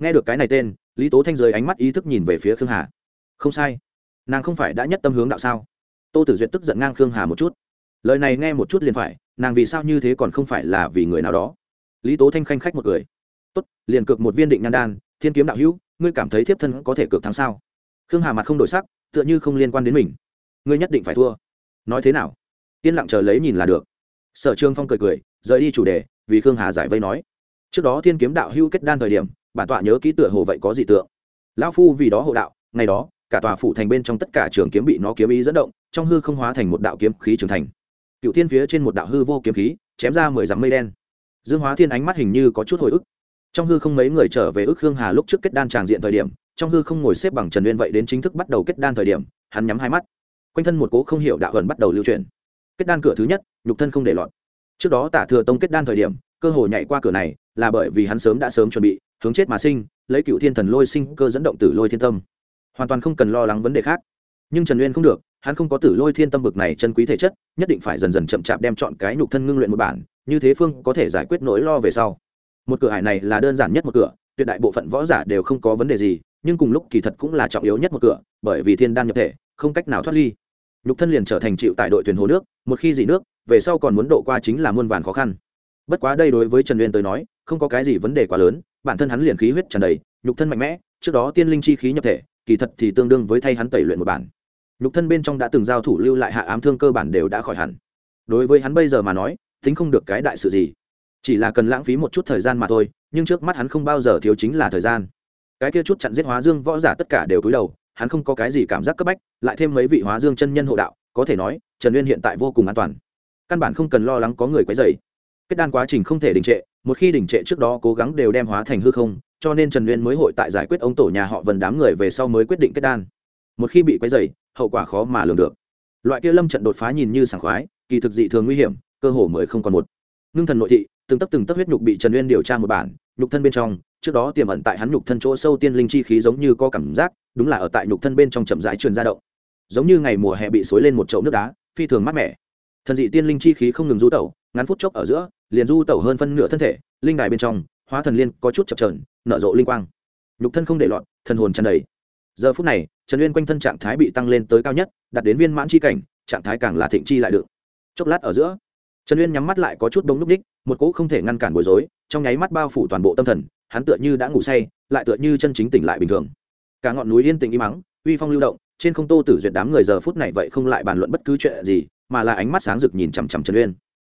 nghe được cái này tên, lý tố thanh dưới ánh mắt ý thức nhìn về phía khương hà. Không sai. Nàng không phải đã nhất tâm hướng đạo sao? Tô tử duyệt tức giận ngang khương hà một chút. Lời này nghe một chút liền phải, nàng vì sao như thế còn không phải là vì người nào đó? Lý tố thanh khanh khách một cười. Tốt, liền cược một viên định nhan đan, thiên kiếm đạo hữu, ngươi cảm thấy thiếp thân có thể cược thắng sao? Khương hà mặt không đổi sắc, tựa như không liên quan đến mình. Ngươi nhất định phải thua. Nói thế nào? Yên lặng chờ lấy nhìn là được. Sở trương phong cười cười, rời đi chủ đề, vì khương hà giải vây nói. Trước đó thiên kiếm đạo hữu kết đan thời điểm bản tọa nhớ ký tựa hồ vậy có gì tượng. Lão phu vì đó hộ đạo, ngày đó, cả tòa phủ thành bên trong tất cả trường kiếm bị nó kiếm ý dẫn động, trong hư không hóa thành một đạo kiếm khí trưởng thành. Cựu thiên phía trên một đạo hư vô kiếm khí, chém ra mười dặm mây đen. Dương hóa thiên ánh mắt hình như có chút hồi ức. Trong hư không mấy người trở về ức hương hà lúc trước kết đan tràng diện thời điểm, trong hư không ngồi xếp bằng trần uyên vậy đến chính thức bắt đầu kết đan thời điểm, hắn nhắm hai mắt. Quanh thân một cố không hiểu đạo hận bắt đầu lưu truyền kết đan cửa thứ nhất, nhục thân không để lọt trước đó tả thừa tông kết đan thời điểm, cơ hội nhảy qua cửa này là bởi vì hắn sớm đã sớm chuẩn bị, hướng chết mà sinh, lấy cựu thiên thần lôi sinh cơ dẫn động tử lôi thiên tâm. Hoàn toàn không cần lo lắng vấn đề khác. Nhưng trần uyên không được, hắn không có tử lôi thiên tâm bực này chân quý thể chất, nhất định phải dần dần chậm chạp đem chọn cái nhục thân ngưng luyện một bản, như thế phương có thể giải quyết nỗi lo về sau. Một cửa hải này là đơn giản nhất một cửa, tuyệt đại bộ phận võ giả đều không có vấn đề gì, nhưng cùng lúc kỳ thật cũng là trọng yếu nhất một cửa, bởi vì thiên đan nhập thể, không cách nào thoát ly. Nhục thân liền trở thành chịu tại đội thuyền hồ nước, một khi dị nước về sau còn muốn độ qua chính là muôn vàn khó khăn. Bất quá đây đối với trần uyên tới nói, không có cái gì vấn đề quá lớn, bản thân hắn liền khí huyết tràn đầy, nhục thân mạnh mẽ, trước đó tiên linh chi khí nhập thể, kỳ thật thì tương đương với thay hắn tẩy luyện một bản. Nhục thân bên trong đã từng giao thủ lưu lại hạ ám thương cơ bản đều đã khỏi hẳn. Đối với hắn bây giờ mà nói, tính không được cái đại sự gì. Chỉ là cần lãng phí một chút thời gian mà thôi, nhưng trước mắt hắn không bao giờ thiếu chính là thời gian. Cái kia chút chặn giết hóa dương võ giả tất cả đều cúi đầu, hắn không có cái gì cảm giác cấp bách, lại thêm mấy vị hóa dương chân nhân hộ đạo, có thể nói, trần uyên hiện tại vô cùng an toàn căn bản không cần lo lắng có người quấy dày kết đan quá trình không thể đình trệ, một khi đình trệ trước đó cố gắng đều đem hóa thành hư không, cho nên trần uyên mới hội tại giải quyết ông tổ nhà họ vần đám người về sau mới quyết định kết đan. Một khi bị quấy dày hậu quả khó mà lường được. Loại kia lâm trận đột phá nhìn như sảng khoái, kỳ thực dị thường nguy hiểm, cơ hồ mới không còn một. Ngưng thần nội thị, từng tấc từng tấc huyết nhục bị trần uyên điều tra một bản, nhục thân bên trong, trước đó tiềm ẩn tại hắn nhục thân chỗ sâu tiên linh chi khí giống như có cảm giác, đúng là ở tại nhục thân bên trong chậm rãi truyền ra động. Giống như ngày mùa hè bị xối lên một chậu nước đá, phi thường mát mẻ thần dị tiên linh chi khí không ngừng du tẩu, ngắn phút chốc ở giữa, liền du tẩu hơn phân nửa thân thể, linh đài bên trong, hóa thần liên có chút chập trờn nở rộ linh quang. Nhục thân không để lọt, thần hồn tràn đầy. Giờ phút này, trần uyên quanh thân trạng thái bị tăng lên tới cao nhất, đạt đến viên mãn chi cảnh, trạng thái càng là thịnh chi lại được. Chốc lát ở giữa, trần uyên nhắm mắt lại có chút đông lúc ních, một cỗ không thể ngăn cản bối rối, trong nháy mắt bao phủ toàn bộ tâm thần, hắn tựa như đã ngủ say, lại tựa như chân chính tỉnh lại bình thường. Cả ngọn núi yên tĩnh im mắng uy phong lưu động trên không tô tử duyệt đám người giờ phút này vậy không lại bàn luận bất cứ chuyện gì, mà là ánh mắt sáng rực nhìn chằm chằm trần uyên.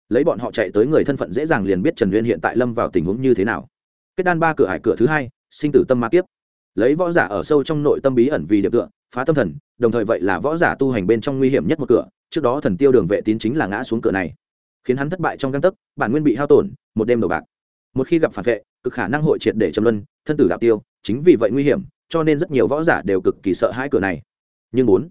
Lấy bọn họ chạy tới người thân phận dễ dàng liền biết trần uyên hiện tại lâm vào tình huống như thế nào. Kết đan ba cửa hải cửa thứ hai, sinh tử tâm ma kiếp. Lấy võ giả ở sâu trong nội tâm bí ẩn vì điệp tựa phá tâm thần, đồng thời vậy là võ giả tu hành bên trong nguy hiểm nhất một cửa, trước đó thần tiêu đường vệ tín chính là ngã xuống cửa này. Khiến hắn thất bại trong găng tấc, bản nguyên bị hao tổn, một đêm đầu bạc. Một khi gặp phản vệ, cực khả năng hội triệt để châm luân, thân tử đạo tiêu, chính vì vậy nguy hiểm, cho nên rất nhiều võ giả đều cực kỳ sợ hãi cửa này nhưng bốn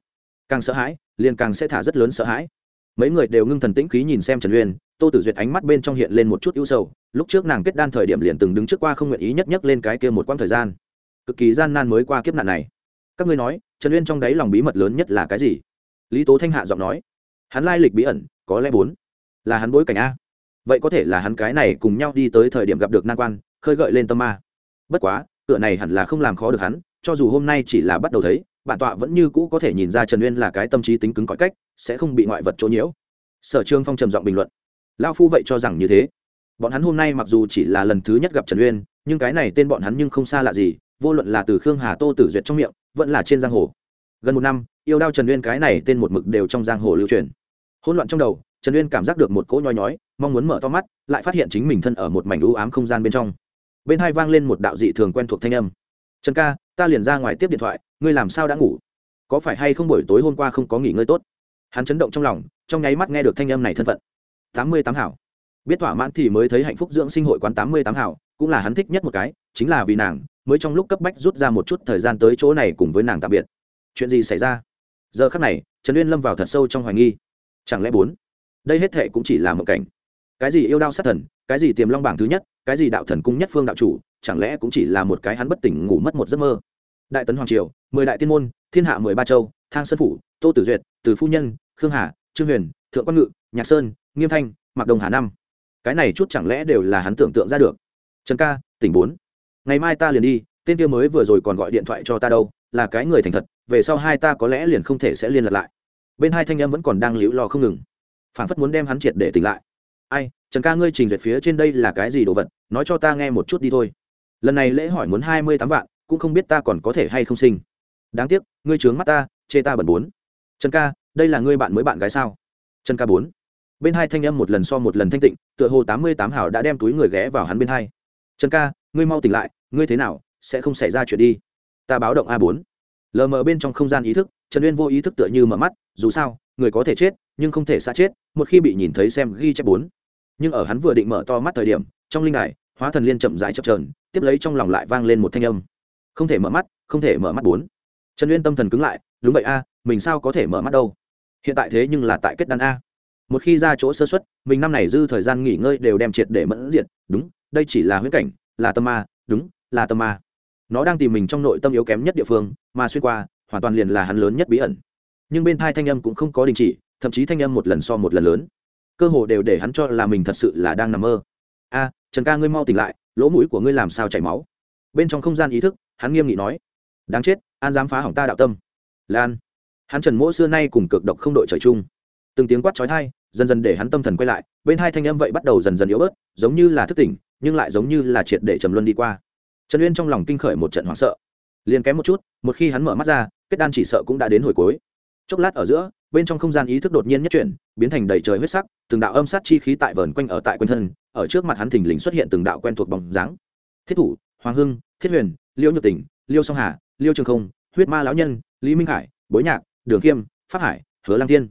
càng sợ hãi, liền càng sẽ thả rất lớn sợ hãi. Mấy người đều ngưng thần tĩnh khí nhìn xem trần uyên, tô tử duyệt ánh mắt bên trong hiện lên một chút ưu sầu, lúc trước nàng kết đan thời điểm liền từng đứng trước qua không nguyện ý nhất nhất lên cái kia một quãng thời gian. Cực kỳ gian nan mới qua kiếp nạn này. Các ngươi nói, trần uyên trong đáy lòng bí mật lớn nhất là cái gì? Lý tố thanh hạ giọng nói. Hắn lai lịch bí ẩn, có lẽ bốn. Là hắn bối cảnh a. Vậy có thể là hắn cái này cùng nhau đi tới thời điểm gặp được nan quan, khơi gợi lên tâm ma. Bất quá cửa này hẳn là không làm khó được hắn, cho dù hôm nay chỉ là bắt đầu thấy bản tọa vẫn như cũ có thể nhìn ra trần uyên là cái tâm trí tính cứng cỏi cách, sẽ không bị ngoại vật chỗ nhiễu. Sở trương phong trầm giọng bình luận. Lao phu vậy cho rằng như thế. Bọn hắn hôm nay mặc dù chỉ là lần thứ nhất gặp trần uyên, nhưng cái này tên bọn hắn nhưng không xa lạ gì, vô luận là từ khương hà tô tử duyệt trong miệng, vẫn là trên giang hồ. Gần một năm, yêu đao trần uyên cái này tên một mực đều trong giang hồ lưu truyền. Hỗn loạn trong đầu, trần uyên cảm giác được một cỗ nhói nhói, mong muốn mở to mắt, lại phát hiện chính mình thân ở một mảnh u ám không gian bên trong. Bên hai vang lên một đạo dị thường quen thuộc thanh âm trần ca, ta liền ra ngoài tiếp điện thoại, ngươi làm sao đã ngủ? Có phải hay không buổi tối hôm qua không có nghỉ ngơi tốt? Hắn chấn động trong lòng, trong nháy mắt nghe được thanh âm này thân phận. Tám mươi tám hảo. Biết thỏa mãn thì mới thấy hạnh phúc dưỡng sinh hội quán tám mươi tám hảo, cũng là hắn thích nhất một cái, chính là vì nàng, mới trong lúc cấp bách rút ra một chút thời gian tới chỗ này cùng với nàng tạm biệt. Chuyện gì xảy ra? Giờ khắc này, trần uyên lâm vào thật sâu trong hoài nghi. Chẳng lẽ bốn? Đây hết thệ cũng chỉ là một cảnh. Cái gì yêu đao sát thần, cái gì tiềm long bảng thứ nhất, cái gì đạo thần cung nhất phương đạo chủ chẳng lẽ cũng chỉ là một cái hắn bất tỉnh ngủ mất một giấc mơ? Đại tấn hoàng triều, mười đại tiên môn, thiên hạ mười ba châu, thang sơn phủ, tô tử duyệt, từ phu nhân, khương hà, trương huyền, thượng quan ngự, nhạc sơn, nghiêm thanh, mạc đồng hà năm. Cái này chút chẳng lẽ đều là hắn tưởng tượng ra được? Trần ca, tỉnh bốn. Ngày mai ta liền đi, tên kia mới vừa rồi còn gọi điện thoại cho ta đâu, là cái người thành thật, về sau hai ta có lẽ liền không thể sẽ liên lạc lại. Bên hai thanh em vẫn còn đang liễu lo không ngừng. Phản phất muốn đem hắn triệt để tỉnh lại. Ai, trần ca, ngươi trình duyệt phía trên đây là cái gì đồ vật? Nói cho ta nghe một chút đi thôi lần này lễ hỏi muốn hai mươi tám vạn, cũng không biết ta còn có thể hay không sinh. Đáng tiếc, ngươi trướng mắt ta, chê ta bẩn bốn. Trần ca, đây là ngươi bạn mới bạn gái sao? Trần ca bốn. Bên hai thanh âm một lần so một lần thanh tịnh, tựa hồ tám mươi tám hảo đã đem túi người ghé vào hắn bên hai. Trần ca, ngươi mau tỉnh lại, ngươi thế nào, sẽ không xảy ra chuyện đi. Ta báo động a bốn. Lờ mờ bên trong không gian ý thức, trần uyên vô ý thức tựa như mở mắt, dù sao, người có thể chết, nhưng không thể xa chết, một khi bị nhìn thấy xem ghi chép bốn. Nhưng ở hắn vừa định mở to mắt thời điểm, trong linh đài hóa thần liên chậm rãi chập trờn tiếp lấy trong lòng lại vang lên một thanh âm. Không thể mở mắt, không thể mở mắt bốn. Trần uyên tâm thần cứng lại, đúng vậy a, mình sao có thể mở mắt đâu? Hiện tại thế nhưng là tại kết đan a. Một khi ra chỗ sơ xuất mình năm này dư thời gian nghỉ ngơi đều đem triệt để mẫn diệt, đúng, đây chỉ là huyết cảnh, là tâm ma, đúng, là tâm ma. Nó đang tìm mình trong nội tâm yếu kém nhất địa phương, mà xuyên qua, hoàn toàn liền là hắn lớn nhất bí ẩn. Nhưng bên thai thanh âm cũng không có đình chỉ, thậm chí thanh âm một lần so một lần lớn. Cơ hồ đều để hắn cho là mình thật sự là đang nằm mơ a, trần ca ngươi mau tỉnh lại, lỗ mũi của ngươi làm sao chảy máu? Bên trong không gian ý thức, hắn nghiêm nghị nói. Đáng chết, an dám phá hỏng ta đạo tâm. Lan. Hắn trần mỗ xưa nay cùng cực độc không đội trời chung. Từng tiếng quát trói thai dần dần để hắn tâm thần quay lại, bên hai thanh âm vậy bắt đầu dần dần yếu bớt, giống như là thức tỉnh, nhưng lại giống như là triệt để trầm luân đi qua. Trần uyên trong lòng kinh khởi một trận hoảng sợ. Liền kém một chút, một khi hắn mở mắt ra, kết đan chỉ sợ cũng đã đến hồi cuối. Chốc lát ở giữa, bên trong không gian ý thức đột nhiên nhất chuyển, biến thành đầy trời huyết sắc từng đạo âm sát chi khí tại vờn quanh ở tại quanh thân, ở trước mặt hắn thình lình xuất hiện từng đạo quen thuộc bóng dáng. Thiết thủ, hoàng hưng, thiết huyền liêu nhược tỉnh liêu song hà, liêu trường không, huyết ma lão nhân, lý minh Hải bối nhạc, đường khiêm, pháp hải, hứa lang tiên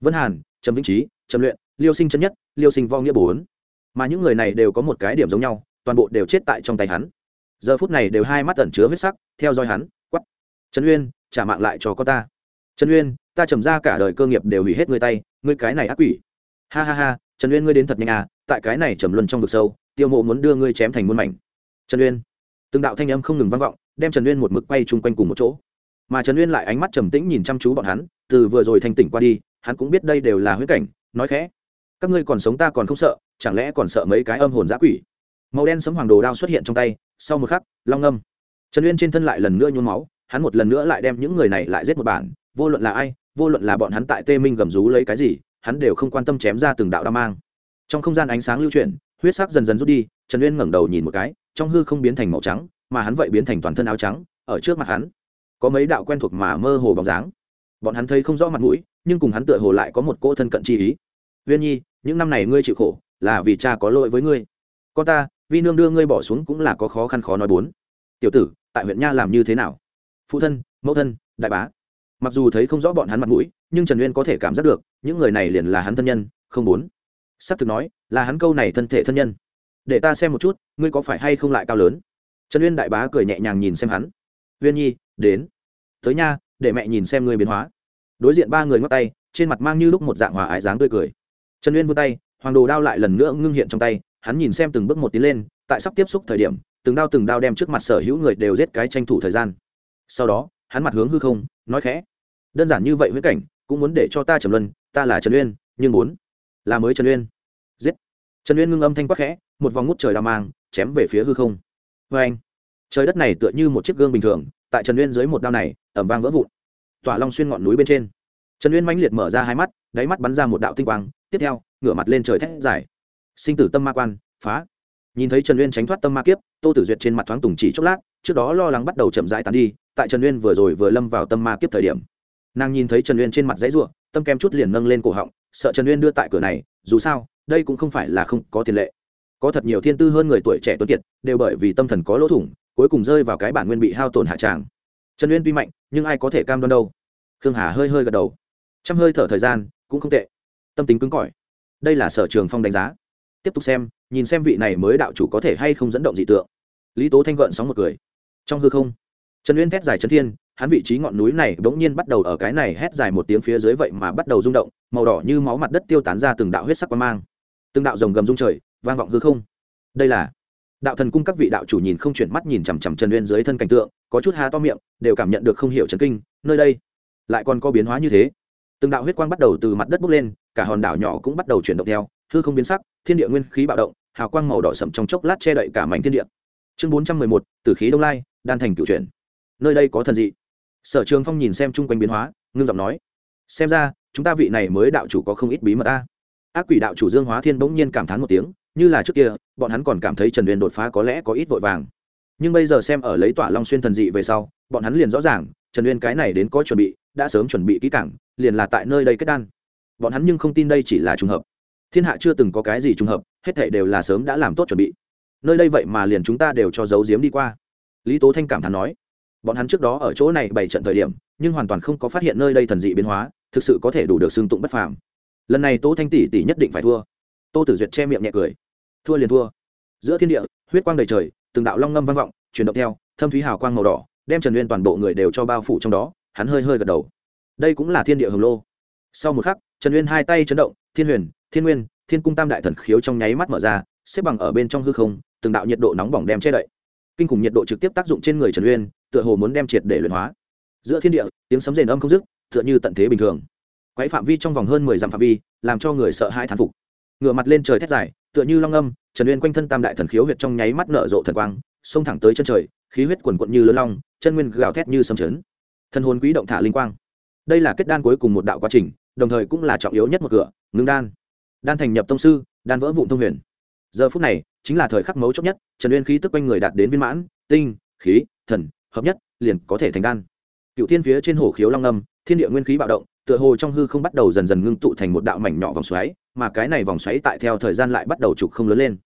vân hàn, trầm vĩnh trí, trầm luyện, liêu sinh chân nhất, liêu sinh vo nghĩa bốn. Mà những người này đều có một cái điểm giống nhau, toàn bộ đều chết tại trong tay hắn. Giờ phút này đều hai mắt tẩn chứa huyết sắc, theo dõi hắn quắp trần uyên, trả mạng lại cho con ta. Trần uyên, ta trầm ra cả đời cơ nghiệp đều hủy hết người tay, ngươi cái này ác quỷ ha ha ha, trần uyên ngươi đến thật nhanh à tại cái này trầm luân trong vực sâu, tiêu mộ muốn đưa ngươi chém thành muôn mảnh. Trần uyên. Từng đạo thanh âm không ngừng vang vọng, đem trần uyên một mực quay chung quanh cùng một chỗ. Mà trần uyên lại ánh mắt trầm tĩnh nhìn chăm chú bọn hắn, từ vừa rồi thanh tỉnh qua đi, hắn cũng biết đây đều là huyết cảnh, nói khẽ. Các ngươi còn sống ta còn không sợ, chẳng lẽ còn sợ mấy cái âm hồn giã quỷ? Màu đen sấm hoàng đồ đao xuất hiện trong tay, sau một khắc, long âm trần uyên trên thân lại lần nữa nhuốm máu, hắn một lần nữa lại đem những người này lại giết một bản, vô luận là ai, vô luận là bọn hắn tại tê minh gầm rú lấy cái gì hắn đều không quan tâm chém ra từng đạo đao mang. Trong không gian ánh sáng lưu chuyển, huyết sắc dần dần rút đi, trần uyên ngẩng đầu nhìn một cái, trong hư không biến thành màu trắng, mà hắn vậy biến thành toàn thân áo trắng, ở trước mặt hắn. Có mấy đạo quen thuộc mà mơ hồ bóng dáng. Bọn hắn thấy không rõ mặt mũi, nhưng cùng hắn tựa hồ lại có một cỗ thân cận chi ý. Uyên nhi, những năm này ngươi chịu khổ, là vì cha có lỗi với ngươi. Con ta vi nương đưa ngươi bỏ xuống cũng là có khó khăn khó nói bốn. Tiểu tử, tại huyện nha làm như thế nào? Phụ thân, mẫu thân, đại bá mặc dù thấy không rõ bọn hắn mặt mũi, nhưng trần uyên có thể cảm giác được, những người này liền là hắn thân nhân, không bốn s ắ c thực nói, là hắn câu này thân thể thân nhân. Để ta xem một chút, ngươi có phải hay không lại cao lớn? Trần uyên đại bá cười nhẹ nhàng nhìn xem hắn. Uyên nhi, đến. Tới nha, để mẹ nhìn xem ngươi biến hóa. Đối diện ba người ngót tay, trên mặt mang như lúc một dạng hòa ái dáng tươi cười. Trần uyên vươn tay, hoàng đồ đao lại lần nữa ngưng hiện trong tay, hắn nhìn xem từng bước một tiến lên, tại sắp tiếp xúc thời điểm, từng đao từng đao đem trước mặt sở hữu người đều giết cái tranh thủ thời gian. Sau đó, hắn mặt hướng hư không, nói khẽ đơn giản như vậy huyễn cảnh, cũng muốn để cho ta trầm luân, ta là trần uyên, nhưng muốn là mới trần uyên. Giết. Trần uyên ngưng âm thanh quắc khẽ, một vòng ngút trời đao mang, chém về phía hư không. Vê anh, trời đất này tựa như một chiếc gương bình thường, tại trần uyên dưới một đao này ẩm vang vỡ vụn. Tỏa long xuyên ngọn núi bên trên. Trần uyên mãnh liệt mở ra hai mắt, đáy mắt bắn ra một đạo tinh quang, tiếp theo, ngửa mặt lên trời thét dài. Sinh tử tâm ma quan, phá. Nhìn thấy trần uyên tránh thoát tâm ma kiếp, tô tử duyệt trên mặt thoáng tùng chỉ chốc lát, trước đó lo lắng bắt đầu chậm rãi tàn đi, tại trần uyên vừa rồi vừa lâm vào tâm ma kiếp thời điểm nàng nhìn thấy trần uyên trên mặt dãy ruộng tâm kem chút liền nâng lên cổ họng, sợ trần uyên đưa tại cửa này, dù sao, đây cũng không phải là không có tiền lệ. Có thật nhiều thiên tư hơn người tuổi trẻ tuấn kiệt, đều bởi vì tâm thần có lỗ thủng, cuối cùng rơi vào cái bản nguyên bị hao tổn hạ tràng. Trần uyên tuy mạnh, nhưng ai có thể cam đoan đâu. Khương hà hơi hơi gật đầu. Trăm hơi thở thời gian, cũng không tệ. Tâm tính cứng cỏi. Đây là sở trường phong đánh giá. Tiếp tục xem, nhìn xem vị này mới đạo chủ có thể hay không dẫn động dị tượng. Lý tố thanh gợn sóng một cười. Trong hư không, trần uyên thét dài trấn thiên hắn vị trí ngọn núi này bỗng nhiên bắt đầu ở cái này hét dài một tiếng phía dưới vậy mà bắt đầu rung động, màu đỏ như máu mặt đất tiêu tán ra từng đạo huyết sắc quang mang. Từng đạo rồng gầm rung trời, vang vọng hư không. Đây là đạo thần cung các vị đạo chủ nhìn không chuyển mắt nhìn chằm chằm trần uyên dưới thân cảnh tượng, có chút há to miệng, đều cảm nhận được không hiểu trần kinh, nơi đây lại còn có biến hóa như thế. Từng đạo huyết quang bắt đầu từ mặt đất bốc lên, cả hòn đảo nhỏ cũng bắt đầu chuyển động theo, hư không biến sắc, thiên địa nguyên khí bạo động, hào quang màu đỏ sậm trong chốc lát che đậy cả mảnh thiên địa. Chương bốn trăm mười một từ khí đông lai, đan thành cựu chuyển. Nơi đây có thần dị sở trường phong nhìn xem chung quanh biến hóa, ngưng giọng nói, xem ra, chúng ta vị này mới đạo chủ có không ít bí mật ta ác quỷ đạo chủ dương hóa thiên bỗng nhiên cảm thán một tiếng, như là trước kia, bọn hắn còn cảm thấy trần uyên đột phá có lẽ có ít vội vàng. Nhưng bây giờ xem ở lấy tỏa long xuyên thần dị về sau, bọn hắn liền rõ ràng, trần uyên cái này đến có chuẩn bị, đã sớm chuẩn bị kỹ cảng liền là tại nơi đây kết đan. Bọn hắn nhưng không tin đây chỉ là trùng hợp. Thiên hạ chưa từng có cái gì trùng hợp, hết thể đều là sớm đã làm tốt chuẩn bị. Nơi đây vậy mà liền chúng ta đều cho giấu giếm đi qua. Lý tố thanh cảm thán nói bọn hắn trước đó ở chỗ này bày trận thời điểm, nhưng hoàn toàn không có phát hiện nơi đây thần dị biến hóa, thực sự có thể đủ được xương tụng bất phàm. Lần này Tô thanh tỷ tỷ nhất định phải thua. Tô tử duyệt che miệng nhẹ cười. Thua liền thua. Giữa thiên địa, huyết quang đầy trời, từng đạo long ngâm vang vọng, chuyển động theo, thâm thúy hào quang màu đỏ, đem trần uyên toàn bộ người đều cho bao phủ trong đó, hắn hơi hơi gật đầu. Đây cũng là thiên địa hồng lô. Sau một khắc, trần uyên hai tay chấn động, thiên huyền, thiên nguyên, thiên cung tam đại thần khiếu trong nháy mắt mở ra, xếp bằng ở bên trong hư không, từng đạo nhiệt độ nóng bỏng đem che đậy. Kinh khủng nhiệt độ trực tiếp tác dụng trên người trần uyên tựa hồ muốn đem triệt để luyện hóa. Giữa thiên địa, tiếng sấm rền âm không dứt, tựa như tận thế bình thường. Quáy phạm vi trong vòng hơn mười dặm phạm vi, làm cho người sợ hãi thán phục. Ngựa mặt lên trời thét dài, tựa như long âm, trần uyên quanh thân tam đại thần khiếu huyệt trong nháy mắt nở rộ thần quang, xông thẳng tới chân trời, khí huyết quần quận như lớn long, chân nguyên gào thét như sấm chấn. Thân hồn quý động thả linh quang. Đây là kết đan cuối cùng một đạo quá trình, đồng thời cũng là trọng yếu nhất một cửa, ngưng đan. Đan thành nhập tông sư, đan vỡ vụn thông huyền. Giờ phút này, chính là thời khắc mấu chốt nhất, trần uyên khí tức quanh người đạt đến viên mãn, tinh, khí, thần hợp nhất, liền có thể thành đan. Cựu thiên phía trên hồ khiếu long âm, thiên địa nguyên khí bạo động, tựa hồ trong hư không bắt đầu dần dần ngưng tụ thành một đạo mảnh nhỏ vòng xoáy, mà cái này vòng xoáy tại theo thời gian lại bắt đầu trục không lớn lên.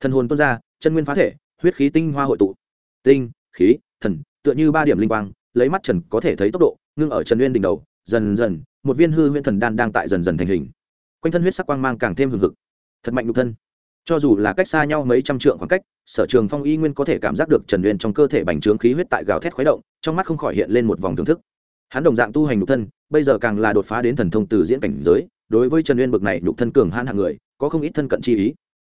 Thần hồn tuôn ra, chân nguyên phá thể, huyết khí tinh hoa hội tụ. Tinh, khí, thần, tựa như ba điểm linh quang, lấy mắt trần có thể thấy tốc độ, ngưng ở trần nguyên đỉnh đầu, dần dần, một viên hư huyễn thần đan đang tại dần dần thành hình. Quanh thân huyết sắc quang mang càng thêm hừng hực. Thật mạnh nhục thân cho dù là cách xa nhau mấy trăm trượng khoảng cách, sở trường phong y nguyên có thể cảm giác được trần uyên trong cơ thể bành trướng khí huyết tại gào thét khuấy động, trong mắt không khỏi hiện lên một vòng thưởng thức. Hắn đồng dạng tu hành nhục thân, bây giờ càng là đột phá đến thần thông từ diễn cảnh giới, đối với trần uyên bực này nhục thân cường hãn hạng người, có không ít thân cận chi ý.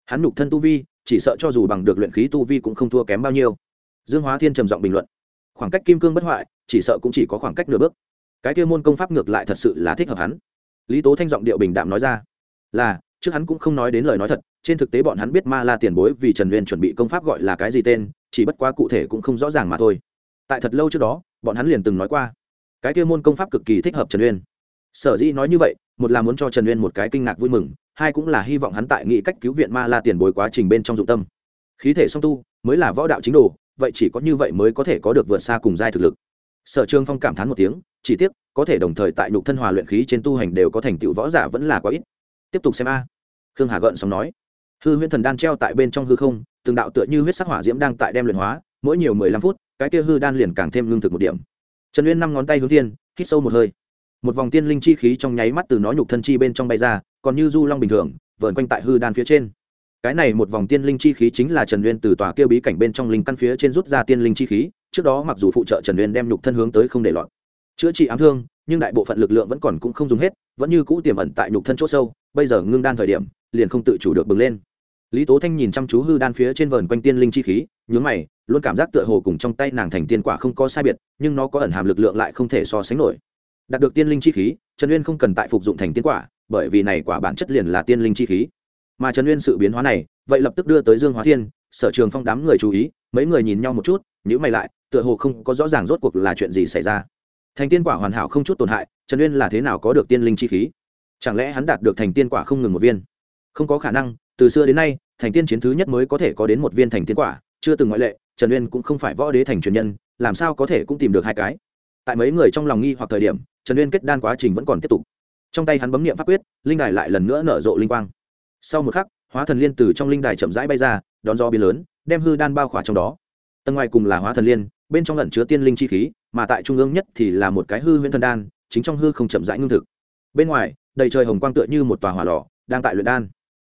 Hắn nhục thân tu vi, chỉ sợ cho dù bằng được luyện khí tu vi cũng không thua kém bao nhiêu. Dương hóa thiên trầm giọng bình luận. Khoảng cách kim cương bất hoại, chỉ sợ cũng chỉ có khoảng cách nửa bước. Cái kia môn công pháp ngược lại thật sự là thích hợp hắn. Lý tố thanh giọng điệu bình đạm nói ra, là, trước hắn cũng không nói đến lời nói thật trên thực tế bọn hắn biết ma la tiền bối vì trần uyên chuẩn bị công pháp gọi là cái gì tên, chỉ bất quá cụ thể cũng không rõ ràng mà thôi. Tại thật lâu trước đó, bọn hắn liền từng nói qua, cái kia môn công pháp cực kỳ thích hợp trần uyên. Sở dĩ nói như vậy, một là muốn cho trần uyên một cái kinh ngạc vui mừng, hai cũng là hy vọng hắn tại nghị cách cứu viện ma la tiền bối quá trình bên trong dụng tâm. Khí thể song tu, mới là võ đạo chính đồ, vậy chỉ có như vậy mới có thể có được vượt xa cùng giai thực lực. Sở trương phong cảm thán một tiếng, chỉ tiếc, có thể đồng thời tại nhục thân hòa luyện khí trên tu hành đều có thành tựu võ giả vẫn là quá ít. Tiếp tục xem a. Khương hà gợn xong nói hư huyễn thần đan treo tại bên trong hư không, từng đạo tựa như huyết sắc hỏa diễm đang tại đem luyện hóa, mỗi nhiều mười lăm phút, cái kia hư đan liền càng thêm lương thực một điểm. Trần uyên năm ngón tay hướng thiên, hít sâu một hơi. Một vòng tiên linh chi khí trong nháy mắt từ nó nhục thân chi bên trong bay ra, còn như du long bình thường, vờn quanh tại hư đan phía trên. Cái này một vòng tiên linh chi khí chính là trần uyên từ tòa kêu bí cảnh bên trong linh căn phía trên rút ra tiên linh chi khí, trước đó mặc dù phụ trợ trần uyên đem nhục thân hướng tới không để lọt, chữa trị ám thương, nhưng đại bộ phận lực lượng vẫn còn cũng không dùng hết, vẫn như cũ tiềm ẩn tại nhục thân chỗ sâu, bây giờ ngưng đan thời điểm, liền không tự chủ được bừng lên lý tố thanh nhìn chăm chú hư đan phía trên vờn quanh tiên linh chi khí, nhướng mày, luôn cảm giác tựa hồ cùng trong tay nàng thành tiên quả không có sai biệt, nhưng nó có ẩn hàm lực lượng lại không thể so sánh nổi. Đạt được tiên linh chi khí, trần uyên không cần tại phục dụng thành tiên quả, bởi vì này quả bản chất liền là tiên linh chi khí. Mà trần uyên sự biến hóa này, vậy lập tức đưa tới dương hóa thiên, sở trường phong đám người chú ý, mấy người nhìn nhau một chút nhữ mày lại, tựa hồ không có rõ ràng rốt cuộc là chuyện gì xảy ra. Thành tiên quả hoàn hảo không chút tổn hại, trần uyên là thế nào có được tiên linh chi khí? Chẳng lẽ hắn đạt được thành tiên quả không ngừng một viên? Không có khả năng từ xưa đến nay, thành tiên chiến thứ nhất mới có thể có đến một viên thành tiên quả, chưa từng ngoại lệ, trần uyên cũng không phải võ đế thành truyền nhân, làm sao có thể cũng tìm được hai cái. Tại mấy người trong lòng nghi hoặc thời điểm, trần uyên kết đan quá trình vẫn còn tiếp tục. Trong tay hắn bấm nghiệm pháp quyết, linh đài lại lần nữa nở rộ linh quang. Sau một khắc, hóa thần liên từ trong linh đài chậm rãi bay ra, đón gió biến lớn, đem hư đan bao khỏa trong đó. Tầng ngoài cùng là hóa thần liên, bên trong lẩn chứa tiên linh chi khí, mà tại trung ương nhất thì là một cái hư huyễn thần đan, chính trong hư không chậm rãi ngưng thực. Bên ngoài, đầy trời hồng quang tựa như một tòa hỏa lò, đang tại luyện đan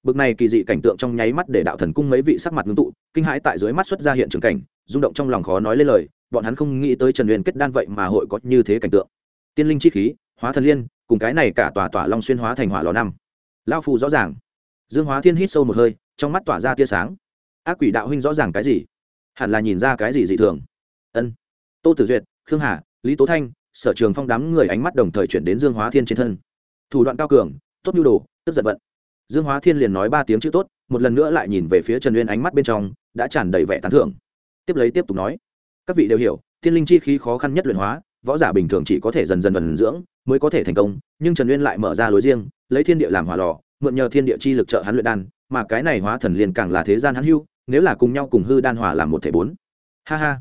bực này kỳ dị cảnh tượng trong nháy mắt để đạo thần cung mấy vị sắc mặt ngưng tụ, kinh hãi tại dưới mắt xuất ra hiện trường cảnh, rung động trong lòng khó nói lên lời, bọn hắn không nghĩ tới trần Uyên kết đan vậy mà hội có như thế cảnh tượng. Tiên linh chi khí, hóa thần liên, cùng cái này cả tòa tòa long xuyên hóa thành hỏa lò năm. Lão phù rõ ràng. Dương hóa thiên hít sâu một hơi, trong mắt tỏa ra tia sáng. Ác quỷ đạo huynh rõ ràng cái gì? Hẳn là nhìn ra cái gì dị thường. Ân. Tô tử duyệt, khương hà, lý tố thanh, sở trường phong đám người ánh mắt đồng thời chuyển đến dương hóa thiên trên thân. Thủ đoạn cao cường, tốt nhu đồ, tức giật vận dương hóa thiên liền nói ba tiếng chữ tốt, một lần nữa lại nhìn về phía trần uyên ánh mắt bên trong, đã tràn đầy vẻ tán thưởng. Tiếp lấy tiếp tục nói, các vị đều hiểu tiên linh chi khí khó khăn nhất luyện hóa, võ giả bình thường chỉ có thể dần dần vần dưỡng, mới có thể thành công, nhưng trần uyên lại mở ra lối riêng, lấy thiên địa làm hỏa lò, mượn nhờ thiên địa chi lực trợ hắn luyện đan, mà cái này hóa thần liền càng là thế gian hắn hưu, nếu là cùng nhau cùng hư đan hỏa làm một thể bốn. Ha ha.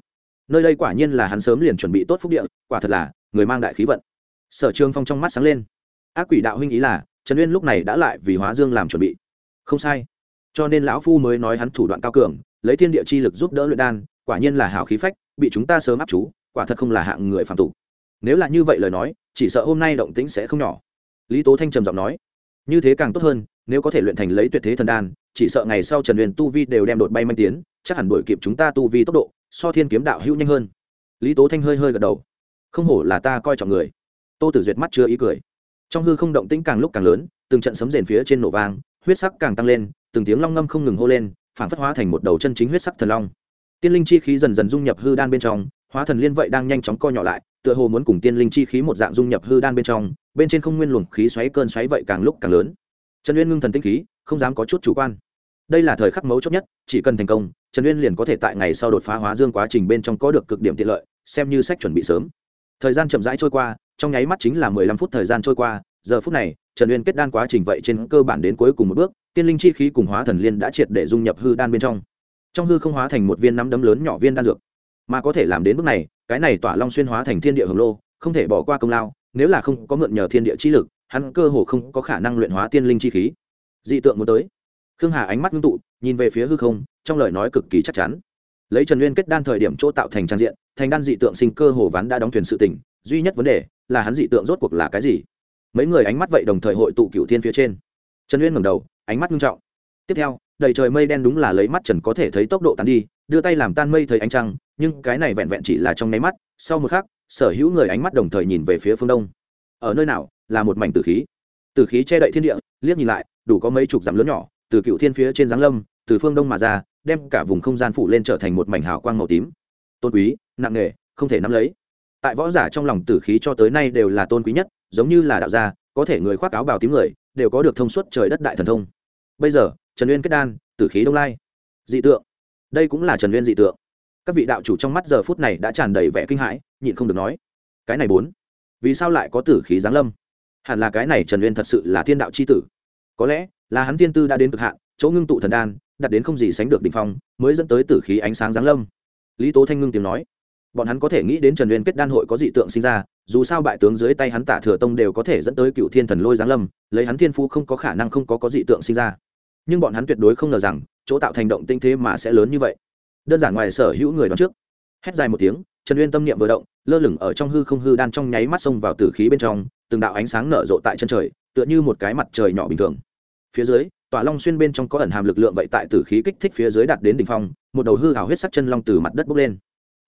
Nơi đây quả nhiên là hắn sớm liền chuẩn bị tốt phúc địa, quả thật là, người mang đại khí vận. Sở trường phong trong mắt sáng lên. Ác quỷ đạo huynh ý là trần uyên lúc này đã lại vì hóa dương làm chuẩn bị. Không sai. Cho nên lão phu mới nói hắn thủ đoạn cao cường, lấy thiên địa chi lực giúp đỡ luyện đan, quả nhiên là hảo khí phách, bị chúng ta sớm áp chú, quả thật không là hạng người phạm tục. Nếu là như vậy lời nói, chỉ sợ hôm nay động tĩnh sẽ không nhỏ. Lý tố thanh trầm giọng nói, như thế càng tốt hơn, nếu có thể luyện thành lấy tuyệt thế thần đan, chỉ sợ ngày sau trần huyền tu vi đều đem đột bay manh tiến, chắc hẳn đổi kịp chúng ta tu vi tốc độ, so thiên kiếm đạo hữu nhanh hơn. Lý tố thanh hơi hơi gật đầu. Không hổ là ta coi trọng người. Tô tử duyệt mắt chưa ý cười trong hư không động tĩnh càng lúc càng lớn, từng trận sấm rền phía trên nổ vang, huyết sắc càng tăng lên, từng tiếng long ngâm không ngừng hô lên phản phất hóa thành một đầu chân chính huyết sắc thần long. Tiên linh chi khí dần dần dung nhập hư đan bên trong, hóa thần liên vậy đang nhanh chóng co nhỏ lại, tựa hồ muốn cùng tiên linh chi khí một dạng dung nhập hư đan bên trong, bên trên không nguyên luồng khí xoáy cơn xoáy vậy càng lúc càng lớn. Trần uyên ngưng thần tinh khí, không dám có chút chủ quan. Đây là thời khắc mấu chốt nhất, chỉ cần thành công, trần uyên liền có thể tại ngày sau đột phá hóa dương quá trình bên trong có được cực điểm tiện lợi, xem như sách chuẩn bị sớm. Thời gian chậm rãi trôi qua trong nháy mắt chính là mười lăm phút thời gian trôi qua, giờ phút này, trần uyên kết đan quá trình vậy trên cơ bản đến cuối cùng một bước, tiên linh chi khí cùng hóa thần liên đã triệt để dung nhập hư đan bên trong. Trong hư không hóa thành một viên nắm đấm lớn nhỏ viên đan dược. Mà có thể làm đến bước này, cái này tỏa long xuyên hóa thành thiên địa hồng lô, không thể bỏ qua công lao, nếu là không có mượn nhờ thiên địa chi lực, hắn cơ hồ không có khả năng luyện hóa tiên linh chi khí. Dị tượng muốn tới. Khương hà ánh mắt ngưng tụ, nhìn về phía hư không, trong lời nói cực kỳ chắc chắn. Lấy trần nguyên kết đan thời điểm chỗ tạo thành trang diện, thành đan dị tượng sinh cơ hồ ván đã đóng thuyền sự tỉnh duy nhất vấn đề là hắn dị tượng rốt cuộc là cái gì? Mấy người ánh mắt vậy đồng thời hội tụ cựu thiên phía trên. Trần Uyên ngẩng đầu, ánh mắt nghiêm trọng. Tiếp theo, đầy trời mây đen đúng là lấy mắt trần có thể thấy tốc độ tàn đi, đưa tay làm tan mây thấy ánh trăng, nhưng cái này vẹn vẹn chỉ là trong nháy mắt. Sau một khắc, sở hữu người ánh mắt đồng thời nhìn về phía phương đông. Ở nơi nào? Là một mảnh tử khí. Tử khí che đậy thiên địa, liếc nhìn lại, đủ có mấy chục dặm lớn nhỏ, từ cựu thiên phía trên giáng lâm, từ phương đông mà ra, đem cả vùng không gian phủ lên trở thành một mảnh hào quang màu tím. Tôn quý, nặng nề không thể nắm lấy tại võ giả trong lòng tử khí cho tới nay đều là tôn quý nhất, giống như là đạo gia, có thể người khoác áo bào tím người, đều có được thông suốt trời đất đại thần thông. Bây giờ, trần uyên kết đan, tử khí đông lai. Dị tượng. Đây cũng là trần uyên dị tượng. Các vị đạo chủ trong mắt giờ phút này đã tràn đầy vẻ kinh hãi, nhịn không được nói, cái này bốn, vì sao lại có tử khí giáng lâm? Hẳn là cái này trần uyên thật sự là thiên đạo c h i tử. Có lẽ là hắn tiên tư đã đến cực hạn, chỗ ngưng tụ thần đan đặt đến không gì sánh được đ ỉ n h phong, mới dẫn tới tử khí ánh sáng giáng lâm. Lý tố thanh ngưng tiếng nói bọn hắn có thể nghĩ đến trần uyên kết đan hội có dị tượng sinh ra, dù sao bại tướng dưới tay hắn tả thừa tông đều có thể dẫn tới cựu thiên thần lôi giáng lâm, lấy hắn thiên phú không có khả năng không có có dị tượng sinh ra. Nhưng bọn hắn tuyệt đối không ngờ rằng, chỗ tạo thành động tinh thế mà sẽ lớn như vậy. Đơn giản ngoài sở hữu người đón trước. Hét dài một tiếng, trần uyên tâm niệm vừa động, lơ lửng ở trong hư không hư đan trong nháy mắt xông vào tử khí bên trong, từng đạo ánh sáng nở rộ tại chân trời, tựa như một cái mặt trời nhỏ bình thường. Phía dưới, tỏa long xuyên bên trong có ẩn hàm lực lượng vậy tại tử khí kích thích phía dưới đạt đến đỉnh phong, một đầu hư hào huyết sắc chân long từ mặt đất bốc lên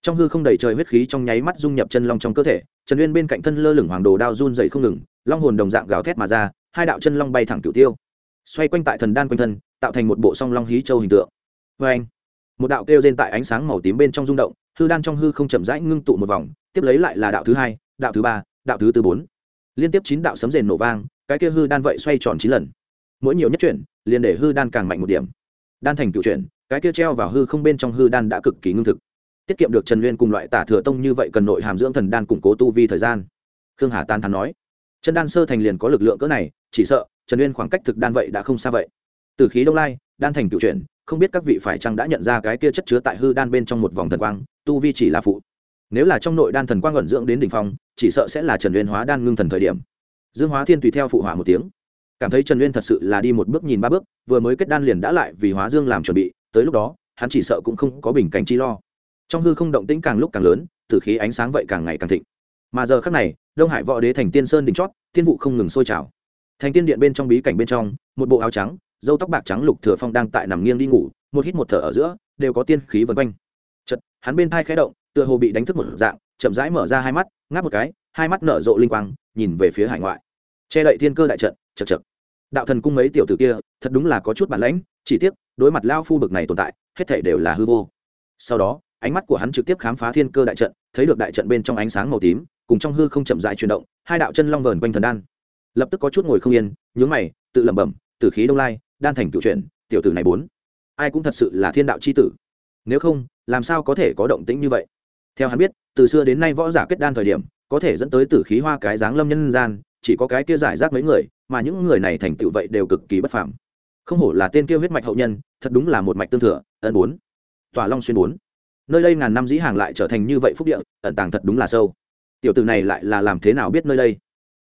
trong hư không đầy trời huyết khí trong nháy mắt dung nhập chân long trong cơ thể, trần uyên bên cạnh thân lơ lửng hoàng đồ đao run dày không ngừng, long hồn đồng dạng gào thét mà ra, hai đạo chân long bay thẳng cửu tiêu. Xoay quanh tại thần đan quanh thân, tạo thành một bộ song long hí châu hình tượng. Vê anh, một đạo kêu rên tại ánh sáng màu tím bên trong rung động, hư đan trong hư không chậm rãi ngưng tụ một vòng, tiếp lấy lại là đạo thứ hai, đạo thứ ba, đạo thứ tư bốn. Liên tiếp chín đạo sấm rền nổ vang, cái kia hư đan vậy xoay tròn chín lần. Mỗi nhiều nhất chuyển, liền để hư đan càng mạnh một điểm. Đan thành cựu chuyển, cái kia treo vào hư không bên trong hư đan đã cực kỳ ngưng thực tiết kiệm được trần nguyên cùng loại tả thừa tông như vậy cần nội hàm dưỡng thần đan củng cố tu vi thời gian. Khương hà tan thắn nói chân đan sơ thành liền có lực lượng cỡ này, chỉ sợ trần nguyên khoảng cách thực đan vậy đã không xa vậy. Từ khí đông lai, đan thành cựu chuyển, không biết các vị phải chăng đã nhận ra cái kia chất chứa tại hư đan bên trong một vòng thần quang, tu vi chỉ là phụ. Nếu là trong nội đan thần quang ẩn dưỡng đến đỉnh phong, chỉ sợ sẽ là trần uyên hóa đan ngưng thần thời điểm. Dương hóa thiên tùy theo phụ hỏa một tiếng. Cảm thấy trần uyên thật sự là đi một bước nhìn ba bước, vừa mới kết đan liền đã lại vì hóa dương làm chuẩn bị, tới lúc đó, hắn chỉ sợ cũng không có bình cảnh chi lo trong hư không động tĩnh càng lúc càng lớn, tử khí ánh sáng vậy càng ngày càng thịnh. Mà giờ khác này, đông hải võ đế thành tiên sơn đỉnh chót tiên vụ không ngừng sôi trào. Thành tiên điện bên trong bí cảnh bên trong, một bộ áo trắng dâu tóc bạc trắng lục thừa phong đang tại nằm nghiêng đi ngủ, một hít một thở ở giữa, đều có tiên khí vần quanh. Chật hắn bên thai khẽ động, tựa hồ bị đánh thức một dạng, chậm rãi mở ra hai mắt, ngáp một cái, hai mắt nở rộ linh quang, nhìn về phía hải ngoại. Che đậy thiên cơ đại trận chật chật đạo thần cung mấy tiểu tử kia, thật đúng là có chút bản lãnh, chỉ tiếc, đối mặt lao phu bực này tồn tại, hết thể đều là hư vô. Sau đó ánh mắt của hắn trực tiếp khám phá thiên cơ đại trận, thấy được đại trận bên trong ánh sáng màu tím, cùng trong hư không chậm rãi chuyển động, hai đạo chân long vờn quanh thần đan. Lập tức có chút ngồi không yên, nhướng mày, tự lẩm bẩm, tử khí đông lai, đan thành cựu chuyển tiểu tử này bốn, ai cũng thật sự là thiên đạo c h i tử. Nếu không, làm sao có thể có động tĩnh như vậy? Theo hắn biết, từ xưa đến nay võ giả kết đan thời điểm, có thể dẫn tới tử khí hoa cái dáng lâm nhân gian, chỉ có cái kia giải rác mấy người, mà những người này thành tựu vậy đều cực kỳ bất phàm. Không hổ là tên kia huyết mạch hậu nhân, thật đúng là một mạch tương thừa, ân bốn. Tòa long xuyên bốn nơi đây ngàn năm dĩ hàng lại trở thành như vậy phúc địa, ẩn tàng thật đúng là sâu. Tiểu tử này lại là làm thế nào biết nơi đây?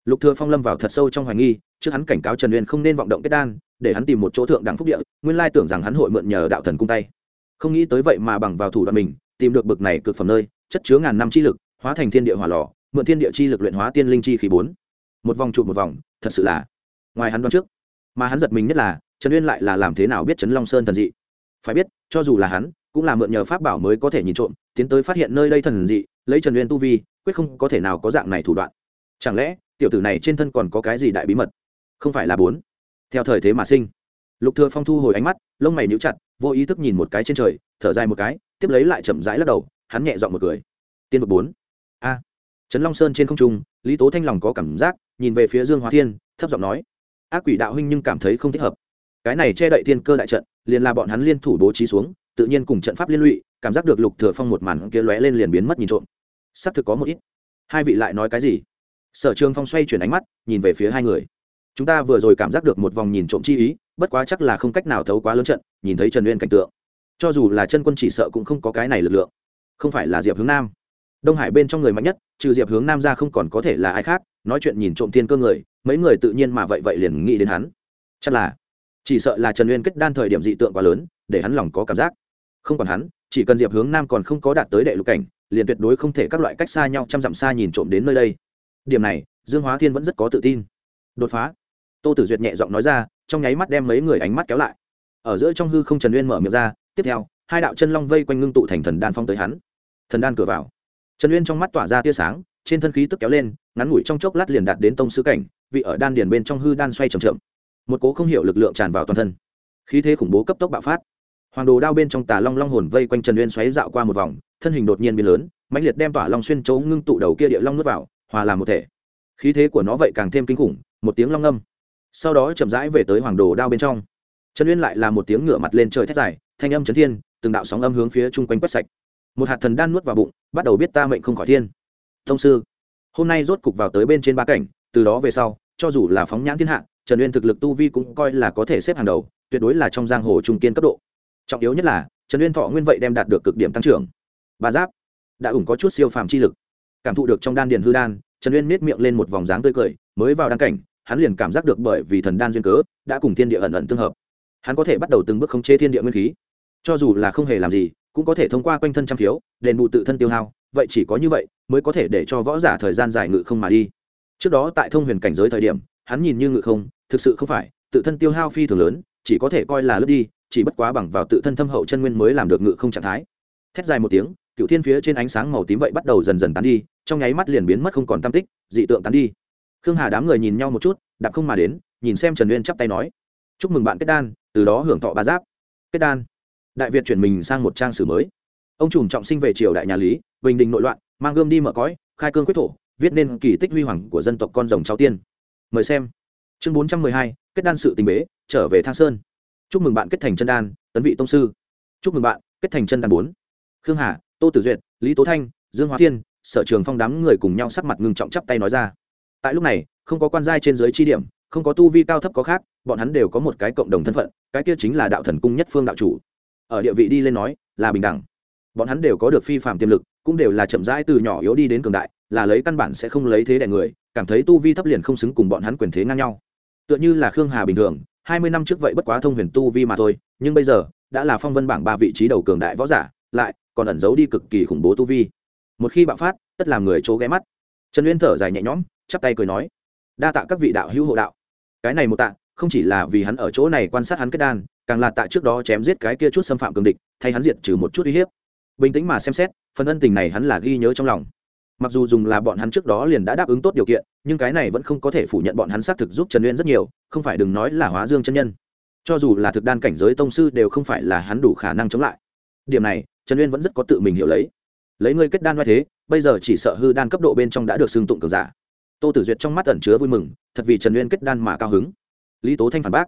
Lục thừa phong lâm vào thật sâu trong hoài nghi, trước hắn cảnh cáo trần uyên không nên vọng động kết đan, để hắn tìm một chỗ thượng đẳng phúc địa, nguyên lai tưởng rằng hắn hội mượn nhờ đạo thần cung tay. Không nghĩ tới vậy mà bằng vào thủ đoạn mình, tìm được bực này cực phẩm nơi, chất chứa ngàn năm chi lực, hóa thành thiên địa hỏa lò, mượn thiên địa chi lực luyện hóa tiên linh chi khí bốn. Một vòng chụp một vòng, thật sự là ngoài hắn đoán trước. Mà hắn giật mình nhất là, trần uyên lại là làm thế nào biết trấn long sơn thần dị? Phải biết, cho dù là hắn cũng là mượn nhờ pháp bảo mới có thể nhìn trộm, tiến tới phát hiện nơi đây thần dị, lấy trần uyên tu vi, quyết không có thể nào có dạng này thủ đoạn. Chẳng lẽ, tiểu tử này trên thân còn có cái gì đại bí mật? Không phải là bốn. Theo thời thế mà sinh. Lục thừa phong thu hồi ánh mắt, lông mày nhíu chặt, vô ý thức nhìn một cái trên trời, thở dài một cái, tiếp lấy lại chậm rãi lắc đầu, hắn nhẹ giọng một cười. Tiên vực bốn. A. Trấn long sơn trên không trung, lý tố thanh lòng có cảm giác, nhìn về phía dương hóa thiên, thấp giọng nói, ác quỷ đạo huynh nhưng cảm thấy không thích hợp. Cái này che đậy thiên cơ đại trận, liền là bọn hắn liên thủ bố trí xuống tự nhiên cùng trận pháp liên lụy, cảm giác được lục thừa phong một màn kia lóe lên liền biến mất nhìn trộm. Sắp thực có một ít. Hai vị lại nói cái gì? Sở trường phong xoay chuyển ánh mắt, nhìn về phía hai người. Chúng ta vừa rồi cảm giác được một vòng nhìn trộm chi ý, bất quá chắc là không cách nào thấu quá lớn trận, nhìn thấy trần nguyên cảnh tượng. Cho dù là chân quân chỉ sợ cũng không có cái này lực lượng. Không phải là diệp hướng nam. Đông hải bên trong người mạnh nhất, trừ diệp hướng nam ra không còn có thể là ai khác, nói chuyện nhìn trộm thiên cơ người, mấy người tự nhiên mà vậy vậy liền nghĩ đến hắn. Chắc là, chỉ sợ là trần nguyên kết đan thời điểm dị tượng quá lớn, để hắn lòng có cảm giác không còn hắn, chỉ cần diệp hướng nam còn không có đạt tới đệ lục cảnh, liền tuyệt đối không thể các loại cách xa nhau trăm dặm xa nhìn trộm đến nơi đây. Điểm này, dương hóa thiên vẫn rất có tự tin. Đột phá. Tô tử duyệt nhẹ giọng nói ra, trong nháy mắt đem mấy người ánh mắt kéo lại. Ở giữa trong hư không trần uyên mở miệng ra, tiếp theo, hai đạo chân long vây quanh ngưng tụ thành thần đan phong tới hắn. Thần đan cửa vào. Trần uyên trong mắt tỏa ra tia sáng, trên thân khí tức kéo lên, ngắn ngủi trong chốc lát liền đạt đến tông sứ cảnh, vị ở đan điền bên trong hư đan xoay trầm trầm một cố không hiểu lực lượng tràn vào toàn thân. Khí thế khủng bố cấp tốc bạo phát hoàng đồ đao bên trong tà long long hồn vây quanh trần uyên xoáy dạo qua một vòng, thân hình đột nhiên biến lớn, mãnh liệt đem tỏa long xuyên chấu ngưng tụ đầu kia địa long nuốt vào, hòa làm một thể. Khí thế của nó vậy càng thêm kinh khủng, một tiếng long âm sau đó chậm rãi về tới hoàng đồ đao bên trong. Trần uyên lại là một tiếng ngửa mặt lên trời thét dài, thanh âm chấn thiên, từng đạo sóng âm hướng phía chung quanh quét sạch. Một hạt thần đan nuốt vào bụng, bắt đầu biết ta mệnh không khỏi thiên. Thông sư, hôm nay rốt cục vào tới bên trên ba cảnh, từ đó về sau, cho dù là phóng nhãn thiên hạ, trần uyên thực lực tu vi cũng coi là có thể xếp hàng đầu, tuyệt đối là trong giang hồ trung kiên cấp độ trọng yếu nhất là, trần uyên thọ nguyên vậy đem đạt được cực điểm tăng trưởng. Bà giáp, đã ủng có chút siêu phàm chi lực. Cảm thụ được trong đan điền hư đan, trần uyên nết miệng lên một vòng dáng tươi cười, mới vào đan cảnh, hắn liền cảm giác được bởi vì thần đan duyên cớ, đã cùng thiên địa ẩn ẩn tương hợp. Hắn có thể bắt đầu từng bước khống chế thiên địa nguyên khí. Cho dù là không hề làm gì, cũng có thể thông qua quanh thân trăm thiếu, đền bù tự thân tiêu hao, vậy chỉ có như vậy, mới có thể để cho võ giả thời gian dài ngự không mà đi. Trước đó tại thông huyền cảnh giới thời điểm, hắn nhìn như ngự không, thực sự không phải, tự thân tiêu hao phi thường lớn, chỉ có thể coi là lướt đi chỉ bất quá bằng vào tự thân thâm hậu chân nguyên mới làm được ngự không trạng thái. Thét dài một tiếng, cựu thiên phía trên ánh sáng màu tím vậy bắt đầu dần dần tán đi, trong nháy mắt liền biến mất không còn tam tích, dị tượng tán đi. Khương hà đám người nhìn nhau một chút, đạp không mà đến, nhìn xem trần uyên chắp tay nói, chúc mừng bạn kết đan, từ đó hưởng thọ ba giáp. Kết đan. Đại việt chuyển mình sang một trang sử mới. Ông trùm trọng sinh về triều đại nhà lý, bình định nội loạn, mang gươm đi mở cõi, khai cương quyết thổ, viết nên kỳ tích huy hoàng của dân tộc con rồng cháu tiên. Mời xem. Chương bốn trăm mười hai, kết đan sự tình bế, trở về thang sơn chúc mừng bạn kết thành chân đan, tấn vị tông sư. Chúc mừng bạn kết thành chân đan bốn. Khương hà, tô tử duyệt, lý tố thanh, dương hóa thiên, sở trường phong đám người cùng nhau sắc mặt ngưng trọng chắp tay nói ra. Tại lúc này, không có quan giai trên giới chi điểm, không có tu vi cao thấp có khác, bọn hắn đều có một cái cộng đồng thân phận, cái kia chính là đạo thần cung nhất phương đạo chủ. Ở địa vị đi lên nói, là bình đẳng. Bọn hắn đều có được phi phạm tiềm lực, cũng đều là chậm rãi từ nhỏ yếu đi đến cường đại, là lấy căn bản sẽ không lấy thế đại người, cảm thấy tu vi thấp liền không xứng cùng bọn hắn quyền thế ngang nhau. Tựa như là khương hà bình thường hai mươi năm trước vậy bất quá thông huyền tu vi mà thôi, nhưng bây giờ, đã là phong vân bảng ba vị trí đầu cường đại võ giả, lại còn ẩn giấu đi cực kỳ khủng bố tu vi. Một khi bạo phát, tất làm người chỗ ghé mắt. Trần uyên thở dài nhẹ nhõm, chắp tay cười nói, đa tạ các vị đạo hữu hộ đạo. Cái này một tạ, không chỉ là vì hắn ở chỗ này quan sát hắn kết đan, càng là tạ trước đó chém giết cái kia chút xâm phạm cường địch, thay hắn diệt trừ một chút uy hiếp. Bình tĩnh mà xem xét, phần ân tình này hắn là ghi nhớ trong lòng mặc dù dùng là bọn hắn trước đó liền đã đáp ứng tốt điều kiện, nhưng cái này vẫn không có thể phủ nhận bọn hắn xác thực giúp trần uyên rất nhiều, không phải đừng nói là hóa dương chân nhân. Cho dù là thực đan cảnh giới tông sư đều không phải là hắn đủ khả năng chống lại. Điểm này, trần uyên vẫn rất có tự mình hiểu lấy. Lấy ngươi kết đan như thế, bây giờ chỉ sợ hư đan cấp độ bên trong đã được xưng tụng cường giả. Tô tử duyệt trong mắt ẩn chứa vui mừng, thật vì trần uyên kết đan mà cao hứng. Lý tố thanh phản bác.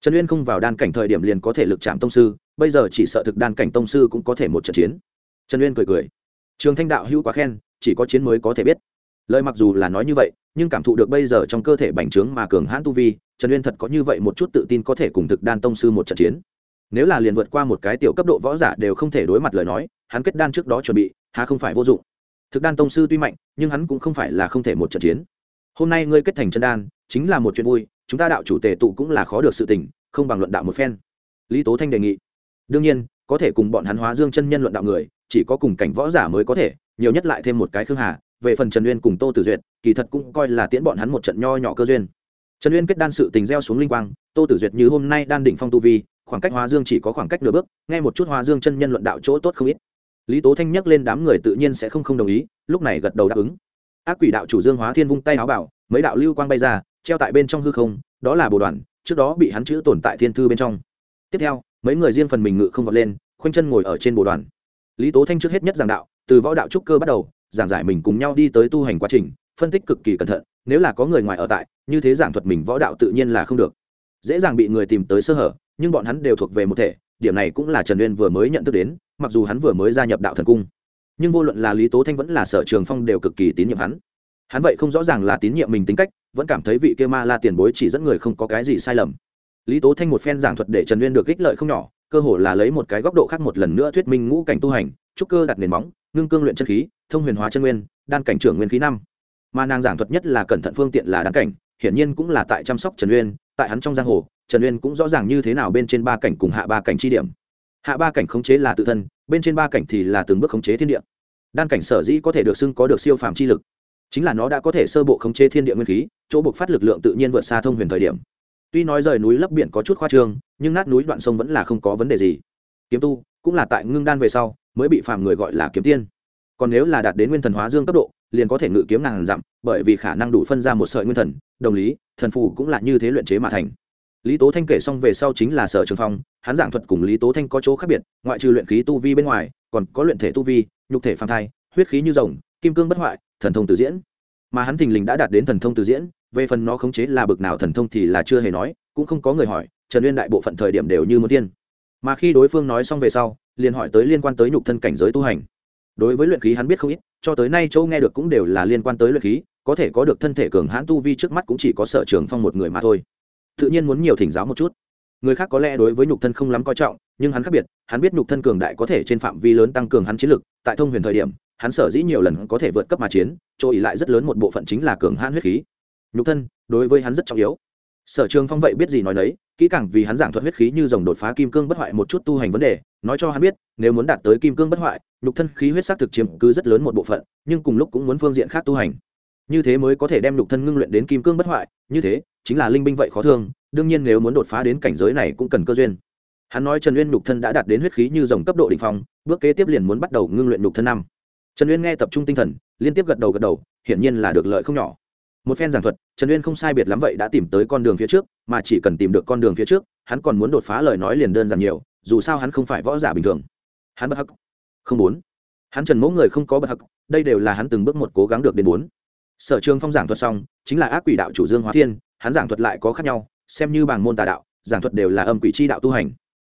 Trần uyên không vào đan cảnh thời điểm liền có thể lực chạm tông sư, bây giờ chỉ sợ thực đan cảnh tông sư cũng có thể một trận chiến. Trần uyên cười cười trường thanh đạo hữu quá khen, chỉ có chiến mới có thể biết. Lời mặc dù là nói như vậy, nhưng cảm thụ được bây giờ trong cơ thể bành trướng mà cường hãn tu vi, trần uyên thật có như vậy một chút tự tin có thể cùng thực đan tông sư một trận chiến. Nếu là liền vượt qua một cái tiểu cấp độ võ giả đều không thể đối mặt lời nói, hắn kết đan trước đó chuẩn bị hà không phải vô dụng. Thực đan tông sư tuy mạnh, nhưng hắn cũng không phải là không thể một trận chiến. Hôm nay ngươi kết thành chân đan, chính là một chuyện vui, chúng ta đạo chủ tề tụ cũng là khó được sự tình, không bằng luận đạo một phen. Lý tố thanh đề nghị. Đương nhiên có thể cùng bọn hắn hóa dương chân nhân luận đạo người, chỉ có cùng cảnh võ giả mới có thể, nhiều nhất lại thêm một cái khương hà, về phần trần uyên cùng tô tử duyệt, kỳ thật cũng coi là tiễn bọn hắn một trận nho nhỏ cơ duyên. Trần uyên kết đan sự tình gieo xuống linh quang, tô tử duyệt như hôm nay đan đỉnh phong tu vi, khoảng cách hóa dương chỉ có khoảng cách nửa bước, nghe một chút hóa dương chân nhân luận đạo chỗ tốt không ít. Lý tố thanh nhắc lên đám người tự nhiên sẽ không không đồng ý, lúc này gật đầu đáp ứng. Ác quỷ đạo chủ dương hóa thiên vung tay áo bảo, mấy đạo lưu quang bay ra, treo tại bên trong hư không, đó là bồ đoàn, trước đó bị hắn chữ tồn tại thiên thư bên trong. Tiếp theo mấy người riêng phần mình ngự không vọt lên, khoanh chân ngồi ở trên bộ đoàn. Lý tố thanh trước hết nhất giảng đạo, từ võ đạo trúc cơ bắt đầu, giảng giải mình cùng nhau đi tới tu hành quá trình, phân tích cực kỳ cẩn thận, nếu là có người ngoài ở tại, như thế giảng thuật mình võ đạo tự nhiên là không được. Dễ dàng bị người tìm tới sơ hở, nhưng bọn hắn đều thuộc về một thể, điểm này cũng là trần uyên vừa mới nhận thức đến, mặc dù hắn vừa mới gia nhập đạo thần cung. Nhưng vô luận là lý tố thanh vẫn là sở trường phong đều cực kỳ tín nhiệm hắn. Hắn vậy không rõ ràng là tín nhiệm mình tính cách, vẫn cảm thấy vị kia ma la tiền bối chỉ dẫn người không có cái gì sai lầm lý tố thanh một phen giảng thuật để trần uyên được ích lợi không nhỏ, cơ hồ là lấy một cái góc độ khác một lần nữa thuyết minh ngũ cảnh tu hành, trúc cơ đặt nền móng, ngưng cương luyện chân khí, thông huyền hóa chân nguyên, đan cảnh trưởng nguyên khí năm. Mà nàng giảng thuật nhất là cẩn thận phương tiện là đan cảnh, hiển nhiên cũng là tại chăm sóc trần uyên, tại hắn trong giang hồ, trần uyên cũng rõ ràng như thế nào bên trên ba cảnh cùng hạ ba cảnh chi điểm. Hạ ba cảnh khống chế là tự thân, bên trên ba cảnh thì là từng bước khống chế thiên địa. Đan cảnh sở dĩ có thể được xưng có được siêu phàm chi lực, chính là nó đã có thể sơ bộ khống chế thiên địa nguyên khí, chỗ buộc phát lực lượng tự nhiên vượt xa thông huyền thời điểm tuy nói rời núi lấp biển có chút khoa trương, nhưng nát núi đoạn sông vẫn là không có vấn đề gì. Kiếm tu, cũng là tại ngưng đan về sau, mới bị phàm người gọi là kiếm tiên. Còn nếu là đạt đến nguyên thần hóa dương cấp độ, liền có thể ngự kiếm ngàn dặm, bởi vì khả năng đủ phân ra một sợi nguyên thần, đồng lý, thần phù cũng là như thế luyện chế mà thành. Lý tố thanh kể xong về sau chính là sở trường phong, hắn giảng thuật cùng lý tố thanh có chỗ khác biệt, ngoại trừ luyện khí tu vi bên ngoài, còn có luyện thể tu vi, nhục thể phang thai, huyết khí như rồng, kim cương bất hoại, thần thông từ diễn. Mà hắn thình lình đã đạt đến thần thông từ diễn về phần nó khống chế là bực nào thần thông thì là chưa hề nói, cũng không có người hỏi, trần uyên đại bộ phận thời điểm đều như muốn tiên mà khi đối phương nói xong về sau, liền hỏi tới liên quan tới nhục thân cảnh giới tu hành. Đối với luyện khí hắn biết không ít, cho tới nay châu nghe được cũng đều là liên quan tới luyện khí, có thể có được thân thể cường hãn tu vi trước mắt cũng chỉ có sở trường phong một người mà thôi. Tự nhiên muốn nhiều thỉnh giáo một chút. Người khác có lẽ đối với nhục thân không lắm coi trọng, nhưng hắn khác biệt, hắn biết nhục thân cường đại có thể trên phạm vi lớn tăng cường hắn chiến lực, tại thông huyền thời điểm, hắn sở dĩ nhiều lần có thể vượt cấp mà chiến, chỗ ỉ lại rất lớn một bộ phận chính là cường hãn huyết khí nhục thân, đối với hắn rất trọng yếu. Sở trường phong vậy biết gì nói đấy kỹ càng vì hắn giảng thuật huyết khí như dòng đột phá kim cương bất hoại một chút tu hành vấn đề, nói cho hắn biết, nếu muốn đạt tới kim cương bất hoại, nhục thân khí huyết xác thực chiếm cứ rất lớn một bộ phận, nhưng cùng lúc cũng muốn phương diện khác tu hành. Như thế mới có thể đem nhục thân ngưng luyện đến kim cương bất hoại, như thế, chính là linh binh vậy khó thương, đương nhiên nếu muốn đột phá đến cảnh giới này cũng cần cơ duyên. Hắn nói trần uyên nhục thân đã đạt đến huyết khí như dòng cấp độ đ ỉ n h phong, bước kế tiếp liền muốn bắt đầu ngưng luyện nhục thân năm. Trần uyên nghe tập trung tinh thần, liên tiếp gật đầu gật đầu, hiển nhiên là được lợi không nhỏ một phen giảng thuật, trần uyên không sai biệt lắm vậy đã tìm tới con đường phía trước, mà chỉ cần tìm được con đường phía trước, hắn còn muốn đột phá lời nói liền đơn giản nhiều, dù sao hắn không phải võ giả bình thường. Hắn bất hắc. Không muốn. Hắn trần mẫu người không có bất hắc, đây đều là hắn từng bước một cố gắng được đến bốn sở trường phong giảng thuật xong, chính là ác quỷ đạo chủ dương hóa thiên, hắn giảng thuật lại có khác nhau, xem như bảng môn tà đạo, giảng thuật đều là âm quỷ chi đạo tu hành.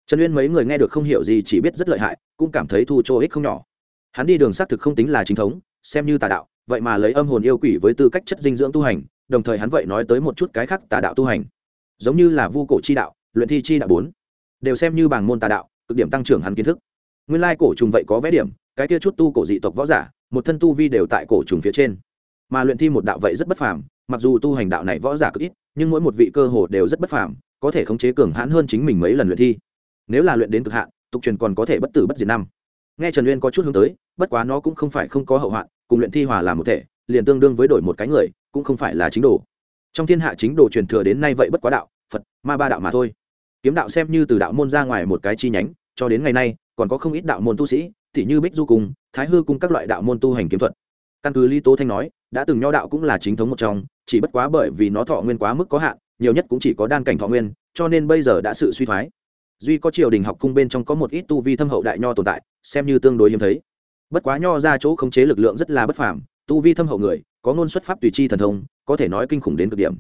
Trần uyên mấy người nghe được không hiểu gì chỉ biết rất lợi hại, cũng cảm thấy thu chỗ ích không nhỏ. Hắn đi đường xác thực không tính là chính thống, xem như tà đạo vậy mà lấy âm hồn yêu quỷ với tư cách chất dinh dưỡng tu hành, đồng thời hắn vậy nói tới một chút cái khác tà đạo tu hành. Giống như là vu cổ chi đạo, luyện thi chi đạo bốn, đều xem như bảng môn tà đạo, cực điểm tăng trưởng hắn kiến thức. Nguyên lai cổ trùng vậy có vẽ điểm, cái kia chút tu cổ dị tộc võ giả, một thân tu vi đều tại cổ trùng phía trên. Mà luyện thi một đạo vậy rất bất phàm, mặc dù tu hành đạo này võ giả cực ít, nhưng mỗi một vị cơ hồ đều rất bất phàm, có thể khống chế cường hãn hơn chính mình mấy lần luyện thi. Nếu là luyện đến cực hạn, tục truyền còn có thể bất tử bất diệt năm. Nghe trần uyên có chút hướng tới, bất quá nó cũng không phải không có hậu hoạn cùng luyện thi hòa làm một thể, liền tương đương với đổi một cái người, cũng không phải là chính đồ. Trong thiên hạ chính đồ truyền thừa đến nay vậy bất quá đạo, phật, ma ba đạo mà thôi. Kiếm đạo xem như từ đạo môn ra ngoài một cái chi nhánh, cho đến ngày nay, còn có không ít đạo môn tu sĩ tỷ như bích du cung, thái hư cung các loại đạo môn tu hành kiếm thuật. Căn cứ lý tố thanh nói, đã từng nho đạo cũng là chính thống một trong, chỉ bất quá bởi vì nó thọ nguyên quá mức có hạn, nhiều nhất cũng chỉ có đan cảnh thọ nguyên, cho nên bây giờ đã sự suy thoái. Duy có triều đình học cung bên trong có một ít tu vi thâm hậu đại nho tồn tại, xem như tương đối hiếm thấy bất quá nho ra chỗ khống chế lực lượng rất là bất phàm, tu vi thâm hậu người, có ngôn xuất pháp tùy chi thần thông, có thể nói kinh khủng đến cực điểm.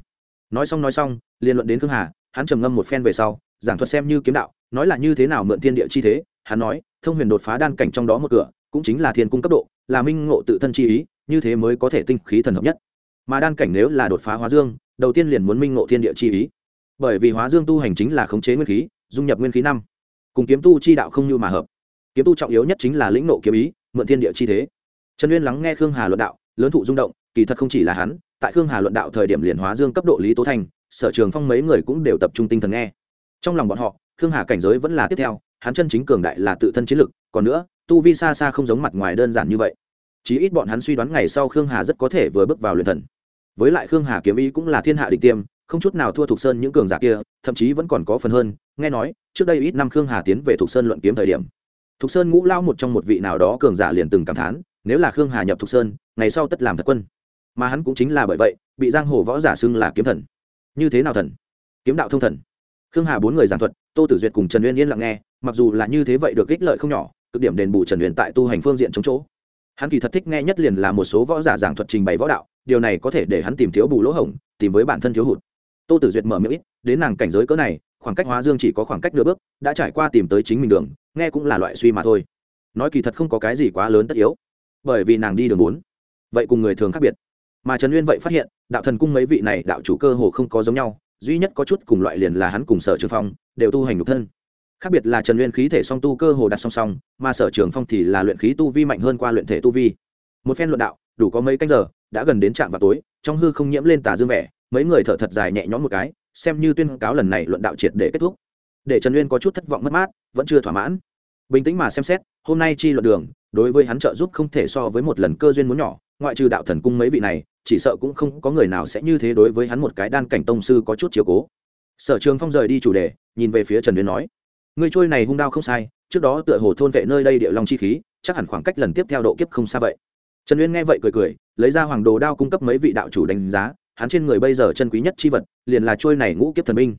Nói xong nói xong liên luận đến khương hà, hắn trầm ngâm một phen về sau, giảng thuật xem như kiếm đạo, nói là như thế nào mượn thiên địa chi thế, hắn nói, thông huyền đột phá đan cảnh trong đó một cửa, cũng chính là thiên cung cấp độ, là minh ngộ tự thân chi ý, như thế mới có thể tinh khí thần hợp nhất. Mà đan cảnh nếu là đột phá hóa dương, đầu tiên liền muốn minh ngộ thiên địa chi ý. Bởi vì hóa dương tu hành chính là khống chế nguyên khí, dung nhập nguyên khí năm. Cùng kiếm tu chi đạo không như mà hợp. Kiếm tu trọng yếu nhất chính là lĩnh nộ kiếm ý mượn thiên địa chi thế. Trần uyên lắng nghe khương hà luận đạo lớn thụ rung động kỳ thật không chỉ là hắn tại khương hà luận đạo thời điểm liền hóa dương cấp độ lý tố thành, sở trường phong mấy người cũng đều tập trung tinh thần nghe. Trong lòng bọn họ khương hà cảnh giới vẫn là tiếp theo hắn chân chính cường đại là tự thân chiến lực còn nữa tu vi xa xa không giống mặt ngoài đơn giản như vậy. Chí ít bọn hắn suy đoán ngày sau khương hà rất có thể vừa bước vào luyện thần. Với lại khương hà kiếm ý cũng là thiên hạ đỉnh tiêm không chút nào thua thục sơn những cường giả kia thậm chí vẫn còn có phần hơn nghe nói trước đây ít năm khương hà tiến về thuộc sơn luận kiếm thời điểm thục sơn ngũ lao một trong một vị nào đó cường giả liền từng cảm thán, nếu là khương hà nhập thục sơn, ngày sau tất làm thật quân. Mà hắn cũng chính là bởi vậy, bị giang hồ võ giả xưng là kiếm thần. Như thế nào thần? Kiếm đạo thông thần. Khương hà bốn người giảng thuật, tô tử duyệt cùng trần uyên yên lặng nghe, mặc dù là như thế vậy được ích lợi không nhỏ, cực điểm đền bù trần uyên tại tu hành phương diện chống chỗ. Hắn kỳ thật thích nghe nhất liền là một số võ giả giảng thuật trình bày võ đạo, điều này có thể để hắn tìm thiếu bù lỗ hổng, tìm với bản thân thiếu hụt. Tô tử duyệt mở miệng ít, đến nàng cảnh giới cỡ này khoảng cách hóa dương chỉ có khoảng cách nửa bước, đã trải qua tìm tới chính mình đường, nghe cũng là loại suy mà thôi. Nói kỳ thật không có cái gì quá lớn tất yếu, bởi vì nàng đi đường bốn, vậy cùng người thường khác biệt. Mà trần uyên vậy phát hiện, đạo thần cung mấy vị này đạo chủ cơ hồ không có giống nhau, duy nhất có chút cùng loại liền là hắn cùng sở trường phong, đều tu hành nhục thân. Khác biệt là trần uyên khí thể song tu cơ hồ đặt song song, mà sở trường phong thì là luyện khí tu vi mạnh hơn qua luyện thể tu vi. Một phen luận đạo, đủ có mấy canh giờ, đã gần đến trạm vào tối, trong hư không nhiễm lên tà dương vẻ, mấy người thở thật dài nhẹ nhõm một cái xem như tuyên cáo lần này luận đạo triệt để kết thúc. Để trần uyên có chút thất vọng mất mát, vẫn chưa thỏa mãn. Bình tĩnh mà xem xét, hôm nay chi luận đường, đối với hắn trợ giúp không thể so với một lần cơ duyên muốn nhỏ, ngoại trừ đạo thần cung mấy vị này, chỉ sợ cũng không có người nào sẽ như thế đối với hắn một cái đan cảnh tông sư có chút chiều cố. Sở trường phong rời đi chủ đề, nhìn về phía trần uyên nói người trôi này hung đao không sai, trước đó tựa hồ thôn vệ nơi đây địa long chi khí, chắc hẳn khoảng cách lần tiếp theo độ kiếp không xa vậy. Trần uyên nghe vậy cười cười, lấy ra hoàng đồ đao cung cấp mấy vị đạo chủ đánh giá hắn trên người bây giờ chân quý nhất chi vật, liền là trôi này ngũ kiếp thần minh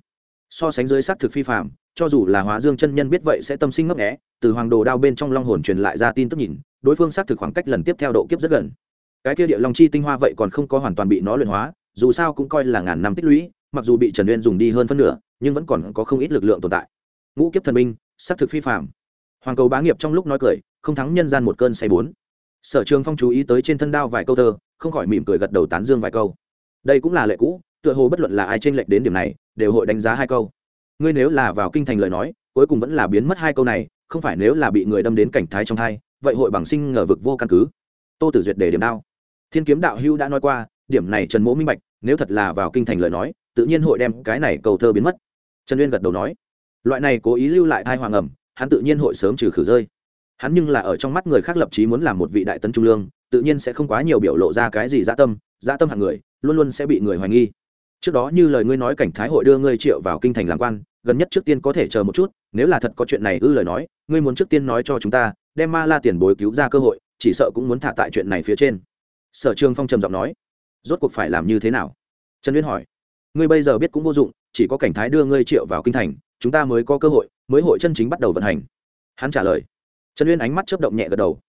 so sánh dưới s thực phi phạm cho dù là hóa dương chân nhân biết vậy sẽ tâm sinh ngấp nghẽ từ hoàng đồ đao bên trong long hồn truyền lại ra tin tức nhìn, đối phương xác thực khoảng cách lần tiếp theo độ kiếp rất gần. Cái kia địa long chi tinh hoa vậy còn không có hoàn toàn bị nó luyện hóa, dù sao cũng coi là ngàn năm tích lũy, mặc dù bị trần uyên dùng đi hơn phân nửa, nhưng vẫn còn có không ít lực lượng tồn tại. Ngũ kiếp thần minh xác thực phi phạm hoàng cầu bá nghiệp trong lúc nói cười, không thắng nhân gian một cơn say bốn. Sở trường phong chú ý tới trên thân đao vài câu thơ, không khỏi mỉm cười gật đầu tán dương vài câu đây cũng là lệ cũ, tựa hồ bất luận là ai t r ê n lệch đến điểm này, đều hội đánh giá hai câu. Ngươi nếu là vào kinh thành lời nói, cuối cùng vẫn là biến mất hai câu này, không phải nếu là bị người đâm đến cảnh thái trong thai, vậy hội bằng sinh ngờ vực vô căn cứ. Tô tử duyệt để điểm đao. Thiên kiếm đạo hưu đã nói qua, điểm này trần mỗ minh bạch, nếu thật là vào kinh thành lời nói, tự nhiên hội đem cái này cầu thơ biến mất. Trần uyên gật đầu nói. Loại này cố ý lưu lại thai hoàng ẩm, hắn tự nhiên hội sớm trừ khử rơi. Hắn nhưng là ở trong mắt người khác lập chí muốn làm một vị đại tấn trung lương, tự nhiên sẽ không quá nhiều biểu lộ ra cái gì dã tâm dã tâm hạng người luôn luôn sẽ bị người hoài nghi. Trước đó như lời ngươi nói cảnh thái hội đưa ngươi triệu vào kinh thành làm quan, gần nhất trước tiên có thể chờ một chút, nếu là thật có chuyện này ư lời nói, ngươi muốn trước tiên nói cho chúng ta, đem ma la tiền bối cứu ra cơ hội, chỉ sợ cũng muốn thả tại chuyện này phía trên. Sở trường phong trầm giọng nói. Rốt cuộc phải làm như thế nào? Trần uyên hỏi. Ngươi bây giờ biết cũng vô dụng, chỉ có cảnh thái đưa ngươi triệu vào kinh thành, chúng ta mới có cơ hội, mới hội chân chính bắt đầu vận hành. Hắn trả lời. Trần uyên ánh mắt chớp động nhẹ gật đầu.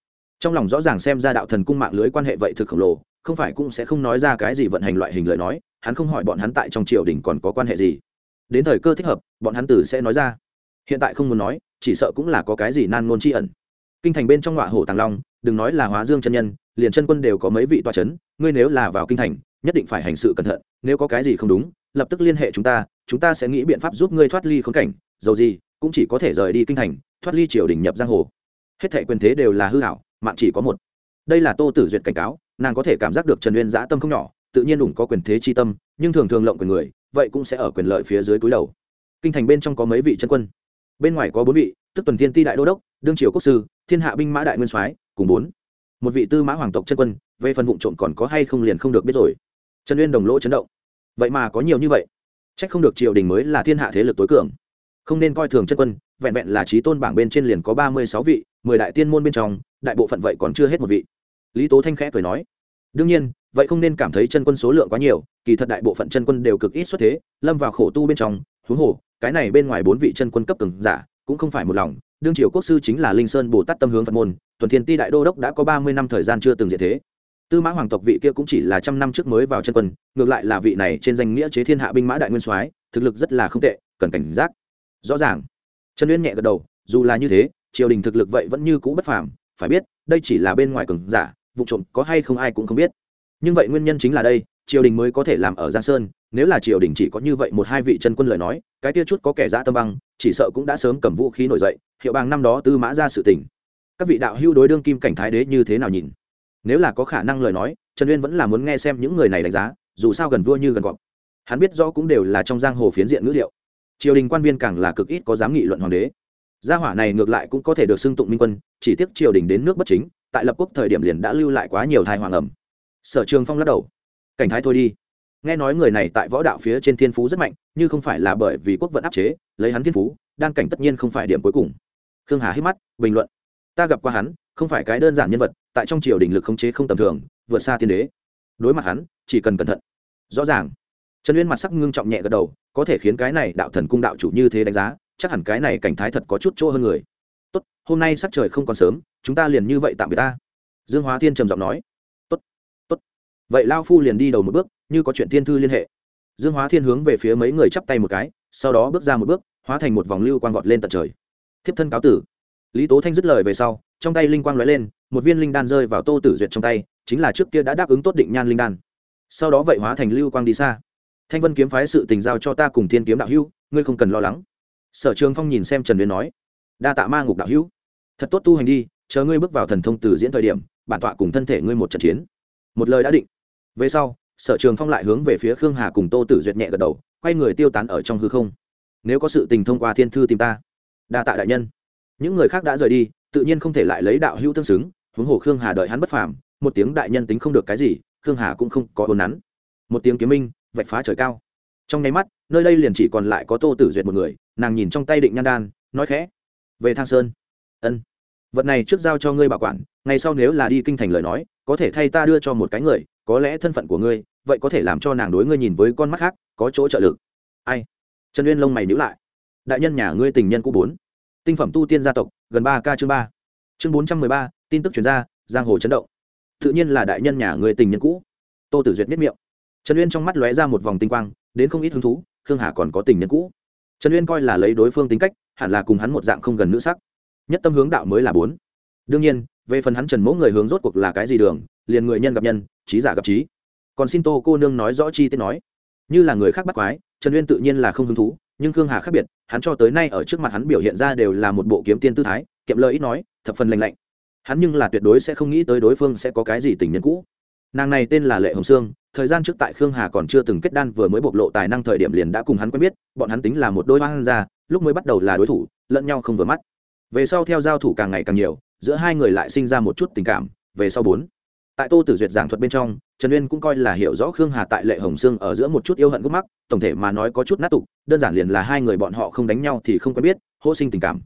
Trong lòng rõ ràng xem ra đạo thần cung mạng lưới quan hệ vậy thực khổng lồ không phải cũng sẽ không nói ra cái gì vận hành loại hình lời nói, hắn không hỏi bọn hắn tại trong triều đình còn có quan hệ gì. Đến thời cơ thích hợp, bọn hắn tử sẽ nói ra. Hiện tại không muốn nói, chỉ sợ cũng là có cái gì nan ngôn tri ẩn. Kinh thành bên trong ngọa hổ tàng long, đừng nói là hóa dương chân nhân, liền chân quân đều có mấy vị toa c h ấ n ngươi nếu là vào kinh thành, nhất định phải hành sự cẩn thận, nếu có cái gì không đúng, lập tức liên hệ chúng ta chúng ta sẽ nghĩ biện pháp giúp ngươi thoát ly khốn cảnh, dầu gì, cũng chỉ có thể rời đi kinh thành, thoát ly triều đình nhập giang hồ. Hết thệ quyền thế đều là hư hảo mạng chỉ có một. Đây là tô tử duyệt cảnh cáo nàng có thể cảm giác được trần uyên dã tâm không nhỏ, tự nhiên đủng có quyền thế chi tâm, nhưng thường thường lộng quyền người, vậy cũng sẽ ở quyền lợi phía dưới cúi đầu. Kinh thành bên trong có mấy vị chân quân? Bên ngoài có bốn vị, tức tuần thiên ti đại đô đốc, đương triều quốc sư, thiên hạ binh mã đại nguyên soái, cùng bốn. Một vị tư mã hoàng tộc chân quân, về phần vụ trộm còn có hay không liền không được biết rồi. Trần uyên đồng lỗ chấn động. Vậy mà có nhiều như vậy. Trách không được triều đình mới là thiên hạ thế lực tối cường. Không nên coi thường chân quân, vẹn vẹn là trí tôn bảng bên trên liền có ba mươi sáu vị, mười đại tiên môn bên trong, đại bộ phận vậy còn chưa hết một vị lý tố thanh khẽ cười nói, đương nhiên, vậy không nên cảm thấy chân quân số lượng quá nhiều, kỳ thật đại bộ phận chân quân đều cực ít xuất thế, lâm vào khổ tu bên trong, huống hồ, cái này bên ngoài bốn vị chân quân cấp cường giả cũng không phải một lòng, đương triều quốc sư chính là linh sơn bồ tát tâm hướng phật môn, tuần thiên ti đại đô đốc đã có ba mươi năm thời gian chưa từng diện thế. Tư mã hoàng tộc vị kia cũng chỉ là trăm năm trước mới vào chân quân, ngược lại là vị này trên danh nghĩa chế thiên hạ binh mã đại nguyên soái, thực lực rất là không tệ, cần cảnh giác. Rõ ràng. Trần uyên nhẹ gật đầu, dù là như thế, triều đình thực lực vậy vẫn như cũ bất phàm, phải biết, đây chỉ là bên ngoài cường giả vụ trộm có hay không ai cũng không biết. Nhưng vậy nguyên nhân chính là đây, triều đình mới có thể làm ở giang sơn, nếu là triều đình chỉ có như vậy một hai vị chân quân lời nói, cái kia chút có kẻ dã tâm băng, chỉ sợ cũng đã sớm cầm vũ khí nổi dậy, hiệu bang năm đó tư mã ra sự tình. Các vị đạo hưu đối đương kim cảnh thái đế như thế nào nhìn? Nếu là có khả năng lời nói, trần uyên vẫn là muốn nghe xem những người này đánh giá, dù sao gần vua như gần gọt hắn biết rõ cũng đều là trong giang hồ phiến diện ngữ liệu. Triều đình quan viên càng là cực ít có dám nghị luận hoàng đế gia hỏa này ngược lại cũng có thể được xưng tụng minh quân, chỉ tiếc triều đình đến nước bất chính, tại lập quốc thời điểm liền đã lưu lại quá nhiều thai hoàng ẩm. Sở trường phong lắc đầu. Cảnh thái thôi đi. Nghe nói người này tại võ đạo phía trên thiên phú rất mạnh, nhưng không phải là bởi vì quốc vận áp chế, lấy hắn thiên phú, đan cảnh tất nhiên không phải điểm cuối cùng. Khương hà hít mắt, bình luận. Ta gặp qua hắn, không phải cái đơn giản nhân vật, tại trong triều đình lực khống chế không tầm thường, vượt xa thiên đế. Đối mặt hắn, chỉ cần cẩn thận. Rõ ràng. Trần uyên mặt sắc ngưng trọng nhẹ gật đầu, có thể khiến cái này đạo thần cung đạo chủ như thế đánh giá chắc hẳn cái này cảnh thái thật có chút chỗ hơn người. Tốt, hôm nay sắc trời không còn sớm, chúng ta liền như vậy tạm biệt ta. Dương hóa thiên trầm giọng nói. Tốt tốt. Vậy lao phu liền đi đầu một bước, như có chuyện thiên thư liên hệ. Dương hóa thiên hướng về phía mấy người chắp tay một cái, sau đó bước ra một bước, hóa thành một vòng lưu quang vọt lên tận trời. Thiếp thân cáo tử. Lý tố thanh dứt lời về sau, trong tay linh quang lóe lên, một viên linh đan rơi vào tô tử duyệt trong tay, chính là trước kia đã đáp ứng tốt định nhan linh đan. Sau đó vậy hóa thành lưu quang đi xa. Thanh vân kiếm phái sự tình giao cho ta cùng thiên kiếm đạo hữu, ngươi không cần lo lắng sở trường phong nhìn xem trần uyên nói, đa tạ ma ngục đạo hữu. Thật tốt tu hành đi, chờ ngươi bước vào thần thông từ diễn thời điểm, bản tọa cùng thân thể ngươi một trận chiến. Một lời đã định. Về sau, sở trường phong lại hướng về phía khương hà cùng tô tử duyệt nhẹ gật đầu, quay người tiêu tán ở trong hư không. Nếu có sự tình thông qua thiên thư tìm ta. Đa tạ đại nhân. Những người khác đã rời đi, tự nhiên không thể lại lấy đạo hữu tương xứng, huống hồ khương hà đợi hắn bất phàm, một tiếng đại nhân tính không được cái gì, khương hà cũng không có ồn nắn. Một tiếng kiếm minh, vạch phá trời cao. Trong nháy mắt, nơi đây liền chỉ còn lại có tô tử duyệt một người nàng nhìn trong tay định nhan đan, nói khẽ, về thang sơn. Ân, vật này trước giao cho ngươi bảo quản, ngày sau nếu là đi kinh thành lời nói, có thể thay ta đưa cho một cái người, có lẽ thân phận của ngươi, vậy có thể làm cho nàng đối ngươi nhìn với con mắt khác, có chỗ trợ lực. Ai? Trần uyên lông mày nhữ lại. Đại nhân nhà ngươi tình nhân cũ bốn. Tinh phẩm tu tiên gia tộc, gần ba k chương ba. Chương bốn trăm mười ba, tin tức chuyển ra, giang hồ chấn động. Tự nhiên là đại nhân nhà người tình nhân cũ. Tô tử duyệt biết miệng. Trần uyên trong mắt lóe ra một vòng tinh quang, đến không ít hứng thú, khương hà còn có tình nhân cũ trần uyên coi là lấy đối phương tính cách, hẳn là cùng hắn một dạng không gần nữ sắc. Nhất tâm hướng đạo mới là bốn. Đương nhiên, về phần hắn trần mẫu người hướng rốt cuộc là cái gì đường, liền người nhân gặp nhân, trí giả gặp trí. Còn xin tô cô nương nói rõ chi tiết nói. Như là người khác bắt quái, trần uyên tự nhiên là không hứng thú, nhưng khương hà khác biệt, hắn cho tới nay ở trước mặt hắn biểu hiện ra đều là một bộ kiếm tiên tư thái, kiệm lời ít nói, thập phần lành lạnh. Hắn nhưng là tuyệt đối sẽ không nghĩ tới đối phương sẽ có cái gì tình nhân cũ. Nàng này tên là lệ hồng sương thời gian trước tại khương hà còn chưa từng kết đan vừa mới bộc lộ tài năng thời điểm liền đã cùng hắn quen biết, bọn hắn tính là một đôi hoang ra lúc mới bắt đầu là đối thủ, lẫn nhau không vừa mắt. Về sau theo giao thủ càng ngày càng nhiều, giữa hai người lại sinh ra một chút tình cảm, về sau bốn. Tại tô tử duyệt giảng thuật bên trong, trần uyên cũng coi là hiểu rõ khương hà tại lệ hồng sương ở giữa một chút yêu hận gốc mắc, tổng thể mà nói có chút nát tục, đơn giản liền là hai người bọn họ không đánh nhau thì không quen biết, hô sinh tình cảm.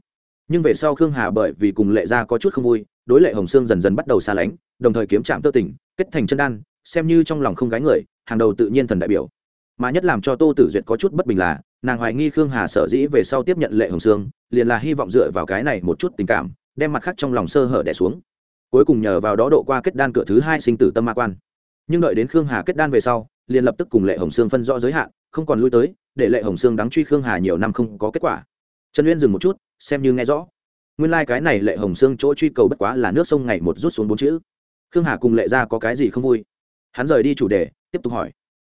Nhưng về sau khương hà bởi vì cùng lệ gia có chút không vui, đối lệ hồng sương dần dần bắt đầu xa lánh, đồng thời kiếm trạm tơ tỉnh kết thành chân đan xem như trong lòng không gái người, hàng đầu tự nhiên thần đại biểu. Mà nhất làm cho tô tử duyệt có chút bất bình là, nàng hoài nghi khương hà sở dĩ về sau tiếp nhận lệ hồng sương, liền là hy vọng dựa vào cái này một chút tình cảm, đem mặt khác trong lòng sơ hở đẻ xuống. Cuối cùng nhờ vào đó độ qua kết đan cửa thứ hai sinh tử tâm ma quan. Nhưng đợi đến khương hà kết đan về sau, liền lập tức cùng lệ hồng sương phân rõ giới hạn, không còn lui tới, để lệ hồng sương đáng truy khương hà nhiều năm không có kết quả. Trần uyên dừng một chút, xem như nghe rõ. Nguyên lai、like、cái này lệ hồng sương chỗ truy cầu bất quá là nước sông ngày một rút xuống bốn chữ. Khương hà cùng lệ ra có cái gì không vui? Hắn rời đi chủ đề, tiếp tục hỏi.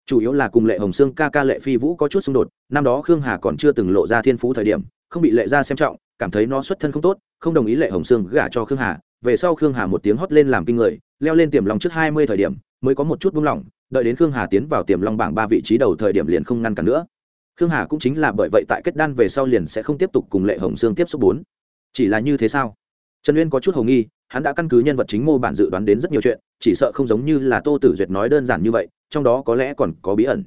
Chủ yếu là cùng lệ hồng sương ca ca lệ phi vũ có chút xung đột, năm đó khương hà còn chưa từng lộ ra thiên phú thời điểm, không bị lệ ra xem trọng, cảm thấy nó xuất thân không tốt, không đồng ý lệ hồng sương gả cho khương hà. Về sau khương hà một tiếng hót lên làm kinh người, leo lên tiềm long trước hai mươi thời điểm, mới có một chút buông lỏng, đợi đến khương hà tiến vào tiềm long bảng ba vị trí đầu thời điểm liền không ngăn cản nữa. Khương hà cũng chính là bởi vậy tại kết đan về sau liền sẽ không tiếp tục cùng lệ hồng sương tiếp xúc bốn. Chỉ là như thế sao? Trần uyên có chút hầu nghi, hắn đã căn cứ nhân vật chính mô bản dự đoán đến rất nhiều chuyện, chỉ sợ không giống như là tô tử duyệt nói đơn giản như vậy, trong đó có lẽ còn có bí ẩn.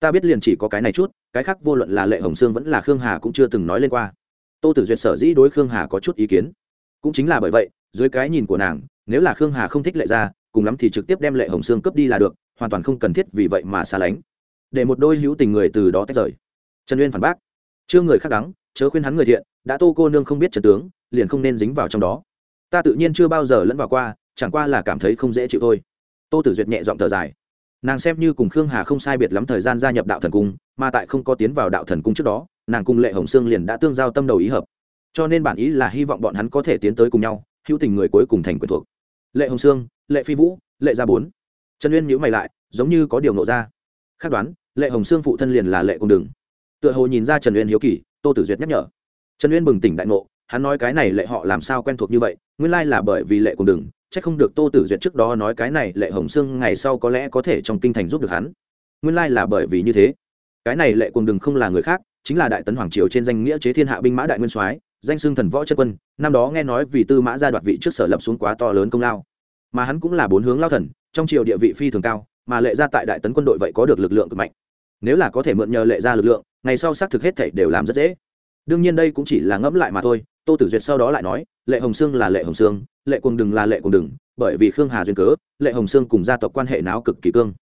Ta biết liền chỉ có cái này chút, cái khác vô luận là lệ hồng sương vẫn là khương hà cũng chưa từng nói lên qua. Tô tử duyệt sở dĩ đối khương hà có chút ý kiến. Cũng chính là bởi vậy, dưới cái nhìn của nàng, nếu là khương hà không thích lệ ra cùng lắm thì trực tiếp đem lệ hồng sương cướp đi là được, hoàn toàn không cần thiết vì vậy mà xa lánh. Để một đôi hữu tình người từ đó tách rời. Trần uyên phản bác. Chưa người khác đắng chớ khuyên hắn người thiện, đã tô cô nương không biết trần tướng, liền không nên dính vào trong đó. Ta tự nhiên chưa bao giờ lẫn vào qua, chẳng qua là cảm thấy không dễ chịu thôi. Tô tử duyệt nhẹ giọng thở dài. Nàng xem như cùng khương hà không sai biệt lắm thời gian gia nhập đạo thần cung, mà tại không có tiến vào đạo thần cung trước đó, nàng cùng lệ hồng sương liền đã tương giao tâm đầu ý hợp. Cho nên bản ý là hy vọng bọn hắn có thể tiến tới cùng nhau, hữu tình người cuối cùng thành quyền thuộc. Lệ hồng sương, lệ phi vũ, lệ gia bốn. Trần uyên nhữ mày lại, giống như có điều nộ ra. Khác đoán, lệ hồng sương phụ thân liền là lệ cùng đừng tựa hồ nhìn ra trần uyên hiếu kỳ tô tử duyệt nhắc nhở. Trần uyên bừng tỉnh đại ngộ, hắn nói cái này lệ họ làm sao quen thuộc như vậy, nguyên lai là bởi vì lệ cùng đừng c h ắ c không được tô tử duyệt trước đó nói cái này lệ hồng sương ngày sau có lẽ có thể trong kinh thành giúp được hắn. Nguyên lai là bởi vì như thế. Cái này lệ cùng đừng không là người khác, chính là đại tấn hoàng triều trên danh nghĩa chế thiên hạ binh mã đại nguyên soái, danh xưng thần võ chất quân, năm đó nghe nói vì tư mã gia đoạt vị trước sở lập xuống quá to lớn công lao. Mà hắn cũng là bốn hướng lao thần, trong triều địa vị phi thường cao, mà lệ ra tại đại tấn quân đội vậy có được lực lượng cực mạnh nếu là có thể mượn nhờ lệ ra lực lượng, ngày sau xác thực hết thảy đều làm rất dễ. Đương nhiên đây cũng chỉ là ngẫm lại mà thôi, tô tử duyệt sau đó lại nói, lệ hồng sương là lệ hồng sương, lệ quần đừng là lệ quần đừng, bởi vì khương hà duyên cớ, lệ hồng sương cùng gia tộc quan hệ náo cực kỳ cương.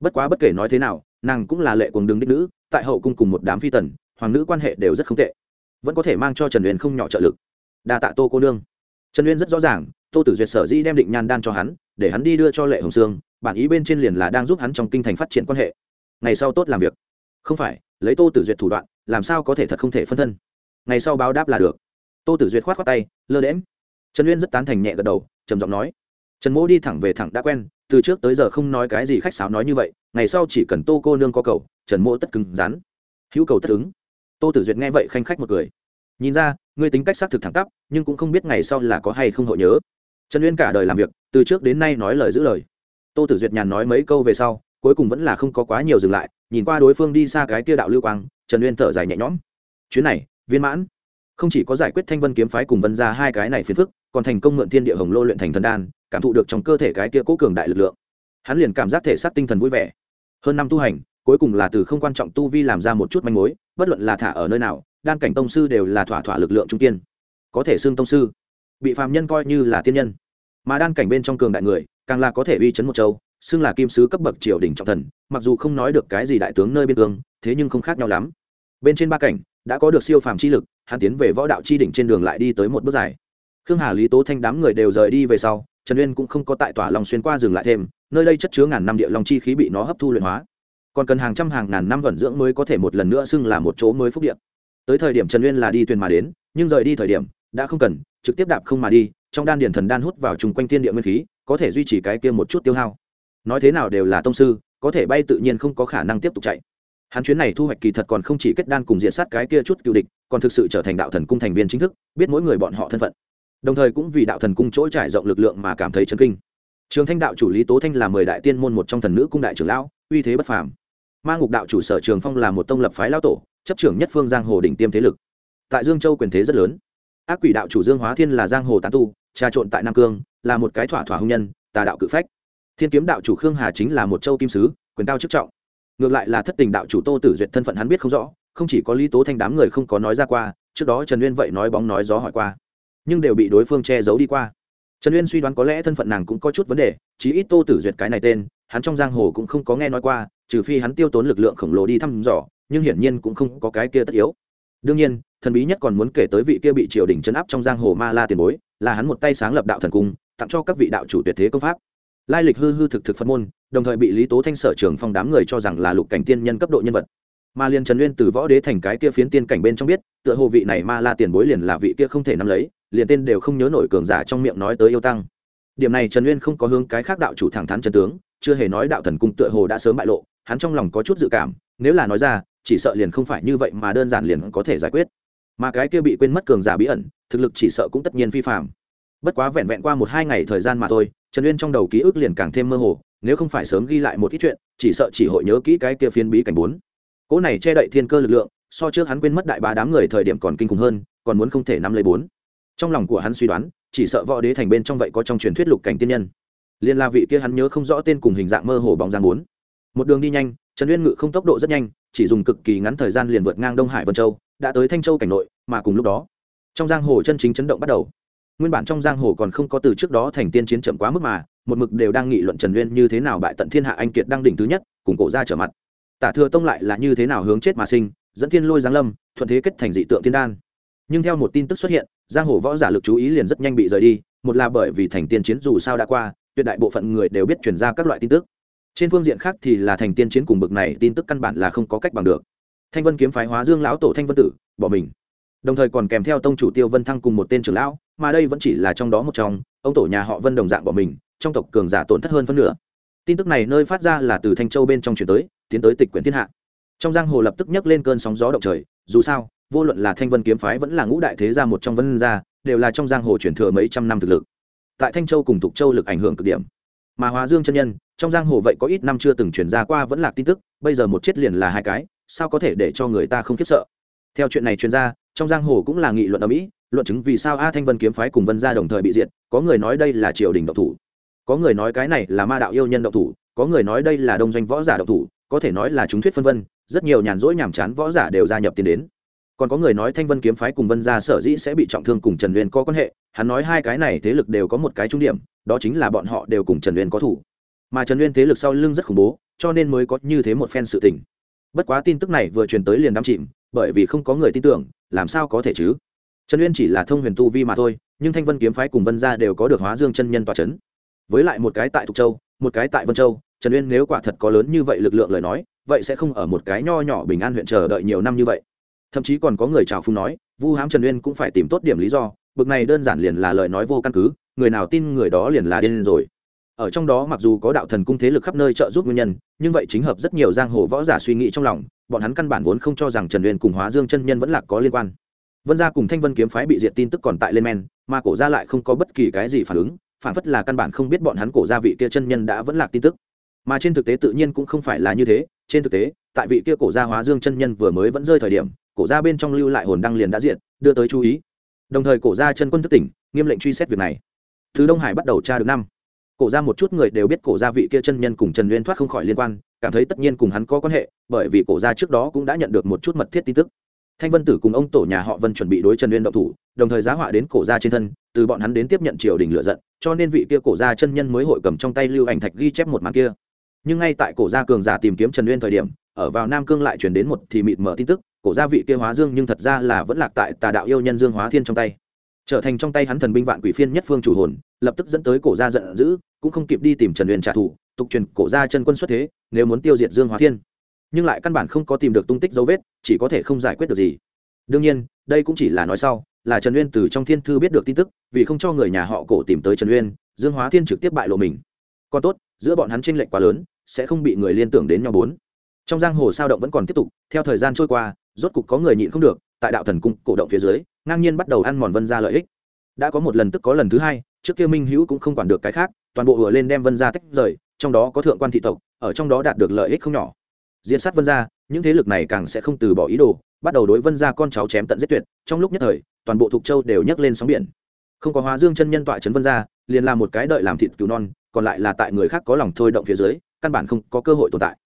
Bất quá bất kể nói thế nào, nàng cũng là lệ quần đừng đích nữ, tại hậu cung cùng một đám phi tần, hoàng nữ quan hệ đều rất không tệ. Vẫn có thể mang cho trần uyên không nhỏ trợ lực. Đa tạ tô cô nương. Trần uyên rất rõ ràng, tô tử duyệt sở di đem định nhan đan cho hắn, để hắn đi đưa cho lệ hồng sương, bản ý bên trên liền là đang giúp hắn trong kinh thành phát triển quan hệ ngày sau tốt làm việc. Không phải, lấy tô tử duyệt thủ đoạn, làm sao có thể thật không thể phân thân? Ngày sau báo đáp là được. Tô tử duyệt k h o á t khoác tay, lơ đễm trần uyên rất tán thành nhẹ gật đầu, trầm giọng nói. Trần mỗ đi thẳng về thẳng đã quen, từ trước tới giờ không nói cái gì khách sáo nói như vậy, ngày sau chỉ cần tô cô nương có cầu, trần mỗ tất cứng rắn. Hữu cầu tất ứng. Tô tử duyệt nghe vậy khanh khách một cười. Nhìn ra, ngươi tính cách xác thực thẳng tắp, nhưng cũng không biết ngày sau là có hay không hội nhớ. Trần uyên cả đời làm việc, từ trước đến nay nói lời giữ lời. Tô tử duyệt nhàn nói mấy câu về sau cuối cùng vẫn là không có quá nhiều dừng lại, nhìn qua đối phương đi xa cái kia đạo lưu quang, trần uyên thở dài nhẹ nhõm. Chuyến này, viên mãn. Không chỉ có giải quyết thanh vân kiếm phái cùng vân ra hai cái này phiền phức, còn thành công mượn thiên địa hồng lô luyện thành thần đan, cảm thụ được trong cơ thể cái kia cố cường đại lực lượng. Hắn liền cảm giác thể xác tinh thần vui vẻ. Hơn năm tu hành, cuối cùng là từ không quan trọng tu vi làm ra một chút manh mối, bất luận là thả ở nơi nào, đan cảnh tông sư đều là thỏa thỏa lực lượng trung tiên có thể xương tông sư. Bị phàm nhân coi như là tiên nhân. Mà đan cảnh bên trong cường đại người, càng là có thể uy chấn một châu xưng là kim sứ cấp bậc triều đình trọng thần, mặc dù không nói được cái gì đại tướng nơi biên cương, thế nhưng không khác nhau lắm. Bên trên ba cảnh, đã có được siêu phàm chi lực, hắn tiến về võ đạo chi đỉnh trên đường lại đi tới một bước dài. Khương hà, lý tố thanh đám người đều rời đi về sau, trần uyên cũng không có tại tỏa lòng xuyên qua dừng lại thêm, nơi đây chất chứa ngàn năm địa long chi khí bị nó hấp thu luyện hóa. Còn cần hàng trăm hàng ngàn năm vận dưỡng mới có thể một lần nữa xưng là một chỗ mới phúc điện tới thời điểm trần uyên là đi thuyền mà đến, nhưng rời đi thời điểm, đã không cần, trực tiếp đạp không mà đi, trong đan điền thần đan hút vào chung quanh thiên địa nguyên khí, có thể duy trì cái kia một chút tiêu hao nói thế nào đều là tông sư, có thể bay tự nhiên không có khả năng tiếp tục chạy. Hắn chuyến này thu hoạch kỳ thật còn không chỉ kết đan cùng diện sát cái kia chút cựu địch, còn thực sự trở thành đạo thần cung thành viên chính thức, biết mỗi người bọn họ thân phận. Đồng thời cũng vì đạo thần cung chỗ trải rộng lực lượng mà cảm thấy chấn kinh. Trường thanh đạo chủ lý tố thanh là mười đại tiên môn một trong thần nữ cung đại trưởng lão, uy thế bất phàm. Ma ngục đạo chủ sở trường phong là một tông lập phái lao tổ, chấp trưởng nhất phương giang hồ đỉnh tiêm thế lực. Tại dương châu quyền thế rất lớn. Ác quỷ đạo chủ dương hóa thiên là giang hồ tán tu, trà trộn tại nam cương, là một cái thỏa thỏa hung nhân, tà đạo cự phách thiên kiếm đạo chủ khương hà chính là một châu kim sứ, quyền cao chức trọng. Ngược lại là thất tình đạo chủ tô tử duyệt thân phận hắn biết không rõ, không chỉ có lý tố thanh đám người không có nói ra qua, trước đó trần uyên vậy nói bóng nói gió hỏi qua, nhưng đều bị đối phương che giấu đi qua. Trần uyên suy đoán có lẽ thân phận nàng cũng có chút vấn đề, chí ít tô tử duyệt cái này tên, hắn trong giang hồ cũng không có nghe nói qua, trừ phi hắn tiêu tốn lực lượng khổng lồ đi thăm dò, nhưng hiển nhiên cũng không có cái kia tất yếu. Đương nhiên, thần bí nhất còn muốn kể tới vị kia bị triều đình chấn áp trong giang hồ ma la tiền bối, là hắn một tay sáng lập đạo thần cung, tặng cho các vị đạo chủ tuyệt thế công pháp lai lịch hư hư thực thực phật môn, đồng thời bị lý tố thanh sở trường phong đám người cho rằng là lục cảnh tiên nhân cấp độ nhân vật. Mà liền trần uyên từ võ đế thành cái kia phiến tiên cảnh bên trong biết, tựa hồ vị này ma la tiền bối liền là vị kia không thể nắm lấy, liền tên đều không nhớ nổi cường giả trong miệng nói tới yêu tăng. Điểm này trần uyên không có hướng cái khác đạo chủ thẳng thắn chân tướng, chưa hề nói đạo thần cung tựa hồ đã sớm bại lộ, hắn trong lòng có chút dự cảm, nếu là nói ra, chỉ sợ liền không phải như vậy mà đơn giản liền có thể giải quyết. Mà cái kia bị quên mất cường giả bí ẩn, thực lực chỉ sợ cũng tất nhiên vi phạm bất quá vẹn vẹn qua một hai ngày thời gian mà thôi, trần uyên trong đầu ký ức liền càng thêm mơ hồ, nếu không phải sớm ghi lại một ít chuyện, chỉ sợ chỉ hội nhớ kỹ cái kia phiến bí cảnh bốn. Cỗ này che đậy thiên cơ lực lượng, so trước hắn quên mất đại ba đám người thời điểm còn kinh khủng hơn, còn muốn không thể nắm lấy bốn. Trong lòng của hắn suy đoán, chỉ sợ võ đế thành bên trong vậy có trong truyền thuyết lục cảnh tiên nhân. Liên la vị kia hắn nhớ không rõ tên cùng hình dạng mơ hồ bóng giang bốn. Một đường đi nhanh, trần uyên ngự không tốc độ rất nhanh, chỉ dùng cực kỳ ngắn thời gian liền vượt ngang đông hải vân châu, đã tới thanh châu cảnh nội, mà cùng lúc đó, trong giang hồ chân chính chấn động bắt đầu nguyên bản trong giang hồ còn không có từ trước đó thành tiên chiến chậm quá mức mà, một mực đều đang nghị luận trần uyên như thế nào bại tận thiên hạ anh kiệt đang đỉnh thứ nhất, cùng cổ ra trở mặt. Tả thừa tông lại là như thế nào hướng chết mà sinh, dẫn thiên lôi giáng lâm, thuận thế kết thành dị tượng thiên đan. Nhưng theo một tin tức xuất hiện, giang hồ võ giả lực chú ý liền rất nhanh bị rời đi, một là bởi vì thành tiên chiến dù sao đã qua, tuyệt đại bộ phận người đều biết chuyển ra các loại tin tức. Trên phương diện khác thì là thành tiên chiến cùng bực này, tin tức căn bản là không có cách bằng được. Thanh vân kiếm phái hóa dương lão tổ thanh vân tử, bỏ mình. Đồng thời còn kèm theo tông chủ tiêu vân thăng cùng một tên trưởng lão mà đây vẫn chỉ là trong đó một trong, ông tổ nhà họ vân đồng dạng bỏ mình, trong tộc cường giả tổn thất hơn phân nửa. Tin tức này nơi phát ra là từ thanh châu bên trong chuyển tới, tiến tới tịch quyển thiên hạ. Trong giang hồ lập tức nhấc lên cơn sóng gió động trời, dù sao, vô luận là thanh vân kiếm phái vẫn là ngũ đại thế gia một trong vân gia, đều là trong giang hồ truyền thừa mấy trăm năm thực lực. Tại thanh châu cùng tục châu lực ảnh hưởng cực điểm. Mà hóa dương chân nhân, trong giang hồ vậy có ít năm chưa từng truyền ra qua vẫn là tin tức, bây giờ một chết liền là hai cái, sao có thể để cho người ta không khiếp sợ? Theo chuyện này truyền ra, trong giang hồ cũng là nghị luận ở mỹ luận chứng vì sao a thanh vân kiếm phái cùng vân gia đồng thời bị diệt, có người nói đây là triều đình độc thủ, có người nói cái này là ma đạo yêu nhân độc thủ, có người nói đây là đông doanh võ giả độc thủ, có thể nói là chúng thuyết phân vân, rất nhiều nhàn rỗi nhàm chán võ giả đều gia nhập tiền đến. Còn có người nói thanh vân kiếm phái cùng vân gia sở dĩ sẽ bị trọng thương cùng trần uyên có quan hệ, hắn nói hai cái này thế lực đều có một cái trung điểm, đó chính là bọn họ đều cùng trần uyên có thủ. Mà trần uyên thế lực sau lưng rất khủng bố, cho nên mới có như thế một phen sự tình. Bất quá tin tức này vừa truyền tới liền đắm chìm, bởi vì không có người tin tưởng, làm sao có thể chứ? Trần uyên chỉ là thông huyền tu vi mà thôi, nhưng thanh vân kiếm phái cùng vân gia đều có được hóa dương chân nhân tòa c h ấ n với lại một cái tại thục châu, một cái tại vân châu, trần uyên nếu quả thật có lớn như vậy lực lượng lời nói, vậy sẽ không ở một cái nho nhỏ bình an huyện chờ đợi nhiều năm như vậy. Thậm chí còn có người trào phung nói, vu hám trần uyên cũng phải tìm tốt điểm lý do, bực này đơn giản liền là lời nói vô căn cứ, người nào tin người đó liền là điên rồi. Ở trong đó mặc dù có đạo thần cung thế lực khắp nơi trợ giúp nguyên nhân, nhưng vậy chính hợp rất nhiều giang hồ võ giả suy nghĩ trong lòng, bọn hắn căn bản vốn không cho rằng trần uyên cùng hóa dương chân nhân vẫn là có liên quan vân gia cùng thanh vân kiếm phái bị diệt tin tức còn tại lên men, mà cổ gia lại không có bất kỳ cái gì phản ứng, phản phất là căn bản không biết bọn hắn cổ gia vị kia chân nhân đã vẫn lạc tin tức. Mà trên thực tế tự nhiên cũng không phải là như thế, trên thực tế, tại vị kia cổ gia hóa dương chân nhân vừa mới vẫn rơi thời điểm, cổ gia bên trong lưu lại hồn đăng liền đã diện đưa tới chú ý. Đồng thời cổ gia chân quân thức tỉnh, nghiêm lệnh truy xét việc này. Thứ đông hải bắt đầu tra được năm. Cổ gia một chút người đều biết cổ gia vị kia chân nhân cùng trần nguyên thoát không khỏi liên quan, cảm thấy tất nhiên cùng hắn có quan hệ, bởi vì cổ gia trước đó cũng đã nhận được một chút mật thiết tin tức thanh vân tử cùng ông tổ nhà họ vân chuẩn bị đối trần uyên động thủ, đồng thời giá họa đến cổ gia trên thân, từ bọn hắn đến tiếp nhận triều đình lựa giận, cho nên vị kia cổ gia chân nhân mới hội cầm trong tay lưu ảnh thạch ghi chép một màn kia. Nhưng ngay tại cổ gia cường giả tìm kiếm trần uyên thời điểm, ở vào nam cương lại chuyển đến một thì mịt mở tin tức, cổ gia vị kia hóa dương nhưng thật ra là vẫn lạc tại tà đạo yêu nhân dương hóa thiên trong tay. Trở thành trong tay hắn thần binh vạn quỷ phiên nhất phương chủ hồn, lập tức dẫn tới cổ gia giận dữ, cũng không kịp đi tìm trần uyên trả thù, tục truyền cổ gia chân quân xuất thế, nếu muốn tiêu diệt dương hóa thiên nhưng lại căn bản không có tìm được tung tích dấu vết, chỉ có thể không giải quyết được gì. Đương nhiên, đây cũng chỉ là nói sau, là trần uyên từ trong thiên thư biết được tin tức, vì không cho người nhà họ cổ tìm tới trần uyên, dương hóa thiên trực tiếp bại lộ mình. Còn tốt, giữa bọn hắn tranh lệch quá lớn, sẽ không bị người liên tưởng đến nhau bốn. Trong giang hồ sao động vẫn còn tiếp tục, theo thời gian trôi qua, rốt cục có người nhịn không được, tại đạo thần cung cổ động phía dưới, ngang nhiên bắt đầu ăn mòn vân ra lợi ích. Đã có một lần tức có lần thứ hai, trước kia minh hữu cũng không quản được cái khác, toàn bộ vừa lên đem vân ra tách rời, trong đó có thượng quan thị tộc, ở trong đó đạt được lợi ích không nhỏ diện sát vân gia, những thế lực này càng sẽ không từ bỏ ý đồ, bắt đầu đối vân gia con cháu chém tận giết tuyệt, trong lúc nhất thời, toàn bộ thục châu đều nhấc lên sóng biển. Không có hóa dương chân nhân tọa trấn vân gia, liền làm một cái đợi làm thịt cứu non, còn lại là tại người khác có lòng thôi động phía dưới, căn bản không có cơ hội tồn tại.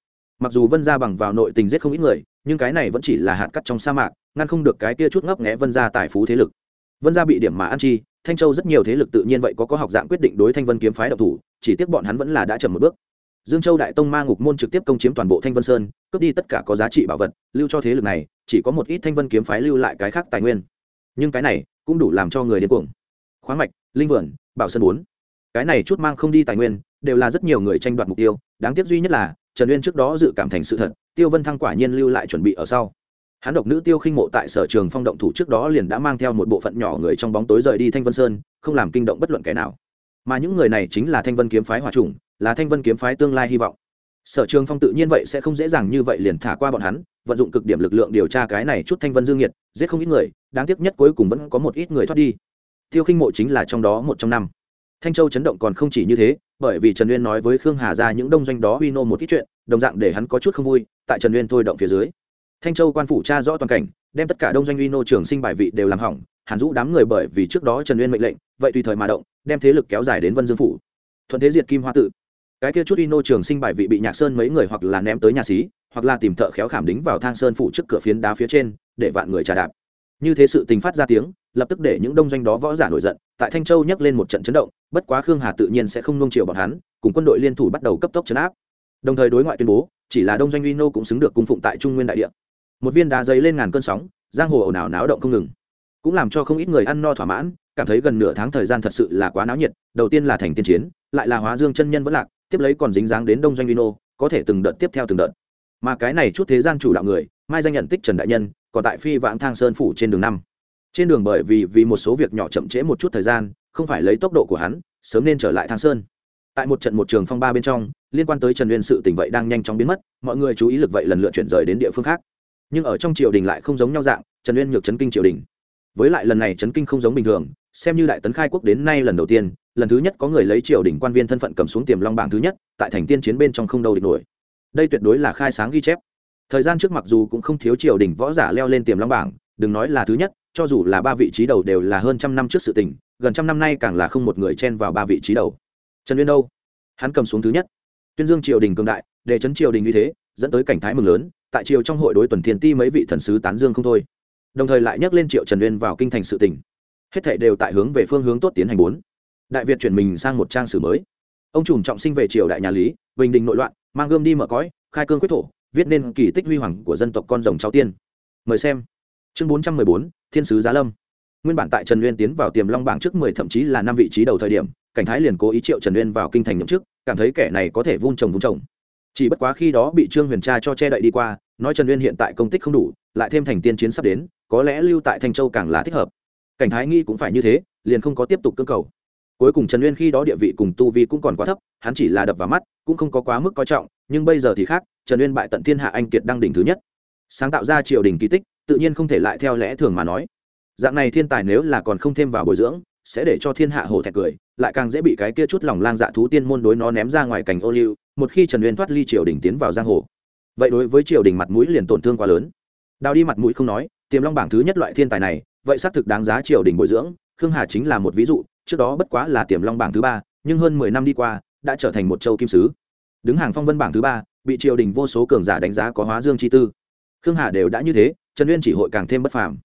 Mặc dù vân gia bằng vào nội tình giết không ít người, nhưng cái này vẫn chỉ là hạt cắt trong sa mạc, ngăn không được cái kia chút ngấp nghẽ vân gia tài phú thế lực. Vân gia bị điểm mà ăn chi, thanh châu rất nhiều thế lực tự nhiên vậy có có học dạng quyết định đối thanh vân kiếm phái độc thủ, chỉ tiếc bọn hắn vẫn là đã chậm một bước dương châu đại tông ma ngục môn trực tiếp công chiếm toàn bộ thanh vân sơn, cướp đi tất cả có giá trị bảo vật, lưu cho thế lực này, chỉ có một ít thanh vân kiếm phái lưu lại cái khác tài nguyên. Nhưng cái này, cũng đủ làm cho người điên cuồng. Khoáng mạch, linh vườn, bảo sơn bốn. Cái này chút mang không đi tài nguyên, đều là rất nhiều người tranh đoạt mục tiêu, đáng tiếc duy nhất là, trần uyên trước đó dự cảm thành sự thật, tiêu vân thăng quả nhiên lưu lại chuẩn bị ở sau. Hắn độc nữ tiêu khinh mộ tại sở trường phong động thủ trước đó liền đã mang theo một bộ phận nhỏ người trong bóng tối rời đi thanh vân sơn, không làm kinh động bất luận kẻ nào. Mà những người này chính là thanh vân kiếm phái hòa trùng là thanh vân kiếm phái tương lai hy vọng. Sở trường phong tự nhiên vậy sẽ không dễ dàng như vậy liền thả qua bọn hắn, vận dụng cực điểm lực lượng điều tra cái này chút thanh vân dương nhiệt, giết không ít người, đáng tiếc nhất cuối cùng vẫn có một ít người thoát đi. Tiêu khinh mộ chính là trong đó một trong năm. Thanh châu chấn động còn không chỉ như thế, bởi vì trần uyên nói với khương hà ra những đông doanh đó uy nô một ít chuyện, đồng dạng để hắn có chút không vui, tại trần uyên thôi động phía dưới. Thanh châu quan phủ tra rõ toàn cảnh, đem tất cả đông doanh uy nô trường sinh bài vị đều làm hỏng, hàn dũ đám người bởi vì trước đó trần uyên mệnh lệnh, vậy tùy thời mà động, đem thế lực kéo dài đến vân dương phủ. Thuận thế diệt kim hoa tự cái kia chút ino trường sinh bài vị bị nhạc sơn mấy người hoặc là ném tới nhà xí, hoặc là tìm thợ khéo khảm đính vào thang sơn phủ trước cửa phiến đá phía trên, để vạn người trà đạp. Như thế sự tình phát ra tiếng, lập tức để những đông doanh đó võ giả nổi giận, tại thanh châu nhắc lên một trận chấn động, bất quá khương hà tự nhiên sẽ không nung chiều bọn hắn, cùng quân đội liên thủ bắt đầu cấp tốc chấn áp. Đồng thời đối ngoại tuyên bố, chỉ là đông doanh uy nô cũng xứng được cung phụng tại trung nguyên đại địa. Một viên đá giấy lên ngàn cơn sóng, giang hồ ồn ào náo động không ngừng. Cũng làm cho không ít người ăn no thỏa mãn, cảm thấy gần nửa tháng thời gian thật sự là quá náo nhiệt, đầu tiên là thành tiên chiến, lại là hóa dương chân nhân vẫn lạc tiếp lấy còn dính dáng đến đông doanh vino, có thể từng đợt tiếp theo từng đợt. Mà cái này chút thế gian chủ đạo người, mai danh nhận tích trần đại nhân, còn tại phi vãng thang sơn phủ trên đường năm. Trên đường bởi vì vì một số việc nhỏ chậm trễ một chút thời gian, không phải lấy tốc độ của hắn, sớm nên trở lại thang sơn. Tại một trận một trường phong ba bên trong, liên quan tới trần uyên sự tình vậy đang nhanh chóng biến mất, mọi người chú ý lực vậy lần lượt chuyển rời đến địa phương khác. Nhưng ở trong triều đình lại không giống nhau dạng, trần uyên nhược chấn kinh triều đình. Với lại lần này chấn kinh không giống bình thường, xem như đại tấn khai quốc đến nay lần đầu tiên lần thứ nhất có người lấy triều đình quan viên thân phận cầm xuống tiềm long bảng thứ nhất, tại thành tiên chiến bên trong không đâu địch nổi. Đây tuyệt đối là khai sáng ghi chép. Thời gian trước mặc dù cũng không thiếu triều đình võ giả leo lên tiềm long bảng, đừng nói là thứ nhất, cho dù là ba vị trí đầu đều là hơn trăm năm trước sự tình, gần trăm năm nay càng là không một người chen vào ba vị trí đầu. Trần uyên đâu? Hắn cầm xuống thứ nhất. Tuyên dương triều đình cường đại, để chấn triều đình như thế, dẫn tới cảnh thái mừng lớn, tại triều trong hội đối tuần thiền ti mấy vị thần sứ tán dương không thôi. Đồng thời lại nhắc lên triệu trần uyên vào kinh thành sự tỉnh hết thảy đều tại hướng về phương hướng tốt tiến hành bốn đại việt chuyển mình sang một trang sử mới. Ông trùm trọng sinh về triều đại nhà lý, bình định nội loạn, mang gươm đi mở cõi, khai cương quyết thổ, viết nên kỳ tích huy hoàng của dân tộc con rồng cháu tiên. Mời xem. Chương bốn trăm mười bốn, thiên sứ giá lâm. Nguyên bản tại trần uyên tiến vào tiềm long bảng trước mười, thậm chí là năm vị trí đầu thời điểm, cảnh thái liền cố ý triệu trần uyên vào kinh thành nhậm chức, cảm thấy kẻ này có thể vun trồng vun trồng. Chỉ bất quá khi đó bị trương huyền tra cho che đậy đi qua, nói trần uyên hiện tại công tích không đủ, lại thêm thành tiên chiến sắp đến, có lẽ lưu tại thanh châu càng là thích hợp. Cảnh thái nghi cũng phải như thế, liền không có tiếp tục cơ cầu cuối cùng trần uyên khi đó địa vị cùng tu vi cũng còn quá thấp, hắn chỉ là đập vào mắt, cũng không có quá mức coi trọng, nhưng bây giờ thì khác, trần uyên bại tận thiên hạ anh kiệt đăng đỉnh thứ nhất. Sáng tạo ra triều đình kỳ tích, tự nhiên không thể lại theo lẽ thường mà nói. Dạng này thiên tài nếu là còn không thêm vào bồi dưỡng, sẽ để cho thiên hạ hổ thẹn cười, lại càng dễ bị cái kia chút lòng lang dạ thú tiên môn đối nó ném ra ngoài cảnh ô liu, một khi trần uyên thoát ly triều đình tiến vào giang hồ. Vậy đối với triều đình mặt mũi liền tổn thương quá lớn. Đào đi mặt mũi không nói, tiềm long bảng thứ nhất loại thiên tài này, vậy xác thực đáng giá triều đình bồi dưỡng, khương hà chính là một ví dụ trước đó bất quá là tiềm long bảng thứ ba, nhưng hơn mười năm đi qua, đã trở thành một châu kim sứ. Đứng hàng phong vân bảng thứ ba, bị triều đình vô số cường giả đánh giá có hóa dương chi tư. Khương hà đều đã như thế, trần uyên chỉ hội càng thêm bất phàm.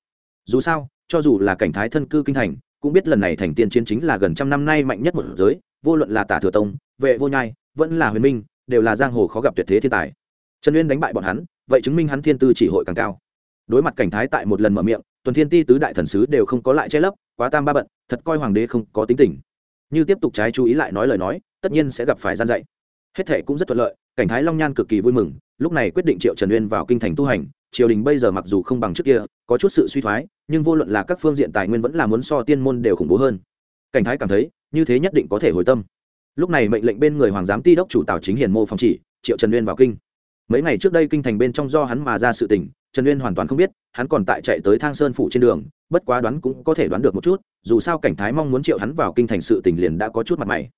Dù sao, cho dù là cảnh thái thân cư kinh thành, cũng biết lần này thành tiên chiến chính là gần trăm năm nay mạnh nhất một giới, vô luận là tả thừa tông, vệ vô nhai, vẫn là huyền minh, đều là giang hồ khó gặp tuyệt thế thiên tài. Trần uyên đánh bại bọn hắn, vậy chứng minh hắn thiên tư chỉ hội càng cao. Đối mặt cảnh thái tại một lần mở miệng tuần thiên ti tứ đại thần sứ đều không có lại che lấp, quá tam ba bận, thật coi hoàng đế không có tính tình. Như tiếp tục trái chú ý lại nói lời nói, tất nhiên sẽ gặp phải gian dạy. Hết thể cũng rất thuận lợi, cảnh thái long nhan cực kỳ vui mừng, lúc này quyết định triệu trần uyên vào kinh thành tu hành, triều đình bây giờ mặc dù không bằng trước kia, có chút sự suy thoái, nhưng vô luận là các phương diện tài nguyên vẫn là muốn so tiên môn đều khủng bố hơn. Cảnh thái cảm thấy, như thế nhất định có thể hồi tâm. Lúc này mệnh lệnh bên người hoàng giám ti đốc chủ tào chính hiền mô phòng chỉ, triệu trần uyên vào kinh. Mấy ngày trước đây kinh thành bên trong do hắn mà ra sự tình trần uyên hoàn toàn không biết, hắn còn tại chạy tới thang sơn phủ trên đường, bất quá đoán cũng có thể đoán được một chút, dù sao cảnh thái mong muốn triệu hắn vào kinh thành sự tình liền đã có chút mặt mày.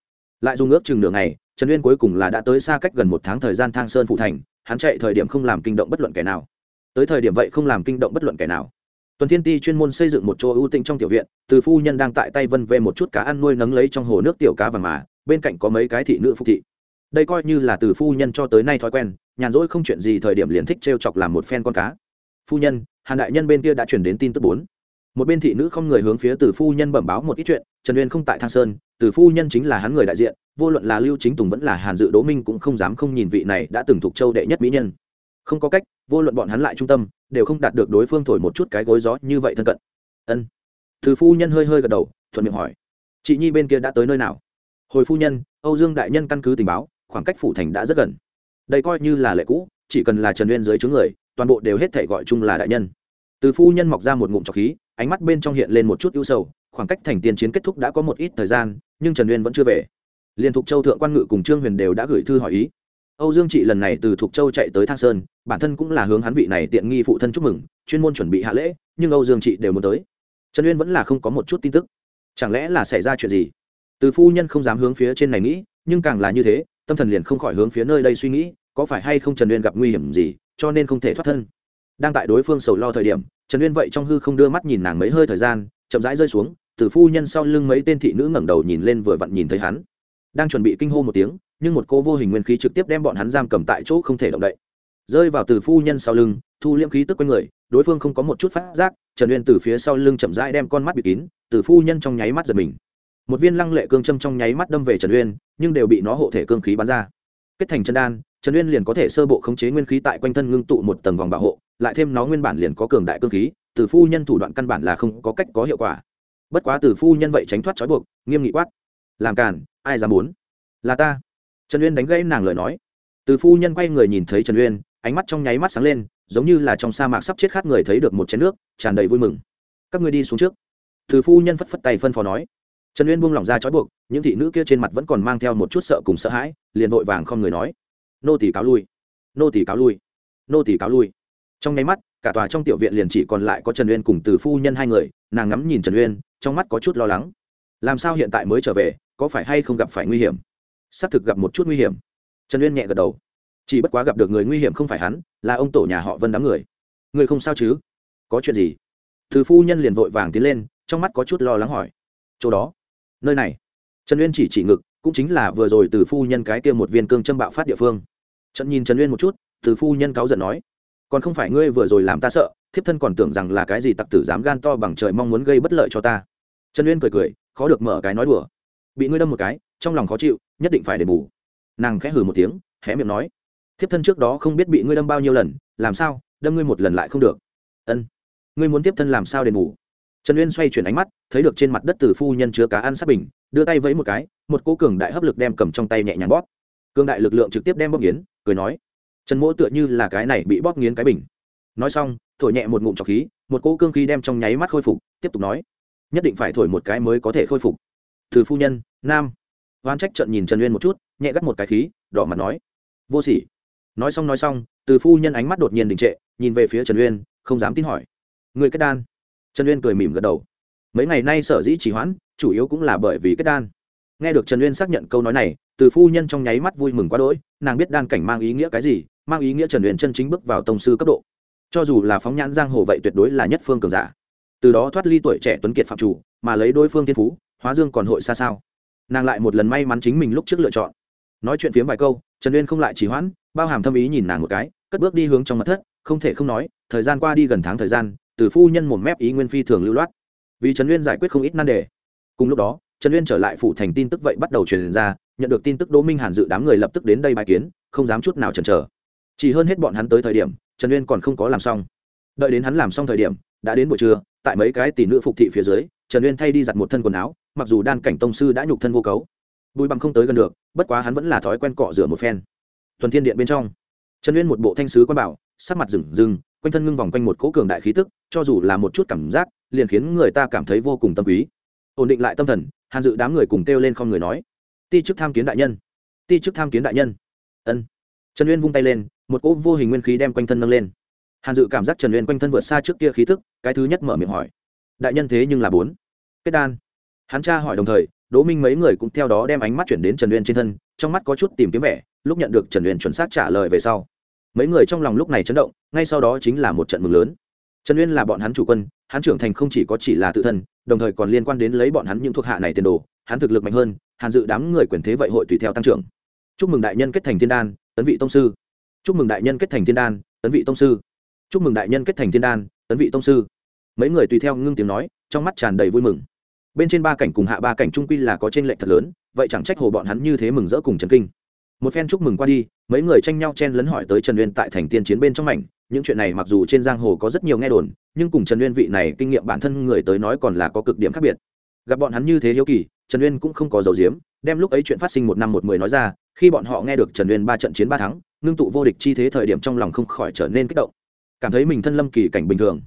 Lại dùng ước chừng nửa ngày, trần uyên cuối cùng là đã tới xa cách gần một tháng thời gian thang sơn phụ thành, hắn chạy thời điểm không làm kinh động bất luận kẻ nào. Tới thời điểm vậy không làm kinh động bất luận kẻ nào. Tuần thiên ti chuyên môn xây dựng một chỗ ưu tinh trong tiểu viện, từ phu nhân đang tại tay vân về một chút cá ăn nuôi nấng lấy trong hồ nước tiểu cá vàng mà, bên cạnh có mấy cái thị nữ phục thị. Đây coi như là từ phu nhân cho tới nay thói quen, nhàn rỗi không chuyện gì thời điểm liền thích t r e o chọc làm một phen con cá phu nhân, hàn đại nhân bên kia đã chuyển đến tin tức bốn. Một bên thị nữ không người hướng phía từ phu nhân bẩm báo một ít chuyện, trần uyên không tại thang sơn, từ phu nhân chính là hắn người đại diện, vô luận là lưu chính tùng vẫn là hàn dự đỗ minh cũng không dám không nhìn vị này đã từng thuộc châu đệ nhất mỹ nhân. Không có cách, vô luận bọn hắn lại trung tâm, đều không đạt được đối phương thổi một chút cái gối gió như vậy thân cận. Ân. Từ phu nhân hơi hơi gật đầu, thuận miệng hỏi. Chị nhi bên kia đã tới nơi nào? Hồi phu nhân, âu dương đại nhân căn cứ tình báo, khoảng cách phủ thành đã rất gần. Đây coi như là lệ cũ chỉ cần là trần uyên dưới chướng người, toàn bộ đều hết thể gọi chung là đại nhân. Từ phu nhân mọc ra một ngụm trọc khí, ánh mắt bên trong hiện lên một chút ưu sầu, khoảng cách thành tiên chiến kết thúc đã có một ít thời gian, nhưng trần uyên vẫn chưa về. Liên thục châu thượng quan ngự cùng trương huyền đều đã gửi thư hỏi ý. Âu dương trị lần này từ thục châu chạy tới thang sơn, bản thân cũng là hướng hắn vị này tiện nghi phụ thân chúc mừng, chuyên môn chuẩn bị hạ lễ, nhưng âu dương trị đều muốn tới. Trần uyên vẫn là không có một chút tin tức. Chẳng lẽ là xảy ra chuyện gì? Từ phu nhân không dám hướng phía trên này nghĩ, nhưng càng là như thế, tâm thần liền không khỏi hướng phía nơi đây suy nghĩ có phải hay không trần uyên gặp nguy hiểm gì, cho nên không thể thoát thân. Đang tại đối phương sầu lo thời điểm, trần uyên vậy trong hư không đưa mắt nhìn nàng mấy hơi thời gian, chậm rãi rơi xuống, từ phu nhân sau lưng mấy tên thị nữ ngẩng đầu nhìn lên vừa vặn nhìn thấy hắn. Đang chuẩn bị kinh hô một tiếng, nhưng một cô vô hình nguyên khí trực tiếp đem bọn hắn giam cầm tại chỗ không thể động đậy. Rơi vào từ phu nhân sau lưng, thu liễm khí tức quanh người, đối phương không có một chút phát giác, trần uyên từ phía sau lưng chậm rãi đem con mắt bịt kín, từ phu nhân trong nháy mắt giật mình. Một viên lăng lệ cương châm trong nháy mắt đâm về trần uyên, nhưng đều bị nó hộ thể cương khí bắn ra. Kết thành chân đan trần uyên liền có thể sơ bộ khống chế nguyên khí tại quanh thân ngưng tụ một tầng vòng bảo hộ, lại thêm nó nguyên bản liền có cường đại cương khí, từ phu nhân thủ đoạn căn bản là không có cách có hiệu quả. Bất quá từ phu nhân vậy tránh thoát trói buộc, nghiêm nghị quát. Làm càn, ai dám muốn? Là ta. Trần uyên đánh gãy nàng lời nói. Từ phu nhân quay người nhìn thấy trần uyên, ánh mắt trong nháy mắt sáng lên, giống như là trong sa mạc sắp chết khát người thấy được một chén nước, tràn đầy vui mừng. Các ngươi đi xuống trước. Từ phu nhân phất phất tay phân phó nói. Trần uyên buông lỏng ra trói buộc, những thị nữ kia trên mặt vẫn còn mang theo một chút sợ cùng sợ hãi, liền vội vàng không người nói nô tỷ cáo lui. Nô tỷ cáo lui. Nô tỷ cáo lui. Trong nháy mắt, cả tòa trong tiểu viện liền chỉ còn lại có trần uyên cùng từ phu nhân hai người, nàng ngắm nhìn trần uyên, trong mắt có chút lo lắng. Làm sao hiện tại mới trở về, có phải hay không gặp phải nguy hiểm? Xác thực gặp một chút nguy hiểm. Trần uyên nhẹ gật đầu. Chỉ bất quá gặp được người nguy hiểm không phải hắn, là ông tổ nhà họ vân đám người. Người không sao chứ? Có chuyện gì? Từ phu nhân liền vội vàng tiến lên, trong mắt có chút lo lắng hỏi. Chỗ đó? Nơi này. Trần uyên chỉ chỉ ngực, cũng chính là vừa rồi từ phu nhân cái kia một viên cương châm bạo phát địa phương trận nhìn trần uyên một chút, từ phu nhân cáu giận nói, còn không phải ngươi vừa rồi làm ta sợ, thiếp thân còn tưởng rằng là cái gì tặc tử dám gan to bằng trời mong muốn gây bất lợi cho ta. Trần uyên cười cười, khó được mở cái nói đùa. Bị ngươi đâm một cái, trong lòng khó chịu, nhất định phải đền bù. Nàng khẽ hừ một tiếng, hé miệng nói, thiếp thân trước đó không biết bị ngươi đâm bao nhiêu lần, làm sao, đâm ngươi một lần lại không được. Ân, ngươi muốn tiếp thân làm sao đền bù? Trần uyên xoay chuyển ánh mắt, thấy được trên mặt đất từ phu nhân chứa cá ăn sát bình, đưa tay vẫy một cái, một cô cường đại hấp lực đem cầm trong tay nhẹ nhàng bóp. Cường đại lực lượng trực tiếp đem bóp nghiến cười nói, trần mỗ tựa như là cái này bị bóp nghiến cái bình. Nói xong, thổi nhẹ một ngụm trọc khí, một cỗ cương khí đem trong nháy mắt khôi phục, tiếp tục nói, nhất định phải thổi một cái mới có thể khôi phục. Từ phu nhân, nam. Oan trách trận nhìn trần uyên một chút, nhẹ gắt một cái khí, đỏ mặt nói, vô sỉ. Nói xong nói xong, từ phu nhân ánh mắt đột nhiên đình trệ, nhìn về phía trần uyên, không dám tin hỏi người kết đan? Trần uyên cười mỉm gật đầu, mấy ngày nay sở dĩ chỉ hoãn, chủ yếu cũng là bởi vì kết đan. Nghe được trần uyên xác nhận câu nói này từ phu nhân trong nháy mắt vui mừng quá đỗi, nàng biết đan cảnh mang ý nghĩa cái gì, mang ý nghĩa trần uyên chân chính bước vào tông sư cấp độ. Cho dù là phóng nhãn giang hồ vậy tuyệt đối là nhất phương cường giả. Từ đó thoát ly tuổi trẻ tuấn kiệt phạm chủ, mà lấy đối phương thiên phú, hóa dương còn hội xa sao. Nàng lại một lần may mắn chính mình lúc trước lựa chọn. Nói chuyện phiếm vài câu, trần uyên không lại chỉ hoãn, bao hàm thâm ý nhìn nàng một cái, cất bước đi hướng trong mặt thất, không thể không nói, thời gian qua đi gần tháng thời gian, từ phu nhân một mép ý nguyên phi thường lưu loát. Vì trần uyên giải quyết không ít nan đề. Cùng lúc đó, trần uyên trở lại phủ thành tin tức vậy bắt đầu truyền ra nhận được tin tức đỗ minh hàn dự đám người lập tức đến đây bài kiến, không dám chút nào chần chờ. Chỉ hơn hết bọn hắn tới thời điểm, trần uyên còn không có làm xong. Đợi đến hắn làm xong thời điểm, đã đến buổi trưa, tại mấy cái tỷ nữ phục thị phía dưới, trần uyên thay đi giặt một thân quần áo, mặc dù đan cảnh tông sư đã nhục thân vô cấu, bùi bằng không tới gần được, bất quá hắn vẫn là thói quen cọ rửa một phen. Tuần thiên điện bên trong, trần uyên một bộ thanh sứ quan bảo, sắc mặt rừng rừng, quanh thân ngưng vòng quanh một cỗ cường đại khí tức, cho dù là một chút cảm giác, liền khiến người ta cảm thấy vô cùng tâm quý. Ổn định lại tâm thần, hàn dự đám người cùng kêu lên không người nói ti chức tham kiến đại nhân. Ti chức tham kiến đại nhân. Ân. Trần uyên vung tay lên, một cỗ vô hình nguyên khí đem quanh thân nâng lên. Hàn dự cảm giác trần uyên quanh thân vượt xa trước kia khí tức, cái thứ nhất mở miệng hỏi. Đại nhân thế nhưng là bốn. Kết đan. Hắn tra hỏi đồng thời, đỗ minh mấy người cũng theo đó đem ánh mắt chuyển đến trần uyên trên thân, trong mắt có chút tìm kiếm vẻ, lúc nhận được trần uyên chuẩn xác trả lời về sau. Mấy người trong lòng lúc này chấn động, ngay sau đó chính là một trận mừng lớn. Trần uyên là bọn hắn chủ quân, hắn trưởng thành không chỉ có chỉ là tự thân, đồng thời còn liên quan đến lấy bọn hắn những thuộc hạ này tiền đồ, hắn thực lực mạnh hơn hàn dự đám người quyền thế vậy hội tùy theo tăng trưởng. Chúc mừng đại nhân kết thành thiên đan, tấn vị tông sư. Chúc mừng đại nhân kết thành thiên đan, tấn vị tông sư. Chúc mừng đại nhân kết thành thiên đan, tấn vị tông sư. Mấy người tùy theo ngưng tiếng nói, trong mắt tràn đầy vui mừng. Bên trên ba cảnh cùng hạ ba cảnh trung quy là có t r ê n lệch thật lớn, vậy chẳng trách hồ bọn hắn như thế mừng rỡ cùng trần kinh. Một phen chúc mừng qua đi, mấy người tranh nhau chen lấn hỏi tới trần uyên tại thành tiên chiến bên trong mảnh. Những chuyện này mặc dù trên giang hồ có rất nhiều nghe đồn, nhưng cùng trần uyên vị này kinh nghiệm bản thân người tới nói còn là có cực điểm khác biệt. Gặp bọn hắn như thế hiếu kỳ trần uyên cũng không có dầu diếm đem lúc ấy chuyện phát sinh một năm một mười nói ra, khi bọn họ nghe được trần uyên ba trận chiến ba thắng, ngưng tụ vô địch chi thế thời điểm trong lòng không khỏi trở nên kích động. Cảm thấy mình thân lâm kỳ cảnh bình thường.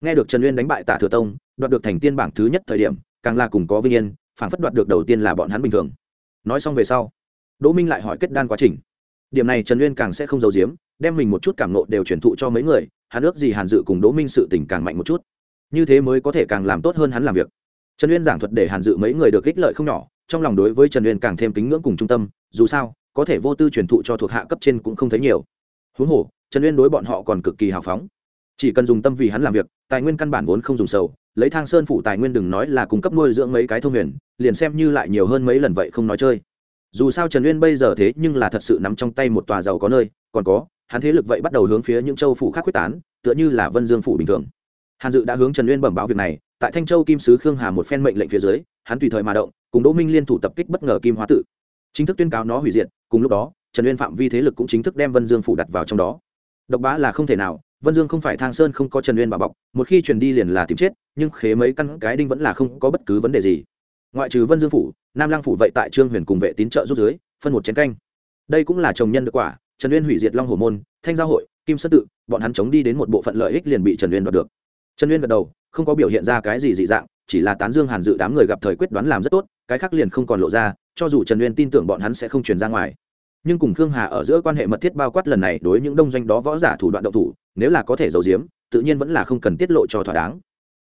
Nghe được trần uyên đánh bại tả thừa tông, đoạt được thành tiên bảng thứ nhất thời điểm, càng là cùng có vinh yên, phản phất đoạt được đầu tiên là bọn hắn bình thường. Nói xong về sau, đỗ minh lại hỏi kết đan quá trình. Điểm này trần uyên càng sẽ không giấu giếm, đem mình một chút cảm nộ đều truyền thụ cho mấy người, hắn ước gì hàn dự cùng đỗ minh sự tình càng mạnh một chút. Như thế mới có thể càng làm tốt hơn hắn làm việc trần uyên giảng thuật để hàn dự mấy người được ích lợi không nhỏ, trong lòng đối với trần uyên càng thêm kính ngưỡng cùng trung tâm, dù sao, có thể vô tư truyền thụ cho thuộc hạ cấp trên cũng không thấy nhiều. Huống hồ, trần uyên đối bọn họ còn cực kỳ hào phóng. Chỉ cần dùng tâm vì hắn làm việc, tài nguyên căn bản vốn không dùng sầu, lấy thang sơn phủ tài nguyên đừng nói là cung cấp nuôi dưỡng mấy cái thông huyền, liền xem như lại nhiều hơn mấy lần vậy không nói chơi. Dù sao trần uyên bây giờ thế nhưng là thật sự nắm trong tay một tòa giàu có nơi, còn có, hắn thế lực vậy bắt đầu hướng phía những châu phủ khác quyết tán, tựa như là vân dương phủ bình thường. Hàn dự đã hướng trần uyên bẩm báo việc này tại thanh châu kim sứ khương hà một phen mệnh lệnh phía dưới, hắn tùy thời mà động, cùng đỗ minh liên thủ tập kích bất ngờ kim hóa tự chính thức tuyên cáo nó hủy diệt, cùng lúc đó, trần uyên phạm vi thế lực cũng chính thức đem vân dương phủ đặt vào trong đó. Độc bá là không thể nào, vân dương không phải thang sơn không có trần uyên bà bọc, một khi truyền đi liền là tìm chết, nhưng khế mấy căn cái đinh vẫn là không có bất cứ vấn đề gì. Ngoại trừ vân dương phủ, nam Lang phủ vậy tại trương huyền cùng vệ tín trợ rút dưới, phân một chén canh. Đây cũng là chồng nhân được quả, trần uyên hủy diệt long hồ môn, thanh giao hội, kim sơn tự, bọn hắn chống đi đến một bộ phận lợi ích liền bị trần uyên đoạt được trần uyên gật đầu, không có biểu hiện ra cái gì dị dạng, chỉ là tán dương hàn dự đám người gặp thời quyết đoán làm rất tốt, cái khác liền không còn lộ ra, cho dù trần uyên tin tưởng bọn hắn sẽ không truyền ra ngoài. Nhưng cùng khương hà ở giữa quan hệ mật thiết bao quát lần này đối những đông doanh đó võ giả thủ đoạn động thủ, nếu là có thể giấu giếm, tự nhiên vẫn là không cần tiết lộ cho thỏa đáng.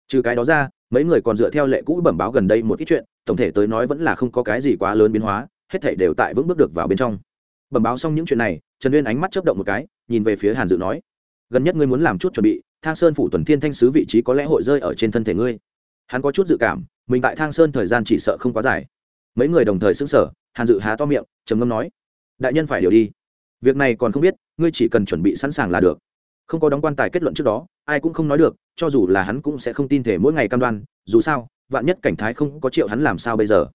Trừ cái đó ra, mấy người còn dựa theo lệ cũ bẩm báo gần đây một ít chuyện, tổng thể tới nói vẫn là không có cái gì quá lớn biến hóa, hết thảy đều tại vững bước được vào bên trong. Bẩm báo xong những chuyện này, trần uyên ánh mắt chớp động một cái, nhìn về phía hàn dự nói, gần nhất ngươi muốn làm chút chuẩn bị thang sơn phủ tuần thiên thanh sứ vị trí có lẽ hội rơi ở trên thân thể ngươi. Hắn có chút dự cảm, mình tại thang sơn thời gian chỉ sợ không quá dài. Mấy người đồng thời xứng sở hàn dự há to miệng, trầm ngâm nói, đại nhân phải điều đi. Việc này còn không biết, ngươi chỉ cần chuẩn bị sẵn sàng là được. Không có đóng quan tài kết luận trước đó, ai cũng không nói được, cho dù là hắn cũng sẽ không tin thể mỗi ngày cam đoan, dù sao, vạn nhất cảnh thái không có triệu hắn làm sao bây giờ?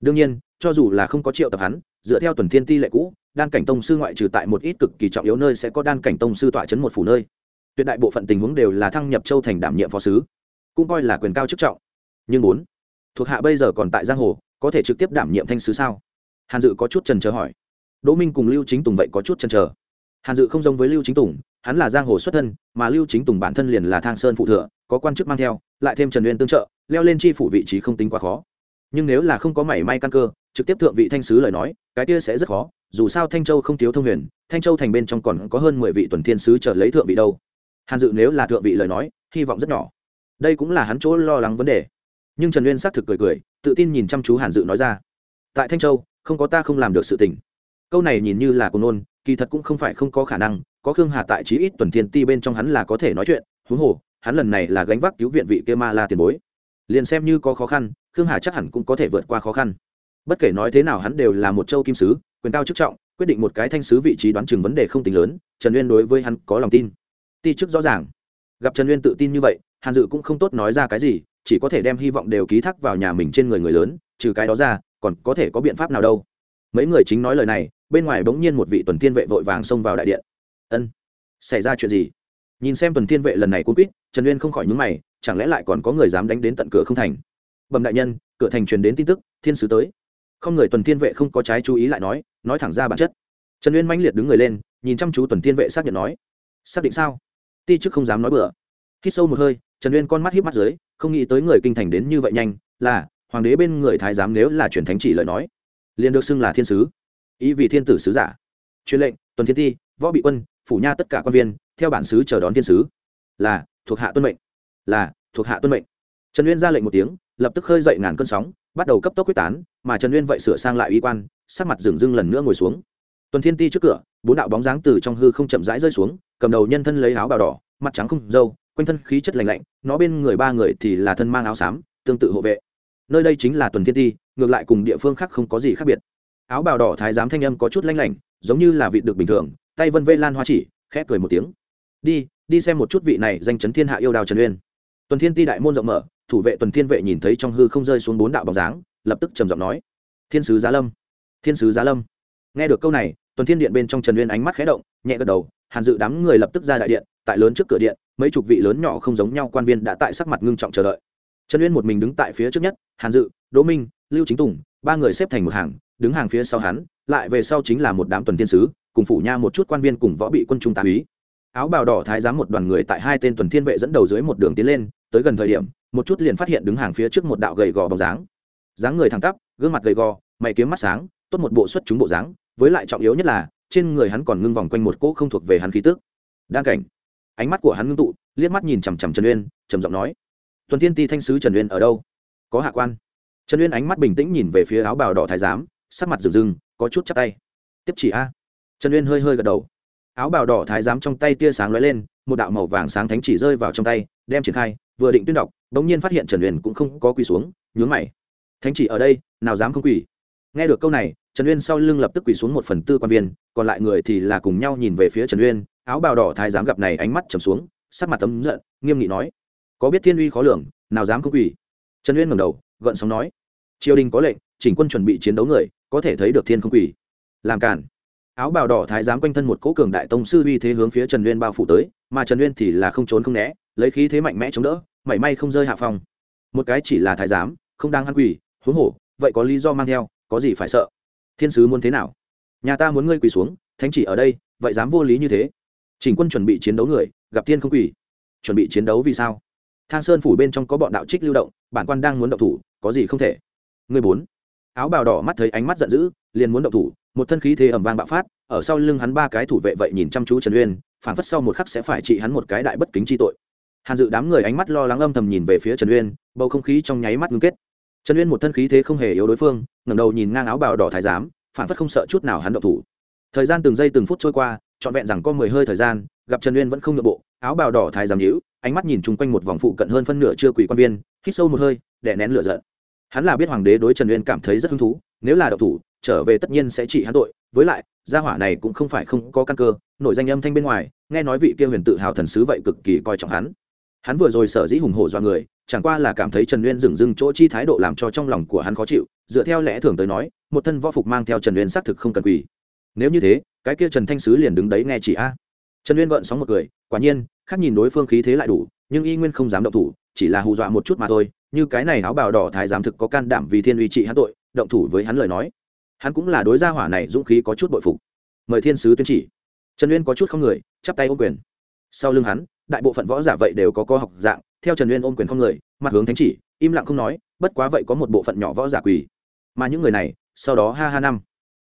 Đương nhiên, cho dù là không có triệu tập hắn, dựa theo tuần thiên ti lệ cũ, đan cảnh tông sư ngoại trừ tại một ít cực kỳ trọng yếu nơi sẽ có đan cảnh tông sư tọa chấn một phủ nơi tuyệt đại bộ phận tình huống đều là thăng nhập châu thành đảm nhiệm phó sứ, cũng coi là quyền cao chức trọng. Nhưng bốn, thuộc hạ bây giờ còn tại giang hồ, có thể trực tiếp đảm nhiệm thanh sứ sao? Hàn dự có chút trần chờ hỏi. Đỗ minh cùng lưu chính tùng vậy có chút chần chờ. Hàn dự không giống với lưu chính tùng, hắn là giang hồ xuất thân, mà lưu chính tùng bản thân liền là thang sơn phụ thừa, có quan chức mang theo, lại thêm trần uyên tương trợ, leo lên chi phủ vị trí không tính quá khó. Nhưng nếu là không có mảy may căn cơ, trực tiếp thượng vị thanh sứ lời nói, cái kia sẽ rất khó, dù sao thanh châu không thiếu thông huyền, thanh châu thành bên trong còn có hơn mười vị tuần thiên sứ chờ lấy thượng vị đâu hàn dự nếu là thượng vị lời nói, hy vọng rất nhỏ. Đây cũng là hắn chỗ lo lắng vấn đề. Nhưng trần uyên xác thực cười cười, tự tin nhìn chăm chú hàn dự nói ra. Tại thanh châu, không có ta không làm được sự tình. Câu này nhìn như là cô nôn, kỳ thật cũng không phải không có khả năng, có khương hà tại chí ít tuần thiên ti bên trong hắn là có thể nói chuyện. Huống hồ, hắn lần này là gánh vác cứu viện vị kia ma la tiền bối. Liền xem như có khó khăn, khương hà chắc hẳn cũng có thể vượt qua khó khăn. Bất kể nói thế nào hắn đều là một châu kim sứ, quyền cao chức trọng, quyết định một cái thanh sứ vị trí đoán chừng vấn đề không tính lớn, trần uyên đối với hắn có lòng tin ti chức rõ ràng. Gặp trần uyên tự tin như vậy, hàn dự cũng không tốt nói ra cái gì, chỉ có thể đem hy vọng đều ký thác vào nhà mình trên người người lớn, trừ cái đó ra, còn có thể có biện pháp nào đâu. Mấy người chính nói lời này, bên ngoài bỗng nhiên một vị tuần thiên vệ vội vàng xông vào đại điện. Ân, xảy ra chuyện gì? Nhìn xem tuần thiên vệ lần này cuốn quýt, trần uyên không khỏi nhúng mày, chẳng lẽ lại còn có người dám đánh đến tận cửa không thành? Bẩm đại nhân, cửa thành truyền đến tin tức, thiên sứ tới. Không người tuần thiên vệ không có trái chú ý lại nói nói thẳng ra bản chất. Trần uyên mãnh liệt đứng người lên, nhìn chăm chú tuần thiên vệ xác nhận nói, xác định sao? Ti chức không dám nói bừa. Khi sâu một hơi, trần uyên con mắt híp mắt dưới, không nghĩ tới người kinh thành đến như vậy nhanh, là, hoàng đế bên người thái giám nếu là truyền thánh chỉ lời nói, liền được xưng là thiên sứ. Ý vị thiên tử sứ giả. Truyền lệnh, tuần thiên ti, võ bị quân, phủ nha tất cả quan viên, theo bản sứ chờ đón thiên sứ. Là, thuộc hạ tuân mệnh. Là, thuộc hạ tuân mệnh. Trần uyên ra lệnh một tiếng, lập tức khơi dậy ngàn cơn sóng, bắt đầu cấp tốc quyết tán, mà trần uyên vậy sửa sang lại uy quan, sắc mặt dừng dưng lần nữa ngồi xuống tuần thiên ti trước cửa, bốn đạo bóng dáng từ trong hư không chậm rãi rơi xuống, cầm đầu nhân thân lấy áo bào đỏ, mặt trắng không dâu quanh thân khí chất lành lạnh, nó bên người ba người thì là thân mang áo xám, tương tự hộ vệ. Nơi đây chính là tuần thiên ti, ngược lại cùng địa phương khác không có gì khác biệt. Áo bào đỏ thái giám thanh âm có chút lanh lảnh, giống như là vị được bình thường, tay vân vê lan hoa chỉ, khẽ cười một tiếng. Đi đi xem một chút vị này danh chấn thiên hạ yêu đào trần uyên. Tuần thiên ti đại môn rộng mở, thủ vệ tuần thiên vệ nhìn thấy trong hư không rơi xuống bốn đạo bóng dáng, lập tức trầm giọng nói, thiên sứ giá lâm, thiên sứ giá lâm nghe được câu này, tuần thiên điện bên trong trần uyên ánh mắt khẽ động, nhẹ gật đầu, hàn dự đám người lập tức ra đại điện, tại lớn trước cửa điện, mấy chục vị lớn nhỏ không giống nhau quan viên đã tại sắc mặt ngưng trọng chờ đợi. Trần uyên một mình đứng tại phía trước nhất, hàn dự, đỗ minh, lưu chính tùng, ba người xếp thành một hàng, đứng hàng phía sau hắn, lại về sau chính là một đám tuần thiên sứ, cùng phủ nha một chút quan viên cùng võ bị quân trung tá úy. Áo bào đỏ thái giám một đoàn người tại hai tên tuần thiên vệ dẫn đầu dưới một đường tiến lên, tới gần thời điểm, một chút liền phát hiện đứng hàng phía trước một đạo gầy gò bóng dáng. Dáng người thẳng tắp, gương mặt gầy gò, mày kiếm mắt sáng, tốt một bộ xuất chúng bộ dáng với lại trọng yếu nhất là, trên người hắn còn ngưng vòng quanh một cỗ không thuộc về hắn khí tức. Đan cảnh. Ánh mắt của hắn ngưng tụ, liếc mắt nhìn chằm chằm trần uyên, trầm giọng nói, tuần thiên ti thanh sứ trần uyên ở đâu? Có hạ quan. Trần uyên ánh mắt bình tĩnh nhìn về phía áo bào đỏ thái giám, sắc mặt rừng rừng, có chút chắc tay. Tiếp chỉ a. Trần uyên hơi hơi gật đầu. Áo bào đỏ thái giám trong tay tia sáng lóe lên, một đạo màu vàng sáng thánh chỉ rơi vào trong tay, đem triển khai, vừa định tuyên đọc, bỗng nhiên phát hiện trần uyên cũng không có quỳ xuống, nhướng mày. Thánh chỉ ở đây, nào dám không quỳ? Nghe được câu này, trần uyên sau lưng lập tức quỳ xuống một phần tư quan viên, còn lại người thì là cùng nhau nhìn về phía trần uyên, áo bào đỏ thái giám gặp này ánh mắt trầm xuống, sắc mặt tấm giận, nghiêm nghị nói, có biết thiên uy khó lường, nào dám không quỳ? Trần uyên ngẩng đầu, gợn sóng nói, triều đình có lệnh, chỉnh quân chuẩn bị chiến đấu người, có thể thấy được thiên không quỳ. Làm cản áo bào đỏ thái giám quanh thân một cỗ cường đại tông sư uy thế hướng phía trần uyên bao phủ tới, mà trần uyên thì là không trốn không né, lấy khí thế mạnh mẽ chống đỡ, mảy may không rơi hạ phong. Một cái chỉ là thái giám, không đang ăn quỳ, huống hổ vậy có lý do mang theo có gì phải sợ? Thiên sứ muốn thế nào? Nhà ta muốn ngươi quỳ xuống, thánh chỉ ở đây, vậy dám vô lý như thế? Chỉnh quân chuẩn bị chiến đấu người, gặp thiên không quỳ. Chuẩn bị chiến đấu vì sao? Thang sơn phủ bên trong có bọn đạo trích lưu động, bản quan đang muốn động thủ, có gì không thể? Người bốn. Áo bào đỏ mắt thấy ánh mắt giận dữ, liền muốn động thủ, một thân khí thế ẩm vang bạo phát, ở sau lưng hắn ba cái thủ vệ vậy nhìn chăm chú trần uyên phản phất sau một khắc sẽ phải trị hắn một cái đại bất kính chi tội. Hàn dự đám người ánh mắt lo lắng âm thầm nhìn về phía trần uyên, bầu không khí trong nháy mắt ngưng kết. Trần uyên một thân khí thế không hề yếu đối phương ngẩng đầu nhìn ngang áo bào đỏ thái giám, phản phất không sợ chút nào hắn động thủ. Thời gian từng giây từng phút trôi qua, trọn vẹn rằng có mười hơi thời gian, gặp trần uyên vẫn không nhượng bộ, áo bào đỏ thái giám nhíu, ánh mắt nhìn chung quanh một vòng phụ cận hơn phân nửa chưa quỷ quan viên, hít sâu một hơi để nén lửa giận. Hắn là biết hoàng đế đối trần uyên cảm thấy rất hứng thú, nếu là độc thủ, trở về tất nhiên sẽ trị hắn tội, với lại, gia hỏa này cũng không phải không có căn cơ, nội danh âm thanh bên ngoài, nghe nói vị kia huyền tự hào thần sứ vậy cực kỳ coi trọng hắn hắn vừa rồi sở dĩ hùng hổ do người, chẳng qua là cảm thấy trần uyên dừng dưng chỗ chi thái độ làm cho trong lòng của hắn khó chịu, dựa theo lẽ thường tới nói, một thân võ phục mang theo trần uyên xác thực không cần quỳ. Nếu như thế, cái kia trần thanh sứ liền đứng đấy nghe chỉ a. Trần uyên gợn sóng một cười, quả nhiên, khác nhìn đối phương khí thế lại đủ, nhưng y nguyên không dám động thủ, chỉ là hù dọa một chút mà thôi, như cái này áo bào đỏ thái giám thực có can đảm vì thiên uy trị hắn tội, động thủ với hắn lời nói. Hắn cũng là đối gia hỏa này dũng khí có chút bội phục. Mời thiên sứ tuyên chỉ. Trần uyên có chút không người, chắp tay ô quyền sau lưng hắn, đại bộ phận võ giả vậy đều có co học dạng, theo trần uyên ôm quyền không người, mặt hướng thánh chỉ, im lặng không nói, bất quá vậy có một bộ phận nhỏ võ giả quỳ. Mà những người này, sau đó ha ha năm.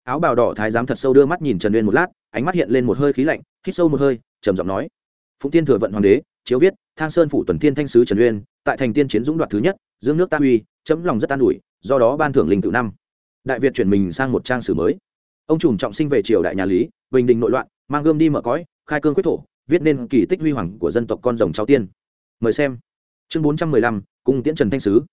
Áo bào đỏ thái giám thật sâu đưa mắt nhìn trần uyên một lát, ánh mắt hiện lên một hơi khí lạnh, hít sâu một hơi, trầm giọng nói. Phụng tiên thừa vận hoàng đế, chiếu viết, thang sơn phủ tuần thiên thanh sứ trần uyên, tại thành tiên chiến dũng đoạt thứ nhất, dương nước ta uy, chấm lòng rất an ủi, do đó ban thưởng linh tự năm. Đại việt chuyển mình sang một trang sử mới. Ông trùm trọng sinh về triều đại nhà lý, bình định nội loạn, mang gươm đi mở cõi, khai cương quyết thổ viết nên kỳ tích huy hoàng của dân tộc con rồng cháu tiên. Mời xem. Chương bốn trăm mười lăm, cung tiễn trần thanh sứ.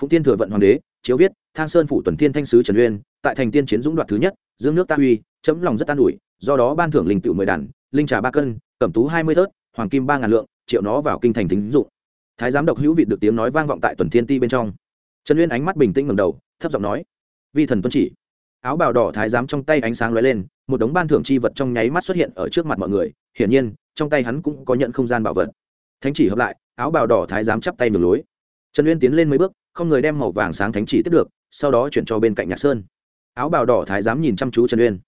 Phụng tiên thừa vận hoàng đế, chiếu viết, thang sơn phủ tuần thiên thanh sứ trần uyên, tại thành tiên chiến dũng đoạt thứ nhất, dương nước ta uy chấm lòng rất an ủi, do đó ban thưởng linh tự mười đàn, linh trà ba cân, cẩm tú hai mươi thớt, hoàng kim ba ngàn lượng, triệu nó vào kinh thành thính dụng. Thái giám độc hữu vị được tiếng nói vang vọng tại tuần thiên ti bên trong. Trần uyên ánh mắt bình tĩnh ngầm đầu, thấp giọng nói, vi thần tuân chỉ. Áo bào đỏ thái giám trong tay ánh sáng lóe lên, một đống ban thưởng chi vật trong nháy mắt xuất hiện ở trước mặt mọi người. Hiển nhiên trong tay hắn cũng có nhận không gian bảo vật. Thánh chỉ hợp lại, áo bào đỏ thái giám chắp tay đường lối. Trần uyên tiến lên mấy bước, không người đem màu vàng sáng thánh chỉ tiếp được, sau đó chuyển cho bên cạnh nhạc sơn. Áo bào đỏ thái giám nhìn chăm chú trần uyên.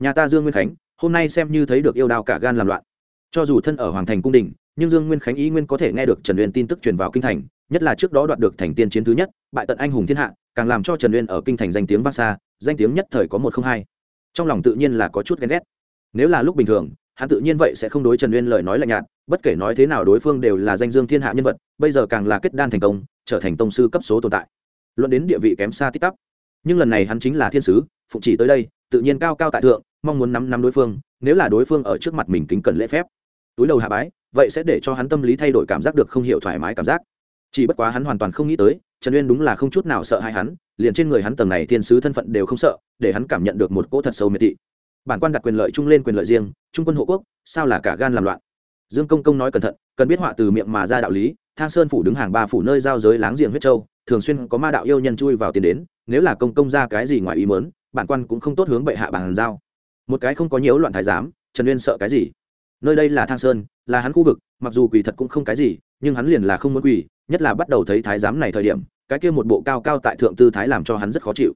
Nhà ta dương nguyên khánh, hôm nay xem như thấy được yêu đao cả gan làm loạn. Cho dù thân ở hoàng thành cung đình, nhưng dương nguyên khánh ý nguyên có thể nghe được trần uyên tin tức truyền vào kinh thành, nhất là trước đó đoạt được thành tiên chiến thứ nhất, bại tận anh hùng thiên hạ, càng làm cho trần uyên ở kinh thành danh tiếng vang xa, danh tiếng nhất thời có một không hai. Trong lòng tự nhiên là có chút ghen ghét. Nếu là lúc bình thường hắn tự nhiên vậy sẽ không đối trần uyên lời nói lạnh nhạt, bất kể nói thế nào đối phương đều là danh dương thiên hạ nhân vật, bây giờ càng là kết đan thành công, trở thành tông sư cấp số tồn tại. Luận đến địa vị kém xa tít tắp, nhưng lần này hắn chính là thiên sứ, phụng chỉ tới đây, tự nhiên cao cao tại thượng, mong muốn nắm nắm đối phương, nếu là đối phương ở trước mặt mình kính cẩn lễ phép, túi đầu hạ bái, vậy sẽ để cho hắn tâm lý thay đổi cảm giác được không hiểu thoải mái cảm giác. Chỉ bất quá hắn hoàn toàn không nghĩ tới, trần uyên đúng là không chút nào sợ hãi hắn, liền trên người hắn tầng này thiên sứ thân phận đều không sợ, để hắn cảm nhận được một cỗ thật sâu miệt thị bản quan đặt quyền lợi chung lên quyền lợi riêng, trung quân hộ quốc, sao là cả gan làm loạn? Dương công công nói cẩn thận, cần biết họa từ miệng mà ra đạo lý, thang sơn phủ đứng hàng ba phủ nơi giao giới láng giềng huyết châu, thường xuyên có ma đạo yêu nhân chui vào tiền đến, nếu là công công ra cái gì ngoài ý mớn bản quan cũng không tốt hướng bệ hạ bàn giao. Một cái không có nhiễu loạn thái giám, trần uyên sợ cái gì? Nơi đây là thang sơn, là hắn khu vực, mặc dù quỳ thật cũng không cái gì, nhưng hắn liền là không muốn quỳ nhất là bắt đầu thấy thái giám này thời điểm, cái kia một bộ cao cao tại thượng tư thái làm cho hắn rất khó chịu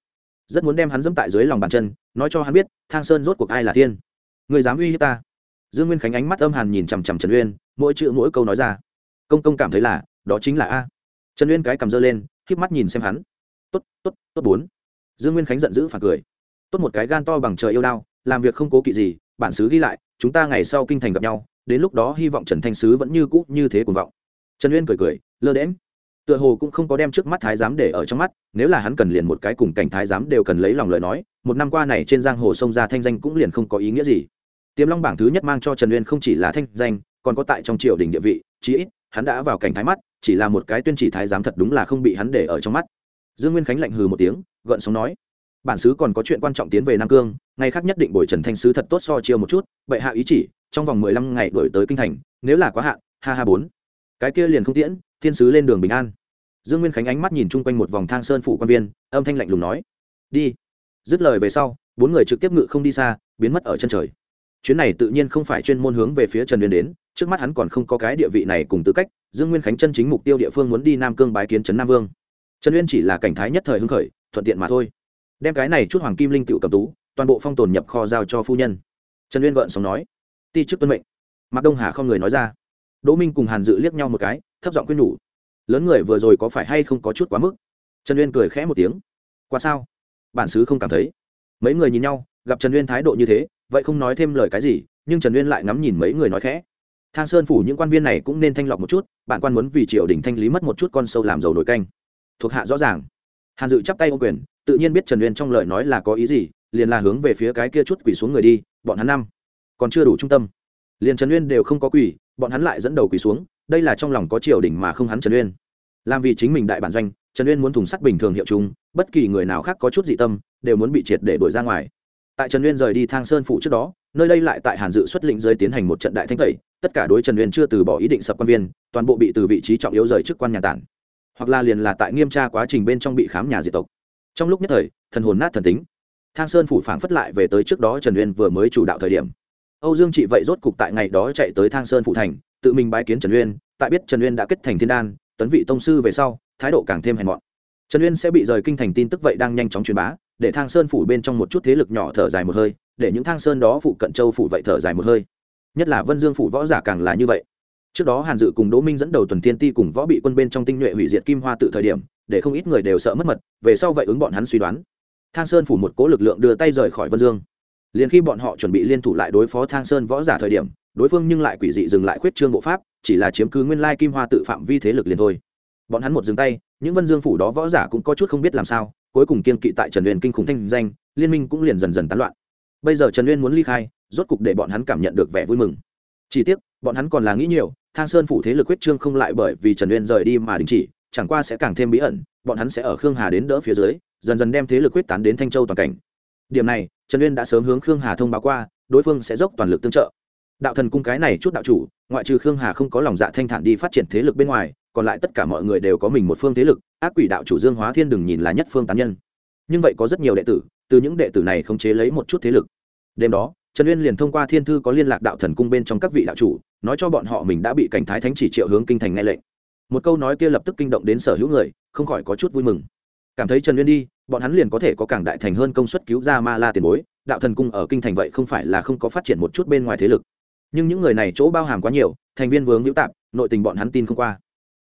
rất muốn đem hắn dẫm tại dưới lòng bàn chân, nói cho hắn biết, thang sơn rốt cuộc ai là thiên. Người dám uy hiếp ta. Dương nguyên khánh ánh mắt âm hàn nhìn chằm chằm trần uyên, mỗi chữ mỗi câu nói ra. Công công cảm thấy là, đó chính là a. Trần uyên cái cầm dơ lên k mắt nhìn xem hắn. Tốt tốt tốt bốn. Dương nguyên khánh giận dữ phản cười. Tốt một cái gan to bằng trời yêu đao, làm việc không cố kỵ gì, bản xứ ghi lại, chúng ta ngày sau kinh thành gặp nhau, đến lúc đó hy vọng trần thanh sứ vẫn như cũ như thế cuồng vọng. Trần uyên cười cười, lơ đễm tựa hồ cũng không có đem trước mắt thái giám để ở trong mắt, nếu là hắn cần liền một cái cùng cảnh thái giám đều cần lấy lòng lời nói, một năm qua này trên giang hồ sông ra thanh danh cũng liền không có ý nghĩa gì. Tiềm long bảng thứ nhất mang cho trần uyên không chỉ là thanh danh, còn có tại trong triều đình địa vị, chí ít, hắn đã vào cảnh thái mắt, chỉ là một cái tuyên chỉ thái giám thật đúng là không bị hắn để ở trong mắt. Dương nguyên khánh lạnh hừ một tiếng, gợn sóng nói, bản sứ còn có chuyện quan trọng tiến về nam cương, ngày khác nhất định bồi trần thanh sứ thật tốt so chiêu một chút, bệ hạ ý chỉ, trong vòng mười lăm ngày đổi tới kinh thành, nếu là quá hạn, ha ha bốn. Cái kia liền không tiễn thiên sứ lên đường bình an. Dương nguyên khánh ánh mắt nhìn chung quanh một vòng thang sơn phủ quan viên, âm thanh lạnh lùng nói, đi. Dứt lời về sau, bốn người trực tiếp ngự không đi xa, biến mất ở chân trời. Chuyến này tự nhiên không phải chuyên môn hướng về phía trần uyên đến, trước mắt hắn còn không có cái địa vị này cùng tư cách, dương nguyên khánh chân chính mục tiêu địa phương muốn đi nam cương bái kiến trấn nam vương. Trần uyên chỉ là cảnh thái nhất thời hưng khởi, thuận tiện mà thôi. Đem cái này chút hoàng kim linh tựu cầm tú, toàn bộ phong tồn nhập kho giao cho phu nhân. Trần uyên gợn sống nói, ti chức tuân mệnh. Mạc đông hà không người nói ra. Đỗ minh cùng hàn dự liếc nhau một cái thấp giọng khuyên nhủ. Lớn người vừa rồi có phải hay không có chút quá mức? Trần uyên cười khẽ một tiếng. Qua sao? Bản xứ không cảm thấy. Mấy người nhìn nhau, gặp trần uyên thái độ như thế, vậy không nói thêm lời cái gì, nhưng trần uyên lại ngắm nhìn mấy người nói khẽ. Thang sơn phủ những quan viên này cũng nên thanh lọc một chút bạn quan muốn vì triều đình thanh lý mất một chút con sâu làm dầu nổi canh. Thuộc hạ rõ ràng. Hàn dự chắp tay ô quyền, tự nhiên biết trần uyên trong lời nói là có ý gì, liền là hướng về phía cái kia chút quỳ xuống người đi, bọn hắn năm. Còn chưa đủ trung tâm. Liền trần uyên đều không có quỳ, bọn hắn lại dẫn đầu quỳ xuống đây là trong lòng có triều đình mà không hắn trần uyên. Làm vì chính mình đại bản doanh, trần uyên muốn thùng sắt bình thường hiệu chung bất kỳ người nào khác có chút dị tâm, đều muốn bị triệt để đuổi ra ngoài. Tại trần uyên rời đi thang sơn phủ trước đó, nơi đây lại tại hàn dự xuất lĩnh dưới tiến hành một trận đại thanh tẩy, tất cả đối trần uyên chưa từ bỏ ý định sập quan viên, toàn bộ bị từ vị trí trọng yếu rời chức quan nhà tản. Hoặc là liền là tại nghiêm tra quá trình bên trong bị khám nhà diệt tộc. Trong lúc nhất thời, thần hồn nát thần tính. Thang sơn phủ phảng phất lại về tới trước đó trần uyên vừa mới chủ đạo thời điểm. Âu dương trị vậy rốt cục tại ngày đó chạy tới thang sơn phủ thành tự mình bái kiến trần uyên, tại biết trần uyên đã kết thành thiên đan, tấn vị tông sư về sau, thái độ càng thêm hèn mọn. Trần uyên sẽ bị rời kinh thành tin tức vậy đang nhanh chóng truyền bá, để thang sơn phủ bên trong một chút thế lực nhỏ thở dài một hơi, để những thang sơn đó phụ cận châu phủ vậy thở dài một hơi. Nhất là vân dương phủ võ giả càng là như vậy. Trước đó hàn dự cùng đỗ minh dẫn đầu tuần thiên ti cùng võ bị quân bên trong tinh nhuệ hủy diệt kim hoa tự thời điểm, để không ít người đều sợ mất mật, về sau vậy ứng bọn hắn suy đoán. Thang sơn phủ một cố lực lượng đưa tay rời khỏi vân dương. Liền khi bọn họ chuẩn bị liên thủ lại đối phó thang sơn võ giả thời điểm đối phương nhưng lại quỷ dị dừng lại khuyết trương bộ pháp, chỉ là chiếm cứ nguyên lai kim hoa tự phạm vi thế lực liền thôi. Bọn hắn một dừng tay, những vân dương phủ đó võ giả cũng có chút không biết làm sao, cuối cùng kiên kỵ tại trần uyên kinh khủng thanh danh, liên minh cũng liền dần dần tán loạn. Bây giờ trần uyên muốn ly khai, rốt cục để bọn hắn cảm nhận được vẻ vui mừng. Chỉ tiếc, bọn hắn còn là nghĩ nhiều, thang sơn phủ thế lực quyết trương không lại bởi vì trần uyên rời đi mà đình chỉ, chẳng qua sẽ càng thêm bí ẩn, bọn hắn sẽ ở khương hà đến đỡ phía dưới, dần dần đem thế lực quyết tán đến thanh châu toàn cảnh. Điểm này, trần uyên đã sớm hướng khương hà thông báo qua, đối phương sẽ dốc toàn lực tương trợ đạo thần cung cái này chút đạo chủ, ngoại trừ khương hà không có lòng dạ thanh thản đi phát triển thế lực bên ngoài, còn lại tất cả mọi người đều có mình một phương thế lực, ác quỷ đạo chủ dương hóa thiên đừng nhìn là nhất phương tán nhân. Nhưng vậy có rất nhiều đệ tử, từ những đệ tử này không chế lấy một chút thế lực. Đêm đó, trần uyên liền thông qua thiên thư có liên lạc đạo thần cung bên trong các vị đạo chủ, nói cho bọn họ mình đã bị cảnh thái thánh chỉ triệu hướng kinh thành nghe lệnh. Một câu nói kia lập tức kinh động đến sở hữu người, không khỏi có chút vui mừng. Cảm thấy trần uyên đi, bọn hắn liền có thể có càng đại thành hơn công suất cứu ra ma la tiền bối, đạo thần cung ở kinh thành vậy không phải là không có phát triển một chút bên ngoài thế lực nhưng những người này chỗ bao hàm quá nhiều, thành viên vướng hữu tạp, nội tình bọn hắn tin không qua.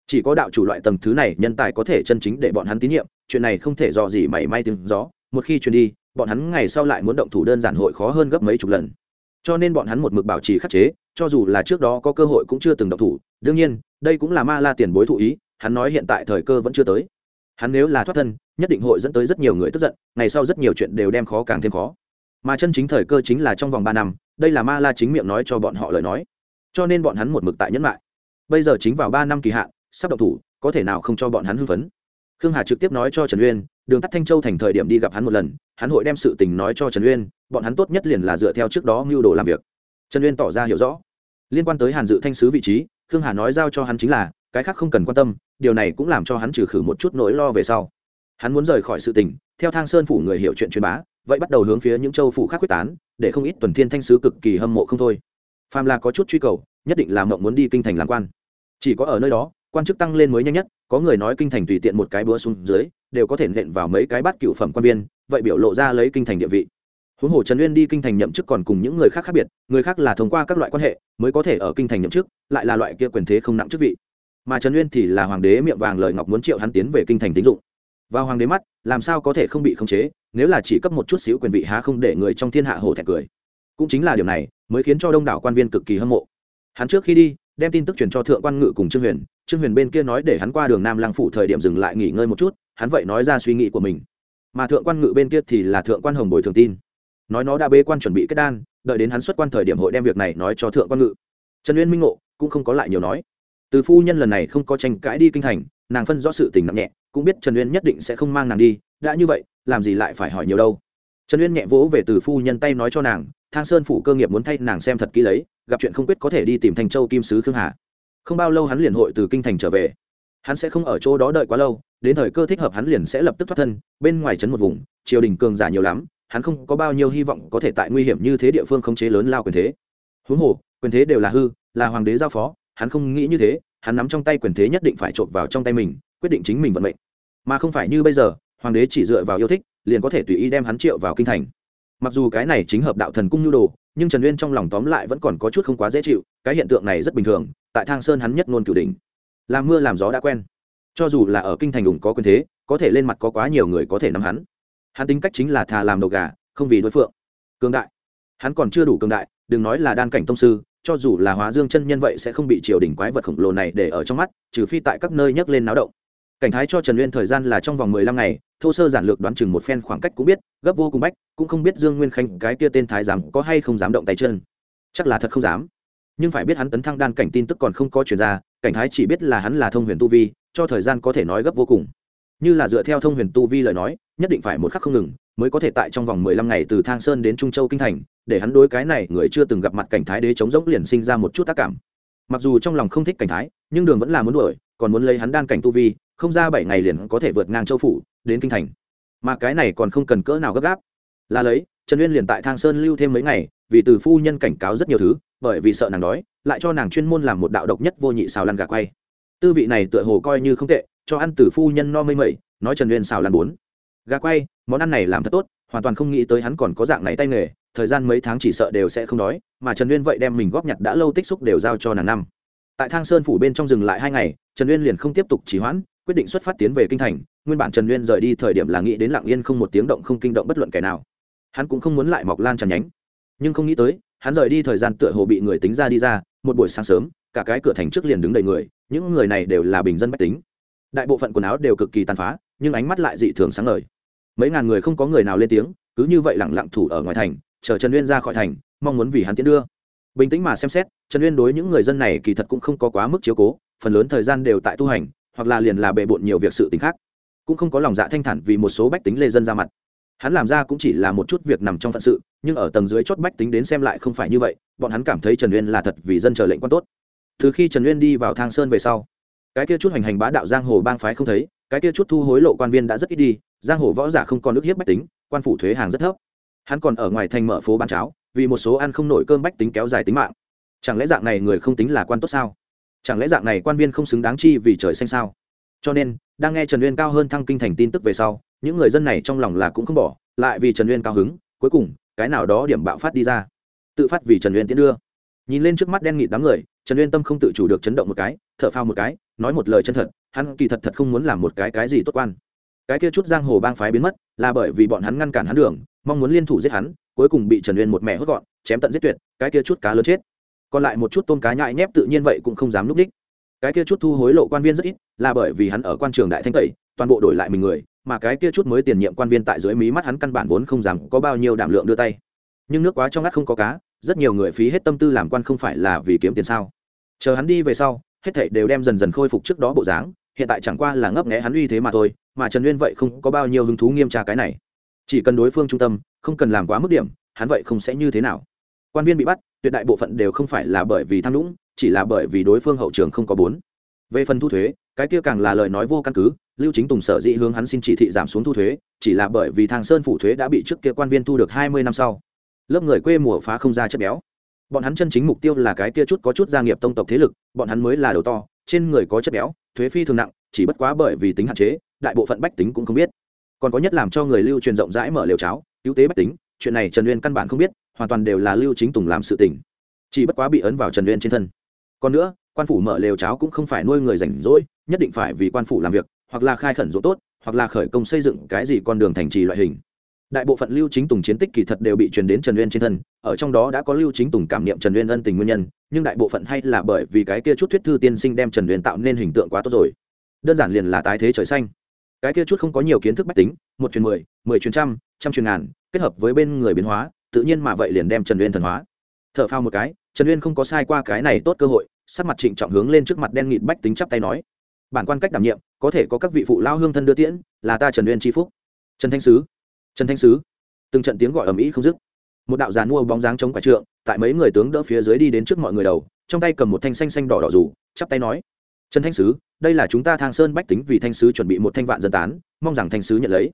Chỉ có đạo chủ loại tầng thứ này nhân tài có thể chân chính để bọn hắn tín nhiệm, chuyện này không thể do gì mảy may tiếng gió, một khi truyền đi, bọn hắn ngày sau lại muốn động thủ đơn giản hội khó hơn gấp mấy chục lần. Cho nên bọn hắn một mực bảo trì khắc chế, cho dù là trước đó có cơ hội cũng chưa từng động thủ, đương nhiên, đây cũng là ma la tiền bối thụ ý, hắn nói hiện tại thời cơ vẫn chưa tới. Hắn nếu là thoát thân, nhất định hội dẫn tới rất nhiều người tức giận, ngày sau rất nhiều chuyện đều đem khó càng thêm khó. Mà chân chính thời cơ chính là trong vòng ba năm đây là ma la chính miệng nói cho bọn họ lời nói. Cho nên bọn hắn một mực tại nhẫn lại. Bây giờ chính vào ba năm kỳ hạn, sắp động thủ, có thể nào không cho bọn hắn hưng phấn? Khương hà trực tiếp nói cho trần uyên, đường tắt thanh châu thành thời điểm đi gặp hắn một lần, hắn hội đem sự tình nói cho trần uyên, bọn hắn tốt nhất liền là dựa theo trước đó mưu đồ làm việc. Trần uyên tỏ ra hiểu rõ. Liên quan tới hàn dự thanh sứ vị trí, khương hà nói giao cho hắn chính là, cái khác không cần quan tâm, điều này cũng làm cho hắn trừ khử một chút nỗi lo về sau. Hắn muốn rời khỏi sự tình, theo thang sơn phủ người hiểu chuyện truyền bá vậy bắt đầu hướng phía những châu phủ khác quyết tán, để không ít tuần thiên thanh sứ cực kỳ hâm mộ không thôi. Phàm là có chút truy cầu, nhất định là mộng muốn đi kinh thành làm quan. Chỉ có ở nơi đó, quan chức tăng lên mới nhanh nhất, có người nói kinh thành tùy tiện một cái búa xuống dưới, đều có thể nện vào mấy cái bát cựu phẩm quan viên, vậy biểu lộ ra lấy kinh thành địa vị. Huống hồ trần uyên đi kinh thành nhậm chức còn cùng những người khác khác biệt, người khác là thông qua các loại quan hệ, mới có thể ở kinh thành nhậm chức, lại là loại kia quyền thế không nặng chức vị. Mà trần uyên thì là hoàng đế miệng vàng lời ngọc muốn triệu hắn tiến về kinh thành tín dụng và hoàng đế mắt, làm sao có thể không bị khống chế, nếu là chỉ cấp một chút xíu quyền vị há không để người trong thiên hạ hổ thẹn cười. Cũng chính là điều này, mới khiến cho đông đảo quan viên cực kỳ hâm mộ. Hắn trước khi đi, đem tin tức truyền cho thượng quan ngự cùng trương huyền. Trương huyền bên kia nói để hắn qua đường nam lang phủ thời điểm dừng lại nghỉ ngơi một chút, hắn vậy nói ra suy nghĩ của mình. Mà thượng quan ngự bên kia thì là thượng quan hồng bồi thường tin. Nói nó đã bê quan chuẩn bị kết đan, đợi đến hắn xuất quan thời điểm hội đem việc này nói cho thượng quan ngự. Trần uyên minh ngộ, cũng không có lại nhiều nói. Từ phu nhân lần này không có tranh cãi đi kinh thành nàng phân rõ sự tình nặng nhẹ, cũng biết trần uyên nhất định sẽ không mang nàng đi, đã như vậy, làm gì lại phải hỏi nhiều đâu. Trần uyên nhẹ vỗ về từ phu nhân tay nói cho nàng, thang sơn phủ cơ nghiệp muốn thay nàng xem thật kỹ lấy, gặp chuyện không quyết có thể đi tìm thành châu kim sứ khương hà. Không bao lâu hắn liền hội từ kinh thành trở về. Hắn sẽ không ở chỗ đó đợi quá lâu, đến thời cơ thích hợp hắn liền sẽ lập tức thoát thân, bên ngoài trấn một vùng, triều đình cường giả nhiều lắm, hắn không có bao nhiêu hy vọng có thể tại nguy hiểm như thế địa phương khống chế lớn lao quyền thế. Huống hồ, quyền thế đều là hư, là hoàng đế giao phó, hắn không nghĩ như thế hắn nắm trong tay quyền thế nhất định phải trộn vào trong tay mình, quyết định chính mình vận mệnh. Mà không phải như bây giờ, hoàng đế chỉ dựa vào yêu thích, liền có thể tùy ý đem hắn triệu vào kinh thành. Mặc dù cái này chính hợp đạo thần cung nhu đồ, nhưng trần uyên trong lòng tóm lại vẫn còn có chút không quá dễ chịu, cái hiện tượng này rất bình thường, tại thang sơn hắn nhất ngôn cửu đỉnh. Làm mưa làm gió đã quen. Cho dù là ở kinh thành đủng có quyền thế, có thể lên mặt có quá nhiều người có thể nắm hắn. Hắn tính cách chính là thà làm đầu gà, không vì đối phượng. Cường đại. Hắn còn chưa đủ cường đại, đừng nói là đan cảnh tông sư cho dù là hóa dương chân nhân vậy sẽ không bị triều đình quái vật khổng lồ này để ở trong mắt, trừ phi tại các nơi nhấc lên náo động. Cảnh thái cho trần uyên thời gian là trong vòng mười lăm ngày, thô sơ giản lược đoán chừng một phen khoảng cách cũng biết, gấp vô cùng bách, cũng không biết dương nguyên khanh cái kia tên thái giám có hay không dám động tay chân. Chắc là thật không dám. Nhưng phải biết hắn tấn thăng đan cảnh tin tức còn không có chuyển ra, cảnh thái chỉ biết là hắn là thông huyền tu vi, cho thời gian có thể nói gấp vô cùng. Như là dựa theo thông huyền tu vi lời nói, nhất định phải một khắc không ngừng mới có thể tại trong vòng mười lăm ngày từ thang sơn đến trung châu kinh thành, để hắn đối cái này người chưa từng gặp mặt cảnh thái đế chống rỗng liền sinh ra một chút tác cảm. Mặc dù trong lòng không thích cảnh thái, nhưng đường vẫn là muốn đuổi, còn muốn lấy hắn đan cảnh tu vi, không ra bảy ngày liền có thể vượt ngang châu phủ, đến kinh thành. Mà cái này còn không cần cỡ nào gấp gáp. Là lấy, trần uyên liền tại thang sơn lưu thêm mấy ngày, vì từ phu nhân cảnh cáo rất nhiều thứ, bởi vì sợ nàng đói, lại cho nàng chuyên môn làm một đạo độc nhất vô nhị xào lăn gà quay. Tư vị này tựa hồ coi như không tệ, cho ăn từ phu nhân no mây mẩy, nói trần uyên xào lăn bốn. Gà quay món ăn này làm thật tốt, hoàn toàn không nghĩ tới hắn còn có dạng này tay nghề, thời gian mấy tháng chỉ sợ đều sẽ không đói, mà trần uyên vậy đem mình góp nhặt đã lâu tích xúc đều giao cho nàng năm. Tại thang sơn phủ bên trong dừng lại hai ngày, trần uyên liền không tiếp tục trì hoãn, quyết định xuất phát tiến về kinh thành, nguyên bản trần uyên rời đi thời điểm là nghĩ đến lặng yên không một tiếng động không kinh động bất luận kẻ nào. Hắn cũng không muốn lại mọc lan tràn nhánh. Nhưng không nghĩ tới, hắn rời đi thời gian tựa hồ bị người tính ra đi ra, một buổi sáng sớm, cả cái cửa thành trước liền đứng đầy người, những người này đều là bình dân bách tính. Đại bộ phận quần áo đều cực kỳ tàn phá, nhưng ánh mắt lại dị thường sáng ngời mấy ngàn người không có người nào lên tiếng, cứ như vậy lẳng lặng thủ ở ngoài thành, chờ trần uyên ra khỏi thành, mong muốn vì hắn tiến đưa. Bình tĩnh mà xem xét, trần uyên đối những người dân này kỳ thật cũng không có quá mức chiếu cố, phần lớn thời gian đều tại tu hành, hoặc là liền là bề bộn nhiều việc sự t khác. Cũng không có lòng dạ thanh thản vì một số bách tính lê dân ra mặt. Hắn làm ra cũng chỉ là một chút việc nằm trong phận sự, nhưng ở tầng dưới chót bách tính đến xem lại không phải như vậy, bọn hắn cảm thấy trần uyên là thật vì dân chờ lệnh quan tốt. Từ khi trần uyên đi vào thang sơn về sau, cái kia chút hành hành bá đạo giang hồ bang phái không thấy cái kia chút thu hối lộ quan viên đã rất ít đi, giang hồ võ giả không còn ức hiếp bách tính, quan phủ thuế hàng rất thấp. Hắn còn ở ngoài thành mở phố bán cháo, vì một số ăn không nổi cơm bách tính kéo dài tính mạng. Chẳng lẽ dạng này người không tính là quan tốt sao? Chẳng lẽ dạng này quan viên không xứng đáng chi vì trời xanh sao? Cho nên, đang nghe trần uyên cao hơn thăng kinh thành tin tức về sau, những người dân này trong lòng là cũng không bỏ, lại vì trần uyên cao hứng, cuối cùng, cái nào đó điểm bạo phát đi ra. Tự phát vì trần uyên tiến đưa. Nhìn lên trước mắt đen nghịt đám người, trần uyên tâm không tự chủ được chấn động một cái, thở phao một cái nói một lời chân thật, hắn kỳ thật thật không muốn làm một cái cái gì tốt quan. Cái kia chút giang hồ bang phái biến mất, là bởi vì bọn hắn ngăn cản hắn đường, mong muốn liên thủ giết hắn, cuối cùng bị trần uyên một mẹ hốt gọn, chém tận giết tuyệt, cái kia chút cá lớn chết. Còn lại một chút tôm cá nhại nhép tự nhiên vậy cũng không dám núp đích. Cái kia chút thu hối lộ quan viên rất ít, là bởi vì hắn ở quan trường đại thanh tẩy, toàn bộ đổi lại mình người, mà cái kia chút mới tiền nhiệm quan viên tại dưới mí mắt hắn căn bản vốn không dám có bao nhiêu đảm lượng đưa tay. Nhưng nước quá trong ngắt không có cá, rất nhiều người phí hết tâm tư làm quan không phải là vì kiếm tiền sao. Chờ hắn đi về sau hết thảy đều đem dần dần khôi phục trước đó bộ dáng, hiện tại chẳng qua là ngấp nghé hắn uy thế mà thôi, mà trần nguyên vậy không có bao nhiêu hứng thú nghiêm tra cái này. Chỉ cần đối phương trung tâm, không cần làm quá mức điểm, hắn vậy không sẽ như thế nào. Quan viên bị bắt, tuyệt đại bộ phận đều không phải là bởi vì tham nhũng, chỉ là bởi vì đối phương hậu trường không có bốn. Về phần thu thuế, cái kia càng là lời nói vô căn cứ, lưu chính tùng sở dĩ hướng hắn xin chỉ thị giảm xuống thu thuế, chỉ là bởi vì thang sơn phủ thuế đã bị trước kia quan viên thu được hai mươi năm sau. Lớp người quê mùa phá không ra chất béo bọn hắn chân chính mục tiêu là cái kia chút có chút gia nghiệp tông tộc thế lực, bọn hắn mới là đầu to, trên người có chất béo, thuế phi thường nặng, chỉ bất quá bởi vì tính hạn chế, đại bộ phận bách tính cũng không biết. Còn có nhất làm cho người lưu truyền rộng rãi mở liều cháo, cứu tế bách tính, chuyện này trần uyên căn bản không biết, hoàn toàn đều là lưu chính tùng làm sự tình. Chỉ bất quá bị ấn vào trần uyên trên thân. Còn nữa, quan phủ mở lều cháo cũng không phải nuôi người rảnh rỗi, nhất định phải vì quan phủ làm việc, hoặc là khai khẩn ruộng tốt, hoặc là khởi công xây dựng cái gì con đường thành trì loại hình đại bộ phận lưu chính tùng chiến tích kỳ thật đều bị truyền đến trần uyên trên thân, ở trong đó đã có lưu chính tùng cảm niệm trần uyên ân tình nguyên nhân, nhưng đại bộ phận hay là bởi vì cái kia chút thuyết thư tiên sinh đem trần uyên tạo nên hình tượng quá tốt rồi. Đơn giản liền là tái thế trời xanh. Cái kia chút không có nhiều kiến thức bách tính, một truyền mười mười truyền trăm trăm truyền ngàn, kết hợp với bên người biến hóa, tự nhiên mà vậy liền đem trần uyên thần hóa. T h ở phao một cái, trần uyên không có sai qua cái này tốt cơ hội, sắc mặt trịnh trọng hướng lên trước mặt đen nghịt bách tính chắp tay nói. Bản quan cách đảm nhiệm, có thể có các vị phụ lao hương thân đưa tiễn, là ta trần uyên tri phúc. Trần thanh sứ trần thanh sứ. Từng trận tiếng gọi ầm ĩ không dứt. Một đạo giàn mua bóng dáng chống quả trượng, tại mấy người tướng đỡ phía dưới đi đến trước mọi người đầu, trong tay cầm một thanh xanh xanh đỏ đỏ rủ, chắp tay nói, trần thanh sứ, đây là chúng ta thang sơn bách tính vì thanh sứ chuẩn bị một thanh vạn dân tán, mong rằng thanh sứ nhận lấy.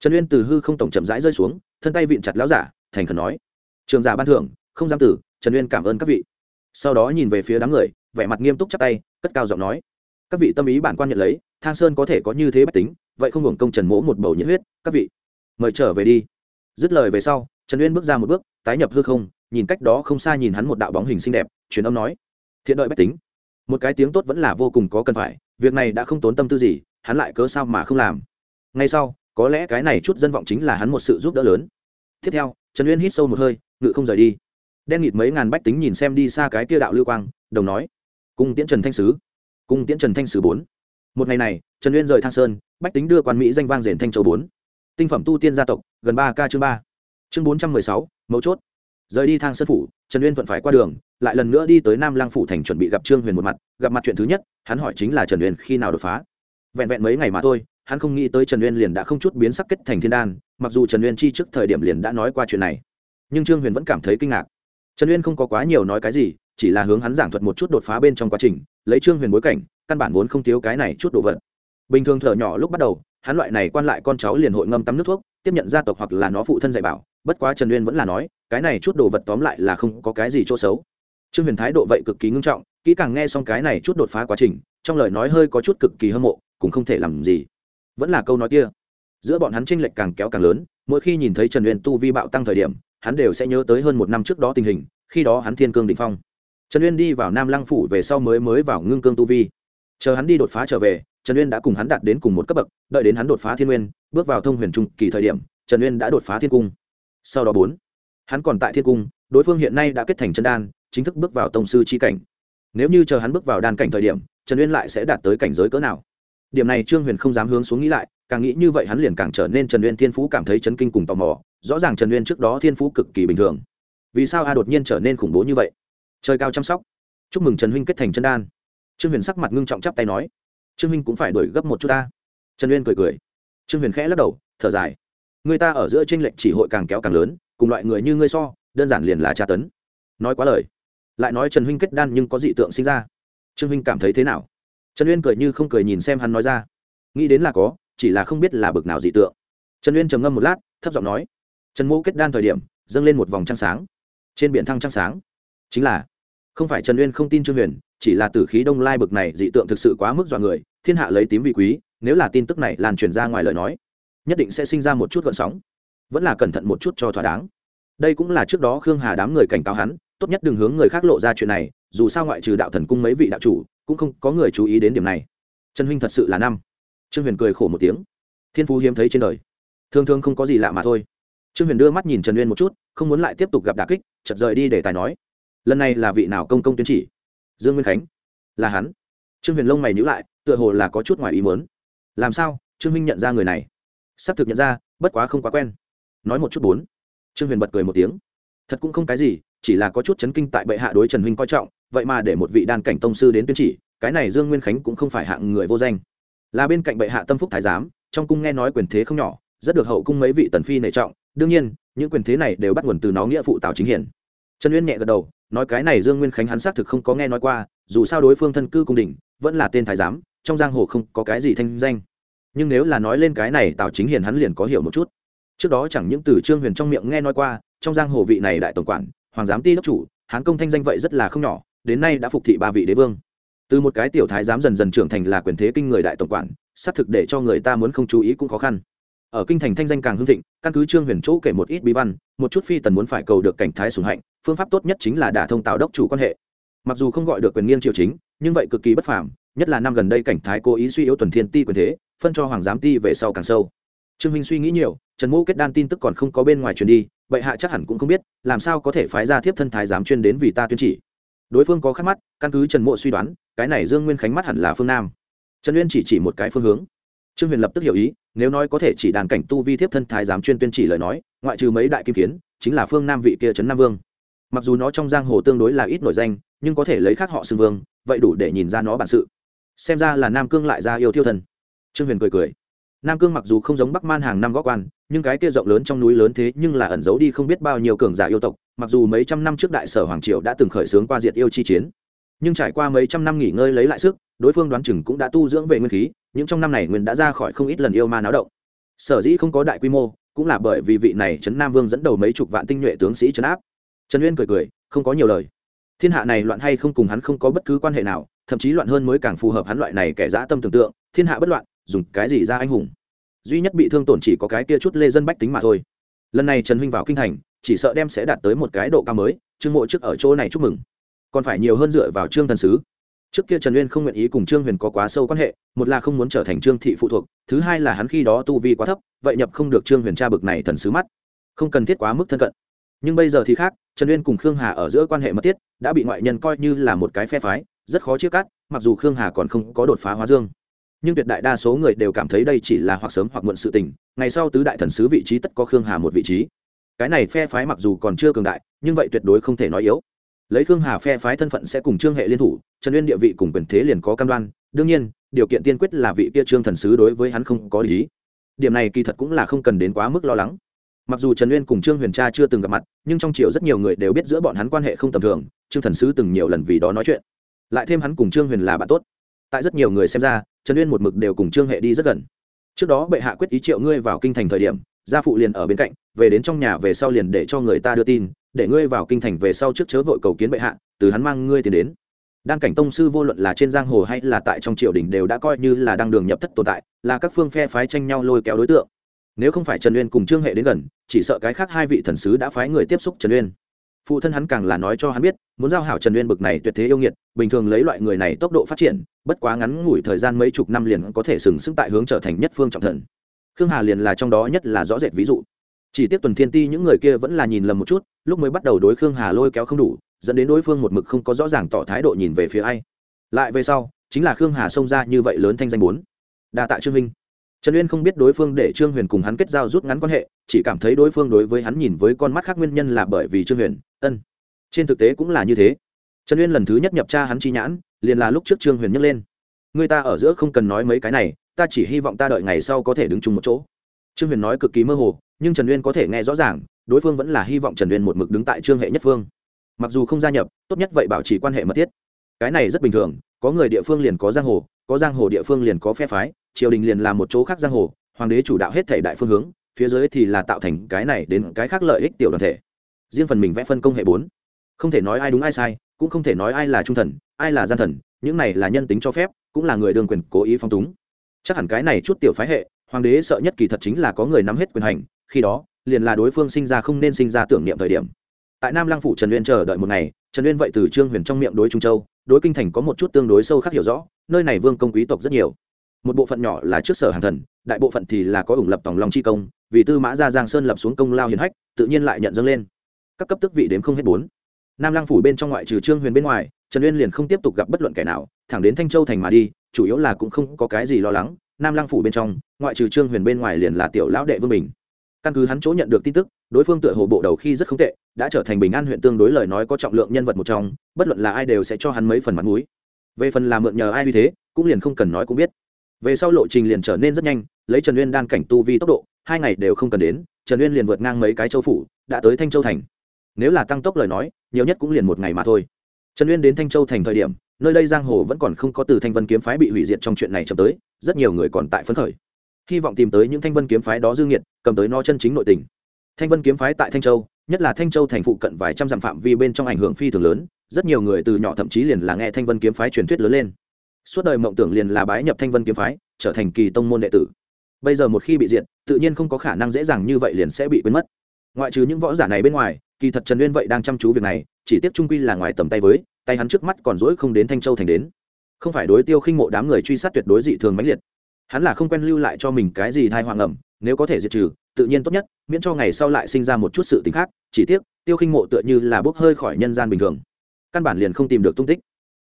Trần uyên từ hư không tổng chậm rãi rơi xuống, thân tay vịn chặt lão giả, thành khẩn nói, trường giả ban thưởng, không dám tử, trần uyên cảm ơn các vị. Sau đó nhìn về phía đám người, vẻ mặt nghiêm túc chắp tay, cất cao giọng nói, các vị tâm ý bản quan nhận lấy, thang sơn có thể có như thế bách tính, vậy không hưởng công trần mỗ một bầu nhiệt huyết, các vị mời trở về đi. Dứt lời về sau, trần uyên bước ra một bước, tái nhập hư không, nhìn cách đó không xa nhìn hắn một đạo bóng hình xinh đẹp, truyền âm nói, thiện đợi bách tính. Một cái tiếng tốt vẫn là vô cùng có cần phải, việc này đã không tốn tâm tư gì, hắn lại cớ sao mà không làm. Ngay sau, có lẽ cái này chút dân vọng chính là hắn một sự giúp đỡ lớn. Tiếp theo, trần uyên hít sâu một hơi, ngự không rời đi. Đen nghịt mấy ngàn bách tính nhìn xem đi xa cái kia đạo lưu quang, đồng nói, cung tiễn trần thanh sứ, cung tiễn trần thanh sứ bốn. Một ngày này, trần uyên rời thang sơn, bách tính đưa quan mỹ danh vang rền thanh châu bốn tinh phẩm tu tiên gia tộc, gần ba ca chương ba. Chương bốn trăm mười sáu, mấu chốt. Rời đi thang sơn phủ, trần uyên thuận phải qua đường, lại lần nữa đi tới nam lang phủ thành chuẩn bị gặp trương huyền một mặt, gặp mặt chuyện thứ nhất, hắn hỏi chính là trần uyên khi nào đột phá. Vẹn vẹn mấy ngày mà thôi, hắn không nghĩ tới trần uyên liền đã không chút biến sắc kết thành thiên đan, mặc dù trần uyên chi trước thời điểm liền đã nói qua chuyện này. Nhưng trương huyền vẫn cảm thấy kinh ngạc. Trần uyên không có quá nhiều nói cái gì, chỉ là hướng hắn giảng thuật một chút đột phá bên trong quá trình, lấy trương huyền bối cảnh, căn bản vốn không thiếu cái này chút đồ vật. Bình thường thở nhỏ lúc bắt đầu hắn loại này quan lại con cháu liền hội ngâm tắm nước thuốc, tiếp nhận gia tộc hoặc là nó phụ thân dạy bảo, bất quá trần uyên vẫn là nói, cái này chút đồ vật tóm lại là không có cái gì chỗ xấu. Trương huyền thái độ vậy cực kỳ ngưng trọng, kỹ càng nghe xong cái này chút đột phá quá trình, trong lời nói hơi có chút cực kỳ hâm mộ, cũng không thể làm gì. Vẫn là câu nói kia. Giữa bọn hắn tranh lệch càng kéo càng lớn, mỗi khi nhìn thấy trần uyên tu vi bạo tăng thời điểm, hắn đều sẽ nhớ tới hơn một năm trước đó tình hình, khi đó hắn thiên cương định phong. Trần uyên đi vào nam lăng phủ về sau mới mới vào ngưng cương tu vi chờ hắn đi đột phá trở về, trần uyên đã cùng hắn đạt đến cùng một cấp bậc, đợi đến hắn đột phá thiên nguyên, bước vào thông huyền trung kỳ thời điểm, trần uyên đã đột phá thiên cung. Sau đó bốn, hắn còn tại thiên cung, đối phương hiện nay đã kết thành chân đan, chính thức bước vào tông sư chi cảnh. Nếu như chờ hắn bước vào đan cảnh thời điểm, trần uyên lại sẽ đạt tới cảnh giới cỡ nào? Điểm này trương huyền không dám hướng xuống nghĩ lại, càng nghĩ như vậy hắn liền càng trở nên trần uyên thiên phú cảm thấy chấn kinh cùng tò mò, rõ ràng trần uyên trước đó thiên phú cực kỳ bình thường. Vì sao a đột nhiên trở nên khủng bố như vậy? Trời cao chăm sóc. Chúc mừng trần huynh kết thành chân đan trương huyền sắc mặt ngưng trọng chắp tay nói, trương Minh cũng phải đổi gấp một chút ta. Trần uyên cười cười. Trương huyền khẽ lắc đầu, thở dài. Người ta ở giữa tranh lệch chỉ hội càng kéo càng lớn, cùng loại người như ngươi so, đơn giản liền là tra tấn. Nói quá lời, lại nói trần huynh kết đan nhưng có dị tượng sinh ra. Trương huynh cảm thấy thế nào? Trần uyên cười như không cười nhìn xem hắn nói ra. Nghĩ đến là có, chỉ là không biết là bực nào dị tượng. Trần uyên trầm ngâm một lát, thấp giọng nói, trần mô kết đan thời điểm, dâng lên một vòng trăng sáng. Trên biển thăng trăng sáng. Chính là, không phải trần uyên không tin trương huyền chỉ là tử khí đông lai bực này dị tượng thực sự quá mức dọa người, thiên hạ lấy tím vị quý, nếu là tin tức này lan truyền ra ngoài lời nói, nhất định sẽ sinh ra một chút gợn sóng. Vẫn là cẩn thận một chút cho thỏa đáng. Đây cũng là trước đó khương hà đám người cảnh cáo hắn, tốt nhất đừng hướng người khác lộ ra chuyện này, dù sao ngoại trừ đạo thần cung mấy vị đạo chủ, cũng không có người chú ý đến điểm này. Trần huynh thật sự là năm. Trương huyền cười khổ một tiếng. Thiên phú hiếm thấy trên đời. Thường thường không có gì lạ mà thôi. Trương huyền đưa mắt nhìn trần uyên một chút, không muốn lại tiếp tục gặp đà kích chật rời đi để tài nói. Lần này là vị nào công công tuyên chỉ? Dương nguyên khánh. Là hắn. Trương huyền lông mày nhữ lại, tựa hồ là có chút ngoài ý muốn. Làm sao? Trương minh nhận ra người này. S ắ c thực nhận ra, bất quá không quá quen. Nói một chút bốn. Trương huyền bật cười một tiếng. Thật cũng không cái gì, chỉ là có chút chấn kinh tại bệ hạ đối trần huynh coi trọng, vậy mà để một vị đan cảnh tông sư đến tuyên chỉ, cái này dương nguyên khánh cũng không phải hạng người vô danh. Là bên cạnh bệ hạ tâm phúc thái giám, trong cung nghe nói quyền thế không nhỏ, rất được hậu cung mấy vị tần phi nể trọng, đương nhiên, những quyền thế này đều bắt nguồn từ nó nghĩa phụ tào chính hiển. Trần uyên nhẹ gật đầu nói cái này dương nguyên khánh hắn xác thực không có nghe nói qua, dù sao đối phương thân cư cung đình, vẫn là tên thái giám, trong giang hồ không có cái gì thanh danh. Nhưng nếu là nói lên cái này, tào chính hiền hắn liền có hiểu một chút. Trước đó chẳng những từ trương huyền trong miệng nghe nói qua, trong giang hồ vị này đại tổng quản, hoàng giám ti đốc chủ, hán công thanh danh vậy rất là không nhỏ, đến nay đã phục thị ba vị đế vương. Từ một cái tiểu thái giám dần dần trưởng thành là quyền thế kinh người đại tổng quản, xác thực để cho người ta muốn không chú ý cũng khó khăn ở kinh thành thanh danh càng hưng thịnh, căn cứ trương huyền chỗ kể một ít bí văn, một chút phi tần muốn phải cầu được cảnh thái sùng hạnh, phương pháp tốt nhất chính là đả thông tạo đốc chủ quan hệ. Mặc dù không gọi được quyền nghiêng triều chính, nhưng vậy cực kỳ bất phàm, nhất là năm gần đây cảnh thái cố ý suy yếu tuần thiên ti quyền thế, phân cho hoàng giám ti về sau càng sâu. Trương minh suy nghĩ nhiều, trần mỗ kết đan tin tức còn không có bên ngoài truyền đi bệ hạ chắc hẳn cũng không biết, làm sao có thể phái ra thiếp thân thái giám chuyên đến vì ta tuyên chỉ. Đối phương có khắc mắt, căn cứ trần mộ suy đoán, cái này dương nguyên khánh mắt hẳn là phương nam. Trần uyên chỉ chỉ một cái phương hướng trương huyền lập tức hiểu ý, nếu nói có thể chỉ đàn cảnh tu vi thiếp thân thái giám chuyên tuyên chỉ lời nói, ngoại trừ mấy đại kim kiến, chính là phương nam vị kia trấn nam vương. Mặc dù nó trong giang hồ tương đối là ít nổi danh, nhưng có thể lấy khác họ xưng vương, vậy đủ để nhìn ra nó bản sự. Xem ra là nam cương lại ra yêu thiêu thần. Trương huyền cười cười. Nam cương mặc dù không giống bắc man hàng năm góc quan, nhưng cái kia rộng lớn trong núi lớn thế nhưng là ẩn giấu đi không biết bao nhiêu cường giả yêu tộc, mặc dù mấy trăm năm trước đại sở hoàng triều đã từng khởi xướng qua diệt yêu chi chiến, nhưng trải qua mấy trăm năm nghỉ ngơi lấy lại sức, đối phương đoán chừng cũng đã tu dưỡng về nguyên khí những trong năm này nguyên đã ra khỏi không ít lần yêu ma náo động. Sở dĩ không có đại quy mô, cũng là bởi vì vị này trấn nam vương dẫn đầu mấy chục vạn tinh nhuệ tướng sĩ trấn áp. Trần uyên cười cười, không có nhiều lời. Thiên hạ này loạn hay không cùng hắn không có bất cứ quan hệ nào, thậm chí loạn hơn mới càng phù hợp hắn loại này kẻ dã tâm tưởng tượng, thiên hạ bất loạn, dùng cái gì ra anh hùng. Duy nhất bị thương tổn chỉ có cái kia chút lê dân bách tính mà thôi. Lần này trần huynh vào kinh thành, chỉ sợ đem sẽ đạt tới một cái độ cao mới, trương mộ trước ở chỗ này chúc mừng. Còn phải nhiều hơn dựa vào trương thần sứ trước kia trần uyên không nguyện ý cùng trương huyền có quá sâu quan hệ, một là không muốn trở thành trương thị phụ thuộc, thứ hai là hắn khi đó tu vi quá thấp, vậy nhập không được trương huyền cha bực này thần sứ mắt. Không cần thiết quá mức thân cận. Nhưng bây giờ thì khác, trần uyên cùng khương hà ở giữa quan hệ mật thiết, đã bị ngoại nhân coi như là một cái phe phái, rất khó chia cắt, mặc dù khương hà còn không có đột phá hóa dương. Nhưng tuyệt đại đa số người đều cảm thấy đây chỉ là hoặc sớm hoặc muộn sự tình, ngày sau tứ đại thần sứ vị trí tất có khương hà một vị trí. Cái này phe phái mặc dù còn chưa cường đại, nhưng vậy tuyệt đối không thể nói yếu. Lấy khương hà phe phái thân phận sẽ cùng trương hệ liên thủ trần uyên địa vị cùng quyền thế liền có cam đoan, đương nhiên, điều kiện tiên quyết là vị kia trương thần sứ đối với hắn không có lý điểm này kỳ thật cũng là không cần đến quá mức lo lắng. Mặc dù trần uyên cùng trương huyền cha chưa từng gặp mặt, nhưng trong triều rất nhiều người đều biết giữa bọn hắn quan hệ không tầm thường, trương thần sứ từng nhiều lần vì đó nói chuyện. Lại thêm hắn cùng trương huyền là bạn tốt. Tại rất nhiều người xem ra, trần uyên một mực đều cùng trương hệ đi rất gần. Trước đó bệ hạ quyết ý triệu ngươi vào kinh thành thời điểm, gia phụ liền ở bên cạnh, về đến trong nhà về sau liền để cho người ta đưa tin, để ngươi vào kinh thành về sau trước chớ vội cầu kiến bệ hạ, từ hắn mang ngươi tiền đến đan cảnh tông sư vô luận là trên giang hồ hay là tại trong triều đình đều đã coi như là đang đường nhập thất tồn tại, là các phương phe phái tranh nhau lôi kéo đối tượng. Nếu không phải trần uyên cùng trương hệ đến gần, chỉ sợ cái khác hai vị thần sứ đã phái người tiếp xúc trần uyên. Phụ thân hắn càng là nói cho hắn biết, muốn giao hảo trần uyên bực này tuyệt thế yêu nghiệt, bình thường lấy loại người này tốc độ phát triển, bất quá ngắn ngủi thời gian mấy chục năm liền có thể sừng sững tại hướng trở thành nhất phương trọng thần. Khương hà liền là trong đó nhất là rõ rệt ví dụ. Chỉ tiếc tuần thiên ti những người kia vẫn là nhìn lầm một chút, lúc mới bắt đầu đối khương hà lôi kéo không đủ dẫn đến đối phương một mực không có rõ ràng tỏ thái độ nhìn về phía ai. Lại về sau, chính là khương hà xông ra như vậy lớn thanh danh bốn. Đa tạ trương minh. Trần uyên không biết đối phương để trương huyền cùng hắn kết giao rút ngắn quan hệ, chỉ cảm thấy đối phương đối với hắn nhìn với con mắt khác nguyên nhân là bởi vì trương huyền, ân. Trên thực tế cũng là như thế. Trần uyên lần thứ nhất nhập tra hắn chi nhãn, liền là lúc trước trương huyền nhấc lên. Người ta ở giữa không cần nói mấy cái này, ta chỉ hy vọng ta đợi ngày sau có thể đứng chung một chỗ. Trương huyền nói cực kỳ mơ hồ, nhưng trần uyên có thể nghe rõ ràng, đối phương vẫn là hy vọng trần uyên một mực đứng tại trương hệ nhất phương mặc dù không gia nhập, tốt nhất vậy bảo trì quan hệ mật thiết. Cái này rất bình thường, có người địa phương liền có giang hồ, có giang hồ địa phương liền có phe phái, triều đình liền là một chỗ khác giang hồ, hoàng đế chủ đạo hết thể đại phương hướng, phía dưới thì là tạo thành cái này đến cái khác lợi ích tiểu đoàn thể. Riêng phần mình vẽ phân công hệ bốn. Không thể nói ai đúng ai sai, cũng không thể nói ai là trung thần, ai là gian thần, những này là nhân tính cho phép, cũng là người đương quyền cố ý phong túng. Chắc hẳn cái này chút tiểu phái hệ, hoàng đế sợ nhất kỳ thật chính là có người nắm hết quyền hành, khi đó, liền là đối phương sinh ra không nên sinh ra tưởng niệm thời điểm tại nam lăng phủ trần uyên chờ đợi một ngày, trần uyên vậy từ trương huyền trong miệng đối trung châu, đối kinh thành có một chút tương đối sâu khác hiểu rõ, nơi này vương công quý tộc rất nhiều. Một bộ phận nhỏ là trước sở hàng thần, đại bộ phận thì là có ủng lập tòng long chi công, vì tư mã gia giang sơn lập xuống công lao hiền hách, tự nhiên lại nhận dâng lên. Các cấp tức vị đếm không hết bốn. Nam lăng phủ bên trong ngoại trừ trương huyền bên ngoài, trần uyên liền không tiếp tục gặp bất luận kẻ nào, thẳng đến thanh châu thành mà đi, chủ yếu là cũng không có cái gì lo lắng. Nam lăng phủ bên trong, ngoại trừ trương huyền bên ngoài liền là tiểu lão đệ vương bình. Căn cứ hắn chỗ nhận được tin tức đối phương tựa hồ bộ đầu khi rất không tệ, đã trở thành bình an huyện tương đối lời nói có trọng lượng nhân vật một trong, bất luận là ai đều sẽ cho hắn mấy phần mặt mũi. Về phần là mượn nhờ ai như thế, cũng liền không cần nói cũng biết. Về sau lộ trình liền trở nên rất nhanh, lấy trần uyên đan cảnh tu vi tốc độ, hai ngày đều không cần đến, trần uyên liền vượt ngang mấy cái châu phủ, đã tới thanh châu thành. Nếu là tăng tốc lời nói, nhiều nhất cũng liền một ngày mà thôi. Trần uyên đến thanh châu thành thời điểm, nơi đây giang hồ vẫn còn không có từ thanh vân kiếm phái bị hủy diệt trong chuyện này chậm tới, rất nhiều người còn tại phấn khởi. Hy vọng tìm tới những thanh vân kiếm phái đó dương nhiệt cầm tới nó chân chính nội tình thanh vân kiếm phái tại thanh châu, nhất là thanh châu thành phụ cận vài trăm dặm phạm vi bên trong ảnh hưởng phi thường lớn, rất nhiều người từ nhỏ thậm chí liền là nghe thanh vân kiếm phái truyền thuyết lớn lên. Suốt đời mộng tưởng liền là bái nhập thanh vân kiếm phái, trở thành kỳ tông môn đệ tử. Bây giờ một khi bị diệt, tự nhiên không có khả năng dễ dàng như vậy liền sẽ bị quên mất. Ngoại trừ những võ giả này bên ngoài, kỳ thật trần uyên vậy đang chăm chú việc này, chỉ tiếc trung quy là ngoài tầm tay với, tay hắn trước mắt còn rỗi không đến thanh châu thành đến. Không phải đối tiêu khinh mộ đám người truy sát tuyệt đối dị thường mãnh liệt. Hắn là không quen lưu lại cho mình cái gì thai hoàng ẩm nếu có thể diệt trừ tự nhiên tốt nhất, miễn cho ngày sau lại sinh ra một chút sự t khác, chỉ tiếc, tiêu khinh mộ tựa như là bốc hơi khỏi nhân gian bình thường. Căn bản liền không tìm được tung tích.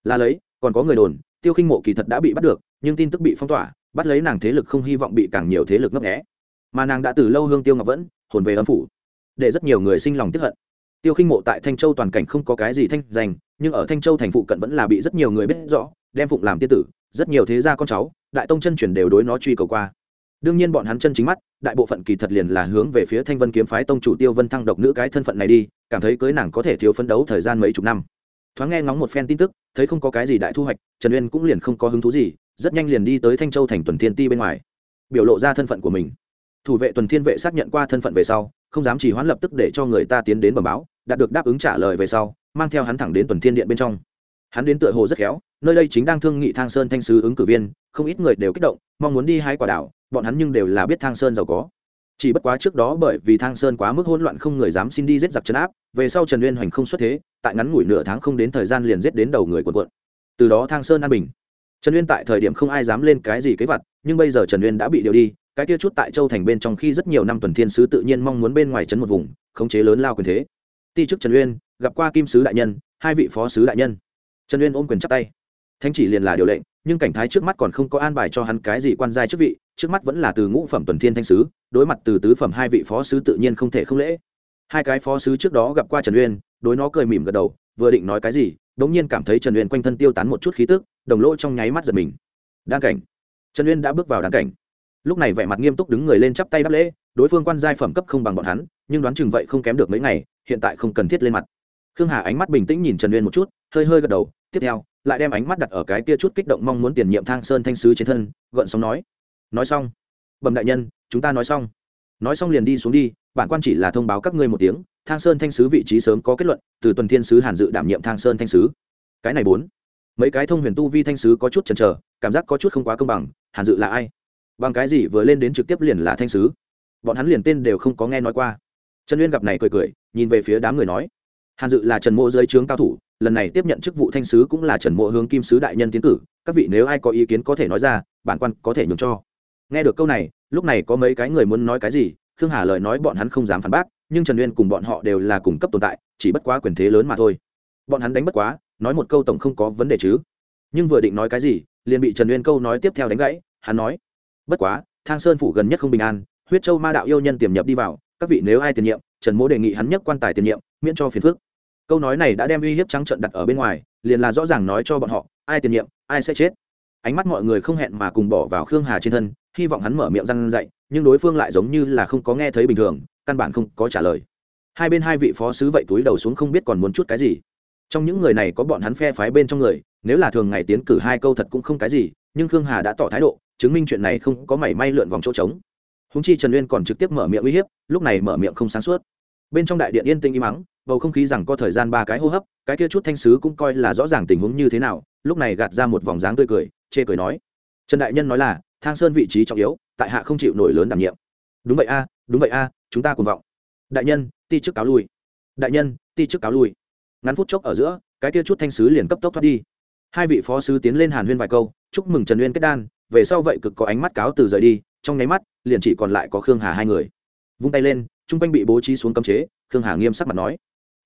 Là lấy, còn có người đồn, tiêu khinh mộ kỳ thật đã bị bắt được, nhưng tin tức bị phong tỏa, bắt lấy nàng thế lực không hy vọng bị càng nhiều thế lực ngấp nghẽ mà nàng đã từ lâu hương tiêu ngọc vẫn, hồn về âm phủ, để rất nhiều người sinh lòng tiếp hận. Tiêu khinh mộ tại thanh châu toàn cảnh không có cái gì thanh danh, nhưng ở thanh châu thành phụ cận vẫn là bị rất nhiều người biết rõ, đem phụng làm tiên tử, rất nhiều thế gia con cháu, đại tông chân chuyển đều đối nó truy cầu qua đương nhiên bọn hắn chân chính mắt, đại bộ phận kỳ thật liền là hướng về phía thanh vân kiếm phái tông chủ tiêu vân thăng độc nữ cái thân phận này đi, cảm thấy cưới nàng có thể thiếu phấn đấu thời gian mấy chục năm. Thoáng nghe ngóng một phen tin tức, thấy không có cái gì đại thu hoạch, trần uyên cũng liền không có hứng thú gì, rất nhanh liền đi tới thanh châu thành tuần thiên ti bên ngoài, biểu lộ ra thân phận của mình. Thủ vệ tuần thiên vệ xác nhận qua thân phận về sau, không dám chỉ hoãn lập tức để cho người ta tiến đến bẩm báo, đạt được đáp ứng trả lời về sau, mang theo hắn thẳng đến tuần thiên điện bên trong. Hắn đến tựa hồ rất khéo nơi đây chính đang thương nghị thang sơn thanh sứ ứng cử viên, không ít người đều kích động, mong muốn đi hái quả đảo, bọn hắn nhưng đều là biết thang sơn giàu có. Chỉ bất quá trước đó bởi vì thang sơn quá mức hỗn loạn không người dám xin đi giết giặc trấn áp, về sau trần uyên hoành không xuất thế, tại ngắn ngủi nửa tháng không đến thời gian liền giết đến đầu người quần quận từ đó thang sơn an bình. Trần uyên tại thời điểm không ai dám lên cái gì kế vật nhưng bây giờ trần uyên đã bị điều đi, cái kia chút tại châu thành bên trong khi rất nhiều năm tuần thiên sứ tự nhiên mong muốn bên ngoài trấn một vùng, khống chế lớn lao quyền thế. Ti chức trần uyên, gặp qua kim sứ đại nhân, hai vị phó sứ đại nhân. Trần uyên ôm quyền chắp tay thánh chỉ liền là điều lệnh, nhưng cảnh thái trước mắt còn không có an bài cho hắn cái gì quan giai chức vị, trước mắt vẫn là từ ngũ phẩm tuần thiên thanh sứ, đối mặt từ tứ phẩm hai vị phó sứ tự nhiên không thể không lễ. Hai cái phó sứ trước đó gặp qua trần uyên, đối nó cười mỉm gật đầu, vừa định nói cái gì đ ỗ n g nhiên cảm thấy trần uyên quanh thân tiêu tán một chút khí tức, đồng lỗ trong nháy mắt giật mình. Đan cảnh. Trần uyên đã bước vào đan cảnh. Lúc này vẻ mặt nghiêm túc đứng người lên chắp tay đáp lễ, đối phương quan giai phẩm cấp không bằng bọn hắn, nhưng đoán chừng vậy không kém được mấy ngày, hiện tại không cần thiết lên mặt. Khương hà ánh mắt bình tĩnh nhìn trần uyên một chút, hơi hơi gật đầu, tiếp theo lại đem ánh mắt đặt ở cái kia chút kích động mong muốn tiền nhiệm thang sơn thanh sứ trên thân, gợn sóng nói nói xong. Bẩm đại nhân, chúng ta nói xong. Nói xong liền đi xuống đi, bản quan chỉ là thông báo các ngươi một tiếng, thang sơn thanh sứ vị trí sớm có kết luận, từ tuần thiên sứ hàn dự đảm nhiệm thang sơn thanh sứ. Cái này bốn. Mấy cái thông huyền tu vi thanh sứ có chút chần chờ, cảm giác có chút không quá công bằng, hàn dự là ai? Bằng cái gì vừa lên đến trực tiếp liền là thanh sứ? Bọn hắn liền tên đều không có nghe nói qua. Trần uyên gặp này cười cười, nhìn về phía đám người nói, hàn dự là trần mộ dưới trướng cao thủ lần này tiếp nhận chức vụ thanh sứ cũng là trần mộ hướng kim sứ đại nhân tiến cử, các vị nếu ai có ý kiến có thể nói ra, bản quan có thể nhường cho. Nghe được câu này, lúc này có mấy cái người muốn nói cái gì, khương hà lời nói bọn hắn không dám phản bác, nhưng trần uyên cùng bọn họ đều là cùng cấp tồn tại, chỉ bất quá quyền thế lớn mà thôi. Bọn hắn đánh bất quá, nói một câu tổng không có vấn đề chứ. Nhưng vừa định nói cái gì, liền bị trần uyên câu nói tiếp theo đánh gãy, hắn nói, bất quá, thang sơn phủ gần nhất không bình an, huyết châu ma đạo yêu nhân tiềm nhập đi vào, các vị nếu ai tiền nhiệm, trần mỗ đề nghị hắn nhất quan tài tiền nhiệm, miễn cho phiền phức câu nói này đã đem uy hiếp trắng trận đặt ở bên ngoài, liền là rõ ràng nói cho bọn họ, ai tiền nhiệm, ai sẽ chết. Ánh mắt mọi người không hẹn mà cùng bỏ vào khương hà trên thân, hy vọng hắn mở miệng răn dậy nhưng đối phương lại giống như là không có nghe thấy bình thường, căn bản không có trả lời. Hai bên hai vị phó sứ vậy túi đầu xuống không biết còn muốn chút cái gì. Trong những người này có bọn hắn phe phái bên trong người, nếu là thường ngày tiến cử hai câu thật cũng không cái gì, nhưng khương hà đã tỏ thái độ, chứng minh chuyện này không có mảy may lượn vòng chỗ trống. Húng chi trần uyên còn trực tiếp mở miệng uy hiếp, lúc này mở miệng không sáng suốt. Bên trong đại điện yên tĩnh im mắng bầu không khí rằng có thời gian ba cái hô hấp, cái kia chút thanh sứ cũng coi là rõ ràng tình huống như thế nào, lúc này gạt ra một vòng dáng tươi cười, chê cười nói. Trần đại nhân nói là, thang sơn vị trí trọng yếu, tại hạ không chịu nổi lớn đảm nhiệm. Đúng vậy a, đúng vậy a, chúng ta cùng vọng. Đại nhân, ti chức cáo lui. Đại nhân, ti chức cáo lui. Ngắn phút chốc ở giữa, cái kia chút thanh sứ liền cấp tốc thoát đi. Hai vị phó sứ tiến lên hàn huyên vài câu, chúc mừng trần uyên kết đan, về sau vậy cực có ánh mắt cáo từ rời đi, trong nháy mắt, liền chỉ còn lại có khương hà hai người. Vung tay lên chung quanh bị bố trí xuống cấm chế, khương hà nghiêm sắc mặt nói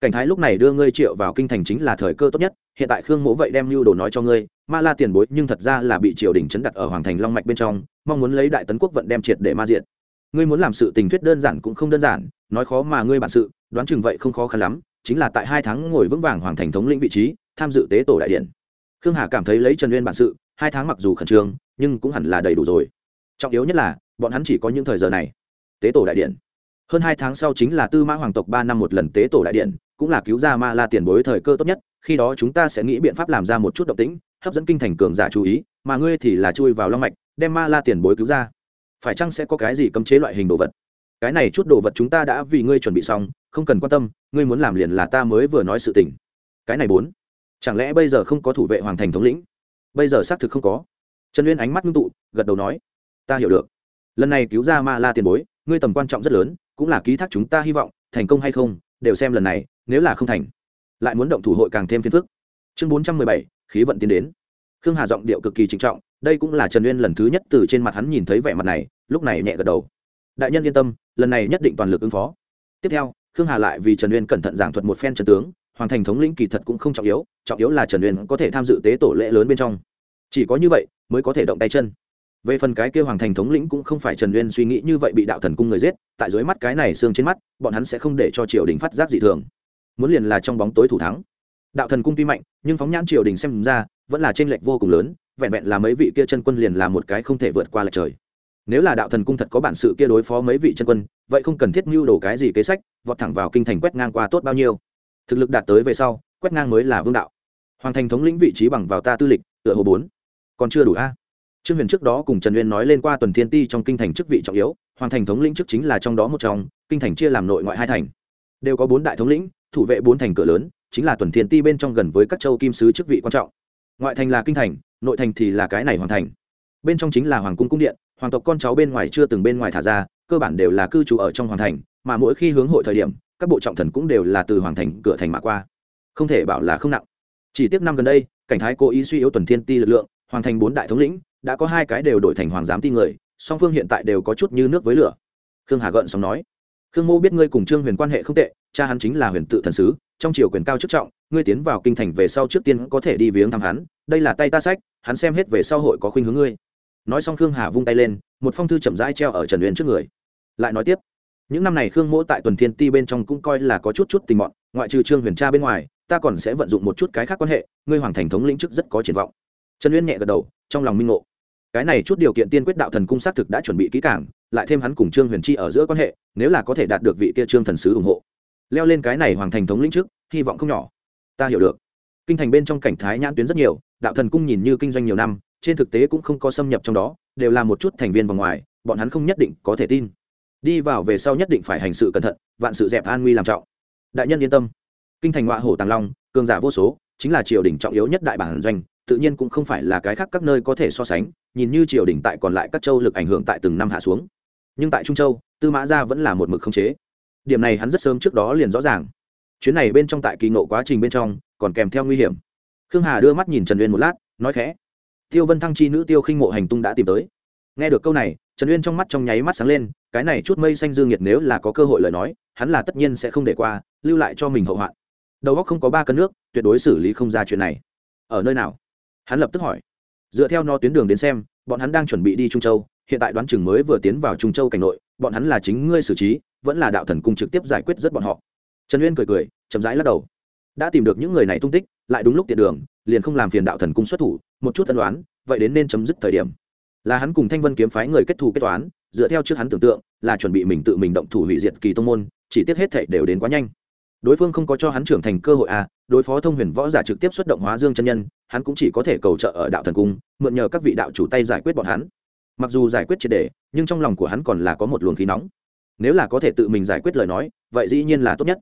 cảnh thái lúc này đưa ngươi triệu vào kinh thành chính là thời cơ tốt nhất, hiện tại khương mỗ vậy đem lưu đồ nói cho ngươi, ma la tiền bối nhưng thật ra là bị triều đình chấn đặt ở hoàng thành long mạch bên trong, mong muốn lấy đại tấn quốc vận đem triệt để ma diện ngươi muốn làm sự tình thuyết đơn giản cũng không đơn giản, nói khó mà ngươi bản sự, đoán chừng vậy không khó khăn lắm, chính là tại hai tháng ngồi vững vàng hoàng thành thống lĩnh vị trí, tham dự tế tổ đại điện. Khương hà cảm thấy lấy trần uyên bản sự, hai tháng mặc dù khẩn trương, nhưng cũng hẳn là đầy đủ rồi. Trọng yếu nhất là, bọn hắn chỉ có những thời giờ này. Tế tổ đại điện. Hơn hai tháng sau chính là tư mã hoàng tộc ba năm một lần tế tổ đại điện cũng là cứu ra ma la tiền bối thời cơ tốt nhất, khi đó chúng ta sẽ nghĩ biện pháp làm ra một chút động tĩnh, hấp dẫn kinh thành cường giả chú ý, mà ngươi thì là chui vào long mạch, đem ma la tiền bối cứu ra. Phải chăng sẽ có cái gì cấm chế loại hình đồ vật? Cái này chút đồ vật chúng ta đã vì ngươi chuẩn bị xong, không cần quan tâm, ngươi muốn làm liền là ta mới vừa nói sự tình. Cái này bốn. Chẳng lẽ bây giờ không có thủ vệ hoàng thành thống lĩnh? Bây giờ xác thực không có. Trần uyên ánh mắt ngưng tụ, gật đầu nói, ta hiểu được. Lần này cứu ra ma la tiền bối, ngươi tầm quan trọng rất lớn, cũng là ký thác chúng ta hy vọng, thành công hay không đều xem lần này, nếu là không thành, lại muốn động thủ hội càng thêm phiền phức. Chương bốn trăm mười bảy, khí vận tiến đến. Khương hà giọng điệu cực kỳ trịnh trọng, đây cũng là trần uyên lần thứ nhất từ trên mặt hắn nhìn thấy vẻ mặt này, lúc này nhẹ gật đầu. Đại nhân yên tâm, lần này nhất định toàn lực ứng phó. Tiếp theo, khương hà lại vì trần uyên cẩn thận giảng thuật một phen trần tướng hoàng thành thống lĩnh kỳ thật cũng không trọng yếu trọng yếu là trần uyên có thể tham dự tế tổ lễ lớn bên trong. Chỉ có như vậy, mới có thể động tay chân về phần cái kêu hoàng thành thống lĩnh cũng không phải trần uyên suy nghĩ như vậy bị đạo thần cung người giết, tại dưới mắt cái này xương trên mắt, bọn hắn sẽ không để cho triều đình phát giác dị thường. Muốn liền là trong bóng tối thủ thắng. Đạo thần cung tuy mạnh, nhưng phóng nhãn triều đình xem ra, vẫn là t r ê n lệch vô cùng lớn, vẹn vẹn là mấy vị kia chân quân liền là một cái không thể vượt qua lệch trời. Nếu là đạo thần cung thật có bản sự kia đối phó mấy vị chân quân, vậy không cần thiết mưu đồ cái gì kế sách, vọt thẳng vào kinh thành quét ngang qua tốt bao nhiêu. Thực lực đạt tới về sau, quét ngang mới là vương đạo. Hoàng thành thống lĩnh vị trí bằng vào ta tư lịch, tựa hồ bốn. Còn chưa đủ a trương huyền trước đó cùng trần uyên nói lên qua tuần thiên ti trong kinh thành chức vị trọng yếu, hoàng thành thống lĩnh chức chính là trong đó một trong, kinh thành chia làm nội ngoại hai thành. Đều có bốn đại thống lĩnh, thủ vệ bốn thành cửa lớn, chính là tuần thiên ti bên trong gần với các châu kim sứ chức vị quan trọng. Ngoại thành là kinh thành, nội thành thì là cái này hoàng thành. Bên trong chính là hoàng cung cung điện, hoàng tộc con cháu bên ngoài chưa từng bên ngoài thả ra, cơ bản đều là cư trú ở trong hoàng thành, mà mỗi khi hướng hội thời điểm, các bộ trọng thần cũng đều là từ hoàng thành, cửa thành mà qua. Không thể bảo là không nặng. Chỉ tiếc năm gần đây, cảnh thái cố ý suy yếu tuần thiên ti lực lượng hoàn thành bốn đại thống lĩnh đã có hai cái đều đổi thành hoàng giám ti người, song phương hiện tại đều có chút như nước với lửa. Khương hà gợn xong nói, khương mô biết ngươi cùng trương huyền quan hệ không tệ, cha hắn chính là huyền tự thần sứ, trong triều quyền cao chức trọng, ngươi tiến vào kinh thành về sau trước tiên có thể đi viếng thăm hắn, đây là tay ta sách, hắn xem hết về sau hội có khuynh hướng ngươi. Nói xong khương hà vung tay lên, một phong thư chậm rãi treo ở trần uyên trước người. Lại nói tiếp, những năm này khương mỗ tại tuần thiên ti bên trong cũng coi là có chút chút tình mọn, ngoại trừ trương huyền cha bên ngoài, ta còn sẽ vận dụng một chút cái khác quan hệ, ngươi hoàng thành thống lĩnh chức rất có triển vọng. Trần uyên nhẹ gật đầu trong lòng minh ngộ. Cái này chút điều kiện tiên quyết đạo thần cung xác thực đã chuẩn bị kỹ càng, lại thêm hắn cùng trương huyền chi ở giữa quan hệ nếu là có thể đạt được vị kia trương thần sứ ủng hộ. Leo lên cái này hoàng thành thống lĩnh trước hy vọng không nhỏ. Ta hiểu được. Kinh thành bên trong cảnh thái nhãn tuyến rất nhiều đạo thần cung nhìn như kinh doanh nhiều năm trên thực tế cũng không có xâm nhập trong đó đều là một chút thành viên vòng ngoài bọn hắn không nhất định có thể tin. Đi vào về sau nhất định phải hành sự cẩn thận vạn sự dẹp an nguy làm trọng. Đại nhân yên tâm. Kinh thành ngoại hổ tàng long cường giả vô số chính là triều đình trọng yếu nhất đại bản doanh tự nhiên cũng không phải là cái khác các nơi có thể so sánh, nhìn như triều đình tại còn lại các châu lực ảnh hưởng tại từng năm hạ xuống. Nhưng tại trung châu, tư mã gia vẫn là một mực không chế. Điểm này hắn rất sớm trước đó liền rõ ràng. Chuyến này bên trong tại kỳ ngộ quá trình bên trong, còn kèm theo nguy hiểm. Khương hà đưa mắt nhìn trần uyên một lát, nói khẽ, tiêu vân thăng chi nữ tiêu khinh mộ hành tung đã tìm tới. Nghe được câu này, trần uyên trong mắt trong nháy mắt sáng lên, cái này chút mây xanh dương nhiệt nếu là có cơ hội lời nói, hắn là tất nhiên sẽ không để qua, lưu lại cho mình hậu hoạn. Đầu óc không có ba cân nước, tuyệt đối xử lý không ra chuyện này. Ở nơi nào? Hắn lập tức hỏi. Dựa theo nó tuyến đường đến xem, bọn hắn đang chuẩn bị đi trung châu, hiện tại đoán chừng mới vừa tiến vào trung châu cảnh nội, bọn hắn là chính ngươi xử trí, vẫn là đạo thần cung trực tiếp giải quyết rất bọn họ. Trần uyên cười cười, chậm rãi lắc đầu. Đã tìm được những người này tung tích, lại đúng lúc tiện đường, liền không làm phiền đạo thần cung xuất thủ, một chút tân đoán vậy đến nên chấm dứt thời điểm. Là hắn cùng thanh vân kiếm phái người kết thù kết toán, dựa theo trước hắn tưởng tượng, là chuẩn bị mình tự mình động thủ hủy diệt kỳ tông môn, chỉ tiếc hết thảy đều đến quá nhanh. Đối phương không có cho hắn trưởng thành cơ hội à đối phó thông huyền võ giả trực tiếp xuất động hóa dương chân nhân hắn cũng chỉ có thể cầu trợ ở đạo thần cung, mượn nhờ các vị đạo chủ tay giải quyết bọn hắn. Mặc dù giải quyết triệt đề, nhưng trong lòng của hắn còn là có một luồng khí nóng. Nếu là có thể tự mình giải quyết lời nói, vậy dĩ nhiên là tốt nhất.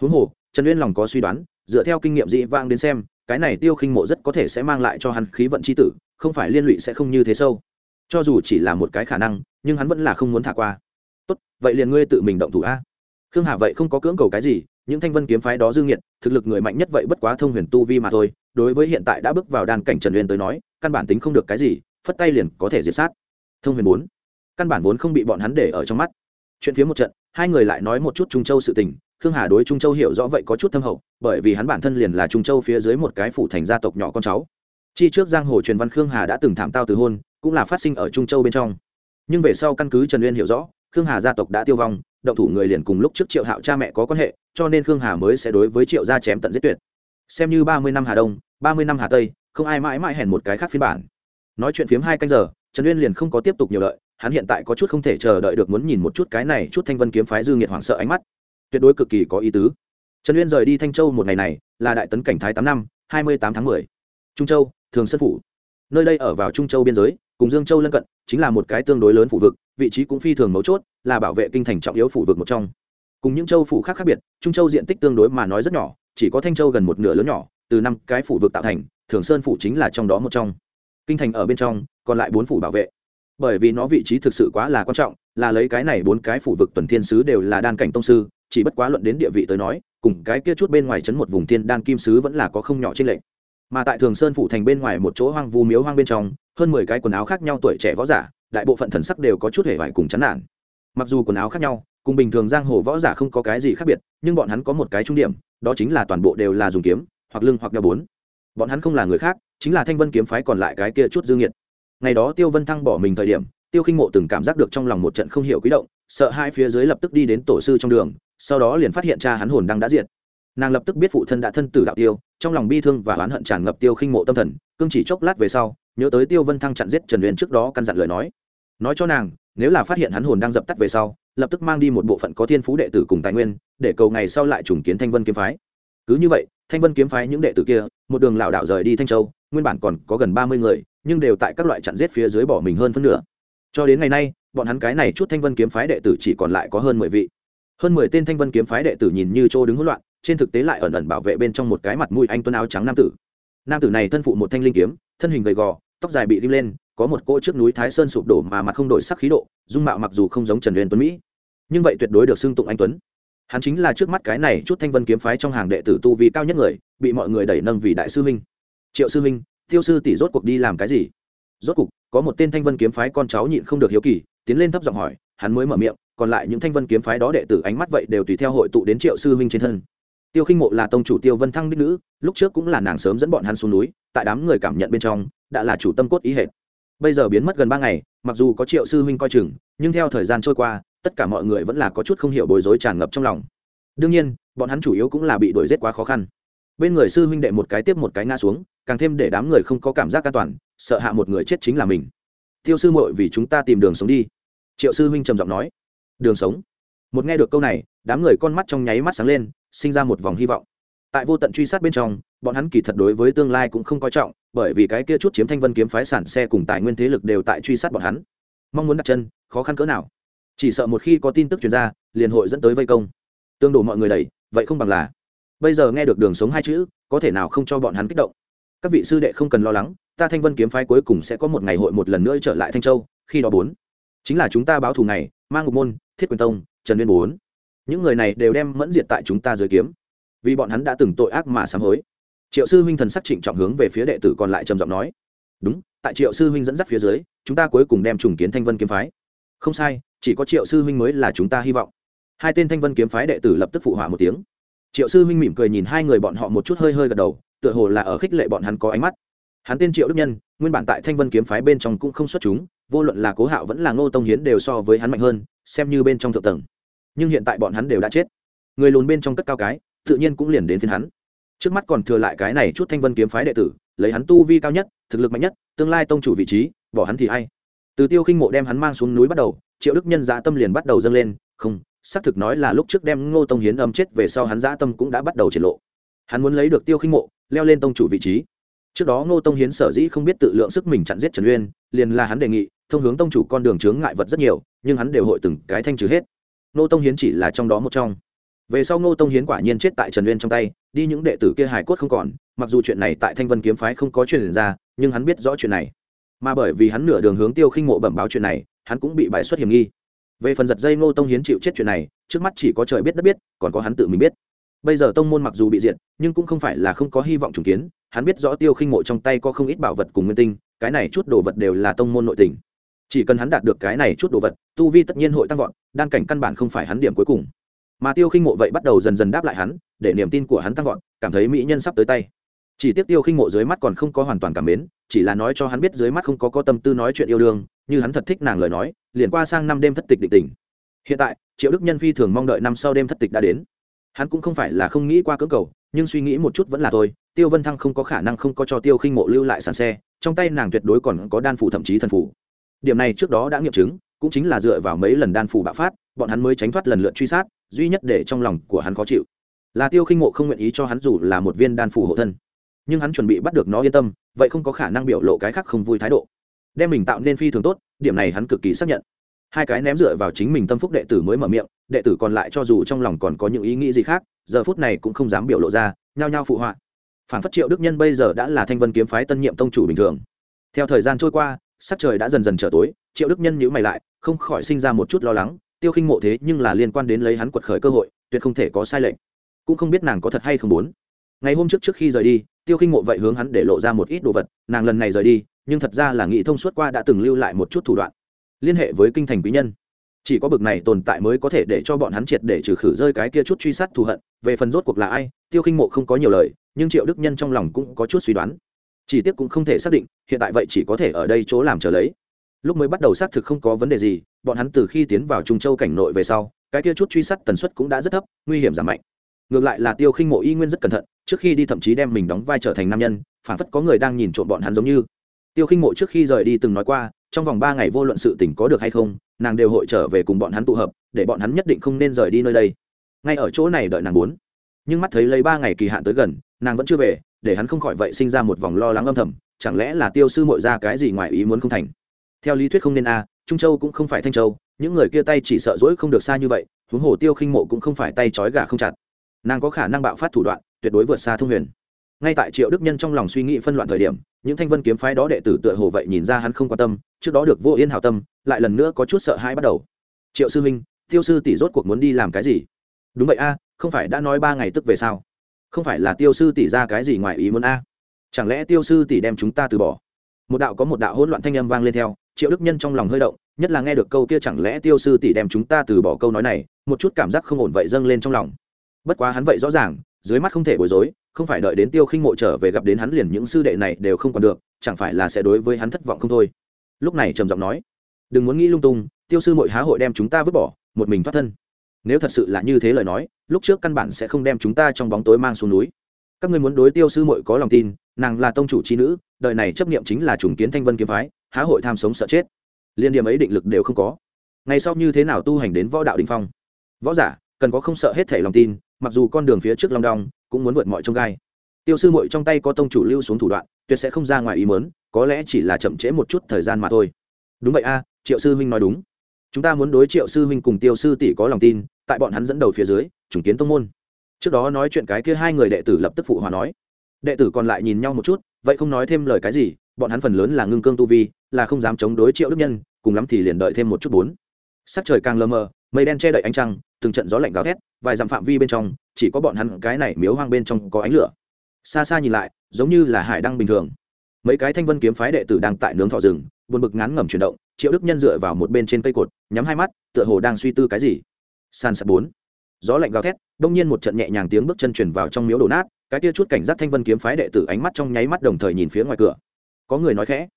Huống hồ, trần uyên lòng có suy đoán, dựa theo kinh nghiệm dĩ vang đến xem, cái này tiêu khinh mộ rất có thể sẽ mang lại cho hắn khí vận c h i tử, không phải liên lụy sẽ không như thế sâu. Cho dù chỉ là một cái khả năng, nhưng hắn vẫn là không muốn thả qua. Tốt, vậy liền ngươi tự mình động thủ a. Khương hà vậy không có cưỡng cầu cái gì những thanh vân kiếm phái đó dương nhiệt thực lực người mạnh nhất vậy bất quá thông huyền tu vi mà thôi, đối với hiện tại đã bước vào đan cảnh trần uyên tới nói, căn bản tính không được cái gì, phất tay liền có thể diệt sát. Thông huyền bốn, căn bản vốn không bị bọn hắn để ở trong mắt. Chuyện phía một trận, hai người lại nói một chút trung châu sự tình, khương hà đối trung châu hiểu rõ vậy có chút thâm hậu, bởi vì hắn bản thân liền là trung châu phía dưới một cái phủ thành gia tộc nhỏ con cháu. Chi trước giang hồ truyền văn khương hà đã từng thảm tao từ hôn, cũng là phát sinh ở trung châu bên trong. Nhưng về sau căn cứ trần uyên hiểu rõ, khương hà gia tộc đã tiêu vong, động thủ người liền cùng lúc trước triệu hạo cha mẹ có quan hệ cho nên khương hà mới sẽ đối với triệu gia chém tận giết tuyệt. Xem như ba mươi năm hà đông, ba mươi năm hà tây, không ai mãi mãi hèn một cái khác phiên bản. Nói chuyện phiếm hai canh giờ, trần uyên liền không có tiếp tục nhiều lợi hắn hiện tại có chút không thể chờ đợi được muốn nhìn một chút cái này chút thanh vân kiếm phái dư nghiệt hoảng sợ ánh mắt. Tuyệt đối cực kỳ có ý tứ. Trần uyên rời đi thanh châu một ngày này, là đại tấn cảnh thái tám năm, hai mươi tám tháng mười. Trung châu, thường sân phủ. Nơi đây ở vào trung châu biên giới, cùng dương châu lân cận, chính là một cái tương đối lớn phủ vực, vị trí cũng phi thường mấu chốt, là bảo vệ kinh thành trọng yếu phủ vực một trong cùng những châu phủ khác khác biệt, trung châu diện tích tương đối mà nói rất nhỏ, chỉ có thanh châu gần một nửa lớn nhỏ, từ năm cái phủ vực tạo thành, thường sơn phủ chính là trong đó một trong. Kinh thành ở bên trong, còn lại bốn phủ bảo vệ. Bởi vì nó vị trí thực sự quá là quan trọng, là lấy cái này bốn cái phủ vực tuần thiên sứ đều là đan cảnh tông sư, chỉ bất quá luận đến địa vị tới nói, cùng cái kia chút bên ngoài chấn một vùng thiên đan kim sứ vẫn là có không nhỏ trên lệnh mà tại thường sơn phủ thành bên ngoài một chỗ hoang vu miếu hoang bên trong, hơn mười cái quần áo khác nhau tuổi trẻ võ giả, đại bộ phận thần sắc đều có chút hề vải cùng chán nản. Mặc dù quần áo khác nhau cùng bình thường giang hồ võ giả không có cái gì khác biệt, nhưng bọn hắn có một cái trung điểm, đó chính là toàn bộ đều là dùng kiếm, hoặc lưng hoặc đeo bốn. Bọn hắn không là người khác, chính là thanh vân kiếm phái còn lại cái kia chút dương nhiệt ngày đó tiêu vân thăng bỏ mình thời điểm, tiêu khinh mộ từng cảm giác được trong lòng một trận không hiểu quý động, sợ hai phía dưới lập tức đi đến tổ sư trong đường, sau đó liền phát hiện cha hắn hồn đang đã diệt. Nàng lập tức biết phụ thân đã thân tử đạo tiêu, trong lòng bi thương và oán hận tràn ngập tiêu khinh mộ tâm thần, cương chỉ chốc lát về sau, nhớ tới tiêu vân thăng chặn giết trần huyền trước đó căn dặn lời nói. Nói cho nàng, nếu là phát hiện hắn hồn đang dập tắt về sau lập tức mang đi một bộ phận có thiên phú đệ tử cùng tài nguyên, để cầu ngày sau lại trùng kiến thanh vân kiếm phái. Cứ như vậy, thanh vân kiếm phái những đệ tử kia, một đường lảo đảo rời đi thanh châu, nguyên bản còn có gần ba mươi người, nhưng đều tại các loại chặn giết phía dưới bỏ mình hơn phân nửa. Cho đến ngày nay, bọn hắn cái này chút thanh vân kiếm phái đệ tử chỉ còn lại có hơn mười vị. Hơn mười tên thanh vân kiếm phái đệ tử nhìn như trô đứng hỗn loạn, trên thực tế lại ẩn ẩn bảo vệ bên trong một cái mặt mũi anh tuấn áo trắng nam tử. Nam tử này thân phụ một thanh linh kiếm, thân hình gầy gò tóc dài bị ghim lên, có một cỗ trước núi thái sơn sụp đổ mà mặt không đổi sắc khí độ, dung mạo mặc dù không giống trần uyên tuấn mỹ. Nhưng vậy tuyệt đối được xưng tụng anh tuấn. Hắn chính là trước mắt cái này chút thanh vân kiếm phái trong hàng đệ tử tu vi cao nhất người, bị mọi người đẩy nâng vì đại sư huynh. Triệu sư huynh, tiêu sư tỷ rốt cuộc đi làm cái gì? Rốt cuộc có một tên thanh vân kiếm phái con cháu nhịn không được hiếu kỳ, tiến lên thấp giọng hỏi, hắn mới mở miệng, còn lại những thanh vân kiếm phái đó đệ tử ánh mắt vậy đều tùy theo hội tụ đến triệu sư huynh trên thân. Tiêu khinh mộ là tông chủ tiêu vân thăng đích nữ, lúc trước cũng là nàng sớm dẫn bọn hắn xuống núi, tại đám người cảm nhận bên trong đã là chủ tâm cốt ý hệ bây giờ biến mất gần ba ngày, mặc dù có triệu sư huynh coi chừng, nhưng theo thời gian trôi qua, tất cả mọi người vẫn là có chút không hiểu bối rối tràn ngập trong lòng. Đương nhiên, bọn hắn chủ yếu cũng là bị đuổi giết quá khó khăn. Bên người sư huynh đệ một cái tiếp một cái ngã xuống, càng thêm để đám người không có cảm giác an toàn, sợ hạ một người chết chính là mình. Tiêu sư muội vì chúng ta tìm đường sống đi. Triệu sư huynh trầm giọng nói. Đường sống? Một nghe được câu này, đám người con mắt trong nháy mắt sáng lên, sinh ra một vòng hy vọng. Tại vô tận truy sát bên trong, bọn hắn kỳ thật đối với tương lai cũng không coi trọng bởi vì cái kia chút chiếm thanh vân kiếm phái sản xe cùng tài nguyên thế lực đều tại truy sát bọn hắn. Mong muốn đặt chân, khó khăn cỡ nào? Chỉ sợ một khi có tin tức chuyển ra, liền hội dẫn tới vây công. Tương đổ mọi người đẩy, vậy không bằng là. Bây giờ nghe được đường sống hai chữ, có thể nào không cho bọn hắn kích động? Các vị sư đệ không cần lo lắng, ta thanh vân kiếm phái cuối cùng sẽ có một ngày hội một lần nữa trở lại thanh châu, khi đó bốn. Chính là chúng ta báo thù này mang ngục môn, thiết quyền tông, trần liên bốn. Những người này đều đem mẫn diệt tại chúng ta dưới kiếm. Vì bọn hắn đã từng tội ác mà sám hối triệu sư huynh thần sắc trịnh trọng hướng về phía đệ tử còn lại trầm giọng nói. Đúng, tại triệu sư huynh dẫn dắt phía dưới, chúng ta cuối cùng đem trùng kiến thanh vân kiếm phái. Không sai, chỉ có triệu sư huynh mới là chúng ta hy vọng. Hai tên thanh vân kiếm phái đệ tử lập tức phụ họa một tiếng. Triệu sư huynh mỉm cười nhìn hai người bọn họ một chút hơi hơi gật đầu, tựa hồ là ở khích lệ bọn hắn có ánh mắt. Hắn tên triệu đức nhân, nguyên bản tại thanh vân kiếm phái bên trong cũng không xuất chúng, vô luận là cố hạo vẫn là ngô tông hiến đều so với hắn mạnh hơn, xem như bên trong thượng tầng. Nhưng hiện tại bọn hắn đều đã chết. Người lùn bên trong cất cao cái, tự nhiên cũng liền đến phiên hắn trước mắt còn thừa lại cái này chút thanh vân kiếm phái đệ tử, lấy hắn tu vi cao nhất, thực lực mạnh nhất, tương lai tông chủ vị trí, bỏ hắn thì hay từ tiêu khinh mộ đem hắn mang xuống núi bắt đầu, triệu đức nhân dã tâm liền bắt đầu dâng lên, không, xác thực nói là lúc trước đem ngô tông hiến âm chết về sau hắn dã tâm cũng đã bắt đầu triển lộ. Hắn muốn lấy được tiêu khinh mộ, leo lên tông chủ vị trí. Trước đó ngô tông hiến sở dĩ không biết tự lượng sức mình chặn giết trần uyên, liền là hắn đề nghị, thông hướng tông chủ con đường chướng ngại vật rất nhiều, nhưng hắn đều hội từng cái thanh trừ hết. Ngô tông hiến chỉ là trong đó một trong. Về sau ngô tông hiến quả nhiên chết tại trần uyên trong tay đi những đệ tử kia hài cốt không còn, mặc dù chuyện này tại thanh vân kiếm phái không có chuyện ra, nhưng hắn biết rõ chuyện này. Mà bởi vì hắn nửa đường hướng tiêu khinh mộ bẩm báo chuyện này, hắn cũng bị bại xuất hiểm nghi. Về phần giật dây ngô tông hiến chịu chết chuyện này, trước mắt chỉ có trời biết đất biết, còn có hắn tự mình biết. Bây giờ tông môn mặc dù bị diệt, nhưng cũng không phải là không có hy vọng trùng kiến, hắn biết rõ tiêu khinh mộ trong tay có không ít bảo vật cùng nguyên tinh, cái này chút đồ vật đều là tông môn nội tình. Chỉ cần hắn đạt được cái này chút đồ vật, tu vi tất nhiên hội tăng vọt, đan cảnh căn bản không phải hắn điểm cuối cùng mà tiêu khinh mộ vậy bắt đầu dần dần đáp lại hắn, để niềm tin của hắn tăng vọt, cảm thấy mỹ nhân sắp tới tay. Chỉ tiếc tiêu khinh mộ dưới mắt còn không có hoàn toàn cảm mến, chỉ là nói cho hắn biết dưới mắt không có có tâm tư nói chuyện yêu đương, như hắn thật thích nàng lời nói, liền qua sang năm đêm thất tịch định tình. Hiện tại, triệu đức nhân phi thường mong đợi năm sau đêm thất tịch đã đến. Hắn cũng không phải là không nghĩ qua cưỡng cầu, nhưng suy nghĩ một chút vẫn là thôi, tiêu vân thăng không có khả năng không có cho tiêu khinh mộ lưu lại sàn xe, trong tay nàng tuyệt đối còn có đan phủ thậm chí thần phủ. Điểm này trước đó đã nghiệm chứng, cũng chính là dựa vào mấy lần đan phủ bạo phát bọn hắn mới tránh thoát lần lượt truy sát, duy nhất để trong lòng của hắn khó chịu là tiêu khinh mộ không nguyện ý cho hắn dù là một viên đan phủ hộ thân. Nhưng hắn chuẩn bị bắt được nó yên tâm, vậy không có khả năng biểu lộ cái khác không vui thái độ. Đem mình tạo nên phi thường tốt, điểm này hắn cực kỳ xác nhận. Hai cái ném dựa vào chính mình tâm phúc đệ tử mới mở miệng, đệ tử còn lại cho dù trong lòng còn có những ý nghĩ gì khác, giờ phút này cũng không dám biểu lộ ra, nhao nhao phụ họa. Phản phất triệu đức nhân bây giờ đã là thanh vân kiếm phái tân nhiệm tông chủ bình thường. Theo thời gian trôi qua, sắc trời đã dần dần trở tối, triệu đức nhân nhữ mày lại, không khỏi sinh ra một chút lo lắng tiêu khinh mộ thế nhưng là liên quan đến lấy hắn quật khởi cơ hội, tuyệt không thể có sai lệch. Cũng không biết nàng có thật hay không muốn. Ngày hôm trước trước khi rời đi, tiêu khinh mộ vậy hướng hắn để lộ ra một ít đồ vật, nàng lần này rời đi, nhưng thật ra là nghị thông suốt qua đã từng lưu lại một chút thủ đoạn. Liên hệ với kinh thành quý nhân. Chỉ có bực này tồn tại mới có thể để cho bọn hắn triệt để trừ khử rơi cái kia chút truy sát thù hận, về phần rốt cuộc là ai, tiêu khinh mộ không có nhiều lời, nhưng triệu đức nhân trong lòng cũng có chút suy đoán. Chỉ tiếc cũng không thể xác định, hiện tại vậy chỉ có thể ở đây chỗ làm chờ lấy. Lúc mới bắt đầu xác thực không có vấn đề gì bọn hắn từ khi tiến vào trung châu cảnh nội về sau, cái kia chút truy sát tần suất cũng đã rất thấp, nguy hiểm giảm mạnh. Ngược lại là tiêu khinh mộ y nguyên rất cẩn thận, trước khi đi thậm chí đem mình đóng vai trở thành nam nhân, phản phất có người đang nhìn trộm bọn hắn giống như. Tiêu khinh mộ trước khi rời đi từng nói qua, trong vòng ba ngày vô luận sự tình có được hay không, nàng đều hội trở về cùng bọn hắn tụ hợp, để bọn hắn nhất định không nên rời đi nơi đây. Ngay ở chỗ này đợi nàng muốn. Nhưng mắt thấy lấy ba ngày kỳ hạn tới gần, nàng vẫn chưa về, để hắn không khỏi vậy sinh ra một vòng lo lắng âm thầm, chẳng lẽ là tiêu sư mội ra cái gì ngoài ý muốn không thành? Theo lý thuyết không nên a trung châu cũng không phải thanh châu, những người kia tay chỉ sợ dỗi không được xa như vậy, huống hồ tiêu khinh mộ cũng không phải tay trói gà không chặt. Nàng có khả năng bạo phát thủ đoạn, tuyệt đối vượt xa thông huyền. Ngay tại triệu đức nhân trong lòng suy nghĩ phân loạn thời điểm, những thanh vân kiếm phái đó đệ tử tựa hồ vậy nhìn ra hắn không quan tâm, trước đó được vô yên hào tâm, lại lần nữa có chút sợ hãi bắt đầu. Triệu sư minh tiêu sư tỷ rốt cuộc muốn đi làm cái gì? Đúng vậy a, không phải đã nói ba ngày tức về sao? Không phải là tiêu sư tỷ ra cái gì ngoài ý muốn a. Chẳng lẽ tiêu sư tỷ đem chúng ta từ bỏ? Một đạo có một đạo hỗn loạn thanh âm vang lên theo triệu đức nhân trong lòng hơi động, nhất là nghe được câu kia chẳng lẽ tiêu sư tỷ đem chúng ta từ bỏ câu nói này, một chút cảm giác không ổn vậy dâng lên trong lòng. Bất quá hắn vậy rõ ràng, dưới mắt không thể bối rối, không phải đợi đến tiêu khinh mộ trở về gặp đến hắn liền những sư đệ này đều không còn được, chẳng phải là sẽ đối với hắn thất vọng không thôi. Lúc này trầm giọng nói, đừng muốn nghĩ lung tung, tiêu sư mội há hội đem chúng ta vứt bỏ, một mình thoát thân. Nếu thật sự là như thế lời nói, lúc trước căn bản sẽ không đem chúng ta trong bóng tối mang xuống núi. Các ngươi muốn đối tiêu sư mội có lòng tin, nàng là tông chủ c h i nữ, đời này chấp nghiệm chính là trùng kiến thanh vân kiếm phái há hội tham sống sợ chết. Liên điểm ấy định lực đều không có. Ngày sau như thế nào tu hành đến võ đạo đình phong? Võ giả, cần có không sợ hết thể lòng tin, mặc dù con đường phía trước long đong, cũng muốn vượt mọi trông gai. Tiêu sư muội trong tay có tông chủ lưu xuống thủ đoạn, tuyệt sẽ không ra ngoài ý mớn có lẽ chỉ là chậm trễ một chút thời gian mà thôi. Đúng vậy a, triệu sư huynh nói đúng. Chúng ta muốn đối triệu sư huynh cùng tiêu sư tỷ có lòng tin, tại bọn hắn dẫn đầu phía dưới chủng kiến tông môn. Trước đó nói chuyện cái kia hai người đệ tử lập tức phụ hòa nói. Đệ tử còn lại nhìn nhau một chút, vậy không nói thêm lời cái gì, bọn hắn phần lớn là ngưng cương tu vi là không dám chống đối triệu đức nhân, cùng lắm thì liền đợi thêm một chút bốn. Sắc trời càng lờ mờ, mây đen che đậy ánh trăng, từng trận gió lạnh gào thét, vài dặm phạm vi bên trong, chỉ có bọn hắn cái này miếu hoang bên trong có ánh lửa. Xa xa nhìn lại, giống như là hải đăng bình thường. Mấy cái thanh vân kiếm phái đệ tử đang tại nướng thọ rừng, buồn bực ngắn ngẩm chuyển động, triệu đức nhân dựa vào một bên trên cây cột, nhắm hai mắt, tựa hồ đang suy tư cái gì. San sập bốn. Gió lạnh gào thét, đông nhiên một trận nhẹ nhàng tiếng bước chân chuyển vào trong miếu đổ nát, cái tia chút cảnh giác thanh vân kiếm phái đệ tử ánh mắt trong nháy mắt đồng thời nhìn phía ngoài cửa. Có người nói khẽ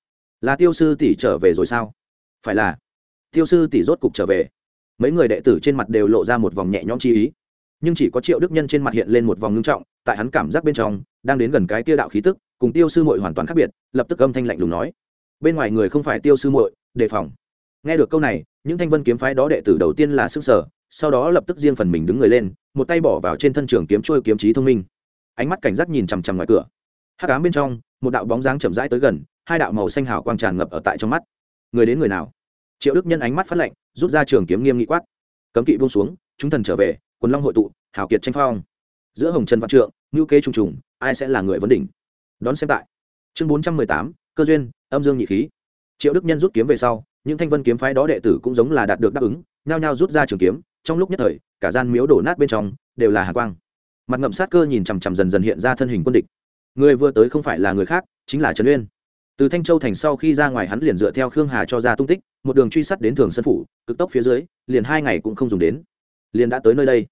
là tiêu sư tỷ trở về rồi sao? Phải là. Tiêu sư tỷ rốt cục trở về. Mấy người đệ tử trên mặt đều lộ ra một vòng nhẹ nhõm chi ý. Nhưng chỉ có triệu đức nhân trên mặt hiện lên một vòng ngưng trọng, tại hắn cảm giác bên trong, đang đến gần cái tiêu đạo khí tức, cùng tiêu sư muội hoàn toàn khác biệt, lập tức âm thanh lạnh lùng nói. Bên ngoài người không phải tiêu sư muội, đề phòng. Nghe được câu này, những thanh vân kiếm phái đó đệ tử đầu tiên là sức sở sau đó lập tức riêng phần mình đứng người lên, một tay bỏ vào trên thân trường kiếm trôi kiếm trí thông minh. Ánh mắt cảnh giác nhìn chằm chằm ngoài cửa. Hắc ám bên trong một đạo bóng dáng chậm rãi tới gần, hai đạo màu xanh hào quang tràn ngập ở tại trong mắt. Người đến người nào? Triệu đức nhân ánh mắt phát lạnh, rút ra trường kiếm nghiêm nghị quát. Cấm kỵ buông xuống, chúng thần trở về, quần long hội tụ, hào kiệt tranh phong. Giữa hồng trần văn trượng ngữ kế trùng trùng, ai sẽ là người vấn đỉnh? Đón xem tại. Chương bốn trăm mười tám, cơ duyên, âm dương nhị khí. Triệu đức nhân rút kiếm về sau, những thanh vân kiếm phái đó đệ tử cũng giống là đạt được đáp ứng, nhao nhao rút ra trường kiếm, trong lúc nhất thời, cả gian miếu đổ nát bên trong, đều là hà quang. Mặt ngậm sát cơ nhìn chằm chằm dần dần hiện ra thân hình quân địch người vừa tới không phải là người khác, chính là trần uyên. Từ thanh châu thành sau khi ra ngoài hắn liền dựa theo khương hà cho ra tung tích, một đường truy sát đến thường sân phủ, cực tốc phía dưới, liền hai ngày cũng không dùng đến. Liền đã tới nơi đây.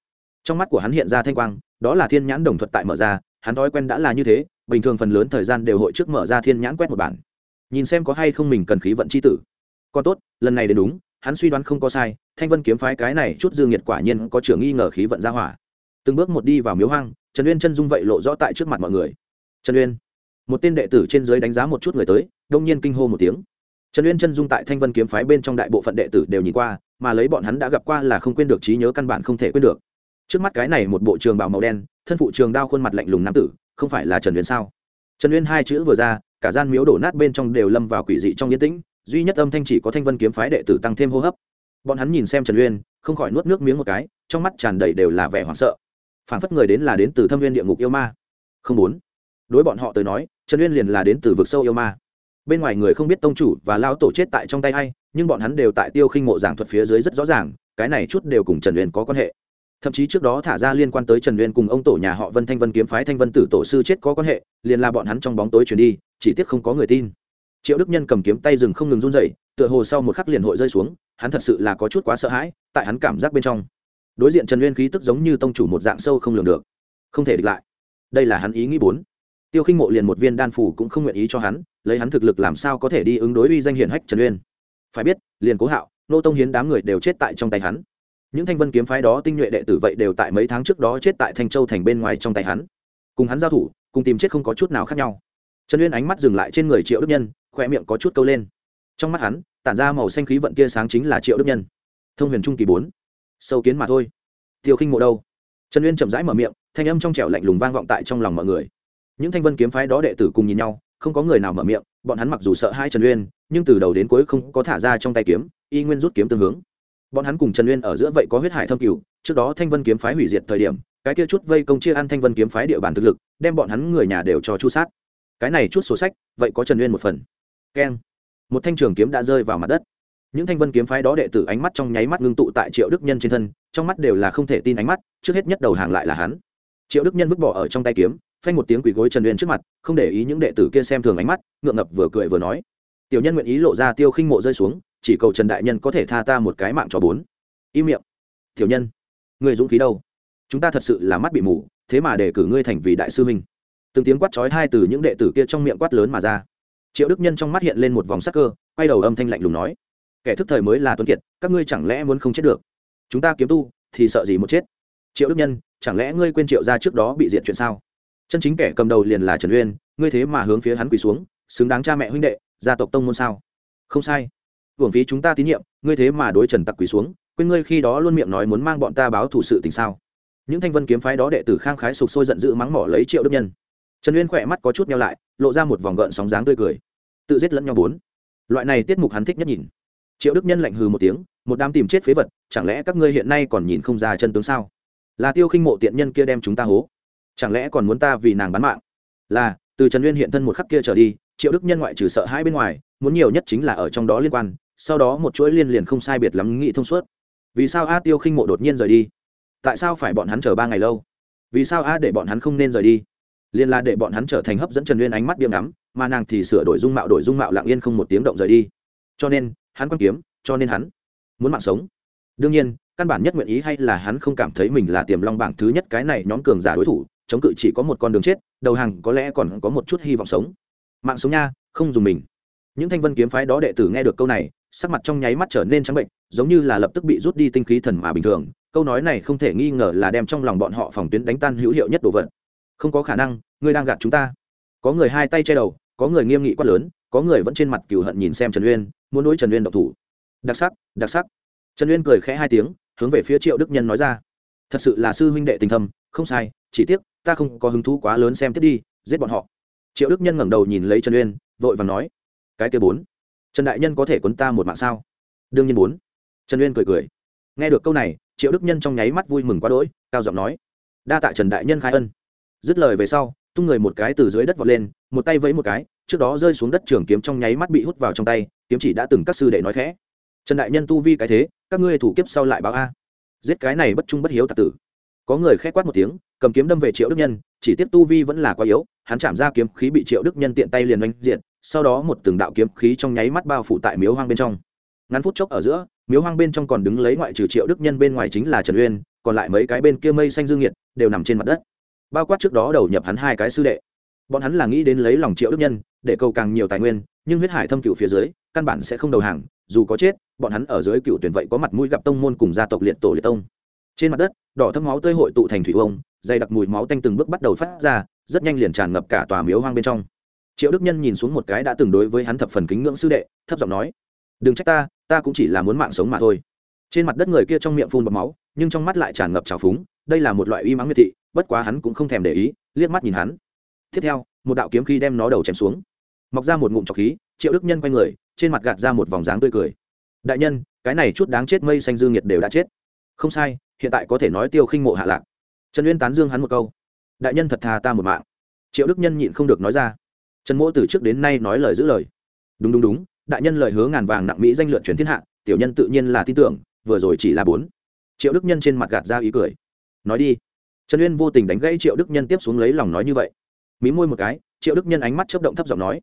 Trong mắt của hắn hiện ra thanh quang, đó là thiên nhãn đồng thuật tại mở ra, hắn thói quen đã là như thế, bình thường phần lớn thời gian đều hội trước mở ra thiên nhãn quét một bản. Nhìn xem có hay không mình cần khí vận c h i tử. Còn tốt, lần này đến đúng, hắn suy đoán không có sai, thanh vân kiếm phái cái này chút dương nhiệt quả nhiên có trưởng nghi ngờ khí vận ra hỏa. Từng bước một đi vào miếu hoang, trần uyên chân dung vậy lộ rõ tại trước mặt mọi người trần uyên. Một tên đệ tử trên dưới đánh giá một chút người tới, đông nhiên kinh hô một tiếng. Trần uyên chân dung tại thanh vân kiếm phái bên trong đại bộ phận đệ tử đều nhìn qua, mà lấy bọn hắn đã gặp qua là không quên được trí nhớ căn bản không thể quên được. Trước mắt cái này một bộ trường bào màu đen, thân phụ trường đao khuôn mặt lạnh lùng nam tử, không phải là trần uyên sao? Trần uyên hai chữ vừa ra, cả gian miếu đổ nát bên trong đều lâm vào quỷ dị trong yên tĩnh, duy nhất âm thanh chỉ có thanh vân kiếm phái đệ tử tăng thêm hô hấp. Bọn hắn nhìn xem trần uyên, không khỏi nuốt nước miếng một cái, trong mắt tràn đầy đều là vẻ hoảng sợ. Phản phất người đến là đến từ thâm viên địa ngục yêu ma. Không muốn đối bọn họ tới nói, trần uyên liền là đến từ vực sâu yêu ma. Bên ngoài người không biết tông chủ và lao tổ chết tại trong tay hay nhưng bọn hắn đều tại tiêu khinh mộ giảng thuật phía dưới rất rõ ràng, cái này chút đều cùng trần uyên có quan hệ. Thậm chí trước đó thả ra liên quan tới trần uyên cùng ông tổ nhà họ vân thanh vân kiếm phái thanh vân tử tổ sư chết có quan hệ, liền là bọn hắn trong bóng tối chuyển đi, chỉ tiếc không có người tin. Triệu đức nhân cầm kiếm tay rừng không ngừng run dậy tựa hồ sau một khắc liền hội rơi xuống, hắn thật sự là có chút quá sợ hãi, tại hắn cảm giác bên trong. Đối diện trần uyên khí tức giống như tông chủ một dạng sâu không lường được. Không thể địch lại. Đây là hắn ý nghĩ bốn tiêu khinh mộ liền một viên đan phủ cũng không nguyện ý cho hắn, lấy hắn thực lực làm sao có thể đi ứng đối uy danh hiển hách trần uyên. Phải biết, liền cố hạo, nô tông hiến đám người đều chết tại trong tay hắn. Những thanh vân kiếm phái đó tinh nhuệ đệ tử vậy đều tại mấy tháng trước đó chết tại thanh châu thành bên ngoài trong tay hắn. Cùng hắn giao thủ, cùng tìm chết không có chút nào khác nhau. Trần uyên ánh mắt dừng lại trên người triệu đức nhân khoe miệng có chút câu lên. Trong mắt hắn, tản ra màu xanh khí vận kia sáng chính là triệu đức nhân. Thông huyền trung kỳ bốn, sâu kiến mà thôi. Tiêu khinh mộ đâu? Trần uyên chậm rãi mở miệng, thanh âm trong trẻo lạnh lùng vang vọng tại trong lòng mọi người những thanh vân kiếm phái đó đệ tử cùng nhìn nhau, không có người nào mở miệng, bọn hắn mặc dù sợ hai trần uyên, nhưng từ đầu đến cuối không có thả ra trong tay kiếm, y nguyên rút kiếm tương hướng. Bọn hắn cùng trần uyên ở giữa vậy có huyết hải thâm cửu, trước đó thanh vân kiếm phái hủy diệt thời điểm, cái kia chút vây công chia ăn thanh vân kiếm phái địa bàn thực lực, đem bọn hắn người nhà đều cho chu sát. Cái này chút sổ sách, vậy có trần uyên một phần. Keng. Một thanh trường kiếm đã rơi vào mặt đất. Những thanh vân kiếm phái đó đệ tử ánh mắt trong nháy mắt ngưng tụ tại triệu đức nhân trên thân, trong mắt đều là không thể tin ánh mắt, trước hết nhất đầu hàng lại là hắn. Triệu đức nhân vứt bỏ ở trong tay kiếm phanh một tiếng quỳ gối trần uyên trước mặt, không để ý những đệ tử kia xem thường ánh mắt, ngượng ngập vừa cười vừa nói. Tiểu nhân nguyện ý lộ ra tiêu khinh mộ rơi xuống, chỉ cầu trần đại nhân có thể tha ta một cái mạng cho bốn. Im miệng. Tiểu nhân người dũng khí đâu? Chúng ta thật sự là mắt bị mù, thế mà để cử ngươi thành vì đại sư huynh. Từng tiếng quát trói hai từ những đệ tử kia trong miệng quát lớn mà ra. Triệu đức nhân trong mắt hiện lên một vòng sắc cơ, quay đầu âm thanh lạnh lùng nói. Kẻ thức thời mới là tuấn kiệt, các ngươi chẳng lẽ muốn không chết được? Chúng ta kiếm tu, thì sợ gì một chết? Triệu đức nhân, chẳng lẽ ngươi quên triệu ra trước đó bị diện chuyện sao? Chân chính kẻ cầm đầu liền là trần uyên, ngươi thế mà hướng phía hắn quỳ xuống, xứng đáng cha mẹ huynh đệ, gia tộc tông môn sao? Không sai. Hưởng phí chúng ta tín nhiệm, ngươi thế mà đối trần tặc quỳ xuống, quên ngươi khi đó luôn miệng nói muốn mang bọn ta báo thủ sự tình sao? Những thanh vân kiếm phái đó đệ tử khang khái sục sôi giận dữ mắng mỏ lấy triệu đức nhân. Trần uyên khỏe mắt có chút nhau lại, lộ ra một vòng gợn sóng dáng tươi cười. Tự giết lẫn nhau bốn. Loại này tiết mục hắn thích nhất nhìn. Triệu đức nhân lạnh hừ một tiếng, một đám tìm chết phế vật, chẳng lẽ các ngươi hiện nay còn nhìn không ra chân tướng sao? Là tiêu khinh mộ tiện nhân kia đem chúng ta hố chẳng lẽ còn muốn ta vì nàng bán mạng? Là, từ trần uyên hiện thân một khắc kia trở đi, triệu đức nhân ngoại trừ sợ hai bên ngoài, muốn nhiều nhất chính là ở trong đó liên quan, sau đó một chuỗi liên liền không sai biệt lắm nghĩ thông suốt. Vì sao a tiêu khinh mộ đột nhiên rời đi? Tại sao phải bọn hắn chờ ba ngày lâu? Vì sao a để bọn hắn không nên rời đi? Liên là để bọn hắn trở thành hấp dẫn trần uyên ánh mắt điểm ngắm mà nàng thì sửa đổi dung mạo, đổi dung mạo lặng yên không một tiếng động rời đi. Cho nên, hắn quan kiếm, cho nên hắn muốn mạng sống. Đương nhiên, căn bản nhất nguyện ý hay là hắn không cảm thấy mình là tiềm long bảng thứ nhất cái này nhóm cường giả đối thủ chống cự chỉ có một con đường chết, đầu hàng có lẽ còn có một chút hy vọng sống. Mạng sống nha, không dùng mình. Những thanh vân kiếm phái đó đệ tử nghe được câu này, sắc mặt trong nháy mắt trở nên trắng bệnh, giống như là lập tức bị rút đi tinh khí thần mà bình thường. Câu nói này không thể nghi ngờ là đem trong lòng bọn họ phòng tuyến đánh tan hữu hiệu nhất đồ vật. Không có khả năng, ngươi đang gạt chúng ta. Có người hai tay che đầu, có người nghiêm nghị quát lớn, có người vẫn trên mặt cừu hận nhìn xem trần uyên, muốn đối trần uyên độc thủ. Đặc sắc đặc sắc. Trần uyên cười khẽ hai tiếng, hướng về phía triệu đức nhân nói ra. Thật sự là sư huynh đệ tình thâm, không sai, chỉ tiếc ta không có hứng thú quá lớn xem tiếp đi, giết bọn họ. Triệu đức nhân ngẩng đầu nhìn lấy trần uyên, vội và nói, cái kia bốn, trần đại nhân có thể quấn ta một mạng sao? Đương nhiên bốn. Trần uyên cười cười. Nghe được câu này, triệu đức nhân trong nháy mắt vui mừng quá đỗi, cao giọng nói, đa tạ trần đại nhân khai ân. Dứt lời về sau, tung người một cái từ dưới đất vọt lên, một tay vẫy một cái, trước đó rơi xuống đất trường kiếm trong nháy mắt bị hút vào trong tay, kiếm chỉ đã từng các sư đệ nói khẽ, trần đại nhân tu vi cái thế, các ngươi thủ kiếp sau lại báo a. Giết cái này bất trung bất hiếu tạc tử có người khẽ quát một tiếng, cầm kiếm đâm về triệu đức nhân, chỉ tiếp tu vi vẫn là quá yếu, hắn chạm ra kiếm khí bị triệu đức nhân tiện tay liền oanh diện sau đó một từng đạo kiếm khí trong nháy mắt bao phủ tại miếu hoang bên trong. Ngắn phút chốc ở giữa, miếu hoang bên trong còn đứng lấy ngoại trừ triệu đức nhân bên ngoài chính là trần uyên, còn lại mấy cái bên kia mây xanh dương nhiệt, đều nằm trên mặt đất. Bao quát trước đó đầu nhập hắn hai cái sư đệ. Bọn hắn là nghĩ đến lấy lòng triệu đức nhân, để cầu càng nhiều tài nguyên, nhưng huyết hải thâm cựu phía dưới, căn bản sẽ không đầu hàng, dù có chết, bọn hắn ở dưới cựu tuyển vậy có mặt mũi gặp tông môn cùng gia tộc liệt tổ liệt tông trên mặt đất, đỏ thâm máu tơi hội tụ thành thủy ông dày đặc mùi máu tanh từng bước bắt đầu phát ra, rất nhanh liền tràn ngập cả tòa miếu hoang bên trong. Triệu đức nhân nhìn xuống một cái đã từng đối với hắn thập phần kính ngưỡng sư đệ, thấp giọng nói, đừng trách ta ta cũng chỉ là muốn mạng sống mà thôi. Trên mặt đất người kia trong miệng phun bọc máu, nhưng trong mắt lại tràn ngập trào phúng, đây là một loại uy mắng miệt thị, bất quá hắn cũng không thèm để ý, liếc mắt nhìn hắn. Tiếp theo, một đạo kiếm khí đem nó đầu chém xuống. Mọc ra một ngụm trọc khí, triệu đức nhân quay người, trên mặt gạt ra một vòng dáng tươi cười. Đại nhân, cái này chút đáng chết mây xanh dương nhiệt đều đã chết. Không sai hiện tại có thể nói tiêu khinh mộ hạ lạc. Trần uyên tán dương hắn một câu. Đại nhân thật thà ta một mạng. Triệu đức nhân nhịn không được nói ra. Trần mỗ từ trước đến nay nói lời giữ lời. Đúng đúng đúng, đại nhân lời hứa ngàn vàng nặng mỹ danh lượn chuyển thiên hạ, tiểu nhân tự nhiên là tin tưởng, vừa rồi chỉ là bốn. Triệu đức nhân trên mặt gạt ra ý cười. Nói đi. Trần uyên vô tình đánh gãy triệu đức nhân tiếp xuống lấy lòng nói như vậy. Mí môi một cái, triệu đức nhân ánh mắt chấp động thấp giọng nói.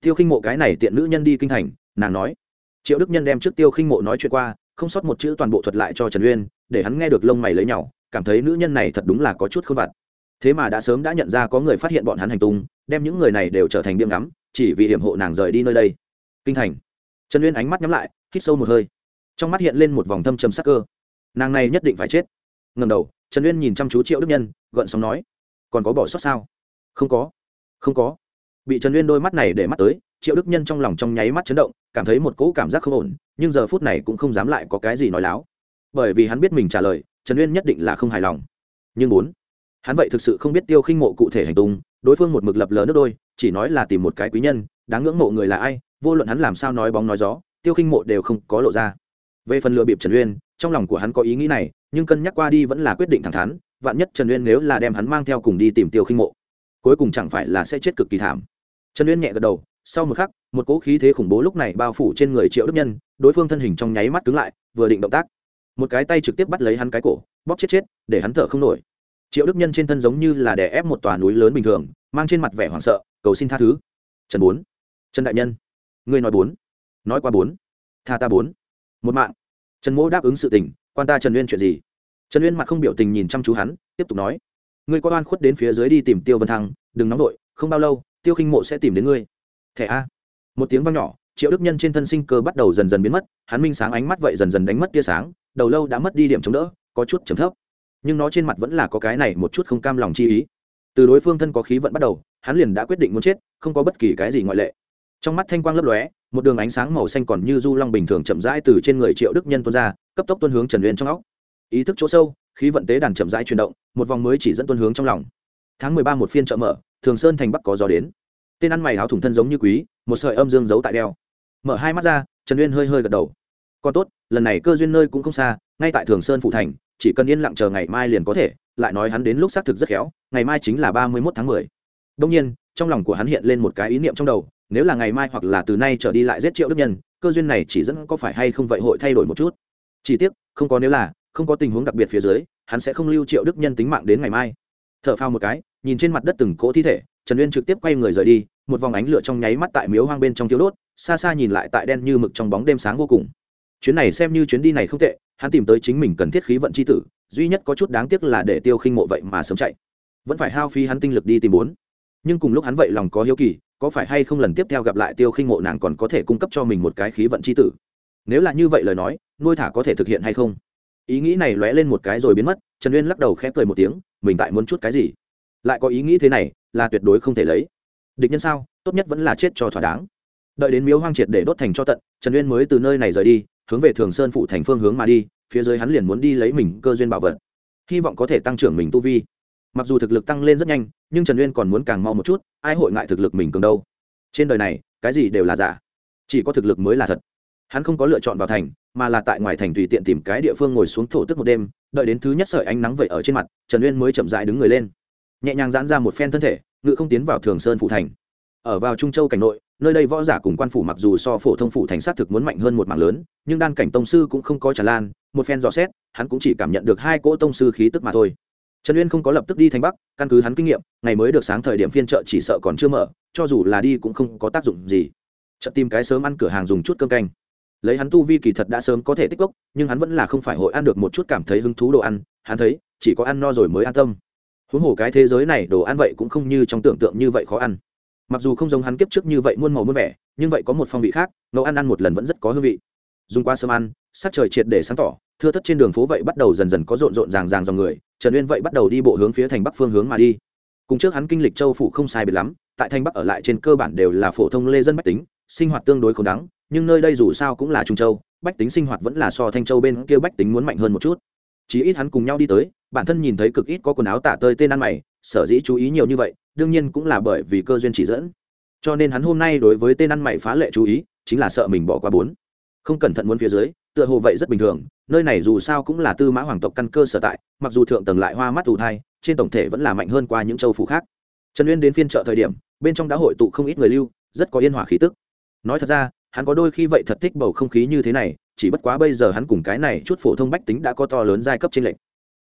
Tiêu khinh mộ cái này tiện nữ nhân đi kinh thành, nàng nói. Triệu đức nhân đem trước tiêu khinh mộ nói chuyện qua không sót một chữ toàn bộ thuật lại cho trần uyên, để hắn nghe được lông mày lấy nhau, cảm thấy nữ nhân này thật đúng là có chút khôn vặt. Thế mà đã sớm đã nhận ra có người phát hiện bọn hắn hành tung, đem những người này đều trở thành điểm ngắm, chỉ vì hiểm hộ nàng rời đi nơi đây. Kinh thành. Trần uyên ánh mắt nhắm lại, hít sâu một hơi. Trong mắt hiện lên một vòng thâm trầm sắc cơ. Nàng này nhất định phải chết. Ngầm đầu, trần uyên nhìn chăm chú triệu đức nhân, gợn sóng nói, còn có bỏ sót sao? Không có. Không có. Bị trần uyên đôi mắt này để mắt tới triệu đức nhân trong lòng trong nháy mắt chấn động, cảm thấy một cỗ cảm giác không ổn, nhưng giờ phút này cũng không dám lại có cái gì nói láo. Bởi vì hắn biết mình trả lời, trần uyên nhất định là không hài lòng. Nhưng bốn, hắn vậy thực sự không biết tiêu khinh mộ cụ thể hành tung, đối phương một mực lập lờ nước đôi, chỉ nói là tìm một cái quý nhân, đáng ngưỡng mộ người là ai, vô luận hắn làm sao nói bóng nói gió, tiêu khinh mộ đều không có lộ ra. Về phần lừa bịp trần uyên, trong lòng của hắn có ý nghĩ này, nhưng cân nhắc qua đi vẫn là quyết định thẳng thắn, vạn nhất trần uyên nếu là đem hắn mang theo cùng đi tìm tiêu khinh mộ, cuối cùng chẳng phải là sẽ chết cực kỳ thảm. Trần uyên nhẹ gật đầu sau một khắc, một cỗ khí thế khủng bố lúc này bao phủ trên người triệu đức nhân, đối phương thân hình trong nháy mắt cứng lại, vừa định động tác, một cái tay trực tiếp bắt lấy hắn cái cổ, bóp chết chết, để hắn thở không nổi. Triệu đức nhân trên thân giống như là đè ép một tòa núi lớn bình thường, mang trên mặt vẻ hoảng sợ, cầu xin tha thứ. Trần bốn, trần đại nhân, ngươi nói bốn, nói qua bốn, tha ta bốn, một mạng. Trần mỗ đáp ứng sự tình, quan ta trần uyên chuyện gì? Trần uyên mặt không biểu tình nhìn chăm chú hắn, tiếp tục nói, ngươi có oan khuất đến phía dưới đi tìm tiêu vân thăng, đừng nóng vội, không bao lâu, tiêu khinh mộ sẽ tìm đến ngươi thẻ a. Một tiếng vang nhỏ, triệu đức nhân trên thân sinh cơ bắt đầu dần dần biến mất, hắn minh sáng ánh mắt vậy dần dần đánh mất tia sáng, đầu lâu đã mất đi điểm chống đỡ, có chút chấm thấp. Nhưng nó trên mặt vẫn là có cái này một chút không cam lòng chi ý. Từ đối phương thân có khí vận bắt đầu, hắn liền đã quyết định muốn chết, không có bất kỳ cái gì ngoại lệ. Trong mắt thanh quang lấp lóe, một đường ánh sáng màu xanh còn như du long bình thường chậm rãi từ trên người triệu đức nhân tuôn ra, cấp tốc tuân hướng trần uyên trong óc. Ý thức chỗ sâu, khí vận tế đàn chậm rãi chuyển động, một vòng mới chỉ dẫn tuân hướng trong lòng. Tháng mười ba một phiên chợ mở, thường sơn thành bắc có gió đến tên ăn mày áo thủng thân giống như quý, một sợi âm dương giấu tại đeo. Mở hai mắt ra, trần uyên hơi hơi gật đầu. Còn tốt, lần này cơ duyên nơi cũng không xa, ngay tại thường sơn phụ thành, chỉ cần yên lặng chờ ngày mai liền có thể, lại nói hắn đến lúc xác thực rất khéo, ngày mai chính là ba mươi mốt tháng mười. Đông nhiên, trong lòng của hắn hiện lên một cái ý niệm trong đầu, nếu là ngày mai hoặc là từ nay trở đi lại giết triệu đức nhân, cơ duyên này chỉ dẫn có phải hay không vậy hội thay đổi một chút. Chỉ tiếc, không có nếu là, không có tình huống đặc biệt phía dưới, hắn sẽ không lưu triệu đức nhân tính mạng đến ngày mai. T h ở phao một cái, nhìn trên mặt đất từng cỗ thi thể, trần uyên trực tiếp quay người rời đi một vòng ánh lửa trong nháy mắt tại miếu hoang bên trong thiếu đốt, xa xa nhìn lại tại đen như mực trong bóng đêm sáng vô cùng. Chuyến này xem như chuyến đi này không tệ, hắn tìm tới chính mình cần thiết khí vận c h i tử, duy nhất có chút đáng tiếc là để tiêu khinh mộ vậy mà sớm chạy. Vẫn phải hao phí hắn tinh lực đi tìm bốn. Nhưng cùng lúc hắn vậy lòng có hiếu kỳ, có phải hay không lần tiếp theo gặp lại tiêu khinh mộ nàng còn có thể cung cấp cho mình một cái khí vận c h i tử? Nếu là như vậy lời nói, nuôi thả có thể thực hiện hay không? Ý nghĩ này lóe lên một cái rồi biến mất, trần uyên lắc đầu khẽ cười một tiếng, mình tại muốn chút cái gì? Lại có ý nghĩ thế này, là tuyệt đối không thể lấy địch nhân sao? Tốt nhất vẫn là chết cho thỏa đáng. Đợi đến miếu hoang triệt để đốt thành cho tận, trần uyên mới từ nơi này rời đi, hướng về thường sơn phụ thành phương hướng mà đi, phía dưới hắn liền muốn đi lấy mình cơ duyên bảo vật. Hy vọng có thể tăng trưởng mình tu vi. Mặc dù thực lực tăng lên rất nhanh, nhưng trần uyên còn muốn càng mau một chút, ai hội ngại thực lực mình cường đâu? Trên đời này, cái gì đều là giả. Chỉ có thực lực mới là thật. Hắn không có lựa chọn vào thành, mà là tại ngoài thành tùy tiện tìm cái địa phương ngồi xuống thổ tức một đêm, đợi đến thứ nhất sợi ánh nắng vậy ở trên mặt, trần uyên mới chậm dại đứng người lên nhẹ nhàng giãn ra một phen thân thể, ngự không tiến vào thường sơn phủ thành. Ở vào trung châu cảnh nội, nơi đây võ giả cùng quan phủ mặc dù so phổ thông phủ thành sát thực muốn mạnh hơn một mạng lớn, nhưng đan cảnh tông sư cũng không có tràn lan, một phen dò xét, hắn cũng chỉ cảm nhận được hai cỗ tông sư khí tức mà thôi. Trần uyên không có lập tức đi thành bắc, căn cứ hắn kinh nghiệm, ngày mới được sáng thời điểm phiên chợ chỉ sợ còn chưa mở, cho dù là đi cũng không có tác dụng gì. Chợ tìm cái sớm ăn cửa hàng dùng chút cơm canh. Lấy hắn tu vi kỳ thật đã sớm có thể tích cốc, nhưng hắn vẫn là không phải hội ăn được một chút cảm thấy hứng thú đồ ăn, hắn thấy, chỉ có ăn no rồi mới an tâm huống hồ cái thế giới này đồ ăn vậy cũng không như trong tưởng tượng như vậy khó ăn. Mặc dù không giống hắn kiếp trước như vậy muôn màu muôn vẻ, nhưng vậy có một phong vị khác, nấu ăn ăn một lần vẫn rất có hương vị. Dùng qua sớm ăn, sắc trời triệt để sáng tỏ, thưa thất trên đường phố vậy bắt đầu dần dần có rộn rộn ràng ràng dòng người, trần uyên vậy bắt đầu đi bộ hướng phía thành bắc phương hướng mà đi. Cùng trước hắn kinh lịch châu phủ không sai biệt lắm, tại thành bắc ở lại trên cơ bản đều là phổ thông lê dân bách tính, sinh hoạt tương đối không đáng nhưng nơi đây dù sao cũng là trung châu, bách tính sinh hoạt vẫn là so thanh châu bên kia bách tính muốn mạnh hơn một chút chí ít hắn cùng nhau đi tới, bản thân nhìn thấy cực ít có quần áo tả tơi tên ăn mày, sở dĩ chú ý nhiều như vậy, đương nhiên cũng là bởi vì cơ duyên chỉ dẫn. Cho nên hắn hôm nay đối với tên ăn mày phá lệ chú ý, chính là sợ mình bỏ qua bốn. Không cẩn thận muốn phía dưới, tựa hồ vậy rất bình thường, nơi này dù sao cũng là tư mã hoàng tộc căn cơ sở tại, mặc dù thượng tầng lại hoa mắt ủ thai, trên tổng thể vẫn là mạnh hơn qua những châu phủ khác. Trần uyên đến phiên chợ thời điểm, bên trong đã hội tụ không ít người lưu, rất có yên hỏa khí tức. Nói thật ra, hắn có đôi khi vậy thật thích bầu không khí như thế này chỉ bất quá bây giờ hắn cùng cái này chút phổ thông bách tính đã có to lớn giai cấp trên lệnh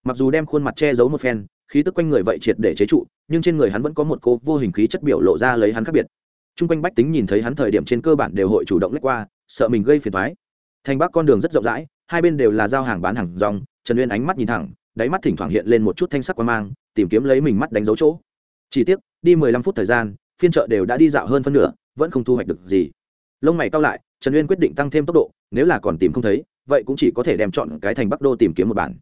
mặc dù đem khuôn mặt che giấu một phen, khí tức quanh người vậy triệt để chế trụ, nhưng trên người hắn vẫn có một cô vô hình khí chất biểu lộ ra lấy hắn khác biệt. T r u n g quanh bách tính nhìn thấy hắn thời điểm trên cơ bản đều hội chủ động lách qua, sợ mình gây phiền thoái thành bắc con đường rất rộng rãi, hai bên đều là giao hàng bán hàng rong, trần uyên ánh mắt nhìn thẳng, đáy mắt thỉnh thoảng hiện lên một chút thanh sắc quan mang, tìm kiếm lấy mình mắt đánh dấu chỗ. Chỉ tiếc, đi mười lăm phút thời gian, phiên chợ đều đã đi dạo hơn phân nửa, vẫn không thu hoạch được gì. Lông mày cao lại trần uyên quyết định tăng thêm tốc độ, nếu là còn tìm không thấy, vậy cũng chỉ có thể đem chọn cái thành bắc đô tìm kiếm một bản.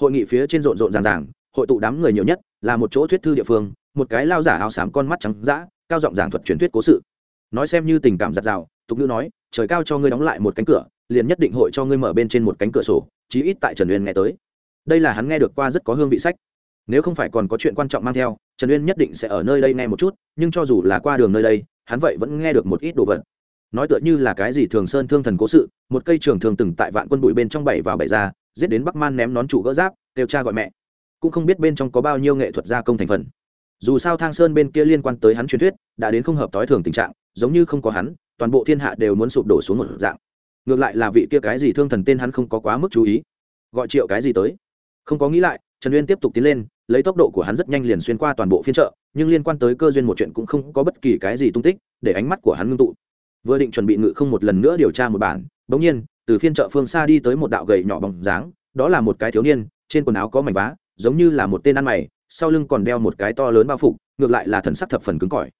Hội nghị phía trên rộn rộn ràng ràng, hội tụ đám người nhiều nhất, là một chỗ thuyết thư địa phương, một cái lao giả áo xám con mắt trắng d cao giọng giảng thuật truyền thuyết cố sự. Nói xem như tình cảm giặt rào tục ngữ nói, trời cao cho ngươi đóng lại một cánh cửa, liền nhất định hội cho ngươi mở bên trên một cánh cửa sổ, chí ít tại trần uyên nghe tới. Đây là hắn nghe được qua rất có hương vị sách. Nếu không phải còn có chuyện quan trọng mang theo, trần uyên nhất định sẽ ở nơi đây nghe một chút, nhưng cho dù là qua đường nơi đây, hắn vậy vẫn nghe được một ít đồ vật nói tựa như là cái gì thường sơn thương thần cố sự, một cây trường thường từng tại vạn quân bụi bên trong bảy vào bảy ra, giết đến bắc man ném nón trụ gỡ giáp, kêu cha gọi mẹ. Cũng không biết bên trong có bao nhiêu nghệ thuật gia công thành phần. Dù sao thang sơn bên kia liên quan tới hắn truyền thuyết, đã đến không hợp t ố i thường tình trạng, giống như không có hắn, toàn bộ thiên hạ đều muốn sụp đổ xuống một dạng. Ngược lại là vị kia cái gì thương thần tên hắn không có quá mức chú ý. Gọi triệu cái gì tới? Không có nghĩ lại, trần uyên tiếp tục tiến lên, lấy tốc độ của hắn rất nhanh liền xuyên qua toàn bộ phiên chợ, nhưng liên quan tới cơ duyên một chuyện cũng không có bất kỳ cái gì tung tích, để ánh mắt của hắn ngưng tụ vừa định chuẩn bị ngự không một lần nữa điều tra một bản, bỗng nhiên, từ phiên chợ phương xa đi tới một đạo gầy nhỏ bằng dáng, đó là một cái thiếu niên, trên quần áo có mảnh vá, giống như là một tên ăn mày, sau lưng còn đeo một cái to lớn bao phục, ngược lại là thần sắc thập phần cứng cỏi.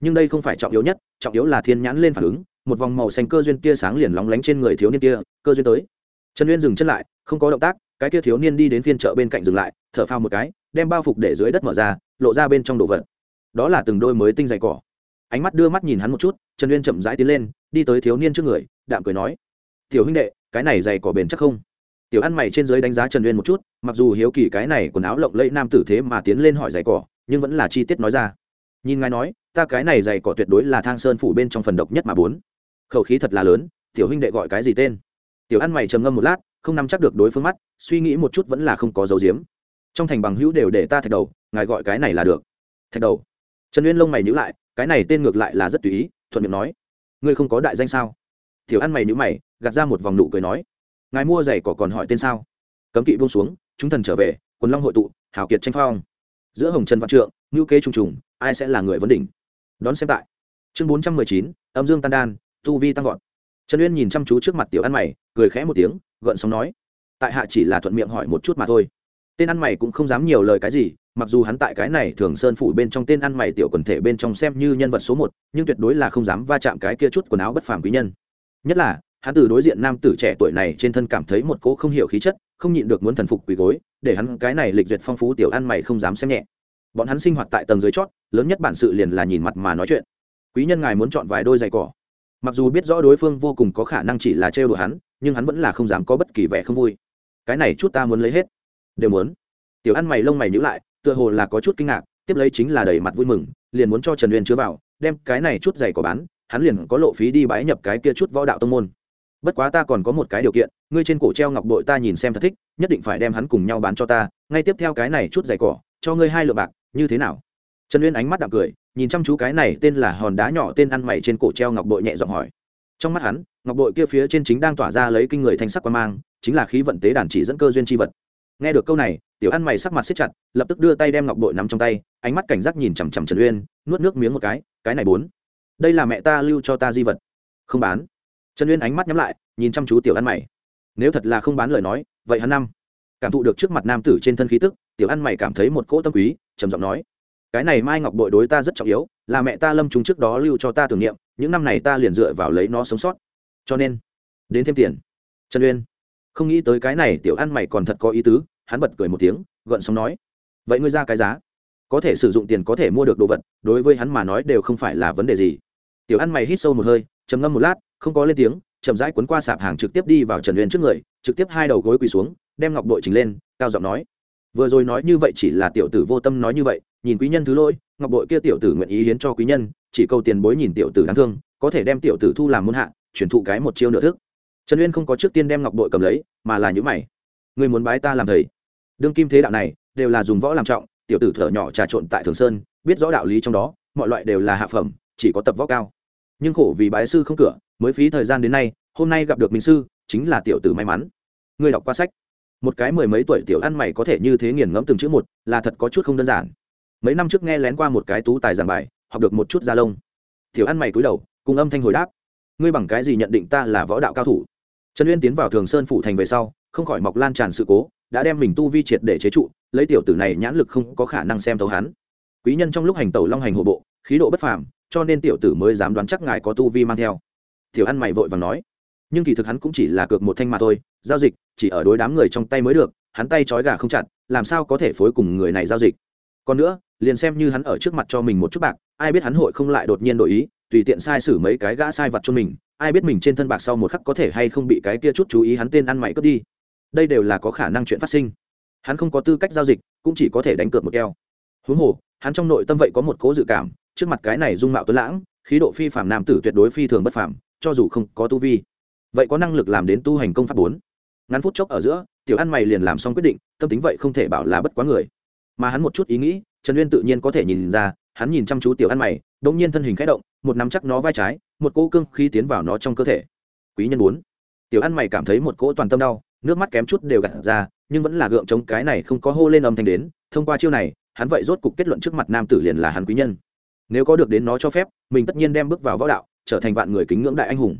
Nhưng đây không phải trọng yếu nhất, trọng yếu là thiên nhãn lên phản ứng, một vòng màu xanh cơ duyên tia sáng liền lóng lánh trên người thiếu niên kia, cơ duyên tới. Trần uyên dừng chân lại, không có động tác, cái kia thiếu niên đi đến phiên chợ bên cạnh dừng lại, thở phao một cái, đem bao phục để dưới đất mở ra, lộ ra bên trong đồ vật. Đó là từng đôi mới tinh dày cỏ ánh mắt đưa mắt nhìn hắn một chút, trần uyên chậm rãi tiến lên, đi tới thiếu niên trước người, đạm cười nói, tiểu huynh đệ, cái này dày cỏ bền chắc không? Tiểu ăn mày trên dưới đánh giá trần uyên một chút, mặc dù hiếu kỳ cái này quần áo lộng lẫy nam tử thế mà tiến lên hỏi dày cỏ, nhưng vẫn là chi tiết nói ra. Nhìn ngài nói, ta cái này dày cỏ tuyệt đối là thang sơn phủ bên trong phần độc nhất mà bốn. Khẩu khí thật là lớn, tiểu huynh đệ gọi cái gì tên? Tiểu ăn mày trầm ngâm một lát, không nắm chắc được đối phương mắt, suy nghĩ một chút vẫn là không có dấu diếm. Trong thành bằng hữu đều để ta thạch đầu, ngài gọi cái này là được. Thạch đầu? Trần uyên lông mày nhữ lại cái này tên ngược lại là rất tùy ý, thuận miệng nói, ngươi không có đại danh sao? Tiểu ăn mày nhữ mày, gạt ra một vòng nụ cười nói, ngài mua giày cỏ còn hỏi tên sao? Cấm kỵ buông xuống, chúng thần trở về, quần long hội tụ, hào kiệt tranh phong. Giữa hồng trần văn trượng ngữ kế trùng trùng, ai sẽ là người vấn đỉnh? Đón xem tại. Chương bốn trăm mười chín, âm dương tan đan, tu vi tăng vọt. Trần uyên nhìn chăm chú trước mặt tiểu ăn mày, cười khẽ một tiếng, gợn sóng nói, tại hạ chỉ là thuận miệng hỏi một chút mà thôi. Tên ăn mày cũng không dám nhiều lời cái gì mặc dù hắn tại cái này thường sơn phủ bên trong tên ăn mày tiểu quần thể bên trong xem như nhân vật số một, nhưng tuyệt đối là không dám va chạm cái kia chút quần áo bất phàm quý nhân. Nhất là, hắn từ đối diện nam tử trẻ tuổi này trên thân cảm thấy một cỗ không hiểu khí chất, không nhịn được muốn thần phục quỳ gối, để hắn cái này lịch duyệt phong phú tiểu ăn mày không dám xem nhẹ. Bọn hắn sinh hoạt tại tầng dưới chót, lớn nhất bản sự liền là nhìn mặt mà nói chuyện. Quý nhân ngài muốn chọn vài đôi giày cỏ. Mặc dù biết rõ đối phương vô cùng có khả năng chỉ là trêu đùa hắn, nhưng hắn vẫn là không dám có bất kỳ vẻ không vui. Cái này chút ta muốn lấy hết. Đều muốn. Tiểu ăn mày lông mày nhữ lại tựa hồ là có chút kinh ngạc, tiếp lấy chính là đầy mặt vui mừng, liền muốn cho trần uyên chứa vào, đem cái này chút giày cỏ bán, hắn liền có lộ phí đi bái nhập cái kia chút võ đạo tông môn. Bất quá ta còn có một cái điều kiện, ngươi trên cổ treo ngọc bội ta nhìn xem thật thích, nhất định phải đem hắn cùng nhau bán cho ta, ngay tiếp theo cái này chút giày cỏ, cho ngươi hai lượng bạc, như thế nào? Trần uyên ánh mắt đạm cười, nhìn chăm chú cái này tên là hòn đá nhỏ tên ăn mày trên cổ treo ngọc bội nhẹ giọng hỏi. Trong mắt hắn, ngọc bội kia phía trên chính đang tỏa ra lấy kinh người thanh sắc qua mang, chính là khí vận tế đàn chỉ dẫn cơ duyên tri vật nghe được câu này, tiểu ăn mày sắc mặt xếp chặt, lập tức đưa tay đem ngọc bội nắm trong tay, ánh mắt cảnh giác nhìn chằm chằm trần uyên, nuốt nước miếng một cái cái này bốn. Đây là mẹ ta lưu cho ta di vật. Không bán. Trần uyên ánh mắt nhắm lại, nhìn chăm chú tiểu ăn mày. Nếu thật là không bán lời nói, vậy hắn năm. Cảm thụ được trước mặt nam tử trên thân khí tức, tiểu ăn mày cảm thấy một cỗ tâm quý, trầm giọng nói. Cái này mai ngọc bội đối ta rất trọng yếu, là mẹ ta lâm chúng trước đó lưu cho ta tưởng niệm, những năm này ta liền dựa vào lấy nó sống sót. Cho nên, đến thêm tiền. Trần uyên không nghĩ tới cái này tiểu ăn mày còn thật có ý tứ, hắn bật cười một tiếng gợn sóng nói, vậy ngươi ra cái giá. Có thể sử dụng tiền có thể mua được đồ vật, đối với hắn mà nói đều không phải là vấn đề gì. Tiểu ăn mày hít sâu một hơi, trầm ngâm một lát, không có lên tiếng, chậm rãi cuốn qua sạp hàng trực tiếp đi vào trần uyên trước người, trực tiếp hai đầu gối quỳ xuống, đem ngọc bội trình lên, cao giọng nói, vừa rồi nói như vậy chỉ là tiểu tử vô tâm nói như vậy, nhìn quý nhân thứ lỗi, ngọc bội kia tiểu tử nguyện ý hiến cho quý nhân, chỉ câu tiền bối nhìn tiểu tử đáng thương, có thể đem tiểu tử thu làm muôn hạ, chuyển thụ cái một chiêu nửa thức trần uyên không có trước tiên đem ngọc bội cầm lấy, mà là những mày. Người muốn bái ta làm thầy? Đương kim thế đạo này, đều là dùng võ làm trọng, tiểu tử thở nhỏ trà trộn tại thường sơn, biết rõ đạo lý trong đó, mọi loại đều là hạ phẩm, chỉ có tập võ cao. Nhưng khổ vì bái sư không cửa, mới phí thời gian đến nay, hôm nay gặp được minh sư, chính là tiểu tử may mắn. Ngươi đọc qua sách. Một cái mười mấy tuổi tiểu ăn mày có thể như thế nghiền ngẫm từng chữ một, là thật có chút không đơn giản. Mấy năm trước nghe lén qua một cái tú tài giảng bài, học được một chút da lông. Tiểu ăn mày cúi đầu, cùng âm thanh hồi đáp. Ngươi bằng cái gì nhận định ta là võ đạo cao thủ? Trần uyên tiến vào thường sơn phủ thành về sau, không khỏi mọc lan tràn sự cố, đã đem mình tu vi triệt để chế trụ, lấy tiểu tử này nhãn lực không có khả năng xem thấu hắn. Quý nhân trong lúc hành tẩu long hành hộ bộ, khí độ bất phàm, cho nên tiểu tử mới dám đoán chắc ngài có tu vi mang theo. Tiểu ăn mày vội và nói, nhưng kỳ thực hắn cũng chỉ là cược một thanh mà thôi, giao dịch, chỉ ở đối đám người trong tay mới được, hắn tay trói gà không chặt, làm sao có thể phối cùng người này giao dịch? Còn nữa, liền xem như hắn ở trước mặt cho mình một chút bạc, ai biết hắn hội không lại đột nhiên đổi ý tùy tiện sai sử mấy cái gã sai vặt cho mình, ai biết mình trên thân bạc sau một khắc có thể hay không bị cái kia chút chú ý hắn tên ăn mày cướp đi. Đây đều là có khả năng chuyện phát sinh. Hắn không có tư cách giao dịch, cũng chỉ có thể đánh cược một keo. Huống hồ, hắn trong nội tâm vậy có một cố dự cảm, trước mặt cái này dung mạo tuấn lãng, khí độ phi phạm nam tử tuyệt đối phi thường bất phàm, cho dù không có tu vi, vậy có năng lực làm đến tu hành công pháp bốn. Ngắn phút chốc ở giữa, tiểu ăn mày liền làm xong quyết định, tâm tính vậy không thể bảo là bất quá người. Mà hắn một chút ý nghĩ, trần uyên tự nhiên có thể nhìn ra hắn nhìn chăm chú tiểu ăn mày đ ỗ n g nhiên thân hình k h ẽ động, một nắm chắc nó vai trái, một cỗ cương khí tiến vào nó trong cơ thể. Quý nhân bốn. Tiểu ăn mày cảm thấy một cỗ toàn tâm đau, nước mắt kém chút đều gặt ra, nhưng vẫn là gượng chống cái này không có hô lên âm thanh đến, thông qua chiêu này, hắn vậy rốt cục kết luận trước mặt nam tử liền là hắn quý nhân. Nếu có được đến nó cho phép, mình tất nhiên đem bước vào võ đạo, trở thành vạn người kính ngưỡng đại anh hùng.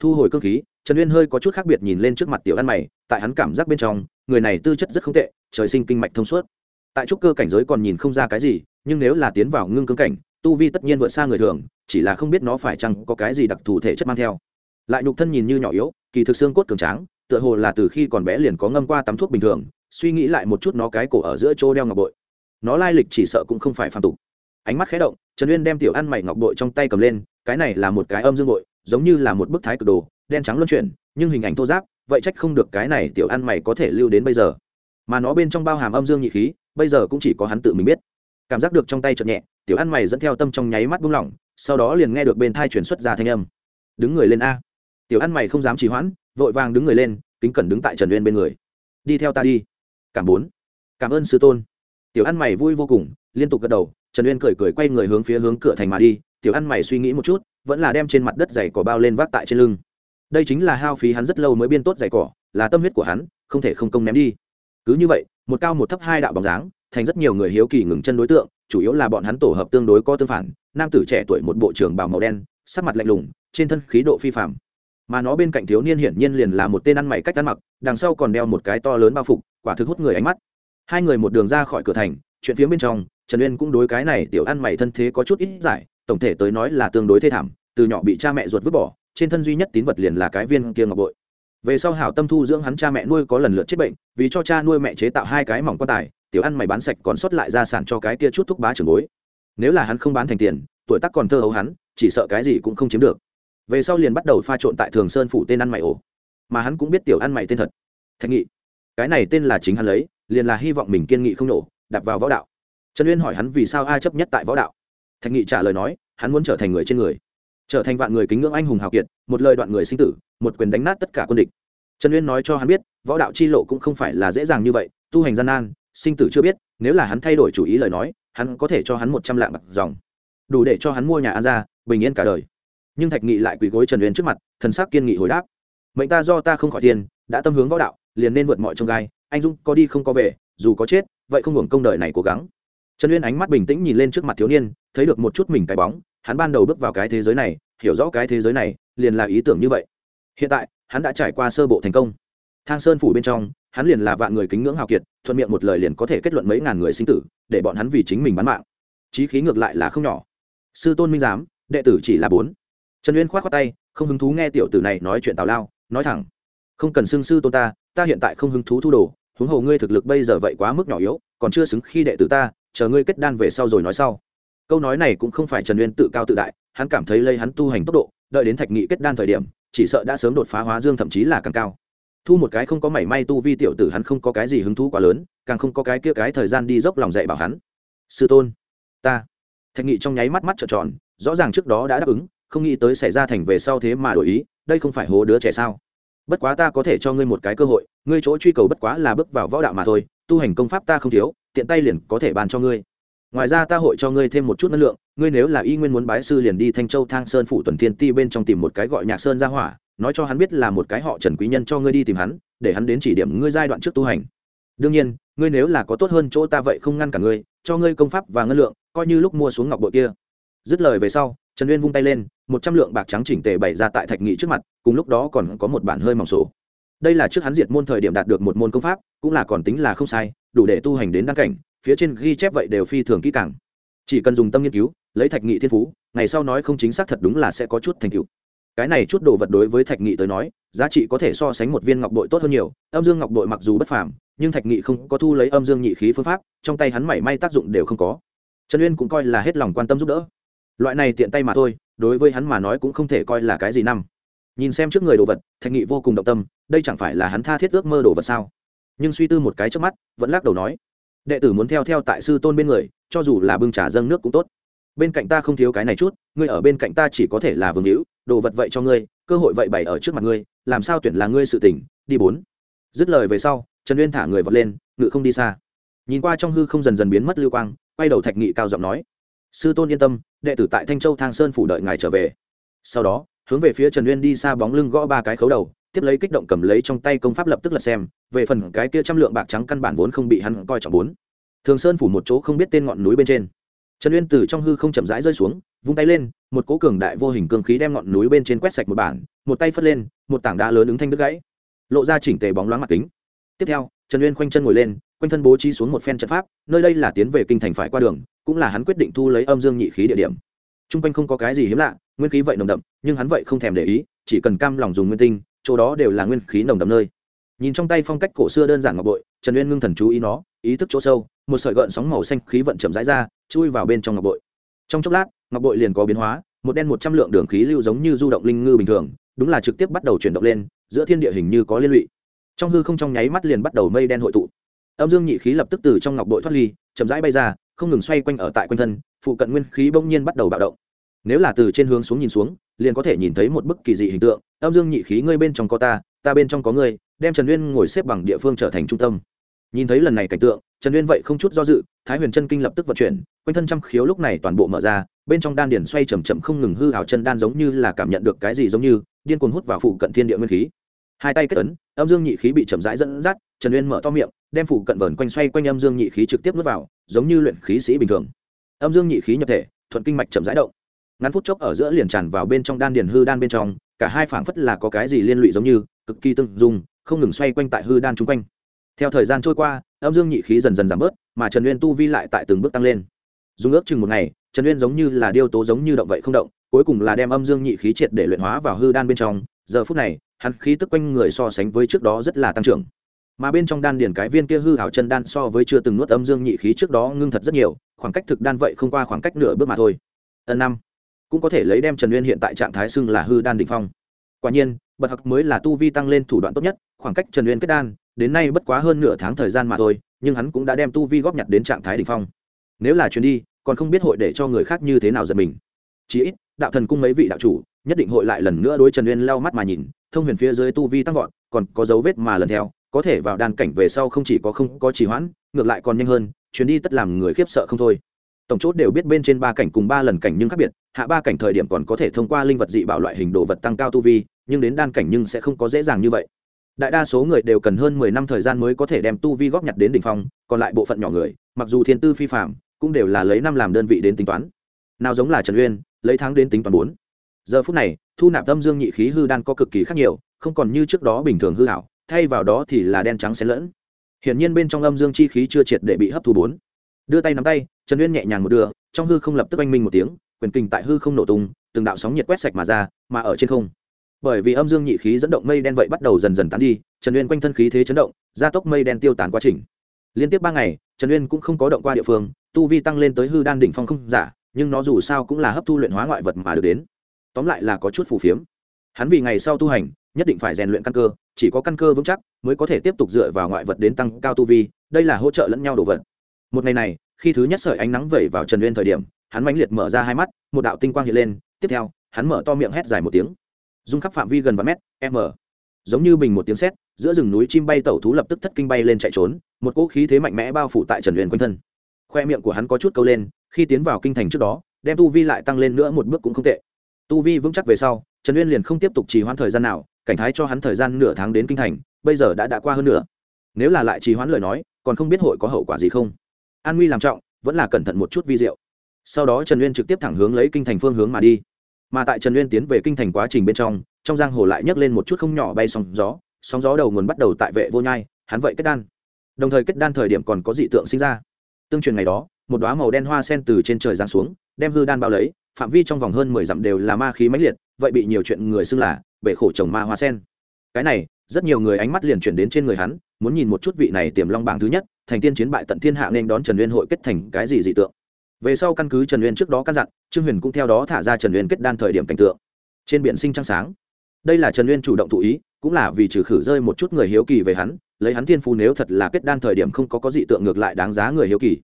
Thu hồi cơ khí, trần uyên hơi có chút khác biệt nhìn lên trước mặt tiểu ăn mày, tại hắn cảm giác bên trong, người này tư chất rất không tệ, trời sinh kinh mạch thông suốt. Tại trúc cơ cảnh giới còn nhìn không ra cái gì nhưng nếu là tiến vào ngưng cương cảnh, tu vi tất nhiên vượt xa người thường, chỉ là không biết nó phải chăng có cái gì đặc thù thể chất mang theo. Lại nhục thân nhìn như nhỏ yếu, kỳ thực xương cốt cường tráng, tựa hồ là từ khi còn bé liền có ngâm qua tắm thuốc bình thường, suy nghĩ lại một chút nó cái cổ ở giữa chỗ đeo ngọc bội. Nó lai lịch chỉ sợ cũng không phải phàm tục. Ánh mắt khé động, trần uyên đem tiểu ăn mày ngọc bội trong tay cầm lên, cái này là một cái âm dương bội, giống như là một bức thái cực đồ, đen trắng luân chuyển, nhưng hình ảnh thô giáp vậy trách không được cái này tiểu ăn mày có thể lưu đến bây giờ. Mà nó bên trong bao hàm âm dương nhị khí, bây giờ cũng chỉ có hắn tự mình biết cảm giác được trong tay chợt nhẹ, tiểu ăn mày dẫn theo tâm trong nháy mắt buông lỏng, sau đó liền nghe được bên thai chuyển xuất ra thanh âm. Đứng người lên a. Tiểu ăn mày không dám trì hoãn, vội vàng đứng người lên, kính cẩn đứng tại trần uyên bên người. Đi theo ta đi. Cảm bốn. Cảm ơn sư tôn. Tiểu ăn mày vui vô cùng, liên tục gật đầu, trần uyên cười cười quay người hướng phía hướng cửa thành mà đi. Tiểu ăn mày suy nghĩ một chút, vẫn là đem trên mặt đất giày cỏ bao lên vác tại trên lưng. Đây chính là hao phí hắn rất lâu mới biên tốt giày cỏ, là tâm huyết của hắn, không thể không công ném đi. Cứ như vậy, một cao một thấp hai đạo bóng dáng thành rất nhiều người hiếu kỳ ngừng chân đối tượng, chủ yếu là bọn hắn tổ hợp tương đối có tương phản, nam tử trẻ tuổi một bộ trưởng bào màu đen, sắc mặt lạnh lùng, trên thân khí độ phi phạm mà nó bên cạnh thiếu niên hiển nhiên liền là một tên ăn mày cách ăn mặc, đằng sau còn đeo một cái to lớn bao phục, quả thực hút người ánh mắt. Hai người một đường ra khỏi cửa thành, chuyện phía bên trong, trần uyên cũng đối cái này tiểu ăn mày thân thế có chút ít giải, tổng thể tới nói là tương đối thê thảm, từ nhỏ bị cha mẹ ruột vứt bỏ, trên thân duy nhất tín vật liền là cái viên kia ngọc bội. Về sau hảo tâm thu dưỡng hắn cha mẹ nuôi có lần lượt chết bệnh, vì cho cha nuôi mẹ chế tạo hai cái mỏng quan tài tiểu ăn mày bán sạch còn sót lại gia sản cho cái kia chút thúc bá trưởng bối. Nếu là hắn không bán thành tiền, tuổi tác còn thơ hấu hắn, chỉ sợ cái gì cũng không chiếm được. Về sau liền bắt đầu pha trộn tại thường sơn phủ tên ăn mày ổ. Mà hắn cũng biết tiểu ăn mày tên thật. Thạch nghị. Cái này tên là chính hắn lấy, liền là hy vọng mình kiên nghị không nổ đặt vào võ đạo. Trần uyên hỏi hắn vì sao ai chấp nhất tại võ đạo. Thạch nghị trả lời nói, hắn muốn trở thành người trên người. Trở thành vạn người kính ngưỡng anh hùng hào kiệt, một lời đoạn người sinh tử, một quyền đánh nát tất cả quân địch. Trần uyên nói cho hắn biết, võ đạo chi lộ cũng không phải là dễ dàng như vậy, tu hành gian nan sinh tử chưa biết, nếu là hắn thay đổi chủ ý lời nói, hắn có thể cho hắn một trăm lạng bạc dòng. Đủ để cho hắn mua nhà an ra, bình yên cả đời. Nhưng thạch nghị lại quỳ gối trần uyên trước mặt, thần sắc kiên nghị hồi đáp. Mệnh ta do ta không khỏi tiền, đã tâm hướng võ đạo, liền nên vượt mọi trông gai, anh dũng có đi không có về, dù có chết, vậy không hưởng công đời này cố gắng. Trần uyên ánh mắt bình tĩnh nhìn lên trước mặt thiếu niên, thấy được một chút mình cái bóng, hắn ban đầu bước vào cái thế giới này, hiểu rõ cái thế giới này, liền là ý tưởng như vậy. Hiện tại, hắn đã trải qua sơ bộ thành công thang sơn phủ bên trong, hắn liền là vạn người kính ngưỡng hào kiệt, thuận miệng một lời liền có thể kết luận mấy ngàn người sinh tử, để bọn hắn vì chính mình bán mạng. Chí khí ngược lại là không nhỏ. Sư tôn minh giám, đệ tử chỉ là bốn. Trần uyên k h o á t khoác tay, không hứng thú nghe tiểu tử này nói chuyện tào lao, nói thẳng. Không cần xưng sư tôn ta ta hiện tại không hứng thú thu đồ, huống hồ ngươi thực lực bây giờ vậy quá mức nhỏ yếu, còn chưa xứng khi đệ tử ta, chờ ngươi kết đan về sau rồi nói sau. Câu nói này cũng không phải trần uyên tự cao tự đại, hắn cảm thấy lây hắn tu hành tốc độ, đợi đến thạch nghị kết đan thời điểm, chỉ sợ đã sớm đột phá hóa dương thậm chí là càng cao thu một cái không có mảy may tu vi tiểu tử hắn không có cái gì hứng thú quá lớn, càng không có cái kia cái thời gian đi dốc lòng dạy bảo hắn. Sư tôn, ta. Thạch nghị trong nháy mắt mắt trợn tròn, rõ ràng trước đó đã đáp ứng, không nghĩ tới xảy ra thành về sau thế mà đổi ý, đây không phải hố đứa trẻ sao? Bất quá ta có thể cho ngươi một cái cơ hội, ngươi chỗ truy cầu bất quá là bước vào võ đạo mà thôi, tu hành công pháp ta không thiếu, tiện tay liền có thể bàn cho ngươi. Ngoài ra ta hội cho ngươi thêm một chút năng lượng, ngươi nếu là y nguyên muốn bái sư liền đi thanh châu thang sơn phủ tuần thiên ti bên trong tìm một cái gọi nhạc sơn ra hỏa nói cho hắn biết là một cái họ trần quý nhân cho ngươi đi tìm hắn, để hắn đến chỉ điểm ngươi giai đoạn trước tu hành. Đương nhiên, ngươi nếu là có tốt hơn chỗ ta vậy không ngăn cả ngươi, cho ngươi công pháp và ngân lượng, coi như lúc mua xuống ngọc bội kia. Dứt lời về sau, trần uyên vung tay lên, một trăm lượng bạc trắng chỉnh tề bày ra tại thạch nghị trước mặt, cùng lúc đó còn có một bản hơi mỏng sổ. Đây là trước hắn diệt môn thời điểm đạt được một môn công pháp, cũng là còn tính là không sai, đủ để tu hành đến đăng cảnh, phía trên ghi chép vậy đều phi thường kỹ càng. Chỉ cần dùng tâm nghiên cứu, lấy thạch nghị thiên phú, ngày sau nói không chính xác thật đúng là sẽ có chút thành tựu cái này chút đồ vật đối với thạch nghị tới nói, giá trị có thể so sánh một viên ngọc bội tốt hơn nhiều. Âm dương ngọc bội mặc dù bất phàm, nhưng thạch nghị không có thu lấy âm dương nhị khí phương pháp, trong tay hắn mảy may tác dụng đều không có. Trần uyên cũng coi là hết lòng quan tâm giúp đỡ. Loại này tiện tay mà thôi, đối với hắn mà nói cũng không thể coi là cái gì năm. Nhìn xem trước người đồ vật, thạch nghị vô cùng động tâm, đây chẳng phải là hắn tha thiết ước mơ đồ vật sao? Nhưng suy tư một cái trước mắt, vẫn lắc đầu nói, đệ tử muốn theo theo tại sư tôn bên người, cho dù là bưng trà dâng nước cũng tốt. Bên cạnh ta không thiếu cái này chút, ngươi ở bên cạnh ta chỉ có thể là vương hữu đồ vật vậy cho ngươi, cơ hội vậy bày ở trước mặt ngươi, làm sao tuyển là ngươi sự tỉnh đi bốn. Dứt lời về sau, trần uyên thả người vọt lên, ngự không đi xa. Nhìn qua trong hư không dần dần biến mất lưu quang, quay đầu thạch nghị cao giọng nói, sư tôn yên tâm, đệ tử tại thanh châu thang sơn phủ đợi ngài trở về. Sau đó, hướng về phía trần uyên đi xa bóng lưng gõ ba cái khấu đầu, tiếp lấy kích động cầm lấy trong tay công pháp lập tức lật xem, về phần cái kia trăm lượng bạc trắng căn bản vốn không bị hắn coi trọng bốn. Thường sơn phủ một chỗ không biết tên ngọn núi bên trên trần uyên từ trong hư không chậm rãi rơi xuống, vung tay lên, một cố cường đại vô hình cường khí đem ngọn núi bên trên quét sạch một bản, một tay phất lên, một tảng đá lớn ứng thanh đứt gãy. Lộ ra chỉnh tề bóng loáng mặt kính. Tiếp theo, trần uyên khoanh chân ngồi lên, quanh thân bố trí xuống một phen trận pháp, nơi đây là tiến về kinh thành phải qua đường, cũng là hắn quyết định thu lấy âm dương nhị khí địa điểm. T r u n g quanh không có cái gì hiếm lạ, nguyên khí vậy nồng đậm, nhưng hắn vậy không thèm để ý, chỉ cần cam lòng dùng nguyên tinh, chỗ đó đều là nguyên khí nồng đậm nơi. Nhìn trong tay phong cách cổ xưa đơn giản ngọc bội, trần uyên ngưng thần chú ý nó, ý thức chỗ sâu, một sợi gợn sóng màu xanh khí vận chậm rãi ra chui vào bên trong ngọc bội. Trong chốc lát, ngọc bội liền có biến hóa, một đen một trăm lượng đường khí lưu giống như du động linh ngư bình thường, đúng là trực tiếp bắt đầu chuyển động lên, giữa thiên địa hình như có liên lụy. Trong hư không trong nháy mắt liền bắt đầu mây đen hội tụ. Âm dương nhị khí lập tức từ trong ngọc bội thoát ly, chậm rãi bay ra, không ngừng xoay quanh ở tại quanh thân, phụ cận nguyên khí bỗng nhiên bắt đầu bạo động. Nếu là từ trên hướng xuống nhìn xuống, liền có thể nhìn thấy một bức kỳ dị hình tượng, âm dương nhị khí ngươi bên trong có ta ta bên trong có ngươi, đem trần uyên ngồi xếp bằng địa phương trở thành trung tâm. Nhìn thấy lần này cảnh tượng, trần uyên vậy không chút do dự, thái huyền chân kinh lập tức vận chuyển quanh thân trăm khiếu lúc này toàn bộ mở ra, bên trong đan điển xoay chầm chậm không ngừng hư hào chân đan giống như là cảm nhận được cái gì giống như, điên cuồng hút vào phụ cận thiên địa nguyên khí. Hai tay kết ấn, âm dương nhị khí bị chậm rãi dẫn dắt, trần uyên mở to miệng, đem phủ cận vờn quanh xoay quanh âm dương nhị khí trực tiếp nuốt vào, giống như luyện khí sĩ bình thường. Âm dương nhị khí nhập thể, thuận kinh mạch chậm rãi động. Ngắn phút chốc ở giữa liền tràn vào bên trong đan điền hư đan bên trong, cả hai phảng phất là có cái gì liên lụy giống như, cực kỳ tương dung, không ngừng xoay quanh tại hư đan chung quanh. Theo thời gian trôi qua, âm dương nhị khí dần dần giảm bớt, mà trần uyên tu vi lại tại từng bước tăng lên dùng ước chừng một ngày, trần uyên giống như là điêu tố giống như động vậy không động, cuối cùng là đem âm dương nhị khí triệt để luyện hóa vào hư đan bên trong. Giờ phút này, hắn khí tức quanh người so sánh với trước đó rất là tăng trưởng. Mà bên trong đan điền cái viên kia hư hảo chân đan so với chưa từng nuốt âm dương nhị khí trước đó ngưng thật rất nhiều, khoảng cách thực đan vậy không qua khoảng cách nửa bước mà thôi. Ân năm, cũng có thể lấy đem trần uyên hiện tại trạng thái xưng là hư đan đỉnh phong. Quả nhiên, bậc học mới là tu vi tăng lên thủ đoạn tốt nhất, khoảng cách trần uyên kết đan, đến nay bất quá hơn nửa tháng thời gian mà thôi, nhưng hắn cũng đã đem tu vi góp nhặt đến trạng thái đỉnh phong nếu là chuyến đi, còn không biết hội để cho người khác như thế nào giật mình. Chí ít, đạo thần cung mấy vị đạo chủ, nhất định hội lại lần nữa đối trần uyên lau mắt mà nhìn, thông huyền phía dưới tu vi tăng vọt, còn có dấu vết mà lần theo, có thể vào đan cảnh về sau không chỉ có không có trì hoãn, ngược lại còn nhanh hơn, chuyến đi tất làm người khiếp sợ không thôi. Tổng chốt đều biết bên trên ba cảnh cùng ba lần cảnh nhưng khác biệt, hạ ba cảnh thời điểm còn có thể thông qua linh vật dị bảo loại hình đồ vật tăng cao tu vi, nhưng đến đan cảnh nhưng sẽ không có dễ dàng như vậy. Đại đa số người đều cần hơn mười năm thời gian mới có thể đem tu vi góp nhặt đến đ ỉ n h phong, còn lại bộ phận nhỏ người, mặc dù thiên tư phi phạm cũng đều là lấy năm làm đơn vị đến tính toán. Nào giống là trần uyên, lấy tháng đến tính toán bốn. Giờ phút này, thu nạp tâm dương nhị khí hư đan có cực kỳ khác nhiều, không còn như trước đó bình thường hư hảo thay vào đó thì là đen trắng xen lẫn. Hiển nhiên bên trong âm dương chi khí chưa triệt để bị hấp thu bốn. Đưa tay nắm tay, trần uyên nhẹ nhàng một đưa, trong hư không lập tức oanh minh một tiếng, quyền kình tại hư không nổ tung, từng đạo sóng nhiệt quét sạch mà ra, mà ở trên không. Bởi vì âm dương nhị khí dẫn động mây đen vậy bắt đầu dần dần tán đi, trần uyên quanh thân khí thế chấn động, gia tốc mây đen tiêu tán quá trình. Liên tiếp ba ngày, trần uyên cũng không có động qua địa phương tu vi tăng lên tới hư đan đỉnh phong không giả, nhưng nó dù sao cũng là hấp thu luyện hóa ngoại vật mà được đến. Tóm lại là có chút phù phiếm. Hắn vì ngày sau tu hành, nhất định phải rèn luyện căn cơ, chỉ có căn cơ vững chắc mới có thể tiếp tục dựa vào ngoại vật đến tăng cao tu vi, đây là hỗ trợ lẫn nhau đồ vật. Một ngày này, khi thứ nhất sợi ánh nắng vẩy vào trần uyên thời điểm, hắn mãnh liệt mở ra hai mắt, một đạo tinh quang hiện lên, tiếp theo, hắn mở to miệng hét dài một tiếng. Rung khắp phạm vi gần vài mét, m. Giống như bình một tiếng sét, giữa rừng núi chim bay tẩu thú lập tức thất kinh bay lên chạy trốn, một cỗ khí thế mạnh mẽ bao phủ tại trần uyên quanh thân khoe miệng của hắn có chút câu lên, khi tiến vào kinh thành trước đó, đem tu vi lại tăng lên nữa một bước cũng không tệ. Tu vi vững chắc về sau, trần uyên liền không tiếp tục trì hoãn thời gian nào, cảnh thái cho hắn thời gian nửa tháng đến kinh thành, bây giờ đã đã qua hơn nửa. Nếu là lại trì hoãn lời nói, còn không biết hội có hậu quả gì không? An nguy làm trọng, vẫn là cẩn thận một chút vi diệu. Sau đó trần uyên trực tiếp thẳng hướng lấy kinh thành phương hướng mà đi. Mà tại trần uyên tiến về kinh thành quá trình bên trong trong giang hồ lại nhấc lên một chút không nhỏ bay sóng gió sóng gió đầu nguồn bắt đầu tại vệ vô nhai, hắn vậy kết đan. Đồng thời kết đan thời điểm còn có dị tượng sinh ra tương truyền ngày đó, một đoá màu đen hoa sen từ trên trời giáng xuống, đem hư đan bao lấy, phạm vi trong vòng hơn mười dặm đều là ma khí mãnh liệt, vậy bị nhiều chuyện người xưng là bể khổ trồng ma hoa sen. Cái này, rất nhiều người ánh mắt liền chuyển đến trên người hắn, muốn nhìn một chút vị này tiềm long bảng thứ nhất, thành tiên chiến bại tận thiên hạ nên đón trần uyên hội kết thành cái gì dị tượng. Về sau căn cứ trần uyên trước đó căn dặn, trương huyền cũng theo đó thả ra trần uyên kết đan thời điểm cảnh tượng. Trên biển sinh trăng sáng. Đây là trần uyên chủ động thụ ý, cũng là vì trừ khử rơi một chút người hiếu kỳ về hắn lấy hắn thiên phú nếu thật là kết đan thời điểm không có có dị tượng ngược lại đáng giá người hiếu kỳ.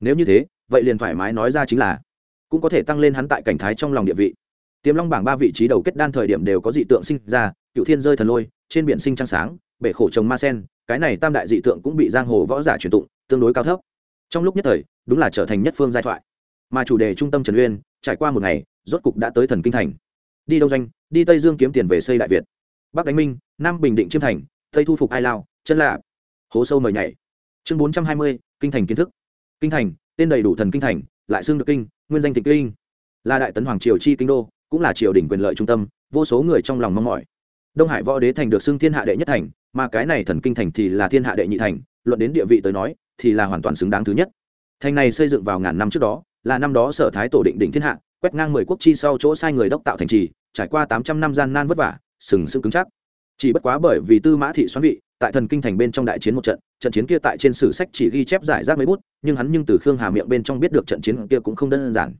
Nếu như thế, vậy liền thoải mái nói ra chính là, cũng có thể tăng lên hắn tại cảnh thái trong lòng địa vị. Tiềm long bảng ba vị trí đầu kết đan thời điểm đều có dị tượng sinh ra, cựu thiên rơi thần lôi, trên biển sinh trăng sáng, bể khổ trồng ma sen, cái này tam đại dị tượng cũng bị giang hồ võ giả truyền tụng, tương đối cao thấp. Trong lúc nhất thời, đúng là trở thành nhất phương giai thoại. Mà chủ đề trung tâm trần uyên, trải qua một ngày, rốt cục đã tới thần kinh thành. Đi đông doanh, đi tây dương kiếm tiền về xây đại việt. Bắc đánh minh, nam bình định chiêm thành, tây thu phục ai lao chân lạ hố sâu mời nhảy. Chương bốn trăm hai mươi, kinh thành kiến thức. Kinh thành, tên đầy đủ thần kinh thành, lại xưng được kinh, nguyên danh tịch kinh. Là đại tấn hoàng triều chi kinh đô, cũng là triều đình quyền lợi trung tâm, vô số người trong lòng mong mỏi. Đông hải võ đế thành được xưng thiên hạ đệ nhất thành, mà cái này thần kinh thành thì là thiên hạ đệ nhị thành, luận đến địa vị tới nói, thì là hoàn toàn xứng đáng thứ nhất. Thành này xây dựng vào ngàn năm trước đó, là năm đó sở thái tổ định đỉnh thiên hạ, quét ngang mười quốc chi sau chỗ sai người đốc tạo thành trì, trải qua tám trăm năm gian nan vất vả, sừng sững cứng chắc. Chỉ bất quá bởi vì tư mã thị xoắn vị tại thần kinh thành bên trong đại chiến một trận trận chiến kia tại trên sử sách chỉ ghi chép giải rác mấy bút, nhưng hắn nhưng từ khương hà miệng bên trong biết được trận chiến kia cũng không đơn giản.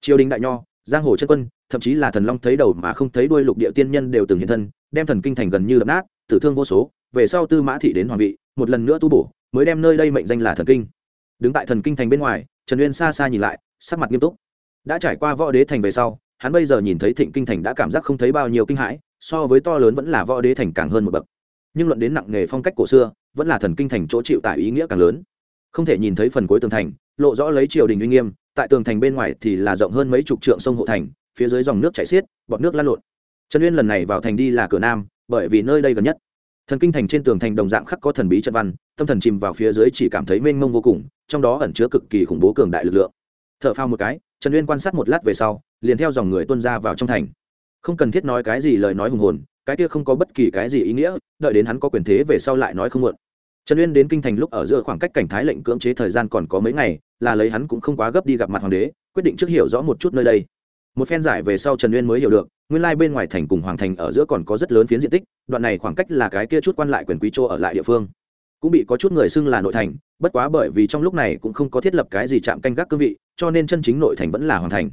Triều đình đại nho, giang hồ chân quân, thậm chí là thần long thấy đầu mà không thấy đuôi lục địa tiên nhân đều từng hiện thân, đem thần kinh thành gần như đập nát, tử thương vô số, về sau tư mã thị đến hoàng vị, một lần nữa tu bổ, mới đem nơi đây mệnh danh là thần kinh. Đứng tại thần kinh thành bên ngoài, trần uyên xa xa nhìn lại, sắc mặt nghiêm túc. Đã trải qua võ đế thành về sau, hắn bây giờ nhìn thấy thịnh kinh thành đã cảm giác không thấy bao nhiêu kinh hãi, so với to lớn vẫn là võ đế thành càng hơn một bậc nhưng luận đến nặng nghề phong cách cổ xưa, vẫn là thần kinh thành chỗ chịu tại ý nghĩa càng lớn. Không thể nhìn thấy phần cuối tường thành, lộ rõ lấy triều đình uy nghiêm, tại tường thành bên ngoài thì là rộng hơn mấy chục trượng sông hộ thành, phía dưới dòng nước chảy xiết, bọt nước lan lộn. Trần uyên lần này vào thành đi là cửa nam, bởi vì nơi đây gần nhất. Thần kinh thành trên tường thành đồng dạng khắc có thần bí trận văn, tâm thần chìm vào phía dưới chỉ cảm thấy mênh mông vô cùng, trong đó ẩn chứa cực kỳ khủng bố cường đại lực lượng. T h ở phao một cái, trần uyên quan sát một lát về sau, liền theo dòng người tuân ra vào trong thành. Không cần thiết nói cái gì lời nói hùng hồn cái kia không có bất kỳ cái gì ý nghĩa, đợi đến hắn có quyền thế về sau lại nói không muộn. Trần uyên đến kinh thành lúc ở giữa khoảng cách cảnh thái lệnh cưỡng chế thời gian còn có mấy ngày, là lấy hắn cũng không quá gấp đi gặp mặt hoàng đế, quyết định trước hiểu rõ một chút nơi đây. Một phen giải về sau trần uyên mới hiểu được, nguyên lai bên ngoài thành cùng hoàng thành ở giữa còn có rất lớn phiến diện tích, đoạn này khoảng cách là cái kia chút quan lại quyền quý chỗ ở lại địa phương. Cũng bị có chút người xưng là nội thành, bất quá bởi vì trong lúc này cũng không có thiết lập cái gì chạm canh gác cương vị, cho nên chân chính nội thành vẫn là hoàng thành.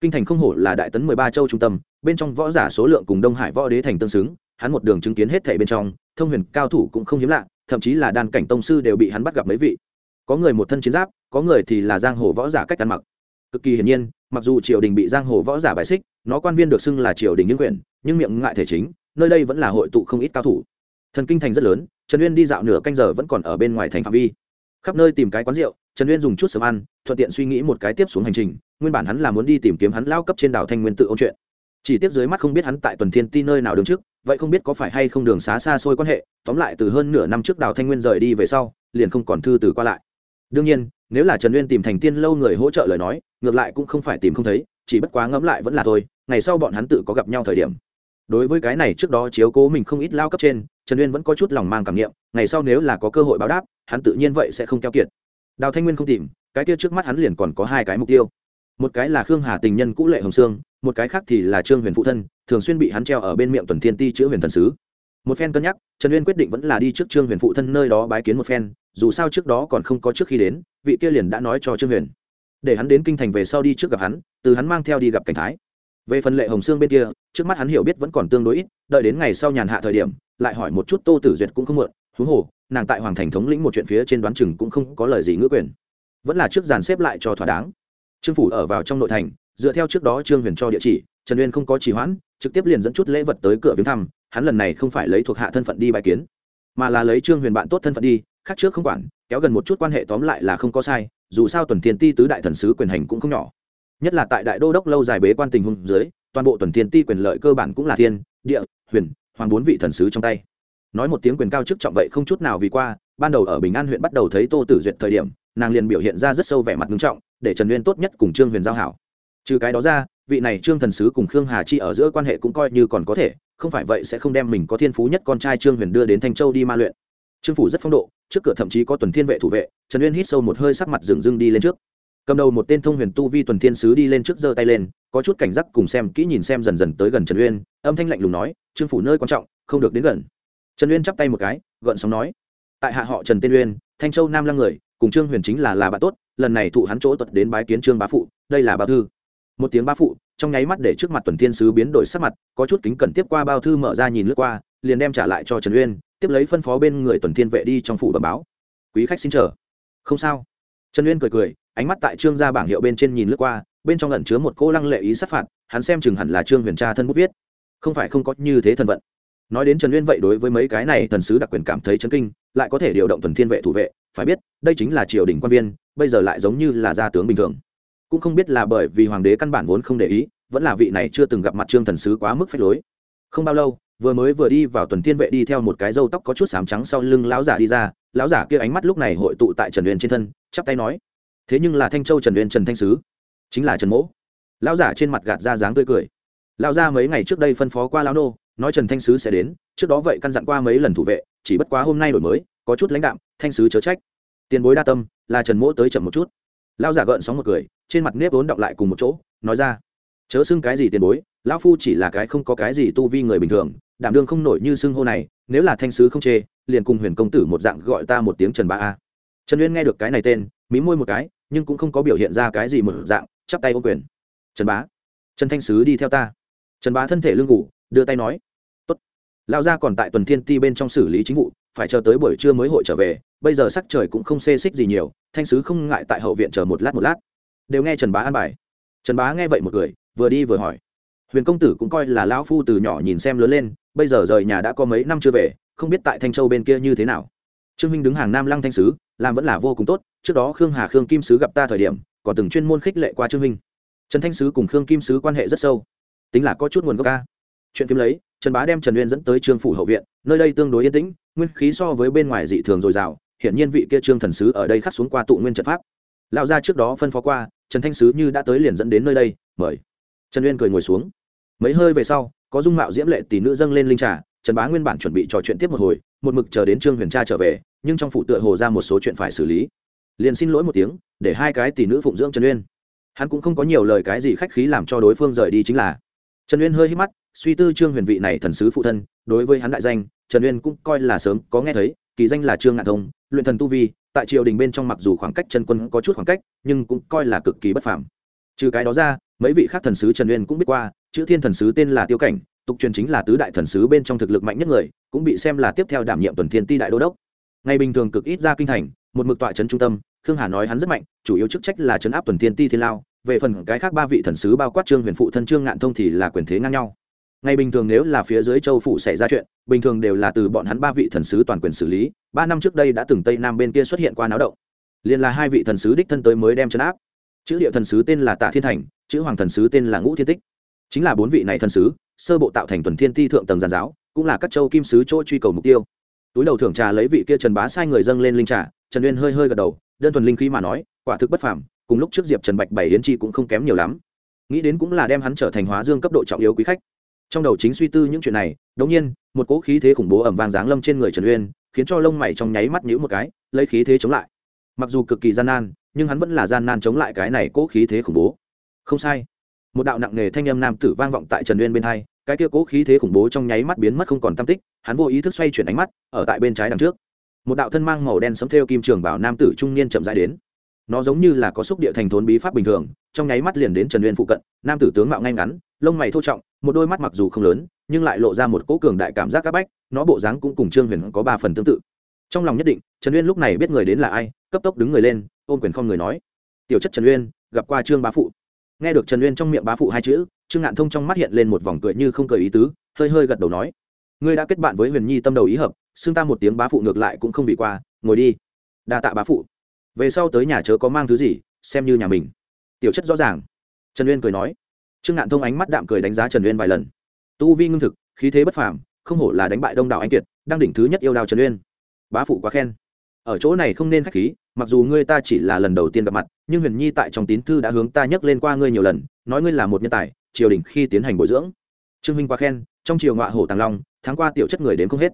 Kinh thành không hổ là đại tấn mười ba châu trung tâm bên trong võ giả số lượng cùng đông hải võ đế thành tương xứng, hắn một đường chứng kiến hết thảy bên trong, thông huyền cao thủ cũng không hiếm lạ, thậm chí là đan cảnh tông sư đều bị hắn bắt gặp mấy vị. Có người một thân chiến giáp, có người thì là giang hồ võ giả cách ăn mặc. Cực kỳ hiển nhiên, mặc dù triều đình bị giang hồ võ giả bài xích, nó quan viên được xưng là triều đình những quyền, nhưng miệng ngại thể chính, nơi đây vẫn là hội tụ không ít cao thủ. Thần kinh thành rất lớn, trần uyên đi dạo nửa canh giờ vẫn còn ở bên ngoài thành phạm vi. Khắp nơi tìm cái quán rượu, trần uyên dùng chút sớm ăn, thuận tiện suy nghĩ một cái tiếp xuống hành trình, nguyên bản hắn là muốn đi tìm kiếm hắn lao cấp trên đảo thanh nguyên tự ôn chuyện chỉ tiếp dưới mắt không biết hắn tại tuần thiên ti nơi nào đứng trước, vậy không biết có phải hay không đường xá xa xôi quan hệ, tóm lại từ hơn nửa năm trước đào thanh nguyên rời đi về sau, liền không còn thư từ qua lại. Đương nhiên, nếu là trần uyên tìm thành tiên lâu người hỗ trợ lời nói, ngược lại cũng không phải tìm không thấy, chỉ bất quá ngẫm lại vẫn là thôi, ngày sau bọn hắn tự có gặp nhau thời điểm. Đối với cái này trước đó chiếu cố mình không ít lao cấp trên, trần uyên vẫn có chút lòng mang cảm nghiệm ngày sau nếu là có cơ hội báo đáp, hắn tự nhiên vậy sẽ không keo kiệt. Đào thanh nguyên không tìm, cái kia trước mắt hắn liền còn có hai cái mục tiêu. Một cái là khương hà tình nhân cũ lệ hồng sương một cái khác thì là trương huyền phụ thân, thường xuyên bị hắn treo ở bên miệng tuần thiên ti chữ huyền thần sứ. Một phen cân nhắc, trần uyên quyết định vẫn là đi trước trương huyền phụ thân nơi đó bái kiến một phen, dù sao trước đó còn không có trước khi đến, vị kia liền đã nói cho trương huyền. Để hắn đến kinh thành về sau đi trước gặp hắn, từ hắn mang theo đi gặp cảnh thái. Về phần lệ hồng sương bên kia, trước mắt hắn hiểu biết vẫn còn tương đối ít, đợi đến ngày sau nhàn hạ thời điểm, lại hỏi một chút tô tử duyệt cũng không muộn, huống hồ, nàng tại hoàng thành thống lĩnh một chuyện phía trên đoán chừng cũng không có lời gì ngữ quyền. Vẫn là trước dàn xếp lại cho thỏa đáng. Trương phủ ở vào trong nội thành dựa theo trước đó trương huyền cho địa chỉ, trần uyên không có trì hoãn, trực tiếp liền dẫn chút lễ vật tới cửa viếng thăm, hắn lần này không phải lấy thuộc hạ thân phận đi bài kiến, mà là lấy trương huyền bạn tốt thân phận đi, khác trước không quản, kéo gần một chút quan hệ tóm lại là không có sai, dù sao tuần thiên ti tứ đại thần sứ quyền hành cũng không nhỏ. Nhất là tại đại đô đốc lâu dài bế quan tình hùng dưới, toàn bộ tuần thiên ti quyền lợi cơ bản cũng là thiên, địa, huyền, hoàng bốn vị thần sứ trong tay. Nói một tiếng quyền cao chức trọng vậy không chút nào vì qua, ban đầu ở bình an huyện bắt đầu thấy tô tử duyệt thời điểm, nàng liền biểu hiện ra rất sâu vẻ mặt nghiêm trọng, để trần uyên tốt nhất cùng trương huyền giao hảo trừ cái đó ra, vị này trương thần sứ cùng khương hà chi ở giữa quan hệ cũng coi như còn có thể, không phải vậy sẽ không đem mình có thiên phú nhất con trai trương huyền đưa đến thanh châu đi ma luyện. Trương phủ rất phong độ, trước cửa thậm chí có tuần thiên vệ thủ vệ, trần uyên hít sâu một hơi sắc mặt dừng dưng đi lên trước. Cầm đầu một tên thông huyền tu vi tuần thiên sứ đi lên trước giơ tay lên, có chút cảnh giác cùng xem kỹ nhìn xem dần dần tới gần trần uyên, âm thanh lạnh lùng nói, trương phủ nơi quan trọng, không được đến gần. Trần uyên chắp tay một cái, gợn sóng nói, tại hạ họ trần tiên uyên, thanh châu nam lăng người, cùng trương huyền chính là là bạn tốt, lần này thụ hắn chỗ tuật đến bái kiến trương bá phụ, đây là bá thư một tiếng ba phụ, trong nháy mắt để trước mặt tuần thiên sứ biến đổi sắc mặt, có chút kính cẩn tiếp qua bao thư mở ra nhìn lướt qua, liền đem trả lại cho trần uyên, tiếp lấy phân phó bên người tuần thiên vệ đi trong phủ bờ báo. Quý khách xin chờ. Không sao. Trần uyên cười cười, ánh mắt tại trương gia bảng hiệu bên trên nhìn lướt qua, bên trong ẩn chứa một cô lăng lệ ý sát phạt, hắn xem chừng hẳn là trương huyền tra thân bút viết. Không phải không có như thế thân vận. Nói đến trần uyên vậy đối với mấy cái này thần sứ đặc quyền cảm thấy chấn kinh, lại có thể điều động tuần thiên vệ thủ vệ, phải biết, đây chính là triều đình quan viên, bây giờ lại giống như là gia tướng bình thường cũng không biết là bởi vì hoàng đế căn bản vốn không để ý, vẫn là vị này chưa từng gặp mặt trương thần sứ quá mức phách lối. Không bao lâu, vừa mới vừa đi vào tuần thiên vệ đi theo một cái râu tóc có chút sám trắng sau lưng lão giả đi ra, lão giả kia ánh mắt lúc này hội tụ tại trần uyên trên thân, chắp tay nói, thế nhưng là thanh châu trần uyên trần thanh sứ, chính là trần mỗ. Lão giả trên mặt gạt ra dáng tươi cười. Lão gia mấy ngày trước đây phân phó qua lão nô, nói trần thanh sứ sẽ đến, trước đó vậy căn dặn qua mấy lần thủ vệ, chỉ bất quá hôm nay đổi mới, có chút lãnh đạm, thanh sứ chớ trách. Tiền bối đa tâm, là trần mỗ tới chậm một chút lão giả gợn sóng một cười, trên mặt nếp vốn động lại cùng một chỗ, nói ra, chớ xưng cái gì tiền bối, lão phu chỉ là cái không có cái gì tu vi người bình thường, đảm đương không nổi như xưng hô này, nếu là thanh sứ không chê, liền cùng huyền công tử một dạng gọi ta một tiếng trần ba a. Trần uyên nghe được cái này tên, mí môi một cái, nhưng cũng không có biểu hiện ra cái gì một dạng, chắp tay ô quyền. Trần bá, trần thanh sứ đi theo ta. Trần bá thân thể lương ngủ, đưa tay nói, tốt. Lão gia còn tại tuần thiên ti bên trong xử lý chính vụ, phải chờ tới buổi trưa mới hội trở về bây giờ sắc trời cũng không xê xích gì nhiều, thanh sứ không ngại tại hậu viện chờ một lát một lát. Đều nghe trần bá an bài. Trần bá nghe vậy một người vừa đi vừa hỏi. Huyền công tử cũng coi là lão phu từ nhỏ nhìn xem lớn lên, bây giờ rời nhà đã có mấy năm chưa về, không biết tại thanh châu bên kia như thế nào. Trương minh đứng hàng nam lăng thanh sứ, làm vẫn là vô cùng tốt, trước đó khương hà, khương kim sứ gặp ta thời điểm, còn từng chuyên môn khích lệ qua trương minh. Trần thanh sứ cùng khương kim sứ quan hệ rất sâu. Tính là có chút nguồn gốc ca. Chuyện phim lấy, trần bá đem trần uyên dẫn tới trương phủ hậu viện, nơi đây tương đối yên tĩnh, nguyên khí so với bên ngoài dị thường dồi dào hiện nhiên vị kia trương thần sứ ở đây khắc xuống qua tụ nguyên trận pháp. Lão gia trước đó phân phó qua, trần thanh sứ như đã tới liền dẫn đến nơi đây, mời. Trần uyên cười ngồi xuống. Mấy hơi về sau, có dung mạo diễm lệ tỷ nữ dâng lên linh trà, trần bá nguyên bản chuẩn bị trò chuyện tiếp một hồi, một mực chờ đến trương huyền tra trở về, nhưng trong phụ tựa hồ ra một số chuyện phải xử lý. Liền xin lỗi một tiếng, để hai cái tỷ nữ phụng dưỡng trần uyên. Hắn cũng không có nhiều lời cái gì khách khí làm cho đối phương rời đi chính là. Trần uyên hơi hít mắt, suy tư trương huyền vị này thần sứ phụ thân, đối với hắn đại danh, trần uyên cũng coi là sớm có nghe thấy kỳ danh là trương ngạn thông, luyện thần tu vi, tại triều đình bên trong mặc dù khoảng cách chân quân có chút khoảng cách, nhưng cũng coi là cực kỳ bất phàm. Trừ cái đó ra, mấy vị khác thần sứ trần uyên cũng biết qua, chữ thiên thần sứ tên là tiêu cảnh, tục truyền chính là tứ đại thần sứ bên trong thực lực mạnh nhất người, cũng bị xem là tiếp theo đảm nhiệm tuần thiên ti đại đô đốc. Ngày bình thường cực ít ra kinh thành, một mực tọa trấn trung tâm, khương hà nói hắn rất mạnh, chủ yếu chức trách là trấn áp tuần thiên ti thiên lao, về phần cái khác ba vị thần sứ bao quát trương huyền phụ thân trương ngạn thông thì là quyền thế ngang nhau ngày bình thường nếu là phía dưới châu phủ xảy ra chuyện, bình thường đều là từ bọn hắn ba vị thần sứ toàn quyền xử lý. Ba năm trước đây đã từng tây nam bên kia xuất hiện qua náo động. Liền là hai vị thần sứ đích thân tới mới đem chấn áp. Chữ địa thần sứ tên là tạ thiên thành, chữ hoàng thần sứ tên là ngũ thiên tích. Chính là bốn vị này thần sứ, sơ bộ tạo thành tuần thiên ti thượng tầng giàn giáo, cũng là các châu kim sứ chỗ truy cầu mục tiêu. Túi đầu thưởng trà lấy vị kia trần bá sai người dâng lên linh trà, trần uyên hơi hơi gật đầu, đơn thuần linh khí mà nói, quả thực bất phàm, cùng lúc trước diệp trần bạch bảy yến chi cũng không kém nhiều lắm. Nghĩ đến cũng là đem hắn trở thành hóa dương cấp độ trọng yếu quý khách trong đầu chính suy tư những chuyện này đống nhiên, một cỗ khí thế khủng bố ẩm vàng giáng lâm trên người trần uyên, khiến cho lông mày trong nháy mắt nhữ một cái, lấy khí thế chống lại. Mặc dù cực kỳ gian nan, nhưng hắn vẫn là gian nan chống lại cái này cỗ khí thế khủng bố. Không sai. Một đạo nặng nề thanh âm nam tử vang vọng tại trần uyên bên hai, cái kia cỗ khí thế khủng bố trong nháy mắt biến mất không còn tam tích, hắn vô ý thức xoay chuyển ánh mắt, ở tại bên trái đằng trước. Một đạo thân mang màu đen sấm theo kim trường bảo nam tử trung niên chậm rãi đến nó giống như là có xúc địa thành thốn bí pháp bình thường, trong nháy mắt liền đến trần uyên phụ cận, nam tử tướng mạo ngay ngắn, lông mày thô trọng, một đôi mắt mặc dù không lớn, nhưng lại lộ ra một cỗ cường đại cảm giác c áp bách, nó bộ dáng cũng cùng trương huyền có ba phần tương tự. Trong lòng nhất định, trần uyên lúc này biết người đến là ai, cấp tốc đứng người lên, ôm quyền không người nói, tiểu chất trần uyên, gặp qua trương bá phụ. Nghe được trần uyên trong miệng bá phụ hai chữ, trương ngạn thông trong mắt hiện lên một vòng cười như không cười ý tứ, hơi hơi gật đầu nói, ngươi đã kết bạn với huyền nhi tâm đầu ý hợp, xưng ta một tiếng bá phụ ngược lại cũng không bị qua, ngồi đi. Đa tạ bá phụ về sau tới nhà chớ có mang thứ gì, xem như nhà mình. Tiểu chất rõ ràng. Trần uyên cười nói. Trương ngạn thông ánh mắt đạm cười đánh giá trần uyên vài lần. Tu vi ngưng thực, khí thế bất phàm, không hổ là đánh bại đông đảo anh kiệt, đang đỉnh thứ nhất yêu đào trần uyên. Bá phụ quá khen. Ở chỗ này không nên khách khí, mặc dù ngươi ta chỉ là lần đầu tiên gặp mặt, nhưng huyền nhi tại trong tín thư đã hướng ta nhắc lên qua ngươi nhiều lần, nói ngươi là một nhân tài, triều đình khi tiến hành bồi dưỡng. Trương minh quá khen, trong triều ngọa hổ tàng long, tháng qua tiểu chất người đến không hết.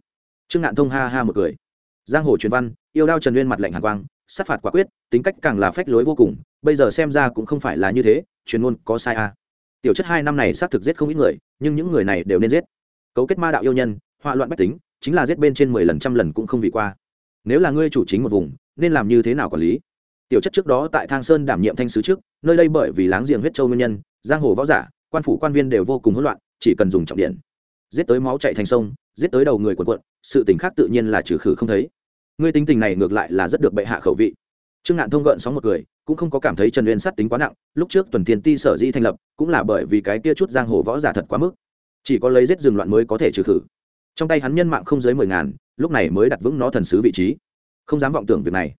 Trương ngạn thông ha ha một cười. Giang hồ truyền văn, yêu đao trần uyên mặt lạnh hàn quang sát phạt quả quyết, tính cách càng là phách lối vô cùng, bây giờ xem ra cũng không phải là như thế truyền ngôn có sai à. tiểu chất hai năm này xác thực giết không ít người, nhưng những người này đều nên giết. Cấu kết ma đạo yêu nhân, họa loạn bách tính, chính là giết bên trên mười lần trăm lần cũng không vì qua. Nếu là ngươi chủ chính một vùng, nên làm như thế nào quản lý? Tiểu chất trước đó tại thang sơn đảm nhiệm thanh sứ trước, nơi đây bởi vì láng giềng huyết châu nguyên nhân, giang hồ võ giả, quan phủ quan viên đều vô cùng hỗn loạn, chỉ cần dùng trọng điện. Giết tới máu chạy thành sông, giết tới đầu người quần quận sự tình khác tự nhiên là trừ khử không thấy ngươi tính tình này ngược lại là rất được bệ hạ khẩu vị. Trương ngạn thông gợn sóng một người cũng không có cảm thấy trần uyên sát tính quá nặng, lúc trước tuần tiền ti sở di thành lập, cũng là bởi vì cái kia chút giang hồ võ giả thật quá mức. Chỉ có lấy giết rừng loạn mới có thể trừ khử. Trong tay hắn nhân mạng không dưới mười ngàn, lúc này mới đặt vững nó thần sứ vị trí. Không dám vọng tưởng việc này.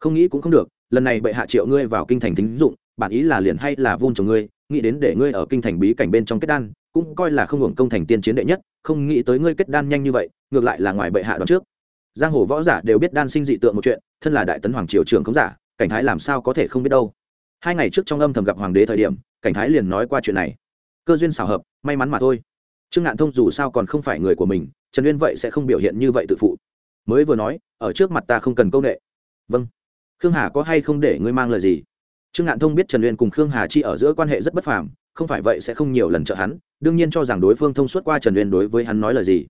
Không nghĩ cũng không được, lần này bệ hạ triệu ngươi vào kinh thành thính dụng, bản ý là liền hay là vun trồng ngươi, nghĩ đến để ngươi ở kinh thành bí cảnh bên trong kết đan, cũng coi là không hưởng công thành tiên chiến đệ nhất, không nghĩ tới ngươi kết đan nhanh như vậy, ngược lại là ngoài bệ hạ đoạn trước giang hồ võ giả đều biết đan sinh dị tượng một chuyện, thân là đại tấn hoàng triều trường không giả, cảnh thái làm sao có thể không biết đâu. Hai ngày trước trong âm thầm gặp hoàng đế thời điểm, cảnh thái liền nói qua chuyện này. Cơ duyên xảo hợp, may mắn mà thôi. Trương ngạn thông dù sao còn không phải người của mình, trần uyên vậy sẽ không biểu hiện như vậy tự phụ. Mới vừa nói, ở trước mặt ta không cần công nghệ vâng. Khương hà có hay không để ngươi mang lời gì? Trương ngạn thông biết trần uyên cùng khương hà chi ở giữa quan hệ rất bất phàm, không phải vậy sẽ không nhiều lần trợ hắn, đương nhiên cho rằng đối phương thông suốt qua trần uyên đối với hắn nói lời gì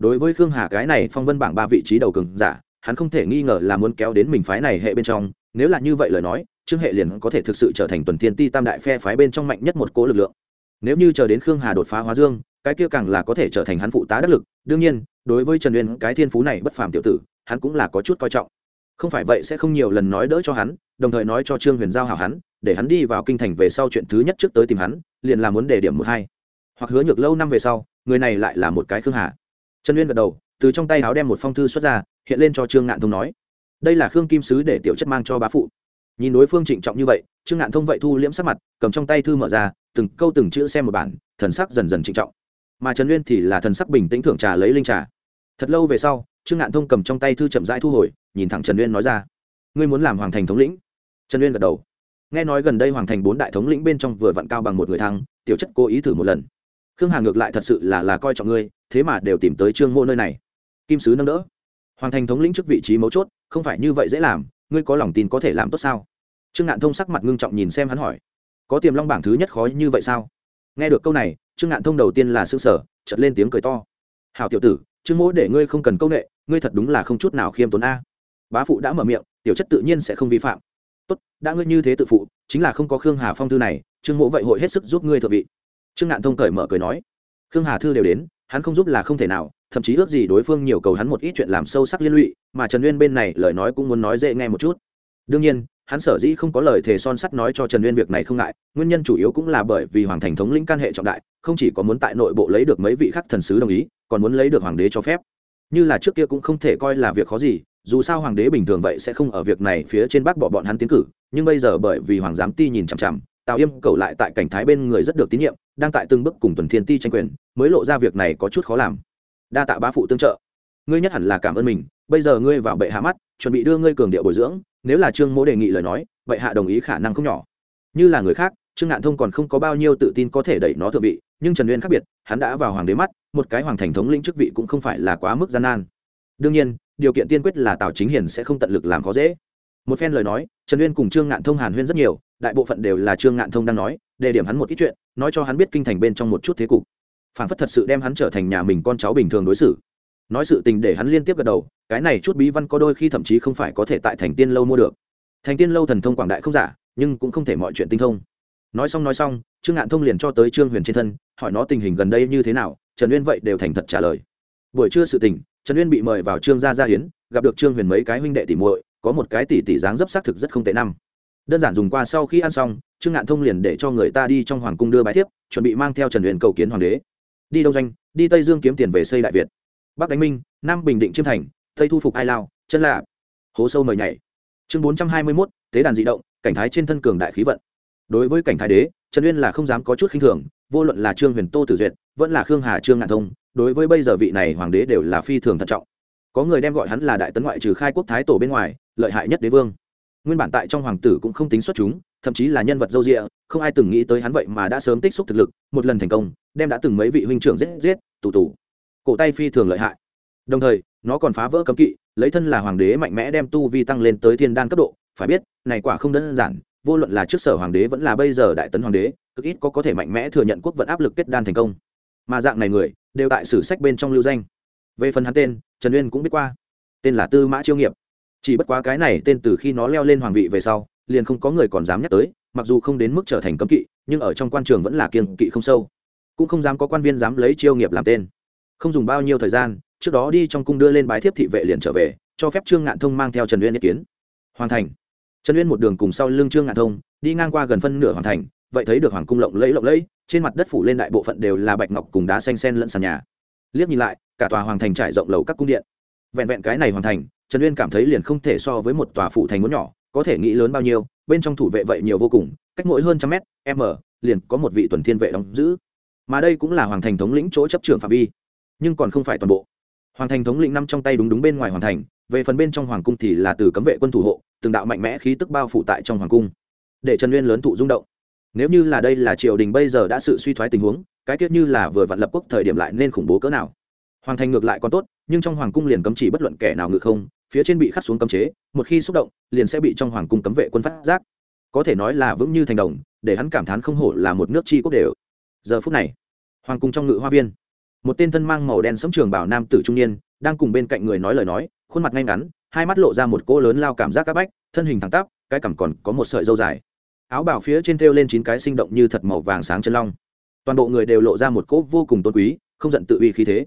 đối với khương hà cái này phong vân bảng ba vị trí đầu cường giả, hắn không thể nghi ngờ là muốn kéo đến mình phái này hệ bên trong, nếu là như vậy lời nói, trương hệ liền có thể thực sự trở thành tuần thiên ti tam đại phe phái bên trong mạnh nhất một cố lực lượng. Nếu như chờ đến khương hà đột phá hóa dương, cái kia càng là có thể trở thành hắn phụ tá đắc lực. Đương nhiên, đối với trần uyên, cái thiên phú này bất phàm tiểu tử, hắn cũng là có chút coi trọng. Không phải vậy sẽ không nhiều lần nói đỡ cho hắn, đồng thời nói cho trương huyền giao hảo hắn, để hắn đi vào kinh thành về sau chuyện thứ nhất trước tới tìm hắn, liền là muốn đề điểm một hai. Hoặc hứa nhược lâu năm về sau, người này lại là một cái khương hà trần uyên gật đầu, từ trong tay áo đem một phong thư xuất ra, hiện lên cho trương ngạn thông nói. Đây là khương kim sứ để tiểu chất mang cho bá phụ. Nhìn đối phương trịnh trọng như vậy, trương ngạn thông vậy thu liễm sắc mặt, cầm trong tay thư mở ra, từng câu từng chữ xem một bản, thần sắc dần dần trịnh trọng. Mà trần uyên thì là thần sắc bình tĩnh thưởng trà lấy linh trà. Thật lâu về sau, trương ngạn thông cầm trong tay thư chậm rãi thu hồi, nhìn thẳng trần uyên nói ra. Ngươi muốn làm hoàng thành thống lĩnh? Trần uyên gật đầu. Nghe nói gần đây hoàng thành bốn đại thống lĩnh bên trong vừa vặn cao bằng một người thăng, tiểu chất cố ý thử một lần. Khương hà ngược lại thật sự là là coi trọng ngươi thế mà đều tìm tới trương mô nơi này. Kim sứ nâng đỡ. Hoàng thành thống lĩnh trước vị trí mấu chốt, không phải như vậy dễ làm, ngươi có lòng tin có thể làm tốt sao? Trương ngạn thông sắc mặt ngưng trọng nhìn xem hắn hỏi. Có tiềm long bảng thứ nhất khó như vậy sao? Nghe được câu này, trương ngạn thông đầu tiên là s ư ơ n g sở chật lên tiếng cười to. Hào tiểu tử, trương mỗ để ngươi không cần công ệ ngươi thật đúng là không chút nào khiêm tốn a. Bá phụ đã mở miệng, tiểu chất tự nhiên sẽ không vi phạm. Tốt, đã ngươi như thế tự phụ, chính là không có khương hà phong thư này, trương mỗ vậy hội hết sức giúp ngươi thợ vị. Trương ngạn thông cởi mở cười nói. Khương hà thư đều đến hắn không giúp là không thể nào, thậm chí ước gì đối phương nhiều cầu hắn một ít chuyện làm sâu sắc liên lụy, mà trần uyên bên này lời nói cũng muốn nói dễ nghe một chút. Đương nhiên, hắn sở dĩ không có lời thề son sắt nói cho trần uyên việc này không ngại, nguyên nhân chủ yếu cũng là bởi vì hoàng thành thống lĩnh can hệ trọng đại, không chỉ có muốn tại nội bộ lấy được mấy vị khắc thần sứ đồng ý, còn muốn lấy được hoàng đế cho phép. Như là trước kia cũng không thể coi là việc khó gì, dù sao hoàng đế bình thường vậy sẽ không ở việc này phía trên bác bỏ bọn hắn tiến cử, nhưng bây giờ bởi vì hoàng giám ti nhìn chằm chằm tào yêm cầu lại tại cảnh thái bên người rất được tín nhiệm, đang tại từng bước cùng tuần thiên ti tranh quyền, mới lộ ra việc này có chút khó làm. Đa tạ bá phụ tương trợ. Ngươi nhất hẳn là cảm ơn mình, bây giờ ngươi vào bệ hạ mắt, chuẩn bị đưa ngươi cường điệu bồi dưỡng, nếu là trương mỗ đề nghị lời nói, bệ hạ đồng ý khả năng không nhỏ. Như là người khác, trương ngạn thông còn không có bao nhiêu tự tin có thể đẩy nó thượng vị, nhưng trần uyên khác biệt, hắn đã vào hoàng đế mắt, một cái hoàng thành thống lĩnh chức vị cũng không phải là quá mức gian nan. Đương nhiên, điều kiện tiên quyết là tào chính hiền sẽ không tận lực làm khó dễ một phen lời nói, trần uyên cùng trương ngạn thông hàn huyên rất nhiều, đại bộ phận đều là trương ngạn thông đang nói, đề điểm hắn một ít chuyện, nói cho hắn biết kinh thành bên trong một chút thế cục. Phản phất thật sự đem hắn trở thành nhà mình con cháu bình thường đối xử. Nói sự tình để hắn liên tiếp gật đầu, cái này chút bí văn có đôi khi thậm chí không phải có thể tại thành tiên lâu mua được. Thành tiên lâu thần thông quảng đại không giả, nhưng cũng không thể mọi chuyện tinh thông. Nói xong nói xong, trương ngạn thông liền cho tới trương huyền trên thân, hỏi nó tình hình gần đây như thế nào, trần uyên vậy đều thành thật trả lời. Buổi trưa sự tình, trần uyên bị mời vào trương gia gia hiến, gặp được trương huyền mấy cái huynh đệ tỉ muội có một cái tỷ tỷ dáng dấp xác thực rất không tệ năm. Đơn giản dùng qua sau khi ăn xong, trương ngạn thông liền để cho người ta đi trong hoàng cung đưa bài thiếp, chuẩn bị mang theo trần huyền cầu kiến hoàng đế. Đi đông doanh, đi tây dương kiếm tiền về xây đại việt. Bắc đánh minh, nam bình định chiêm thành, tây thu phục ai lao, chân lạ hố sâu mời nhảy. Chương bốn trăm hai mươi mốt, tế đàn di động, cảnh thái trên thân cường đại khí vận. Đối với cảnh thái đế, trần uyên là không dám có chút khinh thường, vô luận là trương huyền tô tử duyệt, vẫn là khương hà trương ngạn thông, đối với bây giờ vị này hoàng đế đều là phi thường thận trọng. Có người đem gọi hắn là đại tấn ngoại trừ khai quốc thái tổ bên ngoài lợi hại nhất đế vương. Nguyên bản tại trong hoàng tử cũng không tính xuất chúng, thậm chí là nhân vật dâu rịa không ai từng nghĩ tới hắn vậy mà đã sớm tích xúc thực lực, một lần thành công, đem đã từng mấy vị huynh trưởng giết giết, tù tù. Cổ tay phi thường lợi hại. Đồng thời, nó còn phá vỡ cấm kỵ, lấy thân là hoàng đế mạnh mẽ đem tu vi tăng lên tới thiên đan cấp độ. Phải biết, này quả không đơn giản, vô luận là trước sở hoàng đế vẫn là bây giờ đại tấn hoàng đế, cực ít có có thể mạnh mẽ thừa nhận quốc vận áp lực kết đan thành công. Mà dạng này người, đều tại sử sách bên trong lưu danh. Về phần hắn tên, trần uyên cũng biết qua. Tên là tư mã chiêu nghiệp chỉ bất quá cái này tên từ khi nó leo lên hoàng vị về sau, liền không có người còn dám nhắc tới, mặc dù không đến mức trở thành cấm kỵ, nhưng ở trong quan trường vẫn là kiêng kỵ không sâu. Cũng không dám có quan viên dám lấy chiêu nghiệp làm tên. Không dùng bao nhiêu thời gian, trước đó đi trong cung đưa lên bái thiếp thị vệ liền trở về, cho phép trương ngạn thông mang theo trần uyên ý kiến. Hoàn thành. Trần uyên một đường cùng sau lưng trương ngạn thông, đi ngang qua gần phân nửa hoàn thành, vậy thấy được hoàng cung lộng lẫy lộng lẫy, trên mặt đất phủ lên đại bộ phận đều là bạch ngọc cùng đá xanh sen lẫn sàn nhà. Liếc nhìn lại, cả tòa hoàng thành trải rộng lầu các cung điện. Vẹn vẹn cái này hoàn thành trần uyên cảm thấy liền không thể so với một tòa phụ thành muốn nhỏ, có thể nghĩ lớn bao nhiêu, bên trong thủ vệ vậy nhiều vô cùng, cách mỗi hơn trăm mét, m, liền có một vị tuần thiên vệ đóng giữ. Mà đây cũng là hoàng thành thống lĩnh chỗ chấp trưởng phạm vi, nhưng còn không phải toàn bộ. Hoàng thành thống lĩnh năm trong tay đúng đúng bên ngoài hoàng thành, về phần bên trong hoàng cung thì là từ cấm vệ quân thủ hộ, từng đạo mạnh mẽ khí tức bao phủ tại trong hoàng cung, để trần Uyên lớn thụ rung động. Nếu như là đây là triều đình bây giờ đã sự suy thoái tình huống, cái tiết như là vừa vặn lập quốc thời điểm lại nên khủng bố cỡ nào. Hoàng thành ngược lại còn tốt, nhưng trong hoàng cung liền cấm chỉ bất luận kẻ nào ngự không phía trên bị khắc xuống cấm chế, một khi xúc động, liền sẽ bị trong hoàng cung cấm vệ quân phát giác. Có thể nói là vững như thành đồng, để hắn cảm thán không hổ là một nước chi quốc đều. Giờ phút này, hoàng cung trong ngự hoa viên, một tên thân mang màu đen sống trường bảo nam tử trung niên, đang cùng bên cạnh người nói lời nói, khuôn mặt ngay ngắn, hai mắt lộ ra một cỗ lớn lao cảm giác các bách, thân hình thẳng tắp, cái cằm còn có một sợi dâu dài. Áo bảo phía trên thêu lên chín cái sinh động như thật màu vàng sáng chân long. Toàn bộ người đều lộ ra một cỗ vô cùng tôn quý, không giận tự uy khí thế.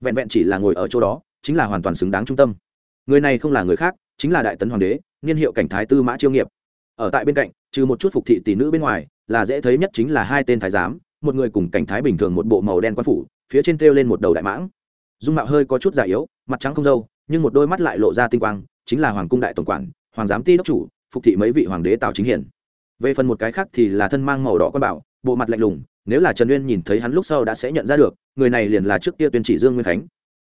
Vẹn vẹn chỉ là ngồi ở chỗ đó, chính là hoàn toàn xứng đáng trung tâm người này không là người khác, chính là đại tấn hoàng đế, niên hiệu cảnh thái tư mã chiêu nghiệp. Ở tại bên cạnh, trừ một chút phục thị tỷ nữ bên ngoài, là dễ thấy nhất chính là hai tên thái giám, một người cùng cảnh thái bình thường một bộ màu đen quan phủ, phía trên treo lên một đầu đại mãng. Dung mạo hơi có chút già yếu, mặt trắng không dâu nhưng một đôi mắt lại lộ ra tinh quang, chính là hoàng cung đại tổng quản, hoàng giám ti đốc chủ, phục thị mấy vị hoàng đế tào chính hiển. Về phần một cái khác thì là thân mang màu đỏ quan bảo, bộ mặt lạnh lùng, nếu là trần uyên nhìn thấy hắn lúc sau đã sẽ nhận ra được, người này liền là trước kia tuyên chỉ dương nguyên khánh.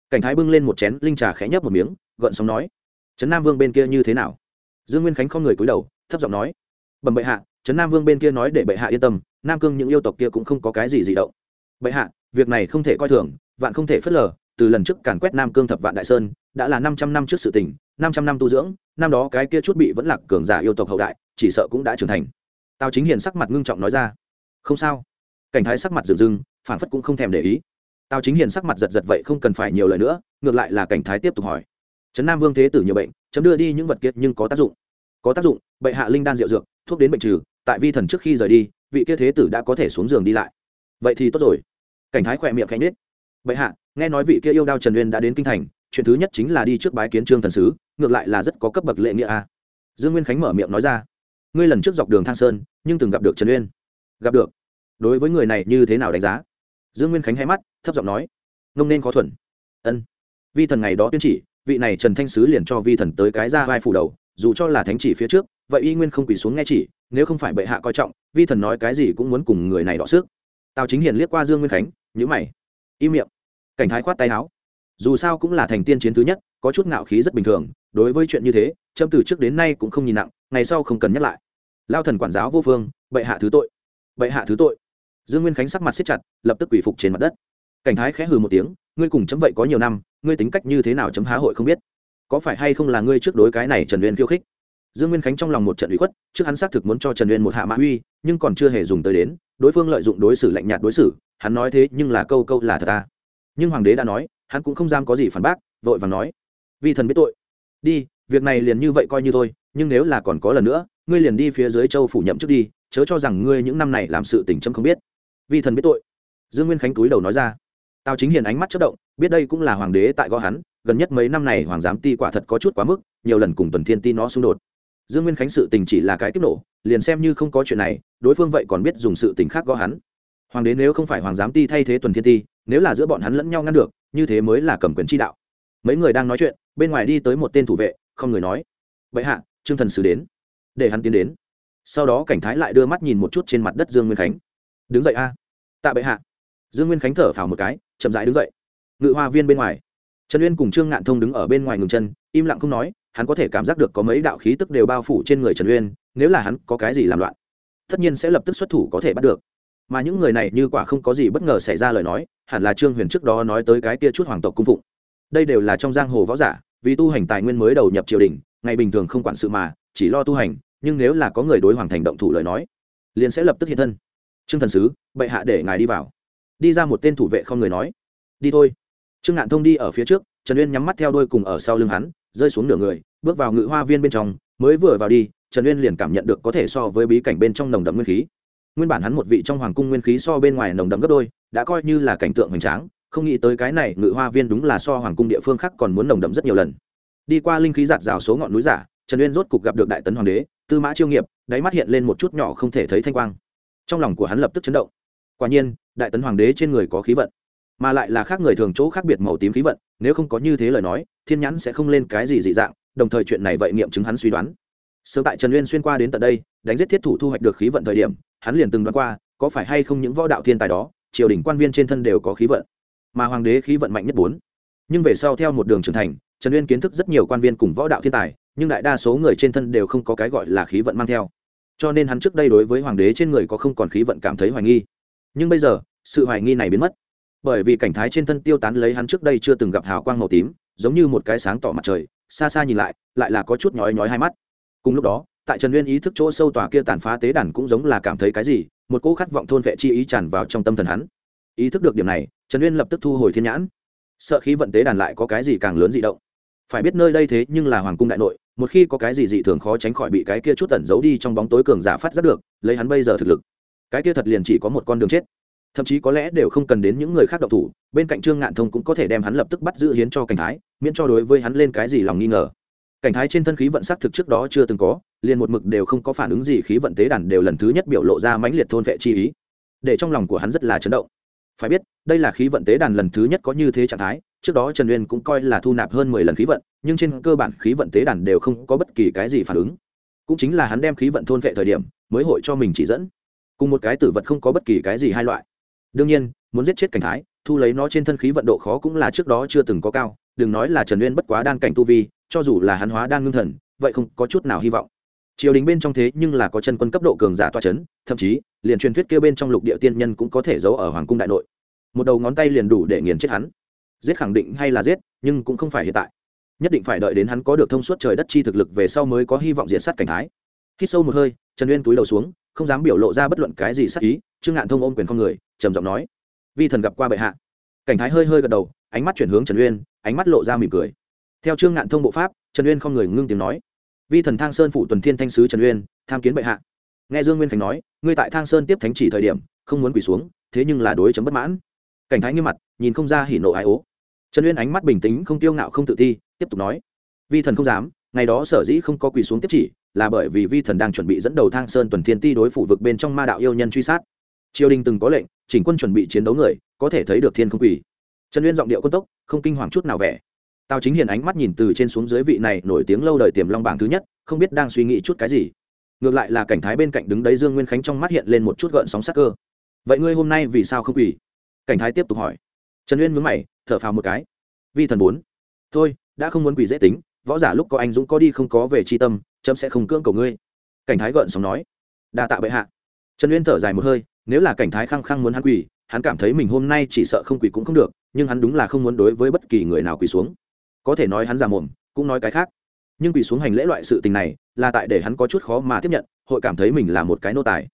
Cảnh thái bưng lên một chén linh trà khẽ nhấp một miếng gợn sóng nói, trấn nam vương bên kia như thế nào? Dương nguyên khánh không người cúi đầu, thấp giọng nói, bẩm bệ hạ, trấn nam vương bên kia nói để bệ hạ yên tâm, nam cương những yêu tộc kia cũng không có cái gì gì động. Bệ hạ, việc này không thể coi thường, vạn không thể phớt lờ, từ lần trước càn quét nam cương thập vạn đại sơn, đã là năm trăm năm trước sự tình, năm trăm năm tu dưỡng, năm đó cái kia chút bị vẫn lạc cường giả yêu tộc hậu đại, chỉ sợ cũng đã trưởng thành. Tào chính hiền sắc mặt ngưng trọng nói ra, không sao. Cảnh thái sắc mặt dừng dưng, phản phất cũng không thèm để ý. Tào chính hiền sắc mặt giật giật vậy không cần phải nhiều lời nữa, ngược lại là cảnh thái tiếp tục hỏi trấn nam vương thế tử nhiều bệnh, chấm đưa đi những vật kiệt nhưng có tác dụng. Có tác dụng, bệ hạ linh đan rượu dược, thuốc đến bệnh trừ, tại vi thần trước khi rời đi, vị kia thế tử đã có thể xuống giường đi lại. Vậy thì tốt rồi. Cảnh thái khỏe miệng khẽ nết bệ hạ, nghe nói vị kia yêu đao trần uyên đã đến kinh thành, chuyện thứ nhất chính là đi trước bái kiến trương thần sứ, ngược lại là rất có cấp bậc lệ nghĩa a. Dương nguyên khánh mở miệng nói ra. Ngươi lần trước dọc đường thang sơn, nhưng từng gặp được trần uyên. Gặp được. Đối với người này như thế nào đánh giá? Dương nguyên khánh hay mắt, thấp giọng nói. Ngông nên khó thuần. Ân. Vi thần ngày đó tuyên chỉ vị này trần thanh sứ liền cho vi thần tới cái ra vai phủ đầu, dù cho là thánh chỉ phía trước, vậy y nguyên không quỳ xuống nghe chỉ, nếu không phải bệ hạ coi trọng, vi thần nói cái gì cũng muốn cùng người này đọ sức. Tào chính hiền liếc qua dương nguyên khánh nhữ mày, im miệng, cảnh thái khoát tay áo. Dù sao cũng là thành tiên chiến thứ nhất, có chút ngạo khí rất bình thường, đối với chuyện như thế trâm từ trước đến nay cũng không nhìn nặng, ngày sau không cần nhắc lại. Lao thần quản giáo vô phương, bệ hạ thứ tội, bệ hạ thứ tội. Dương nguyên khánh sắc mặt siết chặt, lập tức quỷ phục trên mặt đất. Cảnh thái khẽ hừ một tiếng, ngươi cùng chấm vậy có nhiều năm ngươi tính cách như thế nào chấm há hội không biết. Có phải hay không là ngươi trước đối cái này trần uyên khiêu khích? Dương nguyên khánh trong lòng một trận ủy khuất, trước hắn xác thực muốn cho trần uyên một hạ mã uy, nhưng còn chưa hề dùng tới đến, đối phương lợi dụng đối xử lạnh nhạt đối xử, hắn nói thế nhưng là câu câu là thật ta nhưng hoàng đế đã nói, hắn cũng không dám có gì phản bác, vội vàng nói, vi thần biết tội. Đi, việc này liền như vậy coi như thôi, nhưng nếu là còn có lần nữa, ngươi liền đi phía dưới châu phủ nhậm trước đi, chớ cho rằng ngươi những năm này làm sự tình trâm không biết. Vi thần biết tội. Dương nguyên khánh túi đầu nói ra. Tào chính hiền ánh mắt chất động biết đây cũng là hoàng đế tại gõ hắn, gần nhất mấy năm này hoàng giám ti quả thật có chút quá mức, nhiều lần cùng tuần thiên ti nó xung đột. Dương nguyên khánh sự tình chỉ là cái tiếp nổ, liền xem như không có chuyện này, đối phương vậy còn biết dùng sự tình khác gõ hắn. Hoàng đế nếu không phải hoàng giám ti thay thế tuần thiên ti, nếu là giữa bọn hắn lẫn nhau ngăn được, như thế mới là cầm quyền chi đạo. Mấy người đang nói chuyện, bên ngoài đi tới một tên thủ vệ, không người nói. Vậy hạ, trương thần sứ đến. Để hắn tiến đến. Sau đó cảnh thái lại đưa mắt nhìn một chút trên mặt đất dương nguyên khánh. Đứng dậy a. Tạ bệ hạ. Dương nguyên khánh thở phào một cái, chậm rãi đứng dậy ngự hoa viên bên ngoài. Trần uyên cùng trương ngạn thông đứng ở bên ngoài ngừng chân, im lặng không nói, hắn có thể cảm giác được có mấy đạo khí tức đều bao phủ trên người trần uyên, nếu là hắn có cái gì làm loạn, tất nhiên sẽ lập tức xuất thủ có thể bắt được. Mà những người này như quả không có gì bất ngờ xảy ra lời nói, hẳn là trương huyền trước đó nói tới cái kia chút hoàng tộc cung phụng. Đây đều là trong giang hồ võ giả, vì tu hành tài nguyên mới đầu nhập triều đình, ngày bình thường không quản sự mà, chỉ lo tu hành, nhưng nếu là có người đối hoàng thành động thủ lời nói, liền sẽ lập tức hiện thân. Trương thần sứ, bệ hạ để ngài đi vào. Đi ra một tên thủ vệ không người nói. Đi thôi trương ngạn thông đi ở phía trước, trần uyên nhắm mắt theo đôi cùng ở sau lưng hắn, rơi xuống nửa người, bước vào ngự hoa viên bên trong, mới vừa vào đi, trần uyên liền cảm nhận được có thể so với bí cảnh bên trong nồng đậm nguyên khí. Nguyên bản hắn một vị trong hoàng cung nguyên khí so bên ngoài nồng đậm gấp đôi, đã coi như là cảnh tượng hoành tráng, không nghĩ tới cái này ngự hoa viên đúng là so hoàng cung địa phương khác còn muốn nồng đậm rất nhiều lần. Đi qua linh khí giạt rào số ngọn núi giả, trần uyên rốt cục gặp được đại tấn hoàng đế, tư mã chiêu nghiệp, đáy mắt hiện lên một chút nhỏ không thể thấy thanh quang. Trong lòng của hắn lập tức chấn động. Quả nhiên, đại tấn hoàng đế trên người có khí vận mà lại là khác người thường chỗ khác biệt màu tím khí vận, nếu không có như thế lời nói, thiên nhãn sẽ không lên cái gì dị dạng, đồng thời chuyện này vậy nghiệm chứng hắn suy đoán. Sớm tại trần uyên xuyên qua đến tận đây, đánh giết thiết thủ thu hoạch được khí vận thời điểm, hắn liền từng đoán qua, có phải hay không những võ đạo thiên tài đó, triều đình quan viên trên thân đều có khí vận. Mà hoàng đế khí vận mạnh nhất bốn. Nhưng về sau theo một đường trưởng thành, trần uyên kiến thức rất nhiều quan viên cùng võ đạo thiên tài, nhưng đại đa số người trên thân đều không có cái gọi là khí vận mang theo. Cho nên hắn trước đây đối với hoàng đế trên người có không còn khí vận cảm thấy hoài nghi. Nhưng bây giờ, sự hoài nghi này biến mất bởi vì cảnh thái trên thân tiêu tán lấy hắn trước đây chưa từng gặp hào quang màu tím, giống như một cái sáng tỏ mặt trời, xa xa nhìn lại lại là có chút nhói nhói hai mắt. Cùng lúc đó, tại trần uyên ý thức chỗ sâu tòa kia tàn phá tế đàn cũng giống là cảm thấy cái gì, một cỗ khát vọng thôn vệ chi ý tràn vào trong tâm thần hắn. Ý thức được điểm này, trần uyên lập tức thu hồi thiên nhãn. Sợ khí vận tế đàn lại có cái gì càng lớn dị động. Phải biết nơi đây thế nhưng là hoàng cung đại nội, một khi có cái gì dị thường khó tránh khỏi bị cái kia chút tẩn giấu đi trong bóng tối cường giả phát giác được, lấy hắn bây giờ thực lực. Cái kia thật liền chỉ có một con đường chết thậm chí có lẽ đều không cần đến những người khác độc thủ, bên cạnh trương ngạn thông cũng có thể đem hắn lập tức bắt giữ hiến cho cảnh thái, miễn cho đối với hắn lên cái gì lòng nghi ngờ. Cảnh thái trên thân khí vận sắc thực trước đó chưa từng có, liền một mực đều không có phản ứng gì, khí vận tế đàn đều lần thứ nhất biểu lộ ra mãnh liệt thôn vệ chi ý. Để trong lòng của hắn rất là chấn động. Phải biết, đây là khí vận tế đàn lần thứ nhất có như thế trạng thái, trước đó trần uyên cũng coi là thu nạp hơn mười lần khí vận, nhưng trên cơ bản khí vận tế đàn đều không có bất kỳ cái gì phản ứng. Cũng chính là hắn đem khí vận thôn vệ thời điểm, mới hội cho mình chỉ dẫn. Cùng một cái tử vật không có bất kỳ cái gì hai loại đương nhiên, muốn giết chết cảnh thái, thu lấy nó trên thân khí vận độ khó cũng là trước đó chưa từng có cao, đừng nói là trần uyên bất quá đan cảnh tu vi, cho dù là hắn hóa đan ngưng thần, vậy không có chút nào hy vọng. Triều đình bên trong thế nhưng là có chân quân cấp độ cường giả toa c h ấ n thậm chí, liền truyền thuyết kêu bên trong lục địa tiên nhân cũng có thể giấu ở hoàng cung đại nội. Một đầu ngón tay liền đủ để nghiền chết hắn. Giết khẳng định hay là giết, nhưng cũng không phải hiện tại. Nhất định phải đợi đến hắn có được thông suốt trời đất chi thực lực về sau mới có hy vọng diện sát cảnh thái. Khi sâu một hơi, trần uyên túi đầu xuống, không dám biểu lộ ra bất luận cái gì sát ý, trương ngạn thông ôm quyền con người trầm giọng nói, vi thần gặp qua bệ hạ. Cảnh thái hơi hơi gật đầu, ánh mắt chuyển hướng trần uyên, ánh mắt lộ ra mỉm cười. Theo trương ngạn thông bộ pháp, trần uyên không người ngưng tiếng nói, vi thần thang sơn phụ tuần thiên thanh sứ trần uyên, tham kiến bệ hạ. Nghe dương nguyên khánh nói, ngươi tại thang sơn tiếp thánh chỉ thời điểm, không muốn quỳ xuống, thế nhưng là đối chấm bất mãn. Cảnh thái nghiêm mặt, nhìn không ra hỉ nộ ái ố. Trần uyên ánh mắt bình tĩnh, không tiêu ngạo, không tự ti, tiếp tục nói, vi thần không dám, ngày đó sở dĩ không có quỳ xuống tiếp chỉ, là bởi vì vi thần đang chuẩn bị dẫn đầu thang sơn tuần thiên ti đối phủ vực bên trong ma đạo yêu nhân truy sát. Triều đình từng có lệnh chỉnh quân chuẩn bị chiến đấu người, có thể thấy được thiên không quỳ trần uyên giọng điệu quân tốc, không kinh hoàng chút nào vẻ. Tào chính hiền ánh mắt nhìn từ trên xuống dưới vị này nổi tiếng lâu đời tiềm long bảng thứ nhất, không biết đang suy nghĩ chút cái gì. Ngược lại là cảnh thái bên cạnh đứng đấy dương nguyên khánh trong mắt hiện lên một chút gợn sóng sắc cơ. Vậy ngươi hôm nay vì sao không quỳ cảnh thái tiếp tục hỏi. Trần uyên mướn mày, thở phào một cái. Vi thần bốn. Thôi, đã không muốn quỳ dễ tính, võ giả lúc có anh dũng có đi không có về tri tâm, chấm sẽ không cưỡng cầu ngươi. Cảnh thái gợn sóng nói. Đa tạ bệ hạ. Trần uyên thở dài một hơi nếu là cảnh thái khăng khăng muốn hắn quỳ, hắn cảm thấy mình hôm nay chỉ sợ không quỳ cũng không được, nhưng hắn đúng là không muốn đối với bất kỳ người nào quỳ xuống. Có thể nói hắn già mồm, cũng nói cái khác. Nhưng quỳ xuống hành lễ loại sự tình này, là tại để hắn có chút khó mà tiếp nhận, hội cảm thấy mình là một cái nô tài.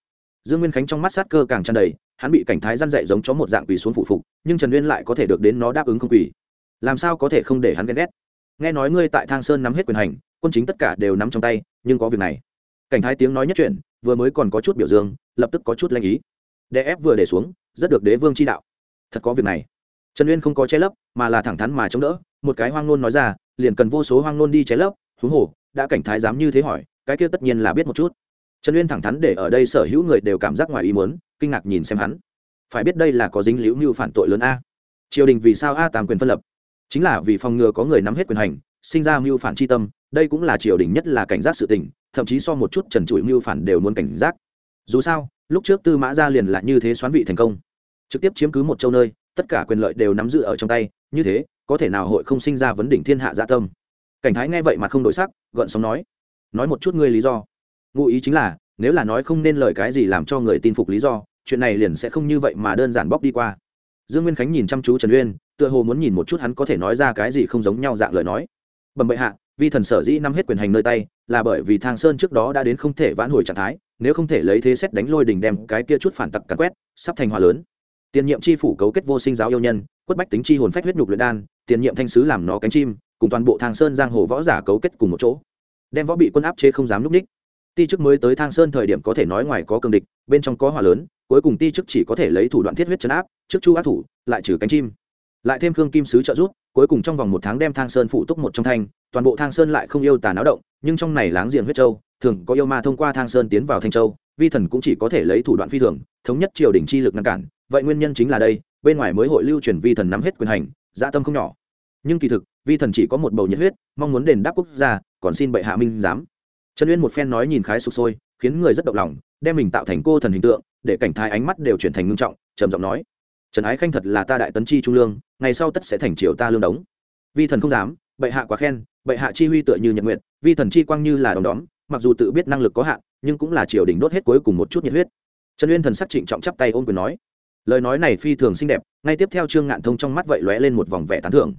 Dương nguyên khánh trong mắt sát cơ càng tràn đầy, hắn bị cảnh thái răn dậy giống chó một dạng quỳ xuống phụ phục, nhưng trần Nguyên lại có thể được đến nó đáp ứng không quỳ. Làm sao có thể không để hắn ghen ghét? Nghe nói ngươi tại thang sơn nắm hết quyền hành, quân chính tất cả đều nắm trong tay, nhưng có việc này. Cảnh thái tiếng nói nhất chuyện vừa mới còn có chút biểu dương, lập tức có chút lanh ý đè ép vừa để xuống, rất được đế vương chi đạo. Thật có việc này. Trần uyên không có che lấp, mà là thẳng thắn mà chống đỡ, một cái hoang nôn nói ra, liền cần vô số hoang nôn đi che lấp, huống hồ, đã cảnh thái dám như thế hỏi, cái kia tất nhiên là biết một chút. Trần uyên thẳng thắn để ở đây sở hữu người đều cảm giác ngoài ý muốn, kinh ngạc nhìn xem hắn. Phải biết đây là có dính liễu như phản tội lớn a. Triều đình vì sao a tàm quyền phân lập? Chính là vì phòng ngừa có người nắm hết quyền hành, sinh ra mưu phản c h i tâm, đây cũng là triều đình nhất là cảnh giác sự tình, thậm chí so một chút trần trụi mưu phản đều muốn cảnh giác. Dù sao lúc trước tư mã gia liền là như thế xoán vị thành công. Trực tiếp chiếm cứ một châu nơi, tất cả quyền lợi đều nắm giữ ở trong tay, như thế, có thể nào hội không sinh ra vấn đỉnh thiên hạ dạ tâm? Cảnh thái nghe vậy mà không đổi sắc, gợn sóng nói nói một chút ngươi lý do. Ngụ ý chính là, nếu là nói không nên lời cái gì làm cho người tin phục lý do, chuyện này liền sẽ không như vậy mà đơn giản bóc đi qua. Dương nguyên khánh nhìn chăm chú trần uyên, tựa hồ muốn nhìn một chút hắn có thể nói ra cái gì không giống nhau dạng lời nói. Bẩm bệ hạ, vi thần sở dĩ nắm hết quyền hành nơi tay, là bởi vì thang sơn trước đó đã đến không thể vãn hồi trạng thái nếu không thể lấy thế xét đánh lôi đình đem cái kia chút phản tặc cắn quét, sắp thành hòa lớn. Tiền nhiệm chi phủ cấu kết vô sinh giáo yêu nhân, quất bách tính chi hồn phách huyết nhục luyện đan, tiền nhiệm thanh sứ làm nó cánh chim, cùng toàn bộ thang sơn giang hồ võ giả cấu kết cùng một chỗ. Đem võ bị quân áp chế không dám núp ních. Ti chức mới tới thang sơn thời điểm có thể nói ngoài có cường địch, bên trong có hòa lớn, cuối cùng ti chức chỉ có thể lấy thủ đoạn thiết huyết chấn áp, trước chu ác thủ, lại trừ cánh chim. Lại thêm khương kim sứ trợ giúp, cuối cùng trong vòng một tháng đem thang sơn phụ túc một trong thanh, toàn bộ thang sơn lại không yêu tà náo động, nhưng trong này láng giềng huyết châu thường có yêu ma thông qua thang sơn tiến vào thanh châu, vi thần cũng chỉ có thể lấy thủ đoạn phi thường, thống nhất triều đình chi lực ngăn cản. Vậy nguyên nhân chính là đây, bên ngoài mới hội lưu truyền vi thần nắm hết quyền hành dạ tâm không nhỏ. Nhưng kỳ thực, vi thần chỉ có một bầu nhiệt huyết, mong muốn đền đáp quốc gia, còn xin bệ hạ minh giám. Trần uyên một phen nói nhìn khái sụp sôi, khiến người rất động lòng, đem mình tạo thành cô thần hình tượng, để cảnh thái ánh mắt đều chuyển thành ngưng trọng, trầm giọng nói, trần ái khanh thật là ta đại tấn chi trung lương, ngày sau tất sẽ thành triều ta lương đống. Vi thần không dám, bệ hạ quá khen, bệ hạ chi huy tựa như nhật nguyện vi thần chi quang như là đồng đóm mặc dù tự biết năng lực có hạn, nhưng cũng là triều đình đốt hết cuối cùng một chút nhiệt huyết. Trần uyên thần sắc trịnh trọng chắp tay ôm quyền nói, lời nói này phi thường xinh đẹp, ngay tiếp theo trương ngạn thông trong mắt vậy lóe lên một vòng vẻ tán thưởng.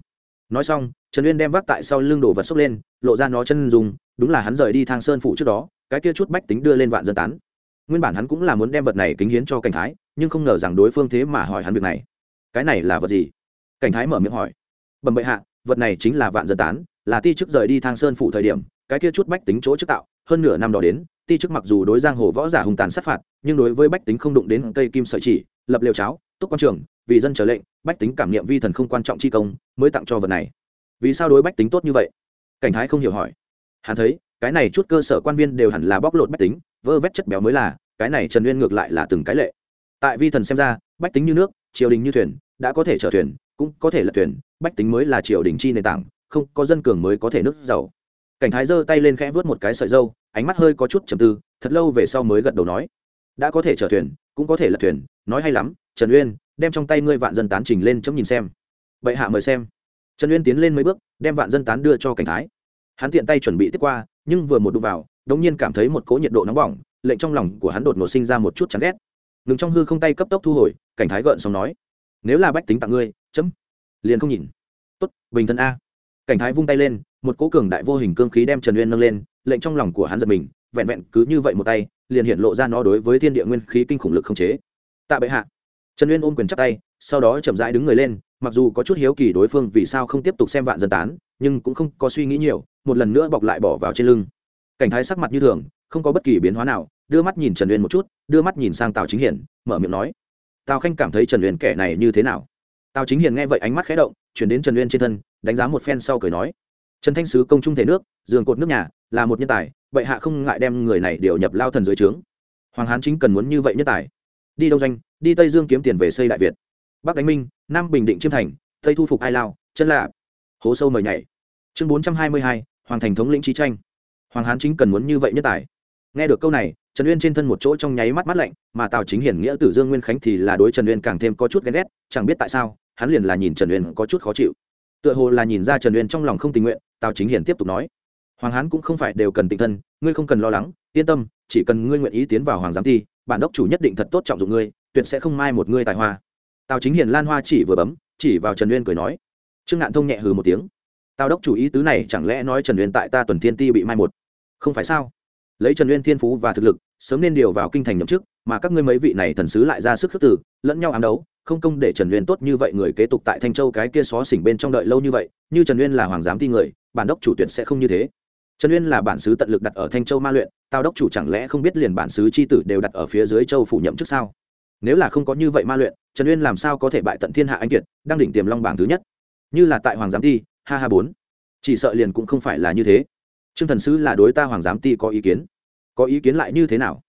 Nói xong, trần uyên đem vác tại sau lưng đồ vật xốc lên, lộ ra nó chân dùng đúng là hắn rời đi thang sơn phủ trước đó, cái kia chút bách tính đưa lên vạn dân tán. Nguyên bản hắn cũng là muốn đem vật này kính hiến cho cảnh thái, nhưng không ngờ rằng đối phương thế mà hỏi hắn việc này. Cái này là vật gì? Cảnh thái mở miệng hỏi. Bẩm bệ hạ, vật này chính là vạn dân tán, là ti chức rời đi thang sơn phủ thời điểm, cái kia chút bách tính chỗ trước tạo hơn nửa năm đó đến, ti chức mặc dù đối giang hồ võ giả hùng tàn sát phạt, nhưng đối với bách tính không đụng đến cây kim sợi chỉ, lập liều cháo, túc quan trường, vì dân trở lệnh, bách tính cảm niệm vi thần không quan trọng chi công, mới tặng cho vật này. Vì sao đối bách tính tốt như vậy? Cảnh thái không hiểu hỏi. Hắn thấy, cái này chút cơ sở quan viên đều hẳn là bóc lột bách tính, vơ vét chất béo mới là, cái này trần Nguyên ngược lại là từng cái lệ. Tại vi thần xem ra, bách tính như nước, triều đình như thuyền, đã có thể chở thuyền, cũng có thể là thuyền, bách tính mới là triều đình chi nền tảng, không có dân cường mới có thể nước giàu cảnh thái giơ tay lên khẽ vớt một cái sợi dâu, ánh mắt hơi có chút trầm tư, thật lâu về sau mới gật đầu nói. Đã có thể chở thuyền, cũng có thể lật thuyền, nói hay lắm, trần uyên, đem trong tay ngươi vạn dân tán trình lên chấm nhìn xem. Bệ hạ mời xem. Trần uyên tiến lên mấy bước, đem vạn dân tán đưa cho cảnh thái. Hắn tiện tay chuẩn bị tiếp qua, nhưng vừa một đụng vào, đống nhiên cảm thấy một cỗ nhiệt độ nóng bỏng, lệnh trong lòng của hắn đột ngột sinh ra một chút chán ghét. Ngừng trong hư không tay cấp tốc thu hồi, cảnh thái gợn xong nói. Nếu là bách tính tặng ngươi, chấm liền không nhìn. Tốt, bình thân a cảnh thái vung tay lên, một cỗ cường đại vô hình cương khí đem trần uyên nâng lên, lệnh trong lòng của hắn giật mình, vẹn vẹn cứ như vậy một tay, liền hiện lộ ra nó đối với thiên địa nguyên khí kinh khủng lực không chế. Tạ bệ hạ. Trần uyên ôm quyền chắp tay, sau đó chậm rãi đứng người lên, mặc dù có chút hiếu kỳ đối phương vì sao không tiếp tục xem vạn dân tán, nhưng cũng không có suy nghĩ nhiều, một lần nữa bọc lại bỏ vào trên lưng. Cảnh thái sắc mặt như thường, không có bất kỳ biến hóa nào, đưa mắt nhìn trần uyên một chút, đưa mắt nhìn sang tào chính hiển, mở miệng nói, tào khanh cảm thấy trần uyên kẻ này như thế nào? Tào chính hiền nghe vậy ánh mắt khẽ động, chuyển đến trần uyên trên thân, đánh giá một phen sau cười nói, trần thanh sứ công trung thể nước, giường cột nước nhà, là một nhân tài, bệ hạ không ngại đem người này điều nhập lao thần dưới trướng. Hoàng hán chính cần muốn như vậy nhân tài. Đi đông doanh, đi tây dương kiếm tiền về xây đại việt. Bắc đánh minh, nam bình định chiêm thành, tây thu phục ai lao, chân lạ hố sâu mời nhảy. Chương bốn trăm hai mươi hai, hoàng thành thống lĩnh trí tranh. Hoàng hán chính cần muốn như vậy nhất tài. Nghe được câu này, trần uyên trên thân một chỗ trong nháy mắt mắt lạnh, mà tào chính hiển nghĩa tử dương nguyên khánh thì là đối trần uyên càng thêm có chút ghen ghét, chẳng biết tại sao hắn liền là nhìn trần uyên có chút khó chịu. Tựa hồ là nhìn ra trần uyên trong lòng không tình nguyện, tào chính hiển tiếp tục nói. Hoàng hán cũng không phải đều cần tinh thân, ngươi không cần lo lắng, yên tâm, chỉ cần ngươi nguyện ý tiến vào hoàng giám thi bản đốc chủ nhất định thật tốt trọng dụng ngươi, tuyệt sẽ không mai một ngươi tài hoa. Tào chính hiền lan hoa chỉ vừa bấm, chỉ vào trần uyên cười nói. Trương ngạn thông nhẹ hừ một tiếng. Tào đốc chủ ý tứ này chẳng lẽ nói trần uyên tại ta tuần thiên ti bị mai một? Không phải sao? Lấy trần uyên thiên phú và thực lực, sớm nên điều vào kinh thành nhậm chức mà các ngươi mấy vị này thần sứ lại ra sức khước tử lẫn nhau ám đấu, không công để trần uyên tốt như vậy người kế tục tại thanh châu cái kia xó xỉnh bên trong đợi lâu như vậy, như trần uyên là hoàng giám ti người, bản đốc chủ tuyển sẽ không như thế. Trần uyên là bản sứ tận lực đặt ở thanh châu ma luyện tào đốc chủ chẳng lẽ không biết liền bản sứ c h i tử đều đặt ở phía dưới châu phủ nhậm trước sao? Nếu là không có như vậy ma luyện, trần uyên làm sao có thể bại tận thiên hạ anh kiệt, đang đỉnh tiềm long bảng thứ nhất. Như là tại hoàng giám ti, ha ha bốn. Chỉ sợ liền cũng không phải là như thế. Trương thần sứ là đối ta hoàng giám ti có ý kiến. Có ý kiến lại như thế nào?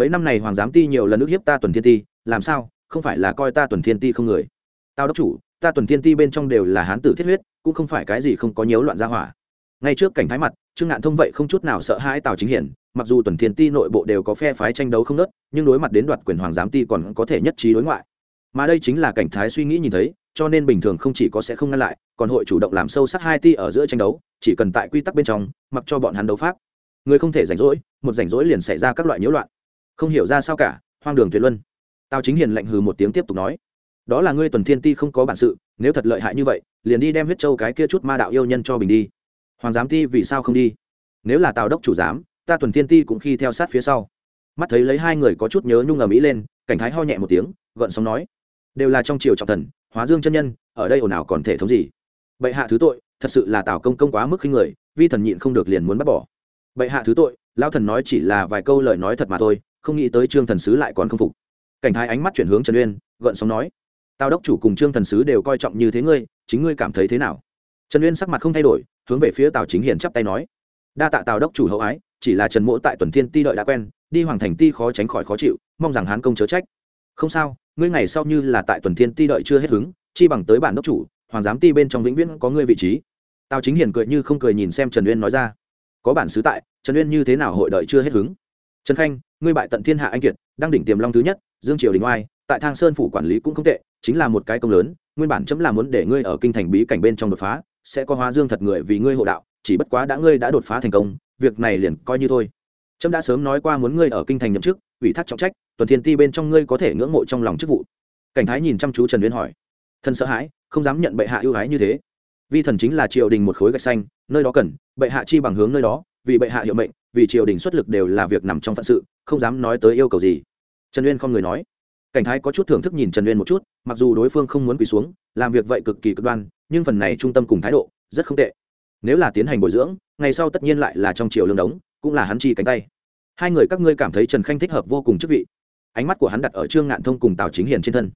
Mấy năm này hoàng giám ti nhiều lần ức hiếp ta tuần thiên ti, làm sao, không phải là coi ta tuần thiên ti không người? Tao đốc chủ, ta tuần thiên ti bên trong đều là hán tử thiết huyết, cũng không phải cái gì không có nhiễu loạn gia hỏa. Ngay trước cảnh thái mặt, trương ngạn thông vậy không chút nào sợ hãi tào chính hiển, mặc dù tuần thiên ti nội bộ đều có phe phái tranh đấu không nớt nhưng đối mặt đến đoạt quyền hoàng giám ti còn có thể nhất trí đối ngoại. Mà đây chính là cảnh thái suy nghĩ nhìn thấy, cho nên bình thường không chỉ có sẽ không ngăn lại, còn hội chủ động làm sâu sắc hai ti ở giữa tranh đấu, chỉ cần tại quy tắc bên trong, mặc cho bọn hắn đấu pháp. Người không thể rảnh rỗi, một rảnh rỗi liền xảy ra các loại nhiễu loạn không hiểu ra sao cả, hoang đường tuyệt luân. Tào chính hiền lạnh hừ một tiếng tiếp tục nói, đó là ngươi tuần thiên ti không có bản sự, nếu thật lợi hại như vậy, liền đi đem huyết châu cái kia chút ma đạo yêu nhân cho bình đi. Hoàng giám ti vì sao không đi? Nếu là tào đốc chủ giám, ta tuần thiên ti cũng khi theo sát phía sau. Mắt thấy lấy hai người có chút nhớ nhung ở mỹ lên, cảnh thái ho nhẹ một tiếng, gợn sóng nói, đều là trong triều trọng thần, hóa dương chân nhân, ở đây ồn ào còn thể thống gì? Bệ hạ thứ tội, thật sự là tào công công quá mức khinh người, vi thần nhịn không được liền muốn bắt bỏ. Bệ hạ thứ tội lao thần nói chỉ là vài câu lời nói thật mà thôi không nghĩ tới trương thần sứ lại còn không phục. Cảnh thái ánh mắt chuyển hướng trần uyên, gợn sóng nói, tào đốc chủ cùng trương thần sứ đều coi trọng như thế ngươi, chính ngươi cảm thấy thế nào? Trần uyên sắc mặt không thay đổi, hướng về phía tào chính hiền chắp tay nói, đa tạ tào đốc chủ hậu ái, chỉ là trần mỗ tại tuần thiên ti đợi đã quen, đi hoàng thành ti khó tránh khỏi khó chịu, mong rằng hán công chớ trách. Không sao, ngươi ngày sau như là tại tuần thiên ti đợi chưa hết hứng, chi bằng tới bản đốc chủ, hoàng giám ti bên trong vĩnh viễn có ngươi vị trí. Tào chính hiền cười như không cười nhìn xem trần uyên nói ra, có bản sứ tại, trần uyên như thế nào hội đợi chưa hết hứng? Trần khanh ngươi bại tận thiên hạ anh kiệt, đang đỉnh tiềm long thứ nhất, dương triều đình oai, tại thang sơn phủ quản lý cũng không tệ, chính là một cái công lớn, nguyên bản chấm là muốn để ngươi ở kinh thành bí cảnh bên trong đột phá, sẽ có hóa dương thật người vì ngươi hộ đạo, chỉ bất quá đã ngươi đã đột phá thành công, việc này liền coi như thôi. Trâm đã sớm nói qua muốn ngươi ở kinh thành nhậm chức, ủy thác trọng trách, tuần thiên ti bên trong ngươi có thể ngưỡng mộ trong lòng chức vụ. Cảnh thái nhìn chăm chú trần uyên hỏi. Thân sợ hãi, không dám nhận bệ hạ ưu ái như thế. Vi thần chính là triều đình một khối gạch xanh, nơi đó cần, bệ hạ chi bằng hướng nơi đó, vì bệ hạ hiệu mệnh vì triều đình xuất lực đều là việc nằm trong phận sự, không dám nói tới yêu cầu gì. Trần uyên không người nói. Cảnh thái có chút thưởng thức nhìn trần uyên một chút, mặc dù đối phương không muốn quỳ xuống, làm việc vậy cực kỳ cực đoan, nhưng phần này trung tâm cùng thái độ, rất không tệ. Nếu là tiến hành bồi dưỡng, ngày sau tất nhiên lại là trong triều lương đống, cũng là hắn chi cánh tay. Hai người các ngươi cảm thấy trần khanh thích hợp vô cùng chức vị. Ánh mắt của hắn đặt ở trương ngạn thông cùng tào chính hiền trên thân.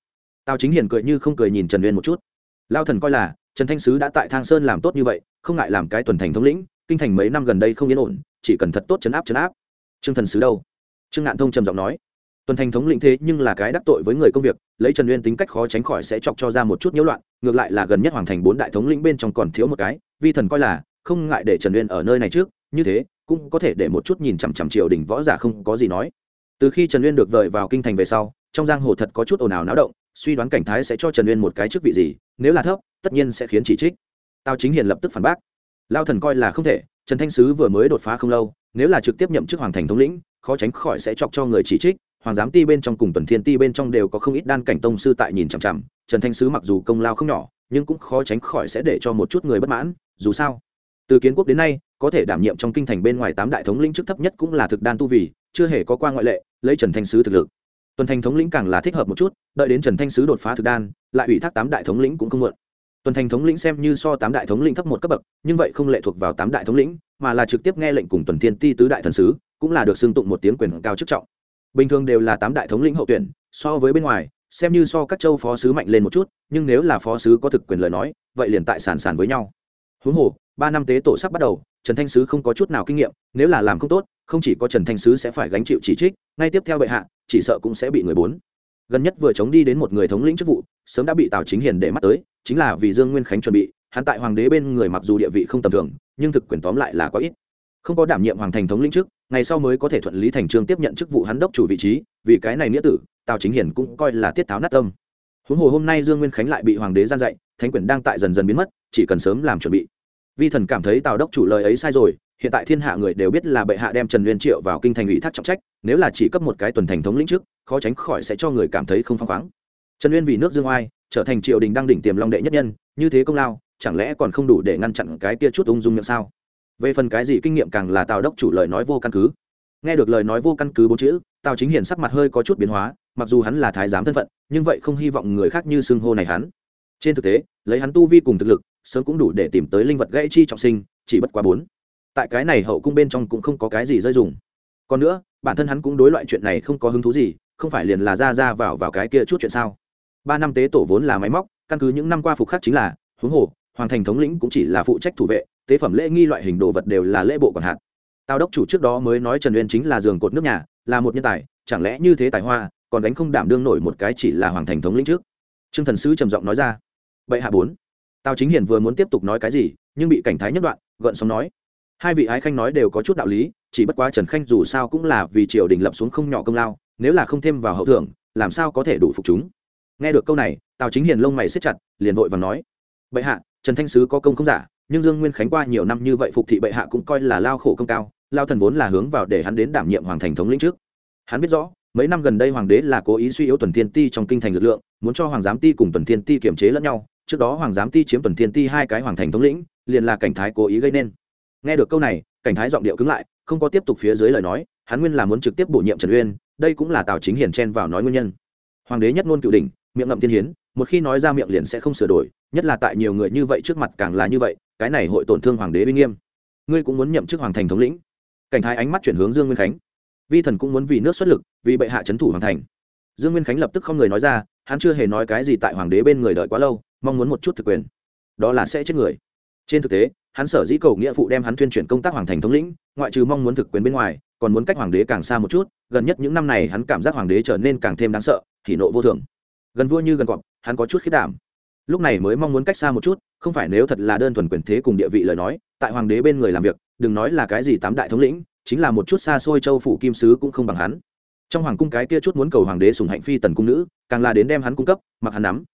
Tào chính hiền cười như không cười nhìn trần uyên một chút. Lao thần coi là, trần thanh sứ đã tại thang sơn làm tốt như vậy, không ngại làm cái tuần thành thống lĩnh, kinh thành mấy năm gần đây không yên ổn chỉ cần thật tốt chấn áp chấn áp. Trương thần sứ đâu? Trương ngạn thông trầm giọng nói. Tuần thành thống lĩnh thế nhưng là cái đắc tội với người công việc, lấy trần uyên tính cách khó tránh khỏi sẽ chọc cho ra một chút nhiễu loạn, ngược lại là gần nhất hoàng thành bốn đại thống lĩnh bên trong còn thiếu một cái, vi thần coi là không ngại để trần uyên ở nơi này trước, như thế cũng có thể để một chút nhìn chằm chằm triều đình võ giả không có gì nói. Từ khi trần uyên được vời vào kinh thành về sau, trong giang hồ thật có chút ồn ào náo động, suy đoán cảnh thái sẽ cho trần uyên một cái chức vị gì, nếu là thấp, tất nhiên sẽ khiến chỉ trích. Tao chính hiền lập tức phản bác lao thần coi là không thể, trần thanh sứ vừa mới đột phá không lâu, nếu là trực tiếp nhậm chức hoàng thành thống lĩnh, khó tránh khỏi sẽ chọc cho người chỉ trích. Hoàng giám ti bên trong cùng tuần thiên ti bên trong đều có không ít đan cảnh tông sư tại nhìn chằm chằm. Trần thanh sứ mặc dù công lao không nhỏ, nhưng cũng khó tránh khỏi sẽ để cho một chút người bất mãn. Dù sao, từ kiến quốc đến nay, có thể đảm nhiệm trong kinh thành bên ngoài tám đại thống lĩnh chức thấp nhất cũng là thực đan tu vì, chưa hề có qua ngoại lệ, lấy trần thanh sứ thực lực. Tuần thành thống lĩnh càng là thích hợp một chút, đợi đến trần thanh sứ đột phá thực đan, lại ủy thác tám đại thống lĩnh cũng không muộn tuần thành thống lĩnh xem như so tám đại thống lĩnh thấp một cấp bậc, nhưng vậy không lệ thuộc vào tám đại thống lĩnh, mà là trực tiếp nghe lệnh cùng tuần thiên ti tứ đại thần sứ, cũng là được xưng tụng một tiếng quyền cao chức trọng. Bình thường đều là tám đại thống lĩnh hậu tuyển, so với bên ngoài, xem như so các châu phó sứ mạnh lên một chút, nhưng nếu là phó sứ có thực quyền lời nói, vậy liền tại sản sản với nhau. Huống hồ, ba năm tế tổ sắp bắt đầu, trần thanh sứ không có chút nào kinh nghiệm, nếu là làm không tốt, không chỉ có trần thanh sứ sẽ phải gánh chịu chỉ trích, ngay tiếp theo bệ hạ, chỉ sợ cũng sẽ bị người bốn. Gần nhất vừa chống đi đến một người thống lĩnh chức vụ, sớm đã bị tào chính hiền để mắt tới chính là vì dương nguyên khánh chuẩn bị, hắn tại hoàng đế bên người mặc dù địa vị không tầm thường, nhưng thực quyền tóm lại là có ít. Không có đảm nhiệm hoàng thành thống lĩnh trước ngày sau mới có thể thuận lý thành trương tiếp nhận chức vụ hắn đốc chủ vị trí, vì cái này nghĩa tử, tào chính hiền cũng coi là tiết tháo nát tâm. Huống hồ hôm nay dương nguyên khánh lại bị hoàng đế gian dạy, thánh quyền đang tại dần dần biến mất, chỉ cần sớm làm chuẩn bị. Vi thần cảm thấy tào đốc chủ lời ấy sai rồi, hiện tại thiên hạ người đều biết là bệ hạ đem trần nguyên triệu vào kinh thành ủy thác trọng trách, nếu là chỉ cấp một cái tuần thành thống lĩnh trước khó tránh khỏi sẽ cho người cảm thấy không phăng khoáng. Trần nguyên vì nước dương oai trở thành triều đình đang đỉnh tiềm long đệ nhất nhân, như thế công lao, chẳng lẽ còn không đủ để ngăn chặn cái kia chút ung dung miệng sao? Về phần cái gì kinh nghiệm càng là tào đốc chủ lời nói vô căn cứ. Nghe được lời nói vô căn cứ bốn chữ, tào chính hiển sắc mặt hơi có chút biến hóa, mặc dù hắn là thái giám thân phận, nhưng vậy không hy vọng người khác như xưng hô này hắn. Trên thực tế, lấy hắn tu vi cùng thực lực, sớm cũng đủ để tìm tới linh vật gãy chi trọng sinh, chỉ bất quá bốn. Tại cái này hậu cung bên trong cũng không có cái gì rơi dùng. Còn nữa, bản thân hắn cũng đối loại chuyện này không có hứng thú gì, không phải liền là ra ra vào vào cái kia chút chuyện sao? Ba năm tế tổ vốn là máy móc, căn cứ những năm qua phục khác chính là, huống hồ, hoàng thành thống lĩnh cũng chỉ là phụ trách thủ vệ, tế phẩm lễ nghi loại hình đồ vật đều là lễ bộ còn hạn tào đốc chủ trước đó mới nói trần uyên chính là giường cột nước nhà, là một nhân tài, chẳng lẽ như thế tài hoa, còn đánh không đảm đương nổi một cái chỉ là hoàng thành thống lĩnh trước? Trương thần sứ trầm giọng nói ra. Bệ hạ bốn. Tào chính hiền vừa muốn tiếp tục nói cái gì, nhưng bị cảnh thái nhất đoạn, gợn sóng nói. Hai vị ái khanh nói đều có chút đạo lý, chỉ bất quá trần khanh dù sao cũng là vì triều đình lập xuống không nhỏ công lao, nếu là không thêm vào hậu thưởng, làm sao có thể đủ phục chúng? Nghe được câu này, tào chính hiền lông mày xếp chặt, liền vội và nói, bệ hạ, trần thanh sứ có công không giả, nhưng dương nguyên khánh qua nhiều năm như vậy phục thị bệ hạ cũng coi là lao khổ công cao, lao thần vốn là hướng vào để hắn đến đảm nhiệm hoàng thành thống lĩnh trước. Hắn biết rõ, mấy năm gần đây hoàng đế là cố ý suy yếu tuần thiên ti trong kinh thành lực lượng, muốn cho hoàng giám ti cùng tuần thiên ti kiểm chế lẫn nhau, trước đó hoàng giám ti chiếm tuần thiên ti hai cái hoàng thành thống lĩnh, liền là cảnh thái cố ý gây nên. Nghe được câu này, cảnh thái giọng điệu cứng lại, không có tiếp tục phía dưới lời nói, hắn nguyên là muốn trực tiếp bổ nhiệm trần uyên, đây cũng là tào chính hiền chen vào nói nguyên nhân. Hoàng đế nhất ngôn cựu đình miệng ngậm thiên hiến, một khi nói ra miệng liền sẽ không sửa đổi, nhất là tại nhiều người như vậy trước mặt càng là như vậy, cái này hội tổn thương hoàng đế uy nghiêm. Ngươi cũng muốn nhậm chức hoàng thành thống lĩnh. Cảnh thái ánh mắt chuyển hướng dương nguyên khánh. Vi thần cũng muốn vì nước xuất lực, vì bệ hạ c thủ hoàng thành. Dương nguyên khánh lập tức không người nói ra, hắn chưa hề nói cái gì tại hoàng đế bên người đợi quá lâu, mong muốn một chút thực quyền. Đó là sẽ chết người. Trên thực tế, hắn sở dĩ cầu nghĩa phụ đem hắn tuyên chuyển công tác hoàng thành thống lĩnh, ngoại trừ mong muốn thực quyền bên ngoài, còn muốn cách hoàng đế càng xa một chút, gần nhất những năm này hắn cảm giác hoàng đế trở nên càng thêm đáng sợ thì nộ vô thường gần vua như gần cọp, hắn có chút khiết đảm. Lúc này mới mong muốn cách xa một chút, không phải nếu thật là đơn thuần quyền thế cùng địa vị lời nói, tại hoàng đế bên người làm việc, đừng nói là cái gì tám đại thống lĩnh, chính là một chút xa xôi châu phủ kim sứ cũng không bằng hắn. Trong hoàng cung cái kia chút muốn cầu hoàng đế sùng hạnh phi tần cung nữ, càng là đến đem hắn cung cấp, mặc hắn nắm.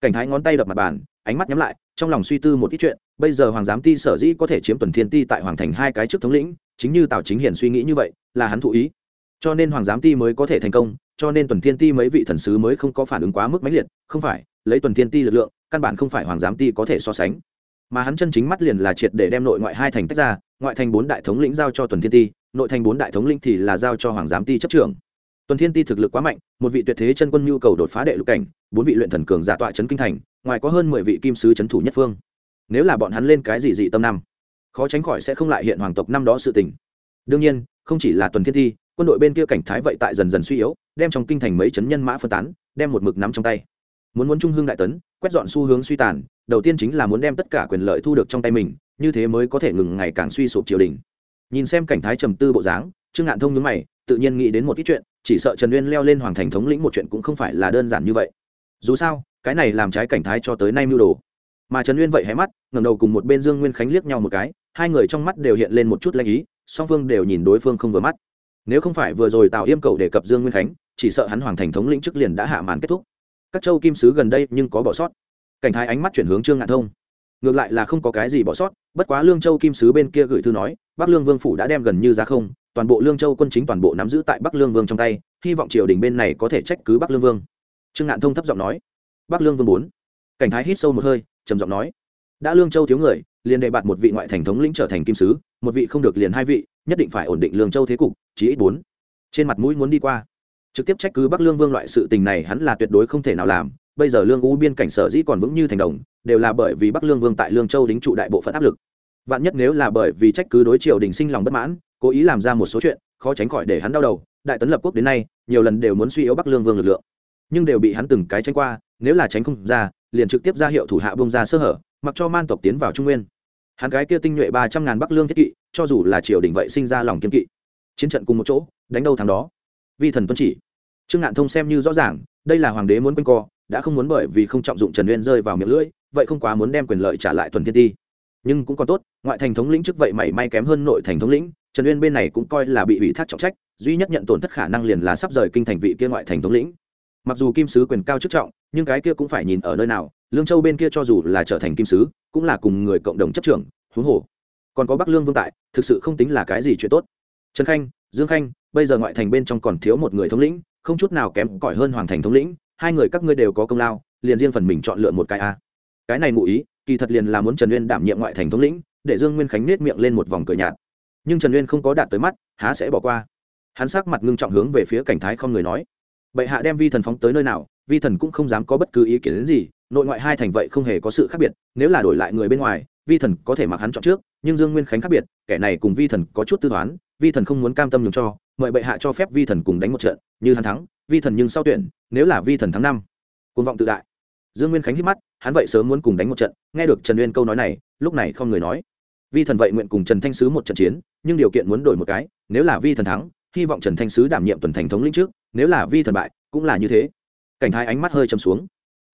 Cảnh thái ngón tay đập mặt bàn, ánh mắt nhắm lại, trong lòng suy tư một ít chuyện, bây giờ hoàng giám ti sở dĩ có thể chiếm tuần thiên ti tại hoàng thành hai cái trước thống lĩnh, chính như tào chính hiền suy nghĩ như vậy, là hắn thụ ý. Cho nên hoàng giám ti mới có thể thành công cho nên tuần thiên ti mấy vị thần sứ mới không có phản ứng quá mức mãnh liệt, không phải, lấy tuần thiên ti lực lượng, căn bản không phải hoàng giám ti có thể so sánh. Mà hắn chân chính mắt liền là triệt để đem nội ngoại hai thành tách ra, ngoại thành bốn đại thống lĩnh giao cho tuần thiên ti, nội thành bốn đại thống lĩnh thì là giao cho hoàng giám ti chấp trưởng. Tuần thiên ti thực lực quá mạnh, một vị tuyệt thế chân quân nhu cầu đột phá đệ lục cảnh, bốn vị luyện thần cường giả tọa trấn kinh thành, ngoài có hơn mười vị kim sứ trấn thủ nhất phương. Nếu là bọn hắn lên cái gì dị tâm năm, khó tránh khỏi sẽ không lại hiện hoàng tộc năm đó sự tình. Đương nhiên, không chỉ là tuần thiên thi quân đội bên kia cảnh thái vậy tại dần dần suy yếu đem trong kinh thành mấy chấn nhân mã phân tán, đem một mực nắm trong tay. Muốn muốn trung hương đại tấn, quét dọn xu hướng suy tàn, đầu tiên chính là muốn đem tất cả quyền lợi thu được trong tay mình, như thế mới có thể ngừng ngày càng suy sụp triều đình. Nhìn xem cảnh thái trầm tư bộ dáng, trương ngạn thông nhớ mày, tự nhiên nghĩ đến một ít chuyện, chỉ sợ trần uyên leo lên hoàng thành thống lĩnh một chuyện cũng không phải là đơn giản như vậy. Dù sao, cái này làm trái cảnh thái cho tới nay mưu đồ. Mà trần uyên vậy hé mắt ngầm đầu cùng một bên dương nguyên khánh liếc nhau một cái, hai người trong mắt đều hiện lên một chút lanh ý, song phương đều nhìn đối phương không vừa mắt nếu không phải vừa rồi tào yêm cầu đề cập dương nguyên khánh, chỉ sợ hắn hoàng thành thống lĩnh chức liền đã hạ màn kết thúc. Các châu kim sứ gần đây nhưng có bỏ sót. Cảnh thái ánh mắt chuyển hướng trương ngạn thông. Ngược lại là không có cái gì bỏ sót, bất quá lương châu kim sứ bên kia gửi thư nói, bắc lương vương phủ đã đem gần như ra không, toàn bộ lương châu quân chính toàn bộ nắm giữ tại bắc lương vương trong tay, hy vọng triều đình bên này có thể trách cứ bắc lương vương. Trương ngạn thông thấp giọng nói, bắc lương vương bốn. Cảnh thái hít sâu một hơi, trầm giọng nói, đã lương châu thiếu người liền đề bạt một vị ngoại thành thống lĩnh trở thành kim sứ, một vị không được liền hai vị, nhất định phải ổn định lương châu thế cục, chí ít bốn. Trên mặt mũi muốn đi qua. Trực tiếp trách cứ bắc lương vương loại sự tình này hắn là tuyệt đối không thể nào làm, bây giờ lương u biên cảnh sở dĩ còn vững như thành đồng, đều là bởi vì bắc lương vương tại lương châu đính trụ đại bộ phận áp lực. Vạn nhất nếu là bởi vì trách cứ đối triều đình sinh lòng bất mãn, cố ý làm ra một số chuyện, khó tránh khỏi để hắn đau đầu, đại tấn lập quốc đến nay, nhiều lần đều muốn suy yếu bắc lương vương lực lượng. Nhưng đều bị hắn từng cái tránh qua, nếu là tránh không ra, liền trực tiếp ra hiệu thủ hạ bông ra sơ hở mặc cho man tộc tiến vào trung nguyên. Hắn gái kia tinh nhuệ ba trăm ngàn bắc lương thiết kỵ, cho dù là triều đình vậy sinh ra lòng kiên kỵ. Chiến trận cùng một chỗ, đánh đâu thắng đó. Vi thần tuân chỉ. Trương ngạn thông xem như rõ ràng, đây là hoàng đế muốn quanh co, đã không muốn bởi vì không trọng dụng trần uyên rơi vào miệng lưỡi, vậy không quá muốn đem quyền lợi trả lại tuần thiên ti. Nhưng cũng còn tốt, ngoại thành thống lĩnh trước vậy mảy may kém hơn nội thành thống lĩnh, trần uyên bên này cũng coi là bị ủy thác trọng trách, duy nhất nhận tổn thất khả năng liền là sắp rời kinh thành vị kia ngoại thành thống lĩnh. Mặc dù kim sứ quyền cao chức trọng, nhưng cái kia cũng phải nhìn ở nơi nào lương châu bên kia cho dù là trở thành kim sứ, cũng là cùng người cộng đồng chấp trưởng, huống hồ. Còn có bắc lương vương tại, thực sự không tính là cái gì chuyện tốt. Trần khanh, dương khanh, bây giờ ngoại thành bên trong còn thiếu một người thống lĩnh, không chút nào kém cỏi hơn hoàng thành thống lĩnh, hai người các ngươi đều có công lao, liền riêng phần mình chọn lựa một cái a. Cái này ngụ ý, kỳ thật liền là muốn trần uyên đảm nhiệm ngoại thành thống lĩnh, để dương nguyên khánh nết miệng lên một vòng cười nhạt. Nhưng trần uyên không có đạt tới mắt, há sẽ bỏ qua. Hắn sắc mặt ngưng trọng hướng về phía cảnh thái không người nói. Bệ hạ đem vi thần phóng tới nơi nào vi thần cũng không dám có bất cứ ý kiến đến gì, nội ngoại hai thành vậy không hề có sự khác biệt, nếu là đổi lại người bên ngoài, vi thần có thể mặc hắn chọn trước, nhưng dương nguyên khánh khác biệt, kẻ này cùng vi thần có chút tư toán, vi thần không muốn cam tâm nhường cho, mời bệ hạ cho phép vi thần cùng đánh một trận, như hắn thắng, vi thần nhưng sau tuyển, nếu là vi thần thắng năm côn vọng tự đại. Dương nguyên khánh hít mắt, hắn vậy sớm muốn cùng đánh một trận, nghe được trần uyên câu nói này, lúc này không người nói. Vi thần vậy nguyện cùng trần thanh sứ một trận chiến, nhưng điều kiện muốn đổi một cái, nếu là vi thần thắng, hy vọng trần thanh sứ đảm nhiệm tuần thành thống lĩnh trước, nếu là vi thần bại, cũng là như thế cảnh thái ánh mắt hơi chầm xuống.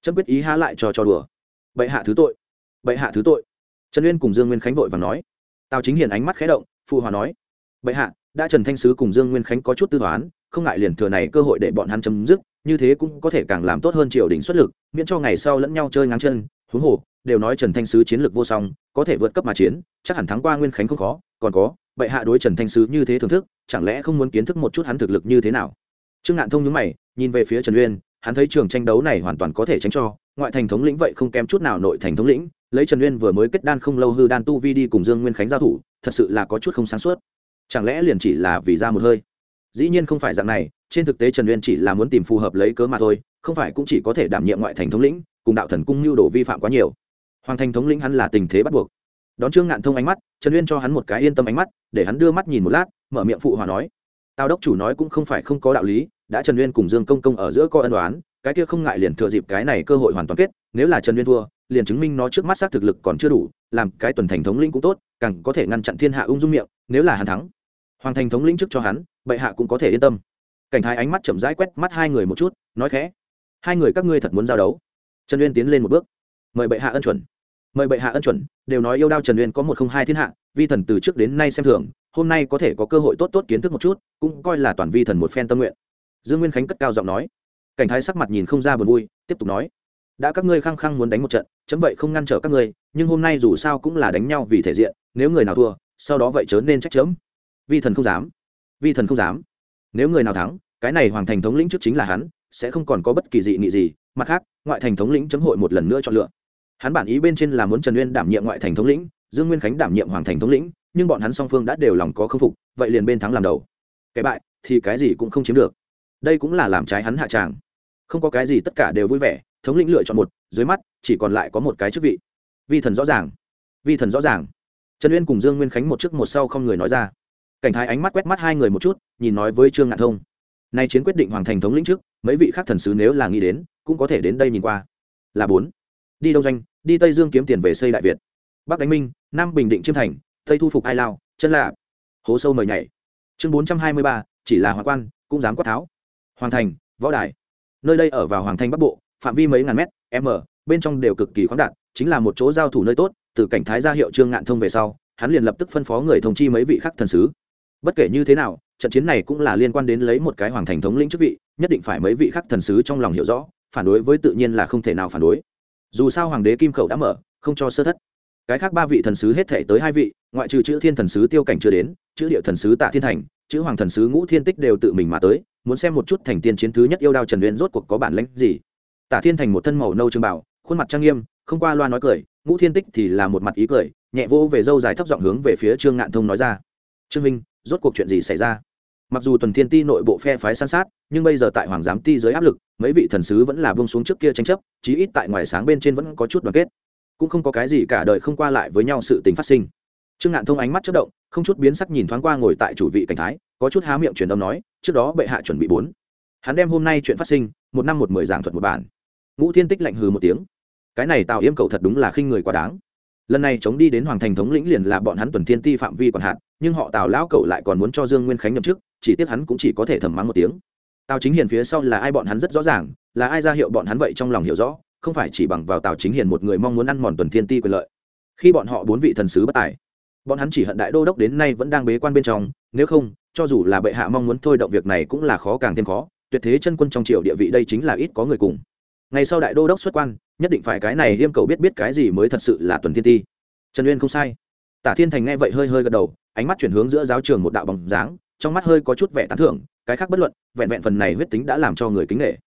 Trâm quyết ý há lại cho cho đùa. Bệ hạ thứ tội, bệ hạ thứ tội. Trần uyên cùng dương nguyên khánh vội và nói. Tào chính hiền ánh mắt khé động, phụ hòa nói. Bệ hạ, đã trần thanh sứ cùng dương nguyên khánh có chút tư toán, không ngại liền thừa này cơ hội để bọn hắn chấm dứt, như thế cũng có thể càng làm tốt hơn triều đình xuất lực, miễn cho ngày sau lẫn nhau chơi ngáng chân, huống hồ, đều nói trần thanh sứ chiến lược vô song, có thể vượt cấp mà chiến, chắc hẳn thắng qua nguyên khánh không khó, còn có, bệ hạ đối trần thanh sứ như thế thưởng thức, chẳng lẽ không muốn kiến thức một chút hắn thực lực như thế nào? Trương ngạn thông nhúng mày, nhìn về phía trần uyên hắn thấy trường tranh đấu này hoàn toàn có thể tránh cho, ngoại thành thống lĩnh vậy không kém chút nào nội thành thống lĩnh, lấy trần uyên vừa mới kết đan không lâu hư đan tu vi đi cùng dương nguyên khánh giao thủ, thật sự là có chút không sáng suốt. Chẳng lẽ liền chỉ là vì ra một hơi? Dĩ nhiên không phải dạng này, trên thực tế trần uyên chỉ là muốn tìm phù hợp lấy cớ mà thôi, không phải cũng chỉ có thể đảm nhiệm ngoại thành thống lĩnh, cùng đạo thần cung mưu đồ vi phạm quá nhiều. Hoàng thành thống lĩnh hắn là tình thế bắt buộc. Đón trương ngạn thông ánh mắt, trần uyên cho hắn một cái yên tâm ánh mắt, để hắn đưa mắt nhìn một lát, mở miệng phụ hòa nói. Tào đốc chủ nói cũng không phải không có đạo lý đã trần uyên cùng dương công công ở giữa coi ân đoán cái kia không ngại liền thừa dịp cái này cơ hội hoàn toàn kết, nếu là trần uyên thua, liền chứng minh nó trước mắt xác thực lực còn chưa đủ, làm cái tuần thành thống lĩnh cũng tốt, càng có thể ngăn chặn thiên hạ ung dung miệng, nếu là hắn thắng. Hoàng thành thống lĩnh trước cho hắn, bệ hạ cũng có thể yên tâm. Cảnh thái ánh mắt chậm rãi quét mắt hai người một chút, nói khẽ, hai người các ngươi thật muốn giao đấu. Trần uyên tiến lên một bước, mời bệ hạ ân chuẩn. Mời bệ hạ ân chuẩn, đều nói yêu đao trần uyên có một không hai thiên hạ, vi thần từ trước đến nay xem thường, hôm nay có thể có cơ hội tốt tốt kiến thức một chút, cũng coi là toàn vi thần một phen tâm nguyện dương nguyên khánh cất cao giọng nói. Cảnh thái sắc mặt nhìn không ra buồn vui, tiếp tục nói. Đã các ngươi khăng khăng muốn đánh một trận, chấm vậy không ngăn trở các ngươi, nhưng hôm nay dù sao cũng là đánh nhau vì thể diện, nếu người nào thua, sau đó vậy chớ nên trách chớm vi thần không dám. Vi thần không dám. Nếu người nào thắng, cái này hoàng thành thống lĩnh trước chính là hắn, sẽ không còn có bất kỳ dị nghị gì. Mặt khác, ngoại thành thống lĩnh chấm hội một lần nữa chọn lựa. Hắn bản ý bên trên là muốn trần uyên đảm nhiệm ngoại thành thống lĩnh, dương nguyên khánh đảm nhiệm hoàng thành thống lĩnh, nhưng bọn hắn song phương đã đều lòng có khâm phục, vậy liền bên thắng làm đầu. Cái bại thì cái gì cũng không chiếm được đây cũng là làm trái hắn hạ tràng. Không có cái gì tất cả đều vui vẻ, thống lĩnh lựa chọn một, dưới mắt, chỉ còn lại có một cái chức vị. Vi thần rõ ràng. Vi thần rõ ràng. Trần uyên cùng dương nguyên khánh một trước một sau không người nói ra. Cảnh thái ánh mắt quét mắt hai người một chút, nhìn nói với trương ngạn thông. Nay chiến quyết định hoàng thành thống lĩnh trước, mấy vị khác thần sứ nếu là nghĩ đến, cũng có thể đến đây nhìn qua. Là bốn. Đi đông doanh, đi tây dương kiếm tiền về xây đại việt. Bắc đánh minh, nam bình định chiêm thành, tây thu phục ai lao, chân lạ hố sâu mời nhảy. Chương bốn trăm hai mươi ba, chỉ là hoàng quan, cũng dám quát tháo hoàng thành, võ đài. Nơi đây ở vào hoàng thành bắc bộ, phạm vi mấy ngàn mét, m, bên trong đều cực kỳ khoáng đạt, chính là một chỗ giao thủ nơi tốt, từ cảnh thái ra hiệu trương ngạn thông về sau, hắn liền lập tức phân phó người thông chi mấy vị khắc thần sứ. Bất kể như thế nào, trận chiến này cũng là liên quan đến lấy một cái hoàng thành thống lĩnh chức vị, nhất định phải mấy vị khắc thần sứ trong lòng hiểu rõ, phản đối với tự nhiên là không thể nào phản đối. Dù sao hoàng đế kim khẩu đã mở, không cho sơ thất. Cái khác ba vị thần sứ hết thể tới hai vị, ngoại trừ chữ thiên thần sứ tiêu cảnh chưa đến, chữ địa thần sứ tạ thiên thành, chữ hoàng thần sứ ngũ thiên tích đều tự mình mà tới muốn xem một chút thành tiên chiến thứ nhất yêu đao trần uyên rốt cuộc có bản lãnh gì. Tả thiên thành một thân màu nâu trường bảo khuôn mặt trang nghiêm, không qua loa nói cười, ngũ thiên tích thì là một mặt ý cười, nhẹ vô về dâu dài thấp giọng hướng về phía trương ngạn thông nói ra. Trương minh, rốt cuộc chuyện gì xảy ra? Mặc dù tuần thiên ti nội bộ phe phái san sát, nhưng bây giờ tại hoàng giám ti dưới áp lực, mấy vị thần sứ vẫn là bông xuống trước kia tranh chấp, chí ít tại ngoài sáng bên trên vẫn có chút đoàn kết. Cũng không có cái gì cả đời không qua lại với nhau sự tình phát sinh. Trương ngạn thông ánh mắt chất động, không chút biến sắc nhìn thoáng qua ngồi tại chủ vị cảnh thái có chút há miệng truyền âm nói, trước đó bệ hạ chuẩn bị bốn. Hắn đem hôm nay chuyện phát sinh, một năm một mười giảng thuật một bản. Ngũ thiên tích lạnh hừ một tiếng. Cái này tào yêm cầu thật đúng là khinh người quá đáng. Lần này chống đi đến hoàng thành thống lĩnh liền là bọn hắn tuần thiên ti phạm vi còn hạn, nhưng họ tào lão cậu lại còn muốn cho dương nguyên khánh nhậm chức, chỉ tiếc hắn cũng chỉ có thể thầm mắng một tiếng. Tào chính hiền phía sau là ai bọn hắn rất rõ ràng, là ai ra hiệu bọn hắn vậy trong lòng hiểu rõ, không phải chỉ bằng vào tào chính hiền một người mong muốn ăn mòn tuần thiên ti quyền lợi. Khi bọn họ bốn vị thần sứ bất tài, bọn hắn chỉ hận đại đô đốc đến nay vẫn đang bế quan bên trong, nếu không cho dù là bệ hạ mong muốn thôi động việc này cũng là khó càng thêm khó, tuyệt thế chân quân trong triều địa vị đây chính là ít có người cùng. Ngày sau đại đô đốc xuất quan, nhất định phải cái này liêm cầu biết biết cái gì mới thật sự là tuần thiên ti. Trần uyên không sai. Tả thiên thành nghe vậy hơi hơi gật đầu, ánh mắt chuyển hướng giữa giáo trường một đạo bóng dáng, trong mắt hơi có chút vẻ tán thưởng, cái khác bất luận, vẹn vẹn phần này huyết tính đã làm cho người kính nghệ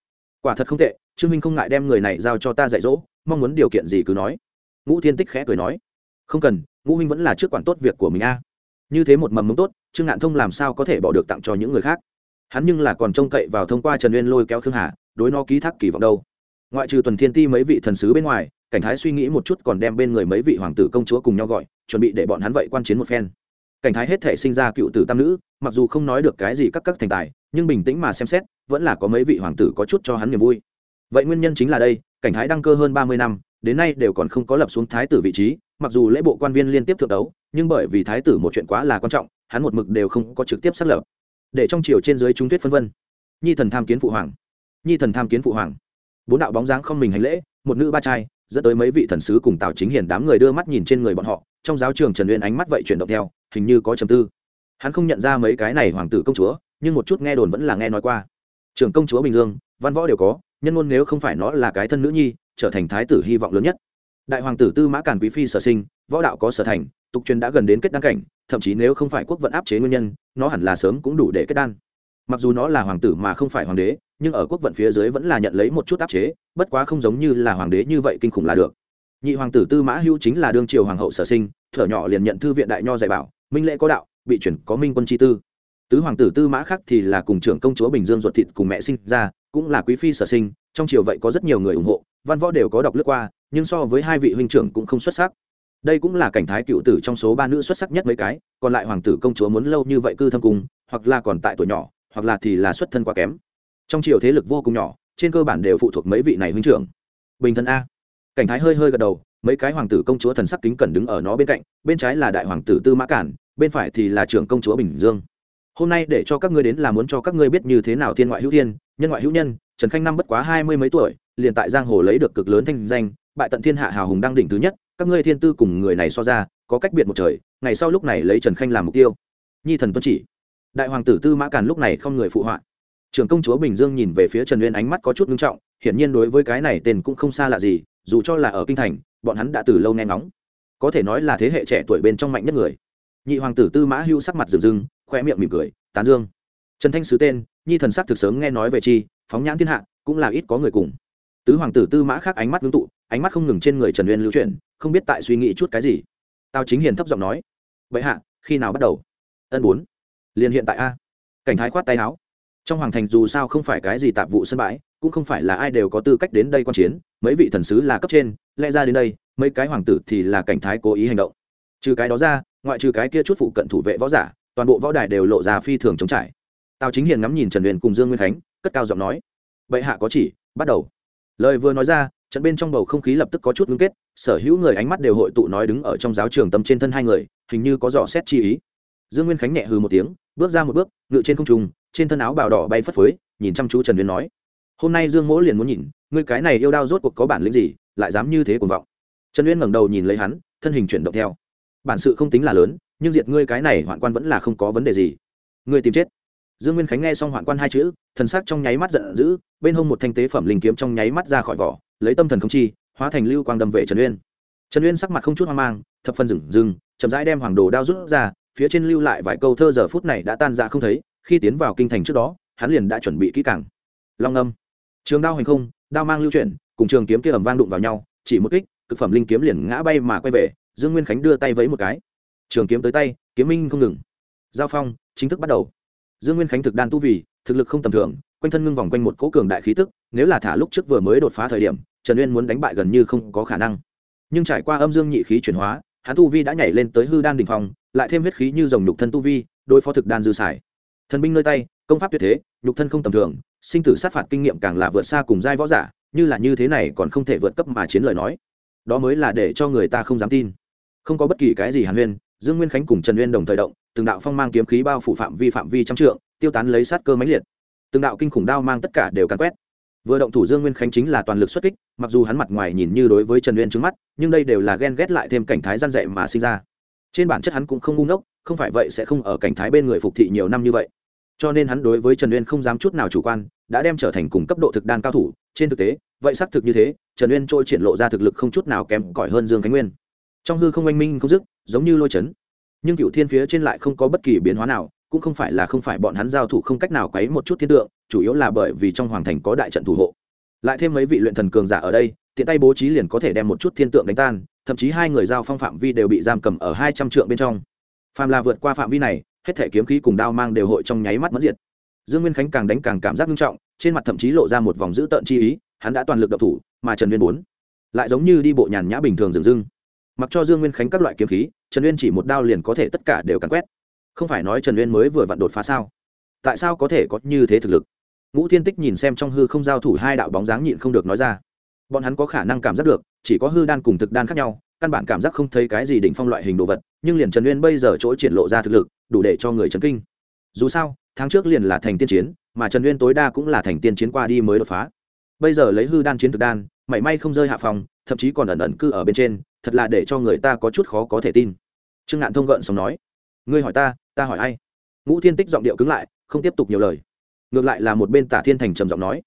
quả thật không tệ, trương minh không ngại đem người này giao cho ta dạy dỗ, mong muốn điều kiện gì cứ nói. Ngũ thiên tích khẽ cười nói, không cần, ngũ minh vẫn là trước quản tốt việc của mình a như thế một mầm mống tốt, trương ngạn thông làm sao có thể bỏ được tặng cho những người khác? Hắn nhưng là còn trông cậy vào thông qua trần uyên lôi kéo khương hà, đối nó ký thác kỳ vọng đâu. Ngoại trừ tuần thiên ti mấy vị thần sứ bên ngoài, cảnh thái suy nghĩ một chút còn đem bên người mấy vị hoàng tử công chúa cùng nhau gọi, chuẩn bị để bọn hắn vậy quan chiến một phen. Cảnh thái hết thể sinh ra cựu tử tam nữ, mặc dù không nói được cái gì các các thành tài, nhưng bình tĩnh mà xem xét, vẫn là có mấy vị hoàng tử có chút cho hắn niềm vui. Vậy nguyên nhân chính là đây, cảnh thái đăng cơ hơn ba mươi năm đến nay đều còn không có lập xuống thái tử vị trí, mặc dù lễ bộ quan viên liên tiếp thượng đấu, nhưng bởi vì thái tử một chuyện quá là quan trọng, hắn một mực đều không có trực tiếp xác lập. Để trong chiều trên dưới trung tuyết phân vân. Nhi thần tham kiến phụ hoàng. Nhi thần tham kiến phụ hoàng. Bốn đạo bóng dáng không mình hành lễ, một nữ ba trai, dẫn tới mấy vị thần sứ cùng tào chính hiền đám người đưa mắt nhìn trên người bọn họ, trong giáo trường trần uyên ánh mắt vậy chuyển động theo, hình như có trầm tư. Hắn không nhận ra mấy cái này hoàng tử công chúa, nhưng một chút nghe đồn vẫn là nghe nói qua. Trưởng công chúa bình dương, văn võ đều có, nhân ngôn nếu không phải nó là cái thân nữ nhi trở thành thái tử hy vọng lớn nhất. Đại hoàng tử tư mã càn quý phi sở sinh, võ đạo có sở thành, tục truyền đã gần đến kết đăng cảnh, thậm chí nếu không phải quốc vận áp chế nguyên nhân, nó hẳn là sớm cũng đủ để kết đan. Mặc dù nó là hoàng tử mà không phải hoàng đế, nhưng ở quốc vận phía dưới vẫn là nhận lấy một chút áp chế, bất quá không giống như là hoàng đế như vậy kinh khủng là được. Nhị hoàng tử tư mã hữu chính là đương triều hoàng hậu sở sinh, thở nhỏ liền nhận thư viện đại nho dạy bảo, minh lễ có đạo, bị chuyển có minh quân chi tư. Tứ hoàng tử tư mã khác thì là cùng trưởng công chúa bình dương ruột thịt cùng mẹ sinh ra, cũng là quý phi sở sinh, trong triều vậy có rất nhiều người ủng hộ văn võ đều có đọc lướt qua, nhưng so với hai vị huynh trưởng cũng không xuất sắc. Đây cũng là cảnh thái cựu tử trong số ba nữ xuất sắc nhất mấy cái, còn lại hoàng tử công chúa muốn lâu như vậy cư thâm cung hoặc là còn tại tuổi nhỏ, hoặc là thì là xuất thân quá kém. Trong triều thế lực vô cùng nhỏ, trên cơ bản đều phụ thuộc mấy vị này huynh trưởng. Bình thân a. Cảnh thái hơi hơi gật đầu, mấy cái hoàng tử công chúa thần sắc kính cẩn đứng ở nó bên cạnh, bên trái là đại hoàng tử tư mã cản, bên phải thì là trưởng công chúa bình dương. Hôm nay để cho các ngươi đến là muốn cho các ngươi biết như thế nào thiên ngoại hữu thiên, nhân ngoại hữu nhân, trần khanh năm bất quá hai mươi mấy tuổi liền tại giang hồ lấy được cực lớn thanh danh, bại tận thiên hạ hào hùng đang đỉnh thứ nhất, các ngươi thiên tư cùng người này so ra, có cách biệt một trời, ngày sau lúc này lấy trần khanh làm mục tiêu. Nhi thần tuân chỉ. Đại hoàng tử tư mã càn lúc này không người phụ họa. Trưởng công chúa bình dương nhìn về phía trần uyên ánh mắt có chút ngưng trọng, hiển nhiên đối với cái này tên cũng không xa lạ gì, dù cho là ở kinh thành, bọn hắn đã từ lâu nghe ngóng. Có thể nói là thế hệ trẻ tuổi bên trong mạnh nhất người. Nhị hoàng tử tư mã hưu sắc mặt rừng rừng khoe miệng mỉm cười, tán dương. Trần thanh sứ tên, nhi thần sắc thực sớm nghe nói về chi, phóng nhãn thiên hạ, cũng là ít có người cùng tứ hoàng tử tư mã khác ánh mắt ngưng tụ, ánh mắt không ngừng trên người trần uyên lưu chuyển, không biết tại suy nghĩ chút cái gì. Tao chính hiền thấp giọng nói, vậy hạ, khi nào bắt đầu? Ân bốn. Liền hiện tại a. Cảnh thái khoát tay áo. Trong hoàng thành dù sao không phải cái gì tạp vụ sân bãi, cũng không phải là ai đều có tư cách đến đây quan chiến, mấy vị thần sứ là cấp trên, lẽ ra đến đây, mấy cái hoàng tử thì là cảnh thái cố ý hành động. Trừ cái đó ra, ngoại trừ cái kia chút phụ cận thủ vệ võ giả, toàn bộ võ đài đều lộ ra phi thường chống trải. Tào chính hiền ngắm nhìn trần huyền cùng dương nguyên khánh, cất cao giọng nói bệ hạ có chỉ, bắt đầu lời vừa nói ra, trận bên trong bầu không khí lập tức có chút ngưng kết, sở hữu người ánh mắt đều hội tụ nói đứng ở trong giáo trường tâm trên thân hai người, hình như có dò xét chi ý. Dương nguyên khánh nhẹ hừ một tiếng, bước ra một bước, ngự trên không trung, trên thân áo bào đỏ bay phất phới, nhìn chăm chú trần Nguyên nói, hôm nay dương mỗ liền muốn nhìn, ngươi cái này yêu đao rốt cuộc có bản lĩnh gì, lại dám như thế cuồng vọng? Trần uyên ngẩng đầu nhìn lấy hắn, thân hình chuyển động theo. Bản sự không tính là lớn, nhưng diệt ngươi cái này hoạn quan vẫn là không có vấn đề gì. Ngươi tìm chết dương nguyên khánh nghe xong hoạn quan hai chữ, thần sắc trong nháy mắt giận dữ, bên hông một thanh tế phẩm linh kiếm trong nháy mắt ra khỏi vỏ, lấy tâm thần không chi, hóa thành lưu quang đâm về trần uyên. Trần uyên sắc mặt không chút hoang mang, thập phân dừng dừng chậm rãi đem hoàng đồ đao rút ra, phía trên lưu lại vài câu thơ giờ phút này đã tan ra không thấy, khi tiến vào kinh thành trước đó, hắn liền đã chuẩn bị kỹ càng. Long âm. Trường đao hành không, đao mang lưu chuyển, cùng trường kiếm kia ẩm vang đụng vào nhau, chỉ một kích, cực phẩm linh kiếm liền ngã bay mà quay về, dương nguyên khánh đưa tay vẫy một cái. Trường kiếm tới tay, kiếm minh không ngừng. Giao phong, chính thức bắt đầu dương nguyên khánh thực đan tu vì, thực lực không tầm thường, quanh thân ngưng vòng quanh một cỗ cường đại khí tức, nếu là thả lúc trước vừa mới đột phá thời điểm, trần uyên muốn đánh bại gần như không có khả năng. Nhưng trải qua âm dương nhị khí chuyển hóa, hắn tu vi đã nhảy lên tới hư đan đình phong, lại thêm huyết khí như dòng nhục thân tu vi, đối phó thực đan dư sải thần binh nơi tay, công pháp tuyệt thế, nhục thân không tầm thường, sinh tử sát phạt kinh nghiệm càng là vượt xa cùng giai võ giả, như là như thế này còn không thể vượt cấp mà chiến lời nói. Đó mới là để cho người ta không dám tin. Không có bất kỳ cái gì hàn huyên dương nguyên khánh cùng trần uyên đồng thời động, từng đạo phong mang kiếm khí bao phủ phạm vi phạm vi trăm trượng, tiêu tán lấy sát cơ mãnh liệt. Từng đạo kinh khủng đao mang tất cả đều càn quét. Vừa động thủ dương nguyên khánh chính là toàn lực xuất kích, mặc dù hắn mặt ngoài nhìn như đối với trần uyên trước mắt, nhưng đây đều là ghen ghét lại thêm cảnh thái gian dạy mà sinh ra. Trên bản chất hắn cũng không ngu ngốc, không phải vậy sẽ không ở cảnh thái bên người phục thị nhiều năm như vậy. Cho nên hắn đối với trần uyên không dám chút nào chủ quan, đã đem trở thành cùng cấp độ thực đan cao thủ. Trên thực tế, vậy xác thực như thế, trần uyên trôi triển lộ ra thực lực không chút nào kém cỏi hơn dương khánh nguyên trong hư không oanh minh không dứt, giống như lôi chấn. Nhưng cựu thiên phía trên lại không có bất kỳ biến hóa nào, cũng không phải là không phải bọn hắn giao thủ không cách nào quấy một chút thiên tượng, chủ yếu là bởi vì trong hoàng thành có đại trận thủ hộ. Lại thêm mấy vị luyện thần cường giả ở đây, tiện tay bố trí liền có thể đem một chút thiên tượng đánh tan, thậm chí hai người giao phong phạm vi đều bị giam cầm ở hai trăm trượng bên trong. Phàm là vượt qua phạm vi này, hết thể kiếm khí cùng đao mang đều hội trong nháy mắt mất diệt. Dương nguyên khánh càng đánh càng cảm giác nghiêm trọng, trên mặt thậm chí lộ ra một vòng dữ tợn chi ý, hắn đã toàn lực đập thủ, mà trần nguyên bốn lại giống như đi bộ nhàn nhã bình thường dừng dưng mặc cho dương nguyên khánh các loại kiếm khí, trần uyên chỉ một đao liền có thể tất cả đều cắn quét. Không phải nói trần uyên mới vừa vặn đột phá sao? Tại sao có thể có như thế thực lực? Ngũ thiên tích nhìn xem trong hư không giao thủ hai đạo bóng dáng nhịn không được nói ra. Bọn hắn có khả năng cảm giác được, chỉ có hư đan cùng thực đan khác nhau, căn bản cảm giác không thấy cái gì đỉnh phong loại hình đồ vật, nhưng liền trần uyên bây giờ chỗ triển lộ ra thực lực, đủ để cho người chấn kinh. Dù sao, tháng trước liền là thành tiên chiến, mà trần uyên tối đa cũng là thành tiên chiến qua đi mới đột phá. Bây giờ lấy hư đan chiến thực đan, mảy may không rơi hạ phòng, thậm chí còn ẩn ẩn cư ở bên trên thật là để cho người ta có chút khó có thể tin. Trương ngạn thông gợn sống nói, ngươi hỏi ta ta hỏi ai? Ngũ thiên tích giọng điệu cứng lại, không tiếp tục nhiều lời. Ngược lại là một bên tả thiên thành trầm giọng nói,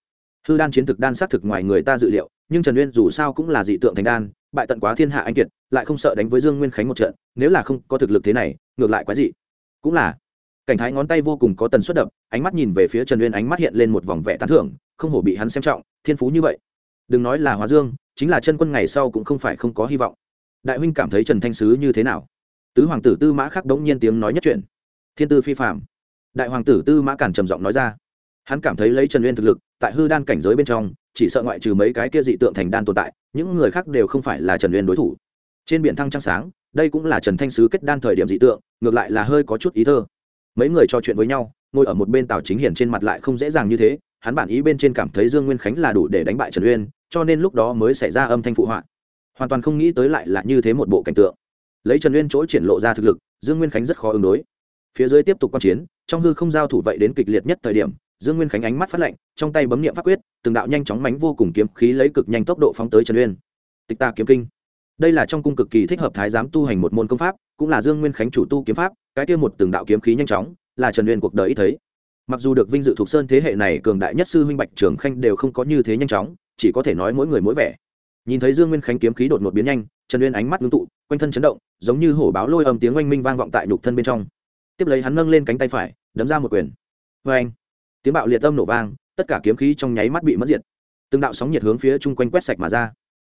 hư đan chiến thực đan xác thực ngoài người ta dự liệu, nhưng trần uyên dù sao cũng là dị tượng thành đan, bại tận quá thiên hạ anh kiệt, lại không sợ đánh với dương nguyên khánh một trận, nếu là không có thực lực thế này, ngược lại quái dị. Cũng là, cảnh thái ngón tay vô cùng có tần suất đập, ánh mắt nhìn về phía trần uyên ánh mắt hiện lên một vòng vẻ tán thưởng, không hổ bị hắn xem trọng, thiên phú như vậy. Đừng nói là hóa dương, chính là chân quân ngày sau cũng không phải không có hy vọng đại huynh cảm thấy trần thanh sứ như thế nào? Tứ hoàng tử tư mã khắc đống nhiên tiếng nói nhất chuyện. Thiên tư phi phạm đại hoàng tử tư mã cản trầm giọng nói ra. Hắn cảm thấy lấy trần uyên thực lực, tại hư đan cảnh giới bên trong, chỉ sợ ngoại trừ mấy cái kia dị tượng thành đan tồn tại, những người khác đều không phải là trần uyên đối thủ. Trên biển thăng trăng sáng, đây cũng là trần thanh sứ kết đan thời điểm dị tượng, ngược lại là hơi có chút ý thơ. Mấy người trò chuyện với nhau, ngồi ở một bên tàu chính hiển trên mặt lại không dễ dàng như thế, hắn bản ý bên trên cảm thấy dương nguyên khánh là đủ để đánh bại trần uyên, cho nên lúc đó mới xảy ra âm thanh phụ họa hoàn toàn không nghĩ tới lại là như thế một bộ cảnh tượng. Lấy trần Nguyên chỗ triển lộ ra thực lực, dương nguyên khánh rất khó ứng đối. Phía dưới tiếp tục q u a n chiến, trong hư không giao thủ vậy đến kịch liệt nhất thời điểm, dương nguyên khánh ánh mắt phát lạnh, trong tay bấm n i ệ m pháp quyết, từng đạo nhanh chóng mánh vô cùng kiếm khí lấy cực nhanh tốc độ phóng tới trần uyên. Tịch ta kiếm kinh. Đây là trong cung cực kỳ thích hợp thái giám tu hành một môn công pháp, cũng là dương nguyên khánh chủ tu kiếm pháp, cái kia một từng đạo kiếm khí nhanh chóng, là trần uyên cuộc đời ít thấy. Mặc dù được vinh dự thuộc sơn thế hệ này cường đại nhất sư huynh bạch trường khanh đều không có như thế nhanh chóng, chỉ có thể nói mỗi người mỗi vẻ nhìn thấy dương nguyên khánh kiếm khí đột ngột biến nhanh, trần uyên ánh mắt ngưng tụ, quanh thân chấn động, giống như hổ báo lôi âm tiếng oanh minh vang vọng tại nhục thân bên trong. Tiếp lấy hắn nâng lên cánh tay phải, đấm ra một quyền. Vê anh tiếng bạo liệt âm nổ vang, tất cả kiếm khí trong nháy mắt bị mất diệt. Từng đạo sóng nhiệt hướng phía chung quanh quét sạch mà ra.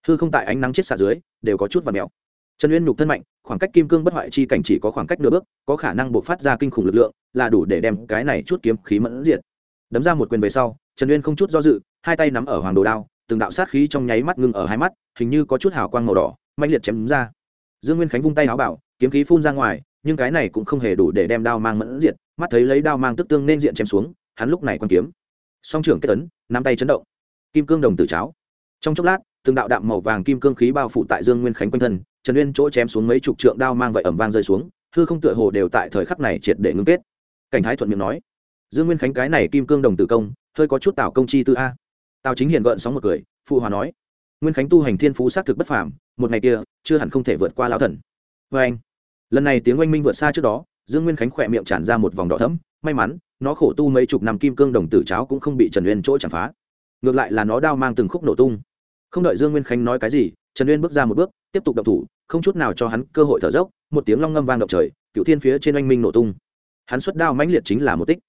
Hư không tại ánh nắng chết xạ dưới, đều có chút và mèo trần uyên nhục thân mạnh, khoảng cách kim cương bất hoại chi cảnh chỉ có khoảng cách nửa bước, có khả năng buộc phát ra kinh khủng lực lượng, là đủ để đem cái này chút kiếm khí mẫn diệt. Đấm ra một quyền về sau, trần uyên không chút do dự, hai tay nắm ở hoàng đồ đao từng đạo sát khí trong nháy mắt ngưng ở hai mắt, hình như có chút hào quang màu đỏ mạnh liệt chém đúng ra. Dương nguyên khánh vung tay áo bảo, kiếm khí phun ra ngoài, nhưng cái này cũng không hề đủ để đem đao mang mẫn diệt, mắt thấy lấy đao mang tức tương nên diện chém xuống, hắn lúc này quan kiếm. Song trưởng kết tấn, nắm tay chấn động. Kim cương đồng tử cháo. Trong chốc lát, từng đạo đạm màu vàng kim cương khí bao phủ tại dương nguyên khánh quanh thân, trần uyên chỗ chém xuống mấy chục trượng đao mang vậy ẩm vang rơi xuống, hư không tựa hồ đều tại thời khắc này triệt để ngưng kết. Cảnh thái thuận miệng nói, dương nguyên khánh cái này kim cương đồng tử công, hơi có chút tạo công chi tư a tào chính hiền gợn sóng một cười, phụ hòa nói, nguyên khánh tu hành thiên phú xác thực bất phàm, một ngày kia, chưa hẳn không thể vượt qua lão thần. Vê anh, lần này tiếng oanh minh vượt xa trước đó, dương nguyên khánh khỏe miệng tràn ra một vòng đỏ thấm may mắn, nó khổ tu mấy chục năm kim cương đồng tử cháo cũng không bị trần uyên chỗ chạm phá. Ngược lại là nó đao mang từng khúc nổ tung. Không đợi dương nguyên khánh nói cái gì, trần uyên bước ra một bước, tiếp tục động thủ, không chút nào cho hắn cơ hội thở dốc, một tiếng long ngâm vang động trời cựu thiên phía trên oanh minh nổ tung. Hắn xuất đao mãnh liệt chính là một tích.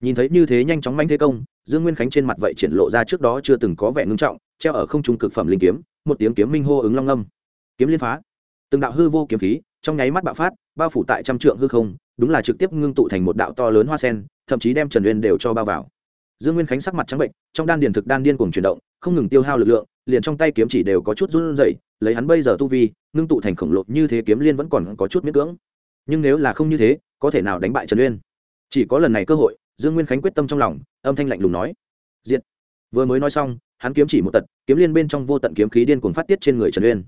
Nhìn thấy như thế nhanh chóng manh thế công dương nguyên khánh trên mặt vậy triển lộ ra trước đó chưa từng có vẻ ngưng trọng, treo ở không trung cực phẩm linh kiếm, một tiếng kiếm minh hô ứng long âm kiếm liên phá. Từng đạo hư vô kiếm khí, trong nháy mắt bạo phát, bao phủ tại trăm trượng hư không, đúng là trực tiếp ngưng tụ thành một đạo to lớn hoa sen, thậm chí đem trần uyên đều cho bao vào. Dương nguyên khánh sắc mặt trắng bệnh, trong đan điền thực đan điên cuồng chuyển động, không ngừng tiêu hao lực lượng, liền trong tay kiếm chỉ đều có chút run rẩy, lấy hắn bây giờ tu vi, ngưng tụ thành khổng lồ như thế kiếm liên vẫn còn có chút miễn cưỡng. Nhưng nếu là không như thế, có thể nào đánh bại trần uyên? Chỉ có lần này cơ hội dương nguyên khánh quyết tâm trong lòng, âm thanh lạnh lùng nói. Diện vừa mới nói xong, hắn kiếm chỉ một tật, kiếm liên bên trong vô tận kiếm khí điên cuồng phát tiết trên người trần uyên.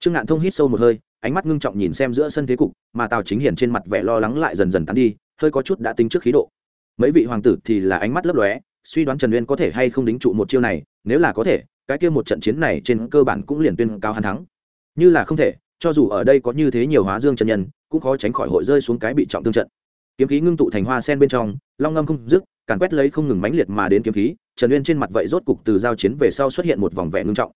Trương ngạn thông hít sâu một hơi, ánh mắt ngưng trọng nhìn xem giữa sân thế cục, mà tào chính hiển trên mặt vẻ lo lắng lại dần dần tán đi, hơi có chút đã tính trước khí độ. Mấy vị hoàng tử thì là ánh mắt lấp lóe, suy đoán trần uyên có thể hay không đính trụ một chiêu này, nếu là có thể, cái kia một trận chiến này trên cơ bản cũng liền tuyên cao hắn thắng. Như là không thể, cho dù ở đây có như thế nhiều hóa dương chân nhân, cũng khó tránh khỏi hội rơi xuống cái bị trọng thương trận kiếm khí ngưng tụ thành hoa sen bên trong, long ngâm không dứt, càn quét lấy không ngừng mãnh liệt mà đến kiếm khí, trần uyên trên mặt vậy rốt cục từ giao chiến về sau xuất hiện một vòng vẻ ngưng trọng.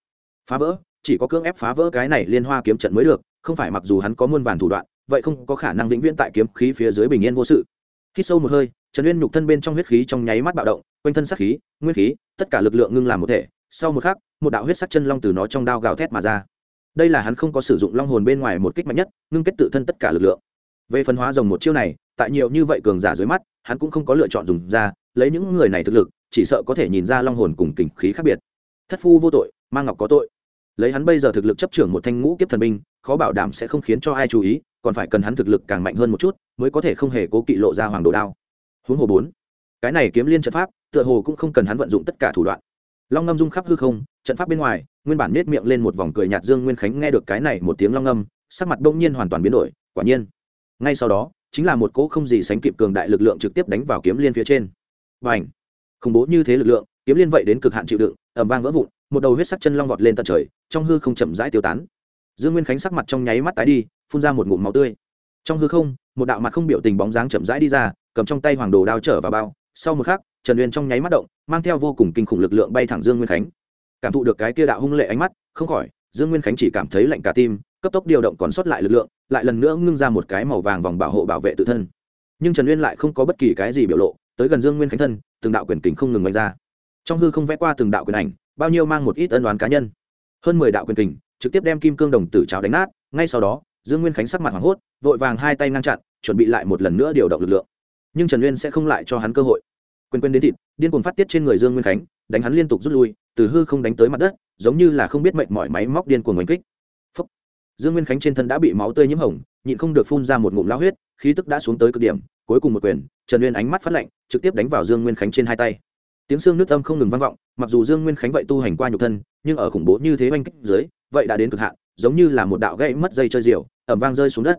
Phá vỡ, chỉ có cưỡng ép phá vỡ cái này liên hoa kiếm trận mới được, không phải mặc dù hắn có muôn vàn thủ đoạn, vậy không có khả năng vĩnh viễn tại kiếm khí phía dưới bình yên vô sự. Khi sâu một hơi, trần uyên nhục thân bên trong huyết khí trong nháy mắt bạo động, quanh thân sắc khí, nguyên khí, tất cả lực lượng ngưng làm một thể, sau một khắc, một đạo huyết sắc chân long từ nó trong đao gào thét mà ra. Đây là hắn không có sử dụng long hồn bên ngoài một kích mạnh nhất, ngưng kết tự thân tất cả lực lượng. Về phân hóa rồng một chiêu này tại nhiều như vậy cường giả dưới mắt, hắn cũng không có lựa chọn dùng ra, lấy những người này thực lực, chỉ sợ có thể nhìn ra long hồn cùng kình khí khác biệt. Thất phu vô tội, mang ngọc có tội. Lấy hắn bây giờ thực lực chấp trưởng một thanh ngũ kiếp thần binh, khó bảo đảm sẽ không khiến cho ai chú ý, còn phải cần hắn thực lực càng mạnh hơn một chút, mới có thể không hề cố kỵ lộ ra hoàng đồ đao. Huống hồ bốn, cái này kiếm liên trận pháp, tựa hồ cũng không cần hắn vận dụng tất cả thủ đoạn. Long ngâm dung khắp hư không, trận pháp bên ngoài, nguyên bản nết miệng lên một vòng cười nhạt dương nguyên khánh nghe được cái này một tiếng long ngâm, sắc mặt bỗng nhiên hoàn toàn biến đổi, quả nhiên. Ngay sau đó chính là một cỗ không gì sánh kịp cường đại lực lượng trực tiếp đánh vào kiếm liên phía trên. Và ảnh khủng bố như thế lực lượng, kiếm liên vậy đến cực hạn chịu đựng ẩm vang vỡ vụn, một đầu huyết sắc chân long vọt lên tận trời, trong hư không chậm rãi tiêu tán. Dương nguyên khánh sắc mặt trong nháy mắt tái đi, phun ra một ngụm máu tươi. Trong hư không, một đạo mặt không biểu tình bóng dáng chậm rãi đi ra, cầm trong tay hoàng đồ đao trở vào bao. Sau một khắc, trần uyên trong nháy mắt động, mang theo vô cùng kinh khủng lực lượng bay thẳng dương nguyên khánh. Cảm thụ được cái kia đạo hung lệ ánh mắt, không khỏi, dương nguyên khánh chỉ cảm thấy lạnh cả tim cấp tốc điều động còn sót lại lực lượng, lại lần nữa ngưng ra một cái màu vàng vòng bảo hộ bảo vệ tự thân. Nhưng trần uyên lại không có bất kỳ cái gì biểu lộ, tới gần dương nguyên khánh thân, từng đạo quyền kình không ngừng oanh ra. Trong hư không vẽ qua từng đạo quyền ảnh, bao nhiêu mang một ít ân đoán cá nhân. Hơn mười đạo quyền kình, trực tiếp đem kim cương đồng tử cháo đánh nát, ngay sau đó, dương nguyên khánh sắc mặt hoảng hốt, vội vàng hai tay ngăn chặn, chuẩn bị lại một lần nữa điều động lực lượng. Nhưng trần uyên sẽ không lại cho hắn cơ hội. Quên quên đến thịt, điên cuồng phát tiết trên người dương nguyên khánh, đánh hắn liên tục rút lui, từ hư không đánh tới mặt đất, giống như là không biết mệnh mọi máy móc điên cuồng oanh kích dương nguyên khánh trên thân đã bị máu tươi nhiễm hồng, nhịn không được phun ra một ngụm lao huyết, khí tức đã xuống tới cực điểm, cuối cùng một quyền, trần uyên ánh mắt phát lạnh, trực tiếp đánh vào dương nguyên khánh trên hai tay. Tiếng xương nước âm không ngừng vang vọng, mặc dù dương nguyên khánh vậy tu hành qua nhục thân, nhưng ở khủng bố như thế oanh kích dưới, vậy đã đến cực hạn, giống như là một đạo gãy mất dây chơi diều ẩm vang rơi xuống đất.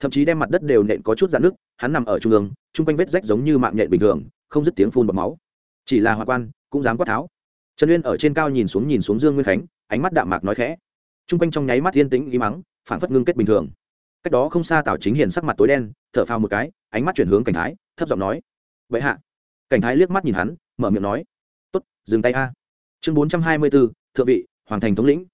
Thậm chí đem mặt đất đều nện có chút dạn nước hắn nằm ở trung ương chung quanh vết rách giống như mạng nhện bình thường, không dứt tiếng phun bọt máu. Chỉ là hoa quan, cũng dám quát tháo. Trần uyên ở trên cao nhìn xuống nhìn xuống dương nguyên khánh, ánh mắt đạm mạc nói khẽ t r u n g quanh trong nháy mắt yên tĩnh ý mắng phản phất ngưng kết bình thường. Cách đó không xa tào chính hiền sắc mặt tối đen, thở phào một cái, ánh mắt chuyển hướng cảnh thái, thấp giọng nói vậy hạ. Cảnh thái liếc mắt nhìn hắn, mở miệng nói, tốt, dừng tay a. Chương bốn trăm hai mươi b ố thượng vị, hoàng thành thống lĩnh.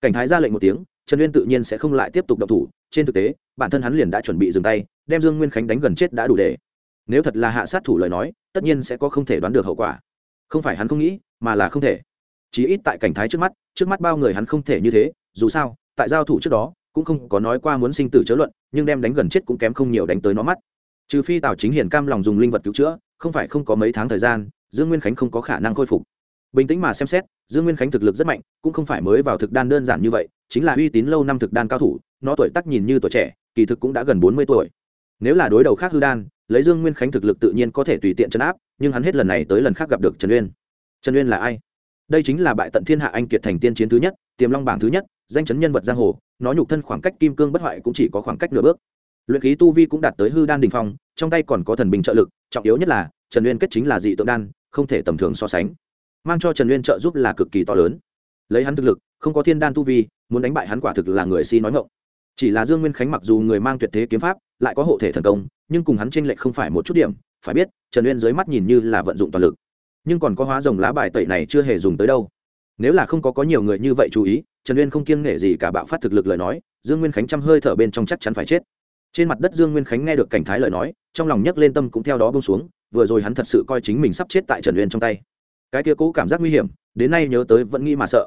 Cảnh thái ra lệnh một tiếng, trần uyên tự nhiên sẽ không lại tiếp tục động thủ. Trên thực tế, bản thân hắn liền đã chuẩn bị dừng tay, đem dương nguyên khánh đánh gần chết đã đủ để. Nếu thật là hạ sát thủ lời nói, tất nhiên sẽ có không thể đoán được hậu quả. Không phải hắn không nghĩ, mà là không thể. Chí ít tại cảnh thái trước mắt trước mắt bao người hắn không thể như thế dù sao, tại giao thủ trước đó, cũng không có nói qua muốn sinh tử chớ luận, nhưng đem đánh gần chết cũng kém không nhiều đánh tới nó mắt. Trừ phi tào chính hiền cam lòng dùng linh vật cứu chữa, không phải không có mấy tháng thời gian, dương nguyên khánh không có khả năng khôi phục. Bình tĩnh mà xem xét, dương nguyên khánh thực lực rất mạnh, cũng không phải mới vào thực đan đơn giản như vậy, chính là uy tín lâu năm thực đan cao thủ, nó tuổi tác nhìn như tuổi trẻ, kỳ thực cũng đã gần bốn mươi tuổi. Nếu là đối đầu khác hư đan, lấy dương nguyên khánh thực lực tự nhiên có thể tùy tiện chấn áp, nhưng hắn hết lần này tới lần khác gặp được trần uyên. Trần uyên là ai? Đây chính là bại tận thiên hạ anh kiệt thành tiên chiến thứ nhất, tiềm long bảng thứ nhất danh chấn nhân vật giang hồ, nó nhục thân khoảng cách kim cương bất hoại cũng chỉ có khoảng cách nửa bước. Luyện khí tu vi cũng đạt tới hư đan đình phong, trong tay còn có thần bình trợ lực, trọng yếu nhất là, trần uyên kết chính là dị tượng đan, không thể tầm thường so sánh. Mang cho trần uyên trợ giúp là cực kỳ to lớn. Lấy hắn thực lực, không có thiên đan tu vi, muốn đánh bại hắn quả thực là người si nói ngộng chỉ là dương nguyên khánh mặc dù người mang tuyệt thế kiếm pháp, lại có hộ thể thần công, nhưng cùng hắn tranh lệch không phải một chút điểm, phải biết, trần uyên dưới mắt nhìn như là vận dụng toàn lực. Nhưng còn có hóa rồng lá bài tẩy này chưa hề dùng tới đâu. Nếu là không có có nhiều người như vậy chú ý trần uyên không kiêng nể gì cả bạo phát thực lực lời nói, dương nguyên khánh chăm hơi thở bên trong chắc chắn phải chết. Trên mặt đất dương nguyên khánh nghe được cảnh thái lời nói, trong lòng nhấc lên tâm cũng theo đó bông xuống, vừa rồi hắn thật sự coi chính mình sắp chết tại trần uyên trong tay. Cái kia cố cảm giác nguy hiểm, đến nay nhớ tới vẫn nghĩ mà sợ.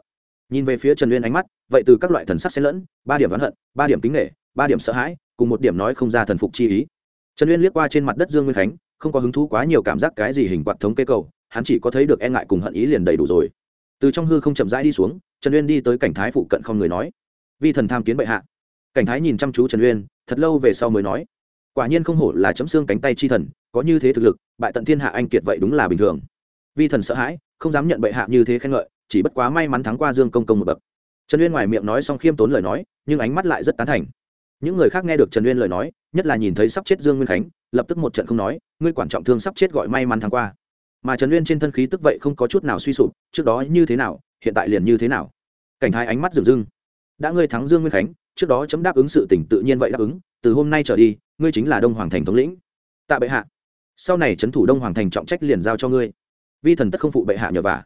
Nhìn về phía trần uyên ánh mắt, vậy từ các loại thần sắc xen lẫn, ba điểm oán hận, ba điểm kính nghệ ba điểm sợ hãi, cùng một điểm nói không ra thần phục chi ý. Trần uyên liếc qua trên mặt đất dương nguyên khánh, không có hứng thú quá nhiều cảm giác cái gì hình quạt thống kê cầu, hắn chỉ có thấy được e ngại cùng hận ý liền đầy đủ rồi. Từ trong hư không chậm rãi đi xuống trần uyên đi tới cảnh thái phụ cận không người nói. Vi thần tham kiến bệ hạ. Cảnh thái nhìn chăm chú trần uyên, thật lâu về sau mới nói. Quả nhiên không hổ là chấm xương cánh tay chi thần, có như thế thực lực, bại tận thiên hạ anh kiệt vậy đúng là bình thường. Vi thần sợ hãi, không dám nhận bệ hạ như thế khen ngợi, chỉ bất quá may mắn thắng qua dương công công một bậc. Trần uyên ngoài miệng nói xong khiêm tốn lời nói, nhưng ánh mắt lại rất tán thành. Những người khác nghe được trần uyên lời nói, nhất là nhìn thấy sắp chết dương nguyên khánh, lập tức một trận không nói, ngươi quản trọng thương sắp chết gọi may mắn thắng qua. Mà trần uyên trên thân khí tức vậy không có chút nào suy sụp, trước đó như thế nào hiện tại liền như thế nào? Cảnh thái ánh mắt rừng rưng. Đã ngươi thắng dương nguyên khánh, trước đó chấm đáp ứng sự tỉnh tự nhiên vậy đáp ứng, từ hôm nay trở đi, ngươi chính là đông hoàng thành thống lĩnh. Tạ bệ hạ. Sau này trấn thủ đông hoàng thành trọng trách liền giao cho ngươi. Vi thần tất không phụ bệ hạ nhờ vả.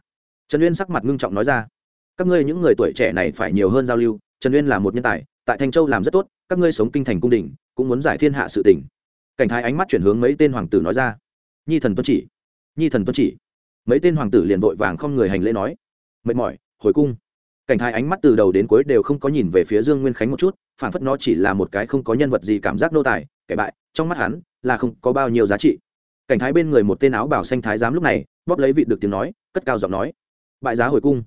Trần uyên sắc mặt ngưng trọng nói ra. Các ngươi những người tuổi trẻ này phải nhiều hơn giao lưu, trần uyên là một nhân tài, tại thanh châu làm rất tốt, các ngươi sống kinh thành cung đình, cũng muốn giải thiên hạ sự tỉnh cảnh thái ánh mắt chuyển hướng mấy tên hoàng tử nói ra. Nhi thần tuân chỉ. Nhi thần tuân chỉ. Mấy tên hoàng tử liền vội vàng không người hành lễ nói mệt mỏi, hồi cung. Cảnh thái ánh mắt từ đầu đến cuối đều không có nhìn về phía dương nguyên khánh một chút phản phất nó chỉ là một cái không có nhân vật gì cảm giác nô tài, kẻ bại, trong mắt hắn là không có bao nhiêu giá trị. Cảnh thái bên người một tên áo bảo xanh thái giám lúc này, bóp lấy vị được tiếng nói, cất cao giọng nói, bại giá hồi cung.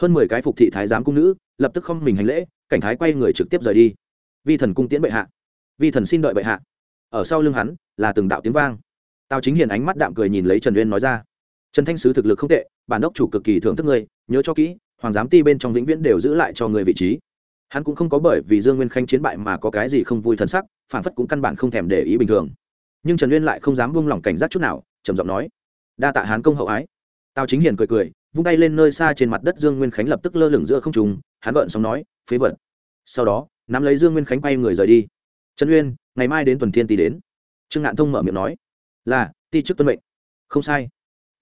Hơn mười cái phục thị thái giám cung nữ lập tức không mình hành lễ, cảnh thái quay người trực tiếp rời đi. Vi thần cung tiễn bệ hạ. Vi thần xin đợi bệ hạ. Ở sau lưng hắn là từng đạo tiếng vang. Tào chính hiền ánh mắt đạm cười nhìn lấy trần uyên nói ra, trần thanh sứ thực lực không tệ, bản đốc chủ cực kỳ thưởng thức ngươi nhớ cho kỹ, hoàng giám ty bên trong vĩnh viễn đều giữ lại cho người vị trí. Hắn cũng không có bởi vì dương nguyên khanh chiến bại mà có cái gì không vui thân sắc, phản phất cũng căn bản không thèm để ý bình thường. Nhưng trần uyên lại không dám buông lỏng cảnh giác chút nào, trầm giọng nói, đa tạ hán công hậu ái. Tào chính hiền cười cười, vung tay lên nơi xa trên mặt đất dương nguyên khánh lập tức lơ lửng giữa không trùng hắn gợn sóng nói, phế vật. Sau đó, nắm lấy dương nguyên khánh bay người rời đi. Trần uyên, ngày mai đến tuần thiên tỷ đến. Trương ngạn thông mở miệng nói, là, ti chức tuân mệnh. Không sai.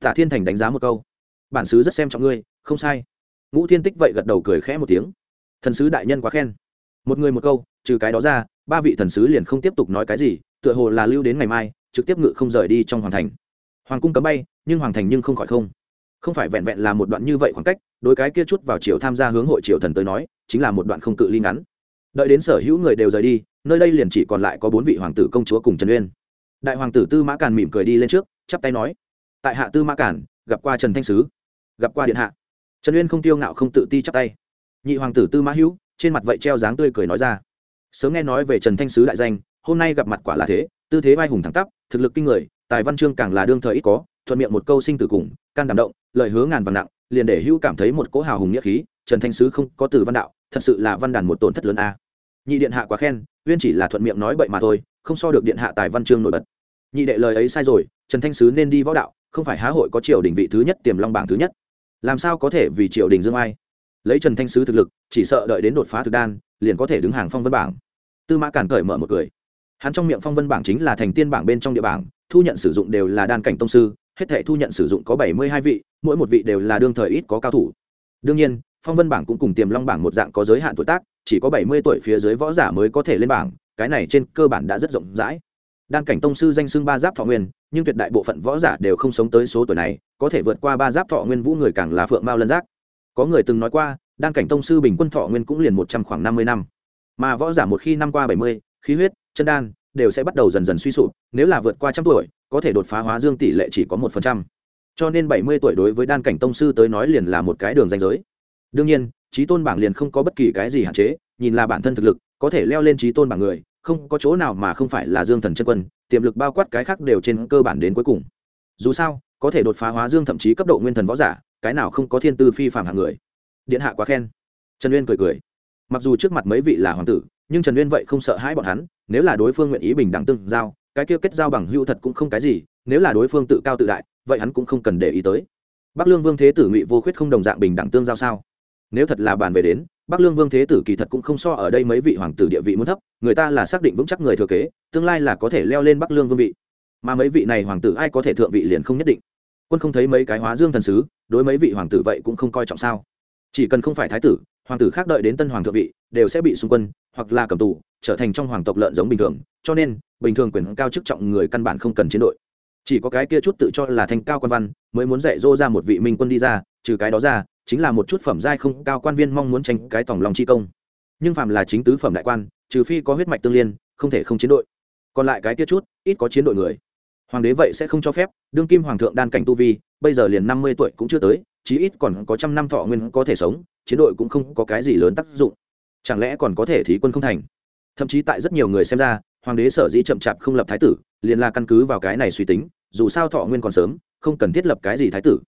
Tả thiên thành đánh giá một câu, bản sứ rất xem trọng ngươi không sai. Ngũ thiên tích vậy gật đầu cười khẽ một tiếng. Thần sứ đại nhân quá khen. Một người một câu, trừ cái đó ra, ba vị thần sứ liền không tiếp tục nói cái gì, tựa hồ là lưu đến ngày mai, trực tiếp ngự không rời đi trong hoàng thành. Hoàng cung cấm bay, nhưng hoàng thành nhưng không khỏi không. Không phải vẹn vẹn là một đoạn như vậy khoảng cách, đối cái kia chút vào chiều tham gia hướng hội triều thần tới nói, chính là một đoạn không cự ly ngắn. Đợi đến sở hữu người đều rời đi, nơi đây liền chỉ còn lại có bốn vị hoàng tử công chúa cùng trần uyên. Đại hoàng tử tư mã càn mỉm cười đi lên trước, chắp tay nói, tại hạ tư mã càn, gặp qua trần thanh sứ, gặp qua điện hạ trần uyên không tiêu ngạo không tự ti chắp tay nhị hoàng tử tư mã hữu trên mặt vậy treo dáng tươi cười nói ra sớm nghe nói về trần thanh sứ đại danh hôm nay gặp mặt quả là thế tư thế vai hùng thẳng tắp thực lực kinh người tài văn chương càng là đương thời ít có thuận miệng một câu sinh tử cùng can đảm động lời hứa ngàn vàng nặng liền để hữu cảm thấy một cỗ hào hùng nghĩa khí trần thanh sứ không có từ văn đạo thật sự là văn đàn một tổn thất lớn a nhị điện hạ quá khen uyên chỉ là thuận miệng nói bậy mà thôi không so được điện hạ tài văn chương nổi bật nhị đệ lời ấy sai rồi trần thanh sứ nên đi võ đạo không phải há hội có triều đình vị thứ nhất tiềm long bảng thứ nhất làm sao có thể vì triều đình dương ai lấy trần thanh sứ thực lực, chỉ sợ đợi đến đột phá thực đan, liền có thể đứng hàng phong vân bảng. Tư mã cản cởi mở một cười. Hắn trong miệng phong vân bảng chính là thành tiên bảng bên trong địa bảng, thu nhận sử dụng đều là đan cảnh tông sư, hết thể thu nhận sử dụng có bảy mươi hai vị, mỗi một vị đều là đương thời ít có cao thủ. Đương nhiên, phong vân bảng cũng cùng tiềm long bảng một dạng có giới hạn tuổi tác, chỉ có bảy mươi tuổi phía dưới võ giả mới có thể lên bảng, cái này trên cơ bản đã rất rộng rãi. Đan cảnh tông sư danh xưng ba giáp thọ nguyên, nhưng tuyệt đại bộ phận võ giả đều không sống tới số tuổi này có thể vượt qua ba giáp thọ nguyên vũ người càng là phượng mao lân giác. Có người từng nói qua, đan cảnh tông sư bình quân thọ nguyên cũng liền một trăm khoảng năm mươi năm. Mà võ giả một khi năm qua bảy mươi, khí huyết, chân đan, đều sẽ bắt đầu dần dần suy sụp, nếu là vượt qua trăm tuổi, có thể đột phá hóa dương tỷ lệ chỉ có một phần trăm. Cho nên bảy mươi tuổi đối với đan cảnh tông sư tới nói liền là một cái đường danh giới. Đương nhiên, trí tôn bảng liền không có bất kỳ cái gì hạn chế, nhìn là bản thân thực lực, có thể leo lên trí tôn bảng người, không có chỗ nào mà không phải là dương thần chân quân, tiềm lực bao quát cái khác đều trên cơ bản đến cuối cùng. Dù sao có thể đột phá hóa dương thậm chí cấp độ nguyên thần võ giả, cái nào không có thiên tư phi phạm hạng người. Điện hạ quá khen. Trần uyên cười cười. Mặc dù trước mặt mấy vị là hoàng tử, nhưng trần uyên vậy không sợ hãi bọn hắn, nếu là đối phương nguyện ý bình đẳng tương giao, cái kia kết giao bằng hữu thật cũng không cái gì, nếu là đối phương tự cao tự đại, vậy hắn cũng không cần để ý tới. Bắc lương vương thế tử ngụy vô khuyết không đồng dạng bình đẳng tương giao sao? Nếu thật là bàn về đến, bắc lương vương thế tử kỳ thật cũng không so ở đây mấy vị hoàng tử địa vị muốn thấp, người ta là xác định vững chắc người thừa kế, tương lai là có thể leo lên bắc lương vương vị. Mà mấy vị này hoàng tử ai có thể thượng vị liền không nhất định quân không thấy mấy cái hóa dương thần sứ, đối mấy vị hoàng tử vậy cũng không coi trọng sao. Chỉ cần không phải thái tử, hoàng tử khác đợi đến tân hoàng thượng vị, đều sẽ bị xung quân, hoặc là cầm tù, trở thành trong hoàng tộc lợn giống bình thường. Cho nên, bình thường quyền cao chức trọng người căn bản không cần chiến đội. Chỉ có cái kia chút tự cho là thành cao quan văn, mới muốn dạy dỗ ra một vị minh quân đi ra, trừ cái đó ra, chính là một chút phẩm giai không cao quan viên mong muốn tranh cái tổng lòng chi công. Nhưng phạm là chính tứ phẩm đại quan, trừ phi có huyết mạch tương liên, không thể không chiến đội. Còn lại cái kia chút, ít có chiến đội người hoàng đế vậy sẽ không cho phép, đương kim hoàng thượng đan cảnh tu vi, bây giờ liền năm mươi tuổi cũng chưa tới, chí ít còn có trăm năm thọ nguyên có thể sống, chiến đội cũng không có cái gì lớn tác dụng. Chẳng lẽ còn có thể thí quân không thành? Thậm chí tại rất nhiều người xem ra, hoàng đế sở dĩ chậm chạp không lập thái tử, liền là căn cứ vào cái này suy tính, dù sao thọ nguyên còn sớm, không cần thiết lập cái gì thái tử.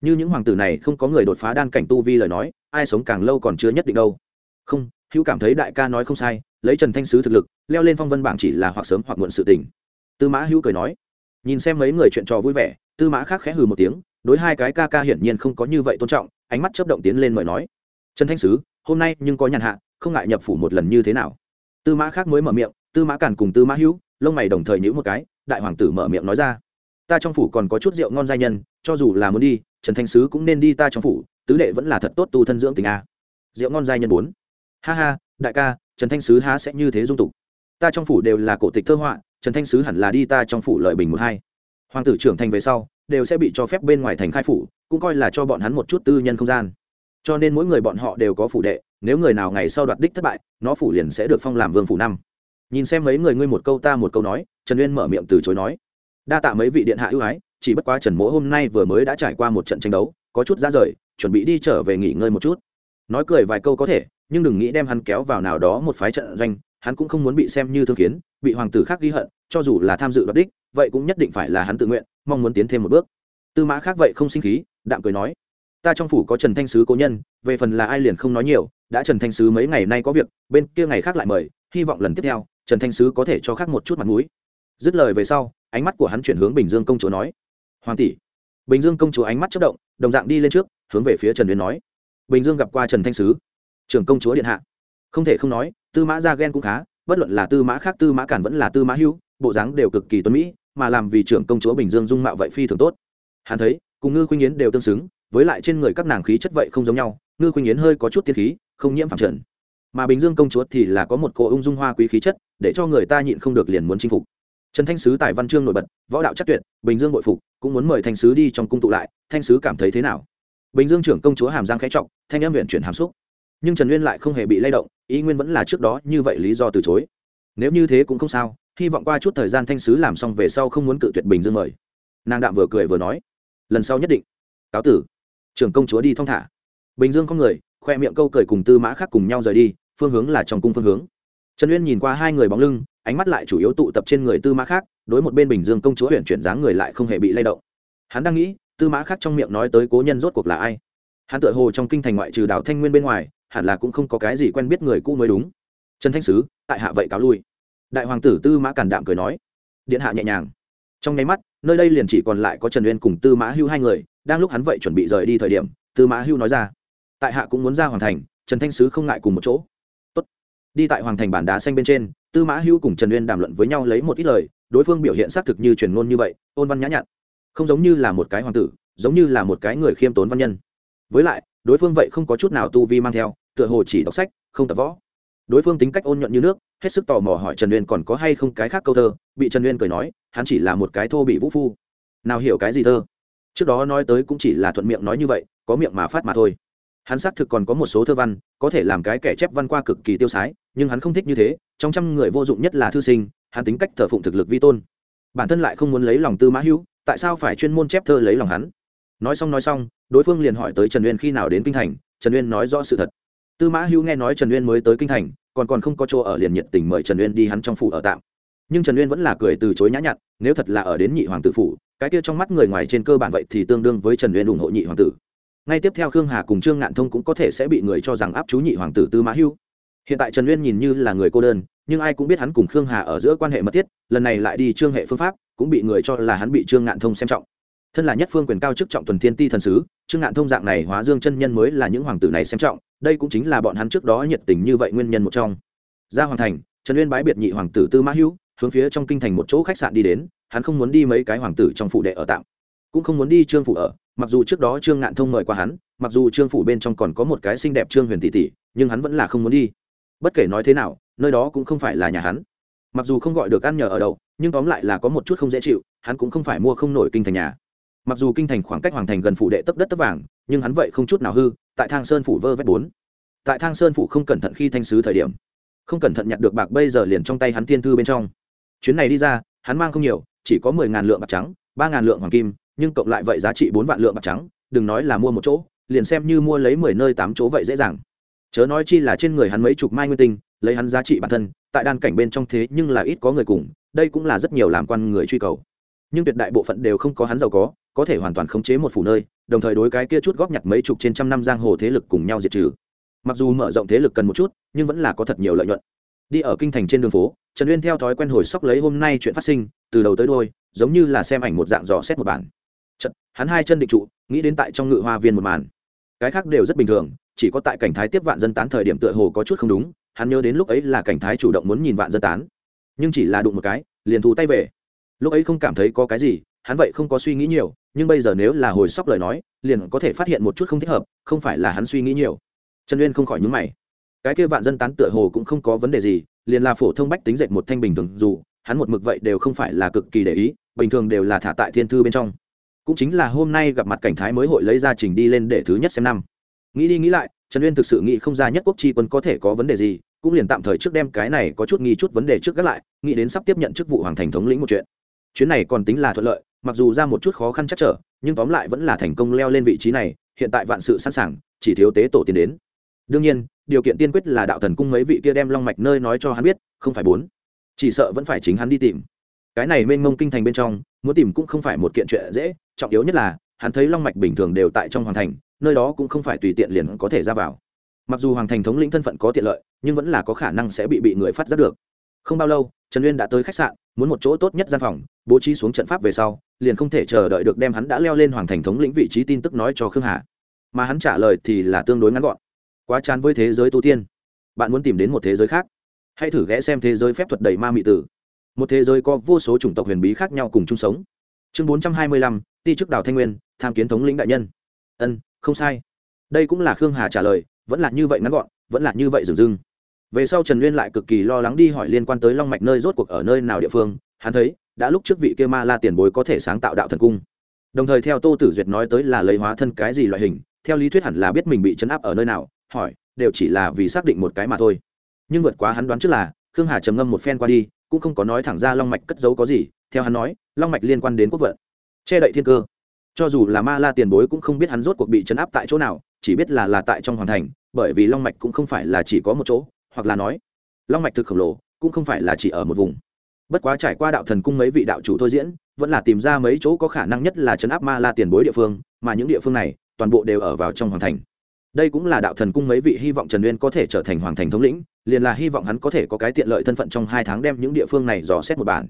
Như những hoàng tử này không có người đột phá đan cảnh tu vi lời nói, ai sống càng lâu còn chưa nhất định đâu. Không, hữu cảm thấy đại ca nói không sai, lấy trần thanh sứ thực lực, leo lên phong vân bảng chỉ là hoặc sớm hoặc muộn sự tình. Tư mã hữu cười nói nhìn xem mấy người chuyện trò vui vẻ, tư mã khác khẽ hừ một tiếng, đối hai cái ca ca hiển nhiên không có như vậy tôn trọng, ánh mắt chấp động tiến lên mời nói. Trần thanh sứ, hôm nay nhưng có nhàn hạ, không ngại nhập phủ một lần như thế nào? Tư mã khác mới mở miệng, tư mã càn cùng tư mã hữu, lông mày đồng thời nhữ một cái, đại hoàng tử mở miệng nói ra. Ta trong phủ còn có chút rượu ngon giai nhân, cho dù là muốn đi, trần thanh sứ cũng nên đi ta trong phủ, tứ đệ vẫn là thật tốt tu thân dưỡng tình a. Rượu ngon giai nhân bốn. Ha ha, đại ca, trần thanh sứ há sẽ như thế dung tục. Ta trong phủ đều là cổ tịch thơ họa trần thanh sứ hẳn là đi ta trong phủ lợi bình một hai. Hoàng tử trưởng thành về sau, đều sẽ bị cho phép bên ngoài thành khai phủ, cũng coi là cho bọn hắn một chút tư nhân không gian. Cho nên mỗi người bọn họ đều có phủ đệ, nếu người nào ngày sau đoạt đích thất bại, nó phủ liền sẽ được phong làm vương phủ năm. Nhìn xem mấy người ngươi một câu ta một câu nói, trần uyên mở miệng từ chối nói. Đa tạ mấy vị điện hạ ưu ái, chỉ bất quá trần mỗ hôm nay vừa mới đã trải qua một trận tranh đấu, có chút ra rời, chuẩn bị đi trở về nghỉ ngơi một chút. Nói cười vài câu có thể, nhưng đừng nghĩ đem hắn kéo vào nào đó một phái trận doanh, hắn cũng không muốn bị xem như thương kiến bị hoàng tử khác ghi hận, cho dù là tham dự đoạt đích, vậy cũng nhất định phải là hắn tự nguyện, mong muốn tiến thêm một bước. Tư mã khác vậy không sinh khí, đạm cười nói, ta trong phủ có trần thanh sứ cố nhân, về phần là ai liền không nói nhiều, đã trần thanh sứ mấy ngày nay có việc, bên kia ngày khác lại mời, hy vọng lần tiếp theo, trần thanh sứ có thể cho khác một chút mặt mũi. Dứt lời về sau, ánh mắt của hắn chuyển hướng bình dương công chúa nói, hoàng tỷ. Bình dương công chúa ánh mắt chất động, đồng dạng đi lên trước, hướng về phía trần uyên nói, bình dương gặp qua trần thanh sứ. Trưởng công chúa điện hạ. Không thể không nói, tư mã gia ghen cũng khá bất luận là tư mã khác, tư mã cản vẫn là tư mã hưu bộ dáng đều cực kỳ tuấn mỹ, mà làm vì trưởng công chúa bình dương dung mạo vậy phi thường tốt. Hắn thấy, cùng ngư khuynh yến đều tương xứng, với lại trên người các nàng khí chất vậy không giống nhau, ngư khuynh yến hơi có chút tiên khí, không nhiễm phạm trần. Mà bình dương công chúa thì là có một cô ung dung hoa quý khí chất, để cho người ta nhịn không được liền muốn chinh phục. Trần thanh sứ tài văn chương nổi bật, võ đạo chắc tuyệt, bình dương bội phục, cũng muốn mời thanh sứ đi trong cung tụ lại, thanh sứ cảm thấy thế nào? Bình dương trưởng công chúa hàm giang khẽ trọng thanh em huyện chuyển hàm xúc nhưng trần uyên lại không hề bị lay động, ý nguyên vẫn là trước đó như vậy lý do từ chối. Nếu như thế cũng không sao, hy vọng qua chút thời gian thanh sứ làm xong về sau không muốn cự tuyệt bình dương mời. Nàng đạm vừa cười vừa nói, lần sau nhất định. Cáo tử. Trưởng công chúa đi thong thả. Bình dương không người, khoe miệng câu cười cùng tư mã khác cùng nhau rời đi, phương hướng là trong cung phương hướng. Trần uyên nhìn qua hai người bóng lưng, ánh mắt lại chủ yếu tụ tập trên người tư mã khác, đối một bên bình dương công chúa huyện chuyển dáng người lại không hề bị lay động. Hắn đang nghĩ, tư mã khác trong miệng nói tới cố nhân rốt cuộc là ai? Hắn tự hồ trong kinh thành ngoại trừ đảo thanh nguyên bên ngoài hẳn là cũng không có cái gì quen biết người cũ mới đúng. Trần thanh sứ, tại hạ vậy cáo lui. Đại hoàng tử tư mã cản đạm cười nói. Điện hạ nhẹ nhàng. Trong nháy mắt, nơi đây liền chỉ còn lại có trần uyên cùng tư mã hưu hai người, đang lúc hắn vậy chuẩn bị rời đi thời điểm, tư mã hưu nói ra. Tại hạ cũng muốn ra hoàng thành, trần thanh sứ không ngại cùng một chỗ. Tốt. đi tại hoàng thành bản đá xanh bên trên, tư mã hưu cùng trần uyên đàm luận với nhau lấy một ít lời, đối phương biểu hiện xác thực như truyền ngôn như vậy, ôn văn nhã nhặn. Không giống như là một cái hoàng tử, giống như là một cái người khiêm tốn văn nhân. Với lại, đối phương vậy không có chút nào tu vi mang theo tựa hồ chỉ đọc sách, không tập võ. Đối phương tính cách ôn nhuận như nước, hết sức tò mò hỏi trần uyên còn có hay không cái khác câu thơ, bị trần uyên cười nói, hắn chỉ là một cái thô bị vũ phu. Nào hiểu cái gì thơ? Trước đó nói tới cũng chỉ là thuận miệng nói như vậy, có miệng mà phát mà thôi. Hắn xác thực còn có một số thơ văn, có thể làm cái kẻ chép văn qua cực kỳ tiêu sái, nhưng hắn không thích như thế, trong trăm người vô dụng nhất là thư sinh, hắn tính cách thờ phụng thực lực vi tôn. Bản thân lại không muốn lấy lòng tư mã hữu, tại sao phải chuyên môn chép thơ lấy lòng hắn? Nói xong nói xong, đối phương liền hỏi tới trần uyên khi nào đến kinh thành, trần uyên nói rõ sự thật tư mã hữu nghe nói trần uyên mới tới kinh thành, còn còn không có chỗ ở liền nhiệt tình mời trần uyên đi hắn trong phủ ở tạm. Nhưng trần uyên vẫn là cười từ chối nhã nhặn, nếu thật là ở đến nhị hoàng tử phủ, cái kia trong mắt người ngoài trên cơ bản vậy thì tương đương với trần uyên ủng hộ nhị hoàng tử. Ngay tiếp theo khương hà cùng trương ngạn thông cũng có thể sẽ bị người cho rằng áp chú nhị hoàng tử tư mã hưu hiện tại trần uyên nhìn như là người cô đơn, nhưng ai cũng biết hắn cùng khương hà ở giữa quan hệ mật thiết, lần này lại đi trương hệ phương pháp, cũng bị người cho là hắn bị trương ngạn thông xem trọng. Thân là nhất phương quyền cao chức trọng tuần thiên ti thần sứ, trương ngạn thông dạng này hóa dương chân nhân mới là những hoàng tử này xem trọng đây cũng chính là bọn hắn trước đó nhiệt tình như vậy nguyên nhân một trong. Ra hoàng thành, trần uyên bái biệt nhị hoàng tử tư mã hữu, hướng phía trong kinh thành một chỗ khách sạn đi đến, hắn không muốn đi mấy cái hoàng tử trong phủ đệ ở tạm. Cũng không muốn đi trương phủ ở, mặc dù trước đó trương ngạn thông mời qua hắn, mặc dù trương phủ bên trong còn có một cái xinh đẹp trương huyền tỷ tỷ, nhưng hắn vẫn là không muốn đi. Bất kể nói thế nào, nơi đó cũng không phải là nhà hắn. Mặc dù không gọi được ăn nhờ ở đâu, nhưng tóm lại là có một chút không dễ chịu, hắn cũng không phải mua không nổi kinh thành nhà. Mặc dù kinh thành khoảng cách hoàng thành gần phủ đệ tấp đất tấp vàng nhưng hắn vậy không chút nào hư, tại thang sơn phủ vơ vét bốn. Tại thang sơn phủ không cẩn thận khi thanh sứ thời điểm, không cẩn thận nhặt được bạc bây giờ liền trong tay hắn tiên thư bên trong. Chuyến này đi ra, hắn mang không nhiều, chỉ có mười ngàn lượng bạc trắng, ba ngàn lượng hoàng kim, nhưng cộng lại vậy giá trị bốn vạn lượng bạc trắng, đừng nói là mua một chỗ, liền xem như mua lấy mười nơi tám chỗ vậy dễ dàng. Chớ nói chi là trên người hắn mấy chục mai nguyên tinh, lấy hắn giá trị bản thân, tại đan cảnh bên trong thế nhưng là ít có người cùng, đây cũng là rất nhiều làm quan người truy cầu. Nhưng tuyệt đại bộ phận đều không có hắn giàu có có thể hoàn toàn khống chế một phủ nơi đồng thời đối cái kia chút góp nhặt mấy chục trên trăm năm giang hồ thế lực cùng nhau diệt trừ. Mặc dù mở rộng thế lực cần một chút nhưng vẫn là có thật nhiều lợi nhuận. Đi ở kinh thành trên đường phố trần uyên theo thói quen hồi sóc lấy hôm nay chuyện phát sinh từ đầu tới đôi giống như là xem ảnh một dạng dò xét một bản. Chật, hắn hai chân định trụ nghĩ đến tại trong ngự hoa viên một màn. Cái khác đều rất bình thường chỉ có tại cảnh thái tiếp vạn dân tán thời điểm tựa hồ có chút không đúng hắn nhớ đến lúc ấy là cảnh thái chủ động muốn nhìn vạn dân tán. Nhưng chỉ là đụng một cái liền thu tay về. Lúc ấy không cảm thấy có cái gì hắn vậy không có suy nghĩ nhiều nhưng bây giờ nếu là hồi sóc lời nói, liền có thể phát hiện một chút không thích hợp, không phải là hắn suy nghĩ nhiều. Trần uyên không khỏi nhúng mày. Cái kia vạn dân tán tựa hồ cũng không có vấn đề gì, liền là phổ thông bách tính dệt một thanh bình thường, dù hắn một mực vậy đều không phải là cực kỳ để ý, bình thường đều là thả tại thiên thư bên trong. Cũng chính là hôm nay gặp mặt cảnh thái mới hội lấy ra trình đi lên để thứ nhất xem năm. Nghĩ đi nghĩ lại, trần uyên thực sự nghĩ không ra nhất quốc tri quân có thể có vấn đề gì, cũng liền tạm thời trước đem cái này có chút nghi chút vấn đề trước gác lại, nghĩ đến sắp tiếp nhận chức vụ hoàng thành thống lĩnh một chuyện chuyến này còn tính là thuận lợi, mặc dù ra một chút khó khăn chắc trở, nhưng tóm lại vẫn là thành công leo lên vị trí này, hiện tại vạn sự sẵn sàng, chỉ thiếu tế tổ tiến đến. Đương nhiên, điều kiện tiên quyết là đạo thần cung mấy vị kia đem long mạch nơi nói cho hắn biết, không phải bốn. Chỉ sợ vẫn phải chính hắn đi tìm. Cái này mênh mông kinh thành bên trong, muốn tìm cũng không phải một kiện chuyện dễ, trọng yếu nhất là, hắn thấy long mạch bình thường đều tại trong hoàng thành, nơi đó cũng không phải tùy tiện liền có thể ra vào. Mặc dù hoàng thành thống lĩnh thân phận có tiện lợi, nhưng vẫn là có khả năng sẽ bị bị người phát giác được không bao lâu, trần uyên đã tới khách sạn, muốn một chỗ tốt nhất gian phòng, bố trí xuống trận pháp về sau, liền không thể chờ đợi được đem hắn đã leo lên hoàng thành thống lĩnh vị trí tin tức nói cho khương hà. Mà hắn trả lời thì là tương đối ngắn gọn. Quá chán với thế giới tu tiên. Bạn muốn tìm đến một thế giới khác? Hãy thử ghé xem thế giới phép thuật đầy ma mị tử. Một thế giới có vô số chủng tộc huyền bí khác nhau cùng chung sống. Chương bốn trăm hai mươi lăm, ti chức đào thanh nguyên, tham kiến thống lĩnh đại nhân. Ân, không sai. Đây cũng là khương hà trả lời, vẫn là như vậy ngắn gọn, vẫn là như vậy dừng dưng về sau trần nguyên lại cực kỳ lo lắng đi hỏi liên quan tới long mạch nơi rốt cuộc ở nơi nào địa phương, hắn thấy, đã lúc trước vị kia ma la tiền bối có thể sáng tạo đạo thần cung. Đồng thời theo tô tử duyệt nói tới là lấy hóa thân cái gì loại hình, theo lý thuyết hẳn là biết mình bị chấn áp ở nơi nào, hỏi, đều chỉ là vì xác định một cái mà thôi. Nhưng vượt quá hắn đoán trước là, khương hà trầm ngâm một phen qua đi, cũng không có nói thẳng ra long mạch cất giấu có gì, theo hắn nói, long mạch liên quan đến quốc vận. Che đậy thiên cơ. Cho dù là ma la tiền bối cũng không biết hắn rốt cuộc bị chấn áp tại chỗ nào, chỉ biết là là tại trong hoàn thành, bởi vì long mạch cũng không phải là chỉ có một chỗ hoặc là nói, long mạch thực khổng lồ cũng không phải là chỉ ở một vùng. Bất quá trải qua đạo thần cung mấy vị đạo chủ thôi diễn, vẫn là tìm ra mấy chỗ có khả năng nhất là chấn áp ma la tiền bối địa phương, mà những địa phương này toàn bộ đều ở vào trong hoàng thành. Đây cũng là đạo thần cung mấy vị hy vọng trần uyên có thể trở thành hoàng thành thống lĩnh, liền là hy vọng hắn có thể có cái tiện lợi thân phận trong hai tháng đem những địa phương này dò xét một bản.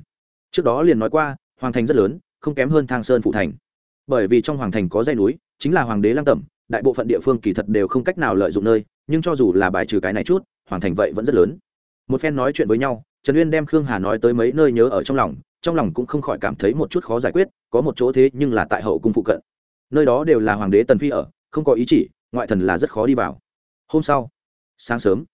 Trước đó liền nói qua, hoàng thành rất lớn, không kém hơn thang sơn phụ thành. Bởi vì trong hoàng thành có dây núi, chính là hoàng đế lăng tẩm, đại bộ phận địa phương kỳ thật đều không cách nào lợi dụng nơi, nhưng cho dù là bài trừ cái này chút hoàn thành vậy vẫn rất lớn. Một phen nói chuyện với nhau, trần uyên đem khương hà nói tới mấy nơi nhớ ở trong lòng trong lòng cũng không khỏi cảm thấy một chút khó giải quyết, có một chỗ thế nhưng là tại hậu cung phụ cận. Nơi đó đều là hoàng đế tần phi ở, không có ý chỉ, ngoại thần là rất khó đi vào. Hôm sau, sáng sớm,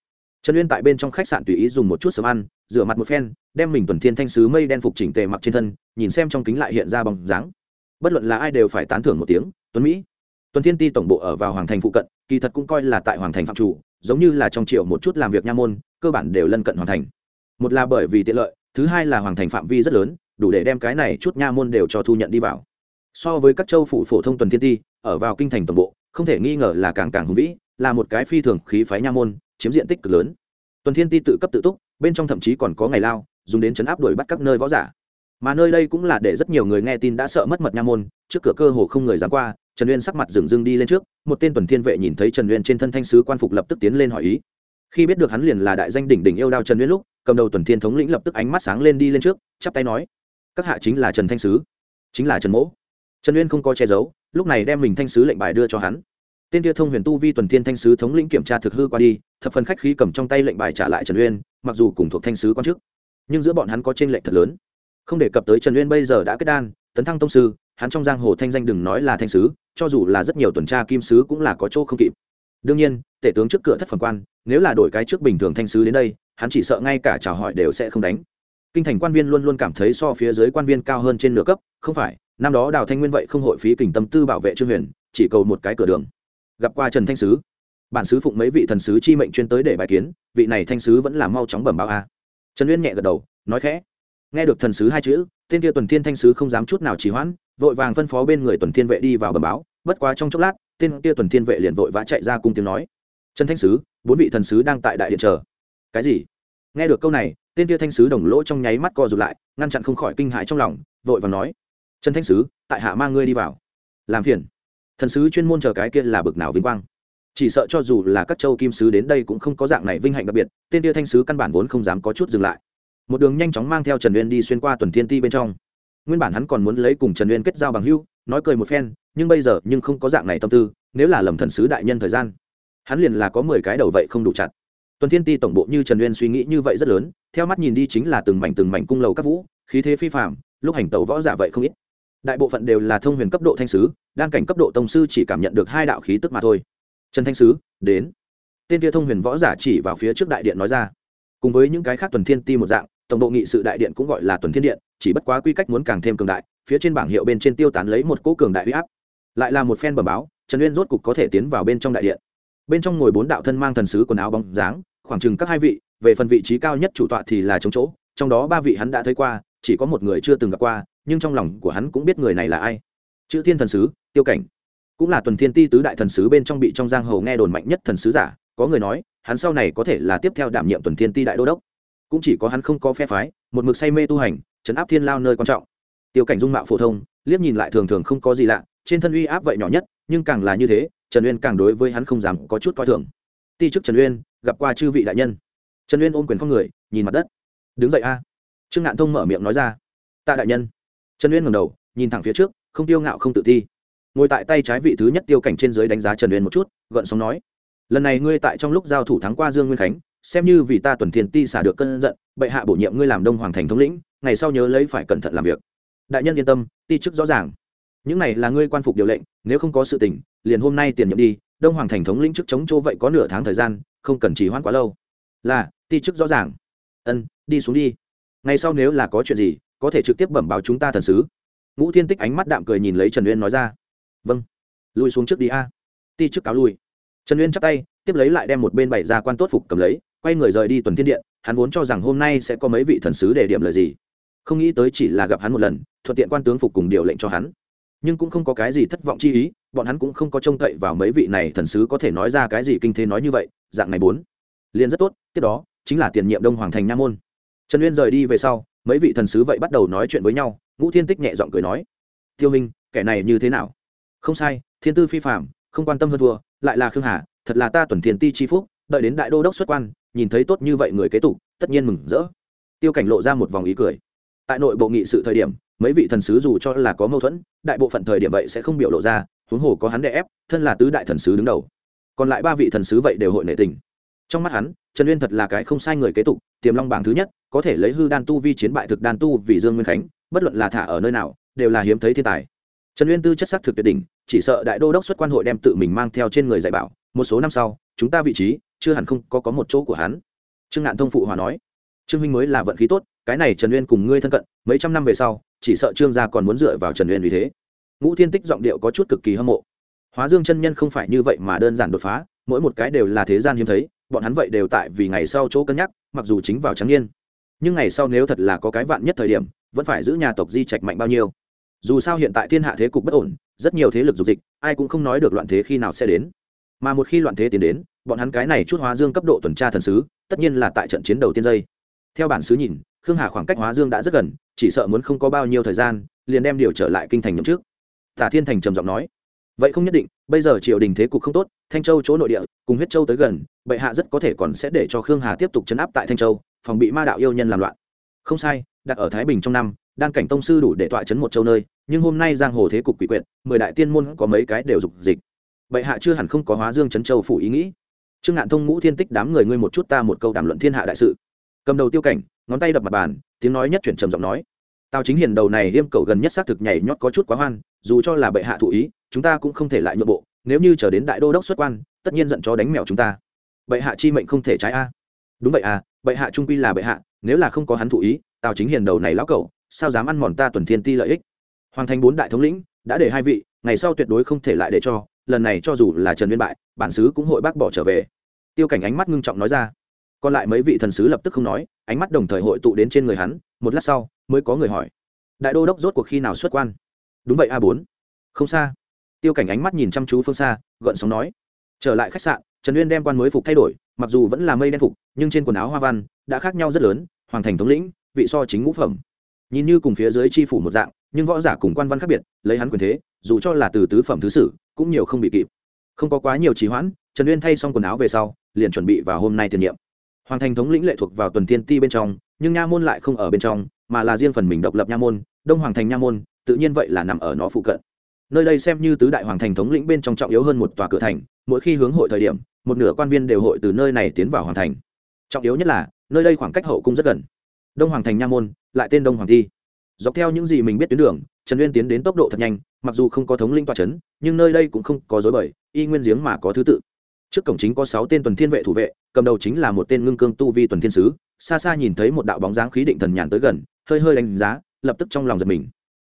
trần uyên tại bên trong khách sạn tùy ý dùng một chút sớm ăn, rửa mặt một phen, đem mình tuần thiên thanh sứ mây đen phục chỉnh tề mặc trên thân, nhìn xem trong kính lại hiện ra bằng dáng. Bất luận là ai đều phải tán thưởng một tiếng, tuấn mỹ, tuần thiên ti tổng bộ ở vào hoàng thành phụ cận, kỳ thật cũng coi là tại hoàng thành phạm chủ giống như là trong triệu một chút làm việc nha môn, cơ bản đều lân cận hoàn thành. Một là bởi vì tiện lợi, thứ hai là hoàn thành phạm vi rất lớn, đủ để đem cái này chút nha môn đều cho thu nhận đi vào. So với các châu phủ phổ thông tuần thiên ti, ở vào kinh thành tổng bộ, không thể nghi ngờ là càng càng hùng vĩ, là một cái phi thường khí phái nha môn, chiếm diện tích cực lớn. Tuần thiên ti tự cấp tự túc, bên trong thậm chí còn có ngày lao, dùng đến chấn áp đuổi bắt các nơi võ giả. Mà nơi đây cũng là để rất nhiều người nghe tin đã sợ mất mật nha môn, trước cửa cơ hồ không người dám qua trần uyên sắc mặt dừng dưng đi lên trước, một tên tuần thiên vệ nhìn thấy trần uyên trên thân thanh sứ quan phục lập tức tiến lên hỏi ý. Khi biết được hắn liền là đại danh đỉnh đỉnh yêu đao trần uyên lúc, cầm đầu tuần thiên thống lĩnh lập tức ánh mắt sáng lên đi lên trước, chắp tay nói, các hạ chính là trần thanh sứ, chính là trần mỗ. Trần uyên không có che giấu, lúc này đem mình thanh sứ lệnh bài đưa cho hắn. Tên kia thông huyền tu vi tuần thiên thanh sứ thống lĩnh kiểm tra thực hư qua đi, thập phần khách khí cầm trong tay lệnh bài trả lại trần uyên, mặc dù cùng thuộc thanh sứ quan chức, nhưng giữa bọn hắn có trên lệnh thật lớn. Không đề cập tới trần uyên bây giờ đã kết đan, tấn thăng tông sư, hắn trong giang hồ thanh danh đừng nói là thanh sứ cho dù là rất nhiều tuần tra kim sứ cũng là có chỗ không kịp. Đương nhiên, tể tướng trước cửa thất phần quan, nếu là đổi cái trước bình thường thanh sứ đến đây, hắn chỉ sợ ngay cả chào hỏi đều sẽ không đánh. Kinh thành quan viên luôn luôn cảm thấy so phía dưới quan viên cao hơn trên nửa cấp, không phải, năm đó đào thanh nguyên vậy không hội phí kình tâm tư bảo vệ trương huyền, chỉ cầu một cái cửa đường. Gặp qua trần thanh sứ. Bản sứ phụng mấy vị thần sứ chi mệnh chuyên tới để bài kiến, vị này thanh sứ vẫn là mau chóng bẩm báo a. Trần uyên nhẹ gật đầu, nói khẽ. Nghe được thần sứ hai chữ, tên kia tuần thiên thanh sứ không dám chút nào trì hoãn, vội vàng phân phó bên người tuần thiên vệ đi vào bẩm báo bất quá trong chốc lát, tên kia tuần thiên vệ liền vội vã chạy ra cung tiếng nói. Trần thanh sứ, bốn vị thần sứ đang tại đại điện chờ. Cái gì? Nghe được câu này, tên kia thanh sứ đồng lỗ trong nháy mắt co rụt lại, ngăn chặn không khỏi kinh hãi trong lòng, vội vàng nói. Trần thanh sứ, tại hạ mang ngươi đi vào. Làm phiền. Thần sứ chuyên môn chờ cái kia là bực nào vinh quang. Chỉ sợ cho dù là các châu kim sứ đến đây cũng không có dạng này vinh hạnh đặc biệt, tên tia thanh sứ căn bản vốn không dám có chút dừng lại. Một đường nhanh chóng mang theo trần uyên đi xuyên qua tuần thiên ti bên trong. Nguyên bản hắn còn muốn lấy cùng trần uyên kết giao bằng hưu nói cười một phen nhưng bây giờ nhưng không có dạng này tâm tư, nếu là lầm thần sứ đại nhân thời gian, hắn liền là có mười cái đầu vậy không đủ chặt. Tuần thiên ti tổng bộ như trần uyên suy nghĩ như vậy rất lớn, theo mắt nhìn đi chính là từng mảnh từng mảnh cung lầu các vũ, khí thế phi phạm lúc hành tẩu võ giả vậy không ít. Đại bộ phận đều là thông huyền cấp độ thanh sứ, đan cảnh cấp độ tông sư chỉ cảm nhận được hai đạo khí tức mà thôi. Trần thanh sứ, đến. Tên kia thông huyền võ giả chỉ vào phía trước đại điện nói ra. Cùng với những cái khác tuần thiên ti một dạng, tổng độ nghị sự đại điện cũng gọi là tuần thiên điện, chỉ bất quá quy cách muốn càng thêm cường đại, phía trên bảng hiệu bên trên tiêu tán lấy một cỗ cường đại huy áp lại là một phen bẩm báo, trần uyên rốt cục có thể tiến vào bên trong đại điện. Bên trong ngồi bốn đạo thân mang thần sứ quần áo bóng dáng, khoảng chừng các hai vị, về phần vị trí cao nhất chủ tọa thì là chống chỗ, trong đó ba vị hắn đã thấy qua, chỉ có một người chưa từng gặp qua, nhưng trong lòng của hắn cũng biết người này là ai. Chữ thiên thần sứ, tiêu cảnh. Cũng là tuần thiên ti tứ đại thần sứ bên trong bị trong giang hồ nghe đồn mạnh nhất thần sứ giả, có người nói, hắn sau này có thể là tiếp theo đảm nhiệm tuần thiên ti đại đô đốc. Cũng chỉ có hắn không có phe phái, một mực say mê tu hành chấn áp thiên lao nơi quan trọng. Tiêu cảnh dung mạo phổ thông, liếc nhìn lại thường thường không có gì lạ trên thân uy áp vậy nhỏ nhất, nhưng càng là như thế, trần uyên càng đối với hắn không dám có chút coi thường. Ti chức trần uyên, gặp qua chư vị đại nhân. Trần uyên ôm quyền con người, nhìn mặt đất. Đứng dậy a. Trương ngạn thông mở miệng nói ra. Tạ đại nhân. Trần uyên ngầm đầu, nhìn thẳng phía trước, không tiêu ngạo không tự ti. Ngồi tại tay trái vị thứ nhất tiêu cảnh trên dưới đánh giá trần uyên một chút, gợn sóng nói. Lần này ngươi tại trong lúc giao thủ thắng qua dương nguyên khánh, xem như vì ta tuần thiên ti xả được cơn giận, bệ hạ bổ nhiệm ngươi làm đông hoàng thành thống lĩnh, ngày sau nhớ lấy phải cẩn thận làm việc. Đại nhân yên tâm, ti chức rõ ràng những này là ngươi quan phục điều lệnh, nếu không có sự tình, liền hôm nay tiền nhiệm đi, đông hoàng thành thống lĩnh chức chống chỗ vậy có nửa tháng thời gian, không cần trì hoãn quá lâu. Là, ti chức rõ ràng. Ân, đi xuống đi. Ngày sau nếu là có chuyện gì, có thể trực tiếp bẩm báo chúng ta thần sứ. Ngũ thiên tích ánh mắt đạm cười nhìn lấy trần uyên nói ra. Vâng. Lui xuống trước đi a. Ti trước cáo lui. Trần uyên chắp tay, tiếp lấy lại đem một bên bảy ra quan tốt phục cầm lấy, quay người rời đi tuần thiên điện. Hắn vốn cho rằng hôm nay sẽ có mấy vị thần sứ để điểm lời gì. Không nghĩ tới chỉ là gặp hắn một lần, thuận tiện quan tướng phục cùng điều lệnh cho hắn nhưng cũng không có cái gì thất vọng chi ý, bọn hắn cũng không có trông cậy vào mấy vị này thần sứ có thể nói ra cái gì kinh thế nói như vậy, dạng này bốn. Liền rất tốt, tiếp đó, chính là tiền nhiệm đông hoàng thành nha môn. Trần uyên rời đi về sau, mấy vị thần sứ vậy bắt đầu nói chuyện với nhau, ngũ thiên tích nhẹ giọng cười nói, tiêu minh, kẻ này như thế nào? Không sai, thiên tư phi phạm không quan tâm hơn thua, lại là khương hà, thật là ta tuần thiền ti chi phúc, đợi đến đại đô đốc xuất quan, nhìn thấy tốt như vậy người kế tục, tất nhiên mừng rỡ. Tiêu cảnh lộ ra một vòng ý cười. Tại nội bộ nghị sự thời điểm mấy vị thần sứ dù cho là có mâu thuẫn, đại bộ phận thời điểm vậy sẽ không biểu lộ ra, huống hồ có hắn đè ép, thân là tứ đại thần sứ đứng đầu. Còn lại ba vị thần sứ vậy đều hội nệ tình. Trong mắt hắn, trần uyên thật là cái không sai người kế tục, tiềm long bảng thứ nhất, có thể lấy hư đan tu vi chiến bại thực đan tu vì dương nguyên khánh, bất luận là thả ở nơi nào, đều là hiếm thấy thiên tài. Trần uyên tư chất sắc thực tuyệt đỉnh, chỉ sợ đại đô đốc xuất quan hội đem tự mình mang theo trên người dạy bảo, một số năm sau, chúng ta vị trí, chưa hẳn không có có một chỗ của hắn. Trương ngạn thông phụ hòa nói, trương minh mới là vận khí tốt cái này trần uyên cùng ngươi thân cận, mấy trăm năm về sau, chỉ sợ trương gia còn muốn dựa vào trần uyên vì thế. Ngũ thiên tích giọng điệu có chút cực kỳ hâm mộ. Hóa dương chân nhân không phải như vậy mà đơn giản đột phá, mỗi một cái đều là thế gian hiếm thấy, bọn hắn vậy đều tại vì ngày sau chỗ cân nhắc, mặc dù chính vào trắng niên. Nhưng ngày sau nếu thật là có cái vạn nhất thời điểm, vẫn phải giữ nhà tộc di trạch mạnh bao nhiêu. Dù sao hiện tại thiên hạ thế cục bất ổn, rất nhiều thế lực dục dịch, ai cũng không nói được loạn thế khi nào sẽ đến. Mà một khi loạn thế tiến đến, bọn hắn cái này chút hóa dương cấp độ tuần tra thần sứ, tất nhiên là tại trận chiến đầu tiên dây theo bản sứ nhìn khương hà khoảng cách hóa dương đã rất gần, chỉ sợ muốn không có bao nhiêu thời gian, liền đem điều trở lại kinh thành nhậm trước tả thiên thành trầm giọng nói, vậy không nhất định, bây giờ triều đình thế cục không tốt, thanh châu chỗ nội địa, cùng huyết châu tới gần, bệ hạ rất có thể còn sẽ để cho khương hà tiếp tục chấn áp tại thanh châu, phòng bị ma đạo yêu nhân làm loạn. Không sai, đặt ở thái bình trong năm, đan cảnh tông sư đủ để tọa chấn một châu nơi, nhưng hôm nay giang hồ thế cục quỷ quyệt, mười đại tiên môn có mấy cái đều dục dịch. Bệ hạ chưa hẳn không có hóa dương chấn châu phủ ý nghĩ. Trương ngạn thông ngũ thiên tích đám người ngươi một chút ta một câu đàm luận thiên hạ đại sự cầm đầu tiêu cảnh ngón tay đập mặt bàn tiếng nói nhất chuyển trầm giọng nói. Tào chính hiền đầu này liêm cầu gần nhất xác thực nhảy nhót có chút quá hoan dù cho là bệ hạ thụ ý chúng ta cũng không thể lại nhượng bộ nếu như chờ đến đại đô đốc xuất quan tất nhiên giận chó đánh mèo chúng ta. Bệ hạ chi mệnh không thể trái a. Đúng vậy à bệ hạ trung quy là bệ hạ nếu là không có hắn thụ ý tào chính hiền đầu này lão cẩu, sao dám ăn mòn ta tuần thiên ti lợi ích? Hoàng thành bốn đại thống lĩnh đã để hai vị ngày sau tuyệt đối không thể lại để cho lần này cho dù là trần viên bại bản xứ cũng hội bác bỏ trở về. Tiêu cảnh ánh mắt ngưng trọng nói ra còn lại mấy vị thần sứ lập tức không nói, ánh mắt đồng thời hội tụ đến trên người hắn, một lát sau, mới có người hỏi. Đại đô đốc rốt cuộc khi nào xuất quan? Đúng vậy, a bốn. Không xa. Tiêu cảnh ánh mắt nhìn chăm chú phương xa, gợn sóng nói. Trở lại khách sạn, trần uyên đem quan mới phục thay đổi, mặc dù vẫn là mây đen phục, nhưng trên quần áo hoa văn, đã khác nhau rất lớn, hoàng thành thống lĩnh, vị so chính ngũ phẩm. Nhìn như cùng phía dưới chi phủ một dạng, nhưng võ giả cùng quan văn khác biệt, lấy hắn quyền thế, dù cho là từ tứ phẩm thứ sử, cũng nhiều không bị kịp. Không có quá nhiều trì hoãn, trần uyên thay xong quần áo về sau, liền chuẩn bị vào hôm nay tiền nhiệm hoàng thành thống lĩnh lệ thuộc vào tuần tiên ti bên trong, nhưng nha môn lại không ở bên trong, mà là riêng phần mình độc lập nha môn, đông hoàng thành nha môn, tự nhiên vậy là nằm ở nó phụ cận. Nơi đây xem như tứ đại hoàng thành thống lĩnh bên trong trọng yếu hơn một tòa cửa thành, mỗi khi hướng hội thời điểm, một nửa quan viên đều hội từ nơi này tiến vào hoàng thành. Trọng yếu nhất là, nơi đây khoảng cách hậu cung rất gần. Đông hoàng thành nha môn, lại tên đông hoàng thi dọc theo những gì mình biết tuyến đường, trần uyên tiến đến tốc độ thật nhanh, mặc dù không có thống linh toa c h ấ n nhưng nơi đây cũng không có dối bời, y nguyên giếng mà có thứ tự trước cổng chính có sáu tên tuần thiên vệ thủ vệ, cầm đầu chính là một tên ngưng cương tu vi tuần thiên sứ, xa xa nhìn thấy một đạo bóng dáng khí định thần nhàn tới gần, hơi hơi đánh giá, lập tức trong lòng giật mình.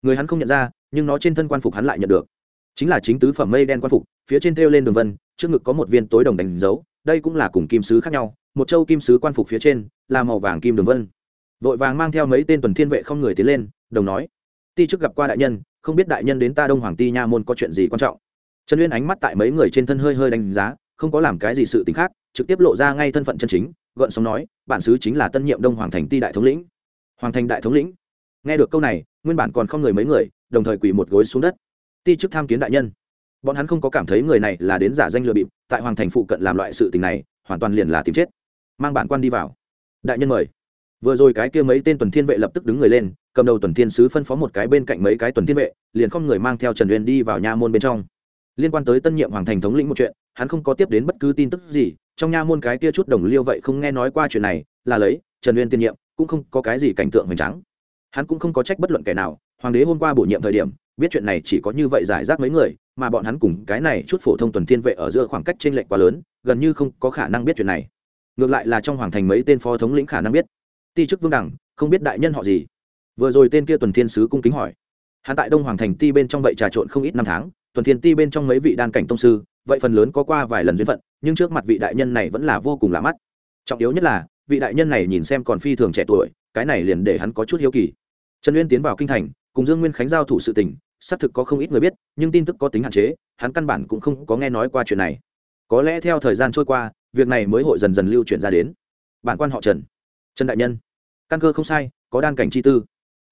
Người hắn không nhận ra, nhưng nó trên thân quan phục hắn lại nhận được. Chính là chính tứ phẩm mây đen quan phục, phía trên thêu lên đường vân, trước ngực có một viên tối đồng đánh dấu, đây cũng là cùng kim sứ khác nhau, một châu kim sứ quan phục phía trên là màu vàng kim đường vân. Vội vàng mang theo mấy tên tuần thiên vệ không người tiến lên, đồng nói, ti trước gặp qua đại nhân, không biết đại nhân đến ta đông hoàng ti nha môn có chuyện gì quan trọng? Trần uyên ánh mắt tại mấy người trên thân hơi hơi đánh giá không có làm cái gì sự tình khác, trực tiếp lộ ra ngay thân phận chân chính, gợn sóng nói, bản sứ chính là tân nhiệm đông hoàng thành ti đại thống lĩnh. Hoàng thành đại thống lĩnh. Nghe được câu này, nguyên bản còn không người mấy người, đồng thời quỳ một gối xuống đất. Ti chức tham kiến đại nhân. Bọn hắn không có cảm thấy người này là đến giả danh lừa bịp, tại hoàng thành phụ cận làm loại sự tình này, hoàn toàn liền là tìm chết. Mang bản quan đi vào. Đại nhân mời. Vừa rồi cái kia mấy tên tuần thiên vệ lập tức đứng người lên, cầm đầu tuần thiên sứ phân phó một cái bên cạnh mấy cái tuần thiên vệ, liền không người mang theo trần uyên đi vào nha môn bên trong liên quan tới tân nhiệm hoàng thành thống lĩnh một chuyện, hắn không có tiếp đến bất cứ tin tức gì, trong nha môn cái kia chút đồng liêu vậy không nghe nói qua chuyện này, là lấy trần uyên tiên nhiệm, cũng không có cái gì cảnh tượng hoành tráng. Hắn cũng không có trách bất luận kẻ nào, hoàng đế hôm qua bổ nhiệm thời điểm, biết chuyện này chỉ có như vậy giải rác mấy người, mà bọn hắn cùng cái này chút phổ thông tuần thiên vệ ở giữa khoảng cách t r ê n lệch quá lớn, gần như không có khả năng biết chuyện này. Ngược lại là trong hoàng thành mấy tên phó thống lĩnh khả năng biết. Ti chức vương đẳng, không biết đại nhân họ gì. Vừa rồi tên kia tuần thiên sứ cung kính hỏi. Hắn tại đông hoàng thành ti bên trong vậy trà trộn không ít năm tháng thuần thiên ti bên trong mấy vị đan cảnh tông sư, vậy phần lớn có qua vài lần duyên phận, nhưng trước mặt vị đại nhân này vẫn là vô cùng lạ mắt. Trọng yếu nhất là, vị đại nhân này nhìn xem còn phi thường trẻ tuổi, cái này liền để hắn có chút hiếu kỳ. Trần uyên tiến vào kinh thành, cùng dương nguyên khánh giao thủ sự tình, xác thực có không ít người biết, nhưng tin tức có tính hạn chế, hắn căn bản cũng không có nghe nói qua chuyện này. Có lẽ theo thời gian trôi qua, việc này mới hội dần dần lưu chuyển ra đến. Bản quan họ trần. Trần đại nhân. Căn cơ không sai, có đan cảnh chi tư.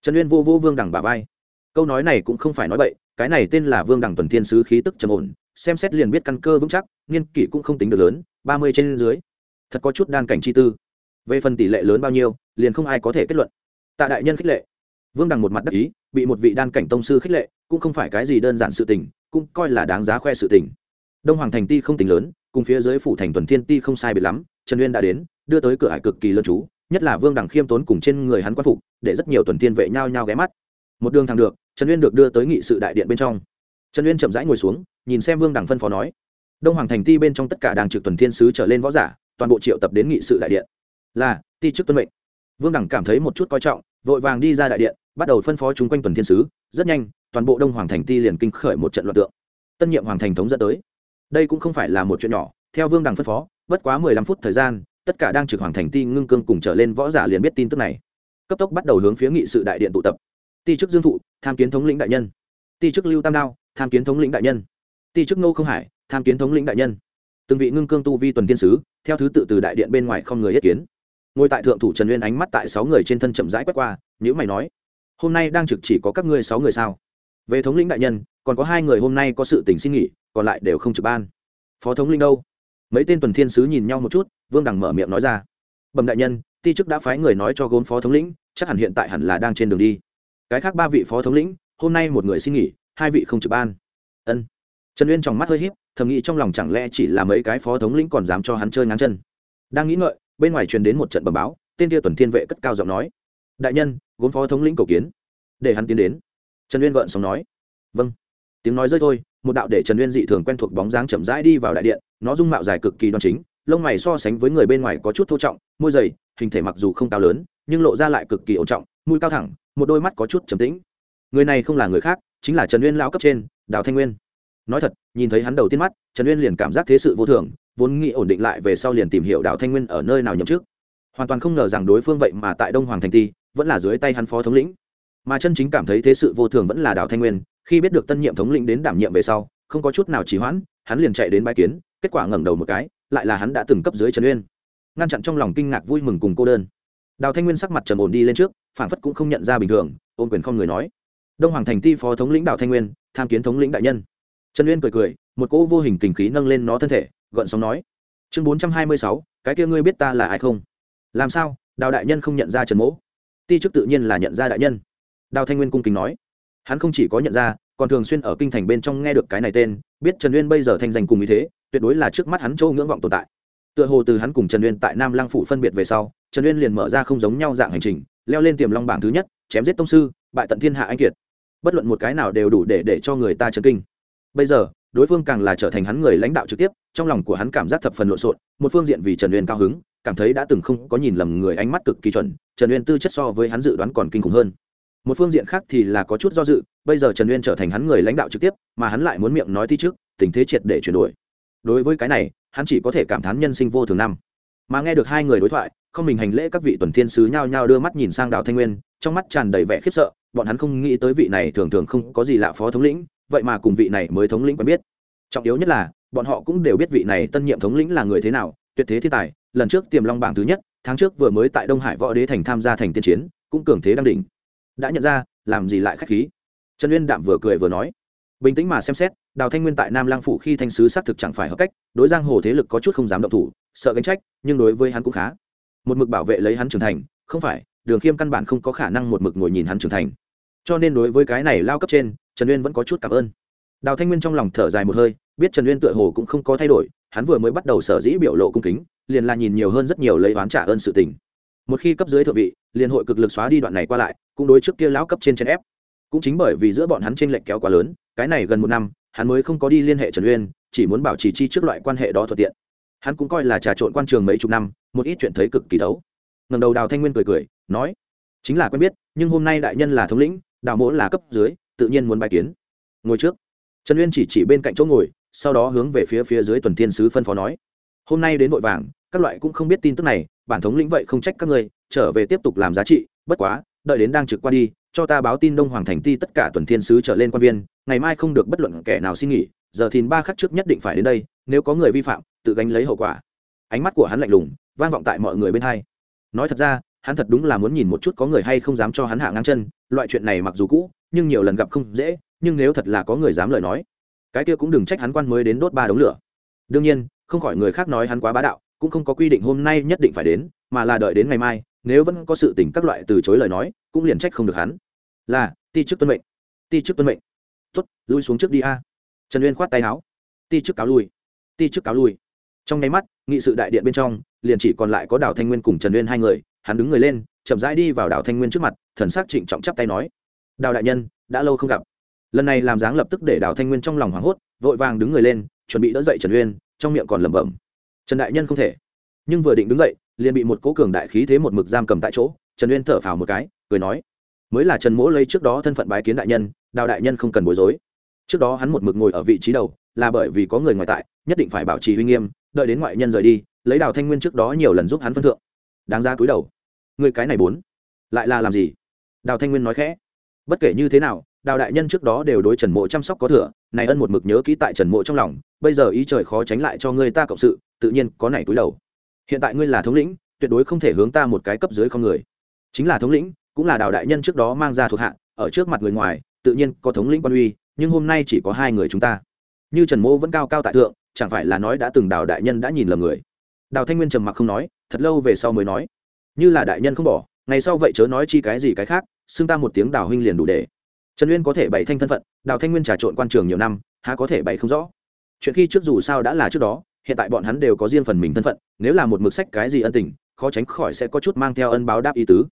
Trần uyên vô vô vương đẳng bà vai. Câu nói này cũng không phải nói bậy cái này tên là vương đẳng tuần thiên sứ khí tức trầm ổn, xem xét liền biết căn cơ vững chắc, nghiên kỷ cũng không tính được lớn, ba mươi trên dưới. Thật có chút đan cảnh chi tư. Về phần tỷ lệ lớn bao nhiêu, liền không ai có thể kết luận. Tạ đại nhân khích lệ. Vương đằng một mặt đắc ý, bị một vị đan cảnh tông sư khích lệ, cũng không phải cái gì đơn giản sự tình, cũng coi là đáng giá khoe sự tình. Đông hoàng thành ti không tính lớn, cùng phía dưới phủ thành tuần thiên ti không sai biệt lắm, trần uyên đã đến, đưa tới cửa hải cực kỳ lân chú, nhất là vương đằng khiêm tốn cùng trên người hắn quan phục, để rất nhiều tuần thiên vệ nhao nhao ghé mắt. Một đường thẳng được trần uyên được đưa tới nghị sự đại điện bên trong. Trần uyên chậm rãi ngồi xuống, nhìn xem vương đằng phân phó nói. Đông hoàng thành ti bên trong tất cả đàng trực tuần thiên sứ trở lên võ giả, toàn bộ triệu tập đến nghị sự đại điện. Là, ti chức tuân mệnh. Vương đẳng cảm thấy một chút coi trọng, vội vàng đi ra đại điện, bắt đầu phân phó chung quanh tuần thiên sứ. Rất nhanh, toàn bộ đông hoàng thành ti liền kinh khởi một trận luận tượng. Tân nhiệm hoàng thành thống dẫn tới. Đây cũng không phải là một chuyện nhỏ, theo vương đằng phân phó, bất quá mười lăm phút thời gian, tất cả đang trực hoàng thành ti ngưng cương cùng trở lên võ giả liền biết tin tức này. Cấp tốc bắt đầu hướng phía nghị sự đại điện tụ tập ti chức dương thụ, tham kiến thống lĩnh đại nhân. Ti chức lưu tam đao, tham kiến thống lĩnh đại nhân. Ti chức ngô không hải, tham kiến thống lĩnh đại nhân. Từng vị ngưng cương tu vi tuần thiên sứ, theo thứ tự từ đại điện bên ngoài không người yết kiến. Ngồi tại thượng thủ trần uyên ánh mắt tại sáu người trên thân chậm rãi quét qua nhữ mày nói, hôm nay đang trực chỉ có các ngươi sáu người sao? Về thống lĩnh đại nhân, còn có hai người hôm nay có sự tình xin nghỉ, còn lại đều không trực ban. Phó thống lĩnh đâu? Mấy tên tuần thiên sứ nhìn nhau một chút, vương đằng mở miệng nói ra, bẩm đại nhân, ti chức đã phái người nói cho gốm phó thống lĩnh, chắc hẳn hiện tại hẳn là đang trên đường đi cái khác ba vị phó thống lĩnh, hôm nay một người xin nghỉ, hai vị không trực ban. Ân. Trần uyên trong mắt hơi híp, thầm nghĩ trong lòng chẳng lẽ chỉ là mấy cái phó thống lĩnh còn dám cho hắn chơi ngắn chân. Đang nghĩ ngợi, bên ngoài truyền đến một trận bầm báo, tên kia tuần thiên vệ cất cao giọng nói. Đại nhân, gốm phó thống lĩnh cầu kiến. Để hắn tiến đến. Trần uyên gợn sóng nói. Vâng. Tiếng nói rơi thôi, một đạo để trần uyên dị thường quen thuộc bóng dáng chậm rãi đi vào đại điện, nó dung mạo dài cực kỳ đoan chính, lông mày so sánh với người bên ngoài có chút thô trọng, môi dày, hình thể mặc dù không cao lớn, nhưng lộ ra lại cực kỳ ổn trọng, mũi cao thẳng một đôi mắt có chút trầm tĩnh. Người này không là người khác, chính là trần uyên lao cấp trên, đào thanh nguyên. Nói thật, nhìn thấy hắn đầu tiên mắt, trần uyên liền cảm giác thế sự vô thường, vốn nghĩ ổn định lại về sau liền tìm hiểu đào thanh nguyên ở nơi nào nhậm chức. Hoàn toàn không ngờ rằng đối phương vậy mà tại đông hoàng thành ti, vẫn là dưới tay hắn phó thống lĩnh. Mà chân chính cảm thấy thế sự vô thường vẫn là đào thanh nguyên, khi biết được tân nhiệm thống lĩnh đến đảm nhiệm về sau, không có chút nào trì hoãn, hắn liền chạy đến bãi kiến, kết quả ngẩng đầu một cái, lại là hắn đã từng cấp dưới trần uyên. Ngăn chặn trong lòng kinh ngạc vui mừng cùng cô đơn đào thanh nguyên sắc mặt trầm ổn đi lên trước phản phất cũng không nhận ra bình thường ôm quyền không người nói. Đông hoàng thành ti phó thống lĩnh đào thanh nguyên, tham kiến thống lĩnh đại nhân. Trần uyên cười cười, một cỗ vô hình kình khí nâng lên nó thân thể, gợn sóng nói. Chương bốn trăm hai mươi sáu, cái kia ngươi biết ta là ai không? Làm sao, đào đại nhân không nhận ra trần mỗ? Ti chức tự nhiên là nhận ra đại nhân. Đào thanh nguyên cung kính nói. Hắn không chỉ có nhận ra, còn thường xuyên ở kinh thành bên trong nghe được cái này tên, biết trần uyên bây giờ thành danh cùng ý thế, tuyệt đối là trước mắt hắn châu ngưỡng vọng tồn tại. Tựa hồ từ hắn cùng trần uyên tại nam Lang phủ phân biệt về sau trần uyên liền mở ra không giống nhau dạng hành trình, leo lên tiềm long bảng thứ nhất, chém giết tông sư, bại tận thiên hạ anh kiệt. Bất luận một cái nào đều đủ để để cho người ta chấn kinh. Bây giờ, đối phương càng là trở thành hắn người lãnh đạo trực tiếp, trong lòng của hắn cảm giác thập phần lộn xộn, một phương diện vì trần uyên cao hứng, cảm thấy đã từng không có nhìn lầm người ánh mắt cực kỳ chuẩn, trần uyên tư chất so với hắn dự đoán còn kinh khủng hơn. Một phương diện khác thì là có chút do dự, bây giờ trần uyên trở thành hắn người lãnh đạo trực tiếp, mà hắn lại muốn miệng nói thi trước, tình thế triệt để chuyển đổi. Đối với cái này, hắn chỉ có thể cảm thán nhân sinh vô thường năm mà nghe được hai người đối thoại, không mình hành lễ các vị tuần thiên sứ nhao nhao đưa mắt nhìn sang đào thanh nguyên, trong mắt tràn đầy vẻ khiếp sợ, bọn hắn không nghĩ tới vị này thường thường không có gì lạ phó thống lĩnh, vậy mà cùng vị này mới thống lĩnh quen biết. Trọng yếu nhất là, bọn họ cũng đều biết vị này tân nhiệm thống lĩnh là người thế nào, tuyệt thế thiên tài, lần trước tiềm long bảng thứ nhất, tháng trước vừa mới tại đông hải võ đế thành tham gia thành tiên chiến, cũng cường thế đăng đỉnh. Đã nhận ra, làm gì lại khách khí. Trần uyên đạm vừa cười vừa nói bình tĩnh mà xem xét, đào thanh nguyên tại nam lang phủ khi thanh sứ xác thực chẳng phải hợp cách, đối giang hồ thế lực có chút không dám động thủ, sợ gánh trách, nhưng đối với hắn cũng khá. Một mực bảo vệ lấy hắn trưởng thành, không phải, đường khiêm căn bản không có khả năng một mực ngồi nhìn hắn trưởng thành. Cho nên đối với cái này lao cấp trên, trần uyên vẫn có chút cảm ơn. Đào thanh nguyên trong lòng thở dài một hơi, biết trần uyên tựa hồ cũng không có thay đổi, hắn vừa mới bắt đầu sở dĩ biểu lộ cung kính, liền là nhìn nhiều hơn rất nhiều lấy oán trả ơn sự tình. Một khi cấp dưới thượng vị, liền hội cực lực xóa đi đoạn này qua lại, cũng đối trước kia lão cấp trên chèn ép cũng chính bởi vì giữa bọn hắn tranh lệch kéo quá lớn, cái này gần một năm, hắn mới không có đi liên hệ trần uyên, chỉ muốn bảo trì chi trước loại quan hệ đó thuận tiện. Hắn cũng coi là trà trộn quan trường mấy chục năm, một ít chuyện thấy cực kỳ thấu. ngầm đầu đào thanh nguyên cười cười, nói, chính là quen biết, nhưng hôm nay đại nhân là thống lĩnh, đào mỗ là cấp dưới, tự nhiên muốn bài kiến. Ngồi trước. Trần uyên chỉ chỉ bên cạnh chỗ ngồi, sau đó hướng về phía phía dưới tuần thiên sứ phân phó nói, hôm nay đến vội vàng, các loại cũng không biết tin tức này, bản thống lĩnh vậy không trách các ngươi, trở về tiếp tục làm giá trị, bất quá, đợi đến đang trực qua đi cho ta báo tin đông hoàng thành ti tất cả tuần thiên sứ trở lên quan viên, ngày mai không được bất luận kẻ nào xin nghỉ, giờ thìn ba khắc trước nhất định phải đến đây, nếu có người vi phạm, tự gánh lấy hậu quả. Ánh mắt của hắn lạnh lùng, vang vọng tại mọi người bên hai. Nói thật ra, hắn thật đúng là muốn nhìn một chút có người hay không dám cho hắn hạ ngang chân, loại chuyện này mặc dù cũ, nhưng nhiều lần gặp không dễ, nhưng nếu thật là có người dám lời nói, cái kia cũng đừng trách hắn quan mới đến đốt ba đống lửa. Đương nhiên, không khỏi người khác nói hắn quá bá đạo, cũng không có quy định hôm nay nhất định phải đến, mà là đợi đến ngày mai nếu vẫn có sự tình các loại từ chối lời nói, cũng liền trách không được hắn. Là, ti chức tuân mệnh. Ti chức tuân mệnh. Tuất lui xuống trước đi a. Trần uyên khoát tay áo. Ti chức cáo lui. Ti chức cáo lui. Trong nháy mắt, nghị sự đại điện bên trong, liền chỉ còn lại có đào thanh nguyên cùng trần uyên hai người, hắn đứng người lên, chậm rãi đi vào đào thanh nguyên trước mặt, thần sắc trịnh trọng chắp tay nói, đào đại nhân, đã lâu không gặp. Lần này làm dáng lập tức để đào thanh nguyên trong lòng hoảng hốt, vội vàng đứng người lên, chuẩn bị đỡ dậy trần uyên, trong miệng còn lẩm bẩm, trần đại nhân không thể nhưng vừa định đứng dậy, liền bị một cố cường đại khí thế một mực giam cầm tại chỗ, trần uyên thở phào một cái, cười nói, mới là trần mỗ lấy trước đó thân phận bái kiến đại nhân đào đại nhân không cần bối rối. Trước đó hắn một mực ngồi ở vị trí đầu, là bởi vì có người ngoài tại, nhất định phải bảo trì uy nghiêm, đợi đến ngoại nhân rời đi, lấy đào thanh nguyên trước đó nhiều lần giúp hắn phân thượng. Đáng ra cúi đầu. Người cái này bốn, lại là làm gì? Đào thanh nguyên nói khẽ. Bất kể như thế nào đào đại nhân trước đó đều đối trần mộ chăm sóc có thừa, này ân một mực nhớ kỹ tại trần mộ trong lòng, bây giờ ý trời khó tránh lại cho người ta cộng sự, tự nhiên có này túi đầu hiện tại ngươi là thống lĩnh, tuyệt đối không thể hướng ta một cái cấp dưới không người. Chính là thống lĩnh, cũng là đào đại nhân trước đó mang ra thuộc hạ, ở trước mặt người ngoài, tự nhiên có thống lĩnh quan uy, nhưng hôm nay chỉ có hai người chúng ta. Như trần mỗ vẫn cao cao tại thượng, chẳng phải là nói đã từng đào đại nhân đã nhìn lầm người? Đào thanh nguyên trầm mặc không nói, thật lâu về sau mới nói. Như là đại nhân không bỏ, ngày sau vậy chớ nói chi cái gì cái khác, xưng ta một tiếng đào huynh liền đủ để. Trần uyên có thể bày thanh thân phận, đào thanh nguyên trà trộn quan trường nhiều năm, há có thể bày không rõ. Chuyện khi trước dù sao đã là trước đó hiện tại bọn hắn đều có riêng phần mình thân phận, nếu là một mực sách cái gì ân tình, khó tránh khỏi sẽ có chút mang theo ân báo đáp ý tứ.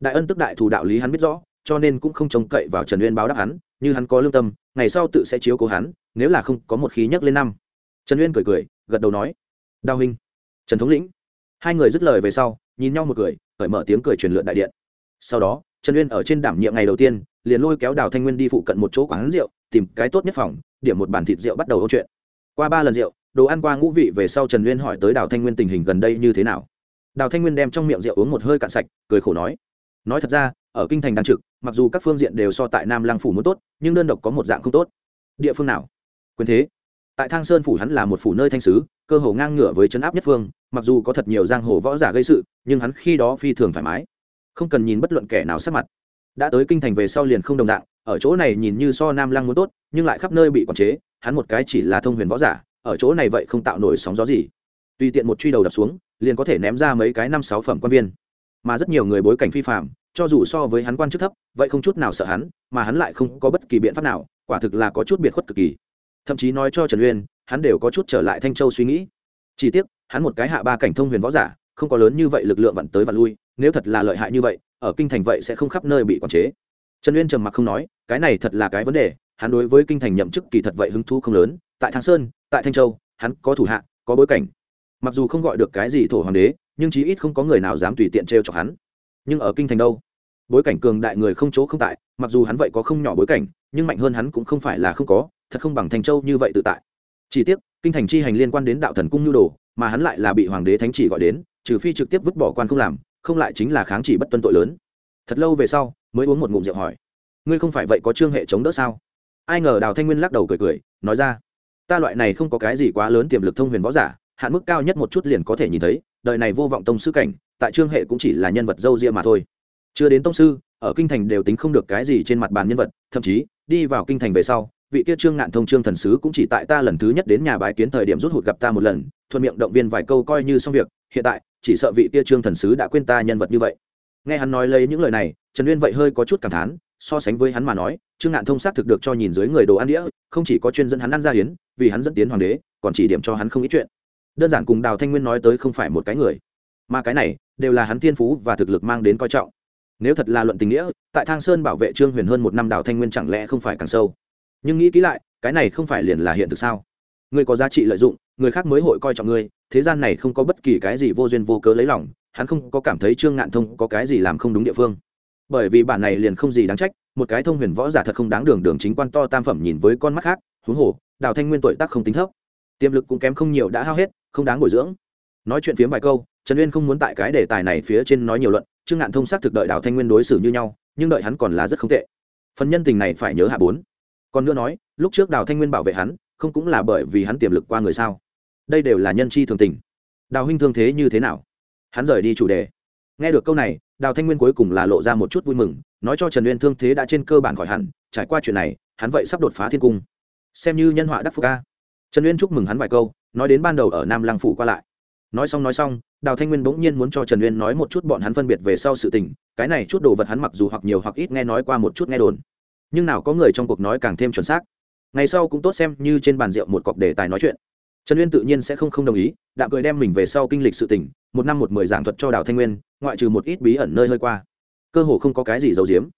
Đại ân tức đại thù đạo lý hắn biết rõ, cho nên cũng không trông cậy vào trần uyên báo đáp hắn, như hắn có lương tâm, ngày sau tự sẽ chiếu cố hắn, nếu là không có một khí nhắc lên năm. Trần uyên cười cười, gật đầu nói, đào huynh. Trần thống lĩnh. Hai người dứt lời về sau, nhìn nhau một cười, cởi mở tiếng cười truyền lượn đại điện. Sau đó, trần uyên ở trên đảm nhiệm ngày đầu tiên, liền lôi kéo đào thanh nguyên đi phụ cận một chỗ quán rượu, tìm cái tốt nhất phòng, điểm một bàn thịt rượu bắt đầu câu chuyện. Qua ba lần rượu đồ ăn qua ngũ vị về sau trần uyên hỏi tới đào thanh nguyên tình hình gần đây như thế nào. Đào thanh nguyên đem trong miệng rượu uống một hơi cạn sạch, cười khổ nói nói thật ra, ở kinh thành đang trực, mặc dù các phương diện đều so tại nam lăng phủ muốn tốt, nhưng đơn độc có một dạng không tốt. Địa phương nào? Quyền thế. Tại thang sơn phủ hắn là một phủ nơi thanh sứ, cơ hồ ngang ngửa với chấn áp nhất phương, mặc dù có thật nhiều giang hồ võ giả gây sự, nhưng hắn khi đó phi thường thoải mái. Không cần nhìn bất luận kẻ nào sắc mặt. Đã tới kinh thành về sau liền không đồng dạng, ở chỗ này nhìn như so nam lăng muốn tốt, nhưng lại khắp nơi bị quản chế, hắn một cái chỉ là thông huyền võ giả ở chỗ này vậy không tạo nổi sóng gió gì. Tùy tiện một truy đầu đập xuống, liền có thể ném ra mấy cái năm sáu phẩm quan viên. Mà rất nhiều người bối cảnh phi phạm cho dù so với hắn quan chức thấp, vậy không chút nào sợ hắn, mà hắn lại không có bất kỳ biện pháp nào, quả thực là có chút biệt khuất cực kỳ. Thậm chí nói cho trần uyên, hắn đều có chút trở lại thanh châu suy nghĩ. Chỉ tiếc, hắn một cái hạ ba cảnh thông huyền võ giả, không có lớn như vậy lực lượng vặn tới vặn lui, nếu thật là lợi hại như vậy, ở kinh thành vậy sẽ không khắp nơi bị quản chế. Trần uyên trầm mặc không nói, cái này thật là cái vấn đề, hắn đối với kinh thành nhậm chức kỳ thật vậy hứng thú không lớn, tại thang sơn tại thanh châu, hắn có thủ hạ, có bối cảnh. Mặc dù không gọi được cái gì thổ hoàng đế, nhưng chí ít không có người nào dám tùy tiện trêu chọc hắn. Nhưng ở kinh thành đâu? Bối cảnh cường đại người không chỗ không tại, mặc dù hắn vậy có không nhỏ bối cảnh, nhưng mạnh hơn hắn cũng không phải là không có, thật không bằng thanh châu như vậy tự tại. Chỉ tiếc, kinh thành chi hành liên quan đến đạo thần cung nhu đồ, mà hắn lại là bị hoàng đế thánh chỉ gọi đến, trừ phi trực tiếp vứt bỏ quan không làm, không lại chính là kháng chỉ bất tuân tội lớn. Thật lâu về sau, mới uống một ngụm rượu hỏi. Ngươi không phải vậy có trương hệ chống đỡ sao? Ai ngờ đào thanh nguyên lắc đầu cười cười, nói ra ta loại này không có cái gì quá lớn tiềm lực thông huyền võ giả, hạn mức cao nhất một chút liền có thể nhìn thấy, đời này vô vọng tông sư cảnh, tại trương hệ cũng chỉ là nhân vật dâu ria mà thôi. Chưa đến tông sư, ở kinh thành đều tính không được cái gì trên mặt bàn nhân vật, thậm chí, đi vào kinh thành về sau, vị kia trương ngạn thông trương thần sứ cũng chỉ tại ta lần thứ nhất đến nhà bái kiến thời điểm rút hụt gặp ta một lần, thuận miệng động viên vài câu coi như xong việc, hiện tại, chỉ sợ vị kia trương thần sứ đã quên ta nhân vật như vậy. Nghe hắn nói lấy những lời này, trần uyên vậy hơi có chút cảm thán, so sánh với hắn mà nói trương ngạn thông xác thực được cho nhìn dưới người đồ ăn đĩa, không chỉ có chuyên dẫn hắn ăn ra hiến vì hắn dẫn tiến hoàng đế, còn chỉ điểm cho hắn không ít chuyện. Đơn giản cùng đào thanh nguyên nói tới không phải một cái người. Mà cái này, đều là hắn thiên phú và thực lực mang đến coi trọng. Nếu thật là luận tình nghĩa, tại thang sơn bảo vệ trương huyền hơn một năm đào thanh nguyên chẳng lẽ không phải càng sâu? Nhưng nghĩ kỹ lại, cái này không phải liền là hiện thực sao? Người có giá trị lợi dụng, người khác mới hội coi trọng ngươi, thế gian này không có bất kỳ cái gì vô duyên vô cớ lấy lòng, hắn không có cảm thấy trương ngạn thông có cái gì làm không đúng địa phương. Bởi vì bản này liền không gì đáng trách một cái thông huyền võ giả thật không đáng đường đường chính quan to tam phẩm nhìn với con mắt khác, huống hồ, đào thanh nguyên tuổi tác không tính thấp. Tiềm lực cũng kém không nhiều, đã hao hết, không đáng bồi dưỡng. Nói chuyện phiếm vài câu, trần uyên không muốn tại cái đề tài này phía trên nói nhiều luận, trương ngạn thông xác thực đợi đào thanh nguyên đối xử như nhau, nhưng đợi hắn còn là rất không tệ. Phần nhân tình này phải nhớ hạ bốn. Còn nữa nói, lúc trước đào thanh nguyên bảo vệ hắn, không cũng là bởi vì hắn tiềm lực qua người sao? Đây đều là nhân chi thường tình. Đào huynh thương thế như thế nào? Hắn rời đi chủ đề. Nghe được câu này, đào thanh nguyên cuối cùng là lộ ra một chút vui mừng nói cho trần uyên thương thế đã trên cơ bản khỏi hẳn trải qua chuyện này hắn vậy sắp đột phá thiên cung. Xem như nhân họa đắc phúc ca trần uyên chúc mừng hắn vài câu nói đến ban đầu ở nam lăng phủ qua lại. Nói xong nói xong đào thanh nguyên bỗng nhiên muốn cho trần uyên nói một chút bọn hắn phân biệt về sau sự tình cái này chút đồ vật hắn mặc dù hoặc nhiều hoặc ít nghe nói qua một chút nghe đồn. Nhưng nào có người trong cuộc nói càng thêm chuẩn xác. Ngày sau cũng tốt xem như trên bàn rượu một cọc đề tài nói chuyện. Trần uyên tự nhiên sẽ không không đồng ý đạm cười đem mình về sau kinh lịch sự tình, một năm một mười giảng thuật cho đào thanh nguyên ngoại trừ một ít bí ẩn nơi hơi qua cơ hồ không có cái gì giấu giếm.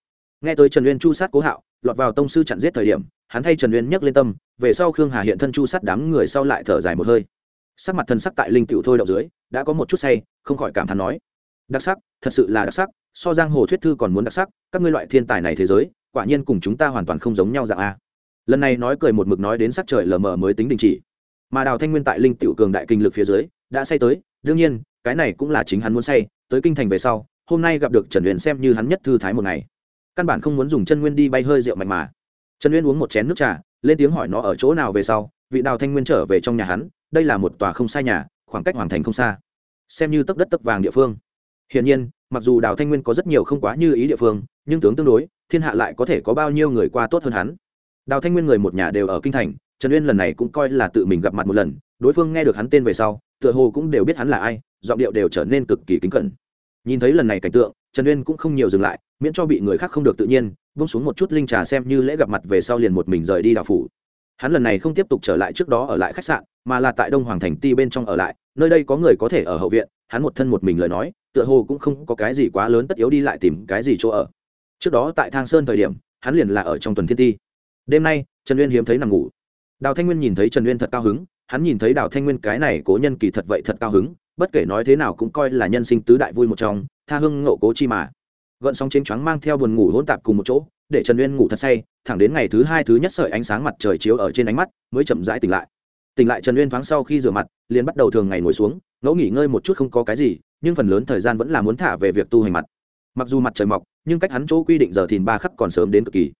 Nghe tới trần uyên chu sát cố hạo, lọt vào tông sư chặn giết thời điểm, hắn thay trần uyên nhấc lên tâm, về sau khương hà hiện thân chu sát đám người sau lại thở dài một hơi. Sắc mặt thần sắc tại linh tiểu thôi đậu dưới, đã có một chút say, không khỏi cảm thán nói, đặc sắc, thật sự là đặc sắc, so giang hồ thuyết thư còn muốn đặc sắc, các ngươi loại thiên tài này thế giới, quả nhiên cùng chúng ta hoàn toàn không giống nhau dạng a. Lần này nói cười một mực nói đến sắc trời lờ mờ mới tính đình chỉ. Mà đào thanh nguyên tại linh tiểu cường đại kinh lực phía dưới, đã say tới, đương nhiên, cái này cũng là chính hắn muốn say, tới kinh thành về sau hôm nay gặp được trần uyên xem như hắn nhất thư thái một ngày. Căn bản không muốn dùng chân nguyên đi bay hơi rượu mạnh mà. Trần uyên uống một chén nước trà, lên tiếng hỏi nó ở chỗ nào về sau, vị đào thanh nguyên trở về trong nhà hắn, đây là một tòa không sai nhà, khoảng cách hoàng thành không xa. Xem như tấc đất tấc vàng địa phương. Hiển nhiên, mặc dù đào thanh nguyên có rất nhiều không quá như ý địa phương, nhưng tướng tương đối, thiên hạ lại có thể có bao nhiêu người qua tốt hơn hắn. Đào thanh nguyên người một nhà đều ở kinh thành, trần uyên lần này cũng coi là tự mình gặp mặt một lần, đối phương nghe được hắn tên về sau, tựa hồ cũng đều biết hắn là ai, giọng điệu đều trở nên cực kỳ kính cẩn nhìn thấy lần này cảnh tượng, trần uyên cũng không nhiều dừng lại, miễn cho bị người khác không được tự nhiên bông xuống một chút linh trà xem như lễ gặp mặt về sau liền một mình rời đi đào phủ. Hắn lần này không tiếp tục trở lại trước đó ở lại khách sạn, mà là tại đông hoàng thành ti bên trong ở lại, nơi đây có người có thể ở hậu viện, hắn một thân một mình lời nói, tựa hồ cũng không có cái gì quá lớn tất yếu đi lại tìm cái gì chỗ ở. Trước đó tại thang sơn thời điểm, hắn liền là ở trong tuần thiên ti. Đêm nay, trần uyên hiếm thấy nằm ngủ. Đào thanh nguyên nhìn thấy trần uyên thật cao hứng, hắn nhìn thấy đào thanh nguyên cái này cố nhân kỳ thật vậy thật cao hứng bất kể nói thế nào cũng coi là nhân sinh tứ đại vui một trong, tha hưng ngộ cố chi mà. Gợn sóng chênh choáng mang theo buồn ngủ hỗn tạp cùng một chỗ, để trần uyên ngủ thật say, thẳng đến ngày thứ hai thứ nhất sợi ánh sáng mặt trời chiếu ở trên ánh mắt, mới chậm rãi tỉnh lại. Tỉnh lại trần uyên thoáng sau khi rửa mặt, liền bắt đầu thường ngày ngồi xuống, ngẫu nghỉ ngơi một chút không có cái gì, nhưng phần lớn thời gian vẫn là muốn thả về việc tu hành mặt. Mặc dù mặt trời mọc, nhưng cách hắn chỗ quy định giờ thìn ba khắc còn sớm đến cực kỳ.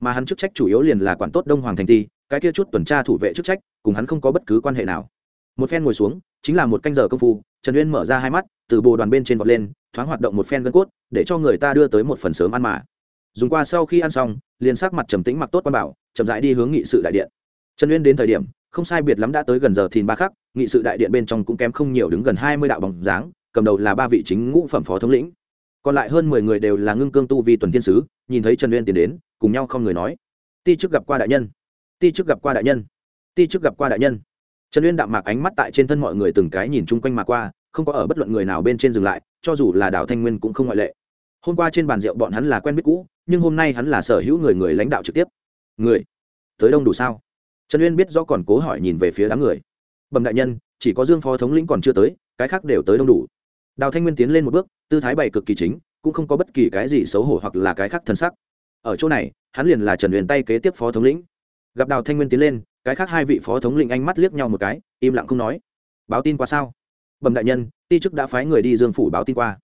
Mà hắn chức trách chủ yếu liền là quản tốt đông hoàng thành ti, cái kia chút tuần tra thủ vệ chức trách, cùng hắn không có bất cứ quan hệ nào một phen ngồi xuống, chính là một canh giờ công phu, trần uyên mở ra hai mắt, từ bồ đoàn bên trên vọt lên, thoáng hoạt động một phen gân cốt, để cho người ta đưa tới một phần sớm ăn mà. Dùng qua sau khi ăn xong, liền sắc mặt trầm tĩnh mặc tốt quan bảo, chậm rãi đi hướng nghị sự đại điện. Trần uyên đến thời điểm, không sai biệt lắm đã tới gần giờ thìn ba khắc, nghị sự đại điện bên trong cũng kém không nhiều đứng gần hai mươi đạo bóng dáng, cầm đầu là ba vị chính ngũ phẩm phó thống lĩnh. Còn lại hơn mười người đều là ngưng cương tu vi tuần thiên sứ, nhìn thấy trần uyên tiến đến, cùng nhau không người nói. Ti chức gặp qua đại nhân. Ti chức gặp qua đại nhân. Ti chức gặp qua đại nhân trần uyên đạm mạc ánh mắt tại trên thân mọi người từng cái nhìn chung quanh mà qua, không có ở bất luận người nào bên trên dừng lại, cho dù là đào thanh nguyên cũng không ngoại lệ. Hôm qua trên bàn rượu bọn hắn là quen biết cũ, nhưng hôm nay hắn là sở hữu người người lãnh đạo trực tiếp. Người? Tới đông đủ sao? Trần uyên biết do còn cố hỏi nhìn về phía đám người. Bẩm đại nhân, chỉ có dương phó thống lĩnh còn chưa tới, cái khác đều tới đông đủ. Đào thanh nguyên tiến lên một bước, tư thái bày cực kỳ chính, cũng không có bất kỳ cái gì xấu hổ hoặc là cái khác thân sắc. Ở chỗ này, hắn liền là trần Uyên tay kế tiếp phó thống lĩnh. Gặp đào thanh nguyên tiến lên cái khác hai vị phó thống lĩnh ánh mắt liếc nhau một cái, im lặng không nói. Báo tin qua sao? Bẩm đại nhân, ti chức đã phái người đi dương phủ báo tin qua.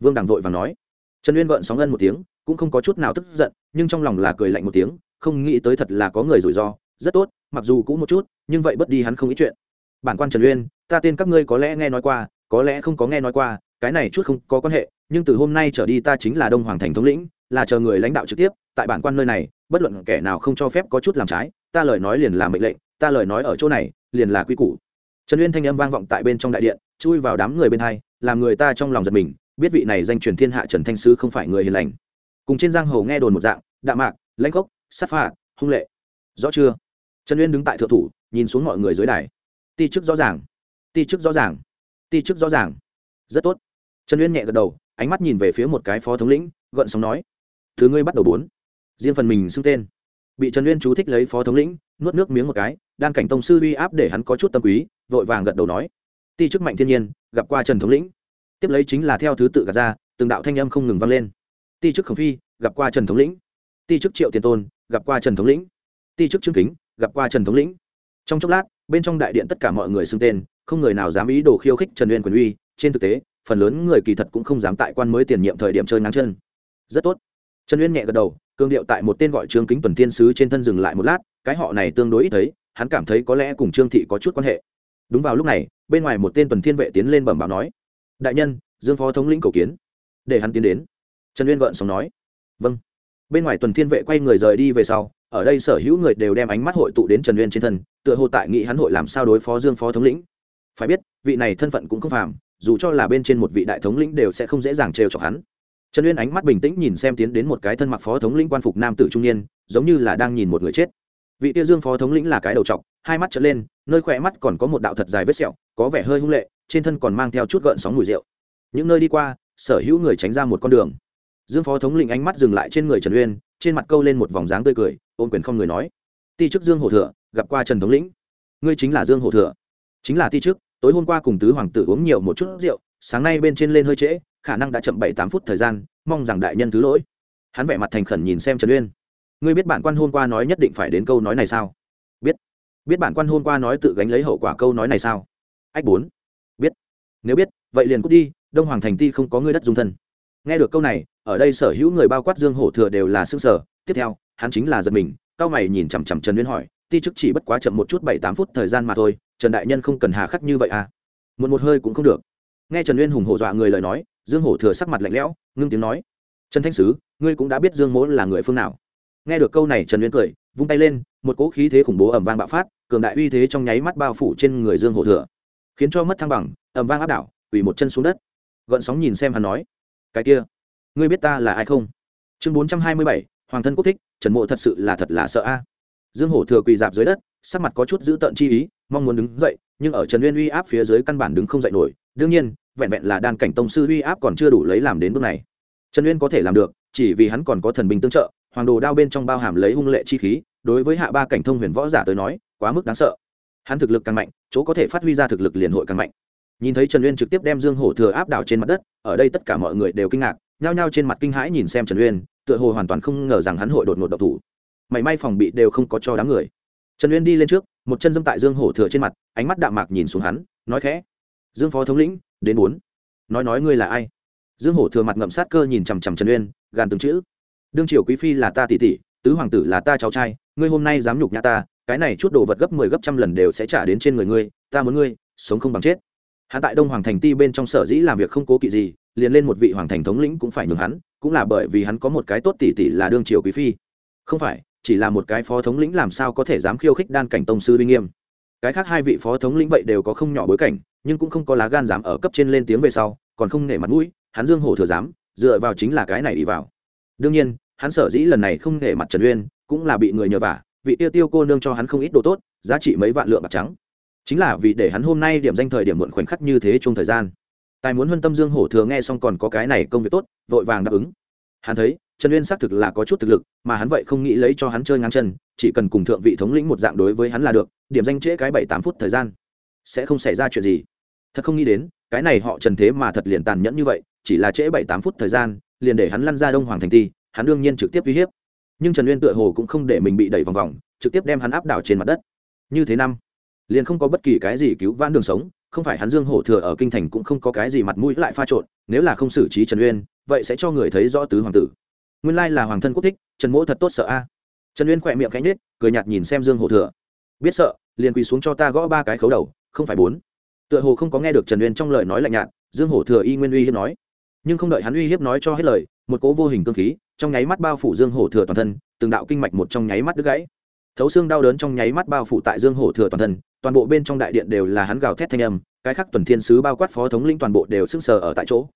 Vương đằng vội và nói. Trần uyên vợn sóng ân một tiếng, cũng không có chút nào tức giận, nhưng trong lòng là cười lạnh một tiếng, không nghĩ tới thật là có người rủi ro. Rất tốt, mặc dù cũng một chút, nhưng vậy bất đi hắn không ý chuyện. Bản quan trần uyên, ta tên các ngươi có lẽ nghe nói qua, có lẽ không có nghe nói qua, cái này chút không có quan hệ, nhưng từ hôm nay trở đi ta chính là đông hoàng thành thống lĩnh, là chờ người lãnh đạo trực tiếp, tại bản quan nơi này, bất luận kẻ nào không cho phép có chút làm trái ta lời nói liền là mệnh lệnh, ta lời nói ở chỗ này, liền là quy củ. Trần uyên thanh âm vang vọng tại bên trong đại điện, chui vào đám người bên hai, làm người ta trong lòng giật mình, biết vị này danh truyền thiên hạ trần thanh sứ không phải người hiền lành. Cùng trên giang hồ nghe đồn một dạng, đạ mạc, lãnh gốc sát phạt, hung lệ. Rõ chưa? Trần uyên đứng tại thượng thủ, nhìn xuống mọi người dưới đài. Ti chức rõ ràng. Ti chức rõ ràng. Ti chức rõ ràng. Rất tốt. Trần uyên nhẹ gật đầu, ánh mắt nhìn về phía một cái phó thống lĩnh gợn sóng nói, thứ ngươi bắt đầu bốn. Riêng phần mình xưng tên bị trần uyên chú thích lấy phó thống lĩnh, nuốt nước miếng một cái, đan cảnh tông sư uy áp để hắn có chút tâm quý, vội vàng gật đầu nói, ti chức mạnh thiên nhiên, gặp qua trần thống lĩnh. Tiếp lấy chính là theo thứ tự gạt ra, từng đạo thanh âm không ngừng vang lên. Ti chức khổng phi, gặp qua trần thống lĩnh. Ti chức triệu tiền tôn, gặp qua trần thống lĩnh. Ti chức trương kính, gặp qua trần thống lĩnh. Trong chốc lát, bên trong đại điện tất cả mọi người xưng tên, không người nào dám ý đồ khiêu khích trần uyên quyền uy. Trên thực tế, phần lớn người kỳ thật cũng không dám tại quan mới tiền nhiệm thời điểm chơi ngang chân. Rất tốt. Trần uyên nhẹ gật đầu cương điệu tại một tên gọi trương kính tuần tiên sứ trên thân dừng lại một lát, cái họ này tương đối ít thấy, hắn cảm thấy có lẽ cùng trương thị có chút quan hệ. Đúng vào lúc này, bên ngoài một tên tuần thiên vệ tiến lên bẩm báo nói, đại nhân, dương phó thống lĩnh cầu kiến. Để hắn tiến đến. Trần uyên gợn sống nói vâng. Bên ngoài tuần thiên vệ quay người rời đi về sau, ở đây sở hữu người đều đem ánh mắt hội tụ đến trần uyên trên thân, tựa hồ tại nghị hắn hội làm sao đối phó dương phó thống lĩnh. Phải biết, vị này thân phận cũng không phàm, dù cho là bên trên một vị đại thống lĩnh đều sẽ không dễ dàng trêu chọc hắn trần uyên ánh mắt bình tĩnh nhìn xem tiến đến một cái thân mặc phó thống lĩnh quan phục nam tử trung niên, giống như là đang nhìn một người chết. Vị tia dương phó thống lĩnh là cái đầu t hai mắt trở lên, nơi khỏe mắt còn có một đạo thật dài vết sẹo, có vẻ hơi hung lệ, trên thân còn mang theo chút gợn sóng mùi rượu. Những nơi đi qua, sở hữu người tránh ra một con đường. Dương phó thống lĩnh ánh mắt dừng lại trên người trần uyên, trên mặt câu lên một vòng dáng tươi cười ôm quyền không người nói. Ti chức dương hổ thừa, gặp qua trần thống lĩnh. Ngươi chính là dương hổ thừa. Chính là ti chức, tối hôm qua cùng tứ hoàng tử uống nhiều một chút rượu sáng nay bên trên lên hơi trễ, khả năng đã chậm bảy tám phút thời gian, mong rằng đại nhân thứ lỗi. Hắn vẻ mặt thành khẩn nhìn xem trần uyên. Ngươi biết bản quan hôm qua nói nhất định phải đến câu nói này sao? Biết. Biết bản quan hôm qua nói tự gánh lấy hậu quả câu nói này sao? Ách bốn. Biết. Nếu biết, vậy liền cút đi, đông hoàng thành ti không có ngươi đất dung thân. Nghe được câu này, ở đây sở hữu người bao quát dương hổ thừa đều là xương sở tiếp theo, hắn chính là giật mình, cao mày nhìn chằm chằm trần uyên hỏi, ti chức chỉ bất quá chậm một chút bảy tám phút thời gian mà thôi, trần đại nhân không cần hà khắc như vậy à? Một một hơi cũng không được nghe trần uyên hùng hổ dọa người lời nói, dương hổ thừa sắc mặt lạnh lẽo, ngưng tiếng nói, trần thanh sứ, ngươi cũng đã biết dương mỗ là người phương nào. Nghe được câu này, trần uyên cười, vung tay lên, một cỗ khí thế khủng bố ẩm vang bạo phát, cường đại uy thế trong nháy mắt bao phủ trên người dương hổ thừa, khiến cho mất thăng bằng ẩm vang áp đảo, quỳ một chân xuống đất. Gợn sóng nhìn xem hắn nói, cái kia, ngươi biết ta là ai không? Chương bốn trăm hai mươi bảy, hoàng thân quốc thích, trần mộ thật sự là thật là sợ a. Dương hổ thừa quỳ dạp dưới đất, sắc mặt có chút giữ tợn chi ý, mong muốn đứng dậy, nhưng ở trần uyên uy áp phía dưới căn bản đứng không dậy nổi. Đương nhiên vẹn vẹn là đan cảnh tông sư uy áp còn chưa đủ lấy làm đến bước này. Trần uyên có thể làm được, chỉ vì hắn còn có thần binh tương trợ, hoàng đồ đao bên trong bao hàm lấy hung lệ chi khí, đối với hạ ba cảnh thông huyền võ giả tới nói, quá mức đáng sợ. Hắn thực lực càng mạnh, chỗ có thể phát huy ra thực lực liền hội càng mạnh. Nhìn thấy trần uyên trực tiếp đem dương hổ thừa áp đảo trên mặt đất, ở đây tất cả mọi người đều kinh ngạc, nhao nhao trên mặt kinh hãi nhìn xem trần uyên, tựa hồ hoàn toàn không ngờ rằng hắn hội đột ngột độc thủ. Mảy may phòng bị đều không có cho đám người. Trần uyên đi lên trước, một chân dâm tại dương hổ thừa trên mặt, ánh mắt đạm mạc nhìn xuống hắn, nói khẽ, dương phó thống lĩnh đến bốn. Nói nói ngươi là ai? Dương hổ thừa mặt ngậm sát cơ nhìn chằm chằm trần uyên, gàn từng chữ. Đương triều quý phi là ta tỷ tỷ, tứ hoàng tử là ta cháu trai, ngươi hôm nay dám nhục nhã ta, cái này chút đồ vật gấp mười 10 gấp trăm lần đều sẽ trả đến trên người ngươi, ta muốn ngươi sống không bằng chết. Hắn tại đông hoàng thành ti bên trong sở dĩ làm việc không cố kỵ gì, liền lên một vị hoàng thành thống lĩnh cũng phải nhường hắn, cũng là bởi vì hắn có một cái tốt tỷ tỷ là đương triều quý phi. Không phải, chỉ là một cái phó thống lĩnh làm sao có thể dám khiêu khích đan cảnh tông sư uy nghiêm cái khác hai vị phó thống lĩnh vậy đều có không nhỏ bối cảnh, nhưng cũng không có lá gan dám ở cấp trên lên tiếng về sau, còn không nể mặt mũi, hắn dương hổ thừa dám dựa vào chính là cái này đi vào. Đương nhiên, hắn sở dĩ lần này không nể mặt trần uyên, cũng là bị người nhờ vả, vị tiêu tiêu cô nương cho hắn không ít đồ tốt, giá trị mấy vạn lượng bạc trắng. Chính là vì để hắn hôm nay điểm danh thời điểm muộn khoảnh khắc như thế chung thời gian. Tài muốn huân tâm dương hổ thừa nghe xong còn có cái này công việc tốt, vội vàng đáp ứng. Hắn thấy trần uyên xác thực là có chút thực lực, mà hắn vậy không nghĩ lấy cho hắn chơi ngang chân, chỉ cần cùng thượng vị thống lĩnh một dạng đối với hắn là được, điểm danh trễ cái bảy tám phút thời gian, sẽ không xảy ra chuyện gì. Thật không nghĩ đến, cái này họ trần thế mà thật liền tàn nhẫn như vậy, chỉ là trễ bảy tám phút thời gian, liền để hắn lăn ra đông hoàng thành ti, hắn đương nhiên trực tiếp uy hiếp. Nhưng trần uyên tựa hồ cũng không để mình bị đẩy vòng vòng, trực tiếp đem hắn áp đảo trên mặt đất. Như thế năm, liền không có bất kỳ cái gì cứu vãn đường sống, không phải hắn dương hổ thừa ở kinh thành cũng không có cái gì mặt mũi lại pha trộn, nếu là không xử trí trần uyên, vậy sẽ cho người thấy rõ tứ hoàng tử nguyên lai là hoàng thân quốc thích, trần mỗ thật tốt sợ a. Trần uyên khỏe miệng cánh nết cười nhạt nhìn xem dương hổ thừa. Biết sợ, liền quỳ xuống cho ta gõ ba cái khấu đầu, không phải bốn. Tựa hồ không có nghe được trần uyên trong lời nói lạnh nhạt, dương hổ thừa y nguyên uy hiếp nói. Nhưng không đợi hắn uy hiếp nói cho hết lời, một cỗ vô hình cơ khí trong nháy mắt bao phủ dương hổ thừa toàn thân, từng đạo kinh mạch một trong nháy mắt đứt gãy. Thấu xương đau đớn trong nháy mắt bao phủ tại dương hổ thừa toàn thân, toàn bộ bên trong đại điện đều là hắn gào thét thanh âm, cái khác tuần thiên sứ bao quát phó thống lĩnh toàn bộ đều sững sờ ở tại chỗ.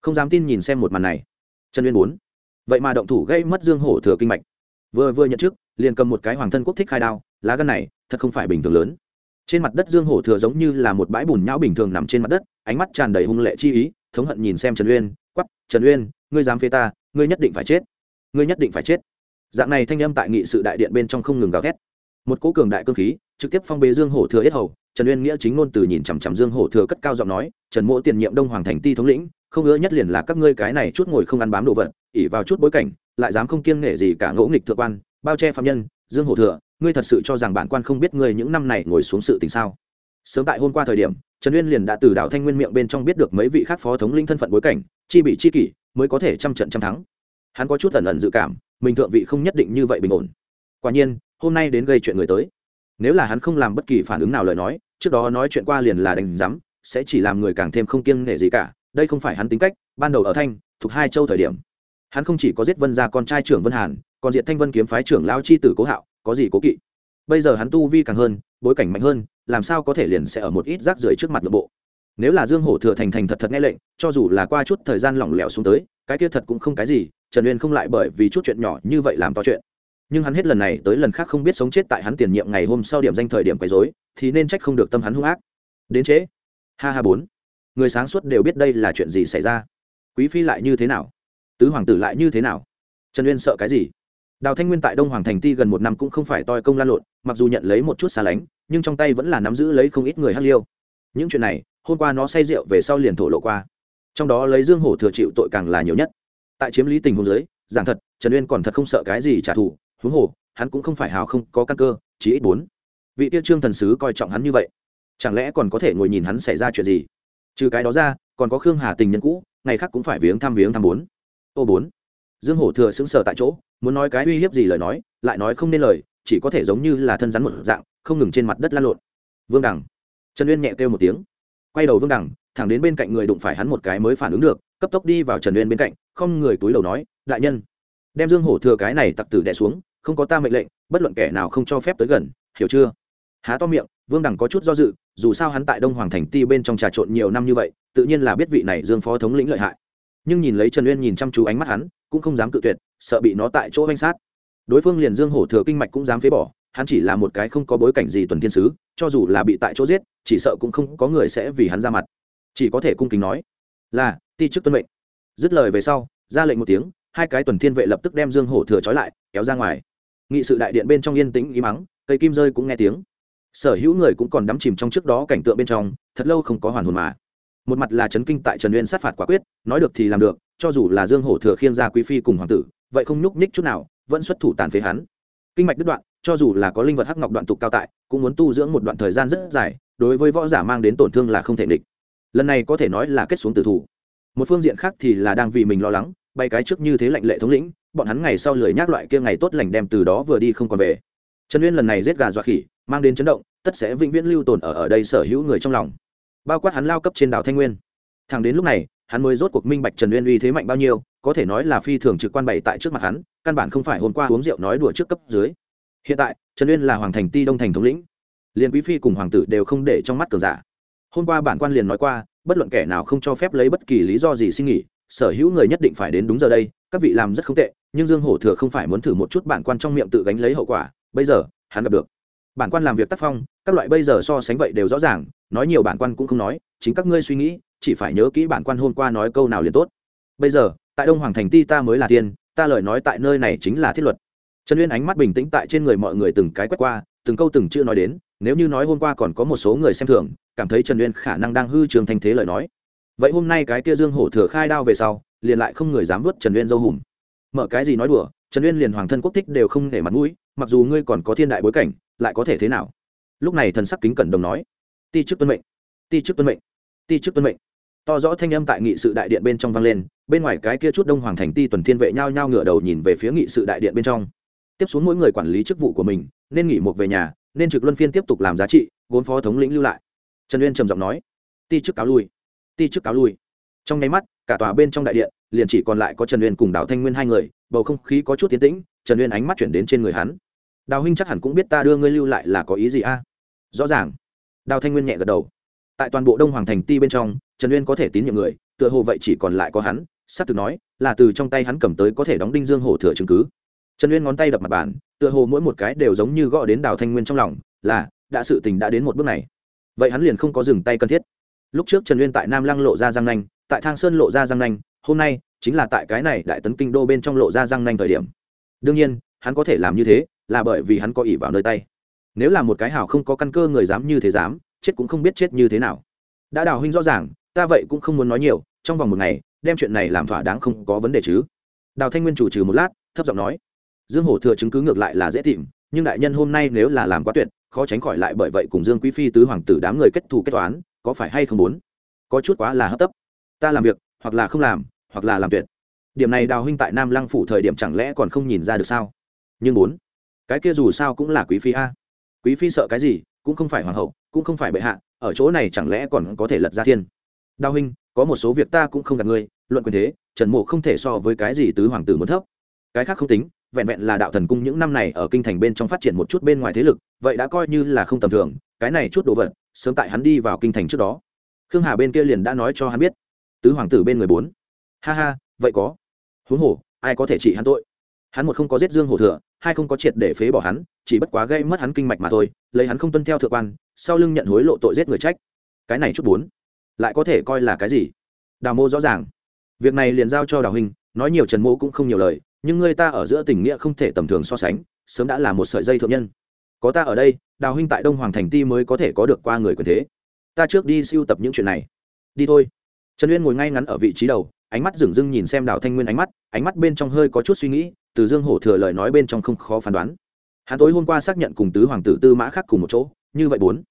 Không dám tin nhìn xem một màn này. Trần uyên bốn vậy mà động thủ gây mất dương hổ thừa kinh mạch. Vừa vừa nhận trước liền cầm một cái hoàng thân quốc thích khai đao, lá gân này, thật không phải bình thường lớn. Trên mặt đất dương hổ thừa giống như là một bãi bùn nhão bình thường nằm trên mặt đất, ánh mắt tràn đầy hung lệ chi ý, thống hận nhìn xem trần uyên quắp trần uyên, ngươi dám phê ta, ngươi nhất định phải chết. Ngươi nhất định phải chết. Dạng này thanh âm tại nghị sự đại điện bên trong không ngừng gào thét. Một cố cường đại cơ khí, trực tiếp phong bế dương hổ thừa yết hầu. Trần uyên nghĩa chính ngôn từ nhìn chằm chằm dương hổ thừa cất cao giọng nói, trần mỗ tiền nhiệm đông hoàng thành ti thống lĩnh không ngỡ nhất liền là các ngươi cái này chút ngồi không ăn bám đồ vật, ỉ vào chút bối cảnh, lại dám không kiêng nể gì cả ngỗ nghịch thượng quan, bao che phạm nhân, dương hổ thừa, ngươi thật sự cho rằng bản quan không biết ngươi những năm này ngồi xuống sự tình sao? Sớm tại hôm qua thời điểm, trần uyên liền đã từ đảo thanh nguyên miệng bên trong biết được mấy vị khác phó thống linh thân phận bối cảnh, chi bị chi kỷ, mới có thể trăm trận trăm thắng. Hắn có chút ẩn ẩn dự cảm, mình thượng vị không nhất định như vậy bình ổn. Quả nhiên, hôm nay đến gây chuyện người tới. Nếu là hắn không làm bất kỳ phản ứng nào lời nói, trước đó nói chuyện qua liền là đánh giám sẽ chỉ làm người càng thêm không kiêng nể gì cả đây không phải hắn tính cách, ban đầu ở thanh, thuộc hai châu thời điểm. Hắn không chỉ có giết vân gia con trai trưởng vân hàn, còn diện thanh vân kiếm phái trưởng lao chi tử cố hạo, có gì cố kỵ? Bây giờ hắn tu vi càng hơn, bối cảnh mạnh hơn, làm sao có thể liền sẽ ở một ít rác rưởi trước mặt nội bộ? Nếu là dương hổ thừa thành thành thật thật nghe lệnh, cho dù là qua chút thời gian lỏng lẻo xuống tới, cái kia thật cũng không cái gì, trần uyên không lại bởi vì chút chuyện nhỏ như vậy làm to chuyện. Nhưng hắn hết lần này tới lần khác không biết sống chết tại hắn tiền nhiệm ngày hôm sau điểm danh thời điểm quấy dối thì nên trách không được tâm hắn hung ác. Đến trễ. Ha ha bốn người sáng suốt đều biết đây là chuyện gì xảy ra. Quý phi lại như thế nào? Tứ hoàng tử lại như thế nào? Trần uyên sợ cái gì? Đào thanh nguyên tại đông hoàng thành ti gần một năm cũng không phải toi công lan lộn mặc dù nhận lấy một chút xa lánh nhưng trong tay vẫn là nắm giữ lấy không ít người hát liêu. Những chuyện này hôm qua nó say rượu về sau liền thổ lộ qua. Trong đó lấy dương hổ thừa chịu tội càng là nhiều nhất. Tại chiếm lý tình huống dưới, giảng thật trần uyên còn thật không sợ cái gì trả thù huống hồ hắn cũng không phải hào không có căn cơ chỉ ít bốn. Vị tiêu trương thần sứ coi trọng hắn như vậy chẳng lẽ còn có thể ngồi nhìn hắn xảy ra chuyện gì? Trừ cái đó ra, còn có khương hà tình nhân cũ, ngày khác cũng phải viếng thăm viếng thăm bốn. Ô bốn. Dương hổ thừa sững sờ tại chỗ, muốn nói cái uy hiếp gì lời nói, lại nói không nên lời, chỉ có thể giống như là thân rắn một dạng, không ngừng trên mặt đất lan lộn. Vương đằng. Trần uyên nhẹ kêu một tiếng. Quay đầu vương đằng, thẳng đến bên cạnh người đụng phải hắn một cái mới phản ứng được, cấp tốc đi vào trần uyên bên cạnh, không người túi đầu nói, đại nhân. Đem dương hổ thừa cái này tặc tử đẻ xuống, không có ta mệnh lệnh, bất luận kẻ nào không cho phép tới gần, hiểu chưa? Há to miệng vương đằng có chút do dự, dù sao hắn tại đông hoàng thành ti bên trong trà trộn nhiều năm như vậy, tự nhiên là biết vị này dương phó thống lĩnh lợi hại. Nhưng nhìn lấy trần uyên nhìn chăm chú ánh mắt hắn, cũng không dám cự tuyệt, sợ bị nó tại chỗ oanh sát. Đối phương liền dương hổ thừa kinh mạch cũng dám phế bỏ, hắn chỉ là một cái không có bối cảnh gì tuần thiên sứ, cho dù là bị tại chỗ giết, chỉ sợ cũng không có người sẽ vì hắn ra mặt. Chỉ có thể cung kính nói, là, ti chức tuân mệnh. Dứt lời về sau, ra lệnh một tiếng, hai cái tuần thiên vệ lập tức đem dương hổ thừa trói lại, kéo ra ngoài. Nghị sự đại điện bên trong yên tĩnh ý mắng cây kim rơi cũng nghe tiếng sở hữu người cũng còn đắm chìm trong trước đó cảnh tượng bên trong, thật lâu không có hoàn hồn mà. Một mặt là chấn kinh tại trần uyên sát phạt quả quyết, nói được thì làm được, cho dù là dương hổ thừa khiên ra quý phi cùng hoàng tử, vậy không nhúc nhích chút nào, vẫn xuất thủ tàn phế hắn. Kinh mạch đứt đoạn, cho dù là có linh vật hắc ngọc đoạn tục cao tại, cũng muốn tu dưỡng một đoạn thời gian rất dài, đối với võ giả mang đến tổn thương là không thể địch lần này có thể nói là kết xuống tử thủ. Một phương diện khác thì là đang vì mình lo lắng, bay cái trước như thế lệnh lệ thống lĩnh, bọn hắn ngày sau lười nhác loại kia ngày tốt lành đem từ đó vừa đi không còn về. Trần uyên lần này giết gà dọa khỉ mang đến chấn động, tất sẽ vĩnh viễn lưu tồn ở ở đây sở hữu người trong lòng. Bao quát hắn lao cấp trên đảo thanh nguyên. Thẳng đến lúc này, hắn mới rốt cuộc minh bạch trần uyên uy thế mạnh bao nhiêu, có thể nói là phi thường trực quan bày tại trước mặt hắn, căn bản không phải hôm qua uống rượu nói đùa trước cấp dưới. Hiện tại, trần uyên là hoàng thành ti đông thành thống lĩnh. Liền quý phi cùng hoàng tử đều không để trong mắt cờ giả. Hôm qua bản quan liền nói qua, bất luận kẻ nào không cho phép lấy bất kỳ lý do gì xin nghỉ, sở hữu người nhất định phải đến đúng giờ đây, các vị làm rất không tệ, nhưng dương hổ thừa không phải muốn thử một chút bản quan trong miệng tự gánh lấy hậu quả, bây giờ, hắn gặp được bản quan làm việc tác phong, các loại bây giờ so sánh vậy đều rõ ràng, nói nhiều bản quan cũng không nói, chính các ngươi suy nghĩ, chỉ phải nhớ kỹ bản quan hôm qua nói câu nào liền tốt. Bây giờ, tại đông hoàng thành ti ta mới là tiên, ta lời nói tại nơi này chính là thiết luật. Trần uyên ánh mắt bình tĩnh tại trên người mọi người từng cái quét qua, từng câu từng chữ nói đến, nếu như nói hôm qua còn có một số người xem thường, cảm thấy trần uyên khả năng đang hư trường thanh thế lời nói. Vậy hôm nay cái kia dương hổ thừa khai đao về sau, liền lại không người dám vớt trần uyên dâu hùm. Mở cái gì nói đùa, trần uyên liền hoàng thân quốc thích đều không để mặt mũi mặc dù ngươi còn có thiên đại bối cảnh, lại có thể thế nào? Lúc này thần sắc kính cẩn đồng nói, ti chức tuân mệnh, ti chức tuân mệnh, ti chức tuân mệnh. To rõ thanh âm tại nghị sự đại điện bên trong vang lên, bên ngoài cái kia chút đông hoàng thành ti tuần thiên vệ nhao nhao ngửa đầu nhìn về phía nghị sự đại điện bên trong. Tiếp xuống mỗi người quản lý chức vụ của mình, nên nghỉ một về nhà, nên trực luân phiên tiếp tục làm giá trị gốn phó thống lĩnh lưu lại. Trần uyên trầm giọng nói, ti chức cáo lui, ti chức cáo lui. Trong nháy mắt, cả tòa bên trong đại điện, liền chỉ còn lại có trần uyên cùng đào thanh nguyên hai người, bầu không khí có chút tiến tĩnh, trần uyên ánh mắt chuyển đến trên người hắn đào huynh chắc hẳn cũng biết ta đưa ngươi lưu lại là có ý gì a? Rõ ràng. Đào thanh nguyên nhẹ gật đầu. Tại toàn bộ đông hoàng thành ti bên trong, trần uyên có thể tín nhiệm người, tựa hồ vậy chỉ còn lại có hắn s á c từ nói, là từ trong tay hắn cầm tới có thể đóng đinh dương hổ thừa chứng cứ. Trần uyên ngón tay đập mặt bàn, tựa hồ mỗi một cái đều giống như gõ đến đào thanh nguyên trong lòng, là, đã sự tình đã đến một bước này. Vậy hắn liền không có dừng tay cần thiết. Lúc trước trần uyên tại nam lăng lộ ra răng nanh, tại thang sơn lộ ra răng nanh, hôm nay chính là tại cái này đại tấn kinh đô bên trong lộ ra răng nanh thời điểm. Đương nhiên, hắn có thể làm như thế là bởi vì hắn có ỷ vào nơi tay. Nếu là một cái hảo không có căn cơ người dám như thế dám, chết cũng không biết chết như thế nào. Đã đào huynh rõ ràng, ta vậy cũng không muốn nói nhiều, trong vòng một ngày, đem chuyện này làm thỏa đáng không có vấn đề chứ. Đào thanh nguyên chủ trừ một lát, thấp giọng nói. Dương hổ thừa chứng cứ ngược lại là dễ tìm, nhưng đại nhân hôm nay nếu là làm quá tuyệt, khó tránh khỏi lại bởi vậy cùng dương quý phi tứ hoàng tử đám người kết thù kết toán, có phải hay không muốn? Có chút quá là hấp tấp. Ta làm việc, hoặc là không làm, hoặc là làm tuyệt. Điểm này đào huynh tại nam lăng phủ thời điểm chẳng lẽ còn không nhìn ra được sao? Nhưng bốn cái kia dù sao cũng là quý phi a. Quý phi sợ cái gì, cũng không phải hoàng hậu, cũng không phải bệ hạ, ở chỗ này chẳng lẽ còn có thể lật ra thiên? Đao huynh, có một số việc ta cũng không gặp ngươi, luận quyền thế, trần mộ không thể so với cái gì tứ hoàng tử muốn thấp. Cái khác không tính, vẹn vẹn là đạo thần cung những năm này ở kinh thành bên trong phát triển một chút bên ngoài thế lực, vậy đã coi như là không tầm thường, cái này chút đồ vật, sớm tại hắn đi vào kinh thành trước đó. Khương hà bên kia liền đã nói cho hắn biết. Tứ hoàng tử bên người bốn. Ha ha, vậy có. Huống hồ, ai có thể trị hắn tội? Hắn một không có giết dương hổ thừa, hai không có triệt để phế bỏ hắn, chỉ bất quá gây mất hắn kinh mạch mà thôi, lấy hắn không tuân theo thượng quan, sau lưng nhận hối lộ tội giết người trách. Cái này chút bốn, lại có thể coi là cái gì? Đào mô rõ ràng. Việc này liền giao cho đào huynh, nói nhiều trần mô cũng không nhiều lời, nhưng người ta ở giữa tình nghĩa không thể tầm thường so sánh, sớm đã là một sợi dây thượng nhân. Có ta ở đây, đào huynh tại đông hoàng thành ti mới có thể có được qua người quyền thế. Ta trước đi siêu tập những chuyện này. Đi thôi. Trần uyên ngồi ngay ngắn ở vị trí đầu, ánh mắt dửng dưng nhìn xem đào thanh nguyên ánh mắt ánh mắt bên trong hơi có chút suy nghĩ từ dương hổ thừa lời nói bên trong không khó phán đoán. Hắn tối hôm qua xác nhận cùng tứ hoàng tử tư mã khác cùng một chỗ, như vậy bốn.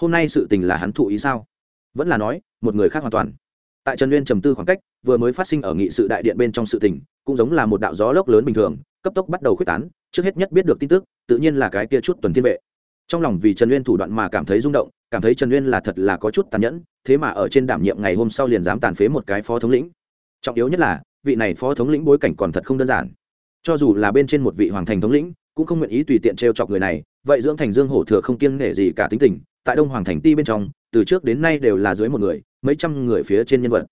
Hôm nay sự tình là hắn thụ ý sao? Vẫn là nói, một người khác hoàn toàn. Tại trần uyên trầm tư khoảng cách, vừa mới phát sinh ở nghị sự đại điện bên trong sự tình, cũng giống là một đạo gió lốc lớn bình thường, cấp tốc bắt đầu khuếch tán, trước hết nhất biết được tin tức, tự nhiên là cái kia chút tuần thiên vệ. Trong lòng vì trần uyên thủ đoạn mà cảm thấy rung động, cảm thấy trần uyên là thật là có chút tàn nhẫn, thế mà ở trên đảm nhiệm ngày hôm sau liền dám tàn phế một cái phó thống lĩnh. Trọng yếu nhất là, vị này phó thống lĩnh bối cảnh còn thật không đơn giản cho dù là bên trên một vị hoàng thành thống lĩnh, cũng không nguyện ý tùy tiện t r e o chọc người này, vậy dưỡng thành dương hổ thừa không kiêng nể gì cả tính tình, tại đông hoàng thành ti bên trong, từ trước đến nay đều là dưới một người, mấy trăm người phía trên nhân vật.